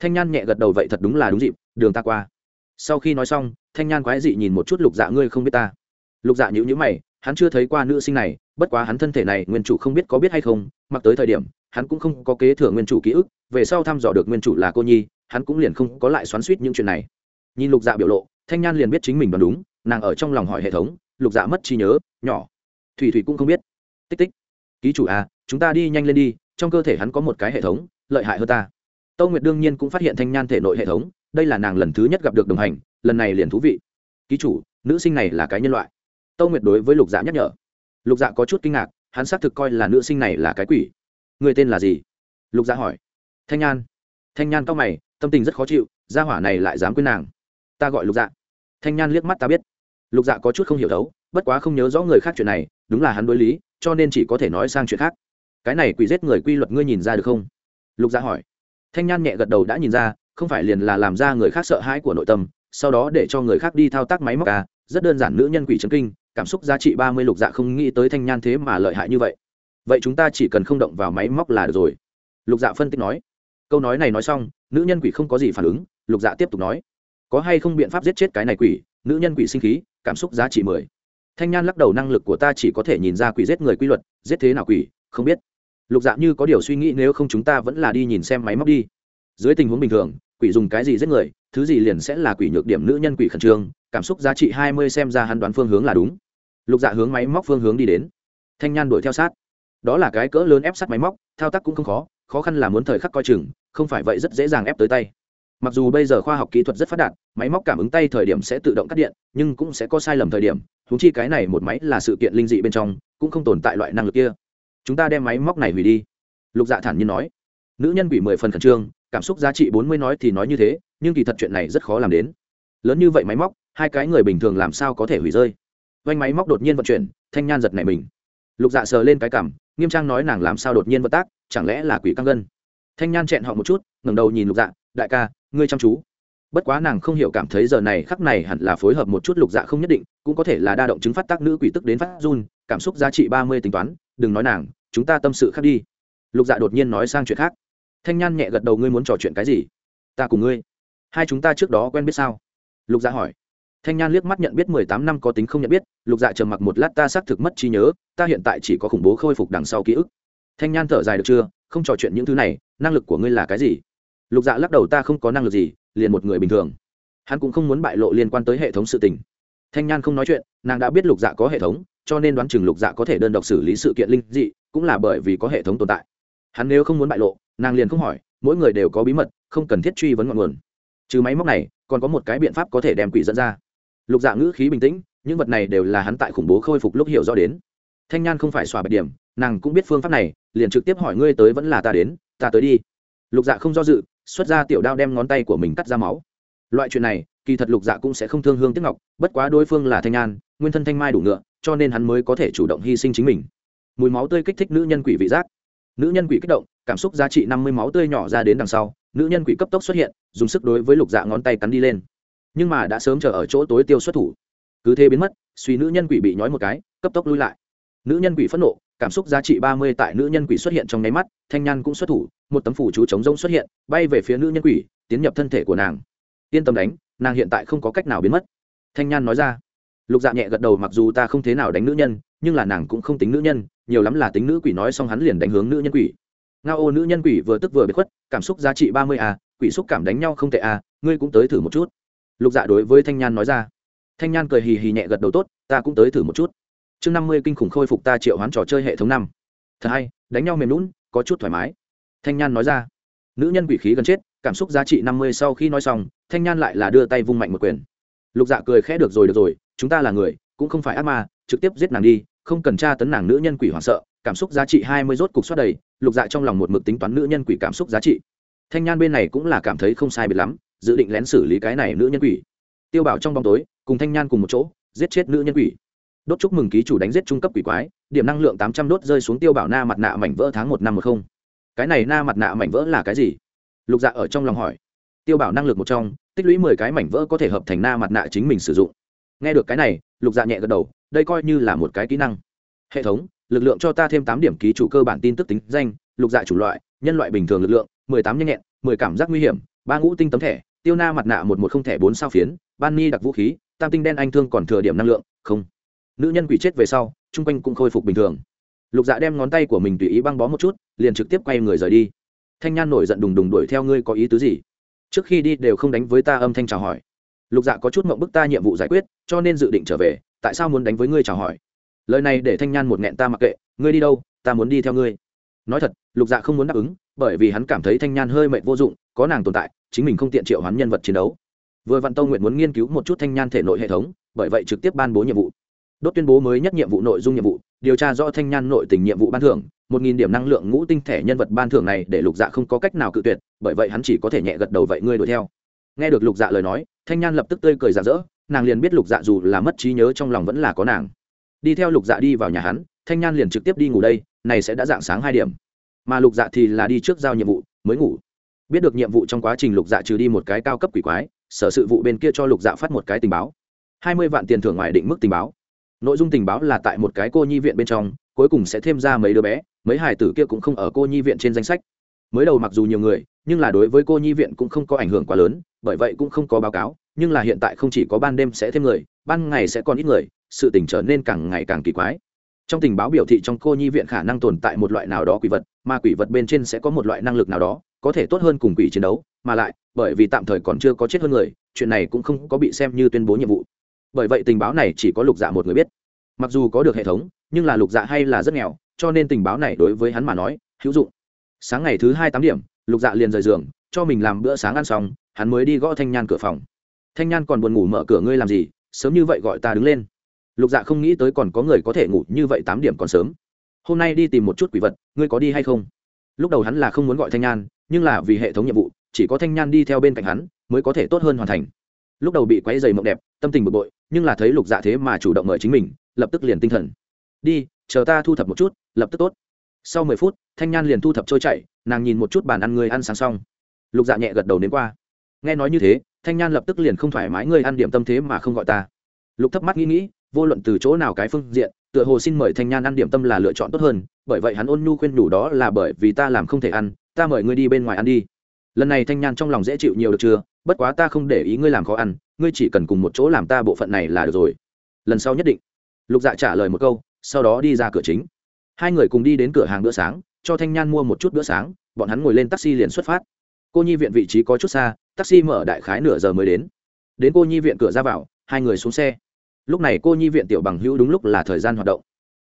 Thanh nhan nhẹ gật đầu, vậy thật đúng là đúng dịp, đường ta qua sau khi nói xong, thanh nhan quái dị nhìn một chút lục dạ ngươi không biết ta. Lục dạ nhữ nhữ mày, hắn chưa thấy qua nữ sinh này, bất quá hắn thân thể này nguyên chủ không biết có biết hay không, mặc tới thời điểm, hắn cũng không có kế thừa nguyên chủ ký ức, về sau thăm dò được nguyên chủ là cô nhi, hắn cũng liền không có lại xoắn suýt những chuyện này. Nhìn lục dạ biểu lộ, thanh nhan liền biết chính mình đoán đúng, nàng ở trong lòng hỏi hệ thống, lục dạ mất trí nhớ, nhỏ. Thủy thủy cũng không biết. Tích tích. Ký chủ à chúng ta đi nhanh lên đi, trong cơ thể hắn có một cái hệ thống, lợi hại hơn ta. Tâu nguyệt đương nhiên cũng phát hiện thanh nhan thể nội hệ thống đây là nàng lần thứ nhất gặp được đồng hành lần này liền thú vị. Ký chủ nữ sinh này là cái nhân loại. Tâu nguyệt đối với lục dạ nhắc nhở. Lục dạ có chút kinh ngạc hắn xác thực coi là nữ sinh này là cái quỷ. Người tên là gì? Lục dạ hỏi. Thanh nhan. Thanh nhan cao mày tâm tình rất khó chịu gia hỏa này lại dám quên nàng. Ta gọi lục dạ. Thanh nhan liếc mắt ta biết. Lục dạ có chút không hiểu thấu, bất quá không nhớ rõ người khác chuyện này đúng là hắn đối lý cho nên chỉ có thể nói sang chuyện khác. Cái này quỷ giết người quy luật ngươi nhìn ra được không? Lục dạ hỏi. Thanh nhan nhẹ gật đầu đã nhìn ra không phải liền là làm ra người khác sợ hãi của nội tâm sau đó để cho người khác đi thao tác máy móc ca à, rất đơn giản nữ nhân quỷ trấn kinh cảm xúc giá trị ba mươi lục dạ không nghĩ tới thanh nhan thế mà lợi hại như vậy. Vậy chúng ta chỉ cần không động vào máy móc là được rồi. Lục dạ phân tích nói. Câu nói này nói xong nữ nhân quỷ không có gì phản ứng lục dạ tiếp tục nói. Có hay không biện pháp giết chết cái này quỷ nữ nhân quỷ sinh khí cảm xúc giá trị mười. Thanh nhan lắc đầu năng lực của ta chỉ có thể nhìn ra quỷ giết người quy luật giết thế nào quỷ không biết. Lục dạ như có điều suy nghĩ nếu không chúng ta vẫn là đi nhìn xem máy móc đi dưới tình huống bình thường, quỷ dùng cái gì giết người, thứ gì liền sẽ là quỷ nhược điểm nữ nhân quỷ khẩn trương, cảm xúc giá trị hai mươi xem ra hắn đoán phương hướng là đúng. Lục dạ hướng máy móc phương hướng đi đến. Thanh nhan đuổi theo sát. Đó là cái cỡ lớn ép sát máy móc, thao tác cũng không khó khó khăn là muốn thời khắc coi chừng, không phải vậy rất dễ dàng ép tới tay. Mặc dù bây giờ khoa học kỹ thuật rất phát đạt, máy móc cảm ứng tay thời điểm sẽ tự động cắt điện, nhưng cũng sẽ có sai lầm thời điểm thú chi cái này một máy là sự kiện linh dị bên trong, cũng không tồn tại loại năng lực kia. Chúng ta đem máy móc này hủy đi. Lục dạ thản nhiên nói. Nữ nhân bị mười phần khẩn trương cảm xúc giá trị bốn mươi nói thì nói như thế, nhưng kỳ thật chuyện này rất khó làm đến. Lớn như vậy máy móc, hai cái người bình thường làm sao có thể hủy rơi? Vanh máy móc đột nhiên vận chuyển, thanh nhan giật này mình. Lục dạ sờ lên cái cảm, nghiêm trang nói nàng làm sao đột nhiên vận tác, chẳng lẽ là quỷ căng gân? Thanh nhan chẹn họ một chút, ngẩng đầu nhìn lục dạ đại ca, ngươi chăm chú. Bất quá nàng không hiểu cảm thấy giờ này khắc này hẳn là phối hợp một chút lục dạ không nhất định, cũng có thể là đa động chứng phát tác nữ quỷ tức đến phát run, cảm xúc giá trị ba mươi tính toán, đừng nói nàng, chúng ta tâm sự khác đi. Lục dạ đột nhiên nói sang chuyện khác thanh nhan nhẹ gật đầu, ngươi muốn trò chuyện cái gì? Ta cùng ngươi. Hai chúng ta trước đó quen biết sao? Lục dạ hỏi. Thanh nhan liếc mắt nhận biết mười tám năm có tính không nhận biết, lục dạ trầm mặc một lát, ta xác thực mất trí nhớ, ta hiện tại chỉ có khủng bố khôi phục đằng sau ký ức. Thanh nhan thở dài được chưa? Không trò chuyện những thứ này, năng lực của ngươi là cái gì? Lục dạ lắc đầu, ta không có năng lực gì, liền một người bình thường. Hắn cũng không muốn bại lộ liên quan tới hệ thống sự tình. Thanh nhan không nói chuyện, nàng đã biết lục dạ có hệ thống, cho nên đoán chừng lục dạ có thể đơn độc xử lý sự kiện linh dị, cũng là bởi vì có hệ thống tồn tại. Hắn nếu không muốn bại lộ nàng liền không hỏi, mỗi người đều có bí mật, không cần thiết truy vấn ngọn nguồn. Trừ máy móc này, còn có một cái biện pháp có thể đem quỷ dẫn ra. Lục dạ ngữ khí bình tĩnh, những vật này đều là hắn tại khủng bố khôi phục lúc hiểu rõ đến. Thanh nhan không phải xòa bạch điểm, nàng cũng biết phương pháp này, liền trực tiếp hỏi ngươi tới vẫn là ta đến, ta tới đi. Lục dạ không do dự, xuất ra tiểu đao đem ngón tay của mình cắt ra máu. Loại chuyện này, kỳ thật lục dạ cũng sẽ không thương hương tiếc ngọc, bất quá đối phương là thanh nhan, nguyên thân thanh mai đủ ngựa, cho nên hắn mới có thể chủ động hy sinh chính mình. Mùi máu tươi kích thích nữ nhân quỷ vị giác. Nữ nhân quỷ kích động cảm xúc giá trị năm mươi máu tươi nhỏ ra đến đằng sau, nữ nhân quỷ cấp tốc xuất hiện, dùng sức đối với lục dạ ngón tay cắn đi lên. Nhưng mà đã sớm chờ ở chỗ tối tiêu xuất thủ. Cứ thế biến mất, suy nữ nhân quỷ bị nhói một cái, cấp tốc lui lại. Nữ nhân quỷ phẫn nộ, cảm xúc giá trị ba mươi tại nữ nhân quỷ xuất hiện trong nháy mắt, thanh nhan cũng xuất thủ, một tấm phủ chú chống rông xuất hiện, bay về phía nữ nhân quỷ, tiến nhập thân thể của nàng. Yên tâm đánh, nàng hiện tại không có cách nào biến mất. Thanh nhan nói ra. Lục dạ nhẹ gật đầu mặc dù ta không thế nào đánh nữ nhân, nhưng là nàng cũng không tính nữ nhân, nhiều lắm là tính nữ quỷ nói xong hắn liền đánh hướng nữ nhân quỷ nga ô nữ nhân quỷ vừa tức vừa bị khuất, cảm xúc giá trị ba mươi a, quỷ xúc cảm đánh nhau không tệ a, ngươi cũng tới thử một chút. Lục dạ đối với thanh nhan nói ra. Thanh nhan cười hì hì nhẹ gật đầu tốt, ta cũng tới thử một chút. Chương năm mươi kinh khủng khôi phục ta triệu hoán trò chơi hệ thống năm. Thật hay, đánh nhau mềm lún có chút thoải mái. Thanh nhan nói ra. Nữ nhân quỷ khí gần chết, cảm xúc giá trị năm mươi sau khi nói xong, thanh nhan lại là đưa tay vung mạnh một quyền. Lục dạ cười khẽ được rồi được rồi, chúng ta là người, cũng không phải ác ma, trực tiếp giết nàng đi, không cần tra tấn nàng nữ nhân quỷ hoảng sợ cảm xúc giá trị hai mươi rốt cục xoát đầy, lục dạ trong lòng một mực tính toán nữ nhân quỷ cảm xúc giá trị. Thanh nhan bên này cũng là cảm thấy không sai biệt lắm, dự định lén xử lý cái này nữ nhân quỷ. Tiêu bảo trong bóng tối, cùng thanh nhan cùng một chỗ, giết chết nữ nhân quỷ. Đốt chúc mừng ký chủ đánh giết trung cấp quỷ quái, điểm năng lượng tám trăm đốt rơi xuống tiêu bảo na mặt nạ mảnh vỡ tháng một năm một không. Cái này na mặt nạ mảnh vỡ là cái gì? Lục dạ ở trong lòng hỏi. Tiêu bảo năng lực một trong, tích lũy mười cái mảnh vỡ có thể hợp thành na mặt nạ chính mình sử dụng. Nghe được cái này, lục dạ nhẹ gật đầu, đây coi như là một cái kỹ năng. Hệ thống lực lượng cho ta thêm tám điểm ký chủ cơ bản tin tức tính danh, lục dạ chủ loại, nhân loại bình thường lực lượng, mười tám nhanh nhẹn, mười cảm giác nguy hiểm, ba ngũ tinh tấm thẻ, tiêu na mặt nạ một một không thẻ bốn sao phiến, ban ni đặc vũ khí, tam tinh đen anh thương còn thừa điểm năng lượng, không. Nữ nhân quỷ chết về sau, chung quanh cũng khôi phục bình thường. Lục dạ đem ngón tay của mình tùy ý băng bó một chút, liền trực tiếp quay người rời đi. Thanh nhan nổi giận đùng đùng đuổi theo ngươi có ý tứ gì? Trước khi đi đều không đánh với ta âm thanh chào hỏi. Lục dạ có chút mộng bức ta nhiệm vụ giải quyết, cho nên dự định trở về, tại sao muốn đánh với ngươi chào hỏi? Lời này để thanh nhan một nghẹn ta mặc kệ, ngươi đi đâu, ta muốn đi theo ngươi. Nói thật, lục dạ không muốn đáp ứng, bởi vì hắn cảm thấy thanh nhan hơi mệnh vô dụng, có nàng tồn tại, chính mình không tiện triệu hoán nhân vật chiến đấu. Vừa vạn tông nguyện muốn nghiên cứu một chút thanh nhan thể nội hệ thống, bởi vậy trực tiếp ban bố nhiệm vụ. Đốt tuyên bố mới nhất nhiệm vụ nội dung nhiệm vụ, điều tra rõ thanh nhan nội tình nhiệm vụ ban thưởng, một nghìn điểm năng lượng ngũ tinh thể nhân vật ban thưởng này để lục dạ không có cách nào cự tuyệt, bởi vậy hắn chỉ có thể nhẹ gật đầu vậy ngươi đuổi theo. Nghe được lục dạ lời nói, thanh nhan lập tức tươi cười rạng rỡ, nàng liền biết lục dạ dù là mất trí nhớ trong lòng vẫn là có nàng đi theo lục dạ đi vào nhà hắn, thanh nhan liền trực tiếp đi ngủ đây, này sẽ đã dạng sáng hai điểm. Mà lục dạ thì là đi trước giao nhiệm vụ, mới ngủ. Biết được nhiệm vụ trong quá trình lục dạ trừ đi một cái cao cấp quỷ quái, sở sự vụ bên kia cho lục dạ phát một cái tình báo. Hai mươi vạn tiền thưởng ngoài định mức tình báo. Nội dung tình báo là tại một cái cô nhi viện bên trong, cuối cùng sẽ thêm ra mấy đứa bé, mấy hải tử kia cũng không ở cô nhi viện trên danh sách. Mới đầu mặc dù nhiều người, nhưng là đối với cô nhi viện cũng không có ảnh hưởng quá lớn, bởi vậy cũng không có báo cáo nhưng là hiện tại không chỉ có ban đêm sẽ thêm người, ban ngày sẽ còn ít người, sự tình trở nên càng ngày càng kỳ quái. Trong tình báo biểu thị trong cô nhi viện khả năng tồn tại một loại nào đó quỷ vật, mà quỷ vật bên trên sẽ có một loại năng lực nào đó, có thể tốt hơn cùng quỷ chiến đấu, mà lại, bởi vì tạm thời còn chưa có chết hơn người, chuyện này cũng không có bị xem như tuyên bố nhiệm vụ. Bởi vậy tình báo này chỉ có lục dạ một người biết. Mặc dù có được hệ thống, nhưng là lục dạ hay là rất nghèo, cho nên tình báo này đối với hắn mà nói, hữu dụng. Sáng ngày thứ hai tám điểm, lục dạ liền rời giường, cho mình làm bữa sáng ăn xong, hắn mới đi gõ thanh nhan cửa phòng thanh nhan còn buồn ngủ mở cửa ngươi làm gì, sớm như vậy gọi ta đứng lên. Lục dạ không nghĩ tới còn có người có thể ngủ như vậy tám điểm còn sớm. Hôm nay đi tìm một chút quỷ vật, ngươi có đi hay không? Lúc đầu hắn là không muốn gọi thanh nhan, nhưng là vì hệ thống nhiệm vụ, chỉ có thanh nhan đi theo bên cạnh hắn, mới có thể tốt hơn hoàn thành. Lúc đầu bị quấy dày mộng đẹp, tâm tình bực bội, nhưng là thấy lục dạ thế mà chủ động mời chính mình, lập tức liền tinh thần. Đi, chờ ta thu thập một chút, lập tức tốt. Sau mười phút, thanh nhan liền thu thập trôi chạy nàng nhìn một chút bàn ăn người ăn sáng xong. Lục dạ nhẹ gật đầu đến qua. Nghe nói như thế thanh nhan lập tức liền không thoải mái, ngươi ăn điểm tâm thế mà không gọi ta. Lục thấp mắt nghĩ nghĩ, vô luận từ chỗ nào cái phương diện, tựa hồ xin mời thanh nhan ăn điểm tâm là lựa chọn tốt hơn, bởi vậy hắn ôn nhu khuyên đủ đó là bởi vì ta làm không thể ăn, ta mời ngươi đi bên ngoài ăn đi. Lần này thanh nhan trong lòng dễ chịu nhiều được chưa? Bất quá ta không để ý ngươi làm khó ăn, ngươi chỉ cần cùng một chỗ làm ta bộ phận này là được rồi. Lần sau nhất định. Lục dạ trả lời một câu, sau đó đi ra cửa chính. Hai người cùng đi đến cửa hàng bữa sáng, cho thanh nhan mua một chút bữa sáng, bọn hắn ngồi lên taxi liền xuất phát. Cô nhi viện vị trí có chút xa taxi mở đại khái nửa giờ mới đến. Đến cô nhi viện cửa ra vào, hai người xuống xe. Lúc này cô nhi viện tiểu bằng hữu đúng lúc là thời gian hoạt động.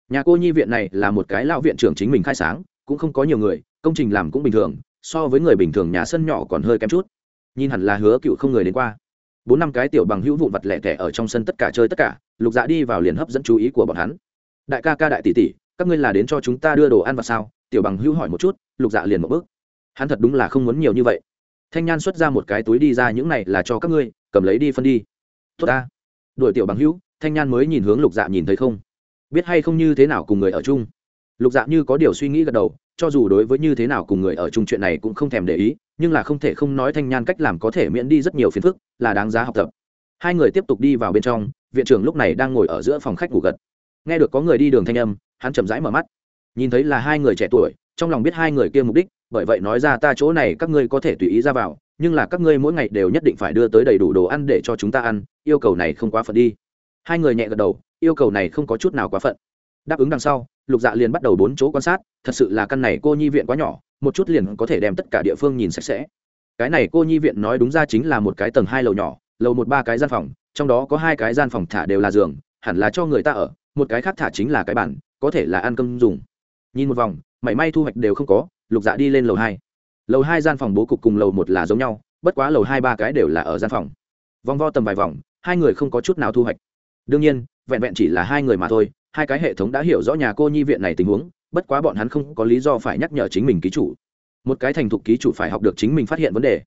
Nhà cô nhi viện này là một cái lão viện trưởng chính mình khai sáng, cũng không có nhiều người, công trình làm cũng bình thường, so với người bình thường nhà sân nhỏ còn hơi kém chút. Nhìn hẳn là hứa cựu không người đến qua. Bốn năm cái tiểu bằng hữu vụn vặt lẻ tẻ ở trong sân tất cả chơi tất cả, lục dạ đi vào liền hấp dẫn chú ý của bọn hắn. Đại ca ca đại tỷ tỷ, các ngươi là đến cho chúng ta đưa đồ ăn vào sao? Tiểu bằng hữu hỏi một chút, lục dạ liền một bước. Hắn thật đúng là không muốn nhiều như vậy thanh nhan xuất ra một cái túi đi ra, những này là cho các ngươi, cầm lấy đi phân đi. Tốt ta. Đuổi tiểu bằng hữu, thanh nhan mới nhìn hướng lục dạ nhìn thấy không? Biết hay không như thế nào cùng người ở chung? Lục dạ như có điều suy nghĩ gật đầu, cho dù đối với như thế nào cùng người ở chung chuyện này cũng không thèm để ý, nhưng là không thể không nói thanh nhan cách làm có thể miễn đi rất nhiều phiền phức, là đáng giá học tập. Hai người tiếp tục đi vào bên trong, viện trưởng lúc này đang ngồi ở giữa phòng khách ngủ gật. Nghe được có người đi đường thanh âm, hắn chậm rãi mở mắt. Nhìn thấy là hai người trẻ tuổi, trong lòng biết hai người kia mục đích bởi vậy nói ra ta chỗ này các ngươi có thể tùy ý ra vào, nhưng là các ngươi mỗi ngày đều nhất định phải đưa tới đầy đủ đồ ăn để cho chúng ta ăn, yêu cầu này không quá phận đi. Hai người nhẹ gật đầu, yêu cầu này không có chút nào quá phận. Đáp ứng đằng sau, lục dạ liền bắt đầu bốn chỗ quan sát, thật sự là căn này cô nhi viện quá nhỏ, một chút liền có thể đem tất cả địa phương nhìn sạch sẽ. Cái này cô nhi viện nói đúng ra chính là một cái tầng hai lầu nhỏ, lầu một ba cái gian phòng, trong đó có hai cái gian phòng thả đều là giường, hẳn là cho người ta ở, một cái khác thả chính là cái bản có thể là ăn cơm dùng. Nhìn một vòng, mảy may thu hoạch đều không có lục dạ đi lên lầu hai. Lầu hai gian phòng bố cục cùng lầu một là giống nhau, bất quá lầu hai ba cái đều là ở gian phòng. Vòng vo tầm vài vòng, hai người không có chút nào thu hoạch. Đương nhiên, vẹn vẹn chỉ là hai người mà thôi, hai cái hệ thống đã hiểu rõ nhà cô nhi viện này tình huống, bất quá bọn hắn không có lý do phải nhắc nhở chính mình ký chủ. Một cái thành thục ký chủ phải học được chính mình phát hiện vấn đề.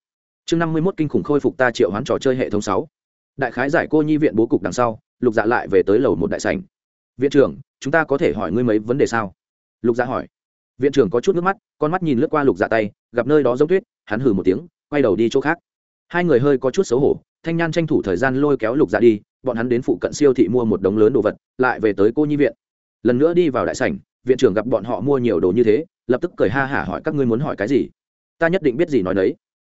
Chương năm mươi mốt kinh khủng khôi phục ta triệu hoán trò chơi hệ thống sáu. Đại khái giải cô nhi viện bố cục đằng sau, lục dạ lại về tới lầu một đại sành viện trưởng, chúng ta có thể hỏi ngươi mấy vấn đề sao? Lục dạ hỏi viện trưởng có chút nước mắt, con mắt nhìn lướt qua lục dạ tay, gặp nơi đó giống tuyết, hắn hừ một tiếng, quay đầu đi chỗ khác. Hai người hơi có chút xấu hổ, thanh nhan tranh thủ thời gian lôi kéo lục dạ đi, bọn hắn đến phụ cận siêu thị mua một đống lớn đồ vật, lại về tới cô nhi viện. Lần nữa đi vào đại sảnh, viện trưởng gặp bọn họ mua nhiều đồ như thế, lập tức cười ha hả hỏi các ngươi muốn hỏi cái gì? Ta nhất định biết gì nói đấy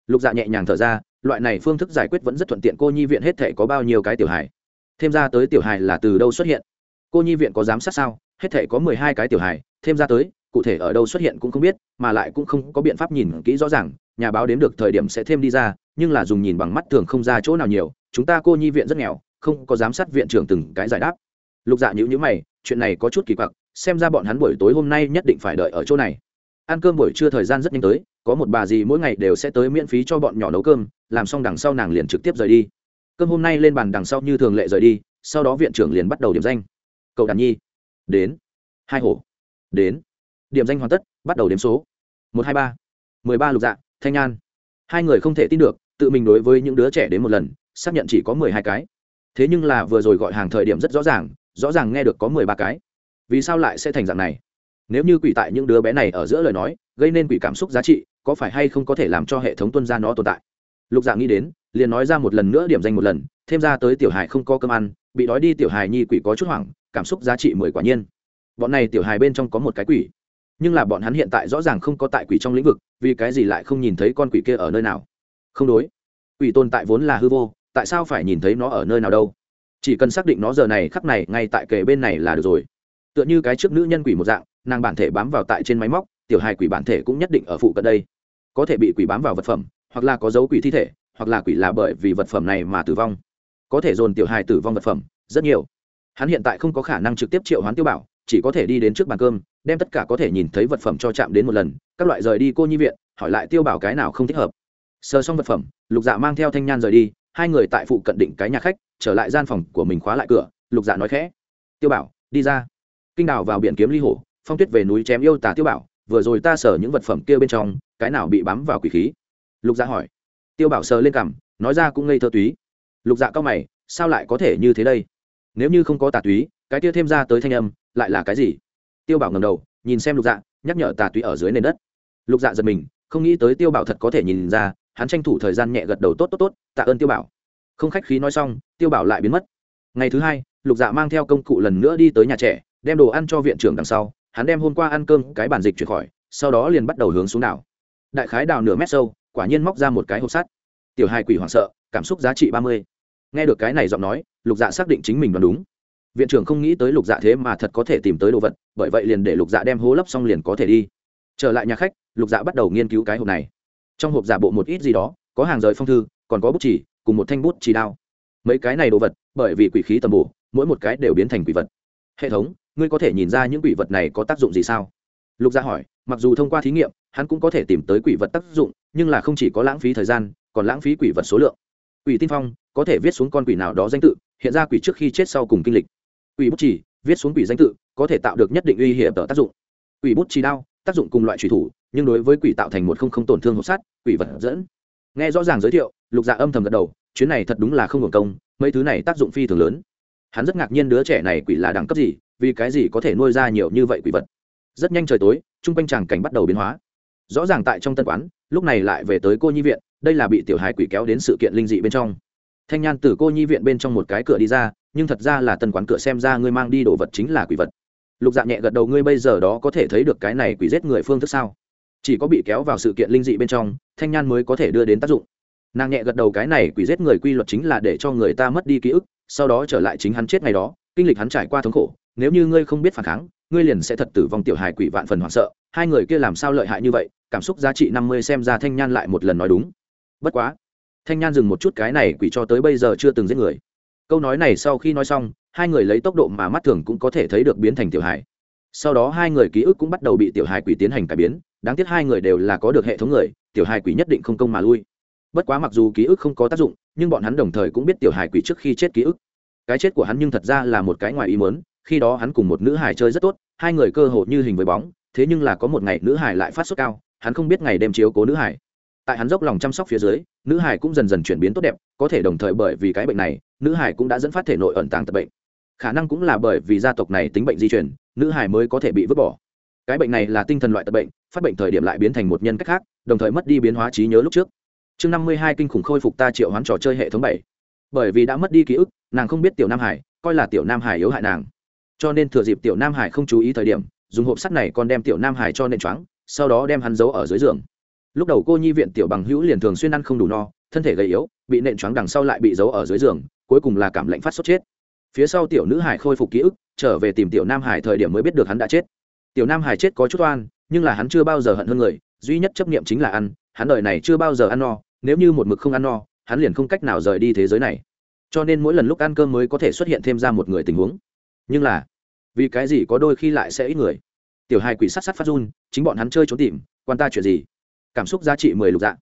lục dạ nhẹ nhàng thở ra, loại này phương thức giải quyết vẫn rất thuận tiện, cô nhi viện hết thể có bao nhiêu cái tiểu hài? Thêm ra tới tiểu hài là từ đâu xuất hiện? Cô nhi viện có giám sát sao? Hết thể có mười hai cái tiểu hài, thêm ra tới cụ thể ở đâu xuất hiện cũng không biết, mà lại cũng không có biện pháp nhìn kỹ rõ ràng, nhà báo đến được thời điểm sẽ thêm đi ra, nhưng là dùng nhìn bằng mắt thường không ra chỗ nào nhiều, chúng ta cô nhi viện rất nghèo, không có giám sát viện trưởng từng cái giải đáp. Lục dạ nhữ nhữ mày, chuyện này có chút kỳ quặc, xem ra bọn hắn buổi tối hôm nay nhất định phải đợi ở chỗ này. Ăn cơm buổi trưa thời gian rất nhanh tới, có một bà gì mỗi ngày đều sẽ tới miễn phí cho bọn nhỏ nấu cơm, làm xong đằng sau nàng liền trực tiếp rời đi. Cơm hôm nay lên bàn đằng sau như thường lệ rời đi, sau đó viện trưởng liền bắt đầu điểm danh. Cậu đàn nhi, đến. Hai hổ, đến điểm danh hoàn tất, bắt đầu đếm số. Một, hai, ba. Mười ba lục dạ thanh nhan. Hai người không thể tin được, tự mình đối với những đứa trẻ đến một lần, xác nhận chỉ có mười hai cái. Thế nhưng là vừa rồi gọi hàng thời điểm rất rõ ràng rõ ràng nghe được có mười ba cái. Vì sao lại sẽ thành dạng này? Nếu như quỷ tại những đứa bé này ở giữa lời nói, gây nên quỷ cảm xúc giá trị, có phải hay không có thể làm cho hệ thống tuân ra nó tồn tại? Lục dạ nghĩ đến, liền nói ra một lần nữa điểm danh một lần, thêm ra tới tiểu hài không có cơm ăn, bị đói đi tiểu hài nhi quỷ có chút hoảng, cảm xúc giá trị mười quả nhiên. Bọn này tiểu hài bên trong có một cái quỷ nhưng là bọn hắn hiện tại rõ ràng không có tại quỷ trong lĩnh vực, vì cái gì lại không nhìn thấy con quỷ kia ở nơi nào? Không đối. Quỷ tồn tại vốn là hư vô, tại sao phải nhìn thấy nó ở nơi nào đâu? Chỉ cần xác định nó giờ này khắc này ngay tại kề bên này là được rồi. Tựa như cái trước nữ nhân quỷ một dạng, nàng bản thể bám vào tại trên máy móc, tiểu hài quỷ bản thể cũng nhất định ở phụ cận đây. Có thể bị quỷ bám vào vật phẩm, hoặc là có dấu quỷ thi thể, hoặc là quỷ là bởi vì vật phẩm này mà tử vong. Có thể dồn tiểu hài tử vong vật phẩm, rất nhiều. Hắn hiện tại không có khả năng trực tiếp triệu hoán tiêu bảo chỉ có thể đi đến trước bàn cơm, đem tất cả có thể nhìn thấy vật phẩm cho chạm đến một lần, các loại rời đi cô nhi viện, hỏi lại tiêu bảo cái nào không thích hợp. Sờ xong vật phẩm, lục dạ mang theo thanh nhan rời đi, hai người tại phụ cận định cái nhà khách, trở lại gian phòng của mình khóa lại cửa, lục dạ nói khẽ, tiêu bảo, đi ra. Kinh đào vào biển kiếm ly hổ, phong tuyết về núi chém yêu tà tiêu bảo, vừa rồi ta sờ những vật phẩm kia bên trong, cái nào bị bám vào quỷ khí? Lục dạ hỏi. Tiêu bảo sờ lên cằm, nói ra cũng ngây thơ túy. Lục dạ cao mày, sao lại có thể như thế đây? Nếu như không có tà túy, cái kia thêm ra tới thanh âm lại là cái gì? Tiêu bảo ngầm đầu, nhìn xem lục dạ nhắc nhở tà túy ở dưới nền đất. Lục dạ giật mình, không nghĩ tới tiêu bảo thật có thể nhìn ra, hắn tranh thủ thời gian nhẹ gật đầu tốt tốt tốt, tạ ơn tiêu bảo. Không khách khí nói xong, tiêu bảo lại biến mất. Ngày thứ hai, lục dạ mang theo công cụ lần nữa đi tới nhà trẻ, đem đồ ăn cho viện trưởng đằng sau, hắn đem hôm qua ăn cơm cái bản dịch chuyển khỏi, sau đó liền bắt đầu hướng xuống đảo. Đại khái đào nửa mét sâu, quả nhiên móc ra một cái hộp sắt. Tiểu hai quỷ hoảng sợ, cảm xúc giá trị ba mươi. Nghe được cái này giọng nói, lục dạ xác định chính mình đoán đúng viện trưởng không nghĩ tới lục dạ thế mà thật có thể tìm tới đồ vật, bởi vậy liền để lục dạ đem hố lấp xong liền có thể đi. Trở lại nhà khách, lục dạ bắt đầu nghiên cứu cái hộp này. Trong hộp giả bộ một ít gì đó, có hàng rời phong thư, còn có bút chỉ, cùng một thanh bút chỉ đao. Mấy cái này đồ vật, bởi vì quỷ khí tầm bổ, mỗi một cái đều biến thành quỷ vật. Hệ thống, ngươi có thể nhìn ra những quỷ vật này có tác dụng gì sao? Lục gia hỏi, mặc dù thông qua thí nghiệm, hắn cũng có thể tìm tới quỷ vật tác dụng, nhưng là không chỉ có lãng phí thời gian, còn lãng phí quỷ vật số lượng. Quỷ tin phong có thể viết xuống con quỷ nào đó danh tự, hiện ra quỷ trước khi chết sau cùng kinh lịch quỷ bút chỉ viết xuống quỷ danh tự, có thể tạo được nhất định uy hiểm tờ tác dụng. Quỷ bút chỉ đao, tác dụng cùng loại trùy thủ, nhưng đối với quỷ tạo thành một không không tổn thương hộp sắt, quỷ vật dẫn. Nghe rõ ràng giới thiệu, lục dạ âm thầm gật đầu, chuyến này thật đúng là không hưởng công, mấy thứ này tác dụng phi thường lớn. Hắn rất ngạc nhiên đứa trẻ này quỷ là đẳng cấp gì, vì cái gì có thể nuôi ra nhiều như vậy quỷ vật. Rất nhanh trời tối, chung quanh tràng cảnh bắt đầu biến hóa. Rõ ràng tại trong tân quán, lúc này lại về tới cô nhi viện, đây là bị tiểu hài quỷ kéo đến sự kiện linh dị bên trong. Thanh nhan từ cô nhi viện bên trong một cái cửa đi ra nhưng thật ra là tân quán cửa xem ra ngươi mang đi đồ vật chính là quỷ vật. Lục dạ nhẹ gật đầu, ngươi bây giờ đó có thể thấy được cái này quỷ giết người phương thức sao? Chỉ có bị kéo vào sự kiện linh dị bên trong, thanh nhan mới có thể đưa đến tác dụng. Nàng nhẹ gật đầu, cái này quỷ giết người quy luật chính là để cho người ta mất đi ký ức, sau đó trở lại chính hắn chết ngày đó, kinh lịch hắn trải qua thống khổ. Nếu như ngươi không biết phản kháng, ngươi liền sẽ thật tử vong tiểu hài quỷ vạn phần hoảng sợ. Hai người kia làm sao lợi hại như vậy? Cảm xúc giá trị năm mươi xem ra thanh nhan lại một lần nói đúng. Bất quá, thanh nhan dừng một chút, cái này quỷ cho tới bây giờ chưa từng giết người câu nói này sau khi nói xong hai người lấy tốc độ mà mắt thường cũng có thể thấy được biến thành tiểu hài. Sau đó hai người ký ức cũng bắt đầu bị tiểu hài quỷ tiến hành cải biến đáng tiếc hai người đều là có được hệ thống người tiểu hài quỷ nhất định không công mà lui. Bất quá mặc dù ký ức không có tác dụng nhưng bọn hắn đồng thời cũng biết tiểu hài quỷ trước khi chết ký ức. Cái chết của hắn nhưng thật ra là một cái ngoài ý mớn khi đó hắn cùng một nữ hài chơi rất tốt hai người cơ hồ như hình với bóng thế nhưng là có một ngày nữ hài lại phát sốt cao hắn không biết ngày đêm chiếu cố nữ hải, tại hắn dốc lòng chăm sóc phía dưới nữ Hải cũng dần dần chuyển biến tốt đẹp, có thể đồng thời bởi vì cái bệnh này, nữ Hải cũng đã dẫn phát thể nội ẩn tàng tập bệnh. Khả năng cũng là bởi vì gia tộc này tính bệnh di chuyển nữ Hải mới có thể bị vứt bỏ. Cái bệnh này là tinh thần loại tập bệnh, phát bệnh thời điểm lại biến thành một nhân cách khác, đồng thời mất đi biến hóa trí nhớ lúc trước. Chương năm mươi hai kinh khủng khôi phục ta triệu hoán trò chơi hệ thống bảy. Bởi vì đã mất đi ký ức, nàng không biết tiểu nam hải, coi là tiểu nam hải yếu hại nàng. Cho nên thừa dịp tiểu nam hải không chú ý thời điểm, dùng hộp sắt này còn đem tiểu nam hải cho nện choáng, sau đó đem hắn giấu ở dưới giường lúc đầu cô nhi viện tiểu bằng hữu liền thường xuyên ăn không đủ no, thân thể gầy yếu, bị nện choáng đằng sau lại bị giấu ở dưới giường, cuối cùng là cảm lạnh phát sốt chết. Phía sau tiểu nữ hải khôi phục ký ức, trở về tìm tiểu nam hải thời điểm mới biết được hắn đã chết. Tiểu nam hải chết có chút oan, nhưng là hắn chưa bao giờ hận hơn người, duy nhất chấp niệm chính là ăn, hắn đời này chưa bao giờ ăn no, nếu như một mực không ăn no, hắn liền không cách nào rời đi thế giới này. Cho nên mỗi lần lúc ăn cơm mới có thể xuất hiện thêm ra một người tình huống. Nhưng là, vì cái gì có đôi khi lại sẽ ít người? Tiểu hai quỷ sát sát phát run, chính bọn hắn chơi trốn tìm, quan ta chuyện gì? Cảm xúc giá trị mười lục dạng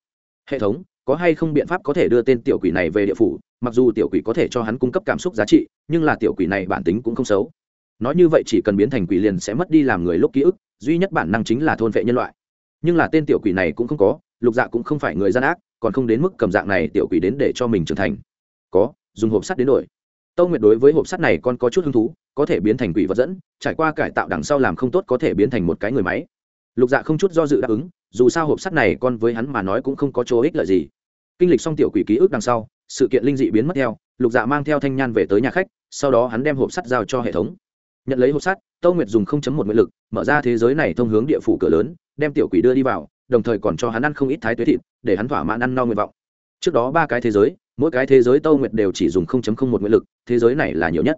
hệ thống, có hay không biện pháp có thể đưa tên tiểu quỷ này về địa phủ? Mặc dù tiểu quỷ có thể cho hắn cung cấp cảm xúc giá trị, nhưng là tiểu quỷ này bản tính cũng không xấu. Nói như vậy chỉ cần biến thành quỷ liền sẽ mất đi làm người lúc ký ức, duy nhất bản năng chính là thôn vệ nhân loại. Nhưng là tên tiểu quỷ này cũng không có, lục dạ cũng không phải người gian ác, còn không đến mức cầm dạng này tiểu quỷ đến để cho mình trưởng thành. Có, dùng hộp sắt đến đổi. Tâu nguyệt đối với hộp sắt này con có chút hứng thú, có thể biến thành quỷ vật dẫn, trải qua cải tạo đằng sau làm không tốt có thể biến thành một cái người máy. Lục dạ không chút do dự đáp ứng dù sao hộp sắt này con với hắn mà nói cũng không có chỗ ích lợi gì. Kinh lịch xong tiểu quỷ ký ức đằng sau, sự kiện linh dị biến mất theo, lục dạ mang theo thanh nhan về tới nhà khách, sau đó hắn đem hộp sắt giao cho hệ thống. Nhận lấy hộp sắt, tâu nguyệt dùng một nguyện lực, mở ra thế giới này thông hướng địa phủ cửa lớn, đem tiểu quỷ đưa đi vào, đồng thời còn cho hắn ăn không ít thái tuế thịt, để hắn thỏa mãn ăn no nguyện vọng. Trước đó ba cái thế giới, mỗi cái thế giới tâu nguyệt đều chỉ dùng một nguyện lực, thế giới này là nhiều nhất.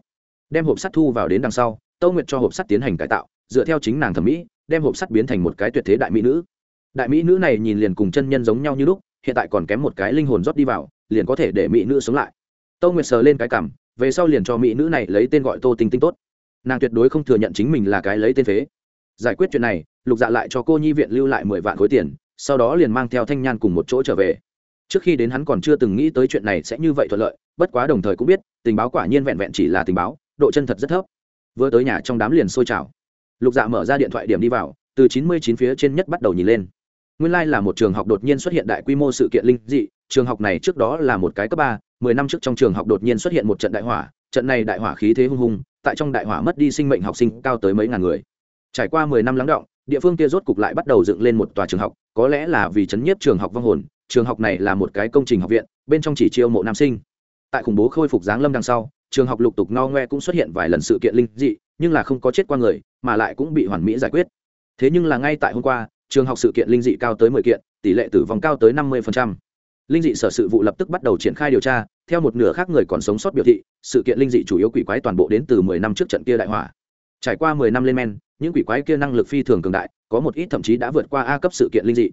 Đem hộp sắt thu vào đến đằng sau, tâu nguyệt cho hộp sắt tiến hành cải tạo, dựa theo chính nàng thẩm mỹ, đem hộp sắt biến thành một cái tuyệt thế đại mỹ nữ đại mỹ nữ này nhìn liền cùng chân nhân giống nhau như lúc, hiện tại còn kém một cái linh hồn rót đi vào, liền có thể để mỹ nữ sống lại. Tâu nguyệt sờ lên cái cảm, về sau liền cho mỹ nữ này lấy tên gọi tô tinh tinh tốt. Nàng tuyệt đối không thừa nhận chính mình là cái lấy tên phế. Giải quyết chuyện này, lục dạ lại cho cô nhi viện lưu lại mười vạn khối tiền, sau đó liền mang theo thanh nhan cùng một chỗ trở về. Trước khi đến hắn còn chưa từng nghĩ tới chuyện này sẽ như vậy thuận lợi, bất quá đồng thời cũng biết, tình báo quả nhiên vẹn vẹn chỉ là tình báo, độ chân thật rất thấp. Vừa tới nhà trong đám liền sôi trào. Lục dạ mở ra điện thoại điểm đi vào, từ chín mươi chín phía trên nhất bắt đầu nhìn lên nguyên lai là một trường học đột nhiên xuất hiện đại quy mô sự kiện linh dị, trường học này trước đó là một cái cấp ba, mười năm trước trong trường học đột nhiên xuất hiện một trận đại hỏa, trận này đại hỏa khí thế hung hùng tại trong đại hỏa mất đi sinh mệnh học sinh cao tới mấy ngàn người. Trải qua mười năm lắng động, địa phương kia rốt cục lại bắt đầu dựng lên một tòa trường học, có lẽ là vì chấn nhiếp trường học vong hồn, trường học này là một cái công trình học viện, bên trong chỉ chiêu mộ nam sinh. Tại khủng bố khôi phục giáng lâm đằng sau, trường học lục tục no ngoe cũng xuất hiện vài lần sự kiện linh dị, nhưng là không có chết qua người, mà lại cũng bị hoàn mỹ giải quyết. Thế nhưng là ngay tại hôm qua trường học sự kiện linh dị cao tới mười kiện, tỷ lệ tử vong cao tới năm mươi linh dị sở sự vụ lập tức bắt đầu triển khai điều tra, theo một nửa khác người còn sống sót biểu thị, sự kiện linh dị chủ yếu quỷ quái toàn bộ đến từ mười năm trước trận kia đại hỏa. Trải qua mười năm lên men, những quỷ quái kia năng lực phi thường cường đại, có một ít thậm chí đã vượt qua a cấp sự kiện linh dị.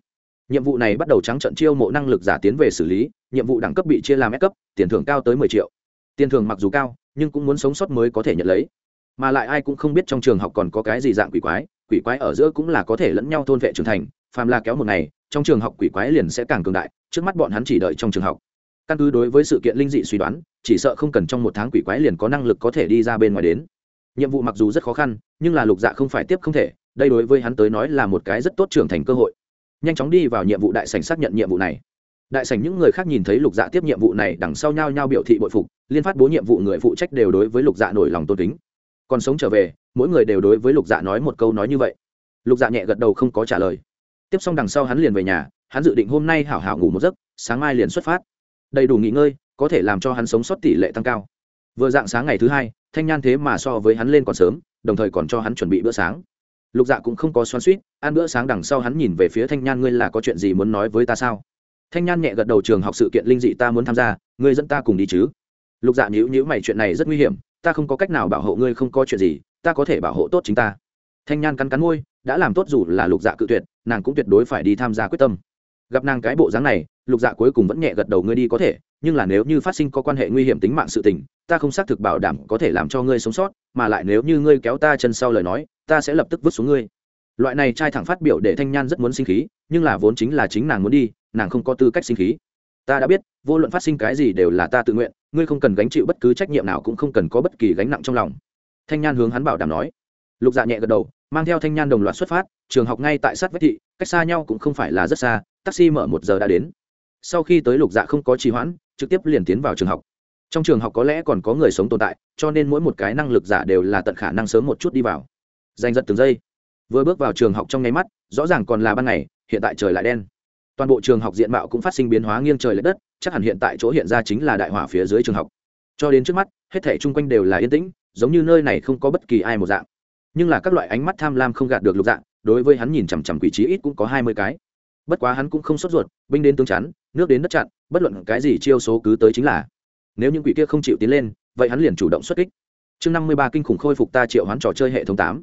Nhiệm vụ này bắt đầu trắng trận chiêu mộ năng lực giả tiến về xử lý, nhiệm vụ đẳng cấp bị chia làm S cấp, tiền thưởng cao tới mười triệu. Tiền thưởng mặc dù cao, nhưng cũng muốn sống sót mới có thể nhận lấy. Mà lại ai cũng không biết trong trường học còn có cái gì dạng quỷ quái quỷ quái ở giữa cũng là có thể lẫn nhau thôn vệ trưởng thành, phàm là kéo một ngày, trong trường học quỷ quái liền sẽ càng cường đại, trước mắt bọn hắn chỉ đợi trong trường học. Căn cứ đối với sự kiện linh dị suy đoán, chỉ sợ không cần trong một tháng quỷ quái liền có năng lực có thể đi ra bên ngoài đến. Nhiệm vụ mặc dù rất khó khăn, nhưng là lục dạ không phải tiếp không thể, đây đối với hắn tới nói là một cái rất tốt trưởng thành cơ hội. Nhanh chóng đi vào nhiệm vụ đại sảnh xác nhận nhiệm vụ này. Đại sảnh những người khác nhìn thấy lục dạ tiếp nhiệm vụ này, đằng sau nhau nhau biểu thị bội phục, liên phát bố nhiệm vụ người phụ trách đều đối với lục dạ nổi lòng tôn kính còn sống trở về, mỗi người đều đối với lục dạ nói một câu nói như vậy. Lục dạ nhẹ gật đầu không có trả lời. Tiếp xong đằng sau hắn liền về nhà, hắn dự định hôm nay hảo hảo ngủ một giấc, sáng mai liền xuất phát. Đầy đủ nghỉ ngơi, có thể làm cho hắn sống sót tỷ lệ tăng cao. Vừa dạng sáng ngày thứ hai, thanh nhan thế mà so với hắn lên còn sớm, đồng thời còn cho hắn chuẩn bị bữa sáng. Lục dạ cũng không có xoắn suýt ăn bữa sáng đằng sau hắn nhìn về phía thanh nhan ngươi là có chuyện gì muốn nói với ta sao? Thanh nhan nhẹ gật đầu trường học sự kiện linh dị ta muốn tham gia, ngươi dẫn ta cùng đi chứ? Lục dạ nhữ nhữ mày, chuyện này rất nguy hiểm ta không có cách nào bảo hộ ngươi không có chuyện gì, ta có thể bảo hộ tốt chính ta. Thanh nhan cắn cắn môi, đã làm tốt dù là lục dạ cự tuyệt, nàng cũng tuyệt đối phải đi tham gia quyết tâm. Gặp nàng cái bộ dáng này, lục dạ cuối cùng vẫn nhẹ gật đầu ngươi đi có thể, nhưng là nếu như phát sinh có quan hệ nguy hiểm tính mạng sự tình, ta không xác thực bảo đảm có thể làm cho ngươi sống sót, mà lại nếu như ngươi kéo ta chân sau lời nói, ta sẽ lập tức vứt xuống ngươi. Loại này trai thẳng phát biểu để thanh nhan rất muốn sinh khí, nhưng là vốn chính là chính nàng muốn đi, nàng không có tư cách sinh khí. Ta đã biết, vô luận phát sinh cái gì đều là ta tự nguyện ngươi không cần gánh chịu bất cứ trách nhiệm nào cũng không cần có bất kỳ gánh nặng trong lòng. Thanh nhan hướng hắn bảo đảm nói. Lục dạ nhẹ gật đầu, mang theo thanh nhan đồng loạt xuất phát, trường học ngay tại sát vách thị, cách xa nhau cũng không phải là rất xa, taxi mở một giờ đã đến. Sau khi tới lục dạ không có trì hoãn, trực tiếp liền tiến vào trường học. Trong trường học có lẽ còn có người sống tồn tại, cho nên mỗi một cái năng lực giả đều là tận khả năng sớm một chút đi vào. Giành giật từng giây. Vừa bước vào trường học trong nháy mắt, rõ ràng còn là ban ngày, hiện tại trời lại đen toàn bộ trường học diện mạo cũng phát sinh biến hóa nghiêng trời l ệ đất, chắc hẳn hiện tại chỗ hiện ra chính là đại hỏa phía dưới trường học. Cho đến trước mắt, hết thể chung quanh đều là yên tĩnh, giống như nơi này không có bất kỳ ai một dạng. Nhưng là các loại ánh mắt tham lam không gạt được lục dạng, đối với hắn nhìn chằm chằm quỷ trí ít cũng có hai mươi cái. Bất quá hắn cũng không sốt ruột, binh đến tướng chắn, nước đến đất chặn, bất luận cái gì chiêu số cứ tới chính là. Nếu những quỷ kia không chịu tiến lên, vậy hắn liền chủ động xuất kích. Chương năm mươi ba kinh khủng khôi phục ta triệu hắn trò chơi hệ thống tám.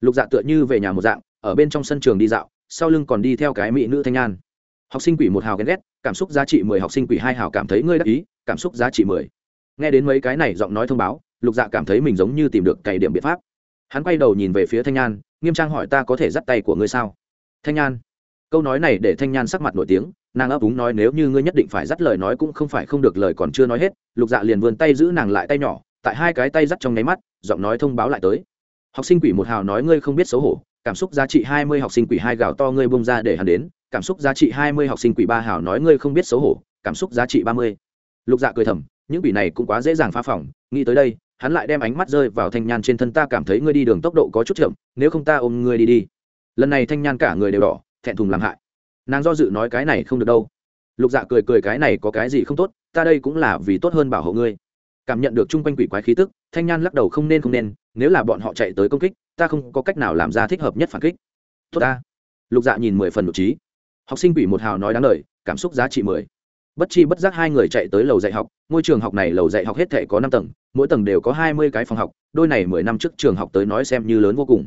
Lục dạ tựa như về nhà một dạng, ở bên trong sân trường đi dạo, sau lưng còn đi theo cái mỹ nữ thanh an học sinh quỷ một hào ghen ghét, cảm xúc giá trị mười, học sinh quỷ hai hào cảm thấy ngươi đắc ý, cảm xúc giá trị mười. Nghe đến mấy cái này giọng nói thông báo, lục dạ cảm thấy mình giống như tìm được cày điểm biện pháp. Hắn quay đầu nhìn về phía thanh nhan, nghiêm trang hỏi ta có thể dắt tay của ngươi sao? Thanh nhan, câu nói này để thanh nhan sắc mặt nổi tiếng, nàng ấp úng nói nếu như ngươi nhất định phải dắt lời nói cũng không phải không được lời còn chưa nói hết, lục dạ liền vươn tay giữ nàng lại tay nhỏ, tại hai cái tay dắt trong nháy mắt, giọng nói thông báo lại tới. Học sinh quỷ một hào nói ngươi không biết xấu hổ, cảm xúc giá trị hai mươi, học sinh quỷ hai gạo to ngươi bông ra để hắn đến cảm xúc giá trị hai mươi học sinh quỷ ba hảo nói ngươi không biết xấu hổ, cảm xúc giá trị ba mươi. Lục dạ cười thầm, những quỷ này cũng quá dễ dàng phá phỏng nghĩ tới đây, hắn lại đem ánh mắt rơi vào thanh nhan trên thân ta cảm thấy ngươi đi đường tốc độ có chút chậm, nếu không ta ôm ngươi đi đi. Lần này thanh nhan cả người đều đỏ, thẹn thùng làm hại. Nàng do dự nói cái này không được đâu. Lục dạ cười cười cái này có cái gì không tốt, ta đây cũng là vì tốt hơn bảo hộ ngươi. Cảm nhận được chung quanh quỷ quái khí tức, thanh nhan lắc đầu không nên không nên, nếu là bọn họ chạy tới công kích, ta không có cách nào làm ra thích hợp nhất phản kích. Tốt ta. Lục dạ nhìn mười phần nội trí học sinh quỷ một hào nói đáng lời, cảm xúc giá trị mười. Bất chi bất giác hai người chạy tới lầu dạy học, ngôi trường học này lầu dạy học hết thể có năm tầng, mỗi tầng đều có hai mươi cái phòng học, đôi này mười năm trước trường học tới nói xem như lớn vô cùng.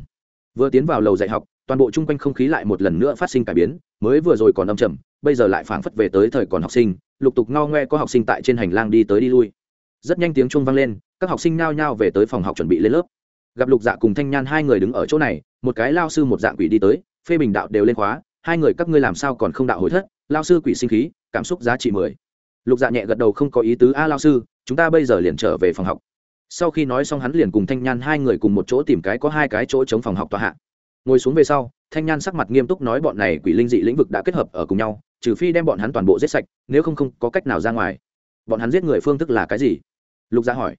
Vừa tiến vào lầu dạy học, toàn bộ chung quanh không khí lại một lần nữa phát sinh cải biến, mới vừa rồi còn âm trầm, bây giờ lại phảng phất về tới thời còn học sinh, lục tục ngao ngoe có học sinh tại trên hành lang đi tới đi lui. Rất nhanh tiếng chuông vang lên, các học sinh nao nhao về tới phòng học chuẩn bị lên lớp. Gặp lục dạ cùng thanh nhan hai người đứng ở chỗ này, một cái lao sư một dạng quỷ đi tới, phê bình đạo đều lên khóa hai người các ngươi làm sao còn không đạo hồi thất, lao sư quỷ sinh khí, cảm xúc giá trị mười. Lục dạ nhẹ gật đầu không có ý tứ, a lao sư, chúng ta bây giờ liền trở về phòng học. Sau khi nói xong hắn liền cùng thanh nhan hai người cùng một chỗ tìm cái có hai cái chỗ chống phòng học tòa hạ. Ngồi xuống về sau, thanh nhan sắc mặt nghiêm túc nói bọn này quỷ linh dị lĩnh vực đã kết hợp ở cùng nhau, trừ phi đem bọn hắn toàn bộ giết sạch, nếu không không có cách nào ra ngoài. Bọn hắn giết người phương thức là cái gì? Lục dạ hỏi.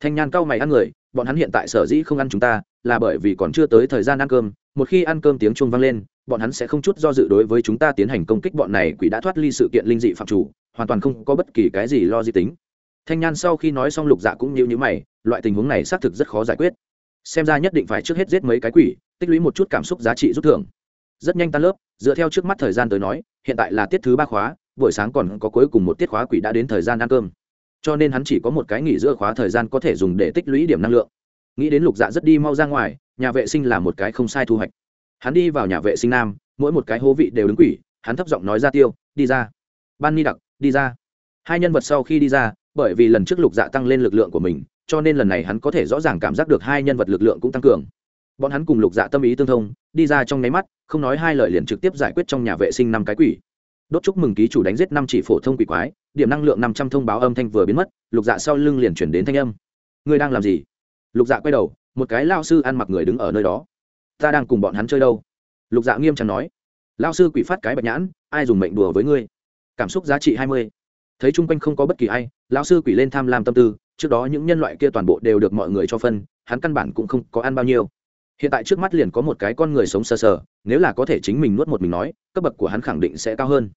Thanh nhan cau mày ăn người, bọn hắn hiện tại sở dĩ không ăn chúng ta, là bởi vì còn chưa tới thời gian ăn cơm một khi ăn cơm tiếng chuông vang lên, bọn hắn sẽ không chút do dự đối với chúng ta tiến hành công kích. Bọn này quỷ đã thoát ly sự kiện linh dị phạm chủ, hoàn toàn không có bất kỳ cái gì lo di tính. Thanh nhan sau khi nói xong lục dạ cũng như như mày, loại tình huống này xác thực rất khó giải quyết. Xem ra nhất định phải trước hết giết mấy cái quỷ, tích lũy một chút cảm xúc giá trị rút thưởng. Rất nhanh tan lớp, dựa theo trước mắt thời gian tới nói, hiện tại là tiết thứ ba khóa, buổi sáng còn có cuối cùng một tiết khóa quỷ đã đến thời gian ăn cơm. Cho nên hắn chỉ có một cái nghỉ giữa khóa thời gian có thể dùng để tích lũy điểm năng lượng nghĩ đến lục dạ rất đi mau ra ngoài, nhà vệ sinh là một cái không sai thu hoạch. Hắn đi vào nhà vệ sinh nam, mỗi một cái hố vị đều đứng quỷ, hắn thấp giọng nói ra tiêu, đi ra. Ban ni đặc, đi ra. Hai nhân vật sau khi đi ra, bởi vì lần trước lục dạ tăng lên lực lượng của mình, cho nên lần này hắn có thể rõ ràng cảm giác được hai nhân vật lực lượng cũng tăng cường. Bọn hắn cùng lục dạ tâm ý tương thông, đi ra trong nháy mắt, không nói hai lời liền trực tiếp giải quyết trong nhà vệ sinh năm cái quỷ. Đốt chúc mừng ký chủ đánh giết năm chỉ phổ thông quỷ quái, điểm năng lượng năm trăm thông báo âm thanh vừa biến mất, lục dạ sau lưng liền chuyển đến thanh âm. Ngươi đang làm gì? Lục dạ quay đầu, một cái lao sư ăn mặc người đứng ở nơi đó. Ta đang cùng bọn hắn chơi đâu? Lục dạ nghiêm trọng nói. Lao sư quỷ phát cái bạch nhãn, ai dùng mệnh đùa với ngươi? Cảm xúc giá trị hai mươi. Thấy chung quanh không có bất kỳ ai, lao sư quỷ lên tham lam tâm tư, trước đó những nhân loại kia toàn bộ đều được mọi người cho phân, hắn căn bản cũng không có ăn bao nhiêu. Hiện tại trước mắt liền có một cái con người sống sờ sờ, nếu là có thể chính mình nuốt một mình nói, cấp bậc của hắn khẳng định sẽ cao hơn.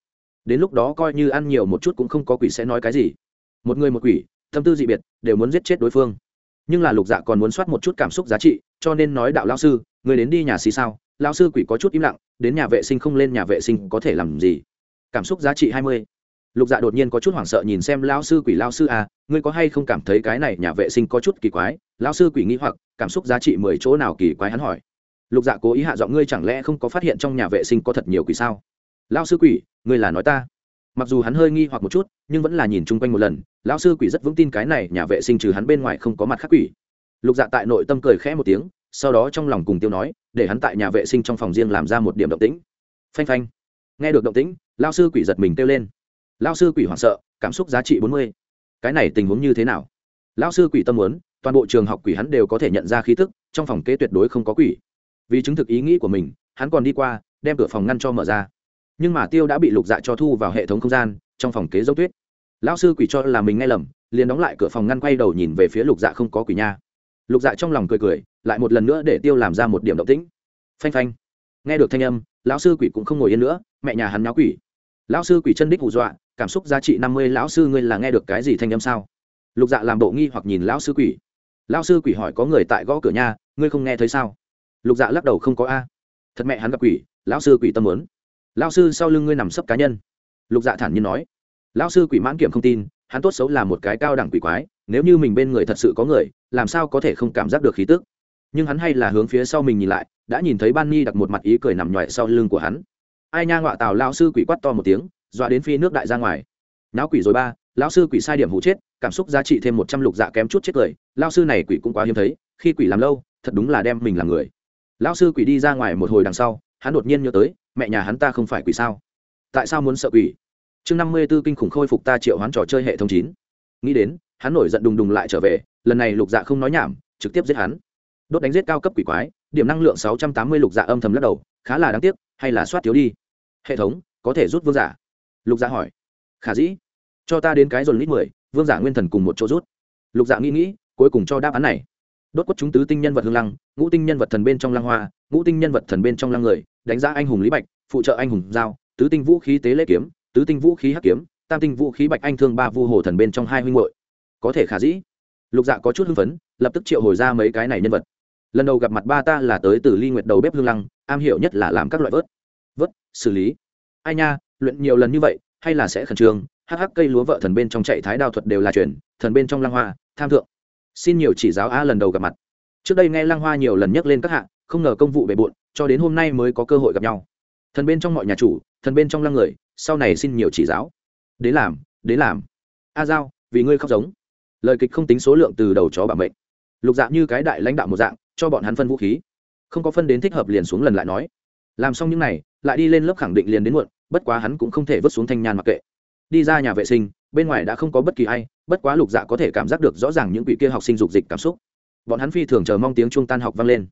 Đến lúc đó coi như ăn nhiều một chút cũng không có quỷ sẽ nói cái gì. Một người một quỷ, tâm tư dị biệt, đều muốn giết chết đối phương nhưng là lục dạ còn muốn soát một chút cảm xúc giá trị, cho nên nói đạo lao sư, người đến đi nhà xì sao? Lao sư quỷ có chút im lặng, đến nhà vệ sinh không lên nhà vệ sinh có thể làm gì? Cảm xúc giá trị hai mươi. Lục dạ đột nhiên có chút hoảng sợ nhìn xem lao sư quỷ lao sư à ngươi có hay không cảm thấy cái này nhà vệ sinh có chút kỳ quái? Lao sư quỷ nghĩ hoặc, cảm xúc giá trị mười chỗ nào kỳ quái hắn hỏi. Lục dạ cố ý hạ giọng, ngươi chẳng lẽ không có phát hiện trong nhà vệ sinh có thật nhiều quỷ sao? Lao sư quỷ, ngươi là nói ta mặc dù hắn hơi nghi hoặc một chút, nhưng vẫn là nhìn chung quanh một lần, lão sư quỷ rất vững tin cái này nhà vệ sinh trừ hắn bên ngoài không có mặt khác quỷ. Lục dạ tại nội tâm cười khẽ một tiếng, sau đó trong lòng cùng tiêu nói, để hắn tại nhà vệ sinh trong phòng riêng làm ra một điểm động tĩnh. Phanh phanh. Nghe được động tĩnh lao sư quỷ giật mình kêu lên. Lao sư quỷ hoảng sợ, cảm xúc giá trị bốn mươi. Cái này tình huống như thế nào? Lao sư quỷ tâm muốn, toàn bộ trường học quỷ hắn đều có thể nhận ra khí thức trong phòng kế tuyệt đối không có quỷ. Vì chứng thực ý nghĩ của mình, hắn còn đi qua, đem cửa phòng ngăn cho mở ra nhưng mà tiêu đã bị lục dạ cho thu vào hệ thống không gian, trong phòng kế dấu tuyết. Lão sư quỷ cho là mình nghe lầm, liền đóng lại cửa phòng ngăn quay đầu nhìn về phía lục dạ không có quỷ nha. Lục dạ trong lòng cười cười, lại một lần nữa để tiêu làm ra một điểm động tĩnh. Phanh phanh. Nghe được thanh âm, lão sư quỷ cũng không ngồi yên nữa, mẹ nhà hắn nháo quỷ. Lão sư quỷ chân đích hù dọa, cảm xúc giá trị năm mươi, lão sư ngươi là nghe được cái gì thanh âm sao? Lục dạ làm bộ nghi hoặc nhìn lão sư quỷ. Lão sư quỷ hỏi có người tại gõ cửa nhà ngươi không nghe thấy sao? Lục dạ lắc đầu không có a. Thật mẹ hắn gặp quỷ, lão sư quỷ tâm muốn lão sư sau lưng ngươi nằm sấp cá nhân. Lục dạ thản nhiên nói. Lão sư quỷ mãn kiểm không tin, hắn tốt xấu là một cái cao đẳng quỷ quái, nếu như mình bên người thật sự có người, làm sao có thể không cảm giác được khí tức. Nhưng hắn hay là hướng phía sau mình nhìn lại, đã nhìn thấy ban ni đặt một mặt ý cười nằm nhoại sau lưng của hắn. Ai nha ngọa tào lao sư quỷ quát to một tiếng, dọa đến phi nước đại ra ngoài. Não quỷ rồi ba, lão sư quỷ sai điểm hụ chết, cảm xúc giá trị thêm một trăm lục dạ kém chút chết cười lao sư này quỷ cũng quá hiếm thấy, khi quỷ làm lâu, thật đúng là đem mình làm người. Lão sư quỷ đi ra ngoài một hồi đằng sau, hắn đột nhiên nhớ tới mẹ nhà hắn ta không phải quỷ sao? Tại sao muốn sợ quỷ? Chương năm mươi b ố kinh khủng khôi phục ta triệu hoán trò chơi hệ thống chín. Nghĩ đến, hắn nổi giận đùng đùng lại trở về, lần này lục dạ không nói nhảm, trực tiếp giết hắn. Đốt đánh giết cao cấp quỷ quái, điểm năng lượng sáu trăm tám mươi lục dạ âm thầm lắc đầu, khá là đáng tiếc, hay là soát thiếu đi. Hệ thống, có thể rút vương giả? Lục dạ hỏi. Khả dĩ. Cho ta đến cái dồn lít mười, vương giả nguyên thần cùng một chỗ rút. Lục dạ nghĩ nghĩ, cuối cùng cho đáp án này đốt quất chúng tứ tinh nhân vật hương lăng, ngũ tinh nhân vật thần bên trong lăng hoa, ngũ tinh nhân vật thần bên trong lăng người, đánh giá anh hùng lý bạch, phụ trợ anh hùng giao, tứ tinh vũ khí tế lễ kiếm, tứ tinh vũ khí hắc kiếm, tam tinh vũ khí bạch anh thương ba vu hồ thần bên trong hai huynh hội có thể khả dĩ. Lục dạ có chút hưng phấn, lập tức triệu hồi ra mấy cái này nhân vật. Lần đầu gặp mặt ba ta là tới từ ly nguyệt đầu bếp hương lăng, am hiểu nhất là làm các loại vớt. Vớt, xử lý. Ai nha, luyện nhiều lần như vậy, hay là sẽ khẩn trương. Hắc hắc, cây lúa vợ thần bên trong chạy thái đao thuật đều là chuyển thần bên trong lăng hoa, tham thượng xin nhiều chỉ giáo a lần đầu gặp mặt. Trước đây nghe lăng hoa nhiều lần nhắc lên các hạng không ngờ công vụ bề bộn, cho đến hôm nay mới có cơ hội gặp nhau. Thần bên trong mọi nhà chủ, thần bên trong lăng người, sau này xin nhiều chỉ giáo. Đến làm đến làm. A giao, vì ngươi khóc giống. Lời kịch không tính số lượng từ đầu chó bảo mệnh. Lục dạng như cái đại lãnh đạo một dạng, cho bọn hắn phân vũ khí. Không có phân đến thích hợp liền xuống lần lại nói. Làm xong những n à y lại đi lên lớp khẳng định liền đến muộn, bất quá hắn cũng không thể vứt xuống thanh nhàn mặc kệ. Đi ra nhà vệ sinh, bên ngoài đã không có bất kỳ ai bất quá lục dạ có thể cảm giác được rõ ràng những quỷ kia học sinh dục dịch cảm xúc. Bọn hắn phi thường chờ mong tiếng trung tan học vang lên.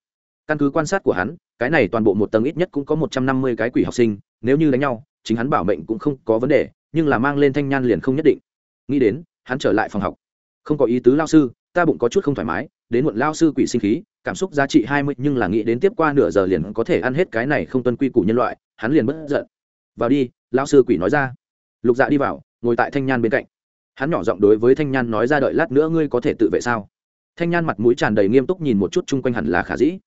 Căn cứ quan sát của hắn, cái này toàn bộ một tầng ít nhất cũng có một trăm năm mươi cái quỷ học sinh, nếu như đánh nhau, chính hắn bảo mệnh cũng không có vấn đề, nhưng là mang lên thanh nhan liền không nhất định. Nghĩ đến, hắn trở lại phòng học. Không có ý tứ lao sư, ta bụng có chút không thoải mái, đến muộn lao sư quỷ sinh khí, cảm xúc giá trị hai mươi, nhưng là nghĩ đến tiếp qua nửa giờ liền có thể ăn hết cái này không tuân quy củ nhân loại, hắn liền bất giận. Vào đi, lao sư quỷ nói ra. Lục dạ đi vào, ngồi tại thanh nhan bên cạnh hắn nhỏ giọng đối với thanh nhan nói ra đợi lát nữa ngươi có thể tự vệ sao? Thanh nhan mặt mũi tràn đầy nghiêm túc nhìn một chút chung quanh hẳn là khả dĩ.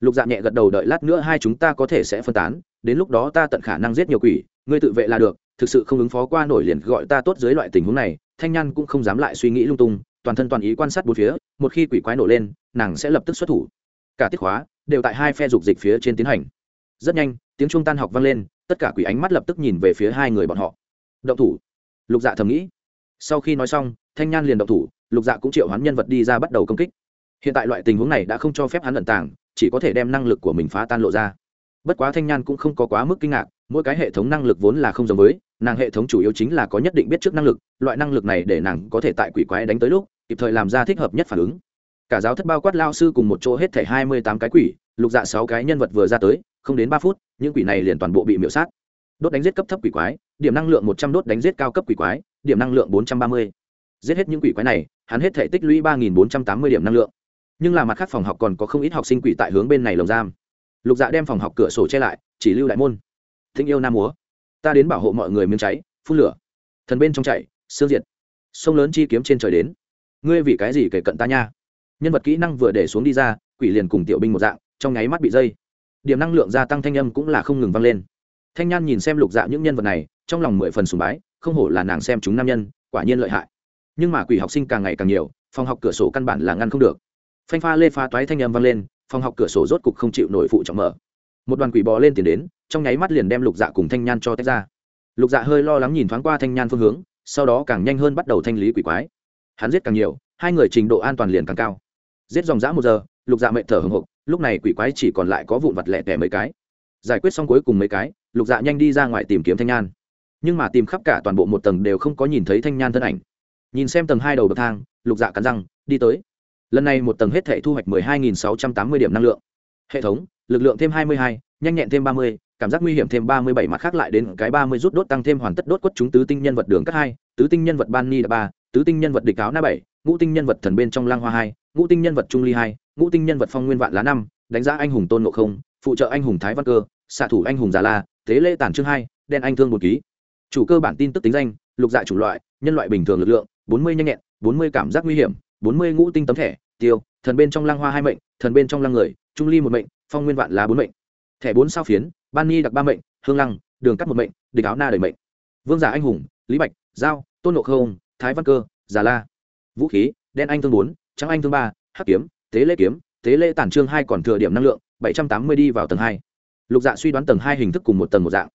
Lục dạ nhẹ gật đầu đợi lát nữa hai chúng ta có thể sẽ phân tán, đến lúc đó ta tận khả năng giết nhiều quỷ, ngươi tự vệ là được, thực sự không ứng phó qua nổi liền gọi ta tốt dưới loại tình huống này, thanh nhan cũng không dám lại suy nghĩ lung tung, toàn thân toàn ý quan sát bốn phía, một khi quỷ quái nổ lên, nàng sẽ lập tức xuất thủ. Cả tiết hóa đều tại hai phe dục dịch phía trên tiến hành. Rất nhanh, tiếng trung tan học vang lên, tất cả quỷ ánh mắt lập tức nhìn về phía hai người bọn họ. Động thủ. Lục dạ thầm nghĩ sau khi nói xong, thanh nhan liền động thủ, lục dạ cũng triệu hoán nhân vật đi ra bắt đầu công kích. Hiện tại loại tình huống này đã không cho phép hắn lẩn tàng, chỉ có thể đem năng lực của mình phá tan lộ ra. Bất quá thanh nhan cũng không có quá mức kinh ngạc, mỗi cái hệ thống năng lực vốn là không giống với, nàng hệ thống chủ yếu chính là có nhất định biết trước năng lực, loại năng lực này để nàng có thể tại quỷ quái đánh tới lúc, kịp thời làm ra thích hợp nhất phản ứng. Cả giáo thất bao quát lao sư cùng một chỗ hết thảy hai mươi tám cái quỷ, lục dạ sáu cái nhân vật vừa ra tới, không đến ba phút, những quỷ này liền toàn bộ bị miễu sát. Đốt đánh giết cấp thấp quỷ quái, điểm năng lượng một trăm đốt đánh giết cao cấp quỷ quái điểm năng lượng bốn trăm ba mươi. Giết hết những quỷ quái này, hắn hết thể tích lũy ba nghìn bốn trăm tám mươi điểm năng lượng. Nhưng là mặt khác phòng học còn có không ít học sinh quỷ tại hướng bên này lồng giam. Lục dạ đem phòng học cửa sổ che lại, chỉ lưu đại môn. Thinh yêu nam múa, ta đến bảo hộ mọi người miếng cháy, phun lửa. Thần bên trong chạy xương diệt. Sông lớn chi kiếm trên trời đến. Ngươi vì cái gì kể cận ta nha? Nhân vật kỹ năng vừa để xuống đi ra, quỷ liền cùng tiểu binh một dạng, trong nháy mắt bị dây. Điểm năng lượng gia tăng thanh âm cũng là không ngừng vang lên. Thanh nhan nhìn xem lục dạ những nhân vật này, trong lòng mười phần sùng bái không hổ là nàng xem chúng nam nhân, quả nhiên lợi hại. Nhưng mà quỷ học sinh càng ngày càng nhiều, phòng học cửa sổ căn bản là ngăn không được. Phanh pha lê pha toái thanh âm vang lên, phòng học cửa sổ rốt cục không chịu nổi phụ trọng mở. Một đoàn quỷ bò lên tiền đến, trong nháy mắt liền đem lục dạ cùng thanh nhan cho tách ra. Lục dạ hơi lo lắng nhìn thoáng qua thanh nhan phương hướng, sau đó càng nhanh hơn bắt đầu thanh lý quỷ quái. Hắn giết càng nhiều, hai người trình độ an toàn liền càng cao. Giết dòng dã một giờ, lục dạ mệnh thở hồng hộc, lúc này quỷ quái chỉ còn lại có vụn vặt lẻ tẻ mấy cái. Giải quyết xong cuối cùng mấy cái, lục dạ nhanh đi ra ngoài tìm kiếm thanh nhan nhưng mà tìm khắp cả toàn bộ một tầng đều không có nhìn thấy thanh nhan thân ảnh. Nhìn xem tầng hai đầu bậc thang, lục dạ cắn răng, đi tới. Lần này một tầng hết thể thu hoạch mười hai nghìn sáu trăm tám mươi điểm năng lượng. Hệ thống, lực lượng thêm hai mươi hai, nhanh nhẹn thêm ba mươi, cảm giác nguy hiểm thêm ba mươi bảy mặt khác lại đến cái ba mươi rút đốt tăng thêm hoàn tất đốt quất chúng tứ tinh nhân vật đường cắt hai, tứ tinh nhân vật ban ni ba, tứ tinh nhân vật địch áo na bảy, ngũ tinh nhân vật thần bên trong lang hoa hai, ngũ tinh nhân vật trung ly hai, ngũ tinh nhân vật phong nguyên vạn lá năm, đánh giá anh hùng tôn ngộ không, phụ trợ anh hùng thái văn cơ, xạ thủ anh hùng già la, tế lễ tản trương hai, đen anh thương một ký chủ cơ bản tin tức tính danh, lục dạ chủ loại, nhân loại bình thường lực lượng, bốn mươi nhanh nhẹn, bốn mươi cảm giác nguy hiểm, bốn mươi ngũ tinh tấm thẻ, tiêu, thần bên trong lăng hoa hai mệnh, thần bên trong lăng người, trung ly một mệnh, phong nguyên vạn lá bốn mệnh. Thẻ bốn sao phiến, ban ni đặc ba mệnh, hương lăng, đường cắt một mệnh, địch áo na đầy mệnh. Vương giả anh hùng, lý bạch, giao, tôn nộ không, thái văn cơ, già la. Vũ khí, đen anh thương bốn, trắng anh thương ba, hắc kiếm, tế lễ kiếm, tế lễ tản trương hai còn thừa điểm năng lượng, bảy trăm tám mươi đi vào tầng hai. Lục dạ suy đoán tầng hai hình thức cùng một tầng một dạng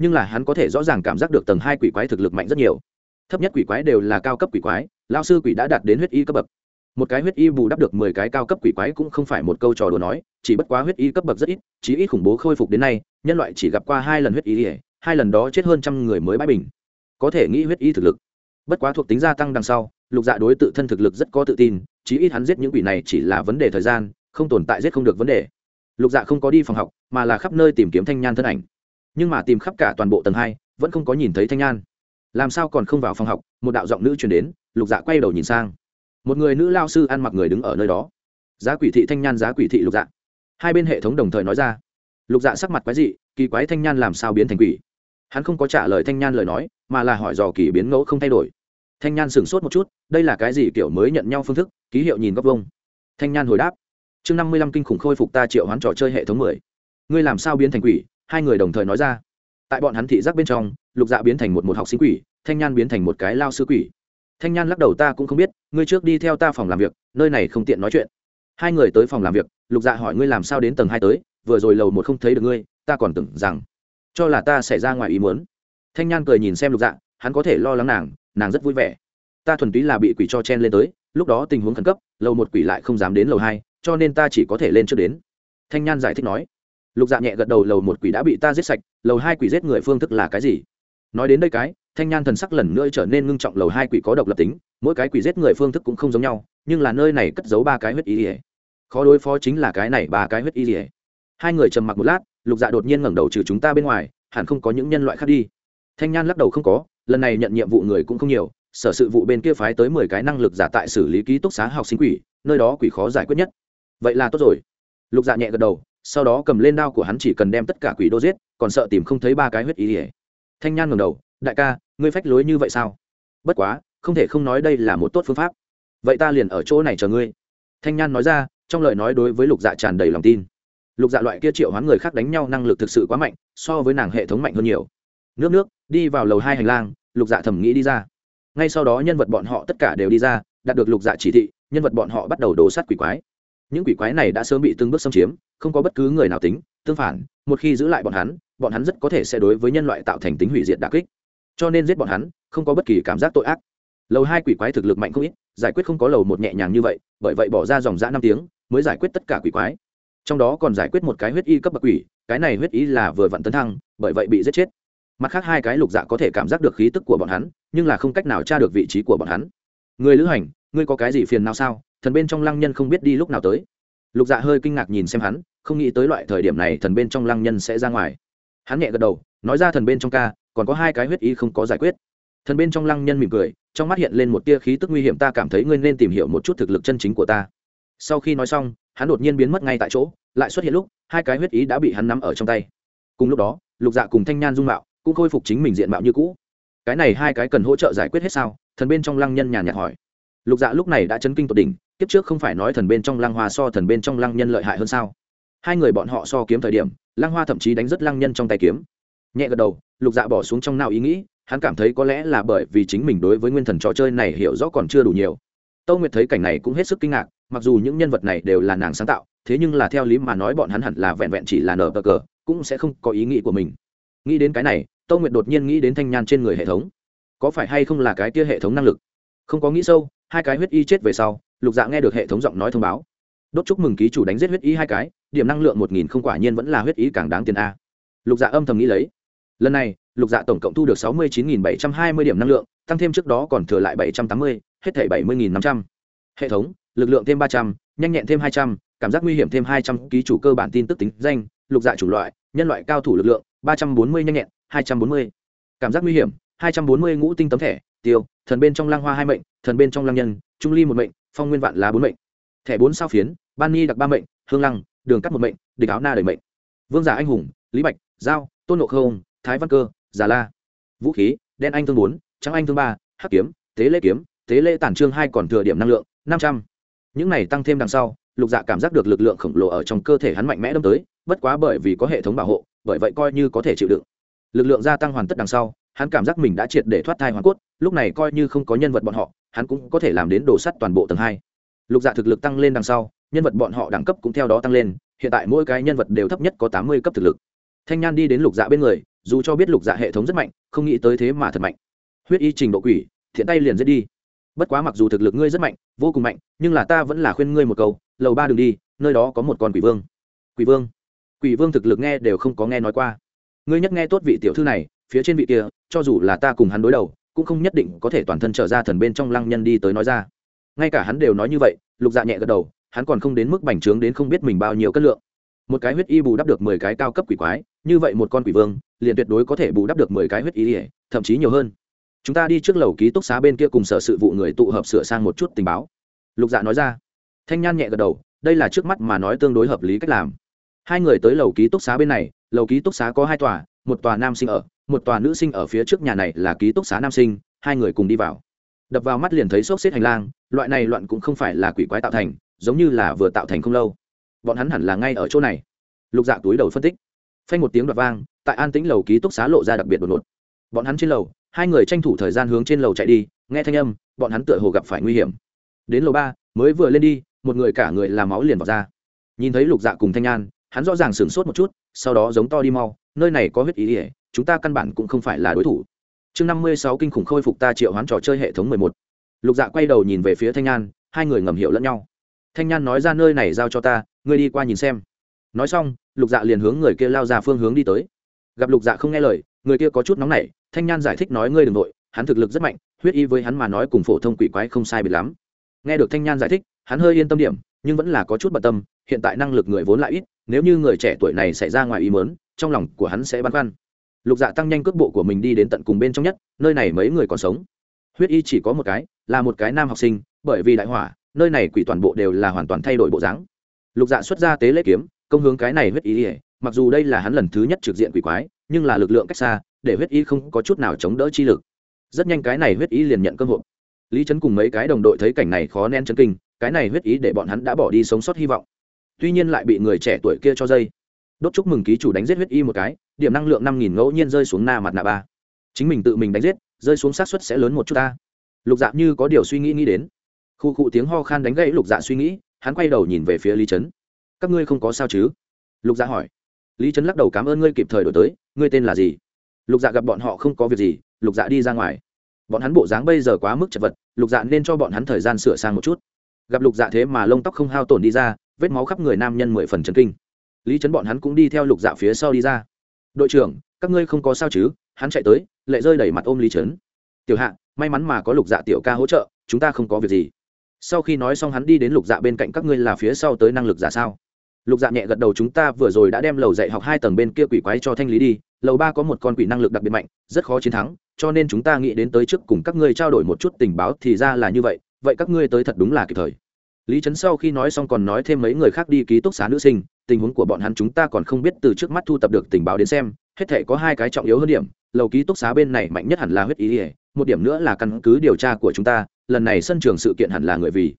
nhưng là hắn có thể rõ ràng cảm giác được tầng hai quỷ quái thực lực mạnh rất nhiều. Thấp nhất quỷ quái đều là cao cấp quỷ quái lao sư quỷ đã đạt đến huyết y cấp bậc. Một cái huyết y bù đắp được mười cái cao cấp quỷ quái cũng không phải một câu trò đùa nói, chỉ bất quá huyết y cấp bậc rất ít chỉ ít khủng bố khôi phục đến nay, nhân loại chỉ gặp qua hai lần huyết y, hai lần đó chết hơn trăm người mới bãi bình. Có thể nghĩ huyết y thực lực. Bất quá thuộc tính gia tăng đằng sau, lục dạ đối tự thân thực lực rất có tự tin, chí ít hắn giết những quỷ này chỉ là vấn đề thời gian, không tồn tại giết không được vấn đề. Lục dạ không có đi phòng học, mà là khắp nơi tìm kiếm thanh nhan thân ảnh nhưng mà tìm khắp cả toàn bộ tầng hai, vẫn không có nhìn thấy thanh nhan làm sao còn không vào phòng học, một đạo giọng nữ truyền đến, lục dạ quay đầu nhìn sang. Một người nữ lao sư ăn mặc người đứng ở nơi đó. Giá quỷ thị thanh nhan, giá quỷ thị lục dạ. Hai bên hệ thống đồng thời nói ra. Lục dạ sắc mặt quái dị, kỳ quái thanh nhan làm sao biến thành quỷ? Hắn không có trả lời thanh nhan lời nói, mà là hỏi dò kỳ biến ngẫu không thay đổi. Thanh nhan sửng sốt một chút, đây là cái gì kiểu mới nhận nhau phương thức, ký hiệu nhìn góc vông thanh nhan hồi đáp. Chương năm mươi lăm kinh khủng khôi phục ta triệu hoán trò chơi hệ thống mười. Ngươi làm sao biến thành quỷ? Hai người đồng thời nói ra. Tại bọn hắn thị giác bên trong, lục dạ biến thành một một học sinh quỷ, thanh nhan biến thành một cái lao sư quỷ. Thanh nhan lắc đầu, ta cũng không biết, ngươi trước đi theo ta phòng làm việc, nơi này không tiện nói chuyện. Hai người tới phòng làm việc, lục dạ hỏi, ngươi làm sao đến tầng hai tới? Vừa rồi lầu một không thấy được ngươi, ta còn tưởng rằng cho là ta xảy ra ngoài ý muốn. Thanh nhan cười nhìn xem lục dạ hắn có thể lo lắng nàng nàng rất vui vẻ. Ta thuần túy là bị quỷ cho chen lên tới, lúc đó tình huống khẩn cấp, lầu một quỷ lại không dám đến lầu hai, cho nên ta chỉ có thể lên trước đến. Thanh nhan giải thích nói lục dạ nhẹ gật đầu, lầu một quỷ đã bị ta giết sạch, lầu hai quỷ giết người phương thức là cái gì? Nói đến đây cái, thanh nhan thần sắc lần nữa trở nên ngưng trọng, lầu hai quỷ có độc lập tính, mỗi cái quỷ giết người phương thức cũng không giống nhau, nhưng là nơi này cất giấu ba cái huyết y ỉa khó đối phó chính là cái này ba cái huyết y ỉa hai người trầm mặc một lát, lục dạ đột nhiên ngẩng đầu trừ chúng ta bên ngoài, hẳn không có những nhân loại khác đi. Thanh nhan lắc đầu, không có, lần này nhận nhiệm vụ người cũng không nhiều, sở sự vụ bên kia phái tới mười cái năng lực giả tại xử lý ký túc xá học sinh quỷ, nơi đó quỷ khó giải quyết nhất. Vậy là tốt rồi. Lục dạ nhẹ gật đầu sau đó cầm lên đao của hắn chỉ cần đem tất cả quỷ đô giết, còn sợ tìm không thấy ba cái huyết ý ỉa thanh nhan ngầm đầu, đại ca, ngươi phách lối như vậy sao? Bất quá, không thể không nói đây là một tốt phương pháp. Vậy ta liền ở chỗ này chờ ngươi. Thanh nhan nói ra, trong lời nói đối với lục dạ tràn đầy lòng tin. Lục dạ loại kia triệu hoán người khác đánh nhau năng lực thực sự quá mạnh, so với nàng hệ thống mạnh hơn nhiều. Nước nước, đi vào lầu hai hành lang, lục dạ thẩm nghĩ đi ra. Ngay sau đó nhân vật bọn họ tất cả đều đi ra, đạt được lục dạ chỉ thị, nhân vật bọn họ bắt đầu đổ sát quỷ quái những quỷ quái này đã sớm bị từng bước xâm chiếm, không có bất cứ người nào tính, tương phản, một khi giữ lại bọn hắn bọn hắn rất có thể sẽ đối với nhân loại tạo thành tính hủy diệt đà kích. Cho nên giết bọn hắn, không có bất kỳ cảm giác tội ác. Lầu hai quỷ quái thực lực mạnh không ít, giải quyết không có lầu một nhẹ nhàng như vậy, bởi vậy bỏ ra dòng g năm tiếng, mới giải quyết tất cả quỷ quái. Trong đó còn giải quyết một cái huyết y cấp bậc quỷ, cái này huyết y là vừa vặn tấn thăng, bởi vậy bị giết chết. Mặt khác hai cái lục dạ có thể cảm giác được khí tức của bọn hắn, nhưng là không cách nào tra được vị trí của bọn hắn. Người lữ hành, ngươi có cái gì phiền nào sao? Thần bên trong lăng nhân không biết đi lúc nào tới. Lục dạ hơi kinh ngạc nhìn xem hắn, không nghĩ tới loại thời điểm này thần bên trong lăng nhân sẽ ra ngoài. Hắn nhẹ gật đầu, nói ra thần bên trong ca, còn có hai cái huyết y không có giải quyết. Thần bên trong lăng nhân mỉm cười, trong mắt hiện lên một tia khí tức nguy hiểm, ta cảm thấy ngươi nên tìm hiểu một chút thực lực chân chính của ta. Sau khi nói xong, hắn đột nhiên biến mất ngay tại chỗ, lại xuất hiện lúc, hai cái huyết ý đã bị hắn nắm ở trong tay. Cùng lúc đó, lục dạ cùng thanh nhan dung mạo cũng khôi phục chính mình diện mạo như cũ. Cái này hai cái cần hỗ trợ giải quyết hết sao? Thần bên trong lăng nhân nhàn nhạt hỏi. Lục dạ lúc này đã chấn kinh tột đỉnh kiếp trước không phải nói thần bên trong lăng hoa so thần bên trong lăng nhân lợi hại hơn sao? Hai người bọn họ so kiếm thời điểm, lăng hoa thậm chí đánh rất lăng nhân trong tay kiếm. Nhẹ gật đầu, lục dạ bỏ xuống trong nào ý nghĩ, hắn cảm thấy có lẽ là bởi vì chính mình đối với nguyên thần trò chơi này hiểu rõ còn chưa đủ nhiều. Tâu nguyệt thấy cảnh này cũng hết sức kinh ngạc, mặc dù những nhân vật này đều là nàng sáng tạo, thế nhưng là theo lý mà nói bọn hắn hẳn là vẹn vẹn chỉ là nở bờ cờ, cũng sẽ không có ý nghĩ của mình. Nghĩ đến cái này, tâu nguyệt đột nhiên nghĩ đến thanh nhan trên người hệ thống. Có phải hay không là cái tia hệ thống năng lực? Không có nghĩ sâu, hai cái huyết y chết về sau lục dạ nghe được hệ thống giọng nói thông báo. Đốt chúc mừng ký chủ đánh giết huyết ý hai cái, điểm năng lượng một nghìn không quả nhiên vẫn là huyết ý càng đáng tiền a. Lục dạ âm thầm nghĩ lấy. Lần này, lục dạ tổng cộng thu được sáu mươi chín bảy trăm hai mươi điểm năng lượng, tăng thêm trước đó còn thừa lại bảy trăm tám mươi, hết thảy bảy mươi năm trăm. Hệ thống, lực lượng thêm ba trăm, nhanh nhẹn thêm hai trăm, cảm giác nguy hiểm thêm hai trăm, ký chủ cơ bản tin tức tính danh, lục dạ chủ loại, nhân loại cao thủ lực lượng, ba trăm bốn mươi nhanh nhẹn, hai trăm bốn mươi. Cảm giác nguy hiểm, hai trăm bốn mươi ngũ tinh tấm thẻ, tiêu, thần bên trong lang hoa hai mệnh, thần bên trong lang nhân, trung ly một mệnh phong nguyên vạn lá bốn mệnh. Thẻ bốn sao phiến, ban ni đặc ba mệnh, hương lăng, đường cắt một mệnh, địch áo na đầy mệnh. Vương giả anh hùng, lý bạch, giao, tôn nộ khâu thái văn cơ già la. Vũ khí, đen anh thương bốn, trắng anh thương ba, hắc kiếm, tế lễ kiếm, tế lễ tản trương hai còn thừa điểm năng lượng, năm trăm. Những này tăng thêm đằng sau, lục dạ cảm giác được lực lượng khổng lồ ở trong cơ thể hắn mạnh mẽ đâm tới, bất quá bởi vì có hệ thống bảo hộ, bởi vậy coi như có thể chịu đựng. Lực lượng gia tăng hoàn tất đằng sau, hắn cảm giác mình đã triệt để thoát thai hoàn cốt, lúc này coi như không có nhân vật bọn họ hắn cũng có thể làm đến đổ sắt toàn bộ tầng hai. Lục dạ thực lực tăng lên đằng sau, nhân vật bọn họ đẳng cấp cũng theo đó tăng lên, hiện tại mỗi cái nhân vật đều thấp nhất có tám mươi cấp thực lực. Thanh nhan đi đến lục dạ bên người, dù cho biết lục dạ hệ thống rất mạnh, không nghĩ tới thế mà thật mạnh. Huyết y trình độ quỷ, thiện tay liền giết đi. Bất quá mặc dù thực lực ngươi rất mạnh, vô cùng mạnh, nhưng là ta vẫn là khuyên ngươi một câu, lầu ba đường đi, nơi đó có một con quỷ vương. Quỷ vương? Quỷ vương thực lực nghe đều không có nghe nói qua. Ngươi nhất nghe tốt vị tiểu thư này, phía trên vị kia, cho dù là ta cùng hắn đối đầu cũng không nhất định có thể toàn thân trở ra thần bên trong lăng nhân đi tới nói ra. Ngay cả hắn đều nói như vậy, lục dạ nhẹ gật đầu, hắn còn không đến mức bành trướng đến không biết mình bao nhiêu cân lượng. Một cái huyết y bù đắp được mười cái cao cấp quỷ quái, như vậy một con quỷ vương, liền tuyệt đối có thể bù đắp được mười cái huyết y, thậm chí nhiều hơn. Chúng ta đi trước lầu ký túc xá bên kia cùng sở sự vụ người tụ hợp sửa sang một chút tình báo. Lục dạ nói ra. Thanh nhan nhẹ gật đầu, đây là trước mắt mà nói tương đối hợp lý cách làm. Hai người tới lầu ký túc xá bên này, lầu ký túc xá có hai tòa, một tòa nam sinh ở một tòa nữ sinh ở phía trước nhà này là ký túc xá nam sinh, hai người cùng đi vào. Đập vào mắt liền thấy sốc xếp hành lang, loại này loạn cũng không phải là quỷ quái tạo thành, giống như là vừa tạo thành không lâu. Bọn hắn hẳn là ngay ở chỗ này. Lục dạ túi đầu phân tích. Phanh một tiếng đoạt vang, tại an tĩnh lầu ký túc xá lộ ra đặc biệt đột ngột. Bọn hắn trên lầu, hai người tranh thủ thời gian hướng trên lầu chạy đi, nghe thanh âm, bọn hắn tựa hồ gặp phải nguy hiểm. Đến lầu ba, mới vừa lên đi, một người cả người làm máu liền vào ra. Nhìn thấy lục dạ cùng thanh an, hắn rõ ràng sửng sốt một chút, sau đó giống to đi mau, nơi này có huyết ý ỉa chúng ta căn bản cũng không phải là đối thủ. Chương năm mươi sáu kinh khủng khôi phục ta triệu hoán trò chơi hệ thống mười một. Lục dạ quay đầu nhìn về phía thanh Nhan, hai người ngầm hiểu lẫn nhau. Thanh nhan nói ra nơi này giao cho ta ngươi đi qua nhìn xem. Nói xong lục dạ liền hướng người kia lao ra phương hướng đi tới. Gặp lục dạ không nghe lời người kia có chút nóng nảy thanh nhan giải thích nói ngươi đ ừ n g nội hắn thực lực rất mạnh huyết y với hắn mà nói cùng phổ thông quỷ quái không sai biệt lắm. Nghe được thanh nhan giải thích hắn hơi yên tâm điểm nhưng vẫn là có chút bận tâm hiện tại năng lực người vốn lại ít nếu như người trẻ tuổi này xảy ra ngoài ý mớn trong lòng của hắn sẽ băn khoăn lục dạ tăng nhanh cước bộ của mình đi đến tận cùng bên trong nhất, nơi này mấy người còn sống. Huyết y chỉ có một cái, là một cái nam học sinh, bởi vì đại hỏa, nơi này quỷ toàn bộ đều là hoàn toàn thay đổi bộ dáng. Lục dạ xuất ra tế lễ kiếm, công hướng cái này huyết y mặc dù đây là hắn lần thứ nhất trực diện quỷ quái, nhưng là lực lượng cách xa, để huyết y không có chút nào chống đỡ chi lực. Rất nhanh cái này huyết y liền nhận cơ hội. Lý trấn cùng mấy cái đồng đội thấy cảnh này khó nén chấn kinh, cái này huyết ý để bọn hắn đã bỏ đi sống sót hy vọng. Tuy nhiên lại bị người trẻ tuổi kia cho dây. Đốt chúc mừng ký chủ đánh giết huyết y một cái điểm năng lượng năm nghìn ngẫu nhiên rơi xuống na mặt nạ ba. Chính mình tự mình đánh giết, rơi xuống sát suất sẽ lớn một chút ta. Lục dạ như có điều suy nghĩ nghĩ đến. Khu cụ tiếng ho khan đánh gãy lục dạ suy nghĩ, hắn quay đầu nhìn về phía lý trấn. Các ngươi không có sao chứ? Lục dạ hỏi. Lý trấn lắc đầu cảm ơn ngươi kịp thời đổi tới, ngươi tên là gì? Lục dạ gặp bọn họ không có việc gì, lục dạ đi ra ngoài. Bọn hắn bộ dáng bây giờ quá mức chật vật, lục dạ nên cho bọn hắn thời gian sửa sang một chút. Gặp lục dạ thế mà lông tóc không hao tổn đi ra, vết máu khắp người nam nhân mười phần trần kinh. Lý trấn bọn hắn cũng đi theo lục dạ phía sau đi ra đội trưởng, các ngươi không có sao chứ? Hắn chạy tới, lệ rơi đẩy mặt ôm lý trấn. Tiểu hạ, may mắn mà có lục dạ tiểu ca hỗ trợ, chúng ta không có việc gì. Sau khi nói xong hắn đi đến lục dạ bên cạnh các ngươi là phía sau tới năng lực giả sao? Lục dạ nhẹ gật đầu, chúng ta vừa rồi đã đem lầu dạy học hai tầng bên kia quỷ quái cho thanh lý đi, lầu ba có một con quỷ năng lực đặc biệt mạnh, rất khó chiến thắng, cho nên chúng ta nghĩ đến tới trước cùng các ngươi trao đổi một chút tình báo thì ra là như vậy vậy các ngươi tới thật đúng là kịp thời. Lý trấn sau khi nói xong còn nói thêm mấy người khác đi ký túc xá nữ sinh tình huống của bọn hắn chúng ta còn không biết từ trước mắt thu tập được tình báo đến xem, hết thể có hai cái trọng yếu hơn điểm, lầu ký túc xá bên này mạnh nhất hẳn là huyết ý ỉa một điểm nữa là căn cứ điều tra của chúng ta, lần này sân trường sự kiện hẳn là người vì.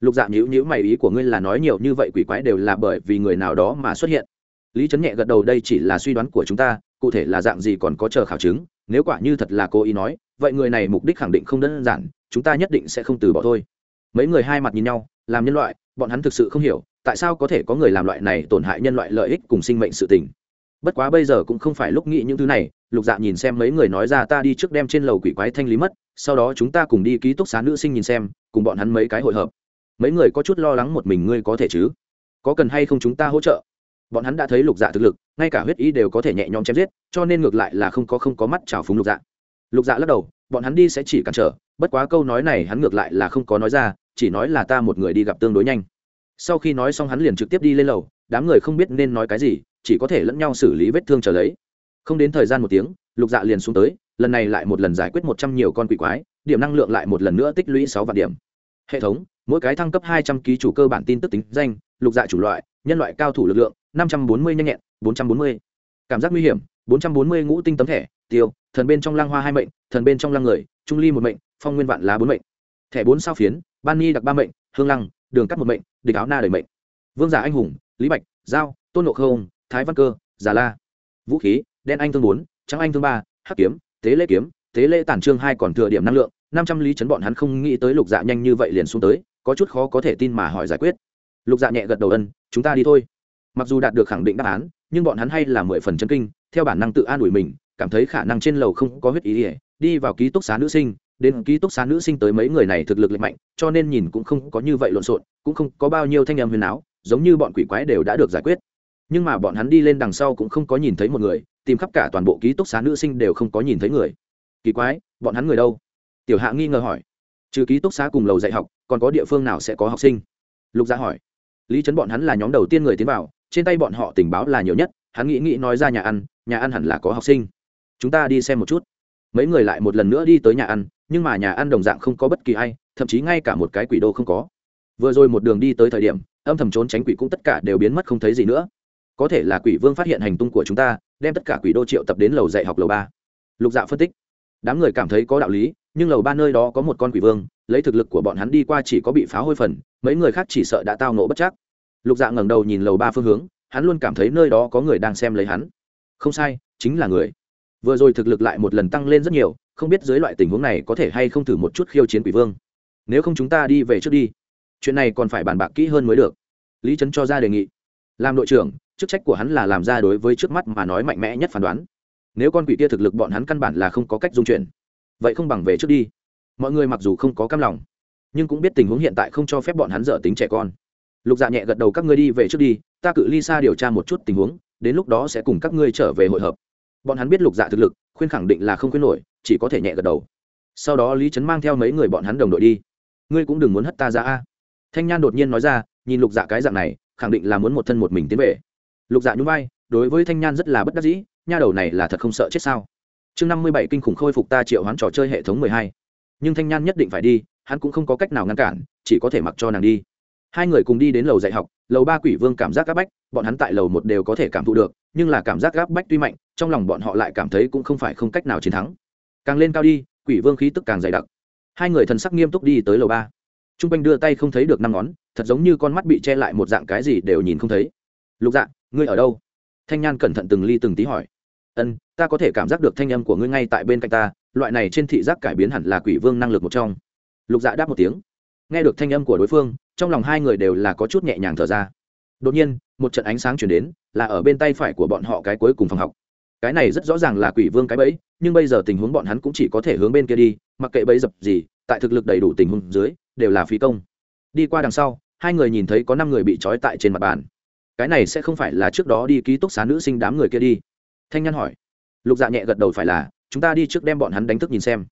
Lục dạ nhữ nhữ mày, ý của ngươi là nói nhiều như vậy quỷ quái đều là bởi vì người nào đó mà xuất hiện. Lý trấn nhẹ gật đầu, đây chỉ là suy đoán của chúng ta, cụ thể là dạng gì còn có chờ khảo chứng, nếu quả như thật là cô ý nói, vậy người này mục đích khẳng định không đơn giản, chúng ta nhất định sẽ không từ bỏ thôi. Mấy người hai mặt nhìn nhau, làm nhân loại, bọn hắn thực sự không hiểu tại sao có thể có người làm loại này tổn hại nhân loại lợi ích cùng sinh mệnh sự tình? Bất quá bây giờ cũng không phải lúc nghĩ những thứ này, lục dạ nhìn xem mấy người nói ra ta đi trước đem trên lầu quỷ quái thanh lý mất, sau đó chúng ta cùng đi ký túc xá nữ sinh nhìn xem, cùng bọn hắn mấy cái hội hợp. Mấy người có chút lo lắng một mình ngươi có thể chứ? Có cần hay không chúng ta hỗ trợ? Bọn hắn đã thấy lục dạ thực lực, ngay cả huyết ý đều có thể nhẹ nhõm chém giết, cho nên ngược lại là không có không có mắt trào phúng lục dạ. Lục dạ lắc đầu, bọn hắn đi sẽ chỉ cản trở, bất quá câu nói này hắn ngược lại là không có nói ra, chỉ nói là ta một người đi gặp tương đối nhanh sau khi nói xong hắn liền trực tiếp đi lên lầu, đám người không biết nên nói cái gì, chỉ có thể lẫn nhau xử lý vết thương trở lấy. Không đến thời gian một tiếng, lục dạ liền xuống tới, lần này lại một lần giải quyết một trăm nhiều con quỷ quái, điểm năng lượng lại một lần nữa tích lũy sáu vạn điểm. Hệ thống, mỗi cái thăng cấp hai trăm ký chủ cơ bản tin tức tính danh, lục dạ chủ loại, nhân loại cao thủ lực lượng, năm trăm bốn mươi nhanh nhẹn, bốn trăm bốn mươi. Cảm giác nguy hiểm, bốn trăm bốn mươi ngũ tinh tấm thẻ, tiêu, thần bên trong lăng hoa hai mệnh, thần bên trong lăng người, trung ly một mệnh, phong nguyên vạn lá bốn mệnh. Thẻ bốn sao phiến, ban ni đặc ba mệnh, hương lăng đường cắt một mệnh, địch áo na đầy mệnh. Vương giả anh hùng, lý bạch, giao, tôn nộ khâu thái văn cơ già la. Vũ khí, đen anh thương bốn, trắng anh thương ba, hắc kiếm, tế lễ kiếm, tế lễ tản trương hai còn thừa điểm năng lượng, năm trăm lý chấn bọn hắn không nghĩ tới lục dạ nhanh như vậy liền xuống tới, có chút khó có thể tin mà hỏi giải quyết. Lục dạ nhẹ gật đầu ân, chúng ta đi thôi. Mặc dù đạt được khẳng định đáp án, nhưng bọn hắn hay là mười phần chân kinh, theo bản năng tự an ủi mình, cảm thấy khả năng trên lầu không có huyết ý ỉa đi vào ký túc xá nữ sinh đến ký túc xá nữ sinh tới mấy người này thực lực lệch mạnh, cho nên nhìn cũng không có như vậy lộn xộn, cũng không có bao nhiêu thanh em huyền áo, giống như bọn quỷ quái đều đã được giải quyết. Nhưng mà bọn hắn đi lên đằng sau cũng không có nhìn thấy một người, tìm khắp cả toàn bộ ký túc xá nữ sinh đều không có nhìn thấy người. Kỳ quái, bọn hắn người đâu? Tiểu hạ nghi ngờ hỏi. Trừ ký túc xá cùng lầu dạy học, còn có địa phương nào sẽ có học sinh? Lục gia hỏi. Lý trấn bọn hắn là nhóm đầu tiên người tiến vào, trên tay bọn họ tình báo là nhiều nhất, hắn nghĩ nghĩ nói ra nhà ăn nhà ăn hẳn là có học sinh. Chúng ta đi xem một chút. Mấy người lại một lần nữa đi tới nhà ăn nhưng mà nhà ăn đồng dạng không có bất kỳ ai, thậm chí ngay cả một cái quỷ đô không có. Vừa rồi một đường đi tới thời điểm, âm thầm trốn tránh quỷ cũng tất cả đều biến mất không thấy gì nữa. Có thể là quỷ vương phát hiện hành tung của chúng ta, đem tất cả quỷ đô triệu tập đến lầu dạy học lầu ba. Lục dạ phân tích. Đám người cảm thấy có đạo lý, nhưng lầu ba nơi đó có một con quỷ vương, lấy thực lực của bọn hắn đi qua chỉ có bị phá hôi phần, mấy người khác chỉ sợ đã tao nộ bất chắc. Lục dạ ngẩng đầu nhìn lầu ba phương hướng, hắn luôn cảm thấy nơi đó có người đang xem lấy hắn. Không sai, chính là người. Vừa rồi thực lực lại một lần tăng lên rất nhiều không biết dưới loại tình huống này có thể hay không thử một chút khiêu chiến quỷ vương. Nếu không chúng ta đi về trước đi. Chuyện này còn phải bàn bạc kỹ hơn mới được. Lý trấn cho ra đề nghị. Làm đội trưởng, chức trách của hắn là làm ra đối với trước mắt mà nói mạnh mẽ nhất phán đoán. Nếu con quỷ kia thực lực bọn hắn căn bản là không có cách dung chuyển, vậy không bằng về trước đi. Mọi người mặc dù không có cam lòng, nhưng cũng biết tình huống hiện tại không cho phép bọn hắn dở tính trẻ con. Lục dạ nhẹ gật đầu, các ngươi đi về trước đi, ta cự ly xa điều tra một chút tình huống, đến lúc đó sẽ cùng các ngươi trở về hội hợp. Bọn hắn biết lục dạ thực lực, khuyên khẳng định là không khuyên nổi chỉ có thể nhẹ gật đầu. Sau đó lý trấn mang theo mấy người bọn hắn đồng đội đi. Ngươi cũng đừng muốn hất ta ra a. Thanh nhan đột nhiên nói ra, nhìn lục dạ cái dạng này, khẳng định là muốn một thân một mình tiến về. Lục dạ nhún vai, đối với thanh nhan rất là bất đắc dĩ, nha đầu này là thật không sợ chết sao. Chương năm mươi bảy kinh khủng khôi phục ta triệu hoán trò chơi hệ thống mười hai. Nhưng thanh nhan nhất định phải đi, hắn cũng không có cách nào ngăn cản, chỉ có thể mặc cho nàng đi. Hai người cùng đi đến lầu dạy học, lầu ba quỷ vương cảm giác áp bách, bọn hắn tại lầu một đều có thể cảm thụ được, nhưng là cảm giác áp bách tuy mạnh, trong lòng bọn họ lại cảm thấy cũng không phải không cách nào chiến thắng càng lên cao đi, quỷ vương khí tức càng dày đặc. Hai người thần sắc nghiêm túc đi tới lầu ba. T r u n g quanh đưa tay không thấy được năm ngón, thật giống như con mắt bị che lại một dạng cái gì đều nhìn không thấy. Lục dạng ngươi ở đâu? Thanh nhan cẩn thận từng ly từng tí hỏi. Ân, ta có thể cảm giác được thanh âm của ngươi ngay tại bên cạnh ta, loại này trên thị giác cải biến hẳn là quỷ vương năng lực một trong. Lục dạ đáp một tiếng. Nghe được thanh âm của đối phương, trong lòng hai người đều là có chút nhẹ nhàng thở ra. Đột nhiên, một trận ánh sáng chuyển đến, là ở bên tay phải của bọn họ cái cuối cùng phòng học cái này rất rõ ràng là quỷ vương cái bẫy, nhưng bây giờ tình huống bọn hắn cũng chỉ có thể hướng bên kia đi, mặc kệ bẫy dập gì, tại thực lực đầy đủ tình huống dưới, đều là phí công. Đi qua đằng sau, hai người nhìn thấy có năm người bị trói tại trên mặt bàn. Cái này sẽ không phải là trước đó đi ký túc xá nữ sinh đám người kia đi. Thanh nhân hỏi. Lục dạ nhẹ gật đầu phải là, chúng ta đi trước đem bọn hắn đánh thức nhìn xem.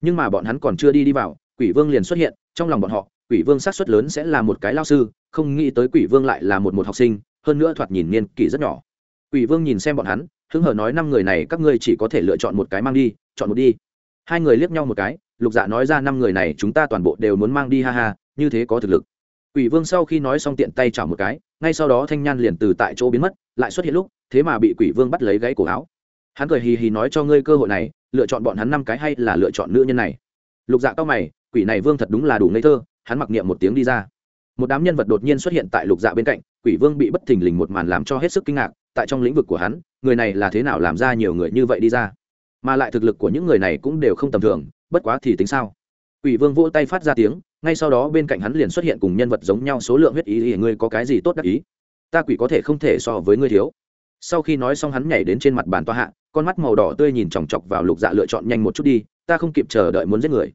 Nhưng mà bọn hắn còn chưa đi đi vào, quỷ vương liền xuất hiện, trong lòng bọn họ, quỷ vương sát xuất lớn sẽ là một cái lao sư, không nghĩ tới quỷ vương lại là một một học sinh, hơn nữa thoạt nhìn niên kỷ rất nhỏ. Quỷ vương nhìn xem bọn hắn hứng hở nói năm người này các ngươi chỉ có thể lựa chọn một cái mang đi chọn một đi hai người liếc nhau một cái lục dạ nói ra năm người này chúng ta toàn bộ đều muốn mang đi ha ha như thế có thực lực Quỷ Vương sau khi nói xong tiện tay chảo một cái, ngay sau đó Thanh Nhan liền từ tại chỗ biến mất, lại xuất hiện lúc, thế mà bị Quỷ Vương bắt lấy gáy cổ áo. Hắn cười hì hì nói cho ngươi cơ hội này, lựa chọn bọn hắn năm cái hay là lựa chọn nữ nhân này. Lục Dạ cao mày, quỷ này Vương thật đúng là đủ ngây thơ, hắn mặc niệm một tiếng đi ra. Một đám nhân vật đột nhiên xuất hiện tại Lục Dạ bên cạnh, Quỷ Vương bị bất thình lình một màn làm cho hết sức kinh ngạc, tại trong lĩnh vực của hắn, người này là thế nào làm ra nhiều người như vậy đi ra? Mà lại thực lực của những người này cũng đều không tầm thường, bất quá thì tính sao? Quỷ Vương vỗ tay phát ra tiếng, ngay sau đó bên cạnh hắn liền xuất hiện cùng nhân vật giống nhau số lượng huyết ý ý ngươi có cái gì tốt đắc ý ta quỷ có thể không thể so với ngươi thiếu sau khi nói xong hắn nhảy đến trên mặt bàn toa hạ con mắt màu đỏ tươi nhìn chòng chọc vào lục dạ lựa chọn nhanh một chút đi ta không kịp chờ đợi muốn giết người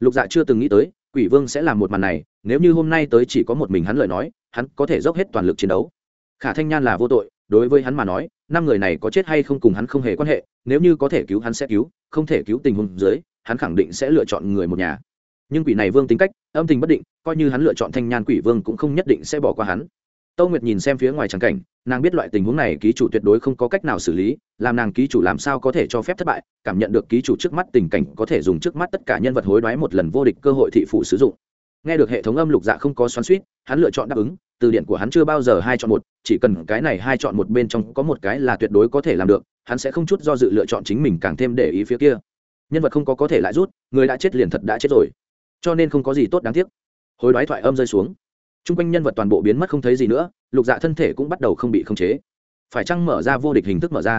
lục dạ chưa từng nghĩ tới quỷ vương sẽ làm một màn này nếu như hôm nay tới chỉ có một mình hắn lời nói hắn có thể dốc hết toàn lực chiến đấu khả thanh nhan là vô tội đối với hắn mà nói, năm người này có chết hay không cùng hắn không hề quan hệ, nếu như có thể cứu hắn sẽ cứu, không thể cứu tình huống dưới, hắn khẳng định sẽ lựa chọn người một nhà. Nhưng quỷ này vương tính cách, âm tình bất định, coi như hắn lựa chọn thanh nhan quỷ vương cũng không nhất định sẽ bỏ qua hắn. Tâu nguyệt nhìn xem phía ngoài trắng cảnh, nàng biết loại tình huống này ký chủ tuyệt đối không có cách nào xử lý, làm nàng ký chủ làm sao có thể cho phép thất bại, cảm nhận được ký chủ trước mắt tình cảnh có thể dùng trước mắt tất cả nhân vật hối đoái một lần vô địch cơ hội thị phủ sử dụng. Nghe được hệ thống âm lục dạ không có xoắn suýt hắn lựa chọn đáp ứng từ điển của hắn chưa bao giờ hai chọn một, chỉ cần cái này hai chọn một bên trong có một cái là tuyệt đối có thể làm được, hắn sẽ không chút do dự lựa chọn chính mình càng thêm để ý phía kia. Nhân vật không có có thể lại rút, người đã chết liền thật đã chết rồi. Cho nên không có gì tốt đáng tiếc. Hối đoái thoại âm rơi xuống. T r u n g quanh nhân vật toàn bộ biến mất không thấy gì nữa, lục dạ thân thể cũng bắt đầu không bị khống chế. Phải chăng mở ra vô địch hình thức mở ra?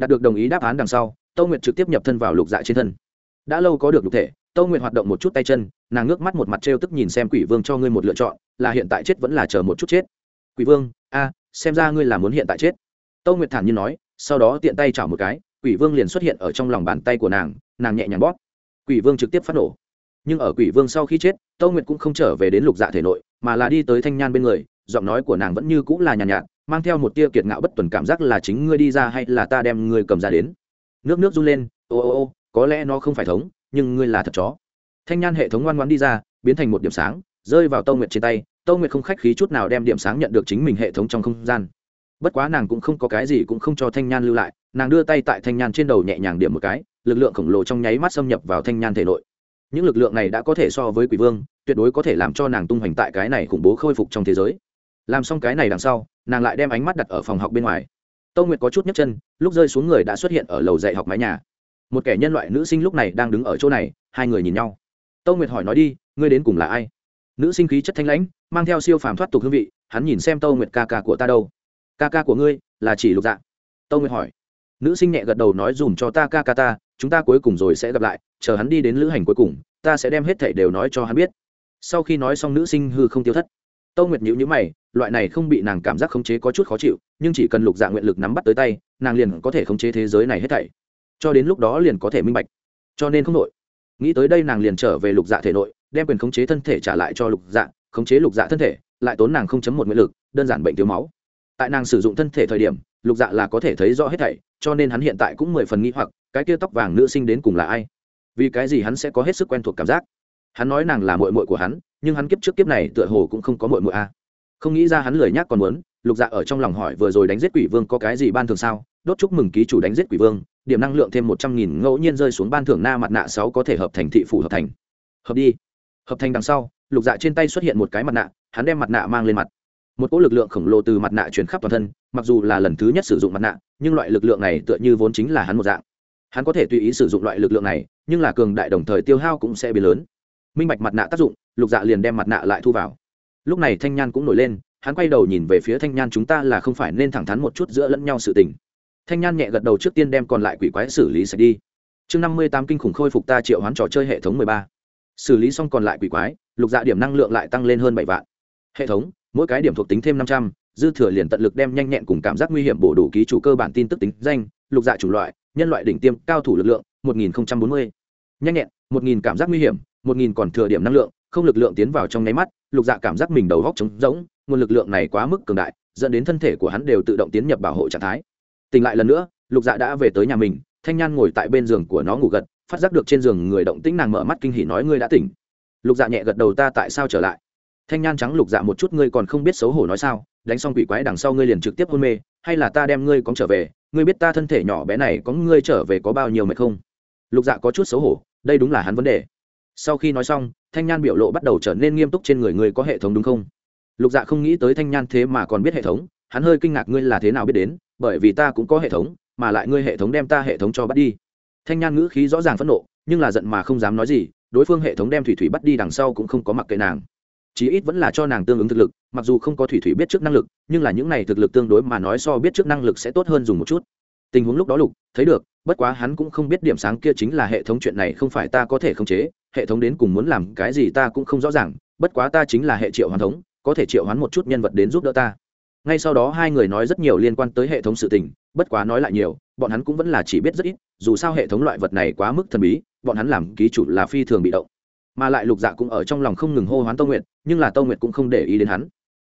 Đạt được đồng ý đáp án đằng sau tâu nguyệt trực tiếp nhập thân vào lục dạ trên thân đã lâu có được nhục thể tâu nguyệt hoạt động một chút tay chân nàng ngước mắt một mặt t r e o tức nhìn xem quỷ vương cho ngươi một lựa chọn là hiện tại chết vẫn là chờ một chút chết. Quỷ vương a xem ra ngươi là muốn hiện tại chết. Tâu nguyệt thản nhiên nói sau đó tiện tay chảo một cái quỷ vương liền xuất hiện ở trong lòng bàn tay của nàng nàng nhẹ nhàng bóp. Quỷ vương trực tiếp phát nổ. Nhưng ở quỷ vương sau khi chết tâu nguyệt cũng không trở về đến lục dạ thể nội mà là đi tới thanh nhan bên người giọng nói của nàng vẫn như cũng là nhàn nhạt, nhạt mang theo một tia kiệt ngạo bất tuần cảm giác là chính ngươi đi ra hay là ta đem ngươi cầm ra đến. Nước nước run lên ô ô ô có lẽ nó không phải thống, nhưng ngươi là thật chó. Thanh nhan hệ thống ngoan ngoan đi ra, biến thành một điểm sáng, rơi vào tâu nguyệt trên tay. Tâu nguyệt không khách khí chút nào đem điểm sáng nhận được chính mình hệ thống trong không gian. Bất quá nàng cũng không có cái gì cũng không cho thanh nhan lưu lại, nàng đưa tay tại thanh nhan trên đầu nhẹ nhàng điểm một cái, lực lượng khổng lồ trong nháy mắt xâm nhập vào thanh nhan thể nội. Những lực lượng này đã có thể so với quỷ vương, tuyệt đối có thể làm cho nàng tung hoành tại cái này khủng bố khôi phục trong thế giới. Làm xong cái này đằng sau, nàng lại đem ánh mắt đặt ở phòng học bên ngoài. Tâu nguyệt có chút nhấc chân, lúc rơi xuống người đã xuất hiện ở lầu dạy học mái nhà một kẻ nhân loại nữ sinh lúc này đang đứng ở chỗ này, hai người nhìn nhau. Tâu nguyệt hỏi nói đi, ngươi đến cùng là ai? Nữ sinh khí chất thanh lãnh, mang theo siêu phàm thoát tục hương vị, hắn nhìn xem tâu nguyệt ca ca của ta đâu? Ca ca của ngươi, là chỉ lục dạ. Tâu nguyệt hỏi. Nữ sinh nhẹ gật đầu nói dùm cho ta ca ca ta, chúng ta cuối cùng rồi sẽ gặp lại, chờ hắn đi đến lữ hành cuối cùng, ta sẽ đem hết thảy đều nói cho hắn biết. Sau khi nói xong nữ sinh hư không tiêu thất. Tâu nguyệt nhữ nhữ mày, loại này không bị nàng cảm giác khống chế có chút khó chịu, nhưng chỉ cần lục dạ nguyện lực nắm bắt tới tay, nàng liền có thể khống chế thế giới này hết thảy cho đến lúc đó liền có thể minh bạch. Cho nên không nội nghĩ tới đây nàng liền trở về lục dạ thể nội, đem quyền khống chế thân thể trả lại cho lục dạ khống chế lục dạ thân thể, lại tốn nàng không chấm một nguyện lực, đơn giản bệnh thiếu máu. Tại nàng sử dụng thân thể thời điểm, lục dạ là có thể thấy rõ hết thảy, cho nên hắn hiện tại cũng mười phần nghĩ hoặc, cái kia tóc vàng nữ sinh đến cùng là ai? Vì cái gì hắn sẽ có hết sức quen thuộc cảm giác? Hắn nói nàng là mội mội của hắn, nhưng hắn kiếp trước kiếp này tựa hồ cũng không có mội mội a. Không nghĩ ra hắn lười nhác còn muốn, lục dạ ở trong lòng hỏi vừa rồi đánh giết quỷ vương có cái gì ban thường sao? Đốt chúc mừng ký chủ đánh giết quỷ vương điểm năng lượng thêm một trăm nghìn ngẫu nhiên rơi xuống ban thưởng na mặt nạ sáu có thể hợp thành thị phủ hợp thành. Hợp đi. Hợp thành đằng sau, lục dạ trên tay xuất hiện một cái mặt nạ, hắn đem mặt nạ mang lên mặt. Một cỗ lực lượng khổng lồ từ mặt nạ truyền khắp toàn thân, mặc dù là lần thứ nhất sử dụng mặt nạ, nhưng loại lực lượng này tựa như vốn chính là hắn một dạng. Hắn có thể tùy ý sử dụng loại lực lượng này, nhưng là cường đại đồng thời tiêu hao cũng sẽ biến lớn. Minh bạch mặt nạ tác dụng, lục dạ liền đem mặt nạ lại thu vào. Lúc này thanh nhan cũng nổi lên, hắn quay đầu nhìn về phía thanh nhan chúng ta là không phải nên thẳng thắn một chút giữa lẫn nhau sự tình thanh nhan nhẹ gật đầu trước tiên đem còn lại quỷ quái xử lý sạch đi. Chương năm mươi tám kinh khủng khôi phục ta triệu hoán trò chơi hệ thống mười ba. Xử lý xong còn lại quỷ quái, lục dạ điểm năng lượng lại tăng lên hơn bảy vạn. Hệ thống, mỗi cái điểm thuộc tính thêm năm trăm, dư thừa liền tận lực đem nhanh nhẹn cùng cảm giác nguy hiểm bổ đủ ký chủ cơ bản tin tức tính danh, lục dạ chủ loại, nhân loại đỉnh tiêm, cao thủ lực lượng, một nghìn bốn mươi. Nhanh nhẹn, một nghìn cảm giác nguy hiểm, một nghìn còn thừa điểm năng lượng, không lực lượng tiến vào trong nháy mắt, lục dạ cảm giác mình đầu góc trống rỗng, nguồn lực lượng này quá mức cường đại, dẫn đến thân thể của hắn đều tự động tiến nhập bảo hộ trạng thái tỉnh lại lần nữa, lục dạ đã về tới nhà mình, thanh nhan ngồi tại bên giường của nó ngủ gật, phát giác được trên giường người động tĩnh nàng mở mắt kinh hỉ nói ngươi đã tỉnh. Lục dạ nhẹ gật đầu ta tại sao trở lại? Thanh nhan trắng lục dạ một chút ngươi còn không biết xấu hổ nói sao, đánh xong quỷ quái đằng sau ngươi liền trực tiếp hôn mê, hay là ta đem ngươi cóng trở về, ngươi biết ta thân thể nhỏ bé này có ngươi trở về có bao nhiêu mệt không? Lục dạ có chút xấu hổ, đây đúng là hắn vấn đề. Sau khi nói xong, thanh nhan biểu lộ bắt đầu trở nên nghiêm túc trên người ngươi có hệ thống đúng không? Lục dạ không nghĩ tới thanh nhan thế mà còn biết hệ thống hắn hơi kinh ngạc ngươi là thế nào biết đến, bởi vì ta cũng có hệ thống, mà lại ngươi hệ thống đem ta hệ thống cho bắt đi. Thanh nhan ngữ khí rõ ràng phẫn nộ, nhưng là giận mà không dám nói gì, đối phương hệ thống đem thủy thủy bắt đi đằng sau cũng không có mặc kệ nàng. Chí ít vẫn là cho nàng tương ứng thực lực, mặc dù không có thủy thủy biết trước năng lực, nhưng là những này thực lực tương đối mà nói so biết trước năng lực sẽ tốt hơn dùng một chút. Tình huống lúc đó lục, thấy được, bất quá hắn cũng không biết điểm sáng kia chính là hệ thống chuyện này không phải ta có thể khống chế, hệ thống đến cùng muốn làm cái gì ta cũng không rõ ràng, bất quá ta chính là hệ triệu hoàn thống, có thể triệu hoán một chút nhân vật đến giúp đỡ ta ngay sau đó hai người nói rất nhiều liên quan tới hệ thống sự tình bất quá nói lại nhiều bọn hắn cũng vẫn là chỉ biết rất ít dù sao hệ thống loại vật này quá mức thần bí bọn hắn làm ký chủ là phi thường bị động. Mà lại lục dạ cũng ở trong lòng không ngừng hô hoán tâu nguyện nhưng là tâu nguyện cũng không để ý đến hắn.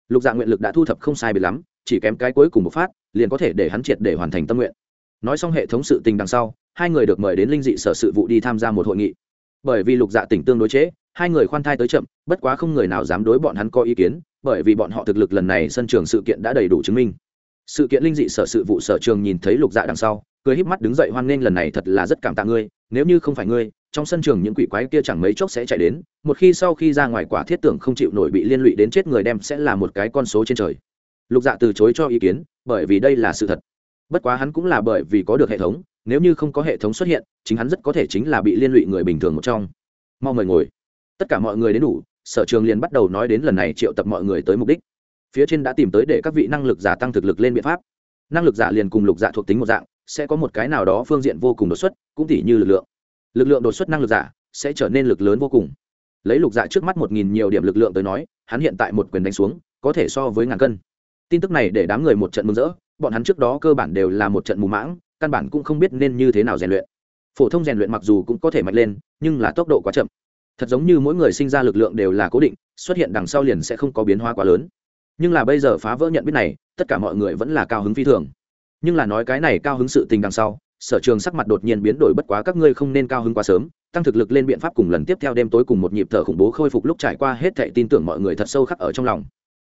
Lục dạ nguyện lực đã thu thập không sai bị lắm chỉ kém cái cuối cùng một phát liền có thể để hắn triệt để hoàn thành tâm nguyện nói xong hệ thống sự tình đằng sau hai người được mời đến linh dị sở sự vụ đi tham gia một hội nghị. Bởi vì lục dạ tỉnh tương đối chế, hai người khoan thai tới chậm bất quá không người nào dám đối bọn hắn có ý kiến bởi vì bọn họ thực lực lần này sân trường sự kiện đã đầy đủ chứng minh. Sự kiện linh dị sở sự vụ sở trường nhìn thấy lục dạ đằng sau, cười híp mắt đứng dậy hoan nghênh lần này thật là rất cảm tạ ngươi, nếu như không phải ngươi, trong sân trường những quỷ quái kia chẳng mấy chốc sẽ chạy đến, một khi sau khi ra ngoài quả thiết tưởng không chịu nổi bị liên lụy đến chết người đem sẽ là một cái con số trên trời. Lục dạ từ chối cho ý kiến, bởi vì đây là sự thật. Bất quá hắn cũng là bởi vì có được hệ thống, nếu như không có hệ thống xuất hiện, chính hắn rất có thể chính là bị liên lụy người bình thường một trong. Mau mời ngồi. Tất cả mọi người đến đủ sở trường liền bắt đầu nói đến lần này triệu tập mọi người tới mục đích. Phía trên đã tìm tới để các vị năng lực giả tăng thực lực lên biện pháp. Năng lực giả liền cùng lục giả thuộc tính một dạng, sẽ có một cái nào đó phương diện vô cùng đột xuất, cũng tỉ như lực lượng. Lực lượng đột xuất năng lực giả sẽ trở nên lực lớn vô cùng. Lấy lục dạ trước mắt một nghìn nhiều điểm lực lượng tới nói, hắn hiện tại một quyền đánh xuống, có thể so với ngàn cân. Tin tức này để đám người một trận mừng rỡ, bọn hắn trước đó cơ bản đều là một trận mù mãng, căn bản cũng không biết nên như thế nào rèn luyện. Phổ thông rèn luyện mặc dù cũng có thể mạnh lên, nhưng là tốc độ quá chậm thật giống như mỗi người sinh ra lực lượng đều là cố định, xuất hiện đằng sau liền sẽ không có biến hóa quá lớn. Nhưng là bây giờ phá vỡ nhận biết này, tất cả mọi người vẫn là cao hứng phi thường. Nhưng là nói cái này cao hứng sự tình đằng sau, sở trường sắc mặt đột nhiên biến đổi bất quá các ngươi không nên cao hứng quá sớm, tăng thực lực lên biện pháp cùng lần tiếp theo đêm tối cùng một nhịp thở khủng bố khôi phục lúc trải qua hết thệ tin tưởng mọi người thật sâu khắc ở trong lòng.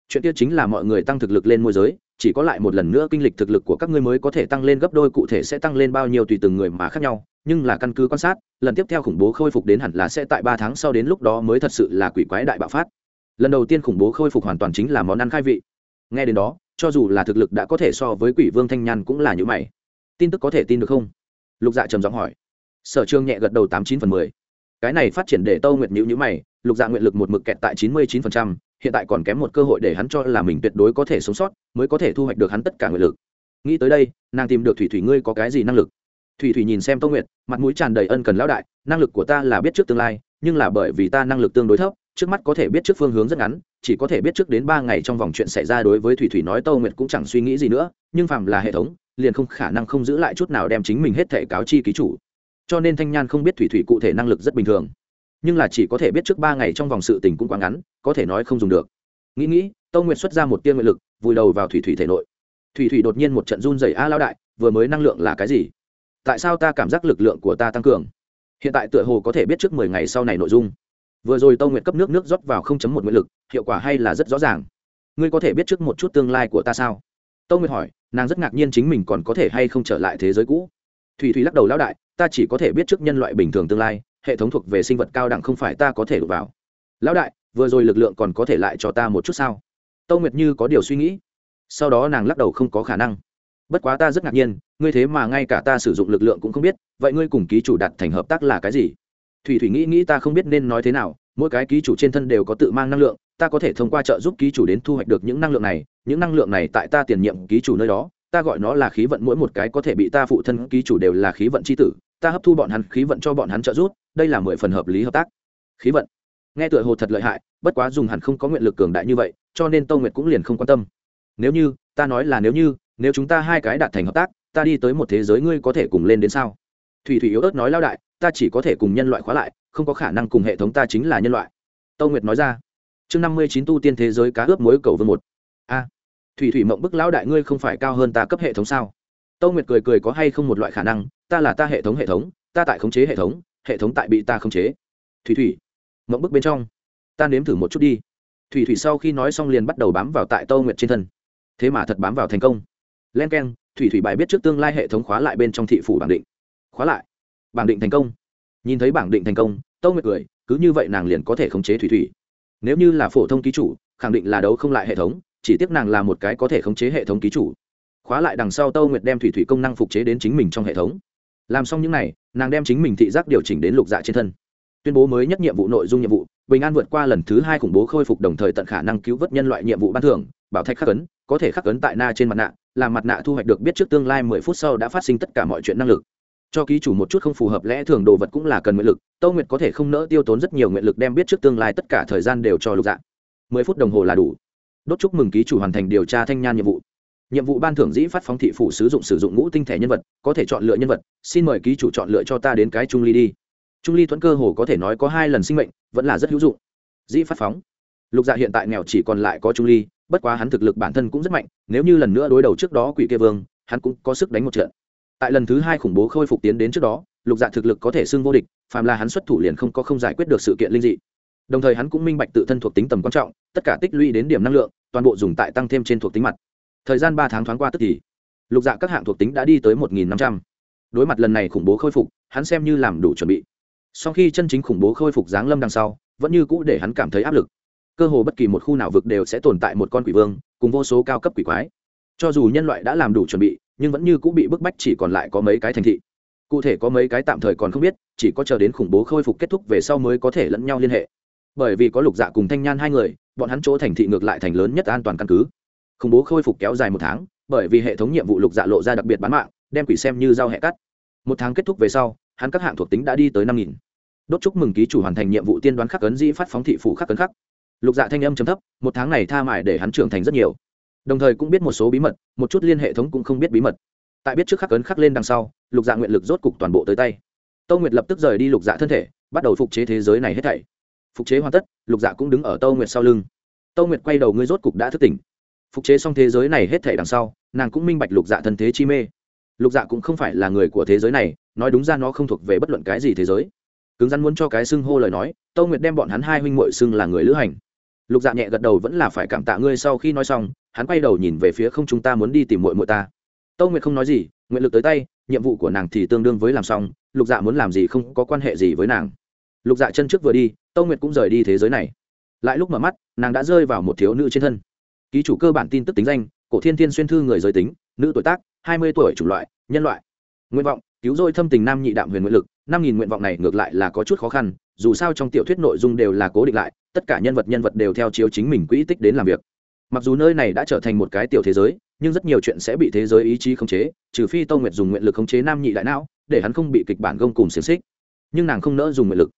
Chuyện kia chính là mọi người tăng thực lực lên môi giới, chỉ có lại một lần nữa kinh lịch thực lực của các ngươi mới có thể tăng lên gấp đôi cụ thể sẽ tăng lên bao nhiêu tùy từng người mà khác nhau nhưng là căn cứ quan sát, lần tiếp theo khủng bố khôi phục đến hẳn là sẽ tại ba tháng sau đến lúc đó mới thật sự là quỷ quái đại bạo phát. Lần đầu tiên khủng bố khôi phục hoàn toàn chính là món ăn khai vị. Nghe đến đó, cho dù là thực lực đã có thể so với quỷ vương thanh nhàn cũng là như mày. Tin tức có thể tin được không? Lục dạ trầm giọng hỏi. Sở trường nhẹ gật đầu tám chín phần mười. Cái này phát triển để tâu nguyệt nhữ nhữ mày, lục dạ nguyện lực một mực kẹt tại chín mươi chín phần trăm, hiện tại còn kém một cơ hội để hắn cho là mình tuyệt đối có thể sống sót, mới có thể thu hoạch được hắn tất cả nguyện lực. Nghĩ tới đây, nàng tìm được thủy thủy ngươi có cái gì năng lực? Thủy thủy nhìn xem tô nguyệt, mặt mũi tràn đầy ân cần lão đại, năng lực của ta là biết trước tương lai, nhưng là bởi vì ta năng lực tương đối thấp, trước mắt có thể biết trước phương hướng rất ngắn, chỉ có thể biết trước đến ba ngày trong vòng chuyện xảy ra đối với thủy thủy nói tô nguyệt cũng chẳng suy nghĩ gì nữa, nhưng phàm là hệ thống, liền không khả năng không giữ lại chút nào đem chính mình hết thể cáo chi ký chủ. Cho nên thanh nhan không biết thủy thủy cụ thể năng lực rất bình thường, nhưng là chỉ có thể biết trước ba ngày trong vòng sự tình cũng quá ngắn, có thể nói không dùng được. Nghĩ nghĩ Tô nguyệt xuất ra một tiên nguyện lực, vùi đầu vào thủy thủy thể nội. Thủy thủy đột nhiên một trận run dày a lao đại, vừa mới năng lượng là cái gì? Tại sao ta cảm giác lực lượng của ta tăng cường? Hiện tại tựa hồ có thể biết trước mười ngày sau này nội dung. Vừa rồi tâu nguyệt cấp nước nước rót vào không chấm một nguyện lực, hiệu quả hay là rất rõ ràng. Ngươi có thể biết trước một chút tương lai của ta sao? Tâu nguyệt hỏi, nàng rất ngạc nhiên chính mình còn có thể hay không trở lại thế giới cũ. Thủy thủy lắc đầu lão đại, ta chỉ có thể biết trước nhân loại bình thường tương lai, hệ thống thuộc về sinh vật cao đẳng không phải ta có thể đụng vào. Lão đại, vừa rồi lực lượng còn có thể lại cho ta một chút sao? Tâu nguyệt như có điều suy nghĩ. Sau đó nàng lắc đầu không có khả năng bất quá ta rất ngạc nhiên, ngươi thế mà ngay cả ta sử dụng lực lượng cũng không biết, vậy ngươi cùng ký chủ đặt thành hợp tác là cái gì? Thủy thủy nghĩ nghĩ ta không biết nên nói thế nào, mỗi cái ký chủ trên thân đều có tự mang năng lượng, ta có thể thông qua trợ giúp ký chủ đến thu hoạch được những năng lượng này, những năng lượng này tại ta tiền nhiệm ký chủ nơi đó, ta gọi nó là khí vận mỗi một cái có thể bị ta phụ thân ký chủ đều là khí vận c h i tử, ta hấp thu bọn hắn khí vận cho bọn hắn trợ giúp, đây là mười phần hợp lý hợp tác. Khí vận. Nghe tựa hồ thật lợi hại, bất quá dùng hẳn không có nguyện lực cường đại như vậy, cho nên tâu nguyệt cũng liền không quan tâm. Nếu như, ta nói là nếu như nếu chúng ta hai cái đạt thành hợp tác, ta đi tới một thế giới ngươi có thể cùng lên đến sao? Thủy thủy yếu ớt nói lao đại, ta chỉ có thể cùng nhân loại khóa lại, không có khả năng cùng hệ thống ta chính là nhân loại. Tâu nguyệt nói ra. Chương năm mươi chín tu tiên thế giới cá ướp mối cầu vương một. A. Thủy thủy mộng bức lão đại ngươi không phải cao hơn ta cấp hệ thống sao? Tâu nguyệt cười cười có hay không một loại khả năng, ta là ta hệ thống hệ thống, ta tại khống chế hệ thống hệ thống tại bị ta khống chế. Thủy thủy, mộng bức bên trong, ta nếm thử một chút đi. Thủy thủy sau khi nói xong liền bắt đầu bám vào tại tâu nguyệt trên thân. Thế mà thật bám vào thành công len k e n thủy thủy bài biết trước tương lai hệ thống khóa lại bên trong thị phủ bảng định. Khóa lại. Bảng định thành công. Nhìn thấy bảng định thành công, tâu nguyệt cười, cứ như vậy nàng liền có thể khống chế thủy thủy. Nếu như là phổ thông ký chủ, khẳng định là đấu không lại hệ thống, chỉ tiếc nàng là một cái có thể khống chế hệ thống ký chủ. Khóa lại đằng sau tâu nguyệt đem thủy thủy công năng phục chế đến chính mình trong hệ thống. Làm xong những n à y nàng đem chính mình thị giác điều chỉnh đến lục dạ trên thân. Tuyên bố mới nhất nhiệm vụ nội dung nhiệm vụ, bình an vượt qua lần thứ hai khủng bố khôi phục đồng thời tận khả năng cứu vớt nhân loại nhiệm vụ ban thưởng, bảo thạch khắc ấn, có thể khắc ấn tại na trên mặt nạ làm mặt nạ thu hoạch được biết trước tương lai mười phút sau đã phát sinh tất cả mọi chuyện năng lực. Cho ký chủ một chút không phù hợp lẽ thường đồ vật cũng là cần nguyện lực, tâu nguyệt có thể không nỡ tiêu tốn rất nhiều nguyện lực đem biết trước tương lai tất cả thời gian đều cho lục dạng mười phút đồng hồ là đủ. Đốt chúc mừng ký chủ hoàn thành điều tra thanh nhan nhiệm vụ. Nhiệm vụ ban thưởng dĩ phát phóng thị phủ sử dụng sử dụng ngũ tinh thể nhân vật, có thể chọn lựa nhân vật. Xin mời ký chủ chọn lựa cho ta đến cái trung ly đi. Trung ly thuẫn cơ hồ có thể nói có hai lần sinh mệnh, vẫn là rất hữu dụng. Dĩ phát phóng. Lục dạ hiện tại nghèo chỉ còn lại có trung ly bất quá hắn thực lực bản thân cũng rất mạnh, nếu như lần nữa đối đầu trước đó quỷ kia vương, hắn cũng có sức đánh một trận. Tại lần thứ hai khủng bố khôi phục tiến đến trước đó, lục dạ thực lực có thể xưng vô địch, phàm là hắn xuất thủ liền không có không giải quyết được sự kiện linh dị. Đồng thời hắn cũng minh bạch tự thân thuộc tính tầm quan trọng, tất cả tích lũy đến điểm năng lượng, toàn bộ dùng tại tăng thêm trên thuộc tính mặt. Thời gian ba tháng thoáng qua tức thì, lục dạ các hạng thuộc tính đã đi tới một nghìn năm trăm. Đối mặt lần này khủng bố khôi phục, hắn xem như làm đủ chuẩn bị. Sau khi chân chính khủng bố khôi phục giáng lâm đằng sau, vẫn như cũ để hắn cảm thấy áp lực cơ hồ bất kỳ một khu nào vực đều sẽ tồn tại một con quỷ vương, cùng vô số cao cấp quỷ quái. Cho dù nhân loại đã làm đủ chuẩn bị, nhưng vẫn như cũng bị bức bách chỉ còn lại có mấy cái thành thị. Cụ thể có mấy cái tạm thời còn không biết, chỉ có chờ đến khủng bố khôi phục kết thúc về sau mới có thể lẫn nhau liên hệ. Bởi vì có lục dạ cùng thanh nhan hai người, bọn hắn chỗ thành thị ngược lại thành lớn nhất an toàn căn cứ. Khủng bố khôi phục kéo dài một tháng, bởi vì hệ thống nhiệm vụ lục dạ lộ ra đặc biệt bán mạng, đem quỷ xem như giao hẹ cắt. Một tháng kết thúc về sau, hắn các hạng thuộc tính đã đi tới năm nghìn. Đốt chúc mừng ký chủ hoàn thành nhiệm vụ tiên đoán khắc ấn dĩ phát phóng thị phủ khắc ấn khắc lục dạ thanh âm chấm thấp, một tháng này tha mải để hắn trưởng thành rất nhiều. Đồng thời cũng biết một số bí mật, một chút liên hệ thống cũng không biết bí mật. Tại biết trước khắc ấn khắc lên đằng sau, lục dạ nguyện lực rốt cục toàn bộ tới tay. Tâu nguyệt lập tức rời đi lục dạ thân thể, bắt đầu phục chế thế giới này hết thảy. Phục chế hoàn tất, lục dạ cũng đứng ở tâu nguyệt sau lưng. Tâu nguyệt quay đầu ngươi rốt cục đã thức tỉnh. Phục chế xong thế giới này hết thảy đằng sau, nàng cũng minh bạch lục dạ thân thế chi mê. Lục dạ cũng không phải là người của thế giới này, nói đúng ra nó không thuộc về bất luận cái gì thế giới. Cứng rắn muốn cho cái xưng hô lời nói tâu nguyệt đem bọn hắn hai huynh muội xưng là người lữ hành lục dạ nhẹ gật đầu vẫn là phải cảm tạ ngươi sau khi nói xong, hắn quay đầu nhìn về phía không chúng ta muốn đi tìm muội muội ta. Tâu nguyệt không nói gì, nguyện lực tới tay, nhiệm vụ của nàng thì tương đương với làm xong, lục dạ muốn làm gì không có quan hệ gì với nàng. Lục dạ chân trước vừa đi, tâu nguyệt cũng rời đi thế giới này. Lại lúc mở mắt, nàng đã rơi vào một thiếu nữ trên thân. Ký chủ cơ bản tin tức tính danh, cổ thiên thiên xuyên thư người giới tính, nữ tuổi tác, hai mươi tuổi chủng loại, nhân loại. Nguyện vọng, cứu rỗi thâm tình nam nhị đạm huyền nguyện lực, năm nghìn nguyện vọng này ngược lại là có chút khó khăn, dù sao trong tiểu thuyết nội dung đều là cố định lại tất cả nhân vật nhân vật đều theo chiếu chính mình quỹ tích đến làm việc. Mặc dù nơi này đã trở thành một cái tiểu thế giới, nhưng rất nhiều chuyện sẽ bị thế giới ý chí khống chế, trừ phi tâu nguyệt dùng nguyện lực khống chế nam nhị đại não, để hắn không bị kịch bản gông cùng xiềng xích. Nhưng nàng không nỡ dùng nguyện lực.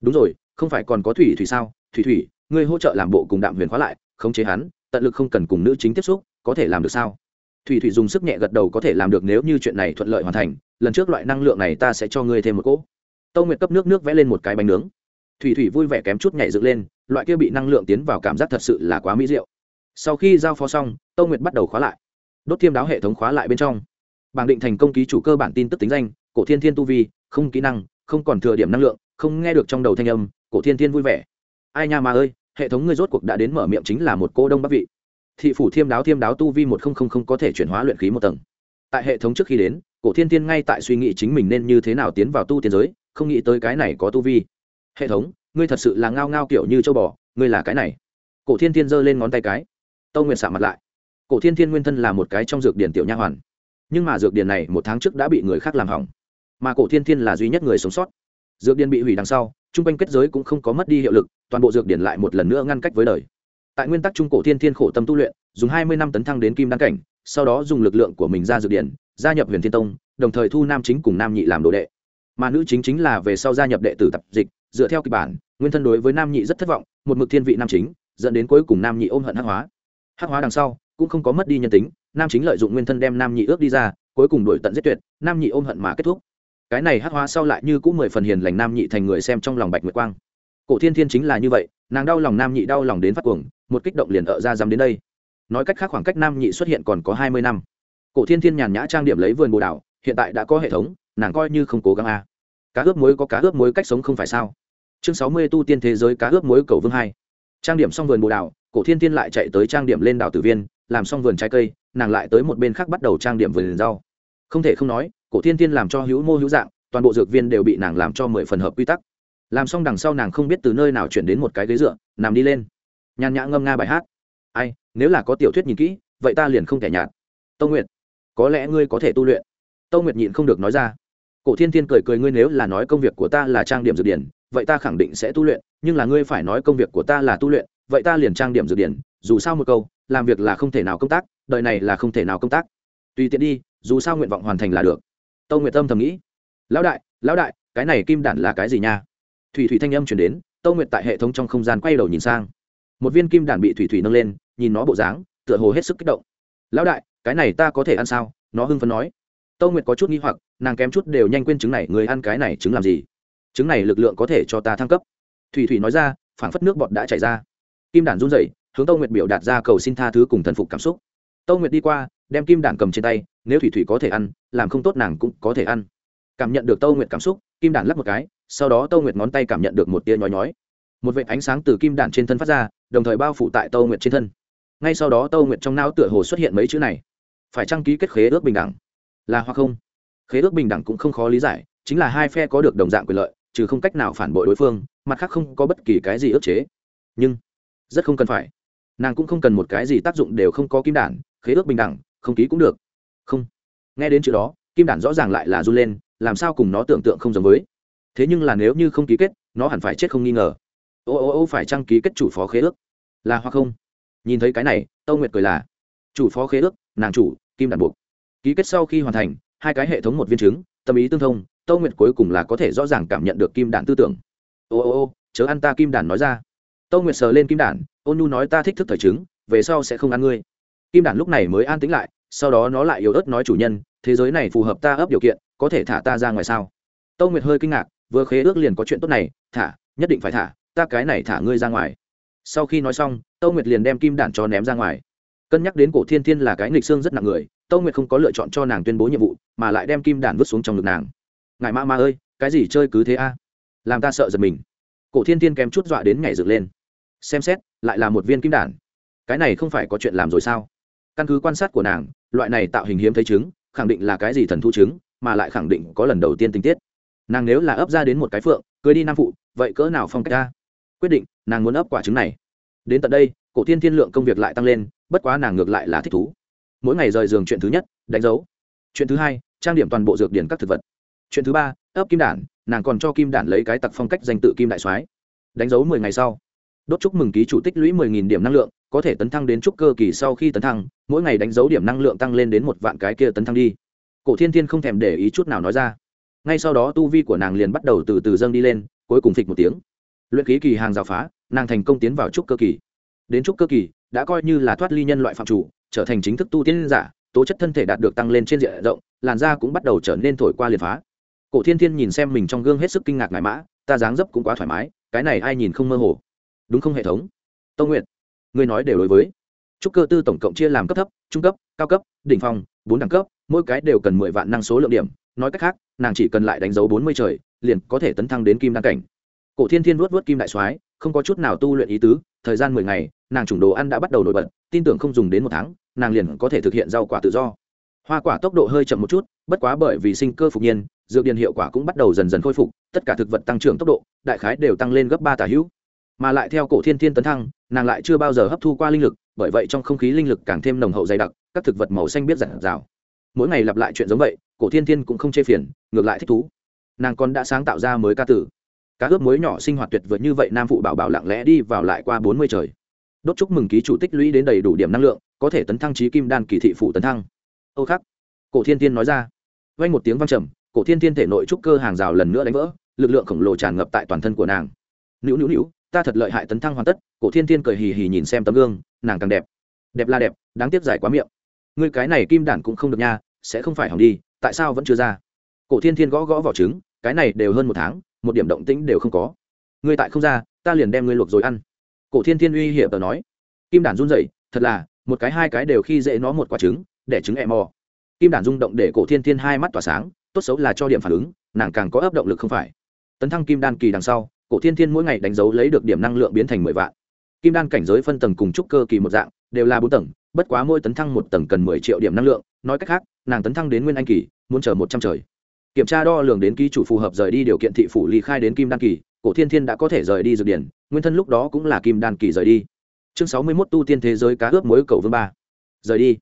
Đúng rồi, không phải còn có thủy thủy sao? Thủy thủy, ngươi hỗ trợ làm bộ cùng đạm huyền khóa lại, khống chế hắn, tận lực không cần cùng nữ chính tiếp xúc, có thể làm được sao? Thủy thủy dùng sức nhẹ gật đầu có thể làm được nếu như chuyện này thuận lợi hoàn thành, lần trước loại năng lượng này ta sẽ cho ngươi thêm một cỗ. Tâu nguyệt cấp nước nước vẽ lên một cái bánh nướng thủy thủy vui vẻ kém chút nhảy dựng lên, loại kia bị năng lượng tiến vào cảm giác thật sự là quá mỹ diệu. Sau khi giao phó xong, tâu nguyệt bắt đầu khóa lại. Đốt thiêm đáo hệ thống khóa lại bên trong. Bảng định thành công ký chủ cơ bản tin tức tính danh, cổ thiên thiên tu vi, không kỹ năng, không còn thừa điểm năng lượng, không nghe được trong đầu thanh âm, cổ thiên thiên vui vẻ. Ai nha mà ơi, hệ thống ngươi rốt cuộc đã đến mở miệng chính là một cô đông bắc vị. Thị phủ thiêm đáo thiêm đáo tu vi một nghìn có thể chuyển hóa luyện khí một tầng. Tại hệ thống trước khi đến, cổ thiên thiên ngay tại suy nghĩ chính mình nên như thế nào tiến vào tu tiên giới, không nghĩ tới cái này có tu vi hệ thống, ngươi thật sự là ngao ngao kiểu như châu bò, ngươi là cái này. Cổ thiên thiên giơ lên ngón tay cái. Tâu nguyệt xạ mặt lại. Cổ thiên thiên nguyên thân là một cái trong dược điển tiểu nha hoàn. Nhưng mà dược điển này một tháng trước đã bị người khác làm hỏng. Mà cổ thiên thiên là duy nhất người sống sót. Dược điển bị hủy đằng sau t r u n g quanh kết giới cũng không có mất đi hiệu lực, toàn bộ dược điển lại một lần nữa ngăn cách với đời. Tại nguyên tắc trung cổ thiên thiên khổ tâm tu luyện, dùng hai mươi năm tấn thăng đến kim đăng cảnh, sau đó dùng lực lượng của mình ra dược điển, gia nhập huyền thiên tông, đồng thời thu nam chính cùng nam nhị làm đồ đệ. Mà nữ chính chính là về sau gia nhập đệ tử tập dịch dựa theo kịch bản nguyên thân đối với nam nhị rất thất vọng một mực thiên vị nam chính dẫn đến cuối cùng nam nhị ôm hận hắc hóa. Hắc hóa đằng sau cũng không có mất đi nhân tính nam chính lợi dụng nguyên thân đem nam nhị ước đi ra cuối cùng đổi tận giết tuyệt nam nhị ôm hận mà kết thúc. Cái này hắc hóa sau lại như cũng mười phần hiền lành nam nhị thành người xem trong lòng bạch nguyệt quang. Cổ thiên thiên chính là như vậy nàng đau lòng nam nhị đau lòng đến phát cuồng một kích động liền ở ra dám đến đây. Nói cách khác khoảng cách nam nhị xuất hiện còn có hai mươi năm. Cổ thiên thiên nhàn nhã trang điểm lấy vườn bồ đảo, hiện tại đã có hệ thống nàng coi như không cố gắng a. Cá ướp muối có cá ướp muối cách sống không phải sao? Chương sáu mươi tu tiên thế giới cá ướp muối cầu vương hai. Trang điểm xong vườn bồ đào, cổ thiên thiên lại chạy tới trang điểm lên đảo tử viên, làm xong vườn trái cây, nàng lại tới một bên khác bắt đầu trang điểm vườn rau. Không thể không nói, cổ thiên thiên làm cho hữu mô hữu dạng, toàn bộ dược viên đều bị nàng làm cho mười phần hợp quy tắc. Làm xong đằng sau nàng không biết từ nơi nào chuyển đến một cái ghế dựa, nằm đi lên. Nhàn nhã ngâm nga bài hát. Ai, nếu là có tiểu thuyết nhìn kỹ, vậy ta liền không thể nhạt. Tâu nguyệt, có lẽ ngươi có thể tu luyện. Tâu nguyệt nhịn không được nói ra. Cổ thiên thiên cười cười, ngươi nếu là nói công việc của ta là trang điểm dược điển vậy ta khẳng định sẽ tu luyện, nhưng là ngươi phải nói công việc của ta là tu luyện, vậy ta liền trang điểm dược điển, dù sao một câu, làm việc là không thể nào công tác, đời này là không thể nào công tác. Tùy tiện đi, dù sao nguyện vọng hoàn thành là được. Tâu nguyệt tâm thầm nghĩ. Lão đại lão đại, cái này kim đản là cái gì nha? Thủy thủy thanh âm chuyển đến, tâu nguyệt tại hệ thống trong không gian quay đầu nhìn sang. Một viên kim đản bị thủy thủy nâng lên, nhìn nó bộ dáng, tựa hồ hết sức kích động. Lão đại, cái này ta có thể ăn sao? Nó hưng phấn nói. Tâu nguyệt có chút nghi hoặc, nàng kém chút đều nhanh quên trứng này, người ăn cái này trứng làm gì? Chứng này lực lượng có thể cho ta thăng cấp. Thủy thủy nói ra, phảng phất nước bọt đã chảy ra. Kim đản run rẩy, hướng tâu nguyệt biểu đạt ra cầu xin tha thứ cùng thần phục cảm xúc. Tâu nguyệt đi qua, đem kim đản cầm trên tay, nếu thủy thủy có thể ăn, làm không tốt nàng cũng có thể ăn. Cảm nhận được tâu nguyệt cảm xúc, kim đản lắp một cái, sau đó tâu nguyệt ngón tay cảm nhận được một tia nhói nhói. Một vệt ánh sáng từ kim đản trên thân phát ra, đồng thời bao phủ tại tâu nguyệt trên thân. Ngay sau đó tâu nguyệt trong não tựa hồ xuất hiện mấy chữ này. Phải trăng ký kết khế ước bình đẳng? Là hoặc không? Khế ước bình đẳng cũng không khó lý giải, chính là hai phe có được đồng dạng quyền lợi trừ không cách nào phản bội đối phương, mặt khác không có bất kỳ cái gì ức chế. Nhưng, rất không cần phải. Nàng cũng không cần một cái gì tác dụng đều không có kim đản, khế ước bình đẳng, không ký cũng được. Không. Nghe đến chữ đó, kim đản rõ ràng lại là run lên, làm sao cùng nó tưởng tượng không giống với. Thế nhưng là nếu như không ký kết, nó hẳn phải chết không nghi ngờ. Ô ô ô, phải trăng ký kết chủ phó khế ước? Là hoặc không? Nhìn thấy cái này, tâu nguyệt cười là, chủ phó khế ước, nàng chủ, kim đản buộc. Ký kết sau khi hoàn thành, hai cái hệ thống một viên chứng tâm ý tương thông tâu nguyệt cuối cùng là có thể rõ ràng cảm nhận được kim đản tư tưởng. Ô ô ô, chớ ăn ta kim đản nói ra. Tâu nguyệt sờ lên kim đản, ôn nhu nói ta thích thức thời chứng về sau sẽ không ăn ngươi. Kim đản lúc này mới an tĩnh lại, sau đó nó lại yếu ớt nói chủ nhân, thế giới này phù hợp ta ấp điều kiện, có thể thả ta ra ngoài sao? Tâu nguyệt hơi kinh ngạc, vừa khế ước liền có chuyện tốt này, thả, nhất định phải thả, ta cái này thả ngươi ra ngoài. Sau khi nói xong tâu nguyệt liền đem kim đản cho ném ra ngoài. Cân nhắc đến cổ thiên thiên là cái nghịch xương rất nặng người tâu nguyệt không có lựa chọn cho nàng tuyên bố nhiệm vụ, mà lại đem kim đản vứt xuống trong ngực nàng. Ngài ma ma ơi, cái gì chơi cứ thế a? Làm ta sợ giật mình. Cổ thiên thiên kém chút dọa đến nhảy dựng lên. Xem xét, lại là một viên kim đản cái này không phải có chuyện làm rồi sao? Căn cứ quan sát của nàng, loại này tạo hình hiếm thấy chứng khẳng định là cái gì thần thu chứng mà lại khẳng định có lần đầu tiên tình tiết. Nàng nếu là ấp ra đến một cái phượng, cưới đi nam phụ, vậy cỡ nào phong cách ta? quyết định, nàng muốn ấp quả trứng này. Đến tận đây, cổ thiên thiên lượng công việc lại tăng lên, bất quá nàng ngược lại là thích thú mỗi ngày rời giường chuyện thứ nhất, đánh dấu. Chuyện thứ hai, trang điểm toàn bộ dược điển các thực vật. Chuyện thứ ba, ấp kim đản, nàng còn cho kim đản lấy cái tặc phong cách danh tự kim đại soái. Đánh dấu mười ngày sau. Đốt chúc mừng ký chủ tích lũy mười nghìn điểm năng lượng, có thể tấn thăng đến trúc cơ kỳ sau khi tấn thăng, mỗi ngày đánh dấu điểm năng lượng tăng lên đến một vạn cái kia tấn thăng đi. Cổ thiên thiên không thèm để ý chút nào nói ra. Ngay sau đó tu vi của nàng liền bắt đầu từ từ dâng đi lên, cuối cùng phịch một tiếng. Luyện khí kỳ hàng rào phá, nàng thành công tiến vào trúc cơ kỳ. Đến trúc cơ kỳ, đã coi như là thoát ly nhân loại phạm chủ trở thành chính thức tu tiên giả, tố chất thân thể đạt được tăng lên trên diện rộng, làn da cũng bắt đầu trở nên thổi qua liền phá. Cổ thiên thiên nhìn xem mình trong gương hết sức kinh ngạc ngại mã, ta dáng dấp cũng quá thoải mái, cái này ai nhìn không mơ hồ? Đúng không hệ thống? Tông nguyện ngươi nói đều đối với. Trúc cơ tư tổng cộng chia làm cấp thấp, trung cấp, cao cấp, đỉnh phong, bốn đẳng cấp, mỗi cái đều cần mười vạn năng số lượng điểm. Nói cách khác, nàng chỉ cần lại đánh dấu bốn mươi trời, liền có thể tấn thăng đến kim đăng cảnh. Cổ thiên thiên vuốt vuốt kim đại soái, không có chút nào tu luyện ý tứ, thời gian mười ngày, nàng chủng đồ ăn đã bắt đầu nổi bật, tin tưởng không dùng đến một tháng nàng liền có thể thực hiện rau quả tự do. Hoa quả tốc độ hơi chậm một chút, bất quá bởi vì sinh cơ phục nhiên, dược điền hiệu quả cũng bắt đầu dần dần khôi phục, tất cả thực vật tăng trưởng tốc độ, đại khái đều tăng lên gấp ba tà hữu. Mà lại theo cổ thiên thiên tấn thăng, nàng lại chưa bao giờ hấp thu qua linh lực, bởi vậy trong không khí linh lực càng thêm nồng hậu dày đặc, các thực vật màu xanh biết giản rào mỗi ngày lặp lại chuyện giống vậy, cổ thiên thiên cũng không chê phiền, ngược lại thích thú. Nàng còn đã sáng tạo ra mới ca tử. Cá ướp muối nhỏ sinh hoạt tuyệt vời như vậy, nam phụ bảo bảo lặng lẽ đi vào lại qua bốn mươi trời. Đốt chúc mừng ký chủ tích lũy đến đầy đủ điểm năng lượng có thể tấn thăng trí kim đan kỳ thị phụ tấn thăng. Âu khắc cổ thiên thiên nói ra. Vang một tiếng vang trầm cổ thiên thiên thể nội trúc cơ hàng rào lần nữa đánh vỡ lực lượng khổng lồ tràn ngập tại toàn thân của nàng. Nữu nữu nữu ta thật lợi hại tấn thăng hoàn tất cổ thiên thiên cười hì hì nhìn xem tấm gương nàng càng đẹp. Đẹp là đẹp đáng tiếc dài quá miệng. Ngươi cái này kim đản cũng không được nha sẽ không phải hỏng đi tại sao vẫn chưa ra? Cổ thiên thiên gõ gõ vỏ trứng cái này đều hơn một tháng một điểm động tĩnh đều không có. Ngươi tại không ra ta liền đem ngươi luộc rồi ăn. Cổ thiên thiên uy hiểm tờ nói. Kim đản run rẩy, thật là một cái hai cái đều khi dễ nó một quả trứng, để trứng e mò. Kim đản rung động để cổ thiên thiên hai mắt tỏa sáng, tốt xấu là cho điểm phản ứng, nàng càng có ấp động lực không phải. Tấn thăng kim đan kỳ đằng sau, cổ thiên thiên mỗi ngày đánh dấu lấy được điểm năng lượng biến thành mười vạn. Kim đan cảnh giới phân tầng cùng trúc cơ kỳ một dạng, đều là bốn tầng, bất quá mỗi tấn thăng một tầng cần mười triệu điểm năng lượng, nói cách khác, nàng tấn thăng đến nguyên anh kỳ, muốn chờ một trăm trời. Kiểm tra đo lường đến ký chủ phù hợp rời đi điều kiện thị phủ ly khai đến kim đan kỳ, cổ thiên thiên đã có thể rời đi dược điển, nguyên thân lúc đó cũng là kim đan kỳ rời đi chương sáu mươi mốt tu tiên thế giới cá ướp mối cầu vương ba. Rời đi.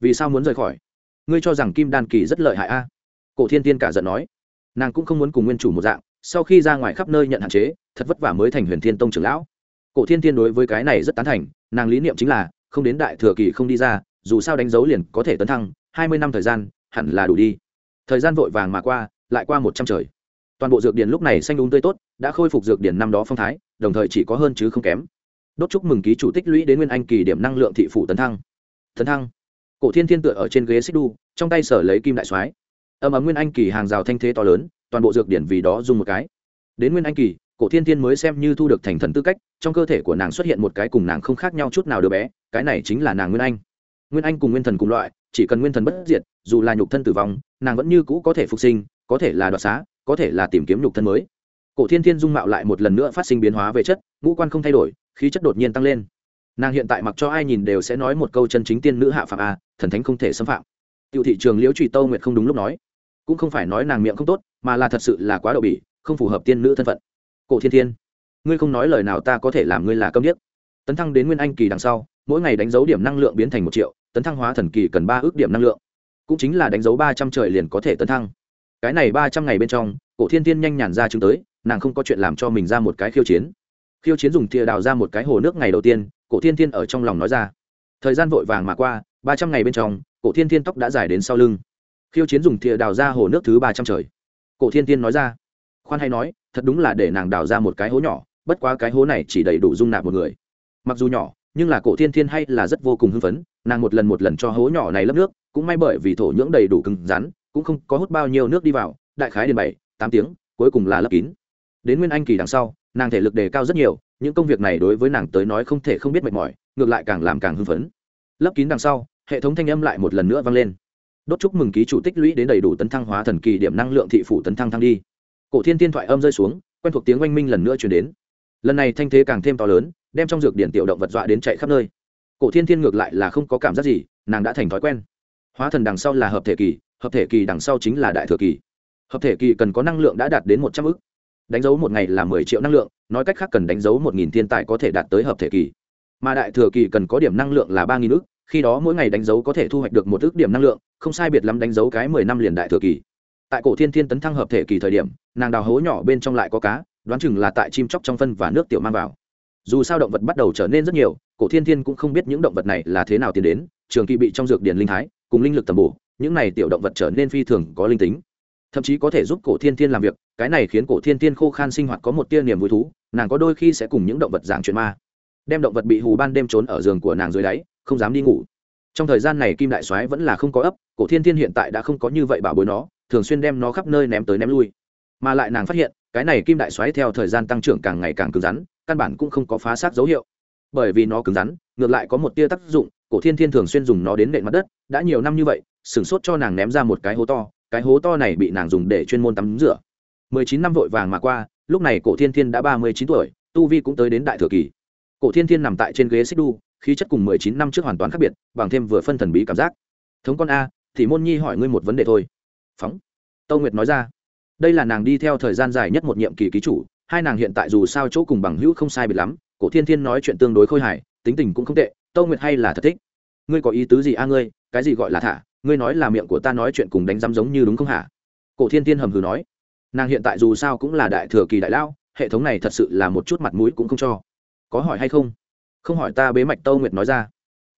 Vì sao muốn rời khỏi? Ngươi cho rằng kim đan kỳ rất lợi hại a? Cổ thiên tiên cả giận nói. Nàng cũng không muốn cùng nguyên chủ một dạng, sau khi ra ngoài khắp nơi nhận hạn chế, thật vất vả mới thành huyền thiên tông trưởng lão. Cổ thiên tiên đối với cái này rất tán thành, nàng lý niệm chính là, không đến đại thừa kỳ không đi ra, dù sao đánh dấu liền có thể tấn thăng, hai mươi năm thời gian, hẳn là đủ đi. Thời gian vội vàng mà qua, lại qua một trăm trời. Toàn bộ dược điển lúc này xanh đúng tươi tốt, đã khôi phục dược điển năm đó phong thái, đồng thời chỉ có hơn chứ không kém đốt chúc mừng ký chủ tích lũy đến nguyên anh kỳ điểm năng lượng thị phủ tấn thăng. Tấn thăng. Cổ thiên thiên tựa ở trên ghế xích đu, trong tay sở lấy kim đại soái âm ấm nguyên anh kỳ hàng rào thanh thế to lớn, toàn bộ dược điển vì đó dùng một cái. Đến nguyên anh kỳ, cổ thiên thiên mới xem như thu được thành thần tư cách, trong cơ thể của nàng xuất hiện một cái cùng nàng không khác nhau chút nào đứa bé, cái này chính là nàng nguyên anh. Nguyên anh cùng nguyên thần cùng loại, chỉ cần nguyên thần bất diệt, dù là nhục thân tử vong, nàng vẫn như cũ có thể phục sinh, có thể là đoạt xá, có thể là tìm kiếm nhục thân mới cổ thiên thiên dung mạo lại một lần nữa phát sinh biến hóa về chất, ngũ quan không thay đổi, khí chất đột nhiên tăng lên. Nàng hiện tại mặc cho ai nhìn đều sẽ nói một câu chân chính tiên nữ hạ phạm a, thần thánh không thể xâm phạm. Tiểu thị trường liễu trụy tâu nguyệt không đúng lúc nói. Cũng không phải nói nàng miệng không tốt, mà là thật sự là quá đậu bỉ, không phù hợp tiên nữ thân phận. Cổ thiên thiên, ngươi không nói lời nào ta có thể làm ngươi là câm điếc. Tấn thăng đến nguyên anh kỳ đằng sau, mỗi ngày đánh dấu điểm năng lượng biến thành một triệu, tấn thăng hóa thần kỳ cần ba ước điểm năng lượng. Cũng chính là đánh dấu ba trăm trời liền có thể tấn thăng. Cái này ba trăm ngày bên trong, cổ thiên thiên nhanh nhàn ra chứng tới nàng không có chuyện làm cho mình ra một cái khiêu chiến. Khiêu chiến dùng thìa đào ra một cái hồ nước ngày đầu tiên, cổ thiên thiên ở trong lòng nói ra. Thời gian vội vàng mà qua, ba trăm ngày bên trong, cổ thiên thiên tóc đã dài đến sau lưng. Khiêu chiến dùng thìa đào ra hồ nước thứ ba trăm trời. Cổ thiên thiên nói ra. Khoan hay nói, thật đúng là để nàng đào ra một cái hố nhỏ, bất quá cái hố này chỉ đầy đủ dung nạp một người. Mặc dù nhỏ, nhưng là cổ thiên thiên hay là rất vô cùng hưng phấn, nàng một lần một lần cho hố nhỏ này lấp nước, cũng may bởi vì thổ nhưỡng đầy đủ cứng rắn, cũng không có hút bao nhiêu nước đi vào, đại khái đến bảy, tám tiếng, cuối cùng là lấp kín đến nguyên anh kỳ đằng sau, nàng thể lực đề cao rất nhiều, những công việc này đối với nàng tới nói không thể không biết mệt mỏi, ngược lại càng làm càng hưng phấn. Lấp kín đằng sau, hệ thống thanh âm lại một lần nữa vang lên. Đốt chúc mừng ký chủ tích lũy đến đầy đủ tấn thăng hóa thần kỳ điểm năng lượng thị phủ tấn thăng thăng đi. Cổ thiên tiên thoại âm rơi xuống, quen thuộc tiếng oanh minh lần nữa chuyển đến. Lần này thanh thế càng thêm to lớn, đem trong dược điển tiểu động vật dọa đến chạy khắp nơi. Cổ thiên thiên ngược lại là không có cảm giác gì, nàng đã thành thói quen. Hóa thần đằng sau là hợp thể kỳ, hợp thể kỳ đằng sau chính là đại thừa kỳ. Hợp thể kỳ cần có năng lượng đã đạt đến một trăm ức đánh dấu một ngày là mười triệu năng lượng, nói cách khác cần đánh dấu một nghìn thiên tài có thể đạt tới hợp thể kỳ. Mà đại thừa kỳ cần có điểm năng lượng là ba nghìn ước khi đó mỗi ngày đánh dấu có thể thu hoạch được một ước điểm năng lượng, không sai biệt lắm đánh dấu cái mười năm liền đại thừa kỳ. Tại cổ thiên thiên tấn thăng hợp thể kỳ thời điểm, nàng đào hố nhỏ bên trong lại có cá, đoán chừng là tại chim chóc trong phân và nước tiểu mang vào. Dù sao động vật bắt đầu trở nên rất nhiều, cổ thiên thiên cũng không biết những động vật này là thế nào tiến đến, trường kỳ bị trong dược điển linh thái, cùng linh lực tầm bổ, những này tiểu động vật trở nên phi thường có linh tính thậm chí có thể giúp cổ thiên thiên làm việc, cái này khiến cổ thiên thiên khô khan sinh hoạt có một tia niềm vui thú, nàng có đôi khi sẽ cùng những động vật giảng chuyện ma. Đem động vật bị hù ban đêm trốn ở giường của nàng dưới đáy, không dám đi ngủ. Trong thời gian này kim đại soái vẫn là không có ấp, cổ thiên thiên hiện tại đã không có như vậy bảo bối nó, thường xuyên đem nó khắp nơi ném tới ném lui. Mà lại nàng phát hiện, cái này kim đại Soái theo thời gian tăng trưởng càng ngày càng cứng rắn, căn bản cũng không có phá xác dấu hiệu. Bởi vì nó cứng rắn, ngược lại có một tia tác dụng, cổ thiên thiên thường xuyên dùng nó đến nện mặt đất, đã nhiều năm như vậy, sửng sốt cho nàng ném ra một cái hố to cái hố to này bị nàng dùng để chuyên môn tắm rửa. Mười chín năm vội vàng mà qua, lúc này cổ thiên thiên đã ba mươi chín tuổi, tu vi cũng tới đến đại thừa kỳ. Cổ thiên thiên nằm tại trên ghế xích đu, khí chất cùng mười chín năm trước hoàn toàn khác biệt, bằng thêm vừa phân thần bí cảm giác. Thống con a, thì môn nhi hỏi ngươi một vấn đề thôi. Phóng. Tâu nguyệt nói ra. Đây là nàng đi theo thời gian dài nhất một nhiệm kỳ ký chủ, hai nàng hiện tại dù sao chỗ cùng bằng hữu không sai biệt lắm, cổ thiên thiên nói chuyện tương đối khôi hài, tính tình cũng không tệ, tâu nguyệt hay là thật thích. Ngươi có ý tứ gì a ngươi, cái gì gọi là thả? Ngươi nói là miệng của ta nói chuyện cùng đánh giám giống như đúng không hả? Cổ thiên thiên hầm hừ nói. Nàng hiện tại dù sao cũng là đại thừa kỳ đại lao hệ thống này thật sự là một chút mặt mũi cũng không cho. Có hỏi hay không? Không hỏi ta bế mạch tâu nguyệt nói ra.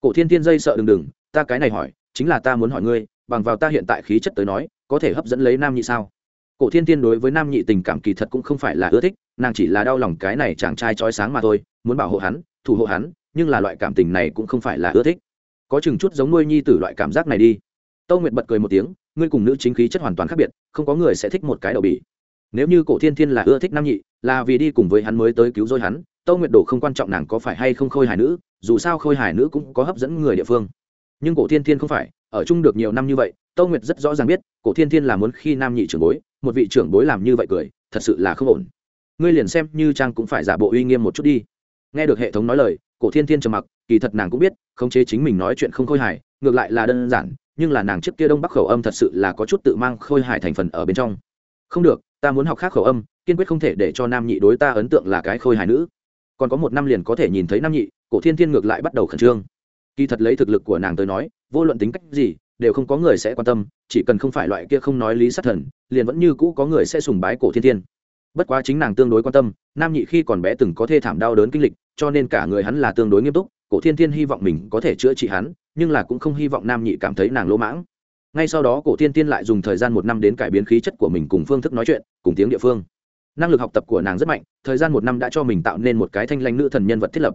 Cổ thiên thiên dây sợ đừng đừng, ta cái này hỏi, chính là ta muốn hỏi ngươi, bằng vào ta hiện tại khí chất tới nói, có thể hấp dẫn lấy nam nhị sao? Cổ thiên thiên đối với nam nhị tình cảm kỳ thật cũng không phải là ưa thích, nàng chỉ là đau lòng cái này chàng trai trói sáng mà thôi, muốn bảo hộ hắn, thủ hộ hắn, nhưng là loại cảm tình này cũng không phải là ưa thích. Có chừng chút giống nuôi nhi tử loại cảm giác này đi tâu nguyệt bật cười một tiếng, ngươi cùng nữ chính khí chất hoàn toàn khác biệt, không có người sẽ thích một cái đậu bỉ nếu như cổ thiên thiên là ưa thích nam nhị, là vì đi cùng với hắn mới tới cứu rỗi hắn, tâu nguyệt đồ không quan trọng nàng có phải hay không khôi hài nữ, dù sao khôi hài nữ cũng có hấp dẫn người địa phương. Nhưng cổ thiên thiên không phải, ở chung được nhiều năm như vậy, tâu nguyệt rất rõ ràng biết, cổ thiên thiên là muốn khi nam nhị trưởng bối, một vị trưởng bối làm như vậy cười, thật sự là không ổn. Ngươi liền xem như trang cũng phải giả bộ uy nghiêm một chút đi. Nghe được hệ thống nói lời, cổ thiên thiên trầm mặc, kỳ thật nàng cũng biết, khống chế chính mình nói chuyện không khôi hài, ngược lại là đơn giản nhưng là nàng trước kia đông bắc khẩu âm thật sự là có chút tự mang khôi hài thành phần ở bên trong. Không được, ta muốn học khác khẩu âm, kiên quyết không thể để cho nam nhị đối ta ấn tượng là cái khôi hài nữ. Còn có một năm liền có thể nhìn thấy nam nhị, cổ thiên thiên ngược lại bắt đầu khẩn trương. Kỳ thật lấy thực lực của nàng tới nói, vô luận tính cách gì, đều không có người sẽ quan tâm, chỉ cần không phải loại kia không nói lý sát thần, liền vẫn như cũ có người sẽ sùng bái cổ thiên thiên. Bất quá chính nàng tương đối quan tâm, nam nhị khi còn bé từng có thê thảm đau đớn kinh lịch, cho nên cả người hắn là tương đối nghiêm túc, cổ thiên thiên hy vọng mình có thể chữa trị hắn nhưng là cũng không hy vọng nam nhị cảm thấy nàng lỗ mãng. Ngay sau đó, cổ thiên thiên lại dùng thời gian một năm đến cải biến khí chất của mình cùng phương thức nói chuyện, cùng tiếng địa phương. Năng lực học tập của nàng rất mạnh, thời gian một năm đã cho mình tạo nên một cái thanh lãnh nữ thần nhân vật thiết lập.